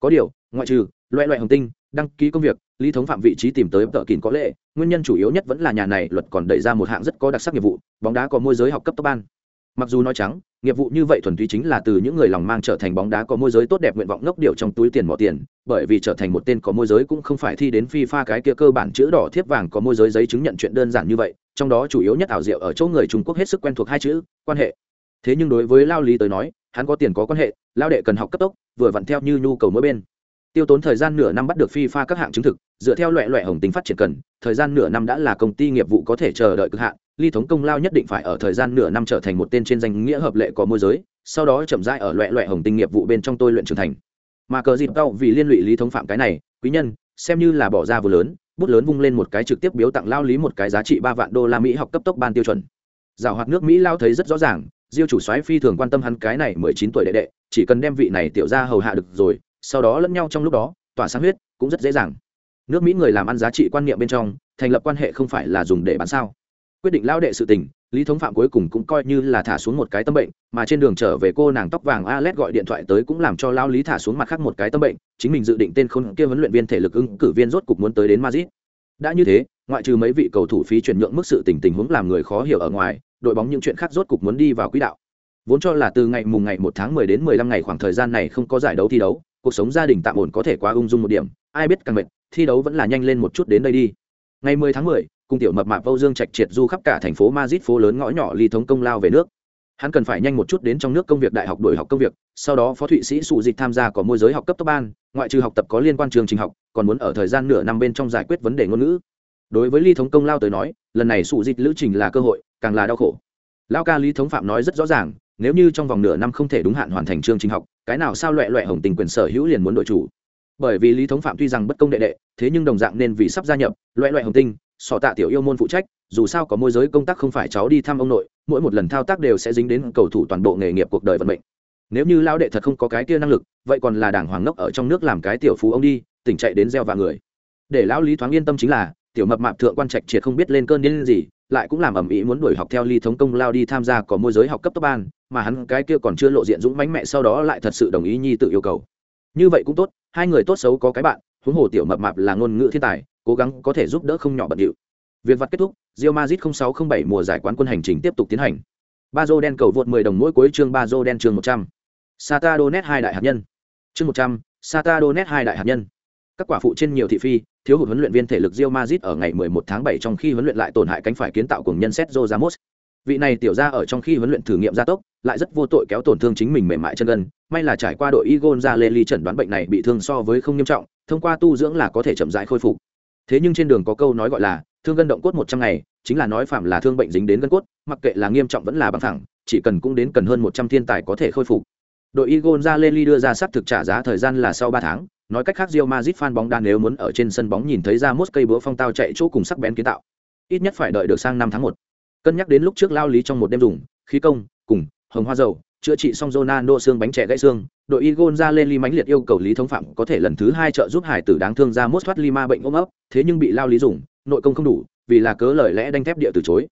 Có điều, ngoại trừ loại loại hồng tinh, đăng ký công việc, lý thống phạm vị trí tìm tới tờ kín có lệ, nguyên nhân chủ yếu nhất vẫn là nhà này luật còn đẩy ra một hạng rất có đặc sắc nghiệp vụ, bóng đá có môi giới học cấp tốc ban mặc dù nói trắng, nghiệp vụ như vậy thuần túy chính là từ những người lòng mang trở thành bóng đá có môi giới tốt đẹp nguyện vọng ngốc điều trong túi tiền mỏ tiền, bởi vì trở thành một tên có môi giới cũng không phải thi đến phi pha cái kia cơ bản chữ đỏ thiếp vàng có môi giới giấy chứng nhận chuyện đơn giản như vậy, trong đó chủ yếu nhất ảo diệu ở chỗ người trung quốc hết sức quen thuộc hai chữ, quan hệ. Thế nhưng đối với lao lý tới nói, hắn có tiền có quan hệ, lao đệ cần học cấp tốc, vừa vặn theo như nhu cầu mỗi bên. Tiêu tốn thời gian nửa năm bắt được phi pha các hạng chứng thực, dựa theo loại loại hồng tính phát triển cần, thời gian nửa năm đã là công ty nghiệp vụ có thể chờ đợi cực hạn ly thống công lao nhất định phải ở thời gian nửa năm trở thành một tên trên danh nghĩa hợp lệ có môi giới, sau đó chậm rãi ở loại loại hồng tinh nghiệp vụ bên trong tôi luyện trưởng thành. Mà cờ dịp tao vì liên lụy lý thống phạm cái này, quý nhân, xem như là bỏ ra vừa lớn, bút lớn vung lên một cái trực tiếp biếu tặng lao lý một cái giá trị ba vạn đô la mỹ học cấp tốc ban tiêu chuẩn. Giảo hoạt nước mỹ lao thấy rất rõ ràng, diêu chủ soái phi thường quan tâm hắn cái này mười chín tuổi đệ đệ, chỉ cần đem vị này tiểu ra hầu hạ được rồi, sau đó lẫn nhau trong lúc đó, tỏa sáng huyết cũng rất dễ dàng. Nước mỹ người làm ăn giá trị quan niệm bên trong, thành lập quan hệ không phải là dùng để bán sao quyết định lao đệ sự tình, lý thống phạm cuối cùng cũng coi như là thả xuống một cái tâm bệnh, mà trên đường trở về cô nàng tóc vàng alex gọi điện thoại tới cũng làm cho lao lý thả xuống mặt khác một cái tâm bệnh, chính mình dự định tên khôn kia huấn luyện viên thể lực ứng cử viên rốt cục muốn tới đến mazit đã như thế, ngoại trừ mấy vị cầu thủ phí chuyển nhượng mức sự tình tình huống làm người khó hiểu ở ngoài, đội bóng những chuyện khác rốt cục muốn đi vào quỹ đạo. Vốn cho là từ ngày mùng ngày một tháng mười đến mười lăm ngày khoảng thời gian này không có giải đấu thi đấu, cuộc sống gia đình tạm ổn có thể quá ung dung một điểm, ai biết càng mệt, thi đấu vẫn là nhanh lên một chút đến đây đi. Ngày mười tháng mười cùng tiểu mập mạp Âu Dương Trạch triệt du khắp cả thành phố Madrid phố lớn ngõ nhỏ ly thống công lao về nước. Hắn cần phải nhanh một chút đến trong nước công việc đại học đổi học công việc, sau đó phó thụy sĩ sụ dịch tham gia có môi giới học cấp tốc ban, ngoại trừ học tập có liên quan trường trình học, còn muốn ở thời gian nửa năm bên trong giải quyết vấn đề ngôn ngữ. Đối với ly thống công lao tới nói, lần này sụ dịch lữ trình là cơ hội, càng là đau khổ. Lao ca lý thống phạm nói rất rõ ràng, nếu như trong vòng nửa năm không thể đúng hạn hoàn thành chương trình học, cái nào sao loẹ loẹ hồng tình quyền sở hữu liền muốn đổi chủ. Bởi vì lý thống phạm tuy rằng bất công đệ đệ, thế nhưng đồng dạng nên vì sắp gia nhập, loẹ loẹ hồng tinh, sọ tạ tiểu yêu môn phụ trách, dù sao có môi giới công tác không phải cháu đi thăm ông nội, mỗi một lần thao tác đều sẽ dính đến cầu thủ toàn bộ nghề nghiệp cuộc đời vận mệnh. Nếu như lao đệ thật không có cái kia năng lực, vậy còn là đảng hoàng ngốc ở trong nước làm cái tiểu phú ông đi, tỉnh chạy đến gieo và người. Để lão lý thoáng yên tâm chính là, tiểu mập mạp thượng quan trạch triệt không biết lên cơn điên gì, lại cũng làm ầm ĩ muốn đuổi học theo ly thống công lao đi tham gia có môi giới học cấp top ban, mà hắn cái kia còn chưa lộ diện dũng mãnh mẹ sau đó lại thật sự đồng ý nhi tự yêu cầu. Như vậy cũng tốt, hai người tốt xấu có cái bạn, huống hồ tiểu mập mạp là ngôn ngữ thiên tài cố gắng có thể giúp đỡ không nhỏ bận điệu. Việc vặt kết thúc Real Madrid 0607 mùa giải quán quân hành trình tiếp tục tiến hành. Ba dô đen cầu vượt 10 đồng mỗi cuối chương ba dô đen chương 100. Sata Donet hai đại hạt nhân. Chương 100, Sata Donet hai đại hạt nhân. Các quả phụ trên nhiều thị phi thiếu hụt huấn luyện viên thể lực Real Madrid ở ngày 11 tháng 7 trong khi huấn luyện lại tổn hại cánh phải kiến tạo cùng nhân Sergio Ramos. Vị này tiểu ra ở trong khi huấn luyện thử nghiệm gia tốc lại rất vô tội kéo tổn thương chính mình mềm mại chân gần. may là trải qua đội Igon ra Lely chẩn đoán bệnh này bị thương so với không nghiêm trọng thông qua tu dưỡng là có thể chậm rãi khôi phục thế nhưng trên đường có câu nói gọi là thương gân động cốt một trăm ngày chính là nói phạm là thương bệnh dính đến gân cốt mặc kệ là nghiêm trọng vẫn là bằng thẳng chỉ cần cũng đến cần hơn một trăm thiên tài có thể khôi phục. Đội Igon ra Lely đưa ra sắp thực trả giá thời gian là sau ba tháng nói cách khác Real Madrid fan bóng đá nếu muốn ở trên sân bóng nhìn thấy ra mốt cây búa phong tao chạy chỗ cùng sắc bén kiến tạo ít nhất phải đợi được sang năm tháng một. Cân nhắc đến lúc trước lao lý trong một đêm dùng khí công cùng hồng hoa dầu chữa trị xong Ronaldo xương bánh trẻ gãy xương, đội y gôn ra lên ly mãnh liệt yêu cầu Lý Thống Phạm có thể lần thứ hai trợ giúp hải tử đáng thương ra mốt thoát Lima bệnh ôm ấp, thế nhưng bị lao lý dùng, nội công không đủ, vì là cớ lời lẽ đanh thép địa từ chối.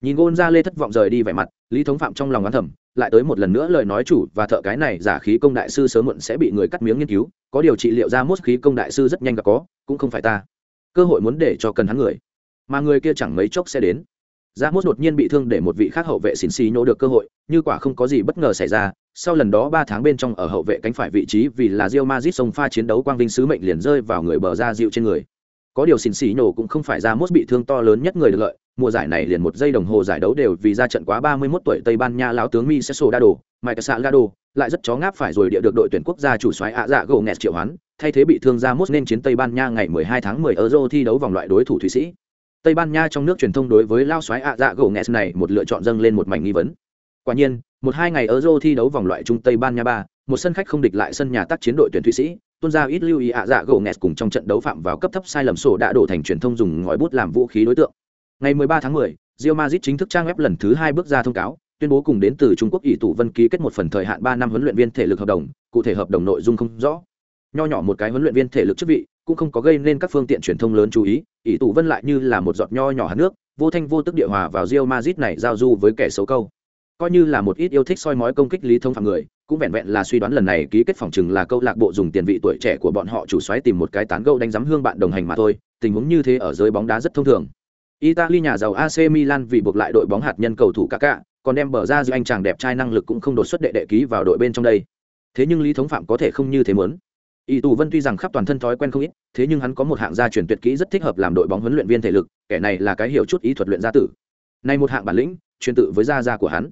Nhìn gôn ra lê thất vọng rời đi vẻ mặt, Lý Thống Phạm trong lòng oán thầm, lại tới một lần nữa lời nói chủ và thợ cái này giả khí công đại sư sớm muộn sẽ bị người cắt miếng nghiên cứu, có điều trị liệu ra mốt khí công đại sư rất nhanh gặp có, cũng không phải ta. Cơ hội muốn để cho cần hắn người, mà người kia chẳng mấy chốc sẽ đến ra mốt đột nhiên bị thương để một vị khác hậu vệ xỉn xì nhô được cơ hội như quả không có gì bất ngờ xảy ra. Sau lần đó ba tháng bên trong ở hậu vệ cánh phải vị trí vì là rio mazit sông pha chiến đấu quang vinh sứ mệnh liền rơi vào người bờ ra dịu trên người. Có điều xỉn xì nhô cũng không phải ra mốt bị thương to lớn nhất người được lợi. Mùa giải này liền một giây đồng hồ giải đấu đều vì ra trận quá 31 tuổi Tây Ban Nha lão tướng Miseso Dado, Mike Salgado, lại rất chó ngáp phải rồi địa được đội tuyển quốc gia chủ soái ạ dạ gồ nghẹt triệu hoán, thay thế bị thương ra mốt nên chiến Tây Ban Nha ngày 12 tháng 10 Euro thi đấu vòng loại đối thủ Thụy Sĩ. Tây Ban Nha trong nước truyền thông đối với lao xoáy ạ dạ gỗ nghẹt này một lựa chọn dâng lên một mảnh nghi vấn. Quả nhiên, một hai ngày Euro thi đấu vòng loại Trung Tây Ban Nha 3, một sân khách không địch lại sân nhà tác chiến đội tuyển Thụy Sĩ, tuân ra ít lưu ý ạ dạ gỗ nghẹt cùng trong trận đấu phạm vào cấp thấp sai lầm sổ đã đổ thành truyền thông dùng ngòi bút làm vũ khí đối tượng. Ngày 13 tháng 10, Real Madrid chính thức trang web lần thứ hai bước ra thông cáo, tuyên bố cùng đến từ Trung Quốc ỷ tụ Vân ký kết một phần thời hạn ba năm huấn luyện viên thể lực hợp đồng, cụ thể hợp đồng nội dung không rõ. Nho nhỏ một cái huấn luyện viên thể lực chức vị, cũng không có gây nên các phương tiện truyền thông lớn chú ý, ỷ tụ Vân lại như là một giọt nho nhỏ hạt nước, vô thanh vô tức địa hòa vào Real Madrid này giao du với kẻ xấu câu. Coi như là một ít yêu thích soi mói công kích lý thông phạm người, cũng vẹn vẹn là suy đoán lần này ký kết phòng chừng là câu lạc bộ dùng tiền vị tuổi trẻ của bọn họ chủ xoáy tìm một cái tán gẫu đánh giấm hương bạn đồng hành mà thôi, tình huống như thế ở giới bóng đá rất thông thường. Italy nhà giàu AC Milan vì buộc lại đội bóng hạt nhân cầu thủ Kaká, còn đem bờ ra giữa anh chàng đẹp trai năng lực cũng không đột xuất đệ đệ ký vào đội bên trong đây. Thế nhưng Lý Thống Phạm có thể không như thế muốn. Y Tù Vân tuy rằng khắp toàn thân thói quen không ít, thế nhưng hắn có một hạng gia truyền tuyệt kỹ rất thích hợp làm đội bóng huấn luyện viên thể lực, kẻ này là cái hiểu chút ý thuật luyện gia tử. Này một hạng bản lĩnh, truyền tự với gia gia của hắn.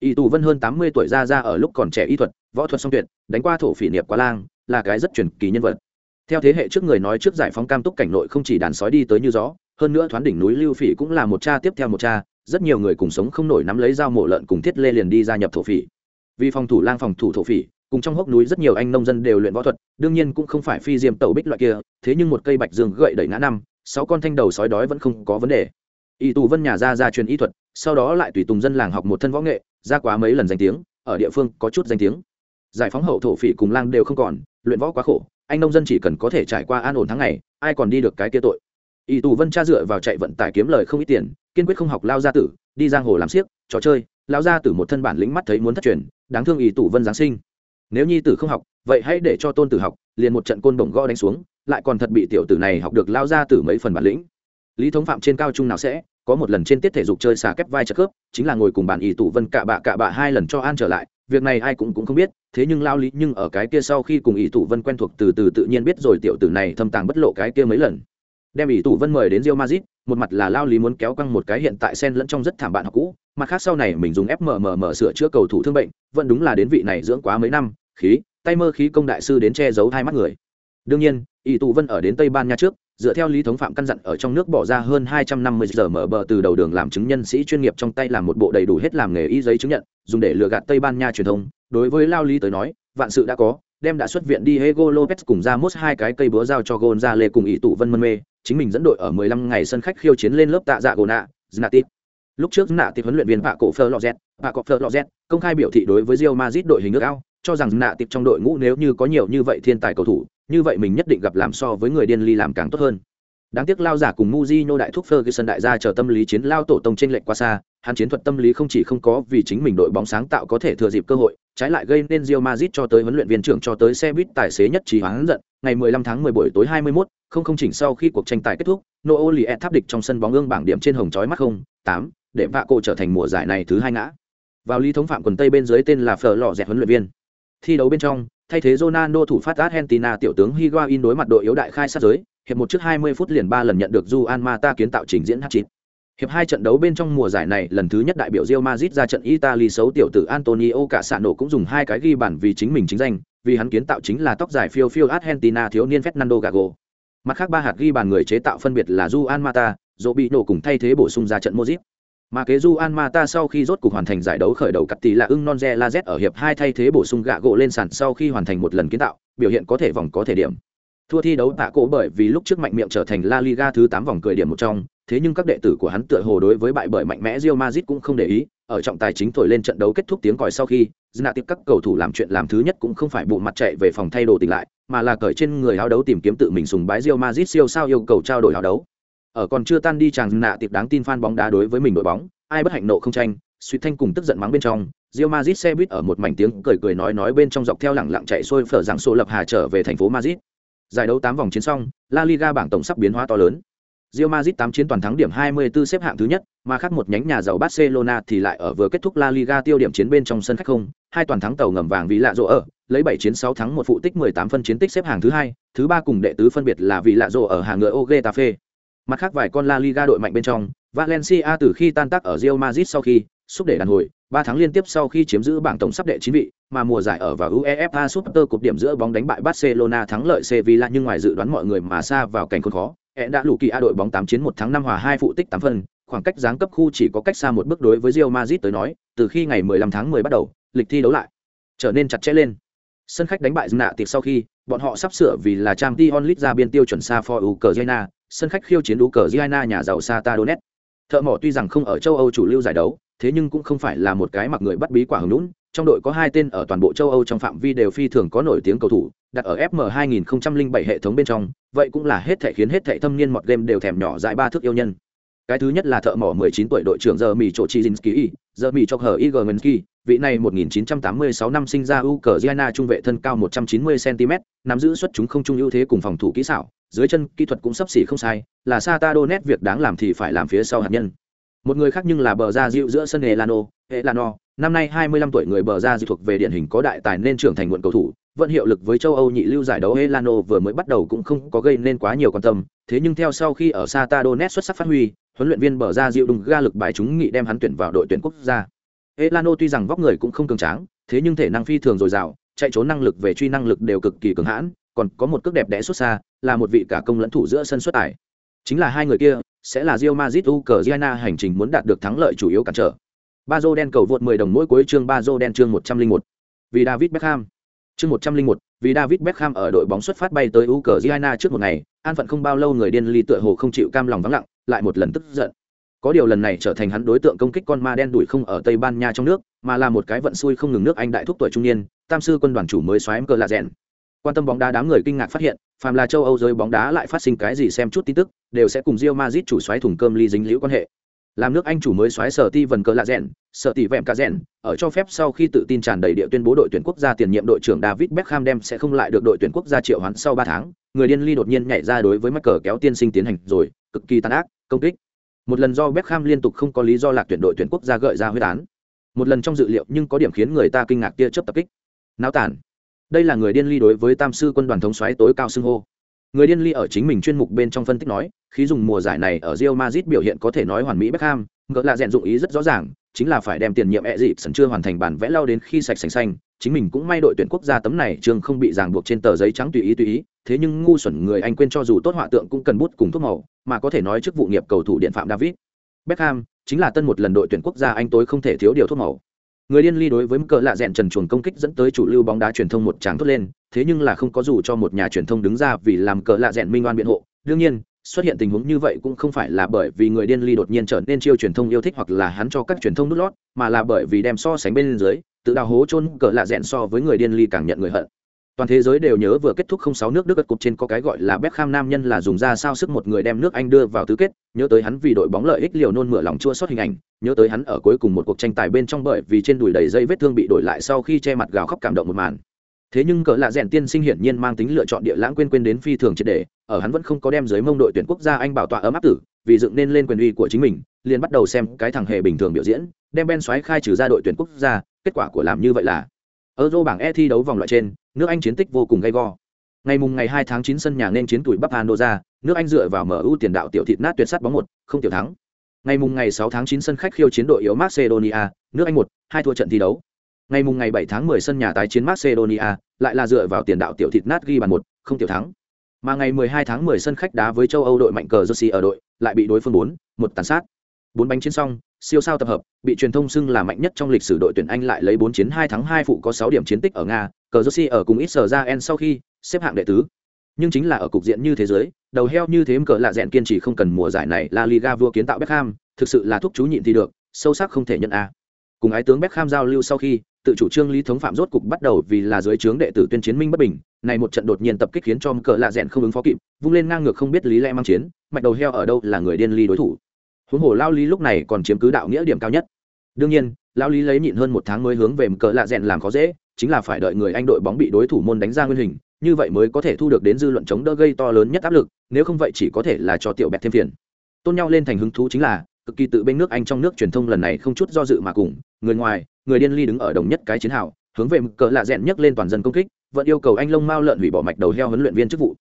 Y Tù Vân hơn 80 tuổi gia gia ở lúc còn trẻ y thuật, võ thuật song tuyệt, đánh qua thổ phỉ niệm quá lang, là cái rất truyền kỳ nhân vật. Theo thế hệ trước người nói trước giải phóng cam túc cảnh nội không chỉ đàn sói đi tới như gió, hơn nữa thoán đỉnh núi lưu phỉ cũng là một cha tiếp theo một cha rất nhiều người cùng sống không nổi nắm lấy dao mổ lợn cùng thiết lê liền đi gia nhập thổ phỉ vì phòng thủ lang phòng thủ thổ phỉ cùng trong hốc núi rất nhiều anh nông dân đều luyện võ thuật, đương nhiên cũng không phải phi diêm tẩu bích loại kia, thế nhưng một cây bạch dương gậy đẩy ngã năm, sáu con thanh đầu sói đói vẫn không có vấn đề. Y tù vân nhà ra ra truyền y thuật, sau đó lại tùy tùng dân làng học một thân võ nghệ, ra quá mấy lần danh tiếng, ở địa phương có chút danh tiếng. Giải phóng hậu thổ phỉ cùng lang đều không còn, luyện võ quá khổ, anh nông dân chỉ cần có thể trải qua an ổn tháng ngày, ai còn đi được cái kia tội. Y tù vân cha dựa vào chạy vận tải kiếm lời không ít tiền, kiên quyết không học lao gia tử, đi giang hồ làm siếc, trò chơi, lao gia tử một thân bản lĩnh mắt thấy muốn thất truyền, đáng thương y tù vân giáng sinh nếu nhi tử không học vậy hãy để cho tôn tử học liền một trận côn đồng gõ đánh xuống lại còn thật bị tiểu tử này học được lao ra tử mấy phần bản lĩnh. Lý thống phạm trên cao trung nào sẽ có một lần trên tiết thể dục chơi xà kép vai trợ khớp chính là ngồi cùng bàn ỷ tụ vân cạ bạ cạ bạ hai lần cho an trở lại việc này ai cũng cũng không biết thế nhưng lao lý nhưng ở cái kia sau khi cùng ỷ tụ vân quen thuộc từ từ tự nhiên biết rồi tiểu tử này thâm tàng bất lộ cái kia mấy lần. Đem ỷ tủ vân mời đến Real Madrid, một mặt là lao lý muốn kéo căng một cái hiện tại sen lẫn trong rất thảm bạn học cũ, mặt khác sau này mình dùng FMMM sửa chữa cầu thủ thương bệnh, vẫn đúng là đến vị này dưỡng quá mấy năm, khí, tay mơ khí công đại sư đến che giấu hai mắt người. Đương nhiên, ỷ tụ vân ở đến Tây Ban Nha trước, dựa theo lý thống phạm căn dặn ở trong nước bỏ ra hơn 250 giờ mở bờ từ đầu đường làm chứng nhân sĩ chuyên nghiệp trong tay làm một bộ đầy đủ hết làm nghề y giấy chứng nhận, dùng để lừa gạt Tây Ban Nha truyền thông. Đối với lao lý tới nói, vạn sự đã có, đem đã xuất viện đi Diego Lopez cùng ra mốt hai cái cây búa giao cho Gonzale cùng ỷ tụ vân mân mê, chính mình dẫn đội ở 15 ngày sân khách khiêu chiến lên lớp tạ dạ Gona, Znatit. Lúc trước nạ huấn luyện viên Vạ Cổ Florozet, Vạ Cổ Florozet công khai biểu thị đối với Real Madrid đội hình nước ao, cho rằng nạ tiệp trong đội ngũ nếu như có nhiều như vậy thiên tài cầu thủ, như vậy mình nhất định gặp làm so với người điên ly làm càng tốt hơn. Đáng tiếc lao giả cùng Mujino đại thúc Ferguson đại gia chờ tâm lý chiến lao tổ tông trên lệnh quá xa, hắn chiến thuật tâm lý không chỉ không có vì chính mình đội bóng sáng tạo có thể thừa dịp cơ hội, trái lại gây nên Real Madrid cho tới huấn luyện viên trưởng cho tới xe buýt tài xế nhất trí hoáng giận, ngày 15 tháng 10 buổi tối 21, không không chỉnh sau khi cuộc tranh tài kết thúc, Nooliet tháp địch trong sân bóng ương bảng điểm trên hồng chói mắt không, 8, để vạ cổ trở thành mùa giải này thứ hai ngã. Vào lý thống phạm quần tây bên dưới tên là Fleur lọ dẹt huấn luyện viên. Thi đấu bên trong, thay thế Ronaldo thủ phát Argentina tiểu tướng Higuain đối mặt đội yếu đại khai sát giới, hiệp một trước 20 phút liền ba lần nhận được Juan Mata kiến tạo trình diễn hat-trick. Hiệp hai trận đấu bên trong mùa giải này, lần thứ nhất đại biểu Real Madrid ra trận Italy xấu tiểu tử Antonio Cassano cũng dùng hai cái ghi bàn vì chính mình chính danh, vì hắn kiến tạo chính là tóc dài phiêu phiêu Argentina thiếu niên Fernando Gago. Mặt khác ba hạt ghi bàn người chế tạo phân biệt là Juan Mata, Robinho cùng thay thế bổ sung ra trận Modric. Mà kế Juan Mata sau khi rốt cục hoàn thành giải đấu khởi đầu cặp tỷ là ưng non Lazet ở hiệp hai thay thế bổ sung gạ gỗ lên sàn sau khi hoàn thành một lần kiến tạo, biểu hiện có thể vòng có thể điểm. Thua thi đấu tạ cổ bởi vì lúc trước mạnh miệng trở thành La Liga thứ tám vòng cười điểm một trong, thế nhưng các đệ tử của hắn tựa hồ đối với bại bởi mạnh mẽ Real Madrid cũng không để ý, ở trọng tài chính thổi lên trận đấu kết thúc tiếng còi sau khi, Zna tiếp các cầu thủ làm chuyện làm thứ nhất cũng không phải bộ mặt chạy về phòng thay đồ tỉnh lại, mà là cởi trên người háo đấu tìm kiếm tự mình sùng bái Real Madrid siêu sao yêu cầu trao đổi háo đấu. Ở còn chưa tan đi chàng nạ tiệp đáng tin fan bóng đá đối với mình đội bóng, ai bất hạnh nộ không tranh, suy thanh cùng tức giận mắng bên trong, Real Madrid xe buýt ở một mảnh tiếng cười cười nói nói bên trong dọc theo lẳng lặng chạy xuôi phở rằng số lập hà trở về thành phố Madrid. Giải đấu 8 vòng chiến xong, La Liga bảng tổng sắp biến hóa to lớn. Real Madrid 8 chiến toàn thắng điểm 24 xếp hạng thứ nhất, mà khác một nhánh nhà giàu Barcelona thì lại ở vừa kết thúc La Liga tiêu điểm chiến bên trong sân khách không, hai toàn thắng tàu ngầm vàng vì lạ rộ ở, lấy 7 chiến 6 thắng một phụ tích 18 phân chiến tích xếp hạng thứ hai, thứ ba cùng đệ tứ phân biệt là vì lạ rộ ở hàng ngựa Ogetafe. Mặt khác vài con La Liga đội mạnh bên trong, Valencia từ khi tan tác ở Real Madrid sau khi xúc để đàn hồi, 3 tháng liên tiếp sau khi chiếm giữ bảng tổng sắp đệ 9 vị, mà mùa giải ở vào UEFA Super Cup điểm giữa bóng đánh bại Barcelona thắng lợi Sevilla nhưng ngoài dự đoán mọi người mà xa vào cảnh khốn khó. E đã lù kỳ A đội bóng 8 chiến 1 thắng 5 hòa 2 phụ tích 8 phần, khoảng cách giáng cấp khu chỉ có cách xa một bước đối với Real Madrid tới nói, từ khi ngày 15 tháng 10 bắt đầu, lịch thi đấu lại trở nên chặt chẽ lên. Sân khách đánh bại Nạ tiệc sau khi, bọn họ sắp sửa vì là Champions League ra biên tiêu chuẩn xa for Ukraine, sân khách khiêu chiến Ukraine nhà giàu Sata Donetsk. Thợ mỏ tuy rằng không ở châu Âu chủ lưu giải đấu, thế nhưng cũng không phải là một cái mặc người bắt bí quả hứng lũn. Trong đội có hai tên ở toàn bộ châu Âu trong phạm vi đều phi thường có nổi tiếng cầu thủ, đặt ở FM 2007 hệ thống bên trong, vậy cũng là hết thể khiến hết thể thâm niên mọt game đều thèm nhỏ dại ba thước yêu nhân. Cái thứ nhất là thợ mỏ 19 tuổi đội trưởng giờ Mì Chỗ Chizinski, giờ Mì cho Hờ Igorensky, vị này 1986 năm sinh ra Ukraine trung vệ thân cao 190 cm, nắm giữ xuất chúng không trung ưu thế cùng phòng thủ kỹ xảo, dưới chân kỹ thuật cũng sắp xỉ không sai, là Sata Donet việc đáng làm thì phải làm phía sau hạt nhân. Một người khác nhưng là bờ ra dịu giữa sân Elano, Elano, năm nay 25 tuổi người bờ ra dịu thuộc về điển hình có đại tài nên trưởng thành nguồn cầu thủ, vẫn hiệu lực với châu Âu nhị lưu giải đấu Elano vừa mới bắt đầu cũng không có gây nên quá nhiều quan tâm, thế nhưng theo sau khi ở Sata Donet xuất sắc phát huy, huấn luyện viên bờ ra dịu đùng ga lực bài chúng nghị đem hắn tuyển vào đội tuyển quốc gia. Elano tuy rằng vóc người cũng không cường tráng, thế nhưng thể năng phi thường dồi dào, chạy trốn năng lực về truy năng lực đều cực kỳ cường hãn, còn có một cước đẹp đẽ xuất xa, là một vị cả công lẫn thủ giữa sân xuất tải. Chính là hai người kia, sẽ là Real Madrid Ukraine hành trình muốn đạt được thắng lợi chủ yếu cản trở. Bazo đen cầu vượt 10 đồng mỗi cuối chương Bazo đen chương 101. Vì David Beckham. Chương 101, vì David Beckham ở đội bóng xuất phát bay tới Ukraine trước một ngày, an phận không bao lâu người điên ly tựa hồ không chịu cam lòng vắng lặng, lại một lần tức giận. Có điều lần này trở thành hắn đối tượng công kích con ma đen đuổi không ở Tây Ban Nha trong nước, mà là một cái vận xui không ngừng nước Anh đại thúc tuổi trung niên, tam sư quân đoàn chủ mới xoáy cờ lạ rèn. Quan tâm bóng đá đám người kinh ngạc phát hiện, phàm là châu Âu giới bóng đá lại phát sinh cái gì xem chút tin tức, đều sẽ cùng Real Madrid chủ xoáy thùng cơm ly dính liễu quan hệ. Làm nước Anh chủ mới xoáy sở ti vần cờ lạ rèn, sở tỷ vẹm cà rèn, ở cho phép sau khi tự tin tràn đầy địa tuyên bố đội tuyển quốc gia tiền nhiệm đội trưởng David Beckham đem sẽ không lại được đội tuyển quốc gia triệu hoán sau ba tháng, người điên ly đột nhiên nhảy ra đối với mắc cờ kéo tiên sinh tiến hành rồi, cực kỳ tàn ác, công kích. Một lần do Beckham liên tục không có lý do lạc tuyển đội tuyển quốc gia gợi ra huyết án. Một lần trong dự liệu nhưng có điểm khiến người ta kinh ngạc tia chớp tập kích. Náo tản. Đây là người điên ly đối với Tam sư quân đoàn thống soái tối cao xưng hô. Người điên ly ở chính mình chuyên mục bên trong phân tích nói, khi dùng mùa giải này ở Real Madrid biểu hiện có thể nói hoàn mỹ Beckham, ngỡ là rèn dụng ý rất rõ ràng, chính là phải đem tiền nhiệm ẹ dịp sẵn chưa hoàn thành bản vẽ lao đến khi sạch sành xanh, chính mình cũng may đội tuyển quốc gia tấm này trường không bị ràng buộc trên tờ giấy trắng tùy ý tùy ý, thế nhưng ngu xuẩn người anh quên cho dù tốt họa tượng cũng cần bút cùng thuốc màu, mà có thể nói chức vụ nghiệp cầu thủ điện phạm David. Beckham chính là tân một lần đội tuyển quốc gia anh tối không thể thiếu điều thuốc màu. Người điên ly đối với cờ lạ dẹn trần chuồng công kích dẫn tới chủ lưu bóng đá truyền thông một tràng thốt lên, thế nhưng là không có dù cho một nhà truyền thông đứng ra vì làm cờ lạ dẹn minh oan biện hộ. Đương nhiên, xuất hiện tình huống như vậy cũng không phải là bởi vì người điên ly đột nhiên trở nên chiêu truyền thông yêu thích hoặc là hắn cho các truyền thông nút lót, mà là bởi vì đem so sánh bên dưới, tự đào hố chôn cờ lạ dẹn so với người điên ly càng nhận người hận toàn thế giới đều nhớ vừa kết thúc không sáu nước đức gật cục trên có cái gọi là Beckham nam nhân là dùng ra sao sức một người đem nước Anh đưa vào tứ kết, nhớ tới hắn vì đội bóng lợi ích liều nôn mửa lòng chua xót hình ảnh, nhớ tới hắn ở cuối cùng một cuộc tranh tài bên trong bởi vì trên đùi đầy dây vết thương bị đổi lại sau khi che mặt gào khóc cảm động một màn. Thế nhưng cỡ lạ rèn tiên sinh hiển nhiên mang tính lựa chọn địa lãng quên quên đến phi thường triệt đề ở hắn vẫn không có đem dưới mông đội tuyển quốc gia Anh bảo tọa ấm áp tử, vì dựng nên lên quyền uy của chính mình, liền bắt đầu xem cái thằng hề bình thường biểu diễn, đem Ben xoáy khai trừ ra đội tuyển quốc gia, kết quả của làm như vậy là Euro bảng E thi đấu vòng loại trên, nước Anh chiến tích vô cùng gay go. Ngày mùng ngày 2 tháng 9 sân nhà nên chiến tuổi Bắc Andorra, nước Anh dựa vào MU tiền đạo tiểu thịt nát tuyệt sát bóng một, không tiểu thắng. Ngày mùng ngày 6 tháng 9 sân khách khiêu chiến đội yếu Macedonia, nước Anh một, hai thua trận thi đấu. Ngày mùng ngày 7 tháng 10 sân nhà tái chiến Macedonia, lại là dựa vào tiền đạo tiểu thịt nát ghi bàn một, không tiểu thắng. Mà ngày 12 tháng 10 sân khách đá với châu Âu đội mạnh cờ Jersey ở đội, lại bị đối phương 4, một tàn sát. Bốn bánh chiến xong, siêu sao tập hợp, bị truyền thông xưng là mạnh nhất trong lịch sử đội tuyển Anh lại lấy 4 chiến 2 thắng 2 phụ có 6 điểm chiến tích ở Nga, cờ Jersey ở cùng ít sở ra en sau khi xếp hạng đệ tứ. Nhưng chính là ở cục diện như thế giới, đầu heo như thế cờ lạ dẹn kiên trì không cần mùa giải này La Liga vua kiến tạo Beckham, thực sự là thúc chú nhịn thì được, sâu sắc không thể nhận a. Cùng ái tướng Beckham giao lưu sau khi, tự chủ trương lý thống phạm rốt cục bắt đầu vì là dưới trướng đệ tử tuyên chiến minh bất bình, này một trận đột nhiên tập kích khiến cho cờ lạ dẹn không ứng phó kịp, vung lên ngang ngược không biết lý lẽ mang chiến, mạch đầu heo ở đâu là người điên ly đối thủ huống hồ lao lý lúc này còn chiếm cứ đạo nghĩa điểm cao nhất. Đương nhiên, lao lý lấy nhịn hơn một tháng mới hướng về cờ lạ rèn làm khó dễ, chính là phải đợi người anh đội bóng bị đối thủ môn đánh ra nguyên hình, như vậy mới có thể thu được đến dư luận chống đỡ gây to lớn nhất áp lực, nếu không vậy chỉ có thể là cho tiểu bẹt thêm phiền. Tôn nhau lên thành hứng thú chính là, cực kỳ tự bên nước anh trong nước truyền thông lần này không chút do dự mà cùng, người ngoài, người điên ly đứng ở đồng nhất cái chiến hào, hướng về cờ lạ rèn nhấc lên toàn dân công kích, vẫn yêu cầu anh lông mao lợn hủy bỏ mạch đầu heo huấn luyện viên chức vụ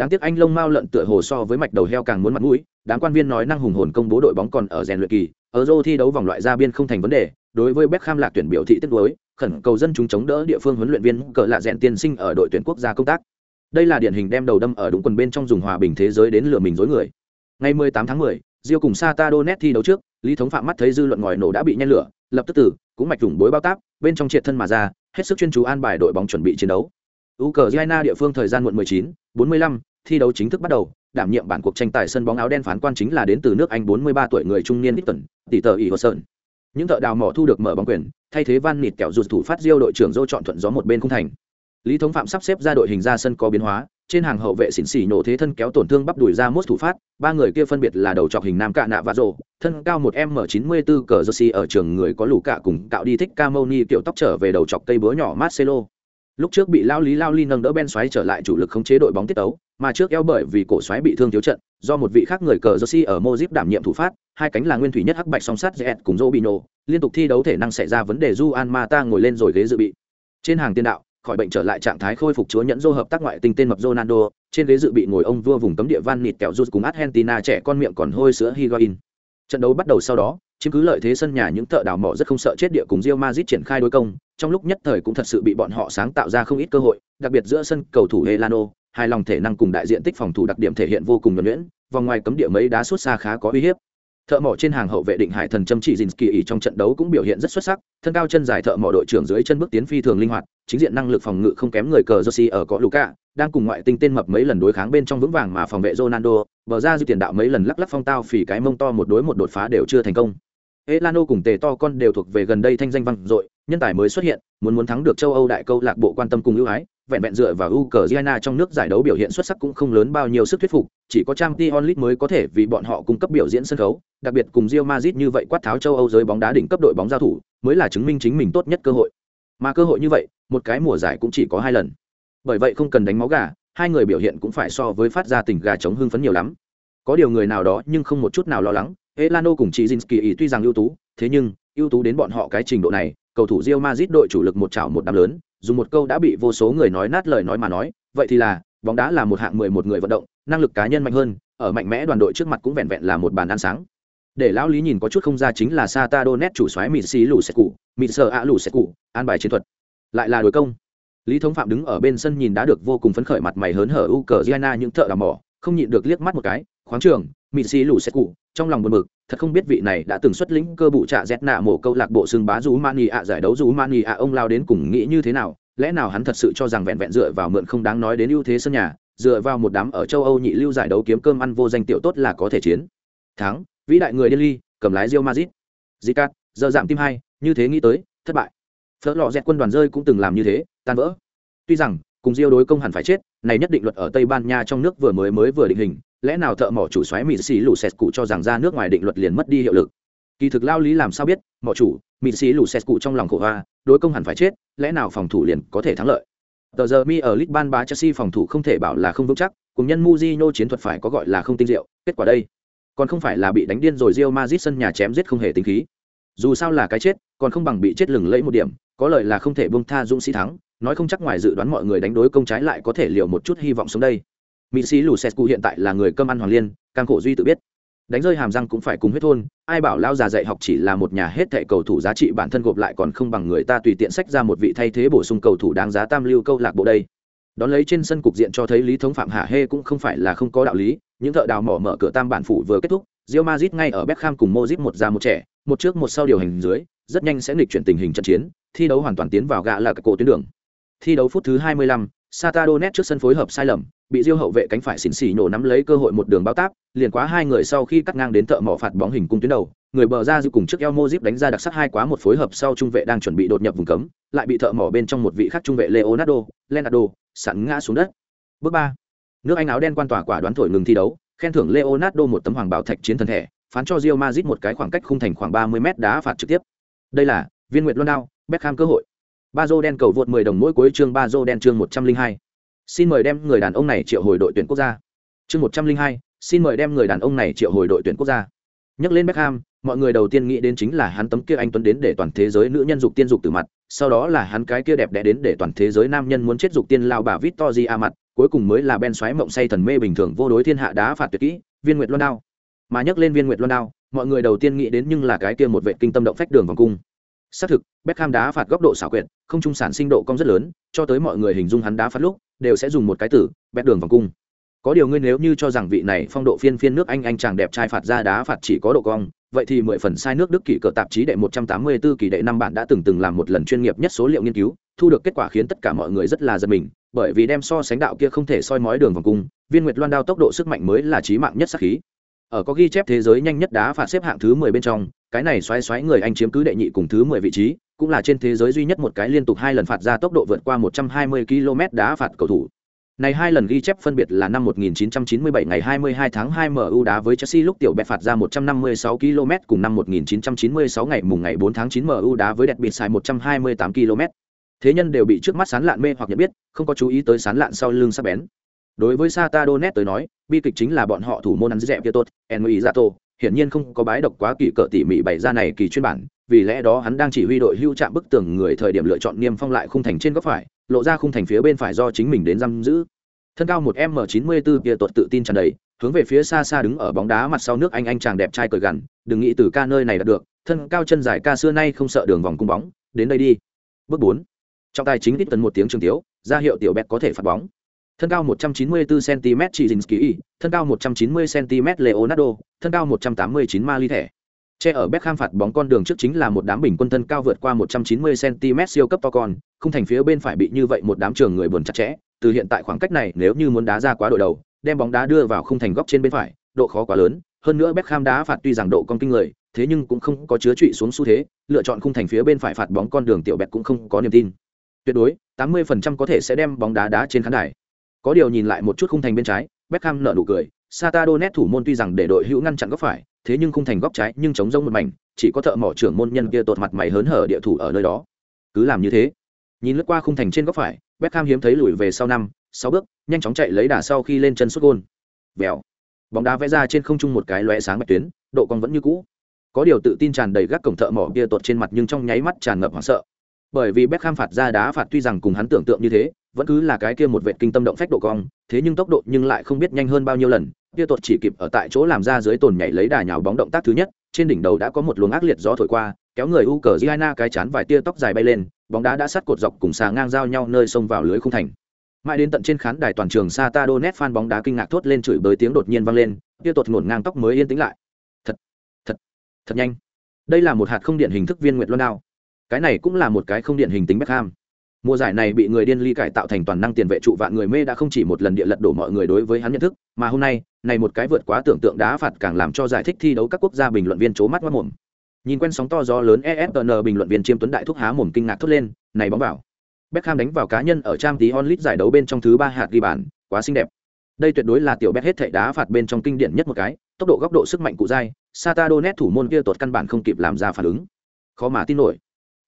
đáng tiếc anh lông mao lợn tựa hồ so với mạch đầu heo càng muốn mặt mũi đám quan viên nói năng hùng hồn công bố đội bóng còn ở rèn luyện kỳ ở Euro thi đấu vòng loại ra biên không thành vấn đề đối với Beckham lạc tuyển biểu thị tiếc nuối khẩn cầu dân chúng chống đỡ địa phương huấn luyện viên cờ lạ rèn tiên sinh ở đội tuyển quốc gia công tác đây là điển hình đem đầu đâm ở đúng quần bên trong dùng hòa bình thế giới đến lừa mình dối người ngày 18 tháng 10, Rio cùng Sata Donet thi đấu trước, Lý Thống Phạm mắt thấy dư luận ngòi nổ đã bị nhen lửa, lập tức tử, cũng mạch trùng bối bao táp, bên trong triệt thân mà ra, hết sức chuyên chú an bài đội bóng chuẩn bị chiến đấu. Ukraine địa phương thời gian muộn 19, 45, thi đấu chính thức bắt đầu, đảm nhiệm bản cuộc tranh tài sân bóng áo đen phán quan chính là đến từ nước Anh 43 tuổi người trung niên Hitton, tỷ tờ sơn. Những thợ đào mỏ thu được mở bóng quyền, thay thế Van Nịt kẹo rụt thủ phát Rio đội trưởng Dô chọn thuận gió một bên không thành. Lý Thống Phạm sắp xếp ra đội hình ra sân có biến hóa, trên hàng hậu vệ xỉn xỉ nổ thế thân kéo tổn thương bắp đùi ra mốt thủ phát, ba người kia phân biệt là đầu trọc hình nam cạ nạ và rồ, thân cao một m 94 cờ jersey ở trường người có lũ cạ cùng cạo đi thích Camoni kiểu tóc trở về đầu trọc cây búa nhỏ Marcelo. Lúc trước bị Lao Lý Lao Ly nâng đỡ Ben xoáy trở lại chủ lực khống chế đội bóng tiết tấu, mà trước eo bởi vì cổ xoáy bị thương thiếu trận, do một vị khác người cờ jersey ở Mozip đảm nhiệm thủ phát, hai cánh là nguyên thủy nhất hắc bạch song sát dẹt cùng Robinho, liên tục thi đấu thể năng xảy ra vấn đề Juan Mata ngồi lên rồi ghế dự bị. Trên hàng tiền đạo, khỏi bệnh trở lại trạng thái khôi phục chúa nhẫn dô hợp tác ngoại tình tên mập Ronaldo, trên ghế dự bị ngồi ông vua vùng cấm địa Van Nịt kẹo rút cùng Argentina trẻ con miệng còn hôi sữa Higuain. Trận đấu bắt đầu sau đó, chiếm cứ lợi thế sân nhà những thợ đào mỏ rất không sợ chết địa cùng Real Madrid triển khai đối công, trong lúc nhất thời cũng thật sự bị bọn họ sáng tạo ra không ít cơ hội, đặc biệt giữa sân cầu thủ Elano, hai lòng thể năng cùng đại diện tích phòng thủ đặc điểm thể hiện vô cùng nhuần nhuyễn, vòng ngoài cấm địa mấy đá suốt xa khá có uy hiếp thợ mỏ trên hàng hậu vệ định hải thần châm chỉ Zinski ý trong trận đấu cũng biểu hiện rất xuất sắc thân cao chân dài thợ mỏ đội trưởng dưới chân bước tiến phi thường linh hoạt chính diện năng lực phòng ngự không kém người cờ Josi ở có Luka, đang cùng ngoại tinh tên mập mấy lần đối kháng bên trong vững vàng mà phòng vệ Ronaldo, bờ ra dư tiền đạo mấy lần lắc lắc phong tao phỉ cái mông to một đối một đột phá đều chưa thành công. Elano cùng Tề To con đều thuộc về gần đây thanh danh vang dội, nhân tài mới xuất hiện, muốn muốn thắng được châu Âu đại câu lạc bộ quan tâm cùng ưu ái, vẹn vẹn dựa vào Ukraine trong nước giải đấu biểu hiện xuất sắc cũng không lớn bao nhiêu sức thuyết phục, chỉ có Champions League mới có thể vì bọn họ cung cấp biểu diễn sân khấu, đặc biệt cùng Real Madrid như vậy quát tháo châu Âu giới bóng đá đỉnh cấp đội bóng giao thủ, mới là chứng minh chính mình tốt nhất cơ hội. Mà cơ hội như vậy, một cái mùa giải cũng chỉ có hai lần. Bởi vậy không cần đánh máu gà, hai người biểu hiện cũng phải so với phát ra tình gà chống hưng phấn nhiều lắm. Có điều người nào đó nhưng không một chút nào lo lắng, Elano cùng Chizinski tuy rằng ưu tú, thế nhưng ưu tú đến bọn họ cái trình độ này, cầu thủ Real Madrid đội chủ lực một chảo một đám lớn, dùng một câu đã bị vô số người nói nát lời nói mà nói, vậy thì là, bóng đá là một hạng mười một người vận động, năng lực cá nhân mạnh hơn, ở mạnh mẽ đoàn đội trước mặt cũng vẹn vẹn là một bàn ăn sáng. Để lão Lý nhìn có chút không ra chính là Sata Donet chủ soái Mị Xí Lù Sẹt Cụ, Mị Sơ ạ Lù Sẹt Cụ, an bài chiến thuật. Lại là đối công. Lý Thống Phạm đứng ở bên sân nhìn đã được vô cùng phấn khởi mặt mày hớn hở Ukraine những thợ đào mỏ, không nhịn được liếc mắt một cái, khoáng trường, Mị Xí Lù xét Cụ, trong lòng buồn bực, thật không biết vị này đã từng xuất lĩnh cơ bụ trạ dẹt nạ mổ câu lạc bộ xương bá rú mani ạ giải đấu rú mani ạ ông lao đến cùng nghĩ như thế nào? Lẽ nào hắn thật sự cho rằng vẹn vẹn dựa vào mượn không đáng nói đến ưu thế sân nhà dựa vào một đám ở châu âu nhị lưu giải đấu kiếm cơm ăn vô danh tiểu tốt là có thể chiến? Thắng vĩ đại người delhi cầm lái rio mazit zicat giờ giảm tim hai như thế nghĩ tới thất bại. Phớt lò dẹt quân đoàn rơi cũng từng làm như thế tan vỡ. Tuy rằng cùng diêu đối công hẳn phải chết này nhất định luật ở tây ban nha trong nước vừa mới mới vừa định hình lẽ nào thợ mỏ chủ xoáy mỹ xì lù xẹt cụ cho rằng ra nước ngoài định luật liền mất đi hiệu lực? Kỳ thực lao lý làm sao biết, mỏ chủ mỹ xì lù xẹt cụ trong lòng khổ hoa, đối công hẳn phải chết, lẽ nào phòng thủ liền có thể thắng lợi? Tờ giờ mi ở lit ban bá chelsea phòng thủ không thể bảo là không vững chắc, cùng nhân muzino chiến thuật phải có gọi là không tinh diệu, kết quả đây. Còn không phải là bị đánh điên rồi rio mazit sân nhà chém giết không hề tính khí. Dù sao là cái chết, còn không bằng bị chết lừng lẫy một điểm, có lời là không thể bông tha dũng sĩ thắng, nói không chắc ngoài dự đoán mọi người đánh đối công trái lại có thể liệu một chút hy vọng xuống đây mỹ sĩ lù xẹt cụ hiện tại là người cơm ăn hoàng liên càng khổ duy tự biết. Đánh rơi hàm răng cũng phải cùng huyết thôn ai bảo lao già dạy học chỉ là một nhà hết thệ cầu thủ giá trị bản thân gộp lại còn không bằng người ta tùy tiện sách ra một vị thay thế bổ sung cầu thủ đáng giá tam lưu câu lạc bộ đây. Đón lấy trên sân cục diện cho thấy lý thống phạm hạ hê cũng không phải là không có đạo lý những thợ đào mỏ mở cửa tam bản phủ vừa kết thúc Real Madrid ngay ở Beckham cùng Modric một già một trẻ một trước một sau điều hành dưới rất nhanh sẽ nghịch chuyển tình hình trận chiến thi đấu hoàn toàn tiến vào gạ là các cổ tuyến đường. Thi đấu phút thứ 25, Sata Donet trước sân phối hợp sai lầm, bị Diêu hậu vệ cánh phải xỉn xỉ nổ nắm lấy cơ hội một đường bao táp, liền quá hai người sau khi cắt ngang đến thợ mỏ phạt bóng hình cung tuyến đầu, người bờ ra giữ cùng trước El Mojip đánh ra đặc sắc hai quá một phối hợp sau trung vệ đang chuẩn bị đột nhập vùng cấm, lại bị thợ mỏ bên trong một vị khác trung vệ Leonardo, Leonardo sẵn ngã xuống đất. Bước ba, Nước Anh áo đen quan tỏa quả đoán thổi ngừng thi đấu, khen thưởng Leonardo một tấm hoàng bảo thạch chiến thần thể, phán cho Real Madrid một cái khoảng cách khung thành khoảng 30 mét đá phạt trực tiếp. Đây là viên nguyệt Ronaldo, Beckham cơ hội. Ba dô đen cầu vượt 10 đồng mỗi cuối chương ba dô đen chương 102. Xin mời đem người đàn ông này triệu hồi đội tuyển quốc gia. Chương 102, xin mời đem người đàn ông này triệu hồi đội tuyển quốc gia. Nhắc lên Beckham, mọi người đầu tiên nghĩ đến chính là hắn tấm kia anh tuấn đến để toàn thế giới nữ nhân dục tiên dục từ mặt, sau đó là hắn cái kia đẹp đẽ đến để toàn thế giới nam nhân muốn chết dục tiên lao bà Victoria a mặt, cuối cùng mới là ben xoáy mộng say thần mê bình thường vô đối thiên hạ đá phạt tuyệt kỹ viên nguyệt loan đao mà nhắc lên viên nguyệt loan đao mọi người đầu tiên nghĩ đến nhưng là cái kia một vệ kinh tâm động phách đường vòng cung xác thực, Beckham đá phạt góc độ xảo quyệt, không trung sản sinh độ cong rất lớn, cho tới mọi người hình dung hắn đá phạt lúc, đều sẽ dùng một cái từ bét đường vòng cung. Có điều ngươi nếu như cho rằng vị này phong độ phiên phiên nước anh anh chàng đẹp trai phạt ra đá phạt chỉ có độ cong, vậy thì mười phần sai nước đức kỷ cờ tạp chí đệ một trăm tám mươi 184 kỳ đệ năm bạn đã từng từng làm một lần chuyên nghiệp nhất số liệu nghiên cứu, thu được kết quả khiến tất cả mọi người rất là giật mình, bởi vì đem so sánh đạo kia không thể soi mói đường vòng cung, viên nguyệt loan đao tốc độ sức mạnh mới là chí mạng nhất sát khí ở có ghi chép thế giới nhanh nhất đá phạt xếp hạng thứ mười bên trong cái này xoáy xoáy người anh chiếm cứ đệ nhị cùng thứ mười vị trí cũng là trên thế giới duy nhất một cái liên tục hai lần phạt ra tốc độ vượt qua 120 km đá phạt cầu thủ này hai lần ghi chép phân biệt là năm 1997 ngày 22 tháng 2 MU đá với Chelsea lúc tiểu bẹt phạt ra 156 km cùng năm 1996 ngày mùng ngày 4 tháng 9 MU đá với đẹp biệt xài 128 km. Thế nhân đều bị trước mắt sán lạn mê hoặc nhận biết, không có chú ý tới sán lạn sau lưng sắc bén. Đối với Sata Donet tới nói, bi kịch chính là bọn họ thủ môn ăn dẹp kia tốt, Enui Zato, hiển nhiên không có bái độc quá kỳ cỡ tỉ mỉ bày ra này kỳ chuyên bản, vì lẽ đó hắn đang chỉ huy đội hưu chạm bức tường người thời điểm lựa chọn niêm phong lại khung thành trên góc phải, lộ ra khung thành phía bên phải do chính mình đến giam giữ. Thân cao một m 94 kia tuột tự tin tràn đầy, hướng về phía xa xa đứng ở bóng đá mặt sau nước anh anh chàng đẹp trai cười gằn, đừng nghĩ từ ca nơi này đạt được, thân cao chân dài ca xưa nay không sợ đường vòng cung bóng, đến đây đi. Bước 4. Trọng tài chính tấn một tiếng trường tiếu, ra hiệu tiểu bẹt có thể phạt bóng thân cao 194 cm Chizinski, thân cao 190 cm Leonardo, thân cao 189 Mali thẻ. Che ở Beckham phạt bóng con đường trước chính là một đám bình quân thân cao vượt qua 190 cm siêu cấp to con, không thành phía bên phải bị như vậy một đám trường người buồn chặt chẽ, từ hiện tại khoảng cách này nếu như muốn đá ra quá đội đầu, đem bóng đá đưa vào khung thành góc trên bên phải, độ khó quá lớn, hơn nữa Beckham đá phạt tuy rằng độ con kinh người, thế nhưng cũng không có chứa trụy xuống xu thế, lựa chọn khung thành phía bên phải phạt bóng con đường tiểu bẹt cũng không có niềm tin. Tuyệt đối, 80% có thể sẽ đem bóng đá đá trên khán đài. Có điều nhìn lại một chút khung thành bên trái, Beckham nở nụ cười, Sata Donet thủ môn tuy rằng để đội hữu ngăn chặn góc phải, thế nhưng khung thành góc trái nhưng chống rông một mảnh, chỉ có thợ mỏ trưởng môn nhân kia tột mặt mày hớn hở địa thủ ở nơi đó. Cứ làm như thế. Nhìn lướt qua khung thành trên góc phải, Beckham hiếm thấy lùi về sau năm, sáu bước, nhanh chóng chạy lấy đà sau khi lên chân sút gôn. Bèo. Bóng đá vẽ ra trên không trung một cái lóe sáng bạch tuyến, độ cong vẫn như cũ. Có điều tự tin tràn đầy gác cổng thợ mỏ kia tột trên mặt nhưng trong nháy mắt tràn ngập hoảng sợ. Bởi vì Beckham phạt ra đá phạt tuy rằng cùng hắn tưởng tượng như thế, vẫn cứ là cái kia một vệ kinh tâm động phách độ cong thế nhưng tốc độ nhưng lại không biết nhanh hơn bao nhiêu lần. Kia tuột chỉ kịp ở tại chỗ làm ra dưới tồn nhảy lấy đà nhào bóng động tác thứ nhất trên đỉnh đầu đã có một luồng ác liệt gió thổi qua kéo người u cờ giana cái chán vài tia tóc dài bay lên bóng đá đã sát cột dọc cùng xà ngang giao nhau nơi xông vào lưới khung thành. Mãi đến tận trên khán đài toàn trường sa ta đô nét phan bóng đá kinh ngạc thốt lên chửi bới tiếng đột nhiên vang lên kia tuột ngổn ngang tóc mới yên tĩnh lại. Thật thật thật nhanh. Đây là một hạt không điện hình thức viên nguyệt luân đao cái này cũng là một cái không điện hình tính Beckham. Mùa giải này bị người điên ly cải tạo thành toàn năng tiền vệ trụ vạn người mê đã không chỉ một lần địa lật đổ mọi người đối với hắn nhận thức, mà hôm nay, này một cái vượt quá tưởng tượng đá phạt càng làm cho giải thích thi đấu các quốc gia bình luận viên c mắt mất mồm. Nhìn quen sóng to gió lớn efn bình luận viên chiêm tuấn đại thúc há mồm kinh ngạc thốt lên, này bóng vào. Beckham đánh vào cá nhân ở trang tí onlit giải đấu bên trong thứ ba hạt ghi bàn, quá xinh đẹp. Đây tuyệt đối là tiểu Beck hết thảy đá phạt bên trong kinh điển nhất một cái, tốc độ góc độ sức mạnh cụ dai, Sata Donet thủ môn kia tột căn bản không kịp làm ra phản ứng. Khó mà tin nổi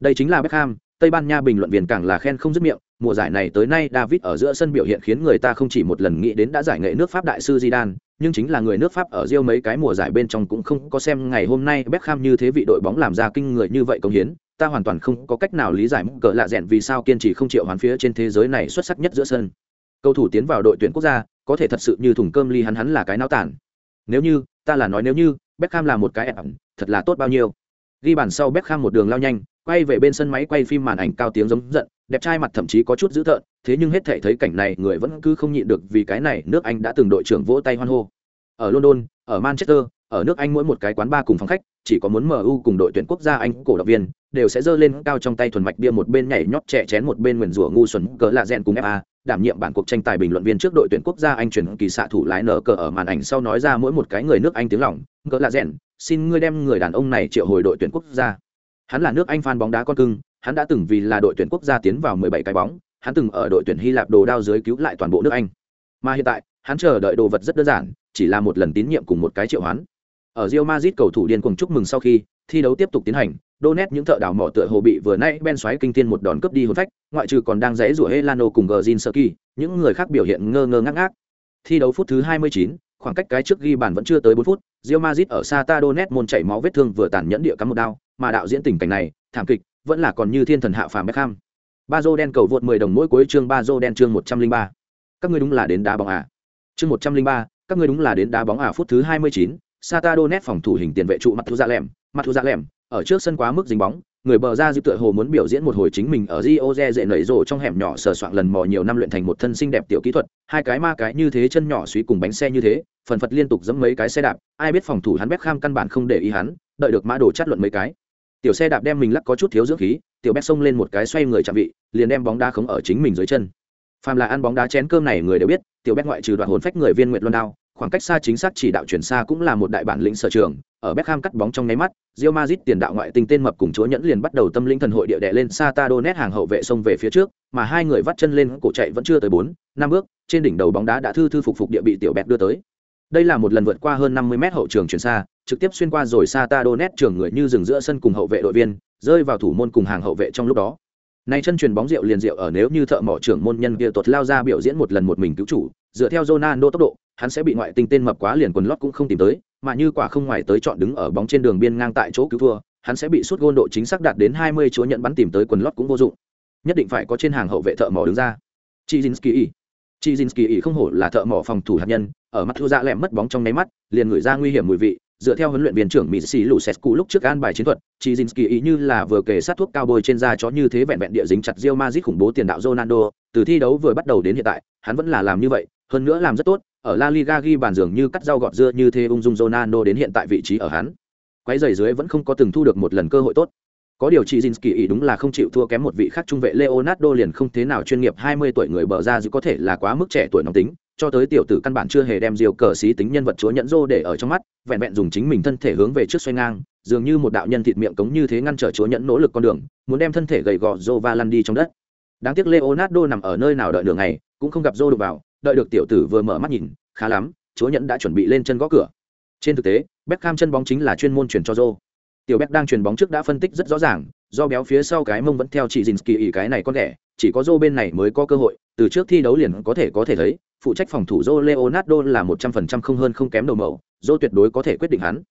đây chính là Beckham Tây Ban Nha bình luận viên càng là khen không dứt miệng, mùa giải này tới nay David ở giữa sân biểu hiện khiến người ta không chỉ một lần nghĩ đến đã giải nghệ nước Pháp đại sư Zidane, nhưng chính là người nước Pháp ở Rio mấy cái mùa giải bên trong cũng không có xem ngày hôm nay Beckham như thế vị đội bóng làm ra kinh người như vậy công hiến, ta hoàn toàn không có cách nào lý giải mức cỡ lạ rèn vì sao kiên trì không chịu hoàn phía trên thế giới này xuất sắc nhất giữa sân. Cầu thủ tiến vào đội tuyển quốc gia, có thể thật sự như thùng cơm ly hắn hắn là cái náo tản. Nếu như, ta là nói nếu như, Beckham là một cái ẩn, thật là tốt bao nhiêu. Ghi bàn sau Beckham một đường lao nhanh, quay về bên sân máy quay phim màn ảnh cao tiếng giống giận đẹp trai mặt thậm chí có chút dữ tợn thế nhưng hết thể thấy cảnh này người vẫn cứ không nhịn được vì cái này nước anh đã từng đội trưởng vỗ tay hoan hô. Ở london ở manchester ở nước anh mỗi một cái quán bar cùng phòng khách chỉ có muốn mu cùng đội tuyển quốc gia anh cổ động viên đều sẽ giơ lên cao trong tay thuần mạch bia một bên nhảy nhót trẻ chén một bên nguyền rủa ngu xuẩn cỡ lạ rèn cùng fa đảm nhiệm bản cuộc tranh tài bình luận viên trước đội tuyển quốc gia anh chuyển kỳ xạ thủ lái nở cờ ở màn ảnh sau nói ra mỗi một cái người nước anh tiếng lỏng cỡ lạ rèn xin ngươi đem người đàn ông này triệu hồi đội tuyển quốc gia Hắn là nước Anh fan bóng đá con cưng, hắn đã từng vì là đội tuyển quốc gia tiến vào 17 cái bóng, hắn từng ở đội tuyển Hy Lạp đồ đao dưới cứu lại toàn bộ nước Anh. Mà hiện tại, hắn chờ đợi đồ vật rất đơn giản, chỉ là một lần tín nhiệm cùng một cái triệu hoán. Ở Real Madrid cầu thủ điên cuồng chúc mừng sau khi thi đấu tiếp tục tiến hành, Donet những thợ đào mỏ tựa hồ bị vừa nãy Ben xoáy kinh thiên một đòn cướp đi hồn phách, ngoại trừ còn đang rẽ rủa Helano cùng Gzinski, những người khác biểu hiện ngơ ngơ ngác ngác. Thi đấu phút thứ 29, khoảng cách cái trước ghi bàn vẫn chưa tới 4 phút, Real Madrid ở Sata Donet môn chảy máu vết thương vừa tàn nhẫn địa cắm một đao, mà đạo diễn tình cảnh này thảm kịch vẫn là còn như thiên thần hạ phàm Beckham. Ba đen cầu vượt 10 đồng mỗi cuối chương ba đen chương 103. các ngươi đúng là đến đá bóng à chương một trăm linh ba các ngươi đúng là đến đá bóng à phút thứ hai mươi chín Sata Donet phòng thủ hình tiền vệ trụ mặt thu dạ lẻm, mặt thu dạ lẻm, ở trước sân quá mức dính bóng, người bờ ra dịp tựa hồ muốn biểu diễn một hồi chính mình ở Rio de dễ nảy rổ trong hẻm nhỏ sờ soạn lần mò nhiều năm luyện thành một thân xinh đẹp tiểu kỹ thuật, hai cái ma cái như thế chân nhỏ suy cùng bánh xe như thế, phần phật liên tục dẫm mấy cái xe đạp, ai biết phòng thủ hắn Beckham căn bản không để ý hắn, đợi được mã đồ chắt luận mấy cái. Tiểu xe đạp đem mình lắc có chút thiếu dưỡng khí, tiểu Beck xông lên một cái xoay người chạm vị, liền đem bóng đá khống ở chính mình dưới chân. Phàm là ăn bóng đá chén cơm này người đều biết, tiểu Beck ngoại trừ đoạn hồn phách người viên nguyệt luân đao, khoảng cách xa chính xác chỉ đạo chuyển xa cũng là một đại bản lĩnh sở trường ở Beckham cắt bóng trong nháy mắt Real Madrid tiền đạo ngoại tình tên mập cùng chúa nhẫn liền bắt đầu tâm linh thần hội địa đè lên Satado nét hàng hậu vệ xông về phía trước mà hai người vắt chân lên cổ chạy vẫn chưa tới bốn năm bước trên đỉnh đầu bóng đá đã thư thư phục phục địa bị tiểu bẹt đưa tới. Đây là một lần vượt qua hơn 50 mét hậu trường chuyển xa trực tiếp xuyên qua rồi Satado nét trường người như dừng giữa sân cùng hậu vệ đội viên rơi vào thủ môn cùng hàng hậu vệ trong lúc đó. Này chân truyền bóng rượu liền rượu ở nếu như thợ mỏ trưởng môn nhân kia tuột lao ra biểu diễn một lần một mình cứu chủ, dựa theo Ronaldo tốc độ, hắn sẽ bị ngoại tinh tên mập quá liền quần lót cũng không tìm tới, mà như quả không ngoài tới chọn đứng ở bóng trên đường biên ngang tại chỗ cứu thua, hắn sẽ bị suốt gôn độ chính xác đạt đến 20 chúa nhận bắn tìm tới quần lót cũng vô dụng. Nhất định phải có trên hàng hậu vệ thợ mỏ đứng ra. Chizinski Chizinski không hổ là thợ mỏ phòng thủ hạt nhân, ở mắt thu dạ lẹm mất bóng trong nháy mắt, liền ngửi ra nguy hiểm mùi vị, dựa theo huấn luyện viên trưởng mỹ sĩ lù cũ lúc trước an bài chiến thuật chị ý như là vừa kể sát thuốc cao bôi trên da chó như thế vẹn vẹn địa dính chặt rio mazit khủng bố tiền đạo ronaldo từ thi đấu vừa bắt đầu đến hiện tại hắn vẫn là làm như vậy hơn nữa làm rất tốt ở la liga ghi bàn dường như cắt rau gọt dưa như thế ung dung ronaldo đến hiện tại vị trí ở hắn. Quấy giày dưới vẫn không có từng thu được một lần cơ hội tốt. Có điều chỉ Zinski ý đúng là không chịu thua kém một vị khác trung vệ Leonardo liền không thế nào chuyên nghiệp 20 tuổi người bờ ra dù có thể là quá mức trẻ tuổi nóng tính, cho tới tiểu tử căn bản chưa hề đem diều cờ xí tính nhân vật chúa nhẫn rô để ở trong mắt vẹn vẹn dùng chính mình thân thể hướng về trước xoay ngang dường như một đạo nhân thịt miệng cống như thế ngăn trở chúa nhẫn nỗ lực con đường muốn đem thân thể gầy gò rô lăn đi trong đất. Đáng tiếc leonardo nằm ở nơi nào đợi đường này cũng không gặp rô được vào đợi được tiểu tử vừa mở mắt nhìn khá lắm chúa nhẫn đã chuẩn bị lên chân gõ cửa trên thực tế Beckham chân bóng chính là chuyên môn chuyển cho Joe. tiểu Beck đang chuyển bóng trước đã phân tích rất rõ ràng do béo phía sau cái mông vẫn theo chỉ Jinsky ý cái này con đẻ, chỉ có Joe bên này mới có cơ hội từ trước thi đấu liền có thể có thể thấy phụ trách phòng thủ Joe Leonardo là một trăm phần trăm không hơn không kém đầu mẫu, Joe tuyệt đối có thể quyết định hắn.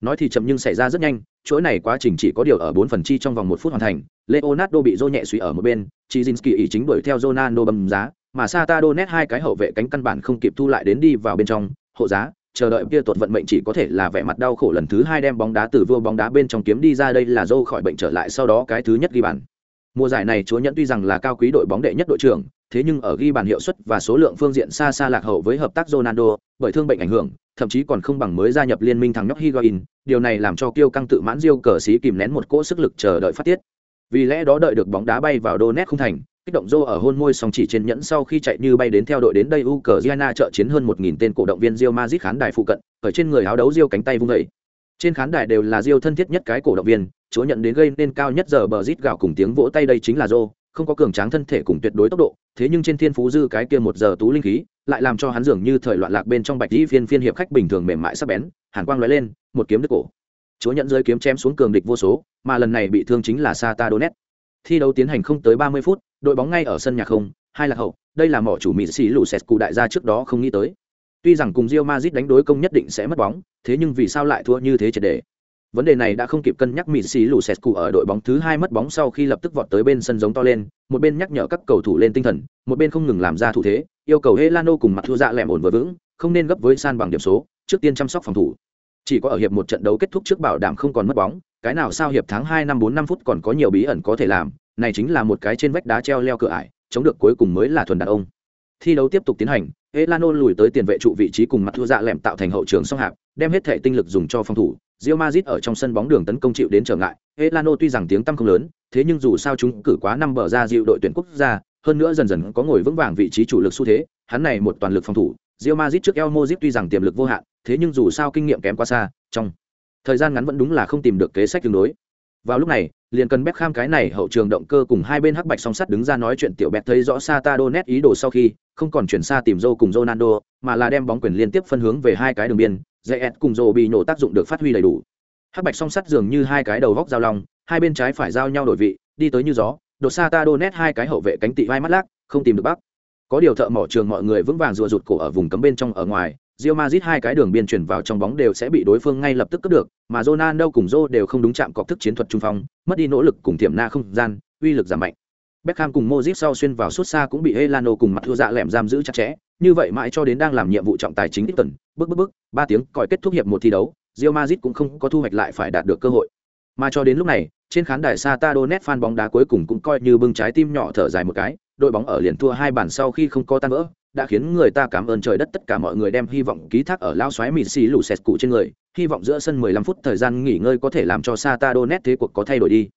Nói thì chậm nhưng xảy ra rất nhanh, chuỗi này quá trình chỉ có điều ở bốn phần chi trong vòng một phút hoàn thành, Leonardo bị Joe nhẹ suy ở một bên, Chizinski ý chính đuổi theo Ronaldo bầm giá, mà Sata Donet hai cái hậu vệ cánh căn bản không kịp thu lại đến đi vào bên trong, hộ giá, chờ đợi kia tuột vận mệnh chỉ có thể là vẻ mặt đau khổ lần thứ hai đem bóng đá từ vua bóng đá bên trong kiếm đi ra đây là Joe khỏi bệnh trở lại sau đó cái thứ nhất ghi bàn. Mùa giải này chúa nhẫn tuy rằng là cao quý đội bóng đệ nhất đội trưởng, thế nhưng ở ghi bàn hiệu suất và số lượng phương diện xa xa lạc hậu với hợp tác Ronaldo, bởi thương bệnh ảnh hưởng, thậm chí còn không bằng mới gia nhập liên minh thằng nhóc Higuain, điều này làm cho Kiêu căng tự mãn Diêu cờ xí kìm nén một cỗ sức lực chờ đợi phát tiết. Vì lẽ đó đợi được bóng đá bay vào đô nét không thành, kích động Zô ở hôn môi song chỉ trên nhẫn sau khi chạy như bay đến theo đội đến đây Ukraine trợ chiến hơn 1000 tên cổ động viên Real Madrid khán đài phụ cận, ở trên người áo đấu Real cánh tay vung dậy. Trên khán đài đều là Real thân thiết nhất cái cổ động viên, chúa nhận đến gây nên cao nhất giờ bờ rít gạo cùng tiếng vỗ tay đây chính là Zô, không có cường tráng thân thể cùng tuyệt đối tốc độ thế nhưng trên thiên phú dư cái kia một giờ tú linh khí lại làm cho hắn dường như thời loạn lạc bên trong bạch dĩ phiên phiên hiệp khách bình thường mềm mại sắc bén hàn quang lóe lên một kiếm đứt cổ chúa nhận rơi kiếm chém xuống cường địch vô số mà lần này bị thương chính là sata donet thi đấu tiến hành không tới ba mươi phút đội bóng ngay ở sân nhà không hai lạc hậu đây là mỏ chủ mỹ sĩ lũ sệt cụ đại gia trước đó không nghĩ tới tuy rằng cùng Real Madrid đánh đối công nhất định sẽ mất bóng thế nhưng vì sao lại thua như thế triệt đề Vấn đề này đã không kịp cân nhắc Messi Lucescu ở đội bóng thứ hai mất bóng sau khi lập tức vọt tới bên sân giống to lên, một bên nhắc nhở các cầu thủ lên tinh thần, một bên không ngừng làm ra thủ thế, yêu cầu Helano cùng mặt thua dạ lẹm ổn vừa vững, không nên gấp với san bằng điểm số, trước tiên chăm sóc phòng thủ. Chỉ có ở hiệp một trận đấu kết thúc trước bảo đảm không còn mất bóng, cái nào sao hiệp tháng hai năm bốn năm phút còn có nhiều bí ẩn có thể làm, này chính là một cái trên vách đá treo leo cửa ải, chống được cuối cùng mới là thuần đàn ông. Thi đấu tiếp tục tiến hành, Elano lùi tới tiền vệ trụ vị trí cùng mặt thua dạ lẻm tạo thành hậu trường song hạp, đem hết thể tinh lực dùng cho phòng thủ, Real Madrid ở trong sân bóng đường tấn công chịu đến trở ngại, Elano tuy rằng tiếng tăm không lớn, thế nhưng dù sao chúng cử quá năm bờ ra dịu đội tuyển quốc gia, hơn nữa dần dần có ngồi vững vàng vị trí chủ lực xu thế, hắn này một toàn lực phòng thủ, Real Madrid trước El Modric tuy rằng tiềm lực vô hạn, thế nhưng dù sao kinh nghiệm kém quá xa, trong thời gian ngắn vẫn đúng là không tìm được kế sách tương đối. Vào lúc này, liền cần Beckham cái này hậu trường động cơ cùng hai bên hắc bạch song sắt đứng ra nói chuyện tiểu bẹt thấy rõ Sata Donet ý đồ sau khi, không còn chuyển xa tìm Joe cùng Ronaldo, mà là đem bóng quyền liên tiếp phân hướng về hai cái đường biên, Zayet cùng Joe bị nổ tác dụng được phát huy đầy đủ. Hắc bạch song sắt dường như hai cái đầu góc giao long, hai bên trái phải giao nhau đổi vị, đi tới như gió, đột Sata Donet hai cái hậu vệ cánh tị vai mắt lác, không tìm được bắc. Có điều thợ mỏ trường mọi người vững vàng rùa rụt cổ ở vùng cấm bên trong ở ngoài, Real Madrid hai cái đường biên chuyển vào trong bóng đều sẽ bị đối phương ngay lập tức cướp được, mà Ronaldo cùng Zô đều không đúng chạm cọc thức chiến thuật trung phong, mất đi nỗ lực cùng tiềm na không gian, uy lực giảm mạnh. Beckham cùng Modric sau xuyên vào suốt xa cũng bị Elano cùng mặt thua dạ lẻm giam giữ chặt chẽ, như vậy mãi cho đến đang làm nhiệm vụ trọng tài chính tuần, bước bước bước, ba tiếng còi kết thúc hiệp một thi đấu, Real Madrid cũng không có thu hoạch lại phải đạt được cơ hội. Mà cho đến lúc này, trên khán đài Sata Donet fan bóng đá cuối cùng cũng coi như bưng trái tim nhỏ thở dài một cái, đội bóng ở liền thua hai bàn sau khi không có tan vỡ, đã khiến người ta cảm ơn trời đất tất cả mọi người đem hy vọng ký thác ở lao xoáy mịt xì lù xẹt cụ trên người, hy vọng giữa sân 15 phút thời gian nghỉ ngơi có thể làm cho Sata Donet thế cuộc có thay đổi đi.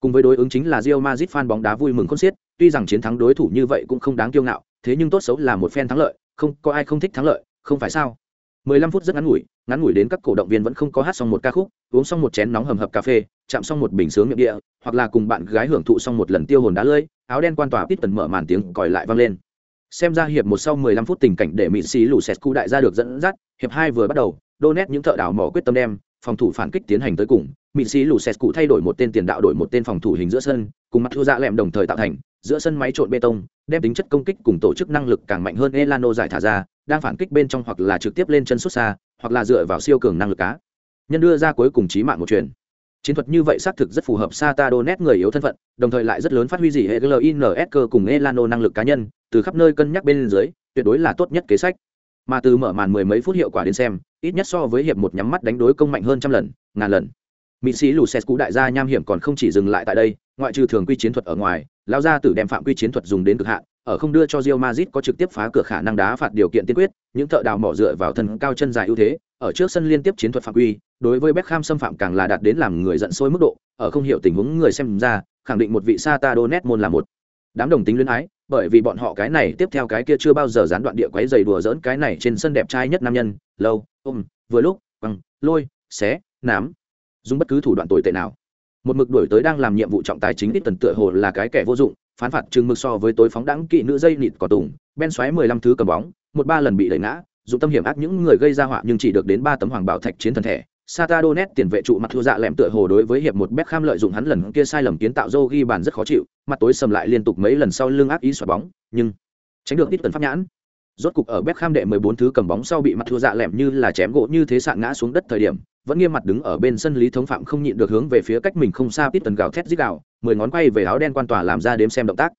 Cùng với đối ứng chính là Real Madrid fan bóng đá vui mừng khôn xiết, tuy rằng chiến thắng đối thủ như vậy cũng không đáng kiêu ngạo, thế nhưng tốt xấu là một phen thắng lợi, không có ai không thích thắng lợi, không phải sao? 15 phút rất ngắn ngủi, ngắn ngủi đến các cổ động viên vẫn không có hát xong một ca khúc, uống xong một chén nóng hầm hập cà phê, chạm xong một bình sướng miệng địa, hoặc là cùng bạn gái hưởng thụ xong một lần tiêu hồn đá lơi áo đen quan tòa tần mở màn tiếng còi lại vang lên. Xem ra hiệp một sau 15 phút tình cảnh để Mỹ xí lù sẹt cu đại gia được dẫn dắt, hiệp hai vừa bắt đầu, Donet những thợ đào mỏ quyết tâm đem phòng thủ phản kích tiến hành tới cùng, Mỹ xí lù sẹt cụ thay đổi một tên tiền đạo đổi một tên phòng thủ hình giữa sân, cùng mặt thua dạ lẹm đồng thời tạo thành, giữa sân máy trộn bê tông, đem tính chất công kích cùng tổ chức năng lực càng mạnh hơn Elano giải thả ra, đang phản kích bên trong hoặc là trực tiếp lên chân xuất xa, hoặc là dựa vào siêu cường năng lực cá. Nhân đưa ra cuối cùng chí mạng một truyền. Chiến thuật như vậy xác thực rất phù hợp Sata Donet người yếu thân phận, đồng thời lại rất lớn phát huy gì hệ GLINSK cùng Elano năng lực cá nhân, từ khắp nơi cân nhắc bên dưới, tuyệt đối là tốt nhất kế sách. Mà từ mở màn mười mấy phút hiệu quả đến xem, ít nhất so với hiệp một nhắm mắt đánh đối công mạnh hơn trăm lần, ngàn lần. Mỹ sĩ Lucescu đại gia nham hiểm còn không chỉ dừng lại tại đây, ngoại trừ thường quy chiến thuật ở ngoài, lão gia tử đem phạm quy chiến thuật dùng đến cực hạn, ở không đưa cho Real Madrid có trực tiếp phá cửa khả năng đá phạt điều kiện tiên quyết, những thợ đào mỏ dựa vào thân cao chân dài ưu thế, ở trước sân liên tiếp chiến thuật phạm quy, đối với Beckham xâm phạm càng là đạt đến làm người giận sôi mức độ, ở không hiểu tình huống người xem ra, khẳng định một vị Sata Donet môn là một đám đồng tính luyến ái, bởi vì bọn họ cái này tiếp theo cái kia chưa bao giờ gián đoạn địa quấy giày đùa giỡn cái này trên sân đẹp trai nhất nam nhân, lâu, ôm, vừa lúc, bằng, lôi, xé, nám, dùng bất cứ thủ đoạn tồi tệ nào. Một mực đuổi tới đang làm nhiệm vụ trọng tài chính ít tần tựa hồ là cái kẻ vô dụng, phán phạt chừng mực so với tối phóng đẳng kỵ nữ dây nịt cỏ tùng, Ben xoáy 15 thứ cầm bóng, một ba lần bị đẩy ngã, dụng tâm hiểm ác những người gây ra họa nhưng chỉ được đến ba tấm hoàng bảo thạch chiến thần thẻ. Satadonet tiền vệ trụ mặt thua dạ lẹm tựa hồ đối với hiệp một Beckham lợi dụng hắn lần kia sai lầm kiến tạo Zô ghi bàn rất khó chịu, mặt tối sầm lại liên tục mấy lần sau lưng ác ý xoạt bóng, nhưng tránh được ít tần pháp nhãn. Rốt cục ở Beckham đệ 14 thứ cầm bóng sau bị mặt thua dạ lẹm như là chém gỗ như thế sạn ngã xuống đất thời điểm, vẫn nghiêm mặt đứng ở bên sân lý thống phạm không nhịn được hướng về phía cách mình không xa tít tần gào thét dích gào, mười ngón quay về áo đen quan tòa làm ra đếm xem động tác.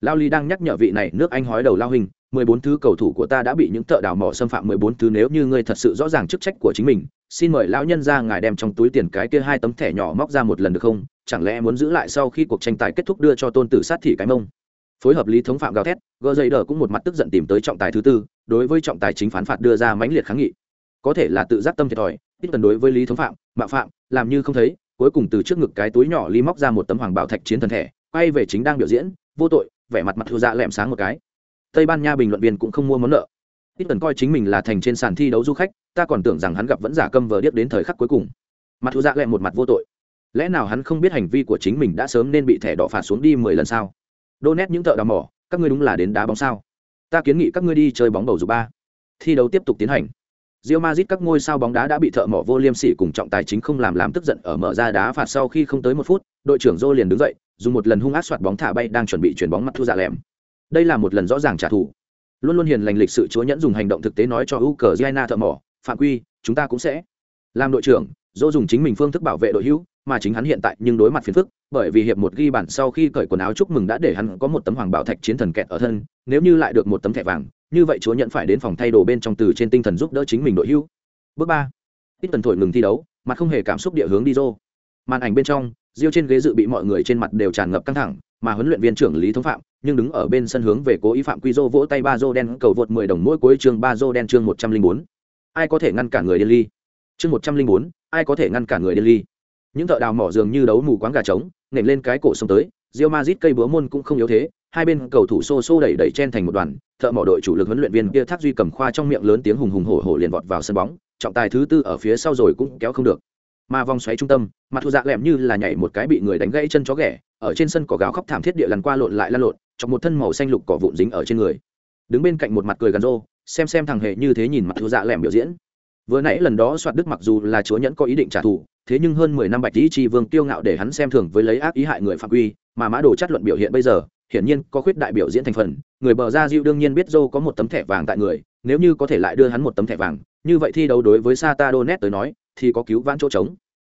Lao Ly đang nhắc nhở vị này nước Anh hói đầu lao hình, 14 thứ cầu thủ của ta đã bị những thợ đào mỏ xâm phạm 14 thứ nếu như ngươi thật sự rõ ràng chức trách của chính mình, xin mời lão nhân ra ngài đem trong túi tiền cái kia hai tấm thẻ nhỏ móc ra một lần được không? Chẳng lẽ muốn giữ lại sau khi cuộc tranh tài kết thúc đưa cho tôn tử sát thị cái mông? Phối hợp lý thống phạm gào thét, gơ dây đờ cũng một mặt tức giận tìm tới trọng tài thứ tư, đối với trọng tài chính phán phạt đưa ra mãnh liệt kháng nghị. Có thể là tự giác tâm thiệt thòi, ít tần đối với lý thống phạm, mạo phạm, làm như không thấy, cuối cùng từ trước ngực cái túi nhỏ lý móc ra một tấm hoàng bảo thạch chiến thần thẻ, quay về chính đang biểu diễn, vô tội, vẻ mặt mặt thua dạ lẹm sáng một cái. Tây ban nha bình luận viên cũng không mua món nợ. Ít tần coi chính mình là thành trên sàn thi đấu du khách ta còn tưởng rằng hắn gặp vẫn giả câm vờ điếc đến thời khắc cuối cùng. Mặt thua dạ lẹm một mặt vô tội. Lẽ nào hắn không biết hành vi của chính mình đã sớm nên bị thẻ đỏ phạt xuống đi mười lần sao? Đô nét những thợ đào mỏ các ngươi đúng là đến đá bóng sao? Ta kiến nghị các ngươi đi chơi bóng bầu dục ba. Thi đấu tiếp tục tiến hành. Real Madrid các ngôi sao bóng đá đã bị thợ mỏ vô liêm sỉ cùng trọng tài chính không làm làm tức giận ở mở ra đá phạt sau khi không tới một phút, đội trưởng Zô liền đứng dậy, dùng một lần hung ác xoạt bóng thả bay đang chuẩn bị chuyển bóng mặt thu dạ lẻm. Đây là một lần rõ ràng trả thù. Luôn luôn hiền lành lịch sự chúa nhẫn dùng hành động thực tế nói cho Ukraine thợ mỏ, phạm quy, chúng ta cũng sẽ. Làm đội trưởng, Zô dùng chính mình phương thức bảo vệ đội hữu, mà chính hắn hiện tại nhưng đối mặt phiền phức, bởi vì hiệp một ghi bàn sau khi cởi quần áo chúc mừng đã để hắn có một tấm hoàng bảo thạch chiến thần kẹt ở thân, nếu như lại được một tấm thẻ vàng, như vậy chúa nhận phải đến phòng thay đồ bên trong từ trên tinh thần giúp đỡ chính mình đội hưu. Bước ba. Ít tần thổi ngừng thi đấu mặt không hề cảm xúc địa hướng đi rô. Màn ảnh bên trong Diêu trên ghế dự bị mọi người trên mặt đều tràn ngập căng thẳng mà huấn luyện viên trưởng lý thống phạm nhưng đứng ở bên sân hướng về cố ý phạm quy rô vỗ tay ba rô đen cầu vượt mười đồng mỗi cuối chương ba rô đen chương một trăm linh bốn. Ai có thể ngăn cản người điên ly? Chương một trăm linh bốn ai có thể ngăn cản người điên ly? Những thợ đào mỏ dường như đấu mù quáng gà trống nện lên cái cổ sông tới Real Madrid cây búa môn cũng không yếu thế, hai bên cầu thủ xô xô đẩy đẩy chen thành một đoàn, thợ mỏ đội chủ lực huấn luyện viên kia Thác Duy cầm khoa trong miệng lớn tiếng hùng hùng hổ hổ liền vọt vào sân bóng, trọng tài thứ tư ở phía sau rồi cũng kéo không được. Mà vòng xoáy trung tâm, mặt thu dạ lẹm như là nhảy một cái bị người đánh gãy chân chó ghẻ, ở trên sân cỏ gào khóc thảm thiết địa lần qua lộn lại lăn lộn, trong một thân màu xanh lục cỏ vụn dính ở trên người. Đứng bên cạnh một mặt cười gần rô, xem xem thằng hệ như thế nhìn mặt thu dạ lẹm biểu diễn. Vừa nãy lần đó soạt đức mặc dù là chúa nhẫn có ý định trả thù, thế nhưng hơn mười năm bạch lý tri vương tiêu ngạo để hắn xem thường với lấy ác ý hại người phạm quy, mà mã đồ chất luận biểu hiện bây giờ, hiển nhiên có khuyết đại biểu diễn thành phần, người bờ ra diêu đương nhiên biết Zhou có một tấm thẻ vàng tại người, nếu như có thể lại đưa hắn một tấm thẻ vàng, như vậy thi đấu đối với Sata Donet tới nói, thì có cứu vãn chỗ trống.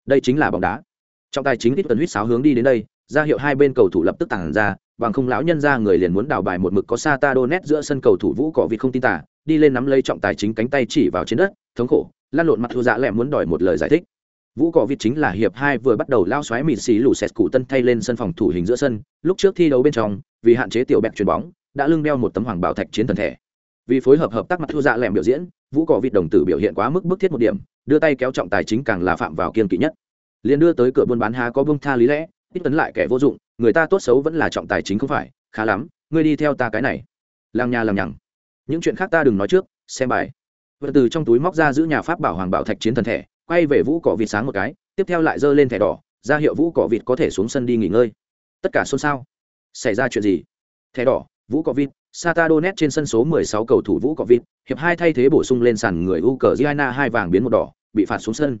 Đây chính là bóng đá. Trong tài chính ít Tần huyết sáo hướng đi đến đây, ra hiệu hai bên cầu thủ lập tức tản ra, bằng không lão nhân ra người liền muốn đào bài một mực có sa ta giữa sân cầu thủ vũ cỏ vịt không tin tả đi lên nắm lấy trọng tài chính cánh tay chỉ vào trên đất thống khổ lan lộn mặt thua dạ lẹ muốn đòi một lời giải thích vũ cọ vịt chính là hiệp hai vừa bắt đầu lao xoáy mịt xì lù xẹt cụ tân thay lên sân phòng thủ hình giữa sân, lúc trước thi đấu bên trong, vì hạn chế tiểu bẹt chuyền bóng, đã lưng đeo một tấm hoàng bảo thạch chiến thần thể vì phối hợp hợp tác mặt thu dạ lẻm biểu diễn, vũ cọ vịt đồng tử biểu hiện quá mức bức thiết một điểm, đưa tay kéo trọng tài chính càng là phạm vào kiên kỵ nhất. Liền đưa tới cửa buôn bán há có bông tha lý lẽ, ít tấn lại kẻ vô dụng, người ta tốt xấu vẫn là trọng tài chính không phải, khá lắm, ngươi đi theo ta cái này. Làng nhà làm nhằng. Những chuyện khác ta đừng nói trước, xem bài. Vật từ trong túi móc ra giữ nhà pháp bảo hoàng bảo thạch chiến thần thẻ quay về vũ cỏ vịt sáng một cái tiếp theo lại giơ lên thẻ đỏ ra hiệu vũ cỏ vịt có thể xuống sân đi nghỉ ngơi tất cả xôn xao xảy ra chuyện gì thẻ đỏ vũ cỏ vịt Sata Donet trên sân số 16 cầu thủ Vũ cỏ Vịt, hiệp hai thay thế bổ sung lên sàn người u cờ giana hai vàng biến một đỏ, bị phạt xuống sân.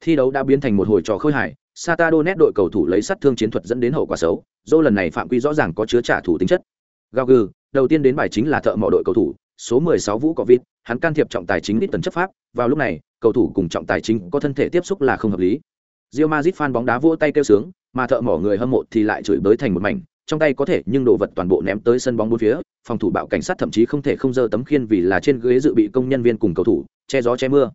Thi đấu đã biến thành một hồi trò khơi hài, Sata Donet đội cầu thủ lấy sát thương chiến thuật dẫn đến hậu quả xấu, dô lần này phạm quy rõ ràng có chứa trả thù tính chất. Gaugu, đầu tiên đến bài chính là thợ mỏ đội cầu thủ, số 16 Vũ Cọ Vịt, hắn can thiệp trọng tài chính ít tần chấp pháp, vào lúc này, cầu thủ cùng trọng tài chính có thân thể tiếp xúc là không hợp lý. Real Madrid fan bóng đá vỗ tay kêu sướng, mà thợ mỏ người hâm mộ thì lại chửi bới thành một mảnh, trong tay có thể nhưng đồ vật toàn bộ ném tới sân bóng bốn phía phòng thủ bạo cảnh sát thậm chí không thể không dơ tấm khiên vì là trên ghế dự bị công nhân viên cùng cầu thủ che gió che mưa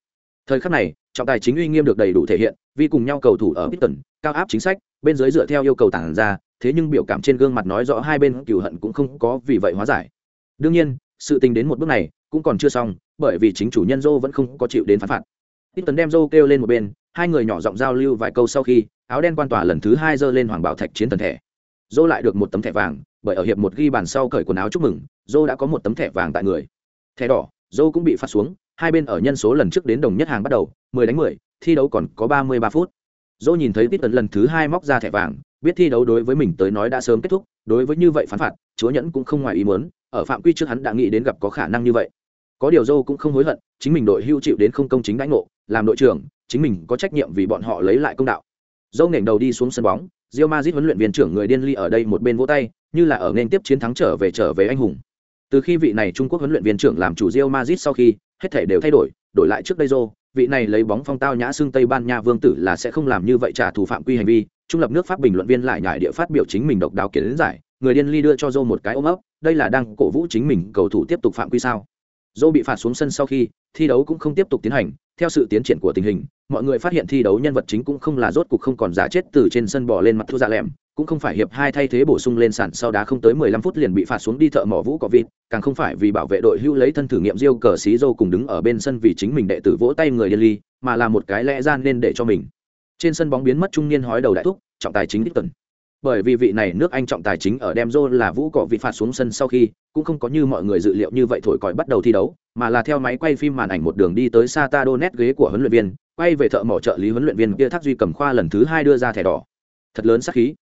thời khắc này trọng tài chính uy nghiêm được đầy đủ thể hiện vì cùng nhau cầu thủ ở Piston, cao áp chính sách bên dưới dựa theo yêu cầu tản ra thế nhưng biểu cảm trên gương mặt nói rõ hai bên cừu hận cũng không có vì vậy hóa giải đương nhiên sự tình đến một bước này cũng còn chưa xong, bởi vì chính chủ nhân dô vẫn không có chịu đến phán phạt. Piston đem dô kêu lên một bên, hai người nhỏ giọng giao lưu vài câu sau khi, áo đen quan tòa lần thứ hai giơ lên hoàng bảo thạch chiến thần thẻ. dô lại được một tấm thẻ vàng, bởi ở hiệp một ghi bàn sau cởi quần áo chúc mừng dô đã có một tấm thẻ vàng tại người. Thẻ đỏ dô cũng bị phạt xuống, hai bên ở nhân số lần trước đến đồng nhất hàng bắt đầu, mười đánh mười, thi đấu còn có ba mươi ba phút. Dô nhìn thấy ít tấn lần thứ hai móc ra thẻ vàng, biết thi đấu đối với mình tới nói đã sớm kết thúc, đối với như vậy phán phạt, chúa nhẫn cũng không ngoài ý muốn ở phạm quy trước hắn đã nghĩ đến gặp có khả năng như vậy có điều dâu cũng không hối hận chính mình đội hưu chịu đến không công chính đãi ngộ làm đội trưởng chính mình có trách nhiệm vì bọn họ lấy lại công đạo dâu nghển đầu đi xuống sân bóng rio mazit huấn luyện viên trưởng người điên ly ở đây một bên vỗ tay, như là ở nên tiếp chiến thắng trở về trở về anh hùng. Từ khi vị này Trung Quốc huấn luyện viên trưởng làm chủ rio mazit sau khi, hết thể đều thay đổi, đổi lại trước đây dâu vị này lấy bóng phong tao nhã xương Tây Ban Nha vương tử là sẽ không làm như vậy trả thù phạm quy hành vi. Trung lập nước Pháp bình luận viên lại nhảy địa phát biểu chính mình độc đáo kiến giải, người điên ly đưa cho Joe một cái ôm ấp, đây là đang cổ vũ chính mình cầu thủ tiếp tục phạm quy sao? Joe bị phạt xuống sân sau khi, thi đấu cũng không tiếp tục tiến hành, theo sự tiến triển của tình hình mọi người phát hiện thi đấu nhân vật chính cũng không là rốt cuộc không còn giả chết từ trên sân bỏ lên mặt thu dạ lẻm cũng không phải hiệp hai thay thế bổ sung lên sàn sau đá không tới 15 phút liền bị phạt xuống đi thợ mỏ vũ có vịt càng không phải vì bảo vệ đội hưu lấy thân thử nghiệm diêu cờ xí Joe cùng đứng ở bên sân vì chính mình đệ tử vỗ tay người điên ly mà là một cái lẽ gian nên để cho mình trên sân bóng biến mất trung niên hói đầu đại thúc trọng tài chính đích tuần bởi vì vị này nước anh trọng tài chính ở đem rô là vũ cọ vị phạt xuống sân sau khi, cũng không có như mọi người dự liệu như vậy thổi còi bắt đầu thi đấu, mà là theo máy quay phim màn ảnh một đường đi tới Sata Donet ghế của huấn luyện viên, quay về thợ mỏ trợ lý huấn luyện viên kia thác duy cầm khoa lần thứ hai đưa ra thẻ đỏ. Thật lớn sắc khí.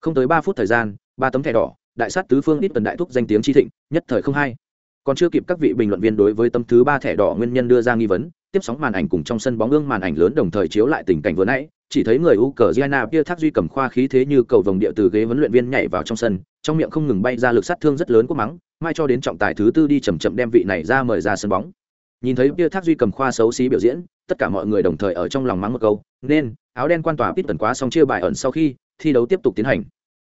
Không tới ba phút thời gian, ba tấm thẻ đỏ, đại sát tứ phương ít tần đại thúc danh tiếng chi thịnh, nhất thời không hai còn chưa kịp các vị bình luận viên đối với tấm thứ ba thẻ đỏ nguyên nhân đưa ra nghi vấn, tiếp sóng màn ảnh cùng trong sân bóng ương màn ảnh lớn đồng thời chiếu lại tình cảnh vừa nãy chỉ thấy người Ukraine kia thác duy cầm khoa khí thế như cầu vồng địa từ ghế huấn luyện viên nhảy vào trong sân, trong miệng không ngừng bay ra lực sát thương rất lớn của mắng, mai cho đến trọng tài thứ tư đi chậm chậm đem vị này ra mời ra sân bóng. Nhìn thấy kia thác duy cầm khoa xấu xí biểu diễn, tất cả mọi người đồng thời ở trong lòng mắng một câu, nên áo đen quan tòa tần quá xong chia bài ẩn sau khi thi đấu tiếp tục tiến hành.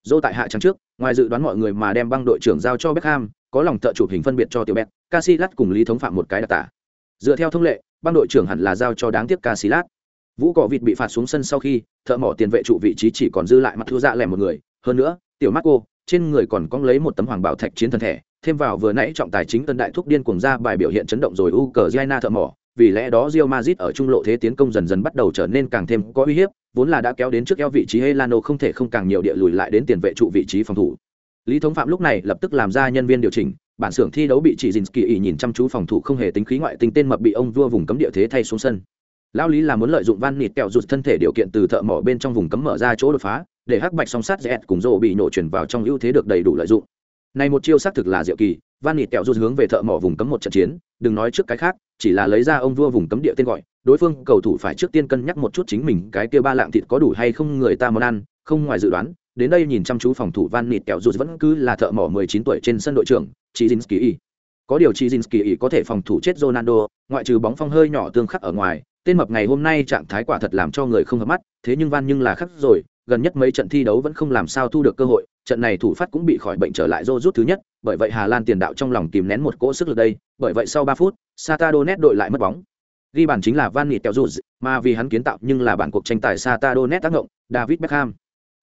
Dô tại hạ trắng trước, ngoài dự đoán mọi người mà đem băng đội trưởng giao cho Beckham, có lòng trợ chụp hình phân biệt cho tiểu Beck, Casillas cùng Lý Thống Phạm một cái đặc tả. Dựa theo thông lệ, băng đội trưởng hẳn là giao cho đáng tiếc Casillas vũ cỏ vịt bị phạt xuống sân sau khi thợ mỏ tiền vệ trụ vị trí chỉ còn dư lại mặt thua dạ lẻ một người. Hơn nữa tiểu mắt cô trên người còn cong lấy một tấm hoàng bảo thạch chiến thần thể thêm vào vừa nãy trọng tài chính tân đại thúc điên cuồng ra bài biểu hiện chấn động rồi u cờ giaina thợ mỏ. Vì lẽ đó Real Madrid ở trung lộ thế tiến công dần dần bắt đầu trở nên càng thêm có uy hiếp, vốn là đã kéo đến trước eo vị trí Helano không thể không càng nhiều địa lùi lại đến tiền vệ trụ vị trí phòng thủ. Lý Thống Phạm lúc này lập tức làm ra nhân viên điều chỉnh, bản xưởng thi đấu bị chỉ Jinski ỉ nhìn chăm chú phòng thủ không hề tính khí ngoại tình tên mập bị ông vua vùng cấm địa thế thay xuống sân lao lý là muốn lợi dụng van nịt kẹo rụt thân thể điều kiện từ thợ mỏ bên trong vùng cấm mở ra chỗ đột phá, để hắc bạch song sát dẹt cùng rộ bị nổ chuyển vào trong ưu thế được đầy đủ lợi dụng. Này một chiêu xác thực là diệu kỳ, van nịt kẹo rụt hướng về thợ mỏ vùng cấm một trận chiến, đừng nói trước cái khác, chỉ là lấy ra ông vua vùng cấm địa tên gọi, đối phương cầu thủ phải trước tiên cân nhắc một chút chính mình cái kia ba lạng thịt có đủ hay không người ta món ăn, không ngoài dự đoán, đến đây nhìn chăm chú phòng thủ van nịt kẹo rụt vẫn cứ là thợ mỏ 19 tuổi trên sân đội trưởng chỉ Zinski có điều chị Zinski có thể phòng thủ chết Ronaldo, ngoại trừ bóng phong hơi nhỏ tương khắc ở ngoài tên mập ngày hôm nay trạng thái quả thật làm cho người không hợp mắt thế nhưng van nhưng là khắc rồi gần nhất mấy trận thi đấu vẫn không làm sao thu được cơ hội, trận này thủ phát cũng bị khỏi bệnh trở lại rô rút thứ nhất, bởi vậy Hà Lan tiền đạo trong lòng kìm nén một cỗ sức lực đây, bởi vậy sau ba phút, Satadonet đội lại mất bóng. Ghi bàn chính là Van nghị kéo rút mà vì hắn kiến tạo nhưng là bản cuộc tranh tài Satadonet tác động, David Beckham.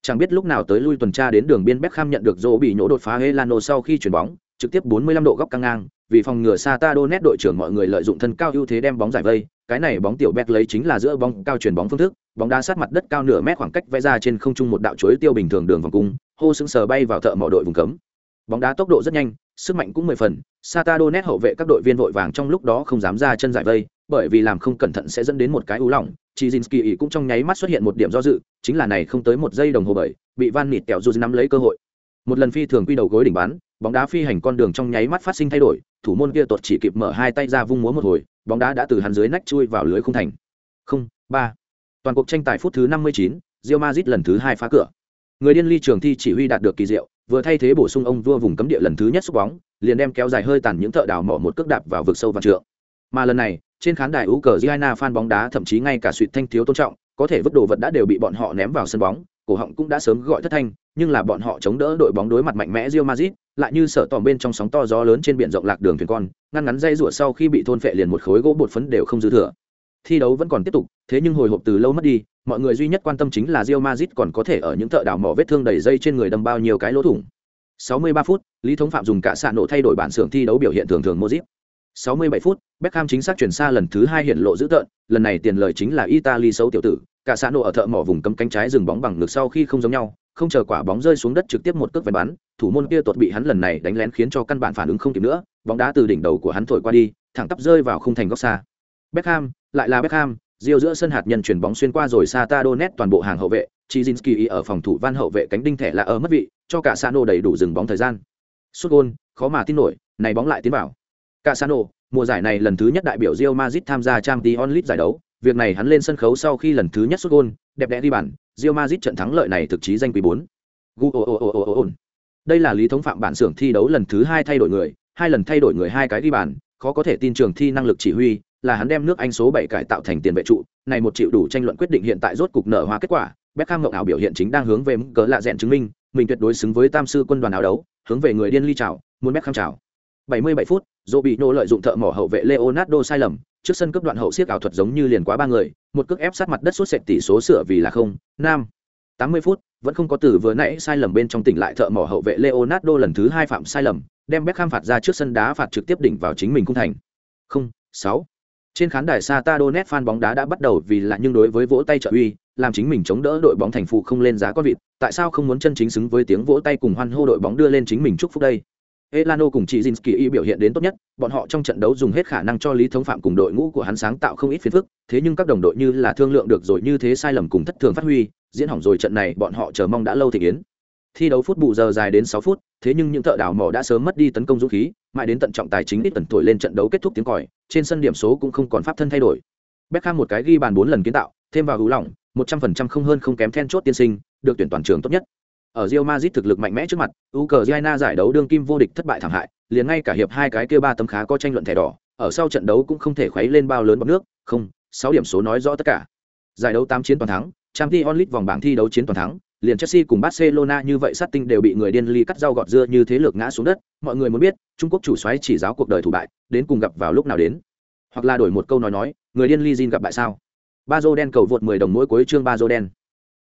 Chẳng biết lúc nào tới lui tuần tra đến đường biên Beckham nhận được rô bị nhổ đột phá Elano sau khi chuyển bóng, trực tiếp 45 độ góc căng ngang, vì phòng ngừa Satadonet đội trưởng mọi người lợi dụng thân cao ưu thế đem bóng giải vây, cái này bóng tiểu Beck lấy chính là giữa bóng cao chuyển bóng phương thức, bóng đá sát mặt đất cao nửa mét khoảng cách vẽ ra trên không trung một đạo chuối tiêu bình thường đường vòng cung, hô sững sờ bay vào thợ mỏ đội vùng cấm. Bóng đá tốc độ rất nhanh, sức mạnh cũng mười phần, Satadonet hậu vệ các đội viên vội vàng trong lúc đó không dám ra chân giải vây, bởi vì làm không cẩn thận sẽ dẫn đến một cái ú lỏng. Chizinski cũng trong nháy mắt xuất hiện một điểm do dự, chính là này không tới một giây đồng hồ bởi, bị Van Nịt kẹo dù nắm lấy cơ hội. Một lần phi thường quy đầu gối đỉnh bán bóng đá phi hành con đường trong nháy mắt phát sinh thay đổi, thủ môn kia tuột chỉ kịp mở hai tay ra vung múa một hồi, bóng đá đã từ hắn dưới nách chui vào lưới khung thành. Không, ba. Toàn cuộc tranh tài phút thứ 59, Real Madrid lần thứ hai phá cửa. Người điên ly trường thi chỉ huy đạt được kỳ diệu, vừa thay thế bổ sung ông vua vùng cấm địa lần thứ nhất xúc bóng, liền đem kéo dài hơi tàn những thợ đào mỏ một cước đạp vào vực sâu vạn trượng. Mà lần này, trên khán đài Ukraine fan bóng đá thậm chí ngay cả suýt thanh thiếu tôn trọng, có thể vứt đồ vật đã đều bị bọn họ ném vào sân bóng, cổ họng cũng đã sớm gọi thất thanh, nhưng là bọn họ chống đỡ đội bóng đối mặt mạnh mẽ Real Madrid, lại như sợ tòm bên trong sóng to gió lớn trên biển rộng lạc đường thuyền con, ngăn ngắn dây rủa sau khi bị thôn phệ liền một khối gỗ bột phấn đều không dư thừa. Thi đấu vẫn còn tiếp tục, thế nhưng hồi hộp từ lâu mất đi, mọi người duy nhất quan tâm chính là Real Madrid còn có thể ở những thợ đào mỏ vết thương đầy dây trên người đâm bao nhiêu cái lỗ thủng. 63 phút, Lý Thống Phạm dùng cả xạ nổ thay đổi bản xưởng thi đấu biểu hiện thường thường Modric. 67 phút, Beckham chính xác chuyển xa lần thứ hai hiện lộ dữ tợn, lần này tiền lời chính là Italy xấu tiểu tử, cả xã nổ ở thợ mỏ vùng cấm cánh trái dừng bóng bằng ngực sau khi không giống nhau, không chờ quả bóng rơi xuống đất trực tiếp một cước vẹn bắn, thủ môn kia tuột bị hắn lần này đánh lén khiến cho căn bản phản ứng không kịp nữa, bóng đá từ đỉnh đầu của hắn thổi qua đi, thẳng tắp rơi vào khung thành góc xa. Beckham, lại là Beckham, Rio giữa sân hạt nhân chuyển bóng xuyên qua rồi Satadonet toàn bộ hàng hậu vệ, Chizinski ở phòng thủ van hậu vệ cánh đinh thẻ là ở mất vị, cho cả Sano đầy đủ dừng bóng thời gian. Sút gol, khó mà tin nổi, này bóng lại tiến vào. Cả Sano, mùa giải này lần thứ nhất đại biểu Real Madrid tham gia Champions League giải đấu, việc này hắn lên sân khấu sau khi lần thứ nhất xuất gôn đẹp đẽ đi bản rio mazit trận thắng lợi này thực chí danh quý bốn Đây là lý thống phạm bản xưởng thi đấu lần thứ hai thay đổi người, hai lần thay đổi người hai cái đi bàn, khó có thể tin trường thi năng lực chỉ huy, là hắn đem nước Anh số bảy cải tạo thành tiền vệ trụ, này một triệu đủ tranh luận quyết định hiện tại rốt cục nở hoa kết quả, Beckham ngộng ảo biểu hiện chính đang hướng về mức cớ lạ rèn chứng minh, mình tuyệt đối xứng với tam sư quân đoàn áo đấu, hướng về người điên ly chào, muốn Beckham chào. 77 phút, Robinho lợi dụng thợ mỏ hậu vệ Leonardo sai lầm, trước sân cấp đoạn hậu siết ảo thuật giống như liền quá ba người, một cước ép sát mặt đất suốt sệt tỷ số sửa vì là không. Nam. 80 phút, vẫn không có từ vừa nãy sai lầm bên trong tỉnh lại thợ mỏ hậu vệ Leonardo lần thứ hai phạm sai lầm, đem Beckham phạt ra trước sân đá phạt trực tiếp đỉnh vào chính mình cung thành. Không, 6. Trên khán đài Satadonet fan bóng đá đã bắt đầu vì là nhưng đối với vỗ tay trợ uy, làm chính mình chống đỡ đội bóng thành phụ không lên giá con vịt, tại sao không muốn chân chính xứng với tiếng vỗ tay cùng hoan hô đội bóng đưa lên chính mình chúc phúc đây. Elano cùng chị Zinski biểu hiện đến tốt nhất, bọn họ trong trận đấu dùng hết khả năng cho Lý Thống Phạm cùng đội ngũ của hắn sáng tạo không ít phiền phức, thế nhưng các đồng đội như là thương lượng được rồi như thế sai lầm cùng thất thường phát huy, diễn hỏng rồi trận này bọn họ chờ mong đã lâu thì yến. Thi đấu phút bù giờ dài đến 6 phút, thế nhưng những thợ đào mỏ đã sớm mất đi tấn công dũng khí, mãi đến tận trọng tài chính ít tần tuổi lên trận đấu kết thúc tiếng còi, trên sân điểm số cũng không còn pháp thân thay đổi. Beckham một cái ghi bàn 4 lần kiến tạo, thêm vào hữu lỏng, 100% không hơn không kém then chốt tiên sinh, được tuyển toàn trường tốt nhất. Ở Real Madrid thực lực mạnh mẽ trước mặt, Ukraine giải đấu đương kim vô địch thất bại thảm hại, liền ngay cả hiệp hai cái kia ba tấm khá có tranh luận thẻ đỏ, ở sau trận đấu cũng không thể khuấy lên bao lớn bọt nước, không, 6 điểm số nói rõ tất cả. Giải đấu 8 chiến toàn thắng, Champions League vòng bảng thi đấu chiến toàn thắng, liền Chelsea cùng Barcelona như vậy sát tinh đều bị người điên ly cắt rau gọt dưa như thế lược ngã xuống đất, mọi người muốn biết, Trung Quốc chủ soái chỉ giáo cuộc đời thủ bại, đến cùng gặp vào lúc nào đến. Hoặc là đổi một câu nói nói, người điên ly Jin gặp bại sao? Bazo đen cầu vượt 10 đồng mỗi cuối chương Bazo đen.